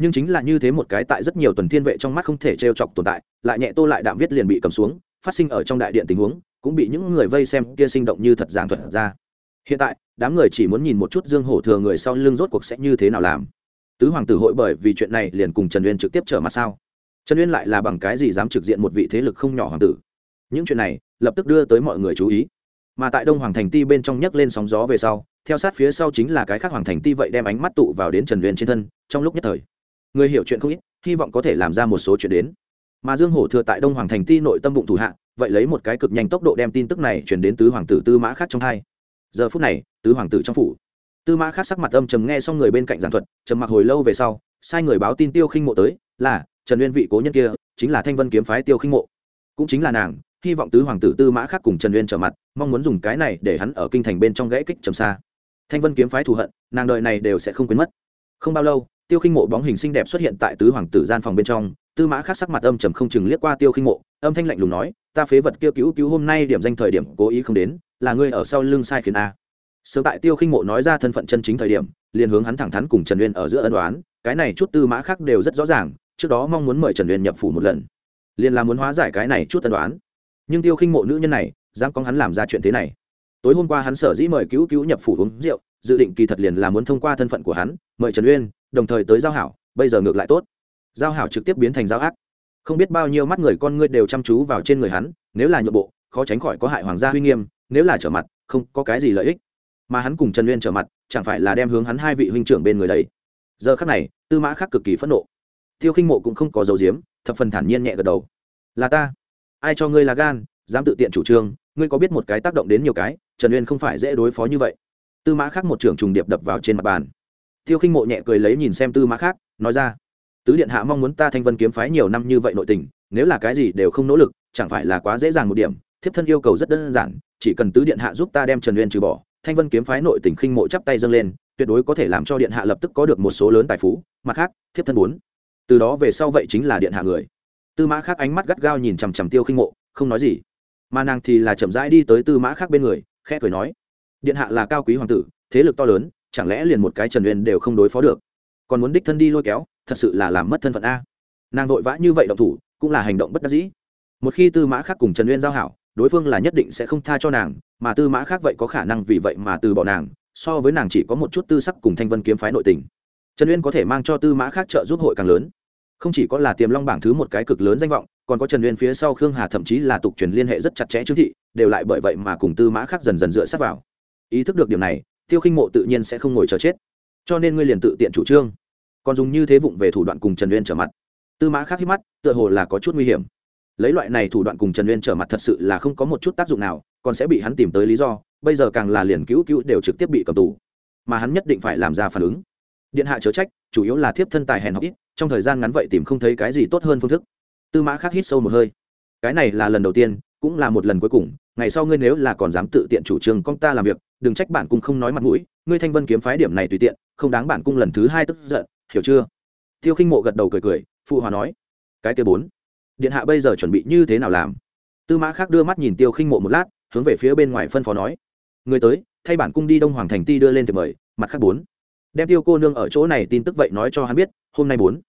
Nhưng chính là như thế một cái tại rất nhiều tuần thiên vệ trong mắt không thể t r e o chọc tồn tại, lại nhẹ tô lại đạm viết liền bị cầm xuống, phát sinh ở trong đại điện tình huống, cũng bị những người vây xem kia sinh động như thật giảng thuật ra. Hiện tại, đám người chỉ muốn nhìn một chút dương hổ thừa người sau lưng rốt cuộc sẽ như thế nào làm. Tứ hoàng tử hội bởi vì chuyện này liền cùng trần uyên trực tiếp trở mặt sao? Trần uyên lại là bằng cái gì dám trực diện một vị thế lực không nhỏ hoàng tử? Những chuyện này, lập tức đưa tới mọi người chú ý. Mà tại đông hoàng thành ti bên trong nhấc lên sóng gió về sau, theo sát phía sau chính là cái khác hoàng thành ti vậy đem ánh mắt tụ vào đến trần uyên trên thân, trong lúc nhất thời. Người hiểu chuyện không ít, hy vọng có thể làm ra một số chuyện đến. Mà dương hổ thừa tại đông hoàng thành ti nội tâm bụng thủ hạ, vậy lấy một cái cực nhanh tốc độ đem tin tức này chuyển đến tứ hoàng tử tư mã khác trong hai. Giờ phút này, tứ hoàng tử trong phủ. Tư mã khác sắc mặt âm trầm nghe xong người bên cạnh giảng thuật, trầm mặc hồi lâu về sau, sai người báo tin tiêu khinh mộ tới, là trần uyên vị cố nhân kia chính là thanh vân kiếm phái tiêu khinh mộ cũng chính là nàng hy vọng tứ hoàng tử tư mã khác cùng trần uyên trở mặt mong muốn dùng cái này để hắn ở kinh thành bên trong gãy kích trầm xa thanh vân kiếm phái thù hận nàng đợi này đều sẽ không quên mất không bao lâu tiêu khinh mộ bóng hình xinh đẹp xuất hiện tại tứ hoàng tử gian phòng bên trong tư mã khác sắc mặt âm trầm không chừng liếc qua tiêu khinh mộ âm thanh lạnh lùng nói ta phế vật kia cứu cứu hôm nay điểm danh thời điểm cố ý không đến là ngươi ở sau lưng sai khiến a sớm tại tiêu khinh mộ nói ra thân phận chân chính thời điểm liền hướng hắn thẳng thắn cùng trần uyên ở giữa ân đoán cái này chút tư mã khác đều rất rõ ràng trước đó mong muốn mời trần uyên nhập phủ một lần. Liền là muốn hóa giải cái này chút tân đoán nhưng tiêu khinh mộ nữ nhân này, dám có hắn làm ra chuyện thế này. Tối hôm qua hắn sở dĩ mời cứu cứu nhập phủ uống rượu, dự định kỳ thật liền là muốn thông qua thân phận của hắn, mời trần uyên, đồng thời tới giao hảo, bây giờ ngược lại tốt. Giao hảo trực tiếp biến thành giao ác. Không biết bao nhiêu mắt người con ngươi đều chăm chú vào trên người hắn, nếu là nhượng bộ, khó tránh khỏi có hại hoàng gia huy nghiêm, nếu là trở mặt, không có cái gì lợi ích. Mà hắn cùng trần uyên trở mặt, chẳng phải là đem hướng hắn hai vị huynh trưởng bên người đấy giờ khắc này, tư mã khắc cực kỳ phẫn nộ tiêu khinh mộ cũng không có dấu diếm thập phần thản nhiên nhẹ gật đầu. Là ta. Ai cho ngươi là gan, dám tự tiện chủ trương, ngươi có biết một cái tác động đến nhiều cái, trần uyên không phải dễ đối phó như vậy. Tư mã khác một trưởng trùng điệp đập vào trên mặt bàn. Tiêu khinh mộ nhẹ cười lấy nhìn xem tư mã khác, nói ra, tứ điện hạ mong muốn ta thanh vân kiếm phái nhiều năm như vậy nội tình, nếu là cái gì đều không nỗ lực, chẳng phải là quá dễ dàng một điểm. Thiếp thân yêu cầu rất đơn giản, chỉ cần tứ điện hạ giúp ta đem trần uyên trừ bỏ, thanh vân kiếm phái nội tình khinh mộ chắp tay dâng lên, tuyệt đối có thể làm cho điện hạ lập tức có được một số lớn tài phú. Mặt khác, thiếp thân bốn từ đó về sau vậy chính là điện hạ người. Tư mã khác ánh mắt gắt gao nhìn chằm chằm tiêu khinh mộ, không nói gì. Mà nàng thì là chậm rãi đi tới tư mã khác bên người, khẽ cười nói, điện hạ là cao quý hoàng tử, thế lực to lớn, chẳng lẽ liền một cái trần uyên đều không đối phó được? Còn muốn đích thân đi lôi kéo, thật sự là làm mất thân phận a. Nàng vội vã như vậy động thủ, cũng là hành động bất đắc dĩ. Một khi tư mã khác cùng trần uyên giao hảo, đối phương là nhất định sẽ không tha cho nàng, mà tư mã khác vậy có khả năng vì vậy mà từ bỏ nàng, so với nàng chỉ có một chút tư sắc cùng thanh vân kiếm phái nội tình trần uyên có thể mang cho tư mã khác trợ giúp hội càng lớn. Không chỉ có là tiềm long bảng thứ một cái cực lớn danh vọng, còn có trần uyên phía sau khương hà thậm chí là tục truyền liên hệ rất chặt chẽ trương thị, đều lại bởi vậy mà cùng tư mã khác dần dần dựa sát vào. Ý thức được điểm này, tiêu khinh mộ tự nhiên sẽ không ngồi chờ chết. Cho nên ngươi liền tự tiện chủ trương. Còn dùng như thế vụng về thủ đoạn cùng trần uyên trở mặt. Tư mã khác hít mắt, tựa hồ là có chút nguy hiểm. Lấy loại này thủ đoạn cùng trần uyên trở mặt thật sự là không có một chút tác dụng nào, còn sẽ bị hắn tìm tới lý do, bây giờ càng là liền cứu cứu đều trực tiếp bị cầm tù. Mà hắn nhất định phải làm ra phản ứng điện hạ chớ trách, chủ yếu là thiếp thân tài hèn học ít, trong thời gian ngắn vậy tìm không thấy cái gì tốt hơn phương thức. Tư mã khác hít sâu một hơi. Cái này là lần đầu tiên, cũng là một lần cuối cùng, ngày sau ngươi nếu là còn dám tự tiện chủ trương con ta làm việc, đừng trách bản cung không nói mặt mũi, ngươi thanh vân kiếm phái điểm này tùy tiện, không đáng bản cung lần thứ hai tức giận, hiểu chưa? Tiêu khinh mộ gật đầu cười cười, phụ hòa nói. Cái kia bốn. Điện hạ bây giờ chuẩn bị như thế nào làm? Tư mã khác đưa mắt nhìn tiêu khinh mộ một lát, hướng về phía bên ngoài phân phó nói. Người tới, thay bản cung đi đông hoàng thành ti đưa lên thì mời, mặt khác bốn đem tiêu cô nương ở chỗ này tin tức vậy nói cho hắn biết, hôm nay bốn.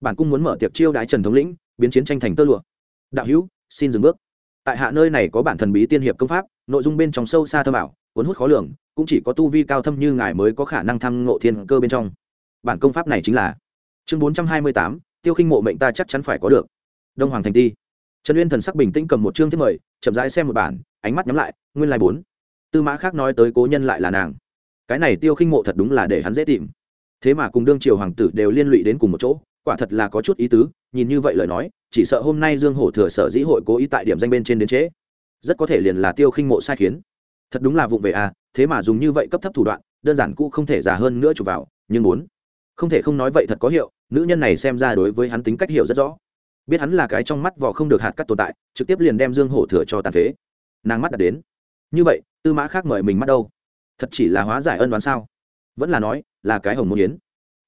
Bản cung muốn mở tiệc chiêu đái trần thống lĩnh, biến chiến tranh thành tơ lụa. Đạo hữu, xin dừng bước. Tại hạ nơi này có bản thần bí tiên hiệp công pháp, nội dung bên trong sâu xa thâm bảo cuốn hút khó lường, cũng chỉ có tu vi cao thâm như ngài mới có khả năng thăng ngộ thiên cơ bên trong. Bản công pháp này chính là chương bốn trăm hai mươi tám, tiêu khinh mộ mệnh ta chắc chắn phải có được. Đông hoàng thành ti. Trần uyên thần sắc bình tĩnh cầm một chương thiết mời, chậm rãi xem một bản, ánh mắt nhắm lại, nguyên lai bốn. Tư mã khác nói tới cố nhân lại là nàng cái này tiêu khinh mộ thật đúng là để hắn dễ tìm. Thế mà cùng đương triều hoàng tử đều liên lụy đến cùng một chỗ quả thật là có chút ý tứ nhìn như vậy lời nói chỉ sợ hôm nay dương hổ thừa sở dĩ hội cố ý tại điểm danh bên trên đến chế, rất có thể liền là tiêu khinh mộ sai khiến. Thật đúng là vụng về à thế mà dùng như vậy cấp thấp thủ đoạn đơn giản cũ không thể già hơn nữa chụp vào nhưng muốn. Không thể không nói vậy thật có hiệu nữ nhân này xem ra đối với hắn tính cách hiểu rất rõ. Biết hắn là cái trong mắt vỏ không được hạt cắt tồn tại trực tiếp liền đem dương hổ thừa cho tàn phế. Nàng mắt đã đến. Như vậy tư mã khác mời mình mắt đâu? Thật chỉ là hóa giải ân đoán sao? Vẫn là nói, là cái hồng môn yến.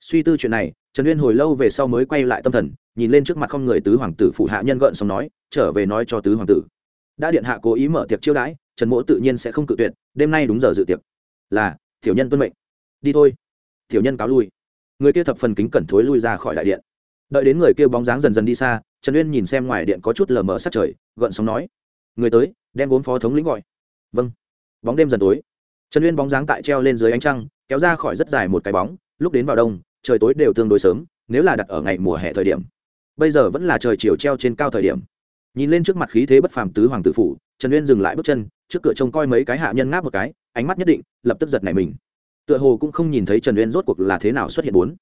Suy tư chuyện này, trần uyên hồi lâu về sau mới quay lại tâm thần, nhìn lên trước mặt không người tứ hoàng tử phụ hạ nhân gợn xong nói, trở về nói cho tứ hoàng tử. Đã điện hạ cố ý mở tiệc chiêu đãi, trần mỗ tự nhiên sẽ không cự tuyệt, đêm nay đúng giờ dự tiệc. Là, tiểu nhân tuân mệnh. Đi thôi. Tiểu nhân cáo lui. Người kia thập phần kính cẩn thối lui ra khỏi đại điện. Đợi đến người kia bóng dáng dần dần đi xa, trần uyên nhìn xem ngoài điện có chút lờ mờ sát trời, gợn sóng nói, người tới, đem vốn phó thống lĩnh gọi. Vâng. Bóng đêm dần tối trần uyên bóng dáng tại treo lên dưới ánh trăng, kéo ra khỏi rất dài một cái bóng, lúc đến vào đông, trời tối đều tương đối sớm, nếu là đặt ở ngày mùa hè thời điểm. Bây giờ vẫn là trời chiều treo trên cao thời điểm. Nhìn lên trước mặt khí thế bất phàm tứ hoàng tử phủ, trần uyên dừng lại bước chân, trước cửa trông coi mấy cái hạ nhân ngáp một cái, ánh mắt nhất định, lập tức giật nảy mình. Tựa hồ cũng không nhìn thấy trần uyên rốt cuộc là thế nào xuất hiện bốn.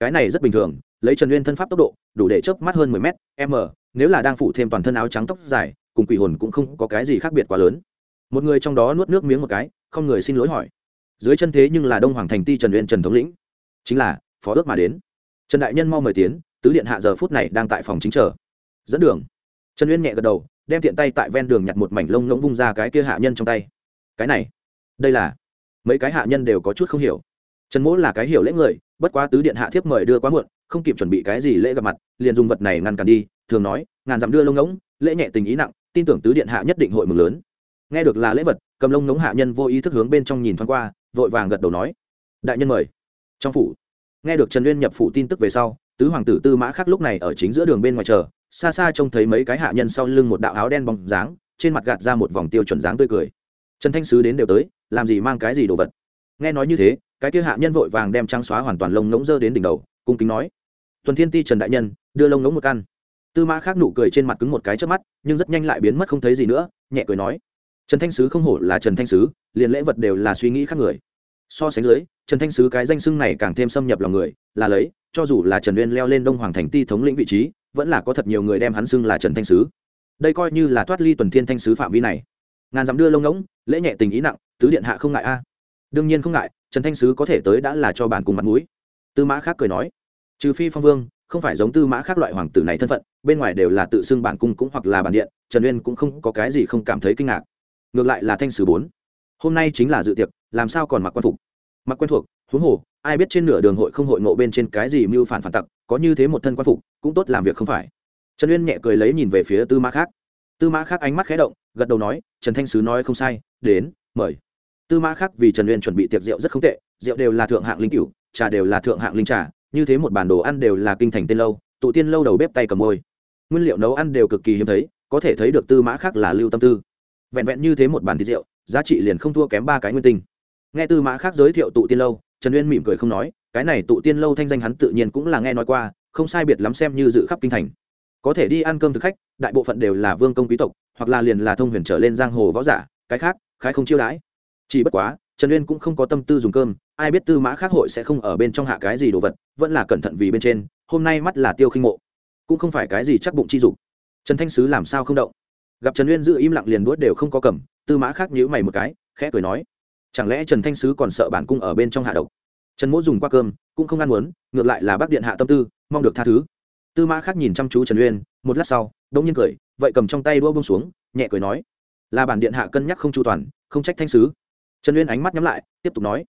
Cái này rất bình thường, lấy trần uyên thân pháp tốc độ, đủ để chớp mắt hơn mười m m, nếu là đang phủ thêm toàn thân áo trắng tóc dài, cùng quỷ hồn cũng không có cái gì khác biệt quá lớn. Một người trong đó nuốt nước miếng một cái không người xin lỗi hỏi. Dưới chân thế nhưng là đông hoàng thành ti trần uyên trần thống lĩnh. Chính là, phó ước mà đến. Trần đại nhân mau mời tiến, tứ điện hạ giờ phút này đang tại phòng chính chờ. Dẫn đường. Trần uyên nhẹ gật đầu, đem tiện tay tại ven đường nhặt một mảnh lông ngỗng vung ra cái kia hạ nhân trong tay. Cái này, đây là, mấy cái hạ nhân đều có chút không hiểu. Trần mỗ là cái hiểu lễ người, bất quá tứ điện hạ thiếp mời đưa quá muộn, không kịp chuẩn bị cái gì lễ gặp mặt, liền dùng vật này ngăn cản đi, thường nói, ngàn dặm đưa lông ngỗng, lễ nhẹ tình ý nặng, tin tưởng tứ điện hạ nhất định hội mừng lớn. Nghe được là lễ vật cầm lông ngống hạ nhân vô ý thức hướng bên trong nhìn thoáng qua, vội vàng gật đầu nói, đại nhân mời. Trong phủ, nghe được trần uyên nhập phủ tin tức về sau, tứ hoàng tử tư mã khắc lúc này ở chính giữa đường bên ngoài chờ, xa xa trông thấy mấy cái hạ nhân sau lưng một đạo áo đen bóng dáng, trên mặt gạt ra một vòng tiêu chuẩn dáng tươi cười. Trần thanh sứ đến đều tới, làm gì mang cái gì đồ vật? Nghe nói như thế, cái kia hạ nhân vội vàng đem trắng xóa hoàn toàn lông ngỗng dơ đến đỉnh đầu, cung kính nói, tuần thiên ti trần đại nhân, đưa lông ngỗng một căn. Tư mã khác nụ cười trên mặt cứng một cái trước mắt, nhưng rất nhanh lại biến mất không thấy gì nữa, nhẹ cười nói trần thanh sứ không hổ là trần thanh sứ, liền lễ vật đều là suy nghĩ khác người. So sánh dưới, trần thanh sứ cái danh xưng này càng thêm xâm nhập lòng người, là lấy, cho dù là trần uyên leo lên đông hoàng thành ti thống lĩnh vị trí, vẫn là có thật nhiều người đem hắn xưng là trần thanh sứ. Đây coi như là thoát ly tuần thiên thanh sứ phạm vi này. Ngàn dặm đưa lông ngỗng, lễ nhẹ tình ý nặng, tứ điện hạ không ngại a. Đương nhiên không ngại, trần thanh sứ có thể tới đã là cho bản cùng mặt mũi. Tư mã khác cười nói, trừ phi phong vương, không phải giống tư mã khác loại hoàng tử này thân phận, bên ngoài đều là tự xưng bản cung cũng hoặc là bản điện, trần uyên cũng không có cái gì không cảm thấy kinh ngạc ngược lại là thanh sứ bốn. Hôm nay chính là dự tiệc, làm sao còn mặc quan phục? Mặc quen thuộc, huống hồ, ai biết trên nửa đường hội không hội ngộ bên trên cái gì mưu phản phản tặc, có như thế một thân quan phục, cũng tốt làm việc không phải. Trần uyên nhẹ cười lấy nhìn về phía tư mã khác. Tư mã khác ánh mắt khé động, gật đầu nói, trần thanh sứ nói không sai, đến, mời. Tư mã khác vì trần uyên chuẩn bị tiệc rượu rất không tệ, rượu đều là thượng hạng linh cửu, trà đều là thượng hạng linh trà, như thế một bản đồ ăn đều là kinh thành tên lâu, tụ tiên lâu đầu bếp tay cầm môi. Nguyên liệu nấu ăn đều cực kỳ hiếm thấy, có thể thấy được tư mã khác là lưu tâm tư vẹn vẹn như thế một bản thịt rượu, giá trị liền không thua kém ba cái nguyên tinh. Nghe tư mã khác giới thiệu tụ tiên lâu, trần uyên mỉm cười không nói, cái này tụ tiên lâu thanh danh hắn tự nhiên cũng là nghe nói qua, không sai biệt lắm xem như dự khắp kinh thành. Có thể đi ăn cơm thực khách, đại bộ phận đều là vương công quý tộc, hoặc là liền là thông huyền trở lên giang hồ võ giả, cái khác, khái không chiêu đãi. Chỉ bất quá, trần uyên cũng không có tâm tư dùng cơm, ai biết tư mã khác hội sẽ không ở bên trong hạ cái gì đồ vật, vẫn là cẩn thận vì bên trên, hôm nay mắt là tiêu khinh mộ. Cũng không phải cái gì chắc bụng chi dục. Trần thanh sứ làm sao không động? Gặp trần uyên giữ im lặng liền đuốt đều không có cầm tư mã khác nhíu mày một cái khẽ cười nói chẳng lẽ trần thanh sứ còn sợ bản cung ở bên trong hạ độc trần mỗ dùng qua cơm cũng không ăn muốn ngược lại là bác điện hạ tâm tư mong được tha thứ tư mã khác nhìn chăm chú trần uyên một lát sau đông nhiên cười vậy cầm trong tay đua bông xuống nhẹ cười nói là bản điện hạ cân nhắc không chu toàn không trách thanh sứ trần uyên ánh mắt nhắm lại tiếp tục nói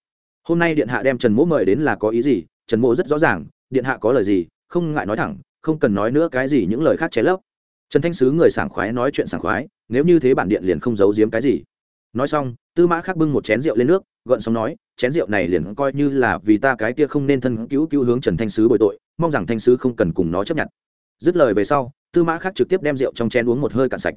hôm nay điện hạ đem trần mỗ mời đến là có ý gì trần mỗ rất rõ ràng điện hạ có lời gì không ngại nói thẳng không cần nói nữa cái gì những lời khác chế lấp trần thanh sứ người sảng khoái nói chuyện sảng khoái, nếu như thế bản điện liền không giấu giếm cái gì. Nói xong, tư mã khắc bưng một chén rượu lên nước gợn sóng nói, chén rượu này liền coi như là vì ta cái kia không nên thân cứu cứu hướng trần thanh sứ bồi tội, mong rằng thanh sứ không cần cùng nó chấp nhận. Dứt lời về sau, tư mã Khắc trực tiếp đem rượu trong chén uống một hơi cạn sạch.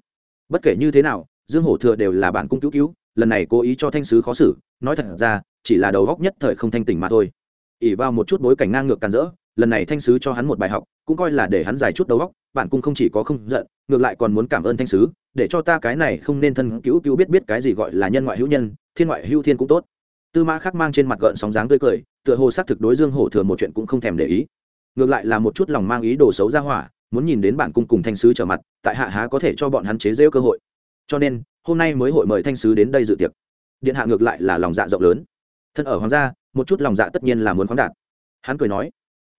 Bất kể như thế nào, dương hổ thừa đều là bạn cung cứu cứu, lần này cố ý cho thanh sứ khó xử, nói thật ra, chỉ là đầu góc nhất thời không thanh tỉnh mà thôi. Ỉ vào một chút bối cảnh ngang ngược càn rỡ lần này thanh sứ cho hắn một bài học, cũng coi là để hắn giải chút đầu óc, bạn cung không chỉ có không giận, ngược lại còn muốn cảm ơn thanh sứ, để cho ta cái này không nên thân cứu cứu biết biết cái gì gọi là nhân ngoại hữu nhân, thiên ngoại hữu thiên cũng tốt. Tư mã khắc mang trên mặt gợn sóng dáng tươi cười, tựa hồ xác thực đối dương hổ thừa một chuyện cũng không thèm để ý. Ngược lại là một chút lòng mang ý đồ xấu ra hỏa, muốn nhìn đến bản cung cùng thanh sứ trở mặt, tại hạ há có thể cho bọn hắn chế rêu cơ hội. Cho nên, hôm nay mới hội mời thanh sứ đến đây dự tiệc. Điện hạ ngược lại là lòng dạ rộng lớn. Thân ở hoàng gia, một chút lòng dạ tất nhiên là muốn khoáng đạt. Hắn cười nói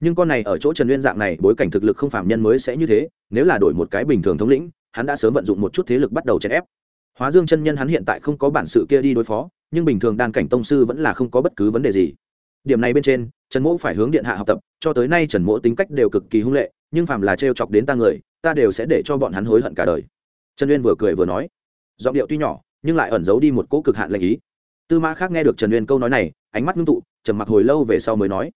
nhưng con này ở chỗ trần uyên dạng này, bối cảnh thực lực không phạm nhân mới sẽ như thế, nếu là đổi một cái bình thường thống lĩnh, hắn đã sớm vận dụng một chút thế lực bắt đầu chèn ép. Hóa dương chân nhân hắn hiện tại không có bản sự kia đi đối phó, nhưng bình thường đan cảnh tông sư vẫn là không có bất cứ vấn đề gì. Điểm này bên trên, trần mỗ phải hướng điện hạ học tập, cho tới nay trần mỗ tính cách đều cực kỳ hung lệ, nhưng phàm là trêu chọc đến ta người, ta đều sẽ để cho bọn hắn hối hận cả đời. Trần uyên vừa cười vừa nói, giọng điệu tuy nhỏ, nhưng lại ẩn giấu đi một cỗ cực hạn lệnh ý. Tư mã khác nghe được trần uyên câu nói này, ánh mắt ngưng tụ, trầm mặc hồi lâu về sau mới nói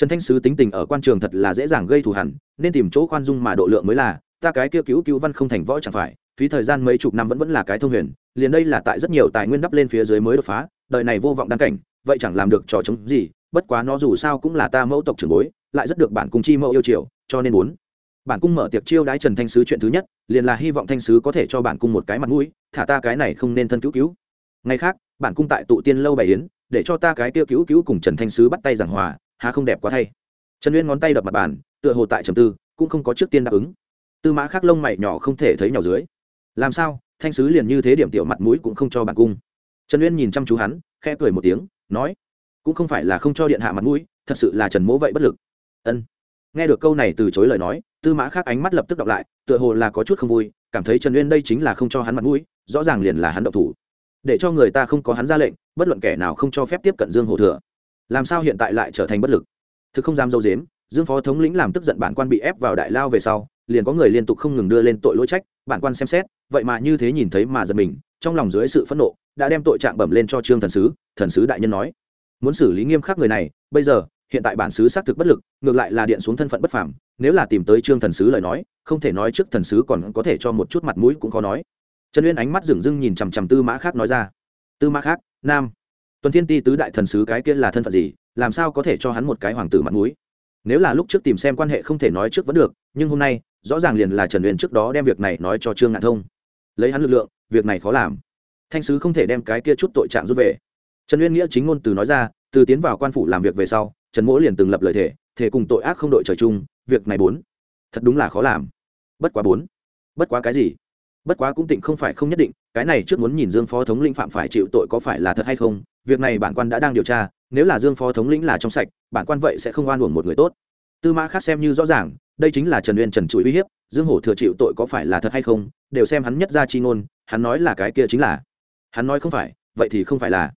trần thanh sứ tính tình ở quan trường thật là dễ dàng gây thù hẳn nên tìm chỗ khoan dung mà độ lượng mới là, ta cái kia cứu cứu văn không thành võ chẳng phải, phí thời gian mấy chục năm vẫn vẫn là cái thông huyền, liền đây là tại rất nhiều tài nguyên đắp lên phía dưới mới đột phá, đời này vô vọng đăng cảnh, vậy chẳng làm được trò chống gì, bất quá nó dù sao cũng là ta mẫu tộc trưởng bối, lại rất được bản cung chi mẫu yêu chiều, cho nên muốn. Bản cung mở tiệc chiêu đái trần thanh sứ chuyện thứ nhất, liền là hy vọng thanh sứ có thể cho bản cung một cái mặt mũi, thả ta cái này không nên thân cứu cứu. Ngày khác, bản cung tại tụ tiên lâu bày yến, để cho ta cái tiêu cứu cứu cùng trần thanh sứ bắt tay giảng hòa há không đẹp quá thay. Trần uyên ngón tay đập mặt bàn, tựa hồ tại trầm tư, cũng không có trước tiên đáp ứng. Tư mã khác lông mày nhỏ không thể thấy nhỏ dưới. Làm sao, thanh sứ liền như thế điểm tiểu mặt mũi cũng không cho bản cung. Trần uyên nhìn chăm chú hắn, khẽ cười một tiếng, nói, cũng không phải là không cho điện hạ mặt mũi, thật sự là trần mỗ vậy bất lực. Ân. Nghe được câu này từ chối lời nói, tư mã khác ánh mắt lập tức đọc lại, tựa hồ là có chút không vui, cảm thấy trần uyên đây chính là không cho hắn mặt mũi, rõ ràng liền là hắn động thủ. Để cho người ta không có hắn ra lệnh, bất luận kẻ nào không cho phép tiếp cận dương hồ thừa làm sao hiện tại lại trở thành bất lực? Thực không dám dâu dếm, dương phó thống lĩnh làm tức giận bản quan bị ép vào đại lao về sau, liền có người liên tục không ngừng đưa lên tội lỗi trách, bản quan xem xét, vậy mà như thế nhìn thấy mà giật mình, trong lòng dưới sự phẫn nộ, đã đem tội trạng bẩm lên cho trương thần sứ thần sứ đại nhân nói. Muốn xử lý nghiêm khắc người này, bây giờ, hiện tại bản sứ xác thực bất lực, ngược lại là điện xuống thân phận bất phàm, nếu là tìm tới trương thần sứ lời nói, không thể nói trước thần sứ còn có thể cho một chút mặt mũi cũng khó nói. Trần uyên ánh mắt dửng dưng nhìn chằm chằm tư mã khác nói ra. Tư mã khác, nam tuần thiên ti tứ đại thần sứ cái kia là thân phận gì, làm sao có thể cho hắn một cái hoàng tử mặt mũi? Nếu là lúc trước tìm xem quan hệ không thể nói trước vẫn được, nhưng hôm nay, rõ ràng liền là trần uyên trước đó đem việc này nói cho trương ngạn thông. Lấy hắn lực lượng, việc này khó làm. Thanh sứ không thể đem cái kia chút tội trạng rút về. Trần uyên nghĩa chính ngôn từ nói ra, từ tiến vào quan phủ làm việc về sau, trần mỗ liền từng lập lời thể thể cùng tội ác không đội trời chung, việc này bốn. Thật đúng là khó làm. Bất quá bốn. Bất quá cái gì? Bất quá cũng tịnh không phải không nhất định, cái này trước muốn nhìn dương phó thống lĩnh phạm phải chịu tội có phải là thật hay không, việc này bản quan đã đang điều tra, nếu là dương phó thống lĩnh là trong sạch, bản quan vậy sẽ không oan uổng một người tốt. Tư mã khác xem như rõ ràng, đây chính là trần uyên trần chuỗi uy hiếp, dương hổ thừa chịu tội có phải là thật hay không, đều xem hắn nhất ra chi ngôn, hắn nói là cái kia chính là. Hắn nói không phải, vậy thì không phải là.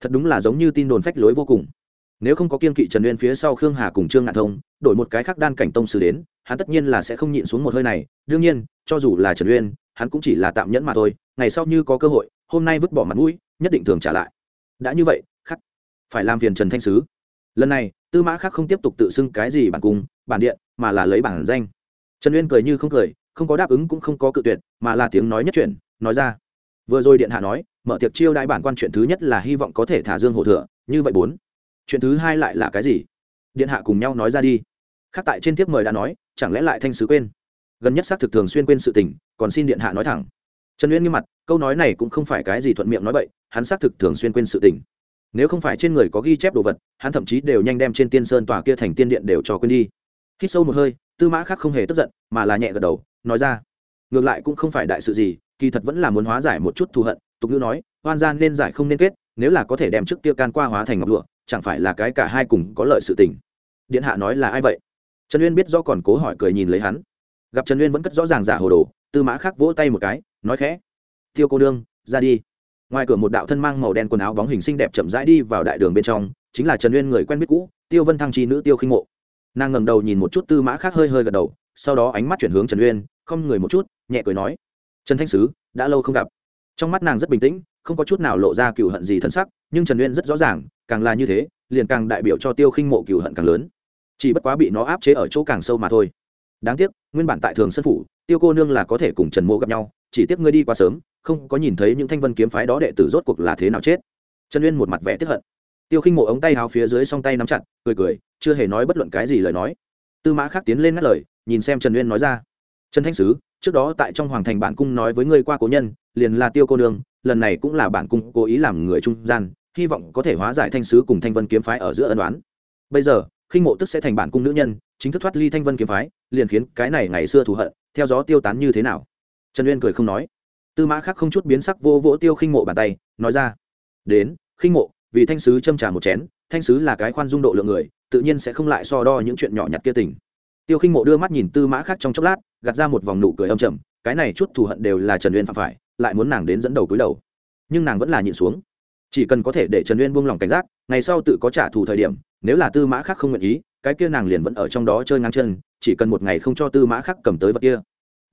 Thật đúng là giống như tin đồn phách lối vô cùng. Nếu không có kiên kỵ trần uyên phía sau khương hà cùng trương ngạn thông, đổi một cái khác đan cảnh tông sư đến, hắn tất nhiên là sẽ không nhịn xuống một hơi này. Đương nhiên, cho dù là trần uyên hắn cũng chỉ là tạm nhẫn mà thôi, ngày sau như có cơ hội, hôm nay vứt bỏ mặt mũi, nhất định thường trả lại. Đã như vậy, khắc, phải làm phiền trần thanh sứ. Lần này, tư mã khắc không tiếp tục tự xưng cái gì bản cung, bản điện, mà là lấy bản danh. Trần uyên cười như không cười, không có đáp ứng cũng không có cự tuyệt, mà là tiếng nói nhất chuyện nói ra. Vừa rồi điện hạ nói, mở tiệc chiêu đại bản quan chuyện thứ nhất là hy vọng có thể thả dương hổ thừa, như vậy bốn. Chuyện thứ hai lại là cái gì? Điện hạ cùng nhau nói ra đi. Khác tại trên tiếp mời đã nói, chẳng lẽ lại thanh sứ quên? Gần nhất xác thực thường xuyên quên sự tình còn xin điện hạ nói thẳng. Trần uyên nghiêm mặt, câu nói này cũng không phải cái gì thuận miệng nói bậy, hắn xác thực thường xuyên quên sự tình. Nếu không phải trên người có ghi chép đồ vật, hắn thậm chí đều nhanh đem trên tiên sơn tòa kia thành tiên điện đều cho quên đi. Hít sâu một hơi, tư mã khác không hề tức giận, mà là nhẹ gật đầu, nói ra. Ngược lại cũng không phải đại sự gì, kỳ thật vẫn là muốn hóa giải một chút thù hận, tục ngữ nói hoan gian nên giải không nên kết, nếu là có thể đem trước kia can qua hóa thành ngọc lụa, chẳng phải là cái cả hai cùng có lợi sự tình. Điện hạ nói là ai vậy? Trần uyên biết do còn cố hỏi cười nhìn lấy hắn. Gặp trần uyên vẫn cất rõ ràng giả hồ đồ tư mã khác vỗ tay một cái, nói khẽ, tiêu cô đương ra đi. Ngoài cửa một đạo thân mang màu đen quần áo bóng hình xinh đẹp chậm rãi đi vào đại đường bên trong, chính là trần uyên người quen biết cũ, tiêu vân thăng chi nữ tiêu khinh mộ. Nàng ngầm đầu nhìn một chút tư mã khác hơi hơi gật đầu, sau đó ánh mắt chuyển hướng trần uyên, không người một chút, nhẹ cười nói, trần thanh sứ, đã lâu không gặp. Trong mắt nàng rất bình tĩnh, không có chút nào lộ ra cựu hận gì thân sắc, nhưng trần uyên rất rõ ràng, càng là như thế, liền càng đại biểu cho tiêu khinh mộ cựu hận càng lớn. Chỉ bất quá bị nó áp chế ở chỗ càng sâu mà thôi. Đáng tiếc, nguyên bản tại thường sân phủ tiêu cô nương là có thể cùng trần mộ gặp nhau, chỉ tiếc ngươi đi quá sớm, không có nhìn thấy những thanh vân kiếm phái đó đệ tử rốt cuộc là thế nào chết. Trần uyên một mặt vẻ tiếp hận. Tiêu khinh mộ ống tay háo phía dưới song tay nắm chặt, cười cười, chưa hề nói bất luận cái gì lời nói. Tư mã khác tiến lên ngắt lời, nhìn xem trần uyên nói ra. Trần thanh sứ, trước đó tại trong hoàng thành bản cung nói với ngươi qua cố nhân, liền là tiêu cô nương, lần này cũng là bản cung cố ý làm người trung gian, hy vọng có thể hóa giải thanh sứ cùng thanh vân kiếm phái ở giữa ân đoán bây giờ khinh mộ tức sẽ thành bản cung nữ nhân, chính thức thoát ly thanh vân kiếm phái, liền khiến cái này ngày xưa thù hận, theo gió tiêu tán như thế nào? Trần uyên cười không nói. Tư mã khác không chút biến sắc vô vỗ tiêu khinh mộ bàn tay, nói ra, đến, khinh mộ, vì thanh sứ châm trả một chén, thanh sứ là cái khoan dung độ lượng người, tự nhiên sẽ không lại so đo những chuyện nhỏ nhặt kia tình. Tiêu khinh mộ đưa mắt nhìn tư mã khác trong chốc lát, gạt ra một vòng nụ cười âm trầm, cái này chút thù hận đều là trần uyên phạm phải, lại muốn nàng đến dẫn đầu cúi đầu. Nhưng nàng vẫn là nhịn xuống chỉ cần có thể để trần uyên buông lòng cảnh giác, ngày sau tự có trả thù thời điểm, nếu là tư mã khác không nguyện ý, cái kia nàng liền vẫn ở trong đó chơi ngang chân, chỉ cần một ngày không cho tư mã khác cầm tới vật kia.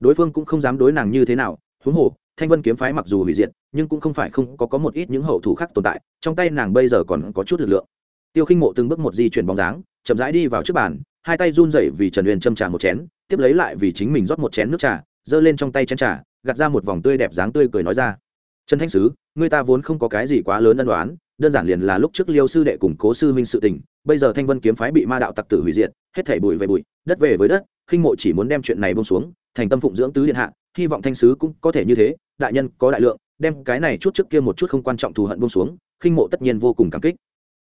Đối phương cũng không dám đối nàng như thế nào, huống hồ, thanh vân kiếm phái mặc dù hủy diệt, nhưng cũng không phải không có có một ít những hậu thủ khác tồn tại, trong tay nàng bây giờ còn có chút lực lượng. Tiêu khinh mộ từng bước một di chuyển bóng dáng, chậm rãi đi vào trước bàn, hai tay run rẩy vì trần uyên châm trà một chén, tiếp lấy lại vì chính mình rót một chén nước trà, giơ lên trong tay chén trà, gạt ra một vòng tươi đẹp dáng tươi cười nói ra trần thanh sứ, người ta vốn không có cái gì quá lớn ân đoán đơn giản liền là lúc trước liêu sư đệ củng cố sư minh sự tình, bây giờ thanh vân kiếm phái bị ma đạo tặc tử hủy diệt, hết thảy bụi về bụi, đất về với đất, khinh mộ chỉ muốn đem chuyện này bông xuống, thành tâm phụng dưỡng tứ điện hạ, hy vọng thanh sứ cũng có thể như thế, đại nhân có đại lượng, đem cái này chút trước kia một chút không quan trọng thù hận bông xuống, khinh mộ tất nhiên vô cùng cảm kích.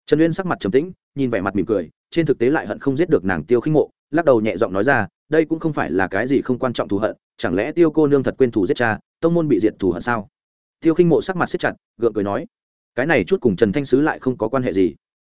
Trần uyên sắc mặt trầm tĩnh, nhìn vẻ mặt mỉm cười, trên thực tế lại hận không giết được nàng tiêu khinh mộ, lắc đầu nhẹ giọng nói ra, đây cũng không phải là cái gì không quan trọng thù hận, chẳng lẽ tiêu cô nương thật quên thù giết cha, tông môn bị diệt thù hận sao? Tiêu khinh mộ sắc mặt xếp chặt, gượng cười nói, cái này chút cùng trần thanh sứ lại không có quan hệ gì.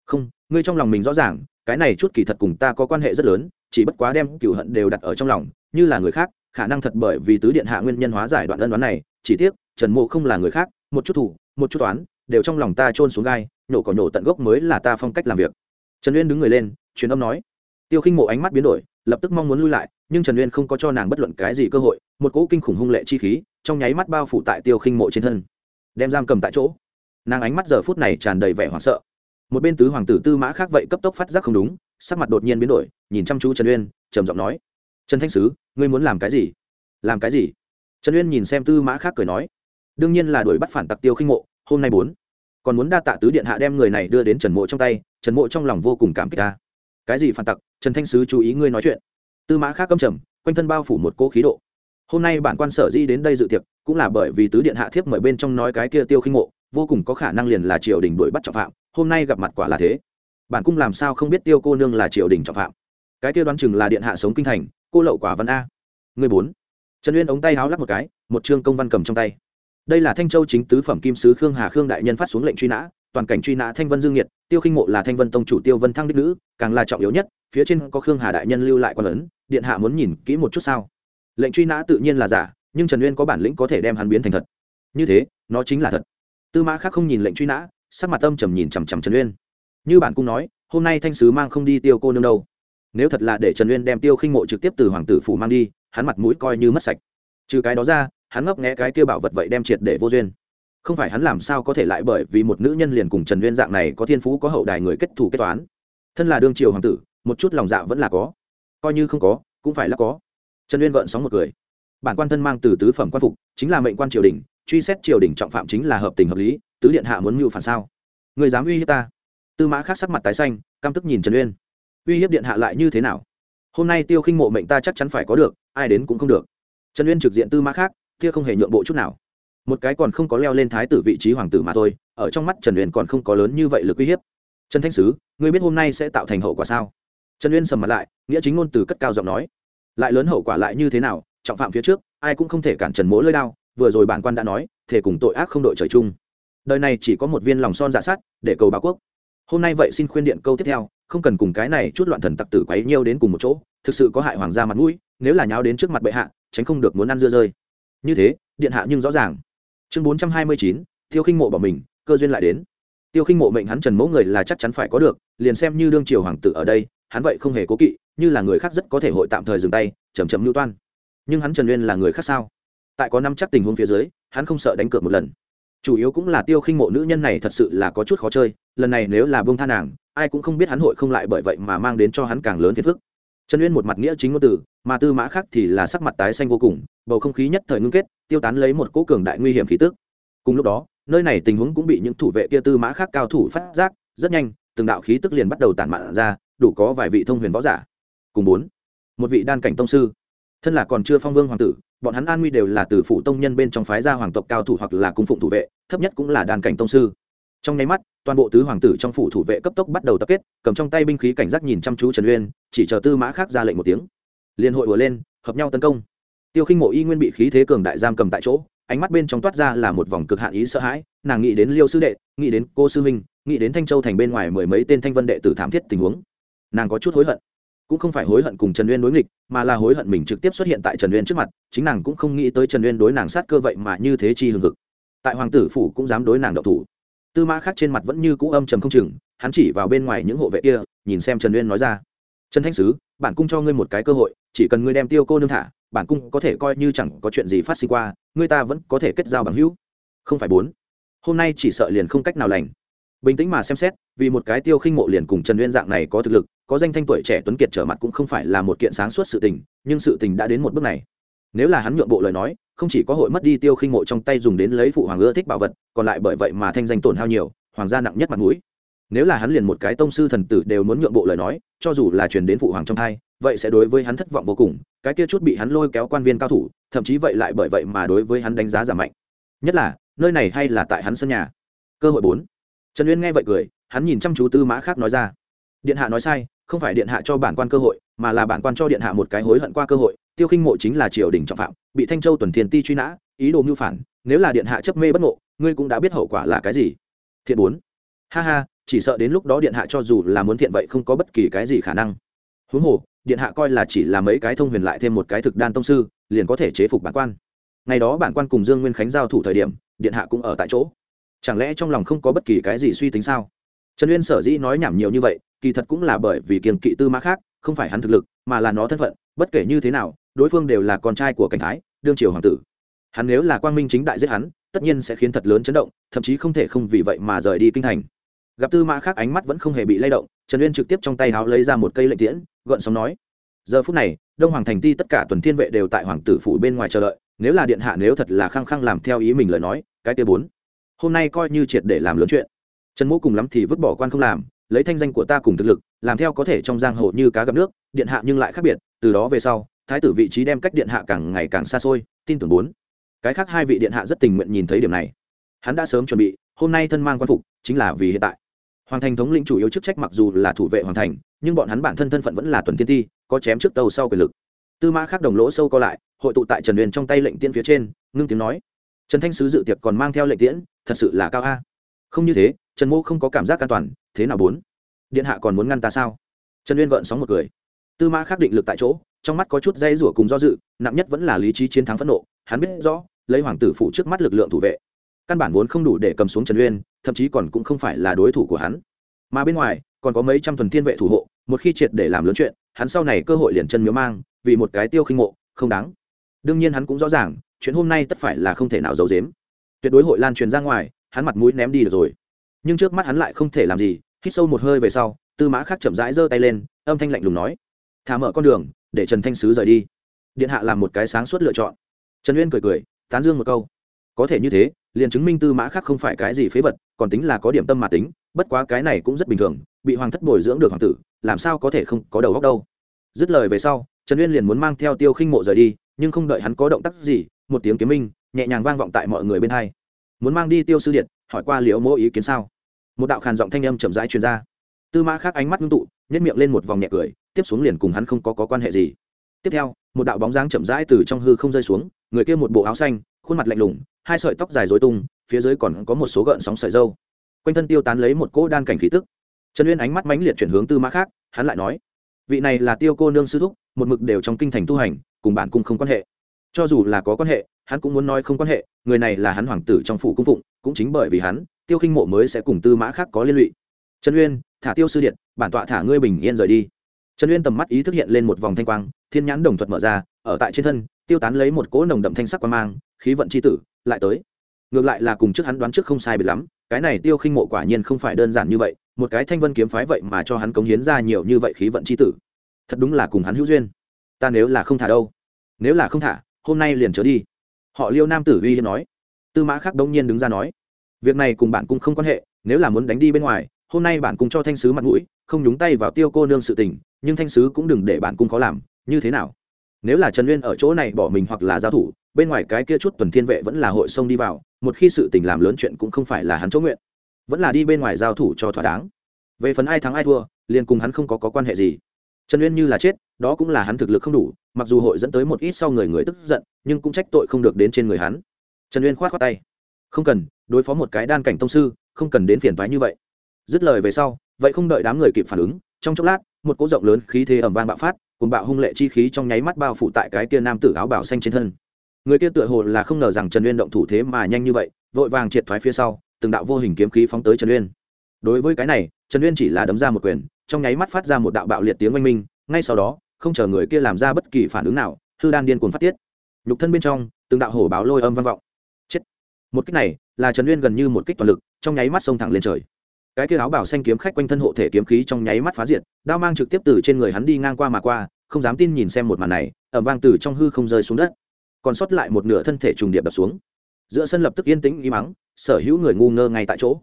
Không, ngươi trong lòng mình rõ ràng, cái này chút kỳ thật cùng ta có quan hệ rất lớn, chỉ bất quá đem cựu hận đều đặt ở trong lòng, như là người khác, khả năng thật bởi vì tứ điện hạ nguyên nhân hóa giải đoạn ân đoán này, chỉ tiếc, trần mộ không là người khác, một chút thủ, một chút toán đều trong lòng ta trôn xuống gai, nhổ cỏ nhổ tận gốc mới là ta phong cách làm việc. Trần uyên đứng người lên, truyền âm nói. Tiêu khinh mộ ánh mắt biến đổi, lập tức mong muốn lui lại, nhưng trần uyên không có cho nàng bất luận cái gì cơ hội, một cỗ kinh khủng hung lệ chi khí trong nháy mắt bao phủ tại tiêu khinh mộ trên thân. Đem giam cầm tại chỗ. Nàng ánh mắt giờ phút này tràn đầy vẻ hoảng sợ. Một bên tứ hoàng tử tư mã khác vậy cấp tốc phát giác không đúng, sắc mặt đột nhiên biến đổi, nhìn chăm chú trần uyên, trầm giọng nói. Trần thanh sứ, ngươi muốn làm cái gì? Làm cái gì? Trần uyên nhìn xem tư mã khác cười nói. Đương nhiên là đuổi bắt phản tặc tiêu khinh mộ, hôm nay bốn. Còn muốn đa tạ tứ điện hạ đem người này đưa đến trần mộ trong tay, trần mộ trong lòng vô cùng cảm kích ta. Cái gì phản tặc? Trần thanh sứ chú ý ngươi nói chuyện. Tư mã khác câm trầm, quanh thân bao phủ một cỗ khí độ hôm nay bản quan sở di đến đây dự tiệc cũng là bởi vì tứ điện hạ thiếp mời bên trong nói cái kia tiêu khinh mộ vô cùng có khả năng liền là triều đình đuổi bắt trọng phạm hôm nay gặp mặt quả là thế. Bản cung làm sao không biết tiêu cô nương là triều đình trọng phạm? Cái kia đoán chừng là điện hạ sống kinh thành cô lậu quả văn a. Người bốn. Trần uyên ống tay háo lắc một cái một chương công văn cầm trong tay. Đây là thanh châu chính tứ phẩm kim sứ khương hà khương đại nhân phát xuống lệnh truy nã toàn cảnh truy nã thanh vân dương nhiệt tiêu khinh mộ là thanh vân tông chủ tiêu vân thăng đích nữ càng là trọng yếu nhất phía trên có khương hà đại nhân lưu lại quan lớn, điện hạ muốn nhìn kỹ một chút sao? Lệnh truy nã tự nhiên là giả, nhưng trần uyên có bản lĩnh có thể đem hắn biến thành thật. Như thế, nó chính là thật. Tư mã khác không nhìn lệnh truy nã, sắc mặt tâm trầm nhìn chằm chằm trần uyên. Như bản cung nói, hôm nay thanh sứ mang không đi tiêu cô nương đâu. Nếu thật là để trần uyên đem tiêu khinh mộ trực tiếp từ hoàng tử phủ mang đi, hắn mặt mũi coi như mất sạch. Trừ cái đó ra, hắn ngấp nghẽ cái kia bảo vật vậy đem triệt để vô duyên. Không phải hắn làm sao có thể lại bởi vì một nữ nhân liền cùng trần uyên dạng này có thiên phú, có hậu đài người kết thù kết toán. Thân là đương triều hoàng tử, một chút lòng dạ vẫn là có. Coi như không có, cũng phải là có trần uyên gợn sóng một cười. Bản quan thân mang từ tứ phẩm quan phục, chính là mệnh quan triều đình, truy xét triều đình trọng phạm chính là hợp tình hợp lý, tứ điện hạ muốn mưu phản sao? Người dám uy hiếp ta? Tư mã khác sắc mặt tái xanh, căm tức nhìn trần uyên. Uy hiếp điện hạ lại như thế nào? Hôm nay tiêu khinh mộ mệnh ta chắc chắn phải có được, ai đến cũng không được. Trần uyên trực diện tư mã khác, kia không hề nhượng bộ chút nào. Một cái còn không có leo lên thái tử vị trí hoàng tử mà thôi, ở trong mắt trần uyên còn không có lớn như vậy lực uy hiếp. Trần thanh sứ, ngươi biết hôm nay sẽ tạo thành hậu quả sao? Trần uyên sầm mặt lại, nghĩa chính ngôn từ cất cao giọng nói lại lớn hậu quả lại như thế nào, trọng phạm phía trước, ai cũng không thể cản trần mỗ lơi đao, vừa rồi bản quan đã nói thể cùng tội ác không đội trời chung. Đời này chỉ có một viên lòng son dạ sát để cầu báo quốc. Hôm nay vậy xin khuyên điện câu tiếp theo, không cần cùng cái này chút loạn thần tặc tử quấy nhiêu đến cùng một chỗ, thực sự có hại hoàng gia mặt mũi, nếu là nháo đến trước mặt bệ hạ, tránh không được muốn ăn dưa rơi. Như thế, điện hạ nhưng rõ ràng. Chương bốn trăm hai mươi chín, tiêu khinh mộ bỏ mình, cơ duyên lại đến. Tiêu khinh mộ mệnh hắn trần mẫu người là chắc chắn phải có được, liền xem như đương triều hoàng tử ở đây, hắn vậy không hề cố kỵ như là người khác rất có thể hội tạm thời dừng tay chầm chầm lưu toan. Nhưng hắn trần uyên là người khác sao? Tại có năm chắc tình huống phía dưới, hắn không sợ đánh cược một lần. Chủ yếu cũng là tiêu khinh mộ nữ nhân này thật sự là có chút khó chơi, lần này nếu là bông tha nàng, ai cũng không biết hắn hội không lại bởi vậy mà mang đến cho hắn càng lớn phiền phức. Trần uyên một mặt nghĩa chính ngôn từ, mà tư mã khác thì là sắc mặt tái xanh vô cùng, bầu không khí nhất thời ngưng kết, tiêu tán lấy một cỗ cường đại nguy hiểm khí tức. Cùng lúc đó, nơi này tình huống cũng bị những thủ vệ kia tư mã khác cao thủ phát giác, rất nhanh, từng đạo khí tức liền bắt đầu tản mạn ra, đủ có vài vị thông huyền võ giả cùng bốn. Một vị đan cảnh tông sư. Thân là còn chưa phong vương hoàng tử, bọn hắn an nguy đều là từ phủ tông nhân bên trong phái gia hoàng tộc cao thủ hoặc là cung phụng thủ vệ, thấp nhất cũng là đan cảnh tông sư. Trong nháy mắt, toàn bộ tứ hoàng tử trong phủ thủ vệ cấp tốc bắt đầu tập kết, cầm trong tay binh khí cảnh giác nhìn chăm chú trần uyên, chỉ chờ tư mã khác ra lệnh một tiếng. Liên hội vừa lên, hợp nhau tấn công. Tiêu khinh mộ y nguyên bị khí thế cường đại giam cầm tại chỗ, ánh mắt bên trong toát ra là một vòng cực hạn ý sợ hãi, nàng nghĩ đến liêu sư đệ, nghĩ đến cô sư minh, nghĩ đến thanh châu thành bên ngoài mười mấy tên thanh vân đệ tử thảm thiết tình huống. Nàng có chút hối hận cũng không phải hối hận cùng trần uyên đối nghịch, mà là hối hận mình trực tiếp xuất hiện tại trần uyên trước mặt, chính nàng cũng không nghĩ tới trần uyên đối nàng sát cơ vậy mà như thế chi hừng hực. Tại hoàng tử phủ cũng dám đối nàng đậu thủ. Tư mã khác trên mặt vẫn như cũ âm trầm không chừng, hắn chỉ vào bên ngoài những hộ vệ kia, nhìn xem trần uyên nói ra. Trần thanh sứ, bản cung cho ngươi một cái cơ hội, chỉ cần ngươi đem tiêu cô nương thả, bản cung có thể coi như chẳng có chuyện gì phát sinh qua, ngươi ta vẫn có thể kết giao bằng hữu. Không phải bốn. Hôm nay chỉ sợ liền không cách nào lành. Bình tĩnh mà xem xét, vì một cái tiêu khinh mộ liền cùng trần uyên dạng này có thực lực có danh thanh tuổi trẻ tuấn kiệt trở mặt cũng không phải là một kiện sáng suốt sự tình, nhưng sự tình đã đến một bước này. Nếu là hắn nhượng bộ lời nói, không chỉ có hội mất đi tiêu khinh mộ trong tay dùng đến lấy phụ hoàng ưa thích bảo vật, còn lại bởi vậy mà thanh danh tổn hao nhiều, hoàng gia nặng nhất mặt mũi. Nếu là hắn liền một cái tông sư thần tử đều muốn nhượng bộ lời nói, cho dù là truyền đến phụ hoàng trong hai, vậy sẽ đối với hắn thất vọng vô cùng, cái kia chút bị hắn lôi kéo quan viên cao thủ, thậm chí vậy lại bởi vậy mà đối với hắn đánh giá giảm mạnh. Nhất là, nơi này hay là tại hắn sân nhà? Cơ hội bốn. Trần uyên nghe vậy cười, hắn nhìn chăm chú tư mã khác nói ra. Điện hạ nói sai không phải điện hạ cho bản quan cơ hội, mà là bản quan cho điện hạ một cái hối hận qua cơ hội, tiêu khinh mộ chính là triều đình trọng phạm, bị thanh châu tuần thiền ti truy nã, ý đồ mưu phản, nếu là điện hạ chấp mê bất ngộ, ngươi cũng đã biết hậu quả là cái gì. Thiện bốn. Ha ha, chỉ sợ đến lúc đó điện hạ cho dù là muốn thiện vậy không có bất kỳ cái gì khả năng. Huống hồ, điện hạ coi là chỉ là mấy cái thông huyền lại thêm một cái thực đan tông sư, liền có thể chế phục bản quan. Ngày đó bản quan cùng dương nguyên khánh giao thủ thời điểm, điện hạ cũng ở tại chỗ. Chẳng lẽ trong lòng không có bất kỳ cái gì suy tính sao? Trần uyên sở dĩ nói nhảm nhiều như vậy, kỳ thật cũng là bởi vì kiềng kỵ tư mã khác, không phải hắn thực lực, mà là nó thân phận, bất kể như thế nào, đối phương đều là con trai của cảnh thái, đương triều hoàng tử. Hắn nếu là quang minh chính đại giết hắn, tất nhiên sẽ khiến thật lớn chấn động, thậm chí không thể không vì vậy mà rời đi kinh thành. Gặp tư mã khác ánh mắt vẫn không hề bị lay động, trần uyên trực tiếp trong tay háo lấy ra một cây lệnh tiễn gợn sóng nói, giờ phút này, đông hoàng thành ti tất cả tuần thiên vệ đều tại hoàng tử phủ bên ngoài chờ đợi, nếu là điện hạ nếu thật là khăng khăng làm theo ý mình lời nói, cái tia bốn, hôm nay coi như triệt để làm lớn chuyện trần mỗ cùng lắm thì vứt bỏ quan không làm, lấy thanh danh của ta cùng thực lực, làm theo có thể trong giang hồ như cá gặp nước, điện hạ nhưng lại khác biệt, từ đó về sau, thái tử vị trí đem cách điện hạ càng ngày càng xa xôi, tin tưởng bốn. Cái khác hai vị điện hạ rất tình nguyện nhìn thấy điểm này. Hắn đã sớm chuẩn bị, hôm nay thân mang quan phục, chính là vì hiện tại. Hoàng thành thống lĩnh chủ yếu chức trách mặc dù là thủ vệ hoàng thành, nhưng bọn hắn bản thân thân phận vẫn là tuần tiên ti có chém trước tàu sau quyền lực. Tư mã khác đồng lỗ sâu co lại, hội tụ tại trần huyền trong tay lệnh tiễn phía trên, ngưng tiếng nói. Trần thanh sứ dự tiệc còn mang theo lệnh tiễn, thật sự là cao a. Không như thế trần mô không có cảm giác an toàn, thế nào bốn? Điện hạ còn muốn ngăn ta sao? Trần uyên gợn sóng một cười. Tư mã khắc định lực tại chỗ, trong mắt có chút dây rủa cùng do dự, nặng nhất vẫn là lý trí chiến thắng phẫn nộ, hắn biết rõ, lấy hoàng tử phụ trước mắt lực lượng thủ vệ, căn bản vốn không đủ để cầm xuống trần uyên, thậm chí còn cũng không phải là đối thủ của hắn. Mà bên ngoài, còn có mấy trăm thuần thiên vệ thủ hộ, một khi triệt để làm lớn chuyện, hắn sau này cơ hội liền chân miếu mang, vì một cái tiêu khinh mộ, không đáng. Đương nhiên hắn cũng rõ ràng, chuyện hôm nay tất phải là không thể nào giấu giếm. Tuyệt đối hội lan truyền ra ngoài, hắn mặt mũi ném đi được rồi nhưng trước mắt hắn lại không thể làm gì, hít sâu một hơi về sau, tư mã khắc chậm rãi giơ tay lên, âm thanh lạnh lùng nói, thả mở con đường, để trần thanh sứ rời đi. Điện hạ làm một cái sáng suốt lựa chọn. Trần uyên cười cười, tán dương một câu, có thể như thế, liền chứng minh tư mã khắc không phải cái gì phế vật, còn tính là có điểm tâm mà tính, bất quá cái này cũng rất bình thường, bị hoàng thất bồi dưỡng được hoàng tử, làm sao có thể không có đầu góc đâu. Dứt lời về sau, trần uyên liền muốn mang theo tiêu khinh mộ rời đi, nhưng không đợi hắn có động tác gì, một tiếng kiếm minh nhẹ nhàng vang vọng tại mọi người bên hai. Muốn mang đi tiêu sư điện, hỏi qua liệu mỗ ý kiến sao? Một đạo khàn giọng thanh âm chậm rãi truyền ra. Tư mã khác ánh mắt ngưng tụ nhét miệng lên một vòng nhẹ cười tiếp xuống liền cùng hắn không có, có quan hệ gì. Tiếp theo một đạo bóng dáng chậm rãi từ trong hư không rơi xuống người kia một bộ áo xanh khuôn mặt lạnh lùng hai sợi tóc dài dối tung phía dưới còn có một số gợn sóng sợi dâu. Quanh thân tiêu tán lấy một cỗ đan cảnh khí tức. Trần uyên ánh mắt mãnh liệt chuyển hướng tư mã khác hắn lại nói vị này là tiêu cô nương sư thúc một mực đều trong kinh thành tu hành cùng bản cung không quan hệ. Cho dù là có quan hệ hắn cũng muốn nói không quan hệ, người này là hắn hoàng tử trong phủ cung phụng, cũng chính bởi vì hắn, tiêu khinh mộ mới sẽ cùng tư mã khác có liên lụy. Trần uyên, thả tiêu sư điện, bản tọa thả ngươi bình yên rời đi. Trần uyên tầm mắt ý thức hiện lên một vòng thanh quang, thiên nhãn đồng thuật mở ra, ở tại trên thân, tiêu tán lấy một cỗ nồng đậm thanh sắc quan mang, khí vận c h i tử, lại tới. Ngược lại là cùng trước hắn đoán trước không sai biệt lắm, cái này tiêu khinh mộ quả nhiên không phải đơn giản như vậy, một cái thanh vân kiếm phái vậy mà cho hắn cống hiến ra nhiều như vậy khí vận c h i tử. Thật đúng là cùng hắn hữu duyên. Ta nếu là không thả đâu? Nếu là không thả, hôm nay liền trở đi họ liêu nam tử uy hiên nói. Tư mã khắc đông nhiên đứng ra nói việc này cùng bạn cũng không quan hệ nếu là muốn đánh đi bên ngoài hôm nay bạn cung cho thanh sứ mặt mũi không nhúng tay vào tiêu cô nương sự tình nhưng thanh sứ cũng đừng để bạn cung khó làm như thế nào? Nếu là trần uyên ở chỗ này bỏ mình hoặc là giao thủ bên ngoài cái kia chút tuần thiên vệ vẫn là hội sông đi vào một khi sự tình làm lớn chuyện cũng không phải là hắn chỗ nguyện. Vẫn là đi bên ngoài giao thủ cho thỏa đáng. Về phần ai thắng ai thua liền cùng hắn không có, có quan hệ gì trần uyên như là chết, đó cũng là hắn thực lực không đủ, mặc dù hội dẫn tới một ít sau người người tức giận, nhưng cũng trách tội không được đến trên người hắn. Trần uyên k h o á t tay. Không cần, đối phó một cái đan cảnh tông sư, không cần đến phiền thoái như vậy. Dứt lời về sau, vậy không đợi đám người kịp phản ứng, trong chốc lát, một cỗ rộng lớn khí thế ẩm vang bạo phát, cùng bạo hung lệ chi khí trong nháy mắt bao phủ tại cái kia nam tử áo bảo xanh trên thân. Người kia tựa hồ là không ngờ rằng trần uyên động thủ thế mà nhanh như vậy, vội vàng triệt thoái phía sau, từng đạo vô hình kiếm khí phóng tới trần uyên. Đối với cái này, trần uyên chỉ là đấm ra một quyền trong nháy mắt phát ra một đạo bạo liệt tiếng oanh minh, ngay sau đó, không chờ người kia làm ra bất kỳ phản ứng nào, hư đan điên cuồng phát tiết. Nhục thân bên trong, từng đạo hổ báo lôi âm vang vọng. Chết. Một kích này, là trần uyên gần như một kích toàn lực, trong nháy mắt xông thẳng lên trời. Cái kia áo bảo xanh kiếm khách quanh thân hộ thể kiếm khí trong nháy mắt phá diệt, đao mang trực tiếp từ trên người hắn đi ngang qua mà qua, không dám tin nhìn xem một màn này ẩm vang từ trong hư không rơi xuống đất. Còn sót lại một nửa thân thể trùng điệp đập xuống. Giữa sân lập tức yên tĩnh im mắng sở hữu người ngu ngơ ngay tại chỗ.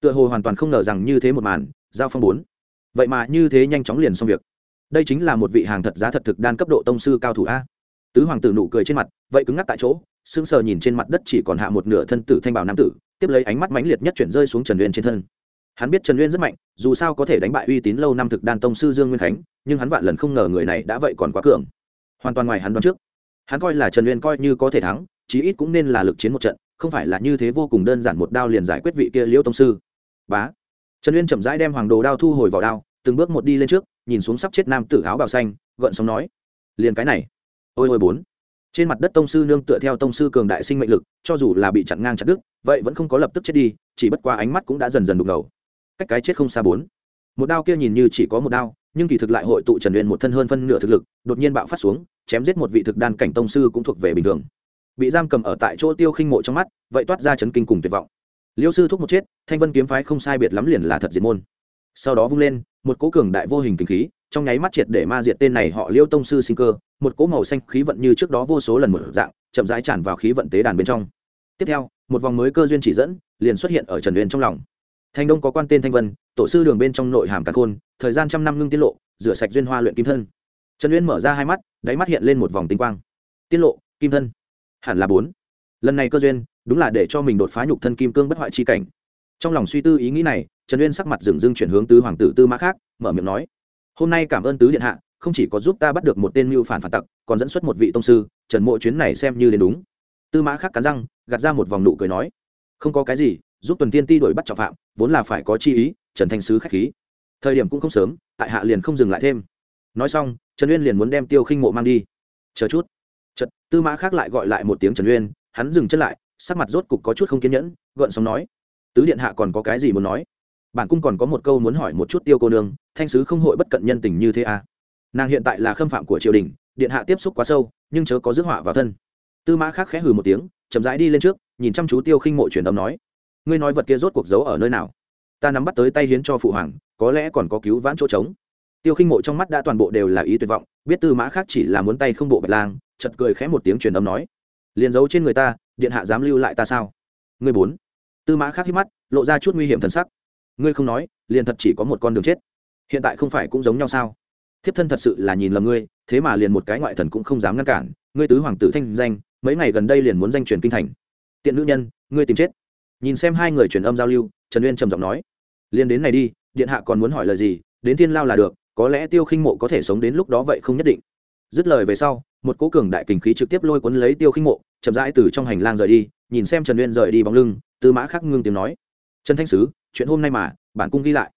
Tựa hồ hoàn toàn không ngờ rằng như thế một màn, giao phong bốn vậy mà như thế nhanh chóng liền xong việc. Đây chính là một vị hàng thật giá thật thực đan cấp độ tông sư cao thủ a. Tứ hoàng tử nụ cười trên mặt, vậy cứng ngắc tại chỗ, sững sờ nhìn trên mặt đất chỉ còn hạ một nửa thân tử thanh bảo nam tử, tiếp lấy ánh mắt mãnh liệt nhất chuyển rơi xuống trần uyên trên thân. Hắn biết trần uyên rất mạnh, dù sao có thể đánh bại uy tín lâu năm thực đan tông sư dương nguyên khánh, nhưng hắn vạn lần không ngờ người này đã vậy còn quá cường. Hoàn toàn ngoài hắn đoán trước. Hắn coi là trần uyên coi như có thể thắng, chí ít cũng nên là lực chiến một trận, không phải là như thế vô cùng đơn giản một đao liền giải quyết vị kia liễu tông sư. Bá. Trần uyên chậm rãi đem hoàng đồ đao thu hồi vào đao từng bước một đi lên trước, nhìn xuống sắp chết nam tử áo bào xanh, gợn sóng nói, liền cái này. Ôi ôi bốn. Trên mặt đất tông sư nương tựa theo tông sư cường đại sinh mệnh lực, cho dù là bị chặn ngang chặt đứt, vậy vẫn không có lập tức chết đi, chỉ bất qua ánh mắt cũng đã dần dần đục ngầu. Cách cái chết không xa bốn. Một đao kia nhìn như chỉ có một đao, nhưng kỳ thực lại hội tụ trần uyên một thân hơn phân nửa thực lực, đột nhiên bạo phát xuống, chém giết một vị thực đan cảnh tông sư cũng thuộc về bình thường. Bị giam cầm ở tại chỗ tiêu khinh mộ trong mắt, vậy toát ra chấn kinh cùng tuyệt vọng. Liêu sư thúc một chết, thanh vân kiếm phái không sai biệt lắm liền là thật diệt môn. Sau đó vung lên một cỗ cường đại vô hình kinh khí, trong nháy mắt triệt để ma diệt tên này họ liêu tông sư sinh cơ, một cỗ màu xanh khí vận như trước đó vô số lần một dạng, chậm rãi tràn vào khí vận tế đàn bên trong. Tiếp theo, một vòng mới cơ duyên chỉ dẫn, liền xuất hiện ở trần uyên trong lòng. Thành đông có quan tên thanh vân, tổ sư đường bên trong nội hàm cả khôn, thời gian trăm năm ngưng tiết lộ, rửa sạch duyên hoa luyện kim thân. Trần uyên mở ra hai mắt, đáy mắt hiện lên một vòng tinh quang. Tiết lộ, kim thân. Hẳn là bốn. Lần này cơ duyên, đúng là để cho mình đột phá nhục thân kim cương bất hoại chi cảnh. Trong lòng suy tư ý nghĩ này trần uyên sắc mặt dừng dưng chuyển hướng tứ hoàng tử tư mã khác, mở miệng nói, hôm nay cảm ơn tứ điện hạ, không chỉ có giúp ta bắt được một tên mưu phản phản tặc, còn dẫn xuất một vị tông sư, trần mộ chuyến này xem như đến đúng. Tư mã khác cắn răng, gạt ra một vòng nụ cười nói, không có cái gì, giúp tuần tiên ti đuổi bắt trọng phạm, vốn là phải có chi ý, trần thanh sứ khách khí. Thời điểm cũng không sớm, tại hạ liền không dừng lại thêm. Nói xong, trần uyên liền muốn đem tiêu khinh mộ mang đi. Chờ chút. Chật tư mã khác lại gọi lại một tiếng trần uyên, hắn dừng chân lại, sắc mặt rốt cục có chút không kiên nhẫn, gợn sóng nói, tứ điện hạ còn có cái gì muốn nói? Bản cung còn có một câu muốn hỏi một chút tiêu cô nương, thanh sứ không hội bất cận nhân tình như thế à? Nàng hiện tại là khâm phạm của triều đình, điện hạ tiếp xúc quá sâu, nhưng chớ có rước họa vào thân. Tư mã khác khẽ hừ một tiếng, chậm rãi đi lên trước, nhìn chăm chú tiêu khinh mộ truyền âm nói. Ngươi nói vật kia rốt cuộc giấu ở nơi nào? Ta nắm bắt tới tay hiến cho phụ hoàng, có lẽ còn có cứu vãn chỗ trống. Tiêu khinh mộ trong mắt đã toàn bộ đều là ý tuyệt vọng, biết tư mã khác chỉ là muốn tay không bộ bạch lang chật cười khẽ một tiếng truyền âm nói. Liền giấu trên người ta, điện hạ dám lưu lại ta sao? Ngươi bốn. Tư mã khác hít mắt, lộ ra chút nguy hiểm thần sắc ngươi không nói, liền thật chỉ có một con đường chết. Hiện tại không phải cũng giống nhau sao? Thiếp thân thật sự là nhìn lầm ngươi, thế mà liền một cái ngoại thần cũng không dám ngăn cản, ngươi tứ hoàng tử thanh danh, mấy ngày gần đây liền muốn danh truyền kinh thành. Tiện nữ nhân, ngươi tìm chết. Nhìn xem hai người truyền âm giao lưu, trần uyên trầm giọng nói, liền đến này đi, điện hạ còn muốn hỏi lời gì, đến thiên lao là được, có lẽ tiêu khinh mộ có thể sống đến lúc đó vậy không nhất định. Dứt lời về sau, một cố cường đại kình khí trực tiếp lôi cuốn lấy tiêu khinh mộ, chậm rãi từ trong hành lang rời đi, nhìn xem trần uyên rời đi bóng lưng, tư mã khắc ngưng tiếng nói, trần thanh sứ chuyện hôm nay mà, bản cung ghi lại.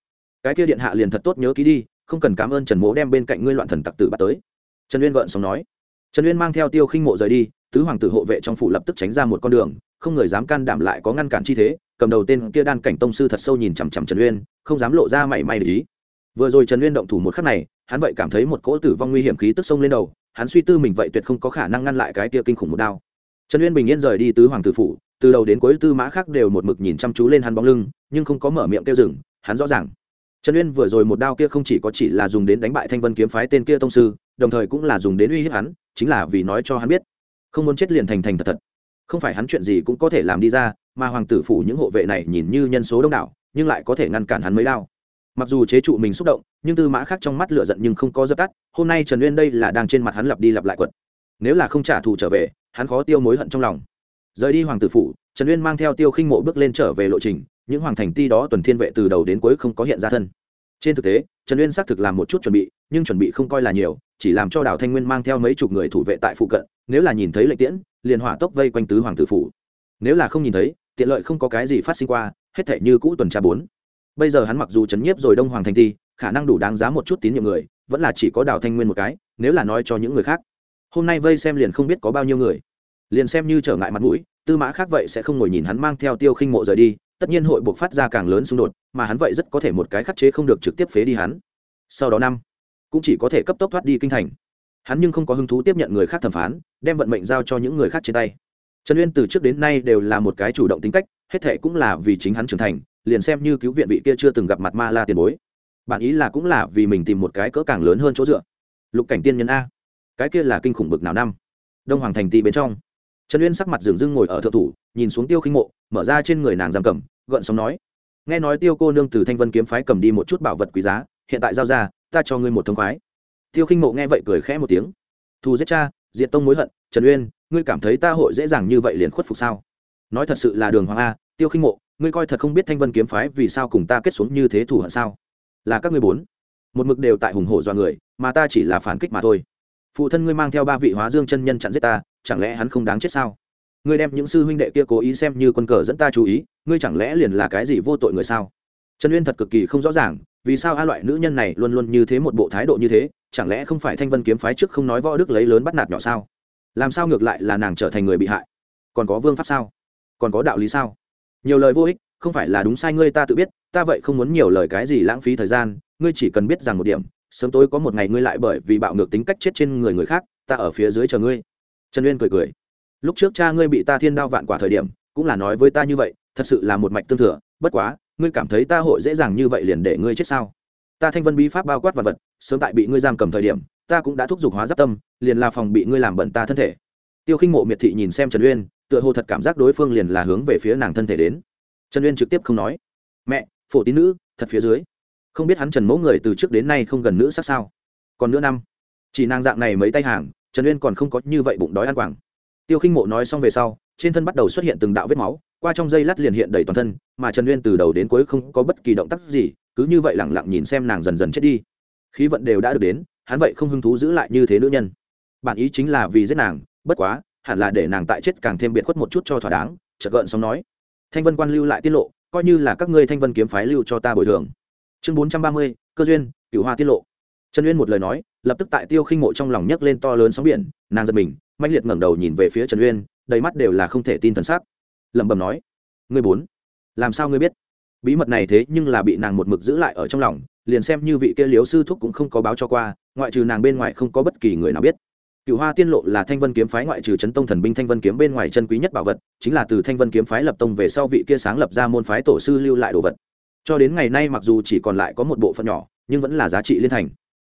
Cái kia điện hạ liền thật tốt nhớ ký đi, không cần cảm ơn trần mỗ đem bên cạnh ngươi loạn thần tặc tử bắt tới. Trần uyên gợn sống nói. Trần uyên mang theo tiêu khinh mộ rời đi, tứ hoàng tử hộ vệ trong phủ lập tức tránh ra một con đường, không người dám can đảm lại có ngăn cản chi thế, cầm đầu tên kia đan cảnh tông sư thật sâu nhìn chằm chằm trần uyên, không dám lộ ra mảy may để ý. Vừa rồi trần uyên động thủ một khắc này, hắn vậy cảm thấy một cỗ tử vong nguy hiểm khí tức sông lên đầu, hắn suy tư mình vậy tuyệt không có khả năng ngăn lại cái kia kinh khủng một đao. Trần uyên bình yên rời đi tứ hoàng tử phủ từ đầu đến cuối tư mã khác đều một mực nhìn chăm chú lên hắn bóng lưng, nhưng không có mở miệng kêu rừng hắn rõ ràng. Trần uyên vừa rồi một đao kia không chỉ có chỉ là dùng đến đánh bại thanh vân kiếm phái tên kia tông sư, đồng thời cũng là dùng đến uy hiếp hắn, chính là vì nói cho hắn biết. Không muốn chết liền thành thành thật thật. Không phải hắn chuyện gì cũng có thể làm đi ra, mà hoàng tử phủ những hộ vệ này nhìn như nhân số đông đảo, nhưng lại có thể ngăn cản hắn mấy đao. Mặc dù chế trụ mình xúc động, nhưng tư mã khác trong mắt lửa giận nhưng không có dập tắt, hôm nay trần uyên đây là đang trên mặt hắn lặp đi lặp lại quật. Nếu là không trả thù trở về, hắn khó tiêu mối hận trong lòng rời đi hoàng tử phủ, trần uyên mang theo tiêu khinh mộ bước lên trở về lộ trình, những hoàng thành ti đó tuần thiên vệ từ đầu đến cuối không có hiện ra thân. Trên thực tế, trần uyên xác thực làm một chút chuẩn bị, nhưng chuẩn bị không coi là nhiều, chỉ làm cho đào thanh nguyên mang theo mấy chục người thủ vệ tại phụ cận, nếu là nhìn thấy lệnh tiễn, liền hỏa tốc vây quanh tứ hoàng tử phủ. Nếu là không nhìn thấy, tiện lợi không có cái gì phát sinh qua, hết thể như cũ tuần tra bốn. Bây giờ hắn mặc dù chấn nhiếp rồi đông hoàng thành ti, khả năng đủ đáng giá một chút tín nhiệm người, vẫn là chỉ có đào thanh nguyên một cái, nếu là nói cho những người khác. Hôm nay vây xem liền không biết có bao nhiêu người. Liền xem như trở ngại mặt mũi tư mã khác vậy sẽ không ngồi nhìn hắn mang theo tiêu khinh mộ rời đi, tất nhiên hội buộc phát ra càng lớn xung đột, mà hắn vậy rất có thể một cái khắc chế không được trực tiếp phế đi hắn. Sau đó năm, cũng chỉ có thể cấp tốc thoát đi kinh thành. Hắn nhưng không có hứng thú tiếp nhận người khác thẩm phán, đem vận mệnh giao cho những người khác trên tay. Trần uyên từ trước đến nay đều là một cái chủ động tính cách, hết thệ cũng là vì chính hắn trưởng thành, liền xem như cứu viện vị kia chưa từng gặp mặt ma la tiền bối. Bản ý là cũng là vì mình tìm một cái cỡ càng lớn hơn chỗ dựa. Lục cảnh tiên nhân a, cái kia là kinh khủng bực nào năm? Đông hoàng thành tị bên trong trần uyên sắc mặt dường dưng ngồi ở thượng thủ, nhìn xuống tiêu khinh mộ, mở ra trên người nàng giam cầm gợn sóng nói, nghe nói tiêu cô nương từ thanh vân kiếm phái cầm đi một chút bảo vật quý giá, hiện tại giao ra, ta cho ngươi một thông khoái. tiêu khinh mộ nghe vậy cười khẽ một tiếng, thù giết cha, diệt tông mối hận, trần uyên, ngươi cảm thấy ta hội dễ dàng như vậy liền khuất phục sao? nói thật sự là đường hoàng a, tiêu khinh mộ, ngươi coi thật không biết thanh vân kiếm phái vì sao cùng ta kết xuống như thế thủ hận sao? là các ngươi bốn, một mực đều tại hùng hổ do người, mà ta chỉ là phản kích mà thôi. phụ thân ngươi mang theo ba vị hóa dương chân nhân chặn giết ta chẳng lẽ hắn không đáng chết sao? Ngươi đem những sư huynh đệ kia cố ý xem như quân cờ dẫn ta chú ý, ngươi chẳng lẽ liền là cái gì vô tội người sao? Trần uyên thật cực kỳ không rõ ràng, vì sao a loại nữ nhân này luôn luôn như thế một bộ thái độ như thế, chẳng lẽ không phải thanh vân kiếm phái trước không nói võ đức lấy lớn bắt nạt nhỏ sao? Làm sao ngược lại là nàng trở thành người bị hại? Còn có vương pháp sao? Còn có đạo lý sao? Nhiều lời vô ích, không phải là đúng sai ngươi ta tự biết, ta vậy không muốn nhiều lời cái gì lãng phí thời gian, ngươi chỉ cần biết rằng một điểm, sớm tối có một ngày ngươi lại bởi vì bạo ngược tính cách chết trên người người khác, ta ở phía dưới chờ ngươi trần uyên cười cười. Lúc trước cha ngươi bị ta thiên đao vạn quả thời điểm, cũng là nói với ta như vậy, thật sự là một mạch tương thừa, bất quá, ngươi cảm thấy ta hội dễ dàng như vậy liền để ngươi chết sao? Ta thanh vân bí pháp bao quát vật vật, sớm tại bị ngươi giam cầm thời điểm, ta cũng đã thúc giục hóa giáp tâm, liền là phòng bị ngươi làm bẩn ta thân thể. Tiêu khinh mộ miệt thị nhìn xem trần uyên, tựa hồ thật cảm giác đối phương liền là hướng về phía nàng thân thể đến. Trần uyên trực tiếp không nói. Mẹ, phổ tín nữ, thật phía dưới. Không biết hắn trần mẫu người từ trước đến nay không gần nữ sắc sao? Còn nữa năm, chỉ nàng dạng này mấy tay hàng trần uyên còn không có như vậy bụng đói ăn quảng. Tiêu khinh mộ nói xong về sau, trên thân bắt đầu xuất hiện từng đạo vết máu, qua trong dây lát liền hiện đầy toàn thân, mà trần uyên từ đầu đến cuối không có bất kỳ động tác gì, cứ như vậy lẳng lặng nhìn xem nàng dần dần chết đi. Khí vận đều đã được đến, hắn vậy không hứng thú giữ lại như thế nữ nhân. Bản ý chính là vì giết nàng, bất quá, hẳn là để nàng tại chết càng thêm biệt khuất một chút cho thỏa đáng, chợt gợn xong nói. Thanh vân quan lưu lại tiết lộ, coi như là các ngươi thanh vân kiếm phái lưu cho ta bồi thường. Chương bốn trăm ba mươi, cơ duyên cựu hoa tiết lộ trần uyên một lời nói, lập tức tại tiêu khinh mộ trong lòng nhấc lên to lớn sóng biển, nàng giật mình mạnh liệt ngẩng đầu nhìn về phía trần uyên, đầy mắt đều là không thể tin thần sắc. Lẩm bẩm nói, ngươi bốn, làm sao ngươi biết? Bí mật này thế nhưng là bị nàng một mực giữ lại ở trong lòng, liền xem như vị kia liếu sư thúc cũng không có báo cho qua, ngoại trừ nàng bên ngoài không có bất kỳ người nào biết. Cựu hoa tiên lộ là thanh vân kiếm phái ngoại trừ chấn tông thần binh thanh vân kiếm bên ngoài chân quý nhất bảo vật, chính là từ thanh vân kiếm phái lập tông về sau vị kia sáng lập ra môn phái tổ sư lưu lại đồ vật. Cho đến ngày nay mặc dù chỉ còn lại có một bộ phận nhỏ, nhưng vẫn là giá trị liên thành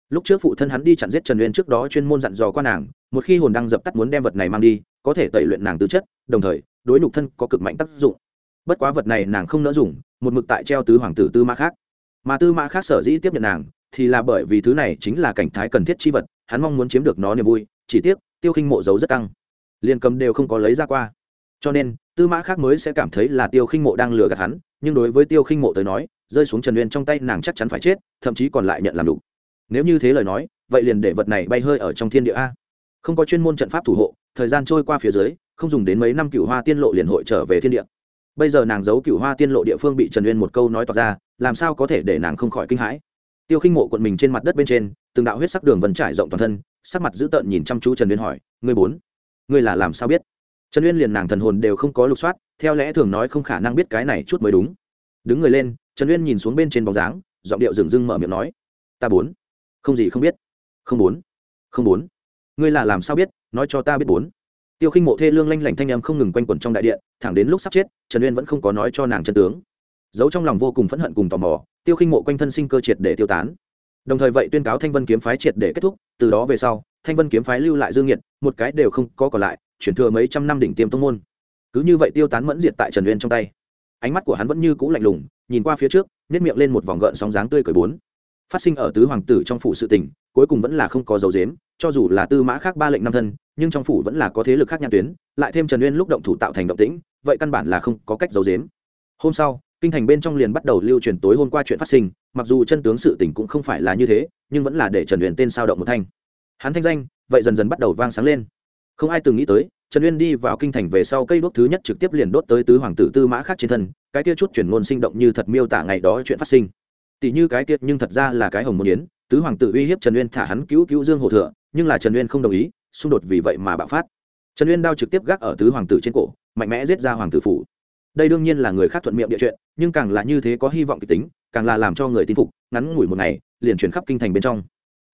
lúc trước phụ thân hắn đi chặn giết trần uyên trước đó chuyên môn dặn dò qua nàng, một khi hồn đăng dập tắt muốn đem vật này mang đi, có thể tẩy luyện nàng tứ chất, đồng thời, đối nhục thân có cực mạnh tác dụng. Bất quá vật này nàng không nỡ dùng, một mực tại treo tứ hoàng tử tư mã khác. Mà tư mã khác sở dĩ tiếp nhận nàng, thì là bởi vì thứ này chính là cảnh thái cần thiết chi vật, hắn mong muốn chiếm được nó niềm vui, chỉ tiếc, tiêu khinh mộ dấu rất căng. Liền cầm đều không có lấy ra qua. Cho nên, tư mã khác mới sẽ cảm thấy là tiêu khinh mộ đang lừa gạt hắn, nhưng đối với tiêu khinh mộ tới nói, rơi xuống trần uyên trong tay nàng chắc chắn phải chết, thậm chí còn lại nhận làm đủ nếu như thế lời nói, vậy liền để vật này bay hơi ở trong thiên địa a. Không có chuyên môn trận pháp thủ hộ, thời gian trôi qua phía dưới, không dùng đến mấy năm cựu hoa tiên lộ liền hội trở về thiên địa. Bây giờ nàng giấu cựu hoa tiên lộ địa phương bị trần uyên một câu nói toạc ra, làm sao có thể để nàng không khỏi kinh hãi? Tiêu khinh mộ quận mình trên mặt đất bên trên, từng đạo huyết sắc đường vân trải rộng toàn thân, sắc mặt dữ tợn nhìn chăm chú trần uyên hỏi, ngươi bốn, ngươi là làm sao biết? Trần uyên liền nàng thần hồn đều không có lục soát, theo lẽ thường nói không khả năng biết cái này chút mới đúng. Đứng người lên, trần uyên nhìn xuống bên trên bóng dáng, giọng điệu dừng dưng mở miệng nói, ta bốn không gì không biết. Không bốn không bốn ngươi là làm sao biết? Nói cho ta biết bốn tiêu khinh mộ thê lương lanh lảnh thanh em không ngừng quanh quẩn trong đại điện, thẳng đến lúc sắp chết, trần uyên vẫn không có nói cho nàng chân tướng. Giấu trong lòng vô cùng phẫn hận cùng tò mò, tiêu khinh mộ quanh thân sinh cơ triệt để tiêu tán. Đồng thời vậy tuyên cáo thanh vân kiếm phái triệt để kết thúc, từ đó về sau, thanh vân kiếm phái lưu lại dương nhiệt một cái đều không có còn lại, chuyển thừa mấy trăm năm đỉnh tiêm tông môn. Cứ như vậy tiêu tán mẫn diệt tại trần uyên trong tay. Ánh mắt của hắn vẫn như cũ lạnh lùng, nhìn qua phía trước nếp miệng lên một vòng gợn sóng dáng tươi cười bốn phát sinh ở tứ hoàng tử trong phủ sự tình, cuối cùng vẫn là không có dấu dếm cho dù là tư mã khác ba lệnh năm thân, nhưng trong phủ vẫn là có thế lực khác nhãn tuyến, lại thêm trần uyên lúc động thủ tạo thành động tĩnh, vậy căn bản là không có cách dấu dếm hôm sau, kinh thành bên trong liền bắt đầu lưu truyền tối hôm qua chuyện phát sinh, mặc dù chân tướng sự tình cũng không phải là như thế, nhưng vẫn là để trần uyên tên sao động một thanh. Hắn thanh danh, vậy dần dần bắt đầu vang sáng lên. Không ai từng nghĩ tới, trần uyên đi vào kinh thành về sau cây đốt thứ nhất trực tiếp liền đốt tới tứ hoàng tử tư mã khác trên thân, cái kia chút chuyển ngôn sinh động như thật miêu tả ngày đó chuyện phát sinh tỷ như cái tiết nhưng thật ra là cái hồng môn yến, tứ hoàng tử uy hiếp trần uyên thả hắn cứu cứu dương hồ thừa nhưng là trần uyên không đồng ý, xung đột vì vậy mà bạo phát. Trần uyên đao trực tiếp gác ở tứ hoàng tử trên cổ, mạnh mẽ giết ra hoàng tử phủ. Đây đương nhiên là người khác thuận miệng địa chuyện, nhưng càng là như thế có hy vọng kịch tính, càng là làm cho người tin phục, ngắn ngủi một ngày, liền chuyển khắp kinh thành bên trong.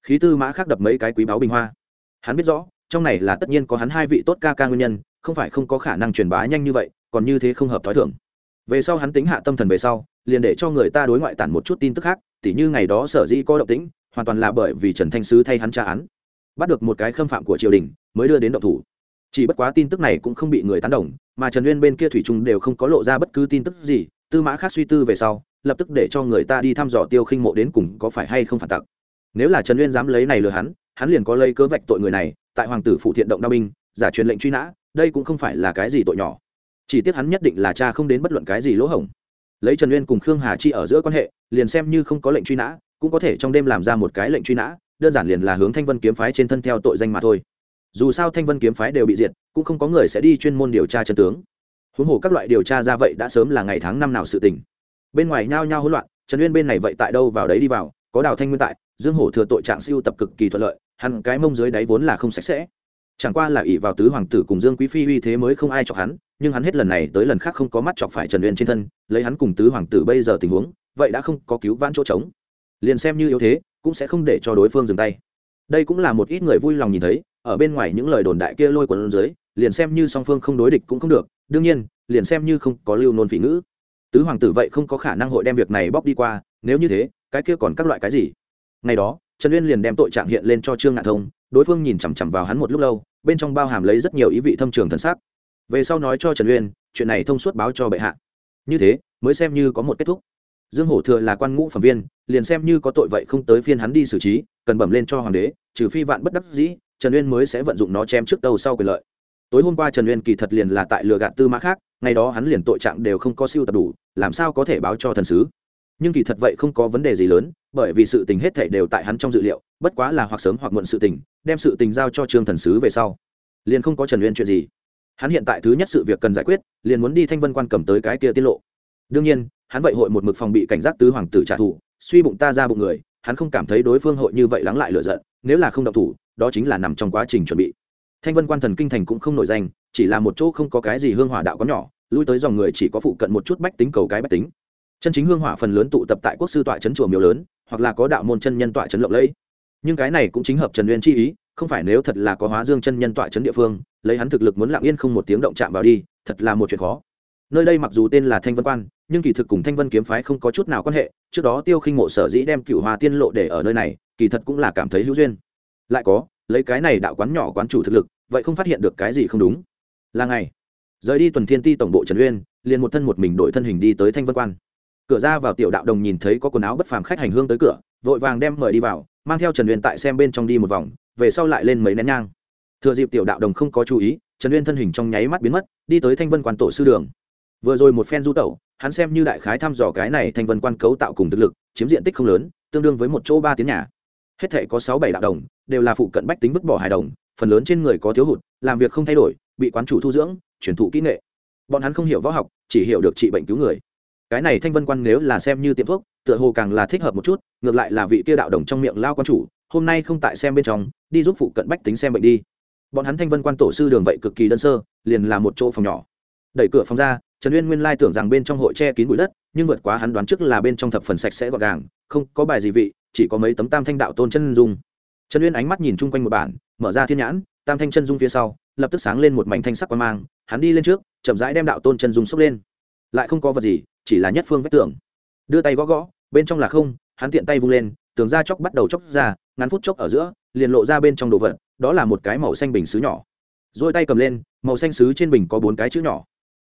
Khí tư mã khác đập mấy cái quý báo bình hoa. Hắn biết rõ, trong này là tất nhiên có hắn hai vị tốt ca ca nguyên nhân, không phải không có khả năng truyền bá nhanh như vậy, còn như thế không hợp t h ó i thưởng về sau hắn tính hạ tâm thần về sau, liền để cho người ta đối ngoại tản một chút tin tức khác, tỉ như ngày đó sở dĩ có động tĩnh, hoàn toàn là bởi vì trần thanh sứ thay hắn tra án. Bắt được một cái khâm phạm của triều đình, mới đưa đến động thủ. Chỉ bất quá tin tức này cũng không bị người tán đồng, mà trần uyên bên kia thủy trung đều không có lộ ra bất cứ tin tức gì, tư mã khác suy tư về sau, lập tức để cho người ta đi thăm dò tiêu khinh mộ đến cùng có phải hay không phản tặc. Nếu là trần uyên dám lấy này lừa hắn hắn liền có lấy cớ vạch tội người này, tại hoàng tử phụ thiện động đao binh, giả truyền lệnh truy nã, đây cũng không phải là cái gì tội nhỏ chỉ tiếc hắn nhất định là cha không đến bất luận cái gì lỗ hổng. Lấy trần uyên cùng khương hà chi ở giữa quan hệ, liền xem như không có lệnh truy nã, cũng có thể trong đêm làm ra một cái lệnh truy nã, đơn giản liền là hướng thanh vân kiếm phái trên thân theo tội danh mà thôi. Dù sao thanh vân kiếm phái đều bị diệt, cũng không có người sẽ đi chuyên môn điều tra chân tướng. Huống hồ các loại điều tra ra vậy đã sớm là ngày tháng năm nào sự tình. Bên ngoài nhao nhao hỗn loạn, trần uyên bên này vậy tại đâu vào đấy đi vào, có đào thanh nguyên tại, dương hổ thừa tội trạng siêu tập cực kỳ thuận lợi hẳn cái mông dưới đáy vốn là không sạch sẽ. Chẳng qua là ỷ vào tứ hoàng tử cùng dương quý phi uy thế mới không ai chọc hắn nhưng hắn hết lần này tới lần khác không có mắt chọc phải trần uyên trên thân, lấy hắn cùng tứ hoàng tử bây giờ tình huống, vậy đã không có cứu vãn chỗ trống. Liền xem như yếu thế, cũng sẽ không để cho đối phương dừng tay. Đây cũng là một ít người vui lòng nhìn thấy, ở bên ngoài những lời đồn đại kia lôi quần dưới, liền xem như song phương không đối địch cũng không được, đương nhiên, liền xem như không có lưu nôn phỉ ngữ. Tứ hoàng tử vậy không có khả năng hội đem việc này bóc đi qua, nếu như thế, cái kia còn các loại cái gì? Ngày đó, trần uyên liền đem tội trạng hiện lên cho trương ngạn thông, đối phương nhìn chằm chằm vào hắn một lúc lâu, bên trong bao hàm lấy rất nhiều ý vị thâm trường thân xác về sau nói cho trần uyên, chuyện này thông suốt báo cho bệ hạ. Như thế, mới xem như có một kết thúc. Dương hổ thừa là quan ngũ phẩm viên, liền xem như có tội vậy không tới phiên hắn đi xử trí, cần bẩm lên cho hoàng đế, trừ phi vạn bất đắc dĩ, trần uyên mới sẽ vận dụng nó chém trước tàu sau quyền lợi. Tối hôm qua trần uyên kỳ thật liền là tại lừa gạt tư mã khác, ngày đó hắn liền tội trạng đều không có siêu tập đủ, làm sao có thể báo cho thần sứ? Nhưng kỳ thật vậy không có vấn đề gì lớn, bởi vì sự tình hết thảy đều tại hắn trong dự liệu, bất quá là hoặc sớm hoặc muộn sự tình, đem sự tình giao cho trương thần sứ về sau. Liền không có trần uyên chuyện gì hắn hiện tại thứ nhất sự việc cần giải quyết, liền muốn đi thanh vân quan cầm tới cái kia tiết lộ. Đương nhiên, hắn vậy hội một mực phòng bị cảnh giác tứ hoàng tử trả thù, suy bụng ta ra bụng người, hắn không cảm thấy đối phương hội như vậy lắng lại lựa giận, nếu là không động thủ, đó chính là nằm trong quá trình chuẩn bị. Thanh vân quan thần kinh thành cũng không nổi danh, chỉ là một chỗ không có cái gì hương hỏa đạo có nhỏ, lui tới dòng người chỉ có phụ cận một chút bách tính cầu cái bách tính. Chân chính hương hỏa phần lớn tụ tập tại quốc sư tọa trấn chùa miếu lớn, hoặc là có đạo môn chân nhân tọa trấn lộng lẫy. Nhưng cái này cũng chính hợp trần uyên chi ý, không phải nếu thật là có hóa dương chân nhân tọa trấn địa phương lấy hắn thực lực muốn lặng yên không một tiếng động chạm vào đi, thật là một chuyện khó. Nơi đây mặc dù tên là thanh vân quan, nhưng kỳ thực cùng thanh vân kiếm phái không có chút nào quan hệ, trước đó tiêu khinh mộ sở dĩ đem cựu hòa tiên lộ để ở nơi này, kỳ thật cũng là cảm thấy hữu duyên. Lại có, lấy cái này đạo quán nhỏ quán chủ thực lực, vậy không phát hiện được cái gì không đúng. Là ngày, rời đi tuần thiên ti tổng bộ trần uyên, liền một thân một mình đổi thân hình đi tới thanh vân quan. Cửa ra vào tiểu đạo đồng nhìn thấy có quần áo bất phàm khách hành hương tới cửa, vội vàng đem mời đi vào, mang theo trần uyên tại xem bên trong đi một vòng, về sau lại lên mấy nén nhang thừa dịp tiểu đạo đồng không có chú ý, trần uyên thân hình trong nháy mắt biến mất, đi tới thanh vân quan tổ sư đường. Vừa rồi một phen du tẩu, hắn xem như đại khái thăm dò cái này thanh vân quan cấu tạo cùng thực lực, chiếm diện tích không lớn, tương đương với một chỗ ba tiếng nhà. Hết thể có sáu bảy đạo đồng, đều là phụ cận bách tính vứt bỏ hài đồng, phần lớn trên người có thiếu hụt, làm việc không thay đổi, bị quán chủ thu dưỡng, truyền thụ kỹ nghệ. Bọn hắn không hiểu võ học, chỉ hiểu được trị bệnh cứu người. Cái này thanh vân quan nếu là xem như tiệm thuốc, tựa hồ càng là thích hợp một chút, ngược lại là vị kia đạo đồng trong miệng lao quan chủ, hôm nay không tại xem bên trong, đi giúp phụ cận bách tính xem bệnh đi bọn hắn thanh vân quan tổ sư đường vậy cực kỳ đơn sơ, liền là một chỗ phòng nhỏ. Đẩy cửa phòng ra, trần uyên nguyên lai tưởng rằng bên trong hội che kín bụi đất, nhưng vượt quá hắn đoán trước là bên trong thập phần sạch sẽ gọn gàng, không có bài gì vị, chỉ có mấy tấm tam thanh đạo tôn chân dung. Trần uyên ánh mắt nhìn chung quanh một bản, mở ra thiên nhãn, tam thanh chân dung phía sau, lập tức sáng lên một mảnh thanh sắc quan mang, hắn đi lên trước, chậm rãi đem đạo tôn chân dung xốc lên. Lại không có vật gì, chỉ là nhất phương vách tường. Đưa tay gõ gõ, bên trong là không, hắn tiện tay vung lên, tường ra chóc bắt đầu chóc ra, ngắn phút chốc ở giữa, liền lộ ra bên trong đồ vật đó là một cái màu xanh bình xứ nhỏ. Rồi tay cầm lên, màu xanh xứ trên bình có bốn cái chữ nhỏ.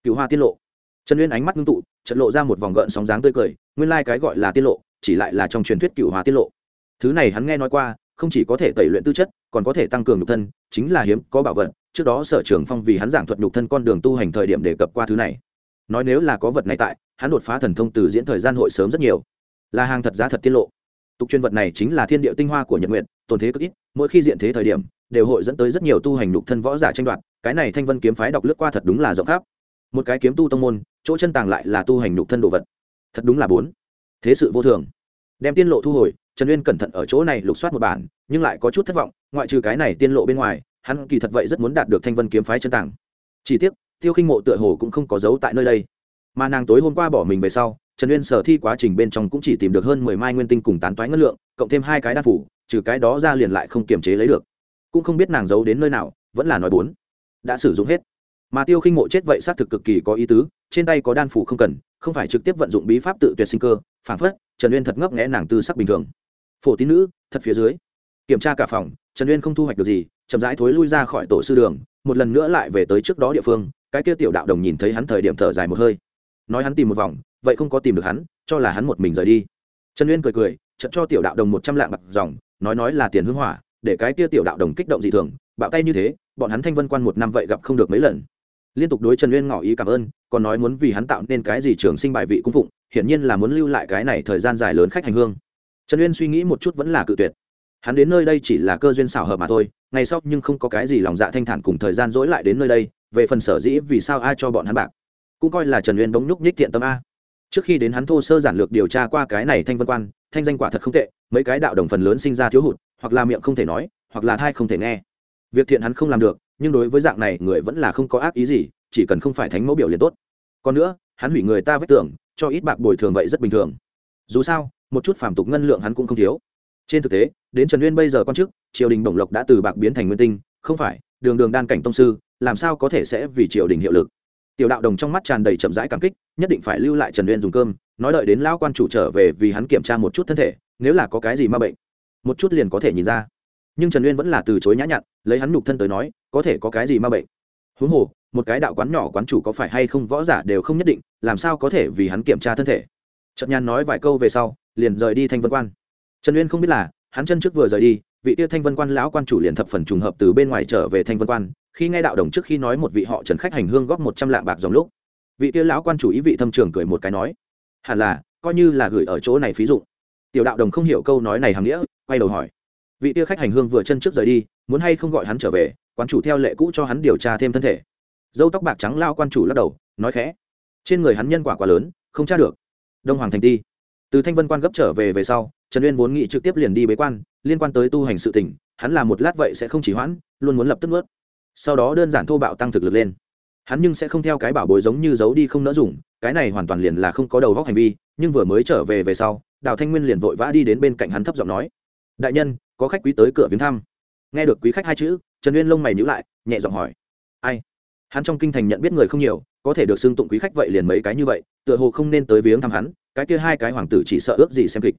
Cựu hoa tiết lộ. Trần uyên ánh mắt ngưng tụ trận lộ ra một vòng gợn sóng dáng tươi cười, nguyên lai、like、cái gọi là tiết lộ, chỉ lại là trong truyền thuyết cựu hoa tiết lộ. Thứ này hắn nghe nói qua, không chỉ có thể tẩy luyện tư chất, còn có thể tăng cường nhục thân, chính là hiếm có bảo vật. Trước đó sở trường phong vì hắn giảng thuật nhục thân con đường tu hành thời điểm đề cập qua thứ này. Nói nếu là có vật này tại, hắn đột phá thần thông từ diễn thời gian hội sớm rất nhiều. Là hàng thật giá thật tiết lộ. Tục chuyên vật này chính là thiên địa tinh hoa của nhật nguyện tồn thế cực ít, mỗi khi diện thế thời điểm đều hội dẫn tới rất nhiều tu hành nhục thân võ giả tranh đoạt, cái này thanh vân kiếm phái đọc lướt qua thật đúng là rộng khắp. Một cái kiếm tu tông môn, chỗ chân tàng lại là tu hành nhục thân đồ vật. Thật đúng là bốn. Thế sự vô thường. Đem tiên lộ thu hồi, trần uyên cẩn thận ở chỗ này lục soát một bản, nhưng lại có chút thất vọng, ngoại trừ cái này tiên lộ bên ngoài, hắn kỳ thật vậy rất muốn đạt được thanh vân kiếm phái chân tàng. Chỉ tiếc, tiêu khinh mộ tựa hồ cũng không có dấu tại nơi đây. Mà nàng tối hôm qua bỏ mình về sau, trần uyên sở thi quá trình bên trong cũng chỉ tìm được hơn mười mai nguyên tinh cùng tán toái ngân lượng, cộng thêm hai cái đan phủ, trừ cái đó ra liền lại không kiềm chế lấy được cũng không biết nàng giấu đến nơi nào, vẫn là nói bốn. Đã sử dụng hết. Mà tiêu khinh mộ chết vậy xác thực cực kỳ có ý tứ, trên tay có đan phủ không cần, không phải trực tiếp vận dụng bí pháp tự tuyệt sinh cơ phản phất, trần uyên thật ngấp nghẽ nàng tư sắc bình thường. Phổ tín nữ, thật phía dưới. Kiểm tra cả phòng, trần uyên không thu hoạch được gì, chậm rãi thối lui ra khỏi tổ sư đường, một lần nữa lại về tới trước đó địa phương, cái kia tiểu đạo đồng nhìn thấy hắn thời điểm thở dài một hơi. Nói hắn tìm một vòng, vậy không có tìm được hắn, cho là hắn một mình rời đi. Trần uyên cười cười, chợt cho tiểu đạo đồng một trăm lạng bạc dòng, nói nói là tiền hưng hỏa để cái kia tiểu đạo đồng kích động dị thường, bạo tay như thế, bọn hắn thanh vân quan một năm vậy gặp không được mấy lần. Liên tục đối trần uyên ngỏ ý cảm ơn, còn nói muốn vì hắn tạo nên cái gì trường sinh bài vị cung phụng, hiển nhiên là muốn lưu lại cái này thời gian dài lớn khách hành hương. Trần uyên suy nghĩ một chút vẫn là cự tuyệt. Hắn đến nơi đây chỉ là cơ duyên xảo hợp mà thôi, ngày sau nhưng không có cái gì lòng dạ thanh thản cùng thời gian dỗi lại đến nơi đây, về phần sở dĩ vì sao ai cho bọn hắn bạc. Cũng coi là trần uyên bỗng nhúc nhích thiện tâm a. Trước khi đến hắn thô sơ giản lược điều tra qua cái này thanh vân quan, thanh danh quả thật không tệ, mấy cái đạo đồng phần lớn sinh ra thiếu hụt hoặc là miệng không thể nói, hoặc là thai không thể nghe. Việc thiện hắn không làm được, nhưng đối với dạng này người vẫn là không có ác ý gì, chỉ cần không phải thánh mẫu biểu liền tốt. Còn nữa, hắn hủy người ta vết tưởng cho ít bạc bồi thường vậy rất bình thường. Dù sao, một chút phản tục ngân lượng hắn cũng không thiếu. Trên thực tế, đến trần uyên bây giờ con chức, triều đình bổng lộc đã từ bạc biến thành nguyên tinh, không phải, đường đường đan cảnh tông sư, làm sao có thể sẽ vì triều đình hiệu lực? Tiểu đạo đồng trong mắt tràn đầy chậm rãi cảm kích, nhất định phải lưu lại trần uyên dùng cơm, nói đợi đến lão quan chủ trở về vì hắn kiểm tra một chút thân thể, nếu là có cái gì ma bệnh một chút liền có thể nhìn ra. Nhưng trần uyên vẫn là từ chối nhã nhặn, lấy hắn nhục thân tới nói, có thể có cái gì ma bệnh? Huống hồ, một cái đạo quán nhỏ quán chủ có phải hay không võ giả đều không nhất định, làm sao có thể vì hắn kiểm tra thân thể? Trận nhàn nói vài câu về sau, liền rời đi thanh vân quan. Trần uyên không biết là, hắn chân trước vừa rời đi, vị tiêu thanh vân quan lão quan chủ liền thập phần trùng hợp từ bên ngoài trở về thanh vân quan, khi nghe đạo đồng trước khi nói một vị họ trần khách hành hương góp một trăm lạng bạc dòng lúc, vị tiêu lão quan chủ ý vị thâm trường cười một cái nói, hẳn là, coi như là gửi ở chỗ này phí dụ tiểu đạo đồng không hiểu câu nói này hàm nghĩa, quay đầu hỏi. Vị tia khách hành hương vừa chân trước rời đi, muốn hay không gọi hắn trở về quan chủ theo lệ cũ cho hắn điều tra thêm thân thể. Dâu tóc bạc trắng lao quan chủ lắc đầu, nói khẽ. Trên người hắn nhân quả quá lớn, không tra được. Đông hoàng thành ti. Từ thanh vân quan gấp trở về về sau, trần uyên vốn nghĩ trực tiếp liền đi bế quan, liên quan tới tu hành sự tỉnh hắn làm một lát vậy sẽ không chỉ hoãn, luôn muốn lập tức nuốt. Sau đó đơn giản thô bạo tăng thực lực lên. Hắn nhưng sẽ không theo cái bảo bối giống như giấu đi không nỡ dùng, cái này hoàn toàn liền là không có đầu góc hành vi, nhưng vừa mới trở về về sau đào thanh nguyên liền vội vã đi đến bên cạnh hắn thấp giọng nói, đại nhân, có khách quý tới cửa viếng thăm. Nghe được quý khách hai chữ, trần uyên lông mày nhữ lại, nhẹ giọng hỏi, ai? Hắn trong kinh thành nhận biết người không nhiều, có thể được xưng tụng quý khách vậy liền mấy cái như vậy, tựa hồ không nên tới viếng thăm hắn, cái kia hai cái hoàng tử chỉ sợ ước gì xem kịch.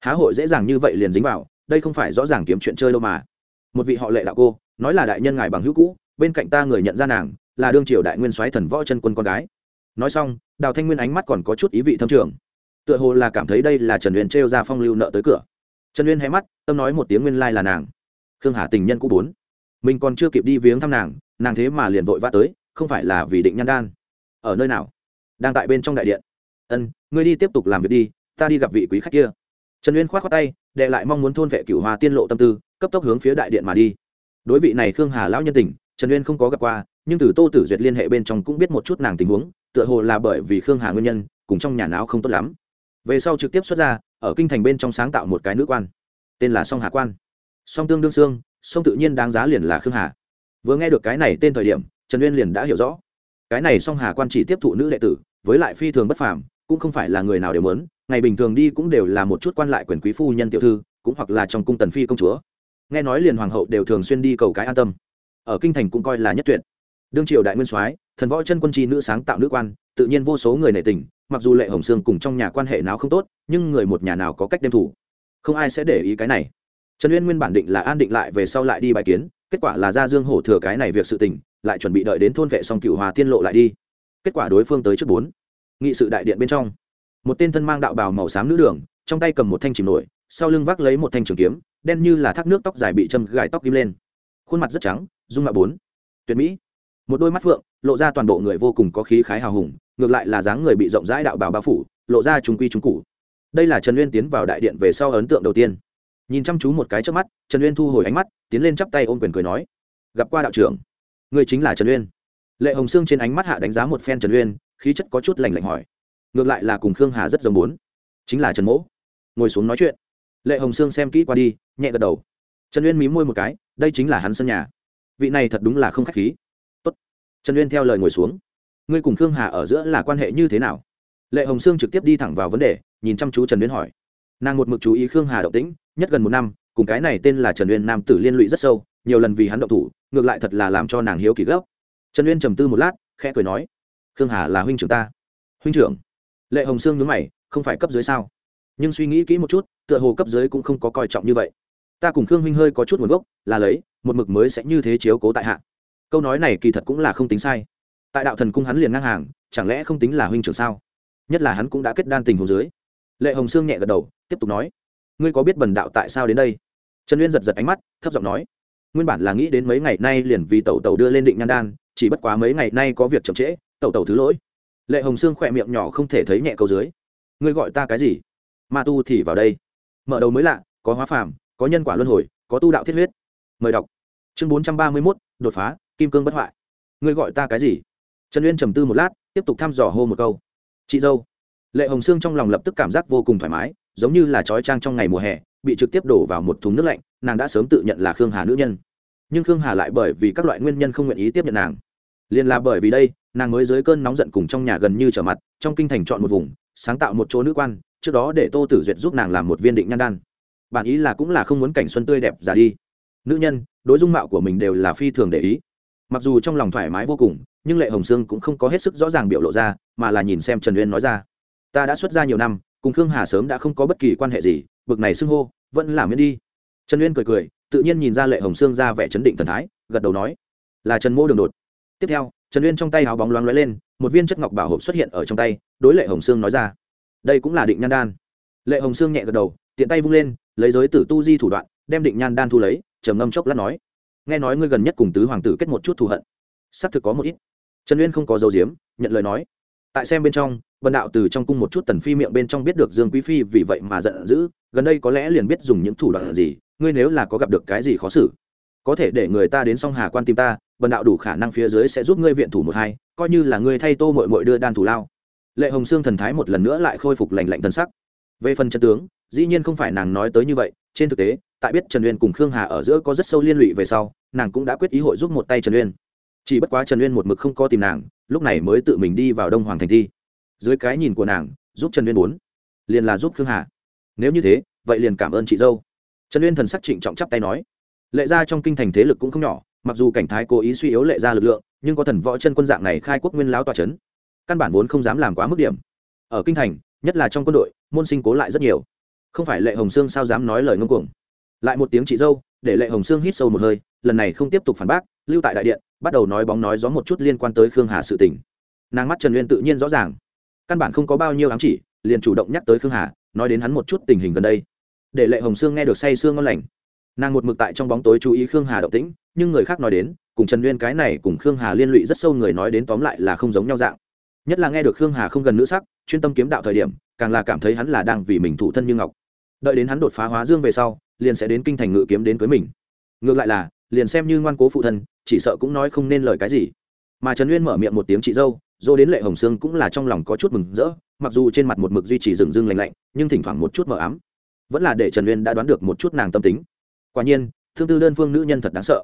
Há hội dễ dàng như vậy liền dính vào, đây không phải rõ ràng kiếm chuyện chơi đâu mà. Một vị họ lệ đạo cô, nói là đại nhân ngài bằng hữu cũ, bên cạnh ta người nhận ra nàng, là đương triều đại nguyên soái thần võ chân quân con gái. Nói xong, đào thanh nguyên ánh mắt còn có chút ý vị thâm trường tựa hồ là cảm thấy đây là trần uyên trêu ra phong lưu nợ tới cửa. Trần uyên hé mắt, tâm nói một tiếng nguyên lai là nàng. Khương hà tình nhân cũ bốn. Mình còn chưa kịp đi viếng thăm nàng nàng thế mà liền vội vã tới, không phải là vì định nhan đan. Ở nơi nào? Đang tại bên trong đại điện. Ân, ngươi đi tiếp tục làm việc đi, ta đi gặp vị quý khách kia. Trần uyên k h o á t khoác tay, đệ lại mong muốn thôn vệ cửu hòa tiên lộ tâm tư, cấp tốc hướng phía đại điện mà đi. Đối vị này khương hà lão nhân tình, trần uyên không có gặp qua, nhưng từ tô tử duyệt liên hệ bên trong cũng biết một chút nàng tình huống, tựa hồ là bởi vì khương hà nguyên nhân, cùng trong nhà não không tốt lắm về sau trực tiếp xuất ra, ở kinh thành bên trong sáng tạo một cái nữ quan. Tên là song hà quan. Song tương đương xương song tự nhiên đáng giá liền là khương hà. Vừa nghe được cái này tên thời điểm, trần uyên liền đã hiểu rõ. Cái này song hà quan chỉ tiếp thụ nữ đệ tử, với lại phi thường bất phàm, cũng không phải là người nào đều muốn, ngày bình thường đi cũng đều là một chút quan lại quyền quý phu nhân tiểu thư, cũng hoặc là trong cung tần phi công chúa. Nghe nói liền hoàng hậu đều thường xuyên đi cầu cái an tâm. Ở kinh thành cũng coi là nhất tuyệt. Đương triều đại nguyên soái, thần võ chân quân chi nữ sáng tạo nữ quan, tự nhiên vô số người nể tình mặc dù lệ hồng sương cùng trong nhà quan hệ nào không tốt, nhưng người một nhà nào có cách đem thủ. Không ai sẽ để ý cái này. Trần uyên nguyên bản định là an định lại về sau lại đi bài kiến, kết quả là ra dương hổ thừa cái này việc sự tình, lại chuẩn bị đợi đến thôn vệ xong cựu hòa tiên lộ lại đi. Kết quả đối phương tới trước bốn. Nghị sự đại điện bên trong. Một tên thân mang đạo bào màu xám nữ đường, trong tay cầm một thanh chìm nổi, sau lưng vác lấy một thanh trường kiếm, đen như là thác nước tóc dài bị châm gài tóc kim lên. Khuôn mặt rất trắng, dung mạo bốn. Tuyệt mỹ. Một đôi mắt phượng, lộ ra toàn bộ người vô cùng có khí khái hào hùng ngược lại là dáng người bị rộng rãi đạo bào bao phủ, lộ ra trung quy trung cụ đây là trần uyên tiến vào đại điện về sau ấn tượng đầu tiên. Nhìn chăm chú một cái trước mắt, trần uyên thu hồi ánh mắt, tiến lên chắp tay ôm quyền cười nói, gặp qua đạo trưởng. Người chính là trần uyên. Lệ hồng sương trên ánh mắt hạ đánh giá một phen trần uyên, khí chất có chút lành lạnh hỏi, ngược lại là cùng khương hà rất giống bốn. Chính là trần mỗ. Ngồi xuống nói chuyện. Lệ hồng sương xem kỹ qua đi, nhẹ gật đầu. Trần uyên mí môi một cái, đây chính là hắn sân nhà. Vị này thật đúng là không k h á c h khí. Tốt. trần uyên theo lời ngồi xuống ngươi cùng khương hà ở giữa là quan hệ như thế nào? Lệ hồng sương trực tiếp đi thẳng vào vấn đề, nhìn chăm chú trần uyên hỏi. Nàng một mực chú ý khương hà động tĩnh, nhất gần một năm, cùng cái này tên là trần uyên nam tử liên lụy rất sâu, nhiều lần vì hắn động thủ, ngược lại thật là làm cho nàng hiếu kỳ gấp. Trần uyên trầm tư một lát, khẽ cười nói, khương hà là huynh trưởng ta. Huynh trưởng? Lệ hồng sương nhớ mày, không phải cấp dưới sao? Nhưng suy nghĩ kỹ một chút, tựa hồ cấp dưới cũng không có coi trọng như vậy. Ta cùng khương huynh hơi có chút nguồn gốc, là lấy, một mực mới sẽ như thế chiếu cố tại hạ. Câu nói này kỳ thật cũng là không tính sai tại đạo thần cung hắn liền ngang hàng, chẳng lẽ không tính là huynh trưởng sao? Nhất là hắn cũng đã kết đan tình hồ dưới. Lệ hồng sương nhẹ gật đầu, tiếp tục nói, ngươi có biết bần đạo tại sao đến đây? Trần uyên giật giật ánh mắt, thấp giọng nói, nguyên bản là nghĩ đến mấy ngày nay liền vì tẩu tẩu đưa lên định nhan đan, chỉ bất quá mấy ngày nay có việc chậm trễ, tẩu tẩu thứ lỗi. Lệ hồng sương khỏe miệng nhỏ không thể thấy nhẹ câu dưới, ngươi gọi ta cái gì? Ma tu thì vào đây. Mở đầu mới lạ, có hóa phàm, có nhân quả luân hồi, có tu đạo thiết huyết. Mời đọc. Chương bốn trăm ba mươi mốt, đột phá, kim cương bất hoại. Ngươi gọi ta cái gì? Trần uyên trầm tư một lát, tiếp tục thăm dò hô một câu. Chị dâu. Lệ hồng sương trong lòng lập tức cảm giác vô cùng thoải mái, giống như là trói trang trong ngày mùa hè, bị trực tiếp đổ vào một thùng nước lạnh, nàng đã sớm tự nhận là khương hà nữ nhân. Nhưng khương hà lại bởi vì các loại nguyên nhân không nguyện ý tiếp nhận nàng. Liền là bởi vì đây, nàng mới dưới cơn nóng giận cùng trong nhà gần như trở mặt, trong kinh thành chọn một vùng, sáng tạo một chỗ nữ quan, trước đó để tô tử duyệt giúp nàng làm một viên định nhan đan. Bản ý là cũng là không muốn cảnh xuân tươi đẹp già đi. Nữ nhân, đối dung mạo của mình đều là phi thường để ý. Mặc dù trong lòng thoải mái vô cùng nhưng lệ hồng sương cũng không có hết sức rõ ràng biểu lộ ra, mà là nhìn xem trần uyên nói ra. Ta đã xuất ra nhiều năm, cùng khương hà sớm đã không có bất kỳ quan hệ gì, bực này xưng hô, vẫn làm miễn đi. Trần uyên cười cười, tự nhiên nhìn ra lệ hồng sương ra vẻ chấn định thần thái, gật đầu nói, là trần mô đường đột. Tiếp theo, trần uyên trong tay áo bóng loáng lóe lên, một viên chất ngọc bảo hộp xuất hiện ở trong tay, đối lệ hồng sương nói ra, đây cũng là định nhan đan. Lệ hồng sương nhẹ gật đầu, tiện tay vung lên, lấy giới tử tu di thủ đoạn, đem định nhan đan thu lấy, trầm ngâm chốc lát nói, nghe nói ngươi gần nhất cùng tứ hoàng tử kết một chút thù hận, xác thực có một ít trần uyên không có dấu diếm nhận lời nói. Tại xem bên trong, Vân đạo từ trong cung một chút tần phi miệng bên trong biết được dương quý phi vì vậy mà giận dữ, gần đây có lẽ liền biết dùng những thủ đoạn gì, ngươi nếu là có gặp được cái gì khó xử, có thể để người ta đến song hà quan tim ta, Vân đạo đủ khả năng phía dưới sẽ giúp ngươi viện thủ một hai, coi như là ngươi thay tô mội mội đưa đan thủ lao. Lệ hồng sương thần thái một lần nữa lại khôi phục lành lạnh thân sắc. Về phần chân tướng, dĩ nhiên không phải nàng nói tới như vậy, trên thực tế, tại biết trần uyên cùng khương hà ở giữa có rất sâu liên lụy về sau, nàng cũng đã quyết ý hội giúp một tay trần uyên chỉ bất quá trần uyên một mực không có tìm nàng, lúc này mới tự mình đi vào đông hoàng thành thi. Dưới cái nhìn của nàng, giúp trần uyên muốn liền là giúp khương hà. Nếu như thế, vậy liền cảm ơn chị dâu. Trần uyên thần sắc trịnh trọng chắp tay nói. Lệ gia trong kinh thành thế lực cũng không nhỏ, mặc dù cảnh thái cố ý suy yếu lệ gia lực lượng, nhưng có thần võ chân quân dạng này khai quốc nguyên lão tòa c h ấ n căn bản vốn không dám làm quá mức điểm. Ở kinh thành, nhất là trong quân đội, môn sinh cố lại rất nhiều. Không phải lệ hồng sương sao dám nói lời ngông cuồng. Lại một tiếng chị dâu, để lệ hồng sương hít sâu một hơi, lần này không tiếp tục phản bác, lưu tại đại điện bắt đầu nói bóng nói gió một chút liên quan tới khương hà sự tình. Nàng mắt trần uyên tự nhiên rõ ràng. Căn bản không có bao nhiêu ám chỉ, liền chủ động nhắc tới khương hà, nói đến hắn một chút tình hình gần đây. Để lệ hồng sương nghe được say sương ngon lành. Nàng một mực tại trong bóng tối chú ý khương hà động tĩnh, nhưng người khác nói đến, cùng trần uyên cái này cùng khương hà liên lụy rất sâu người nói đến tóm lại là không giống nhau dạng. Nhất là nghe được khương hà không gần nữ sắc, chuyên tâm kiếm đạo thời điểm, càng là cảm thấy hắn là đang vì mình thủ thân như ngọc. Đợi đến hắn đột phá hóa dương về sau, liền sẽ đến kinh thành ngự kiếm đến cưới mình. Ngược lại là, liền xem như ngoan cố phụ thân chỉ sợ cũng nói không nên lời cái gì. Mà trần uyên mở miệng một tiếng chị dâu dô đến lệ hồng sương cũng là trong lòng có chút mừng rỡ, mặc dù trên mặt một mực duy trì rừng rưng lành lạnh, nhưng thỉnh thoảng một chút mờ ám. Vẫn là để trần uyên đã đoán được một chút nàng tâm tính. Quả nhiên, thương tư đơn phương nữ nhân thật đáng sợ.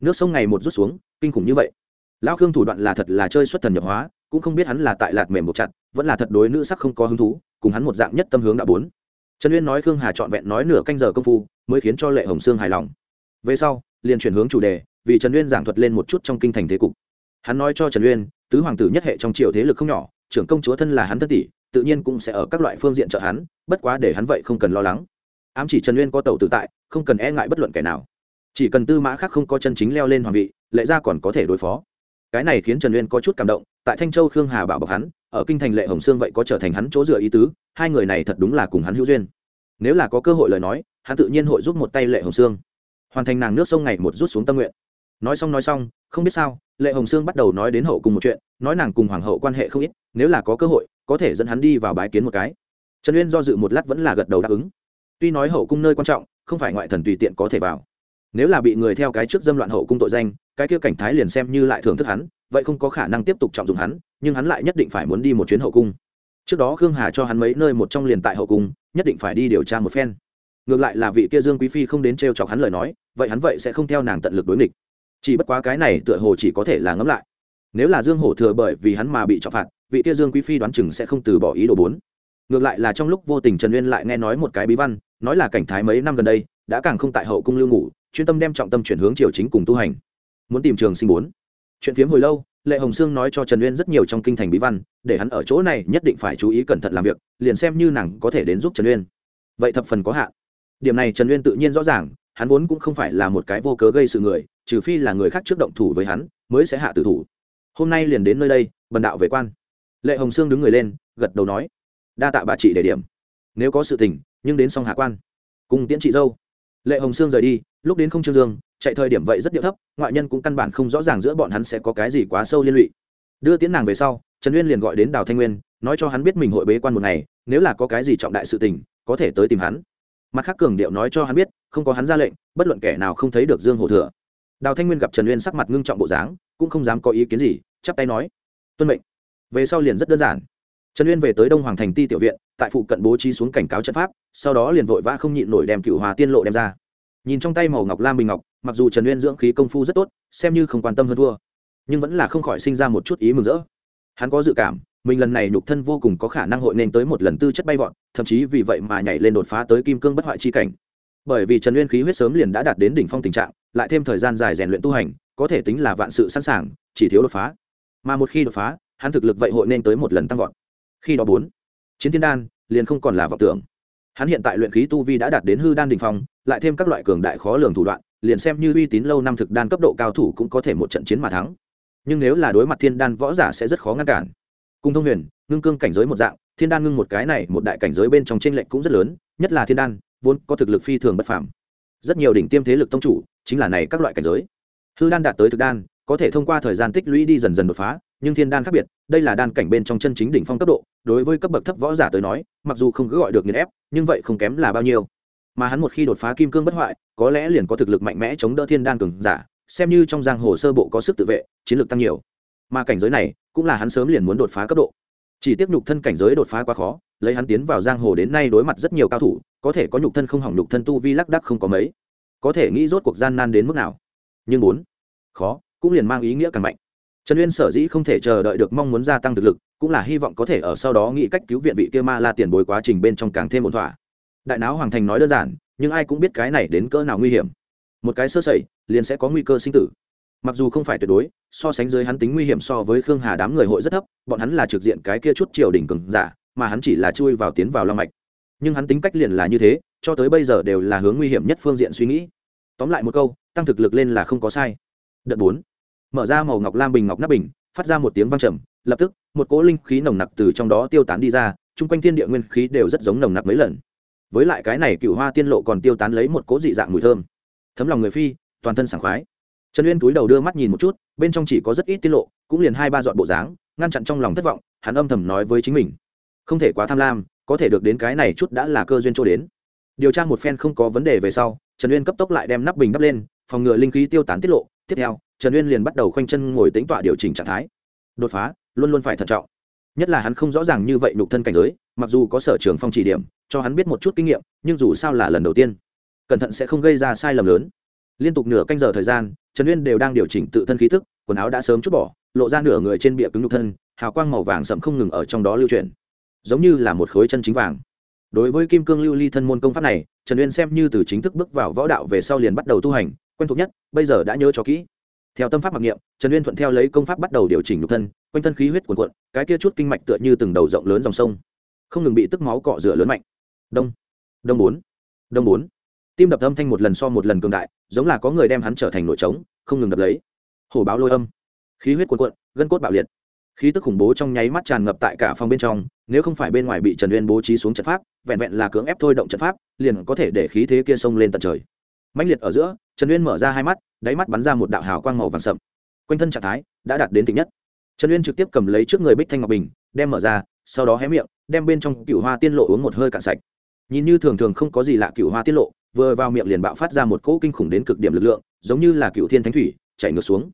Nước sông ngày một rút xuống, kinh khủng như vậy. Lão khương thủ đoạn là thật là chơi xuất thần nhập hóa, cũng không biết hắn là tại lạt mềm một chặt, vẫn là thật đối nữ sắc không có hứng thú, cùng hắn một dạng nhất tâm hướng đã bốn. Trần uyên nói khương hà trọn vẹn nói nửa canh giờ công phu, mới khiến cho lệ hồng sương hài lòng. Về sau, liền chuyển hướng chủ đề vì trần uyên giảng thuật lên một chút trong kinh thành thế cục. Hắn nói cho trần uyên, tứ hoàng tử nhất hệ trong triều thế lực không nhỏ, trưởng công chúa thân là hắn thân tỷ, tự nhiên cũng sẽ ở các loại phương diện trợ hắn, bất quá để hắn vậy không cần lo lắng. Ám chỉ trần uyên có tẩu tự tại, không cần e ngại bất luận kẻ nào. Chỉ cần tư mã khác không có chân chính leo lên hoàng vị, lệ gia còn có thể đối phó. Cái này khiến trần uyên có chút cảm động, tại thanh châu khương hà bảo bọc hắn, ở kinh thành lệ hồng sương vậy có trở thành hắn chỗ dựa ý tứ, hai người này thật đúng là cùng hắn hữu duyên. Nếu là có cơ hội lời nói, hắn tự nhiên hội giúp một tay lệ hồng sương. Hoàn thành nàng nước sông ngày một rút xuống tâm nguyện nói xong nói xong, không biết sao, lệ hồng sương bắt đầu nói đến hậu cùng một chuyện, nói nàng cùng hoàng hậu quan hệ không ít, nếu là có cơ hội, có thể dẫn hắn đi vào bái kiến một cái. Trần uyên do dự một lát vẫn là gật đầu đáp ứng. Tuy nói hậu cung nơi quan trọng, không phải ngoại thần tùy tiện có thể vào. Nếu là bị người theo cái trước dâm loạn hậu cung tội danh, cái kia cảnh thái liền xem như lại thưởng thức hắn, vậy không có khả năng tiếp tục trọng dụng hắn, nhưng hắn lại nhất định phải muốn đi một chuyến hậu cung. Trước đó khương hà cho hắn mấy nơi một trong liền tại hậu cung, nhất định phải đi điều tra một phen. Ngược lại là vị kia dương quý phi không đến t r e o chọc hắn lời nói, vậy hắn vậy sẽ không theo nàng tận lực đối nghịch chỉ bất quá cái này tựa hồ chỉ có thể là ngẫm lại. Nếu là dương hổ thừa bởi vì hắn mà bị trọng phạt, vị kia dương quý phi đoán chừng sẽ không từ bỏ ý đồ bốn. Ngược lại là trong lúc vô tình trần uyên lại nghe nói một cái bí văn, nói là cảnh thái mấy năm gần đây, đã càng không tại hậu cung lưu ngủ, chuyên tâm đem trọng tâm chuyển hướng triều chính cùng tu hành. Muốn tìm trường sinh bốn. Chuyện phiếm hồi lâu, lệ hồng sương nói cho trần uyên rất nhiều trong kinh thành bí văn, để hắn ở chỗ này nhất định phải chú ý cẩn thận làm việc, liền xem như nàng có thể đến giúp trần uyên. Vậy thập phần có hạn. Điểm này trần uyên tự nhiên rõ ràng hắn vốn cũng không phải là một cái vô cớ gây sự người, trừ phi là người khác trước động thủ với hắn, mới sẽ hạ tử thủ. Hôm nay liền đến nơi đây, bần đạo về quan. Lệ hồng sương đứng người lên, gật đầu nói, đa tạ bà chị để điểm. Nếu có sự tình, nhưng đến xong hạ quan. Cùng tiễn chị dâu. Lệ hồng sương rời đi, lúc đến không trương dương, chạy thời điểm vậy rất điệu thấp, ngoại nhân cũng căn bản không rõ ràng giữa bọn hắn sẽ có cái gì quá sâu liên lụy. Đưa tiễn nàng về sau, trần uyên liền gọi đến đào thanh nguyên, nói cho hắn biết mình hội bế quan một ngày, nếu là có cái gì trọng đại sự tình, có thể tới tìm hắn. Mặt khác cường điệu nói cho hắn biết không có hắn ra lệnh, bất luận kẻ nào không thấy được dương hổ thừa. Đào thanh nguyên gặp trần uyên sắc mặt ngưng trọng bộ dáng, cũng không dám có ý kiến gì, chắp tay nói, tuân mệnh. Về sau liền rất đơn giản. Trần uyên về tới đông hoàng thành ti tiểu viện, tại phụ cận bố trí xuống cảnh cáo trận pháp, sau đó liền vội vã không nhịn nổi đem cựu hòa tiên lộ đem ra. Nhìn trong tay màu ngọc lam bình ngọc, mặc dù trần uyên dưỡng khí công phu rất tốt, xem như không quan tâm hơn thua, nhưng vẫn là không khỏi sinh ra một chút ý mừng rỡ. Hắn có dự cảm, mình lần này nhục thân vô cùng có khả năng hội nên tới một lần tư chất bay vọt, thậm chí vì vậy mà nhảy lên đột phá tới kim cương bất hoại chi cảnh bởi vì trần uyên khí huyết sớm liền đã đạt đến đỉnh phong tình trạng, lại thêm thời gian dài rèn luyện tu hành, có thể tính là vạn sự sẵn sàng, chỉ thiếu đột phá. Mà một khi đột phá, hắn thực lực vậy hội nên tới một lần tăng vọt. Khi đó bốn, chiến thiên đan, liền không còn là vọng tưởng. Hắn hiện tại luyện khí tu vi đã đạt đến hư đan đình phong, lại thêm các loại cường đại khó lường thủ đoạn, liền xem như uy tín lâu năm thực đan cấp độ cao thủ cũng có thể một trận chiến mà thắng. Nhưng nếu là đối mặt thiên đan võ giả sẽ rất khó ngăn cản. Cùng thông huyền, ngưng cương cảnh giới một dạng, thiên đan ngưng một cái này, một đại cảnh giới bên trong tranh lệch cũng rất lớn, nhất là thiên đan vốn có thực lực phi thường bất phàm. Rất nhiều đỉnh tiêm thế lực tông chủ chính là này các loại cảnh giới. Hư đan đạt tới thực đan, có thể thông qua thời gian tích lũy đi dần dần đột phá, nhưng thiên đan khác biệt, đây là đan cảnh bên trong chân chính đỉnh phong cấp độ, đối với cấp bậc thấp võ giả tới nói, mặc dù không cứ gọi được nghiền ép, nhưng vậy không kém là bao nhiêu. Mà hắn một khi đột phá kim cương bất hoại, có lẽ liền có thực lực mạnh mẽ chống đỡ thiên đan cường giả, xem như trong giang hồ sơ bộ có sức tự vệ, chiến lược tăng nhiều. Mà cảnh giới này, cũng là hắn sớm liền muốn đột phá cấp độ. Chỉ tiếp nhục thân cảnh giới đột phá quá khó lấy hắn tiến vào giang hồ đến nay đối mặt rất nhiều cao thủ, có thể có nhục thân không hỏng, nhục thân tu vi lắc đắc không có mấy. Có thể nghĩ rốt cuộc gian nan đến mức nào. Nhưng bốn khó, cũng liền mang ý nghĩa càng mạnh. Trần uyên sở dĩ không thể chờ đợi được mong muốn gia tăng thực lực, cũng là hy vọng có thể ở sau đó nghĩ cách cứu viện vị kia ma la tiền bối quá trình bên trong càng thêm ổn thỏa. Đại não hoàng thành nói đơn giản, nhưng ai cũng biết cái này đến cỡ nào nguy hiểm. Một cái sơ sẩy, liền sẽ có nguy cơ sinh tử. Mặc dù không phải tuyệt đối, so sánh dưới hắn tính nguy hiểm so với khương hà đám người hội rất thấp, bọn hắn là trực diện cái kia chút triều đỉnh cường giả mà hắn chỉ là chui vào tiến vào long mạch. Nhưng hắn tính cách liền là như thế, cho tới bây giờ đều là hướng nguy hiểm nhất phương diện suy nghĩ. Tóm lại một câu, tăng thực lực lên là không có sai. Đợt bốn, mở ra màu ngọc lam bình ngọc nắp bình, phát ra một tiếng vang trầm, lập tức, một cỗ linh khí nồng nặc từ trong đó tiêu tán đi ra, chung quanh thiên địa nguyên khí đều rất giống nồng nặc mấy lần. Với lại cái này cựu hoa tiên lộ còn tiêu tán lấy một cỗ dị dạng mùi thơm. Thấm lòng người phi, toàn thân sảng khoái. Trần uyên túi đầu đưa mắt nhìn một chút, bên trong chỉ có rất ít tiết lộ, cũng liền hai ba dọn bộ dáng, ngăn chặn trong lòng thất vọng, hắn âm thầm nói với chính mình không thể quá tham lam, có thể được đến cái này chút đã là cơ duyên cho đến. Điều tra một phen không có vấn đề về sau, trần uyên cấp tốc lại đem nắp bình đắp lên, phòng ngừa linh khí tiêu tán tiết lộ. Tiếp theo, trần uyên liền bắt đầu khoanh chân ngồi tính tọa điều chỉnh trạng thái. Đột phá, luôn luôn phải thận trọng. Nhất là hắn không rõ ràng như vậy nhục thân cảnh giới, mặc dù có sở trường phong chỉ điểm, cho hắn biết một chút kinh nghiệm, nhưng dù sao là lần đầu tiên, cẩn thận sẽ không gây ra sai lầm lớn. Liên tục nửa canh giờ thời gian, trần uyên đều đang điều chỉnh tự thân khí thức, quần áo đã sớm chút bỏ, lộ ra nửa người trên bịa cứng nhục thân, hào quang màu vàng sậm không ngừng ở trong đó lưu chuyển giống như là một khối chân chính vàng. Đối với kim cương lưu ly thân môn công pháp này, trần uyên xem như từ chính thức bước vào võ đạo về sau liền bắt đầu tu hành, quen thuộc nhất, bây giờ đã nhớ cho kỹ. Theo tâm pháp mặc niệm, trần uyên thuận theo lấy công pháp bắt đầu điều chỉnh nhục thân, quanh thân khí huyết cuồn cuộn, cái kia chút kinh mạch tựa như từng đầu rộng lớn dòng sông. Không ngừng bị tức máu cọ rửa lớn mạnh. Đông. Đông bốn. Đông bốn. Tim đập âm thanh một lần so một lần cường đại, giống là có người đem hắn trở thành nội trống, không ngừng đập lấy. Hổ báo lôi âm. Khí huyết cuồn cuộn, gân cốt bạo liệt. Khí tức khủng bố trong nháy mắt tràn ngập tại cả phòng bên trong nếu không phải bên ngoài bị trần uyên bố trí xuống trận pháp, vẹn vẹn là cưỡng ép thôi động trận pháp, liền có thể để khí thế kia xông lên tận trời. Mạnh liệt ở giữa, trần uyên mở ra hai mắt, đáy mắt bắn ra một đạo hào quang màu vàng sậm. Quanh thân trạng thái đã đạt đến tính nhất. Trần uyên trực tiếp cầm lấy trước người bích thanh ngọc bình, đem mở ra, sau đó hé miệng, đem bên trong cựu hoa tiên lộ uống một hơi cạn sạch. Nhìn như thường thường không có gì lạ cựu hoa tiên lộ, vừa vào miệng liền bạo phát ra một cỗ kinh khủng đến cực điểm lực lượng, giống như là cựu thiên thánh thủy chạy ngược xuống.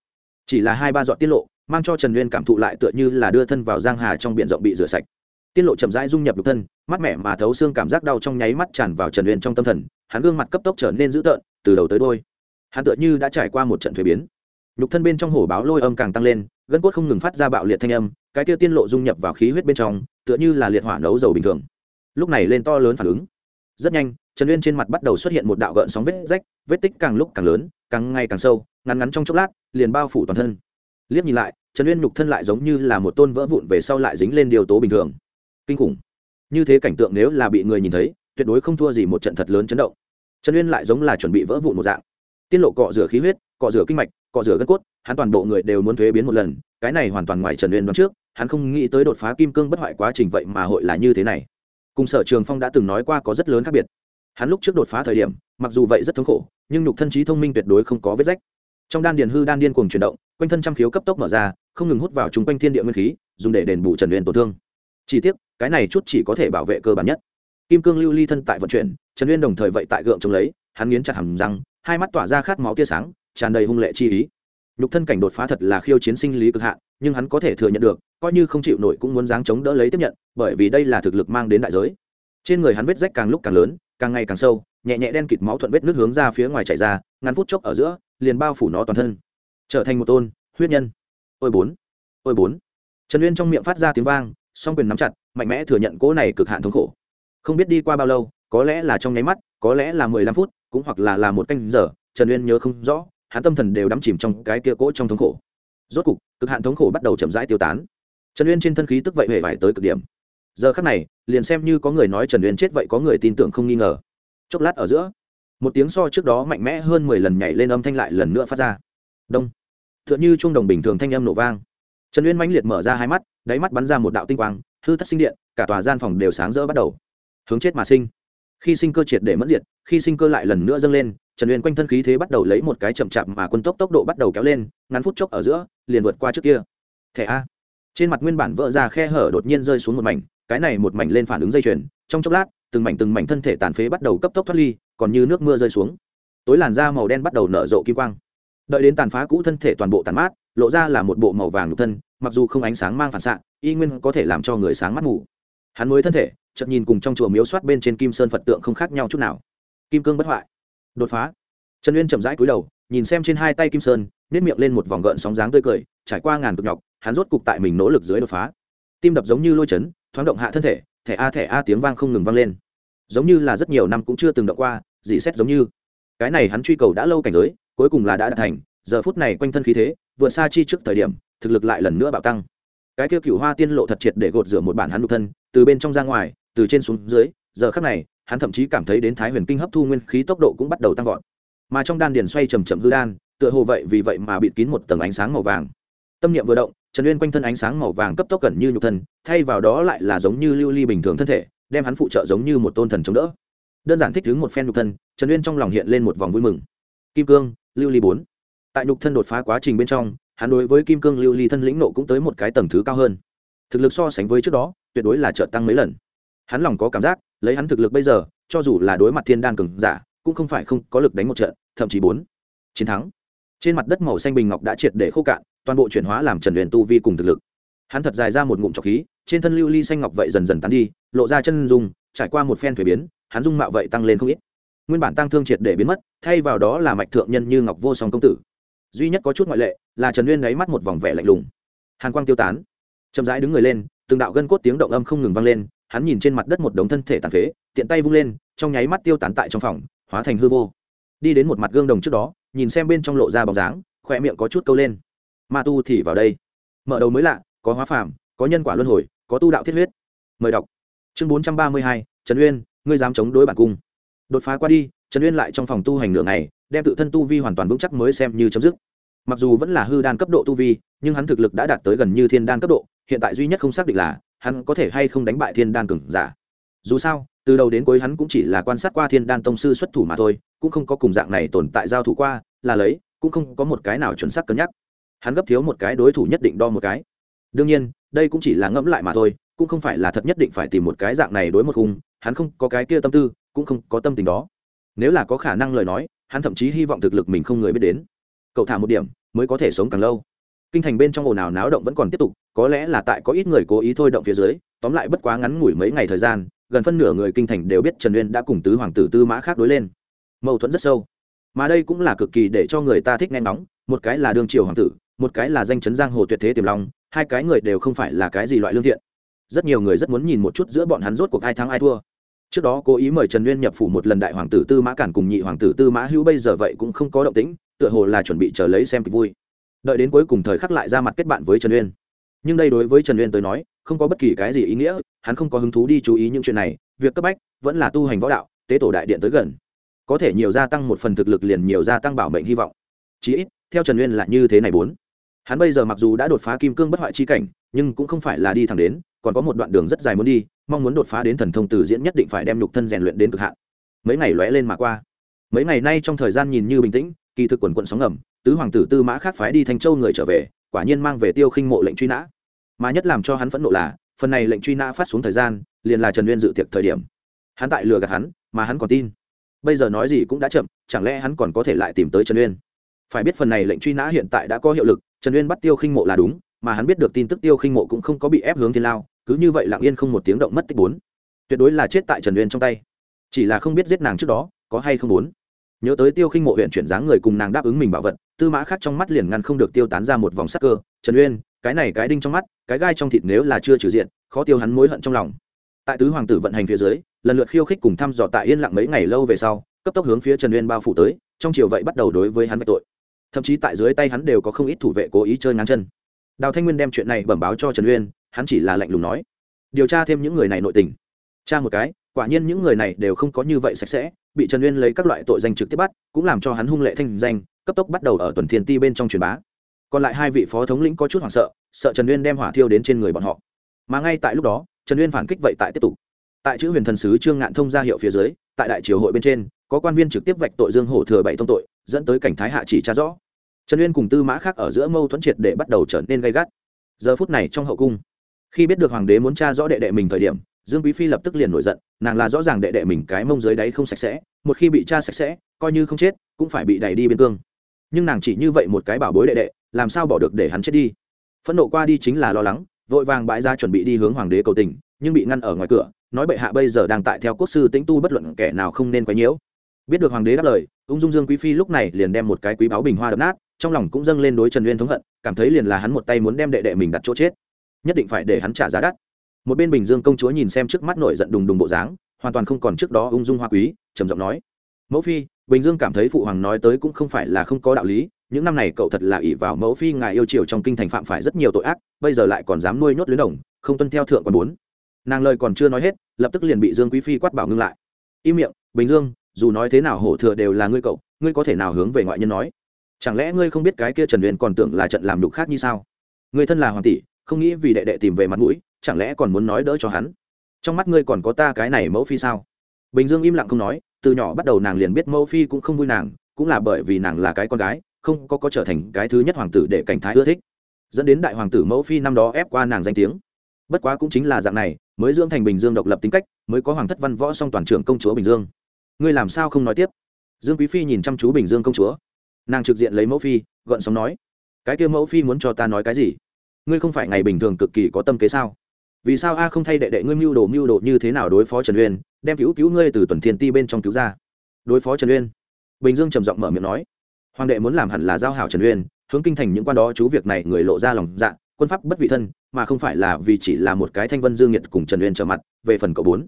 Chỉ là hai ba giọt tiết lộ, mang cho trần uyên cảm thụ lại tựa như là đưa thân vào giang hà trong b i ể n rộng bị rửa sạch tiết lộ chậm rãi dung nhập lục thân mắt mẹ mà thấu xương cảm giác đau trong nháy mắt tràn vào trần uyên trong tâm thần, hắn gương mặt cấp tốc trở nên dữ tợn, từ đầu tới đôi. Hắn tựa như đã trải qua một trận thuế biến. Lục thân bên trong hổ báo lôi âm càng tăng lên, gân cốt không ngừng phát ra bạo liệt thanh âm, cái kia tiên lộ dung nhập vào khí huyết bên trong, tựa như là liệt hỏa nấu dầu bình thường. Lúc này lên to lớn phản ứng. Rất nhanh, trần uyên trên mặt bắt đầu xuất hiện một đạo gợn sóng vết rách, vết tích càng lúc càng lớn, càng ngày càng sâu, ngắn ngắn trong chốc lát, liền bao phủ toàn thân. Liếc nhìn lại, trần uyên nhục thân lại giống như là một tôn vỡ vụn về sau lại dính lên điều tố bình thường kinh khủng. Như thế cảnh tượng nếu là bị người nhìn thấy, tuyệt đối không thua gì một trận thật lớn chấn động. Trần uyên lại giống là chuẩn bị vỡ vụn một dạng. Tiên lộ cọ rửa khí huyết, cọ rửa kinh mạch, cọ rửa gân cốt, hắn toàn bộ người đều muốn thuế biến một lần, cái này hoàn toàn ngoài trần uyên đoán trước, hắn không nghĩ tới đột phá kim cương bất hoại quá trình vậy mà hội là như thế này. Cùng sở trường phong đã từng nói qua có rất lớn khác biệt. Hắn lúc trước đột phá thời điểm, mặc dù vậy rất thống khổ, nhưng nhục thân trí thông minh tuyệt đối không có vết rách. Trong đan điền hư đan điên cuồng chuyển động, quanh thân trăm khiếu cấp tốc mở ra, không ngừng hút vào chung quanh thiên địa nguyên khí, dùng để đền bù trần uyên tổn thương. Chỉ tiếc cái này chút chỉ có thể bảo vệ cơ bản nhất. Kim cương lưu ly thân tại vận chuyển, trần uyên đồng thời vậy tại gượng chống lấy, hắn nghiến chặt hầm răng, hai mắt tỏa ra khát máu tia sáng, tràn đầy hung lệ chi ý. Nhục thân cảnh đột phá thật là khiêu chiến sinh lý cực hạn, nhưng hắn có thể thừa nhận được, coi như không chịu nổi cũng muốn dáng chống đỡ lấy tiếp nhận, bởi vì đây là thực lực mang đến đại giới. Trên người hắn vết rách càng lúc càng lớn, càng ngày càng sâu, nhẹ nhẹ đen kịt máu thuận vết nước hướng ra phía ngoài chảy ra, ngắn phút chốc ở giữa, liền bao phủ nó toàn thân. Trở thành một tôn huyết nhân. Ôi bốn ôi bốn. Trần uyên trong miệng phát ra tiếng vang, song quyền nắm chặt mạnh mẽ thừa nhận cỗ này cực hạn thống khổ. Không biết đi qua bao lâu, có lẽ là trong nháy mắt, có lẽ là mười lăm phút, cũng hoặc là là một canh giờ, trần uyên nhớ không rõ, hắn tâm thần đều đắm chìm trong cái kia cỗ trong thống khổ. Rốt cục, cực hạn thống khổ bắt đầu chậm rãi tiêu tán. Trần uyên trên thân khí tức vậy hề vải tới cực điểm. Giờ khắc này, liền xem như có người nói trần uyên chết vậy có người tin tưởng không nghi ngờ. Chốc lát ở giữa, một tiếng so trước đó mạnh mẽ hơn mười lần nhảy lên âm thanh lại lần nữa phát ra. Đông. T h ư ợ n h ư trung đồng bình thường thanh âm nổ vang. Trần uyên mãnh liệt mở ra hai mắt, đáy mắt bắn ra một đạo tinh quang hư thất sinh điện, cả tòa gian phòng đều sáng rỡ bắt đầu. Hướng chết mà sinh. Khi sinh cơ triệt để mất diệt, khi sinh cơ lại lần nữa dâng lên, trần uyên quanh thân khí thế bắt đầu lấy một cái chậm chạp mà quân tốc tốc độ bắt đầu kéo lên, ngắn phút chốc ở giữa, liền vượt qua trước kia. Thẻ a. Trên mặt nguyên bản vỡ ra khe hở đột nhiên rơi xuống một mảnh, cái này một mảnh lên phản ứng dây chuyền, trong chốc lát, từng mảnh từng mảnh thân thể tàn phế bắt đầu cấp tốc thoát ly, còn như nước mưa rơi xuống. Tối làn da màu đen bắt đầu nở rộ kim quang. Đợi đến tàn phá cũ thân thể toàn bộ tàn mát, lộ ra là một bộ màu vàng nhục thân, mặc dù không ánh sáng mang phản xạ y nguyên có thể làm cho người sáng mắt ngủ hắn mới thân thể, chợt nhìn cùng trong chùa miếu soát bên trên kim sơn phật tượng không khác nhau chút nào. Kim cương bất hoại. Đột phá. Trần uyên chậm rãi cúi đầu, nhìn xem trên hai tay kim sơn nếp miệng lên một vòng gợn sóng dáng tươi cười, trải qua ngàn cực nhọc, hắn rốt cục tại mình nỗ lực dưới đột phá. Tim đập giống như lôi chấn, thoáng động hạ thân thể, thẻ a thẻ a tiếng vang không ngừng vang lên. Giống như là rất nhiều năm cũng chưa từng động qua, dị xét giống như. Cái này hắn truy cầu đã lâu cảnh giới, cuối cùng là đã đạt thành, giờ phút này quanh thân khí thế, vượt xa chi trước thời điểm, thực lực lại lần nữa bạo tăng cái kia cựu hoa tiên lộ thật triệt để gột rửa một bản hắn đục thân, từ bên trong ra ngoài, từ trên xuống dưới, giờ khắc này, hắn thậm chí cảm thấy đến thái huyền kinh hấp thu nguyên khí tốc độ cũng bắt đầu tăng vọt. Mà trong đan điền xoay chầm chậm hư đan, tựa hồ vậy vì vậy mà bịt kín một tầng ánh sáng màu vàng. Tâm niệm vừa động, trần uyên quanh thân ánh sáng màu vàng cấp tốc gần như nhục thân, thay vào đó lại là giống như lưu ly bình thường thân thể, đem hắn phụ trợ giống như một tôn thần chống đỡ. Đơn giản thích ứng một phen nhục thân, trần uyên trong lòng hiện lên một vòng vui mừng. Kim cương, lưu ly bốn. Tại nhục thân đột phá quá trình bên trong hắn đối với kim cương lưu ly thân lĩnh nộ cũng tới một cái tầng thứ cao hơn. Thực lực so sánh với trước đó, tuyệt đối là trợt tăng mấy lần. Hắn lòng có cảm giác, lấy hắn thực lực bây giờ, cho dù là đối mặt thiên đan cường giả, cũng không phải không có lực đánh một trận, thậm chí bốn chiến thắng. Trên mặt đất màu xanh bình ngọc đã triệt để khô cạn, toàn bộ chuyển hóa làm trần huyền tu vi cùng thực lực. Hắn thật dài ra một ngụm trọc khí, trên thân lưu ly xanh ngọc vậy dần dần tán đi, lộ ra chân dung, trải qua một phen thuế biến, hắn dung mạo vậy tăng lên không ít. Nguyên bản tăng thương triệt để biến mất, thay vào đó là mạch thượng nhân như ngọc vô song công tử duy nhất có chút ngoại lệ là trần uyên đáy mắt một vòng vẻ lạnh lùng hàn quang tiêu tán chậm rãi đứng người lên từng đạo gân cốt tiếng động âm không ngừng vang lên hắn nhìn trên mặt đất một đống thân thể tàn phế tiện tay vung lên trong nháy mắt tiêu tán tại trong phòng hóa thành hư vô đi đến một mặt gương đồng trước đó nhìn xem bên trong lộ ra bóng dáng khỏe miệng có chút câu lên ma tu thì vào đây mở đầu mới lạ có hóa phàm có nhân quả luân hồi có tu đạo thiết huyết mời đọc chương bốn trăm ba mươi hai trần uyên ngươi dám chống đối bản cung đột phá qua đi trần uyên lại trong phòng tu hành nửa ngày đem tự thân tu vi hoàn toàn vững chắc mới xem như chấm dứt. Mặc dù vẫn là hư đan cấp độ tu vi, nhưng hắn thực lực đã đạt tới gần như thiên đan cấp độ, hiện tại duy nhất không xác định là hắn có thể hay không đánh bại thiên đan cường giả. Dù sao, từ đầu đến cuối hắn cũng chỉ là quan sát qua thiên đan tông sư xuất thủ mà thôi, cũng không có cùng dạng này tồn tại giao thủ qua, là lấy, cũng không có một cái nào chuẩn xác cân nhắc. Hắn gấp thiếu một cái đối thủ nhất định đo một cái. Đương nhiên, đây cũng chỉ là ngẫm lại mà thôi, cũng không phải là thật nhất định phải tìm một cái dạng này đối một khung, hắn không có cái kia tâm tư, cũng không có tâm tình đó. Nếu là có khả năng lời nói hắn thậm chí hy vọng thực lực mình không người biết đến. Cậu thả một điểm, mới có thể sống càng lâu. Kinh thành bên trong ồn ào náo động vẫn còn tiếp tục, có lẽ là tại có ít người cố ý thôi động phía dưới, tóm lại bất quá ngắn ngủi mấy ngày thời gian, gần phân nửa người kinh thành đều biết trần uyên đã cùng tứ hoàng tử tư mã khác đối lên. Mâu thuẫn rất sâu. Mà đây cũng là cực kỳ để cho người ta thích nghe nóng một cái là đương triều hoàng tử, một cái là danh chấn giang hồ tuyệt thế tiềm long, hai cái người đều không phải là cái gì loại lương thiện. Rất nhiều người rất muốn nhìn một chút giữa bọn hắn rốt cuộc ai thắng ai thua trước đó cố ý mời trần uyên nhập phủ một lần đại hoàng tử tư mã cản cùng nhị hoàng tử tư mã hữu, bây giờ vậy cũng không có động tĩnh, tựa hồ là chuẩn bị chờ lấy xem kịch vui. Đợi đến cuối cùng thời khắc lại ra mặt kết bạn với trần uyên. Nhưng đây đối với trần uyên tới nói, không có bất kỳ cái gì ý nghĩa, hắn không có hứng thú đi chú ý những chuyện này, việc cấp bách vẫn là tu hành võ đạo, tế tổ đại điện tới gần. Có thể nhiều gia tăng một phần thực lực liền nhiều gia tăng bảo mệnh hy vọng. Chí ít, theo trần uyên là như thế này bốn. Hắn bây giờ mặc dù đã đột phá kim cương bất hoại chi cảnh, nhưng cũng không phải là đi thẳng đến, còn có một đoạn đường rất dài muốn đi mong muốn đột phá đến thần thông từ diễn nhất định phải đem nhục thân rèn luyện đến cực hạn. Mấy ngày lóe lên mà qua. Mấy ngày nay trong thời gian nhìn như bình tĩnh, kỳ thực quần quận sóng ngầm, tứ hoàng tử tư mã khác phái đi thanh châu người trở về, quả nhiên mang về tiêu khinh mộ lệnh truy nã. Mà nhất làm cho hắn phẫn nộ là, phần này lệnh truy nã phát xuống thời gian, liền là trần nguyên dự tiệc thời điểm. Hắn tại lừa gạt hắn, mà hắn còn tin. Bây giờ nói gì cũng đã chậm, chẳng lẽ hắn còn có thể lại tìm tới trần uyên? Phải biết phần này lệnh truy nã hiện tại đã có hiệu lực, trần uyên bắt tiêu khinh mộ là đúng, mà hắn biết được tin tức tiêu khinh mộ cũng không có bị ép hướng thiên lao cứ như vậy lặng yên không một tiếng động mất tích bốn. Tuyệt đối là chết tại trần uyên trong tay. Chỉ là không biết giết nàng trước đó, có hay không bốn. Nhớ tới tiêu khinh mộ huyện chuyển dáng người cùng nàng đáp ứng mình bảo vật, tư mã khác trong mắt liền ngăn không được tiêu tán ra một vòng sắc cơ. Trần uyên, cái này cái đinh trong mắt, cái gai trong thịt nếu là chưa trừ diện, khó tiêu hắn mối hận trong lòng. Tại tứ hoàng tử vận hành phía dưới, lần lượt khiêu khích cùng thăm dò tại yên lặng mấy ngày lâu về sau, cấp tốc hướng phía trần uyên bao phủ tới, trong chiều vậy bắt đầu đối với hắn vạch tội. Thậm chí tại dưới tay hắn đều có không ít thủ vệ cố ý chơi ngang chân. Đào thanh nguyên đem chuyện này bẩm báo cho trần uyên hắn chỉ là lạnh lùng nói, điều tra thêm những người này nội tình. Tra một cái, quả nhiên những người này đều không có như vậy sạch sẽ, bị trần uyên lấy các loại tội danh trực tiếp bắt, cũng làm cho hắn hung lệ thanh danh, cấp tốc bắt đầu ở tuần thiên ti bên trong truyền bá. Còn lại hai vị phó thống lĩnh có chút hoảng sợ sợ trần uyên đem hỏa thiêu đến trên người bọn họ. Mà ngay tại lúc đó, trần uyên phản kích vậy tại tiếp tục. Tại chữ huyền thần sứ trương ngạn thông ra hiệu phía dưới, tại đại triều hội bên trên, có quan viên trực tiếp vạch tội dương hổ thừa bảy tông tội, dẫn tới cảnh thái hạ chỉ tra rõ. Trần uyên cùng tư mã khác ở giữa mâu thuẫn triệt để bắt đầu trở nên gay gắt. Giờ phút này trong hậu cung khi biết được hoàng đế muốn tra rõ đệ đệ mình thời điểm, dương quý phi lập tức liền nổi giận, nàng là rõ ràng đệ đệ mình cái mông dưới đáy không sạch sẽ, một khi bị tra sạch sẽ, coi như không chết, cũng phải bị đẩy đi biên cương. Nhưng nàng chỉ như vậy một cái bảo bối đệ đệ, làm sao bỏ được để hắn chết đi? Phẫn nộ qua đi chính là lo lắng, vội vàng bãi ra chuẩn bị đi hướng hoàng đế cầu tình, nhưng bị ngăn ở ngoài cửa, nói bệ hạ bây giờ đang tại theo quốc sư tĩnh tu bất luận kẻ nào không nên quấy nhiễu. Biết được hoàng đế đáp lời, ung dung dương quý phi lúc này liền đem một cái quý báo bình hoa đập nát, trong lòng cũng dâng lên đối trần uyên thống hận, cảm thấy liền là hắn một tay muốn đem đệ đệ mình đặt chỗ chết nhất định phải để hắn trả giá đắt. Một bên bình dương công chúa nhìn xem trước mắt nổi giận đùng đùng bộ dáng, hoàn toàn không còn trước đó ung dung hoa quý, trầm giọng nói, mẫu phi, bình dương cảm thấy phụ hoàng nói tới cũng không phải là không có đạo lý, những năm này cậu thật là ỷ vào mẫu phi ngài yêu chiều trong kinh thành phạm phải rất nhiều tội ác, bây giờ lại còn dám nuôi nhốt luyến đồng, không tuân theo thượng còn bốn nàng lời còn chưa nói hết, lập tức liền bị dương quý phi quát bảo ngưng lại. Im miệng, bình dương, dù nói thế nào hổ thừa đều là ngươi cậu, ngươi có thể nào hướng về ngoại nhân nói? Chẳng lẽ ngươi không biết cái kia trần huyền còn tưởng là trận làm đục khác như sao? Người thân là hoàng tỷ không nghĩ vì đệ đệ tìm về mặt mũi, chẳng lẽ còn muốn nói đỡ cho hắn? Trong mắt ngươi còn có ta cái này mẫu phi sao? Bình dương im lặng không nói, từ nhỏ bắt đầu nàng liền biết mẫu phi cũng không vui nàng, cũng là bởi vì nàng là cái con gái, không có có trở thành cái thứ nhất hoàng tử để cảnh thái ưa thích. Dẫn đến đại hoàng tử mẫu phi năm đó ép qua nàng danh tiếng. Bất quá cũng chính là dạng này, mới dưỡng thành bình dương độc lập tính cách, mới có hoàng thất văn võ song toàn trưởng công chúa bình dương. Ngươi làm sao không nói tiếp? Dương quý phi nhìn chăm chú bình dương công chúa. Nàng trực diện lấy mẫu phi gợn sóng nói, cái kia mẫu phi muốn cho ta nói cái gì? Ngươi không phải ngày bình thường cực kỳ có tâm kế sao? Vì sao a không thay đệ đệ ngươi mưu đồ mưu đồ như thế nào đối phó trần uyên, đem cứu cứu ngươi từ tuần thiên ti bên trong cứu ra? Đối phó trần uyên. Bình dương trầm giọng mở miệng nói. Hoàng đệ muốn làm hẳn là giao hảo trần uyên, hướng kinh thành những quan đó chú việc này người lộ ra lòng dạ quân pháp bất vị thân, mà không phải là vì chỉ là một cái thanh vân dương nhiệt cùng trần uyên trở mặt, về phần cậu bốn.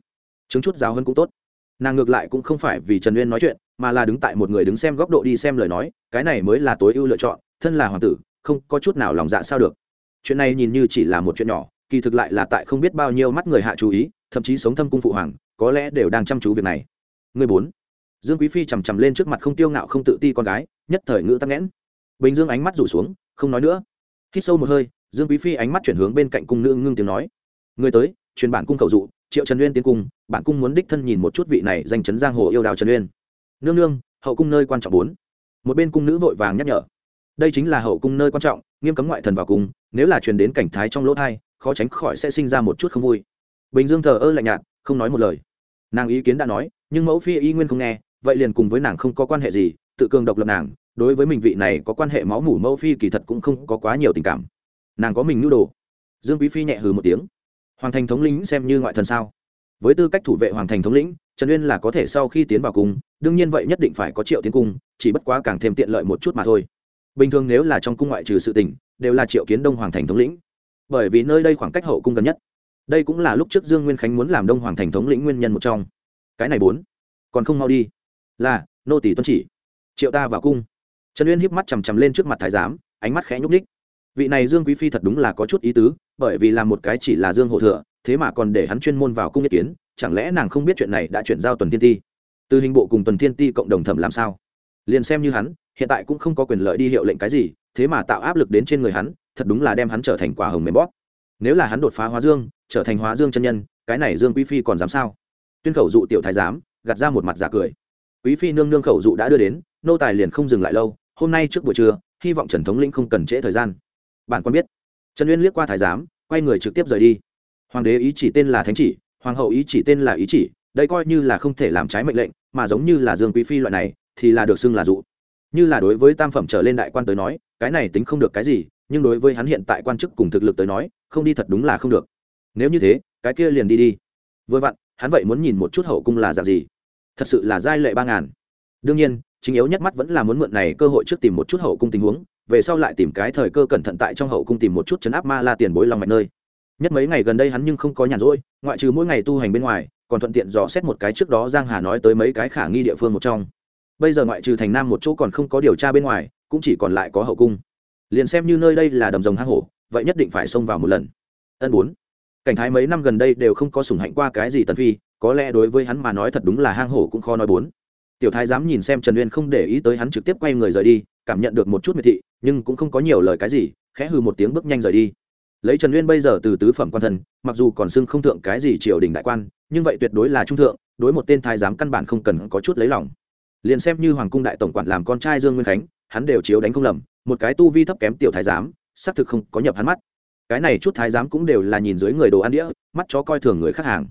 Chứng chút giáo hơn cũng tốt. Nàng ngược lại cũng không phải vì trần uyên nói chuyện, mà là đứng tại một người đứng xem góc độ đi xem lời nói, cái này mới là tối ưu lựa chọn, thân là hoàng tử, không có chút nào lòng dạ sao được chuyện này nhìn như chỉ là một chuyện nhỏ, kỳ thực lại là tại không biết bao nhiêu mắt người hạ chú ý, thậm chí sống thâm cung phụ hoàng, có lẽ đều đang chăm chú việc này. Người bốn. Dương quý phi chằm chằm lên trước mặt không tiêu ngạo không tự ti con gái, nhất thời ngữ tắc nghẽn. Bình dương ánh mắt rủ xuống, không nói nữa. Hít sâu một hơi, dương quý phi ánh mắt chuyển hướng bên cạnh cung nữ ngưng tiếng nói. Người tới, truyền bản cung khẩu dụ, triệu trần uyên tiến cung, bản cung muốn đích thân nhìn một chút vị này danh chấn giang hồ yêu đào trần uyên. Nương nương, hậu cung nơi quan trọng bốn. Một bên cung nữ vội vàng nhắc nhở đây chính là hậu cung nơi quan trọng, nghiêm cấm ngoại thần vào cung, nếu là truyền đến cảnh thái trong lỗ thai, khó tránh khỏi sẽ sinh ra một chút không vui. Bình dương thờ ơ lạnh nhạt, không nói một lời. Nàng ý kiến đã nói, nhưng mẫu phi y nguyên không nghe, vậy liền cùng với nàng không có quan hệ gì, tự cường độc lập nàng, đối với mình vị này có quan hệ máu mủ mẫu phi kỳ thật cũng không có quá nhiều tình cảm. Nàng có mình nhu đồ. Dương quý phi nhẹ hừ một tiếng. Hoàng thành thống lĩnh xem như ngoại thần sao? Với tư cách thủ vệ hoàng thành thống lĩnh, trần uyên là có thể sau khi tiến vào cung, đương nhiên vậy nhất định phải có triệu tiến cung, chỉ bất quá càng thêm tiện lợi một chút mà thôi bình thường nếu là trong cung ngoại trừ sự tỉnh đều là triệu kiến đông hoàng thành thống lĩnh. Bởi vì nơi đây khoảng cách hậu cung gần nhất. Đây cũng là lúc trước dương nguyên khánh muốn làm đông hoàng thành thống lĩnh nguyên nhân một trong. Cái này bốn. Còn không mau đi. Là, nô tỷ tuân chỉ. Triệu ta vào cung. Trần uyên híp mắt chằm chằm lên trước mặt thái giám, ánh mắt khẽ nhúc ních vị này dương quý phi thật đúng là có chút ý tứ, bởi vì làm một cái chỉ là dương hộ thừa, thế mà còn để hắn chuyên môn vào cung ý kiến, chẳng lẽ nàng không biết chuyện này đã chuyển giao tuần thiên ti? Từ hình bộ cùng tuần thiên ti cộng đồng thẩm làm sao? Liền xem như hắn hiện tại cũng không có quyền lợi đi hiệu lệnh cái gì, thế mà tạo áp lực đến trên người hắn, thật đúng là đem hắn trở thành quả hồng mềm bóp. Nếu là hắn đột phá hóa dương, trở thành hóa dương chân nhân, cái này dương quý phi còn dám sao? Tuyên khẩu dụ tiểu thái giám, gạt ra một mặt giả cười. Quý phi nương nương khẩu dụ đã đưa đến, nô tài liền không dừng lại lâu, hôm nay trước buổi trưa, hy vọng trần thống lĩnh không cần trễ thời gian. Bạn quan biết. Trần uyên liếc qua thái giám, quay người trực tiếp rời đi. Hoàng đế ý chỉ tên là thánh chỉ, hoàng hậu ý chỉ tên là ý chỉ, đây coi như là không thể làm trái mệnh lệnh, mà giống như là dương quý phi loại này, thì là được xưng là dụ như là đối với tam phẩm trở lên đại quan tới nói, cái này tính không được cái gì, nhưng đối với hắn hiện tại quan chức cùng thực lực tới nói, không đi thật đúng là không được. Nếu như thế, cái kia liền đi đi. Vừa vặn, hắn vậy muốn nhìn một chút hậu cung là dạng gì. Thật sự là giai lệ ba ngàn. Đương nhiên, chính yếu nhất mắt vẫn là muốn mượn này cơ hội trước tìm một chút hậu cung tình huống, về sau lại tìm cái thời cơ cẩn thận tại trong hậu cung tìm một chút chấn áp ma la tiền bối lòng mạch nơi. Nhất mấy ngày gần đây hắn nhưng không có nhàn rỗi, ngoại trừ mỗi ngày tu hành bên ngoài, còn thuận tiện dò xét một cái trước đó giang hà nói tới mấy cái khả nghi địa phương một trong bây giờ ngoại trừ thành nam một chỗ còn không có điều tra bên ngoài, cũng chỉ còn lại có hậu cung. Liền xem như nơi đây là đầm rồng hang hổ, vậy nhất định phải xông vào một lần. Ân bốn. Cảnh thái mấy năm gần đây đều không có sủng hạnh qua cái gì tần phi, có lẽ đối với hắn mà nói thật đúng là hang hổ cũng khó nói bốn. Tiểu thái dám nhìn xem trần uyên không để ý tới hắn trực tiếp quay người rời đi, cảm nhận được một chút miệt thị, nhưng cũng không có nhiều lời cái gì, khẽ hư một tiếng bước nhanh rời đi. Lấy trần uyên bây giờ từ tứ phẩm quan thần, mặc dù còn xưng không thượng cái gì triều đình đại quan, nhưng vậy tuyệt đối là trung thượng, đối một tên thái giám căn bản không cần có chút lấy lòng liền xem như hoàng cung đại tổng quản làm con trai dương nguyên khánh, hắn đều chiếu đánh không lầm, một cái tu vi thấp kém tiểu thái giám, xác thực không có nhập hắn mắt. Cái này chút thái giám cũng đều là nhìn dưới người đồ ăn đĩa, mắt chó coi thường người khác hàng.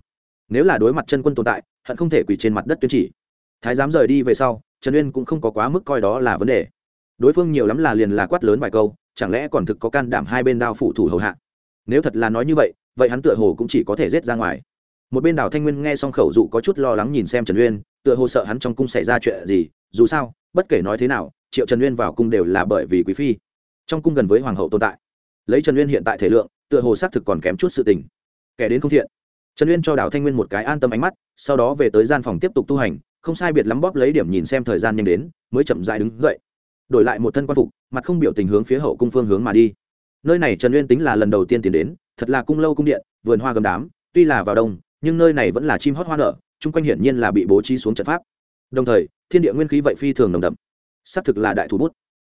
Nếu là đối mặt chân quân tồn tại, hận không thể quỳ trên mặt đất tuyên chỉ. Thái giám rời đi về sau, trần uyên cũng không có quá mức coi đó là vấn đề. Đối phương nhiều lắm là liền là quát lớn vài câu, chẳng lẽ còn thực có can đảm hai bên đao phủ thủ hầu hạ? Nếu thật là nói như vậy vậy hắn tựa hồ cũng chỉ có thể rết ra ngoài. Một bên đào thanh nguyên nghe xong khẩu dụ có chút lo lắng nhìn xem trần uyên tựa hồ sợ hắn trong cung xảy ra chuyện gì, dù sao, bất kể nói thế nào, triệu trần uyên vào cung đều là bởi vì quý phi. Trong cung gần với hoàng hậu tồn tại. Lấy trần uyên hiện tại thể lượng, tựa hồ xác thực còn kém chút sự tình. Kẻ đến không thiện. Trần uyên cho đào thanh nguyên một cái an tâm ánh mắt, sau đó về tới gian phòng tiếp tục tu hành, không sai biệt lắm bóp lấy điểm nhìn xem thời gian nhanh đến, mới chậm dại đứng dậy. Đổi lại một thân quan phục, mặt không biểu tình hướng phía hậu cung phương hướng mà đi. Nơi này trần uyên tính là lần đầu tiên tiến đến, thật là cung lâu cung điện, vườn hoa gầm đám, tuy là vào đông, nhưng nơi này vẫn là chim hót hoa nở chung quanh hiển nhiên là bị bố trí xuống trận pháp. Đồng thời, thiên địa nguyên khí vậy phi thường nồng đậm. Xác thực là đại thủ bút.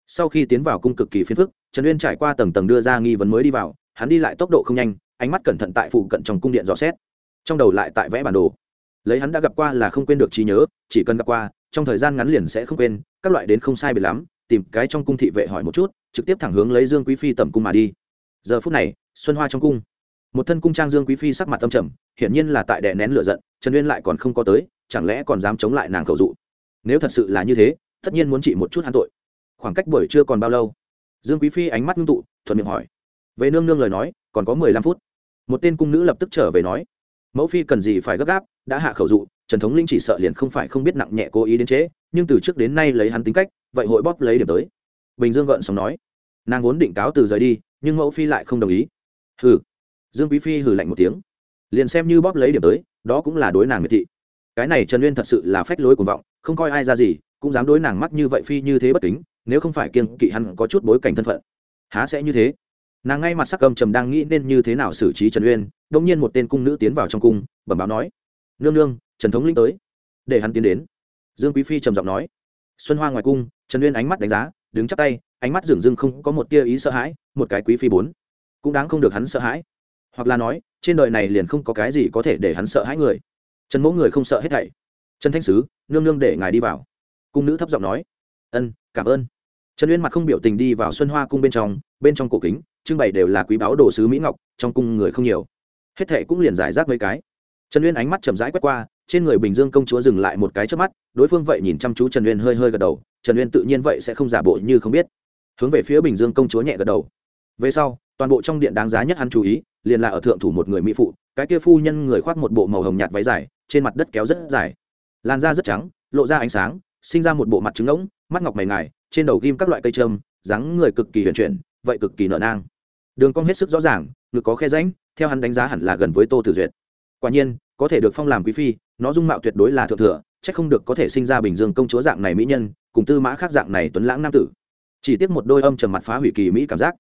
Sau khi tiến vào cung cực kỳ phiền phức, trần uyên trải qua tầng tầng đưa ra nghi vấn mới đi vào, hắn đi lại tốc độ không nhanh, ánh mắt cẩn thận tại phụ cận trong cung điện dò xét. Trong đầu lại tại vẽ bản đồ. Lấy hắn đã gặp qua là không quên được trí nhớ, chỉ cần gặp qua, trong thời gian ngắn liền sẽ không quên, các loại đến không sai biệt lắm, tìm cái trong cung thị vệ hỏi một chút, trực tiếp thẳng hướng lấy dương quý phi tầm cung mà đi. Giờ phút này, xuân hoa trong cung một thân cung trang dương quý phi sắc mặt tâm trầm hiển nhiên là tại đè nén lửa giận trần uyên lại còn không có tới chẳng lẽ còn dám chống lại nàng cầu dụ? Nếu thật sự là như thế tất nhiên muốn trị một chút hắn tội. Khoảng cách buổi trưa còn bao lâu? Dương quý phi ánh mắt ngưng tụ thuận miệng hỏi. Về nương nương lời nói còn có mười lăm phút. Một tên cung nữ lập tức trở về nói. Mẫu phi cần gì phải gấp gáp đã hạ khẩu dụ trần thống linh chỉ sợ liền không phải không biết nặng nhẹ cố ý đến chế, nhưng từ trước đến nay lấy hắn tính cách vậy hội bóp lấy điểm tới. Bình dương gợn sóng nói. Nàng vốn định cáo từ rời đi nhưng mẫu phi lại không đồng ý. Hừ dương quý phi hừ lạnh một tiếng. Liền xem như bóp lấy điểm tới, đó cũng là đối nàng miệt thị. Cái này trần uyên thật sự là phách lối cuồng vọng, không coi ai ra gì, cũng dám đối nàng mắc như vậy phi như thế bất kính, nếu không phải kiêng kỵ hắn có chút bối cảnh thân phận. Há sẽ như thế? Nàng ngay mặt sắc cầm trầm đang nghĩ nên như thế nào xử trí trần uyên đông nhiên một tên cung nữ tiến vào trong cung, bẩm báo nói, nương nương, trần thống linh tới. Để hắn tiến đến. Dương quý phi trầm giọng nói, xuân hoa ngoài cung, trần uyên ánh mắt đánh giá, đứng chắp tay, ánh mắt dường dưng không có một tia ý sợ hãi, một cái quý phi bốn. Cũng đáng không được hắn sợ hãi hoặc là nói, trên đời này liền không có cái gì có thể để hắn sợ hãi người. Trần mẫu người không sợ hết thảy. Trần thanh sứ, nương nương để ngài đi vào. Cung nữ thấp giọng nói, ân, cảm ơn. Trần uyên mặt không biểu tình đi vào xuân hoa cung bên trong bên trong cổ kính, trưng bày đều là quý báu đồ sứ mỹ ngọc, trong cung người không nhiều. Hết thệ cũng liền giải rác mấy cái. Trần uyên ánh mắt chậm rãi quét qua, trên người bình dương công chúa dừng lại một cái trước mắt, đối phương vậy nhìn chăm chú trần uyên hơi hơi gật đầu, trần uyên tự nhiên vậy sẽ không giả bộ như không biết. Hướng về phía bình dương công chúa nhẹ gật đầu. Về sau, toàn bộ trong điện đáng giá nhất hắn chú ý liền là ở thượng thủ một người mỹ phụ, cái kia phu nhân người khoác một bộ màu hồng nhạt váy dài, trên mặt đất kéo rất dài. Làn da rất trắng, lộ ra ánh sáng, sinh ra một bộ mặt trứng ngỗng mắt ngọc mày ngài, trên đầu ghim các loại cây trâm, dáng người cực kỳ huyền chuyển, vậy cực kỳ nợ nang. Đường cong hết sức rõ ràng, ngực có khe ránh theo hắn đánh giá hẳn là gần với tô tử duyệt. Quả nhiên, có thể được phong làm quý phi, nó dung mạo tuyệt đối là thượng thừa c h ắ c không được có thể sinh ra bình dương công chúa dạng này mỹ nhân, cùng tư mã khác dạng này tuấn lãng nam tử. Chỉ tiếc một đôi âm trầm mặt phá hủy kỳ mỹ cảm giác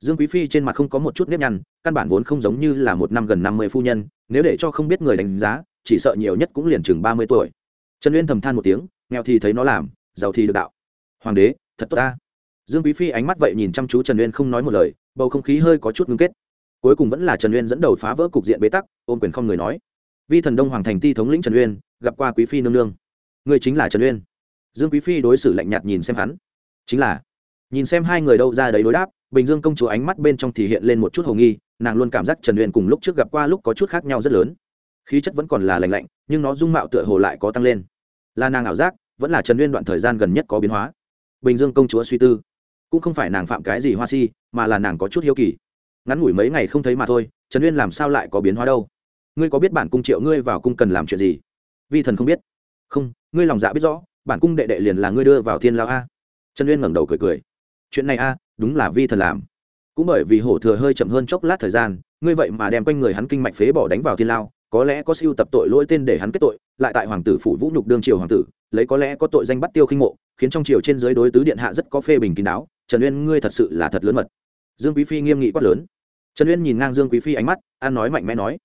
dương quý phi trên mặt không có một chút nếp nhăn, căn bản vốn không giống như là một năm gần năm mươi phu nhân, nếu để cho không biết người đánh giá, chỉ sợ nhiều nhất cũng liền chừng ba mươi tuổi. Trần uyên thầm than một tiếng, nghèo thì thấy nó làm, giàu thì được đạo. Hoàng đế, thật tốt ta. Dương quý phi ánh mắt vậy nhìn chăm chú trần uyên không nói một lời, bầu không khí hơi có chút ngưng kết. Cuối cùng vẫn là trần uyên dẫn đầu phá vỡ cục diện bế tắc, ôm quyền không người nói. Vi thần đông hoàng thành ti thống lĩnh trần uyên, gặp qua quý phi nương nương. Người chính là trần uyên. Dương quý phi đối xử lạnh nhạt nhìn xem hắn. Chính là. Nhìn xem hai người đâu ra đấy đối đáp bình dương công chúa ánh mắt bên trong thì hiện lên một chút hồ nghi, nàng luôn cảm giác trần uyên cùng lúc trước gặp qua lúc có chút khác nhau rất lớn. Khí chất vẫn còn là lành lạnh, nhưng nó dung mạo tựa hồ lại có tăng lên. Là nàng ảo giác, vẫn là trần uyên đoạn thời gian gần nhất có biến hóa. Bình dương công chúa suy tư, cũng không phải nàng phạm cái gì hoa si, mà là nàng có chút hiếu kỳ. Ngắn ngủi mấy ngày không thấy mà thôi, trần uyên làm sao lại có biến hóa đâu? Ngươi có biết bản cung triệu ngươi vào cung cần làm chuyện gì? Vi thần không biết. Không, ngươi lòng dạ biết rõ, bản cung đệ đệ liền là ngươi đưa vào thiên lao a. Trần uyên ngẩng đầu cười cười. Chuyện này a đúng là vi thần làm. Cũng bởi vì hổ thừa hơi chậm hơn chốc lát thời gian, ngươi vậy mà đem quanh người hắn kinh mạch phế bỏ đánh vào thiên lao, có lẽ có siêu tập tội lỗi tên để hắn kết tội, lại tại hoàng tử phủ vũ nhục đương triều hoàng tử, lấy có lẽ có tội danh bắt tiêu khinh mộ, khiến trong triều trên giới đối tứ điện hạ rất có phê bình kín đáo, trần uyên ngươi thật sự là thật lớn mật. Dương quý phi nghiêm nghị quát lớn. Trần uyên nhìn ngang dương quý phi ánh mắt, an nói mạnh mẽ nói.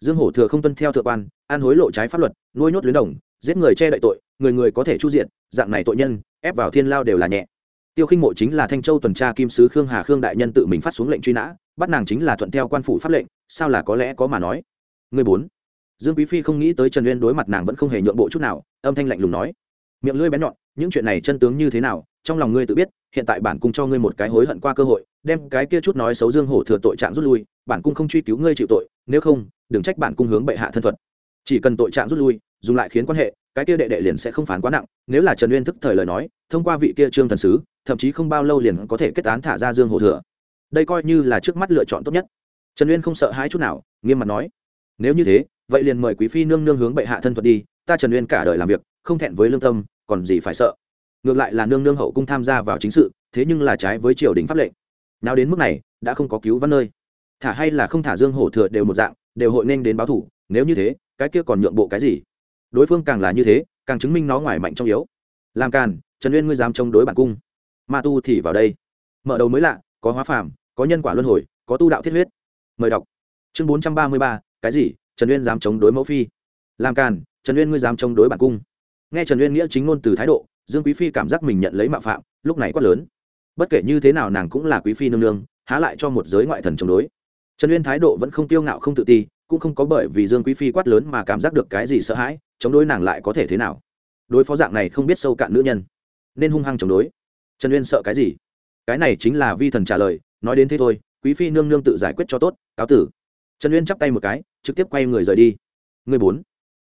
Dương hổ thừa không tuân theo thượng quan, an hối lộ trái pháp luật, nuôi nhốt luyến đồng, giết người che đậy tội, người người có thể chu diện, dạng này tội nhân, ép vào thiên lao đều là nhẹ tiêu khinh mộ chính là thanh châu tuần tra kim sứ khương hà khương đại nhân tự mình phát xuống lệnh truy nã, bắt nàng chính là thuận theo quan phủ pháp lệnh, sao là có lẽ có mà nói? Người bốn. Dương quý phi không nghĩ tới trần uyên đối mặt nàng vẫn không hề nhượng bộ chút nào, âm thanh lạnh lùng nói. Miệng lưỡi bén nhọn, những chuyện này chân tướng như thế nào, trong lòng ngươi tự biết, hiện tại bản cung cho ngươi một cái hối hận qua cơ hội, đem cái kia chút nói xấu dương hổ thừa tội trạng rút lui, bản cung không truy cứu ngươi chịu tội, nếu không, đừng trách bản cung hướng bệ hạ thân thuật. Chỉ cần tội trạng rút lui, dùng lại khiến quan hệ, cái kia đệ đệ liền sẽ không phán quá nặng, nếu là trần uyên thức thời lời nói, thông qua vị kia trương thần sứ thậm chí không bao lâu liền có thể kết án thả ra dương hổ thừa. Đây coi như là trước mắt lựa chọn tốt nhất. Trần uyên không sợ hãi chút nào, nghiêm mặt nói, nếu như thế, vậy liền mời quý phi nương nương hướng bệ hạ thân thuật đi, ta trần uyên cả đời làm việc, không thẹn với lương tâm, còn gì phải sợ. Ngược lại là nương nương hậu cung tham gia vào chính sự, thế nhưng là trái với triều đình pháp lệnh. Nào đến mức này, đã không có cứu văn nơi. Thả hay là không thả dương hổ thừa đều một dạng, đều hội nên đến báo thủ, nếu như thế, cái kia còn nhượng bộ cái gì? Đối phương càng là như thế, càng chứng minh nó ngoài mạnh trong yếu. Làm càn, trần uyên ngươi dám chống đối bản cung ma tu thì vào đây. Mở đầu mới lạ, có hóa phàm, có nhân quả luân hồi, có tu đạo thiết huyết. Mời đọc. Chương bốn trăm ba mươi ba, cái gì? Trần uyên dám chống đối mẫu phi. Làm càn, trần uyên ngươi dám chống đối bản cung. Nghe trần uyên nghĩa chính ngôn từ thái độ, dương quý phi cảm giác mình nhận lấy mạo phạm, lúc này quát lớn. Bất kể như thế nào nàng cũng là quý phi nương nương, há lại cho một giới ngoại thần chống đối. Trần uyên thái độ vẫn không tiêu ngạo không tự ti, cũng không có bởi vì dương quý phi quát lớn mà cảm giác được cái gì sợ hãi, chống đối nàng lại có thể thế nào? Đối phó dạng này không biết sâu cạn nữ nhân, nên hung hăng chống đối trần uyên sợ cái gì? Cái này chính là vi thần trả lời, nói đến thế thôi, quý phi nương nương tự giải quyết cho tốt, cáo tử. Trần uyên chắp tay một cái, trực tiếp quay người rời đi. Người bốn.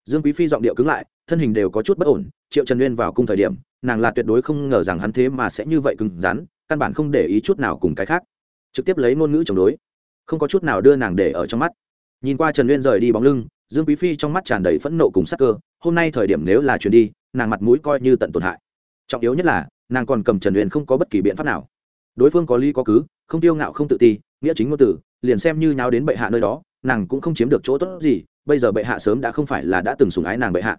Dương quý phi giọng điệu cứng lại, thân hình đều có chút bất ổn, triệu trần uyên vào cung thời điểm, nàng là tuyệt đối không ngờ rằng hắn thế mà sẽ như vậy cứng rắn, căn bản không để ý chút nào cùng cái khác. Trực tiếp lấy ngôn ngữ chống đối, không có chút nào đưa nàng để ở trong mắt. Nhìn qua trần uyên rời đi bóng lưng, dương quý phi trong mắt tràn đầy phẫn nộ cùng sắc cơ, hôm nay thời điểm nếu là chuyển đi, nàng mặt mũi coi như tận tổn hại. Trọng yếu nhất là nàng còn cầm trần uyên không có bất kỳ biện pháp nào đối phương có lý có cứ không tiêu ngạo không tự ti nghĩa chính ngôn tử liền xem như nháo đến bệ hạ nơi đó nàng cũng không chiếm được chỗ tốt gì bây giờ bệ hạ sớm đã không phải là đã từng sùng ái nàng bệ hạ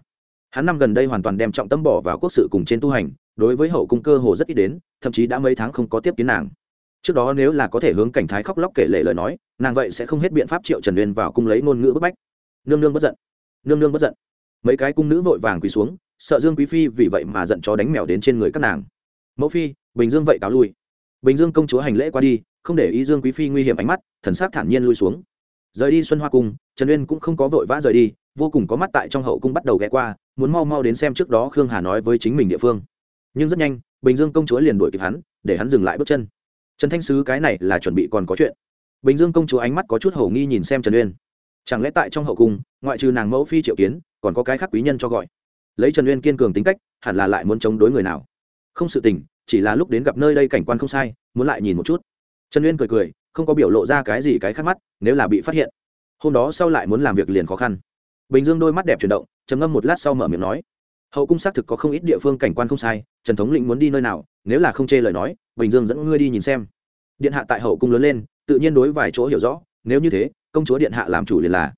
hắn năm gần đây hoàn toàn đem trọng tâm bỏ vào quốc sự cùng trên tu hành đối với hậu cung cơ hồ rất ít đến thậm chí đã mấy tháng không có tiếp kiến nàng trước đó nếu là có thể hướng cảnh thái khóc lóc kể lệ lời nói nàng vậy sẽ không hết biện pháp triệu trần uyên vào cung lấy ngôn ngữ bức bách nương nương bất giận nương nương bất giận mấy cái cung nữ vội vàng quỳ xuống sợ dương quý phi vì vậy mà giận chó đánh mèo đến trên người các nàng mẫu phi, bình dương vậy cáo lui. Bình dương công chúa hành lễ qua đi, không để ý dương quý phi nguy hiểm ánh mắt, thần sắc thản nhiên lui xuống. Rời đi xuân hoa cung, trần uyên cũng không có vội vã rời đi, vô cùng có mắt tại trong hậu cung bắt đầu ghé qua, muốn mau mau đến xem trước đó khương hà nói với chính mình địa phương. Nhưng rất nhanh, bình dương công chúa liền đuổi kịp hắn, để hắn dừng lại bước chân. Trần thanh sứ cái này là chuẩn bị còn có chuyện. Bình dương công chúa ánh mắt có chút hầu nghi nhìn xem trần uyên. Chẳng lẽ tại trong hậu cung, ngoại trừ nàng mẫu phi triệu kiến, còn có cái khác quý nhân cho gọi? Lấy trần uyên kiên cường tính cách, hẳn là lại muốn chống đối người nào? Không sự tình, chỉ là lúc đến gặp nơi đây cảnh quan không sai, muốn lại nhìn một chút. Trần uyên cười cười, không có biểu lộ ra cái gì cái khác mắt, nếu là bị phát hiện, hôm đó sau lại muốn làm việc liền khó khăn. Bình dương đôi mắt đẹp chuyển động, trầm ngâm một lát sau mở miệng nói, hậu cung xác thực có không ít địa phương cảnh quan không sai, trần thống lĩnh muốn đi nơi nào, nếu là không chê lời nói, bình dương dẫn ngươi đi nhìn xem. Điện hạ tại hậu cung lớn lên, tự nhiên đối vài chỗ hiểu rõ, nếu như thế, công chúa điện hạ làm chủ liền là.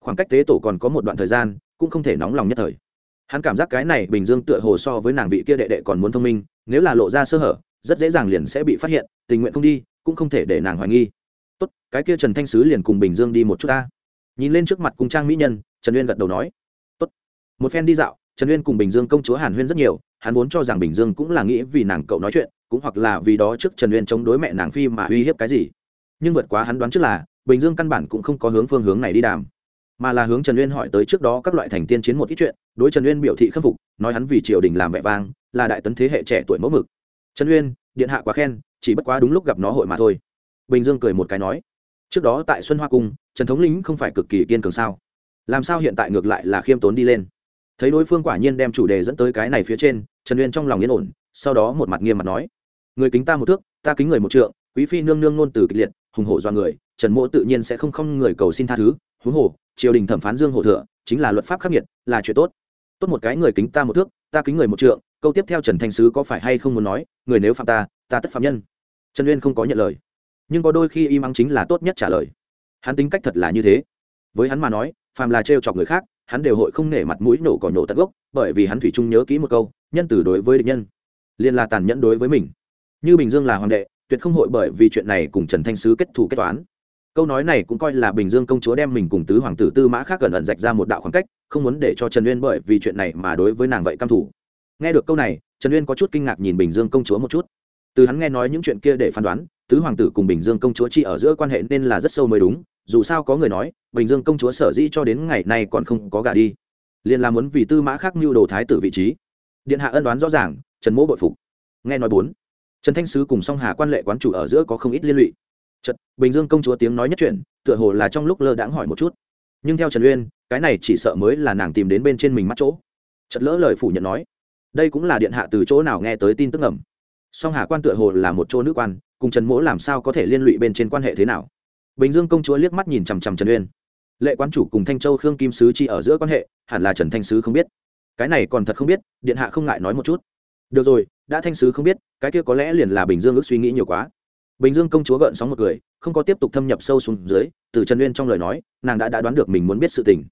Khoảng cách tế tổ còn có một đoạn thời gian, cũng không thể nóng lòng nhất thời hắn cảm giác cái này bình dương tựa hồ so với nàng vị kia đệ đệ còn muốn thông minh, nếu là lộ ra sơ hở, rất dễ dàng liền sẽ bị phát hiện, tình nguyện không đi, cũng không thể để nàng hoài nghi. Tốt, cái kia trần thanh sứ liền cùng bình dương đi một chút ta. Nhìn lên trước mặt cung trang mỹ nhân, trần uyên gật đầu nói. Tốt. Một phen đi dạo, trần uyên cùng bình dương công chúa hàn huyên rất nhiều, hắn vốn cho rằng bình dương cũng là nghĩ vì nàng cậu nói chuyện, cũng hoặc là vì đó trước trần uyên chống đối mẹ nàng phi mà uy hiếp cái gì. Nhưng vượt quá hắn đoán trước là, bình dương căn bản cũng không có hướng phương hướng này đi đàm, mà là hướng trần uyên hỏi tới trước đó các loại thành tiên chiến một ít chuyện đối trần uyên biểu thị khâm phục, nói hắn vì triều đình làm vẻ vang, là đại tấn thế hệ trẻ tuổi mẫu mực. Trần uyên, điện hạ quá khen, chỉ bất quá đúng lúc gặp nó hội mà thôi. Bình dương cười một cái nói, trước đó tại xuân hoa cung, trần thống lĩnh không phải cực kỳ kiên cường sao? Làm sao hiện tại ngược lại là khiêm tốn đi lên? Thấy đối phương quả nhiên đem chủ đề dẫn tới cái này phía trên, trần uyên trong lòng yên ổn, sau đó một mặt nghiêm mặt nói, người kính ta một thước, ta kính người một trượng, quý phi nương nương ngôn từ kịch liệt, hùng hổ do người, trần mỗ tự nhiên sẽ không không người cầu xin tha thứ, huống hồ, triều đình thẩm phán dương hổ thừa chính là luật pháp khắc nghiệt, là chuyện tốt tốt một cái người kính ta một thước, ta kính người một trượng, câu tiếp theo trần thanh sứ có phải hay không muốn nói, người nếu phạm ta ta tất phạm nhân. Trần uyên không có nhận lời. Nhưng có đôi khi im mắng chính là tốt nhất trả lời. Hắn tính cách thật là như thế. Với hắn mà nói, phàm là trêu chọc người khác, hắn đều hội không nể mặt mũi nổ cỏ nổ tận gốc, bởi vì hắn thủy chung nhớ kỹ một câu, nhân từ đối với địch nhân liên là tàn nhẫn đối với mình. Như bình dương là hoàng đệ, tuyệt không hội bởi vì chuyện này cùng trần thanh sứ kết thù kết toán câu nói này cũng coi là bình dương công chúa đem mình cùng tứ hoàng tử tư mã khác gần ẩn rạch ra một đạo khoảng cách, không muốn để cho trần uyên bởi vì chuyện này mà đối với nàng vậy căm thủ nghe được câu này, trần uyên có chút kinh ngạc nhìn bình dương công chúa một chút. Từ hắn nghe nói những chuyện kia để phán đoán, tứ hoàng tử cùng bình dương công chúa chi ở giữa quan hệ nên là rất sâu mới đúng, dù sao có người nói, bình dương công chúa sở dĩ cho đến ngày nay còn không có gà đi. Liền là muốn vì tư mã khác mưu đồ thái tử vị trí. Điện hạ ân đoán rõ ràng, trần mỗ bội phục. Nghe nói bốn, trần thanh sứ cùng song hà quan lệ quán chủ ở giữa có không ít liên lụy. Chật, Bình Dương công chúa tiếng nói nhất chuyện, tựa hồ là trong lúc lơ đãng hỏi một chút. Nhưng theo Trần Uyên, cái này chỉ sợ mới là nàng tìm đến bên trên mình mắt chỗ. Chật lỡ lời phủ nhận nói, đây cũng là điện hạ từ chỗ nào nghe tới tin tức ẩm. Song Hà quan tựa hồ là một chỗ nữ quan, cùng Trần Mỗ làm sao có thể liên lụy bên trên quan hệ thế nào? Bình Dương công chúa liếc mắt nhìn chằm chằm Trần Uyên. Lệ quán chủ cùng Thanh Châu Khương Kim sứ chi ở giữa quan hệ, hẳn là Trần Thanh sứ không biết. Cái này còn thật không biết, điện hạ không ngại nói một chút. Được rồi, đã Thanh sứ không biết, cái kia có lẽ liền là Bình Dương ước suy nghĩ nhiều quá bình dương công chúa gợn sóng một cười không có tiếp tục thâm nhập sâu xuống dưới từ trần uyên trong lời nói nàng đã, đã đoán được mình muốn biết sự tình.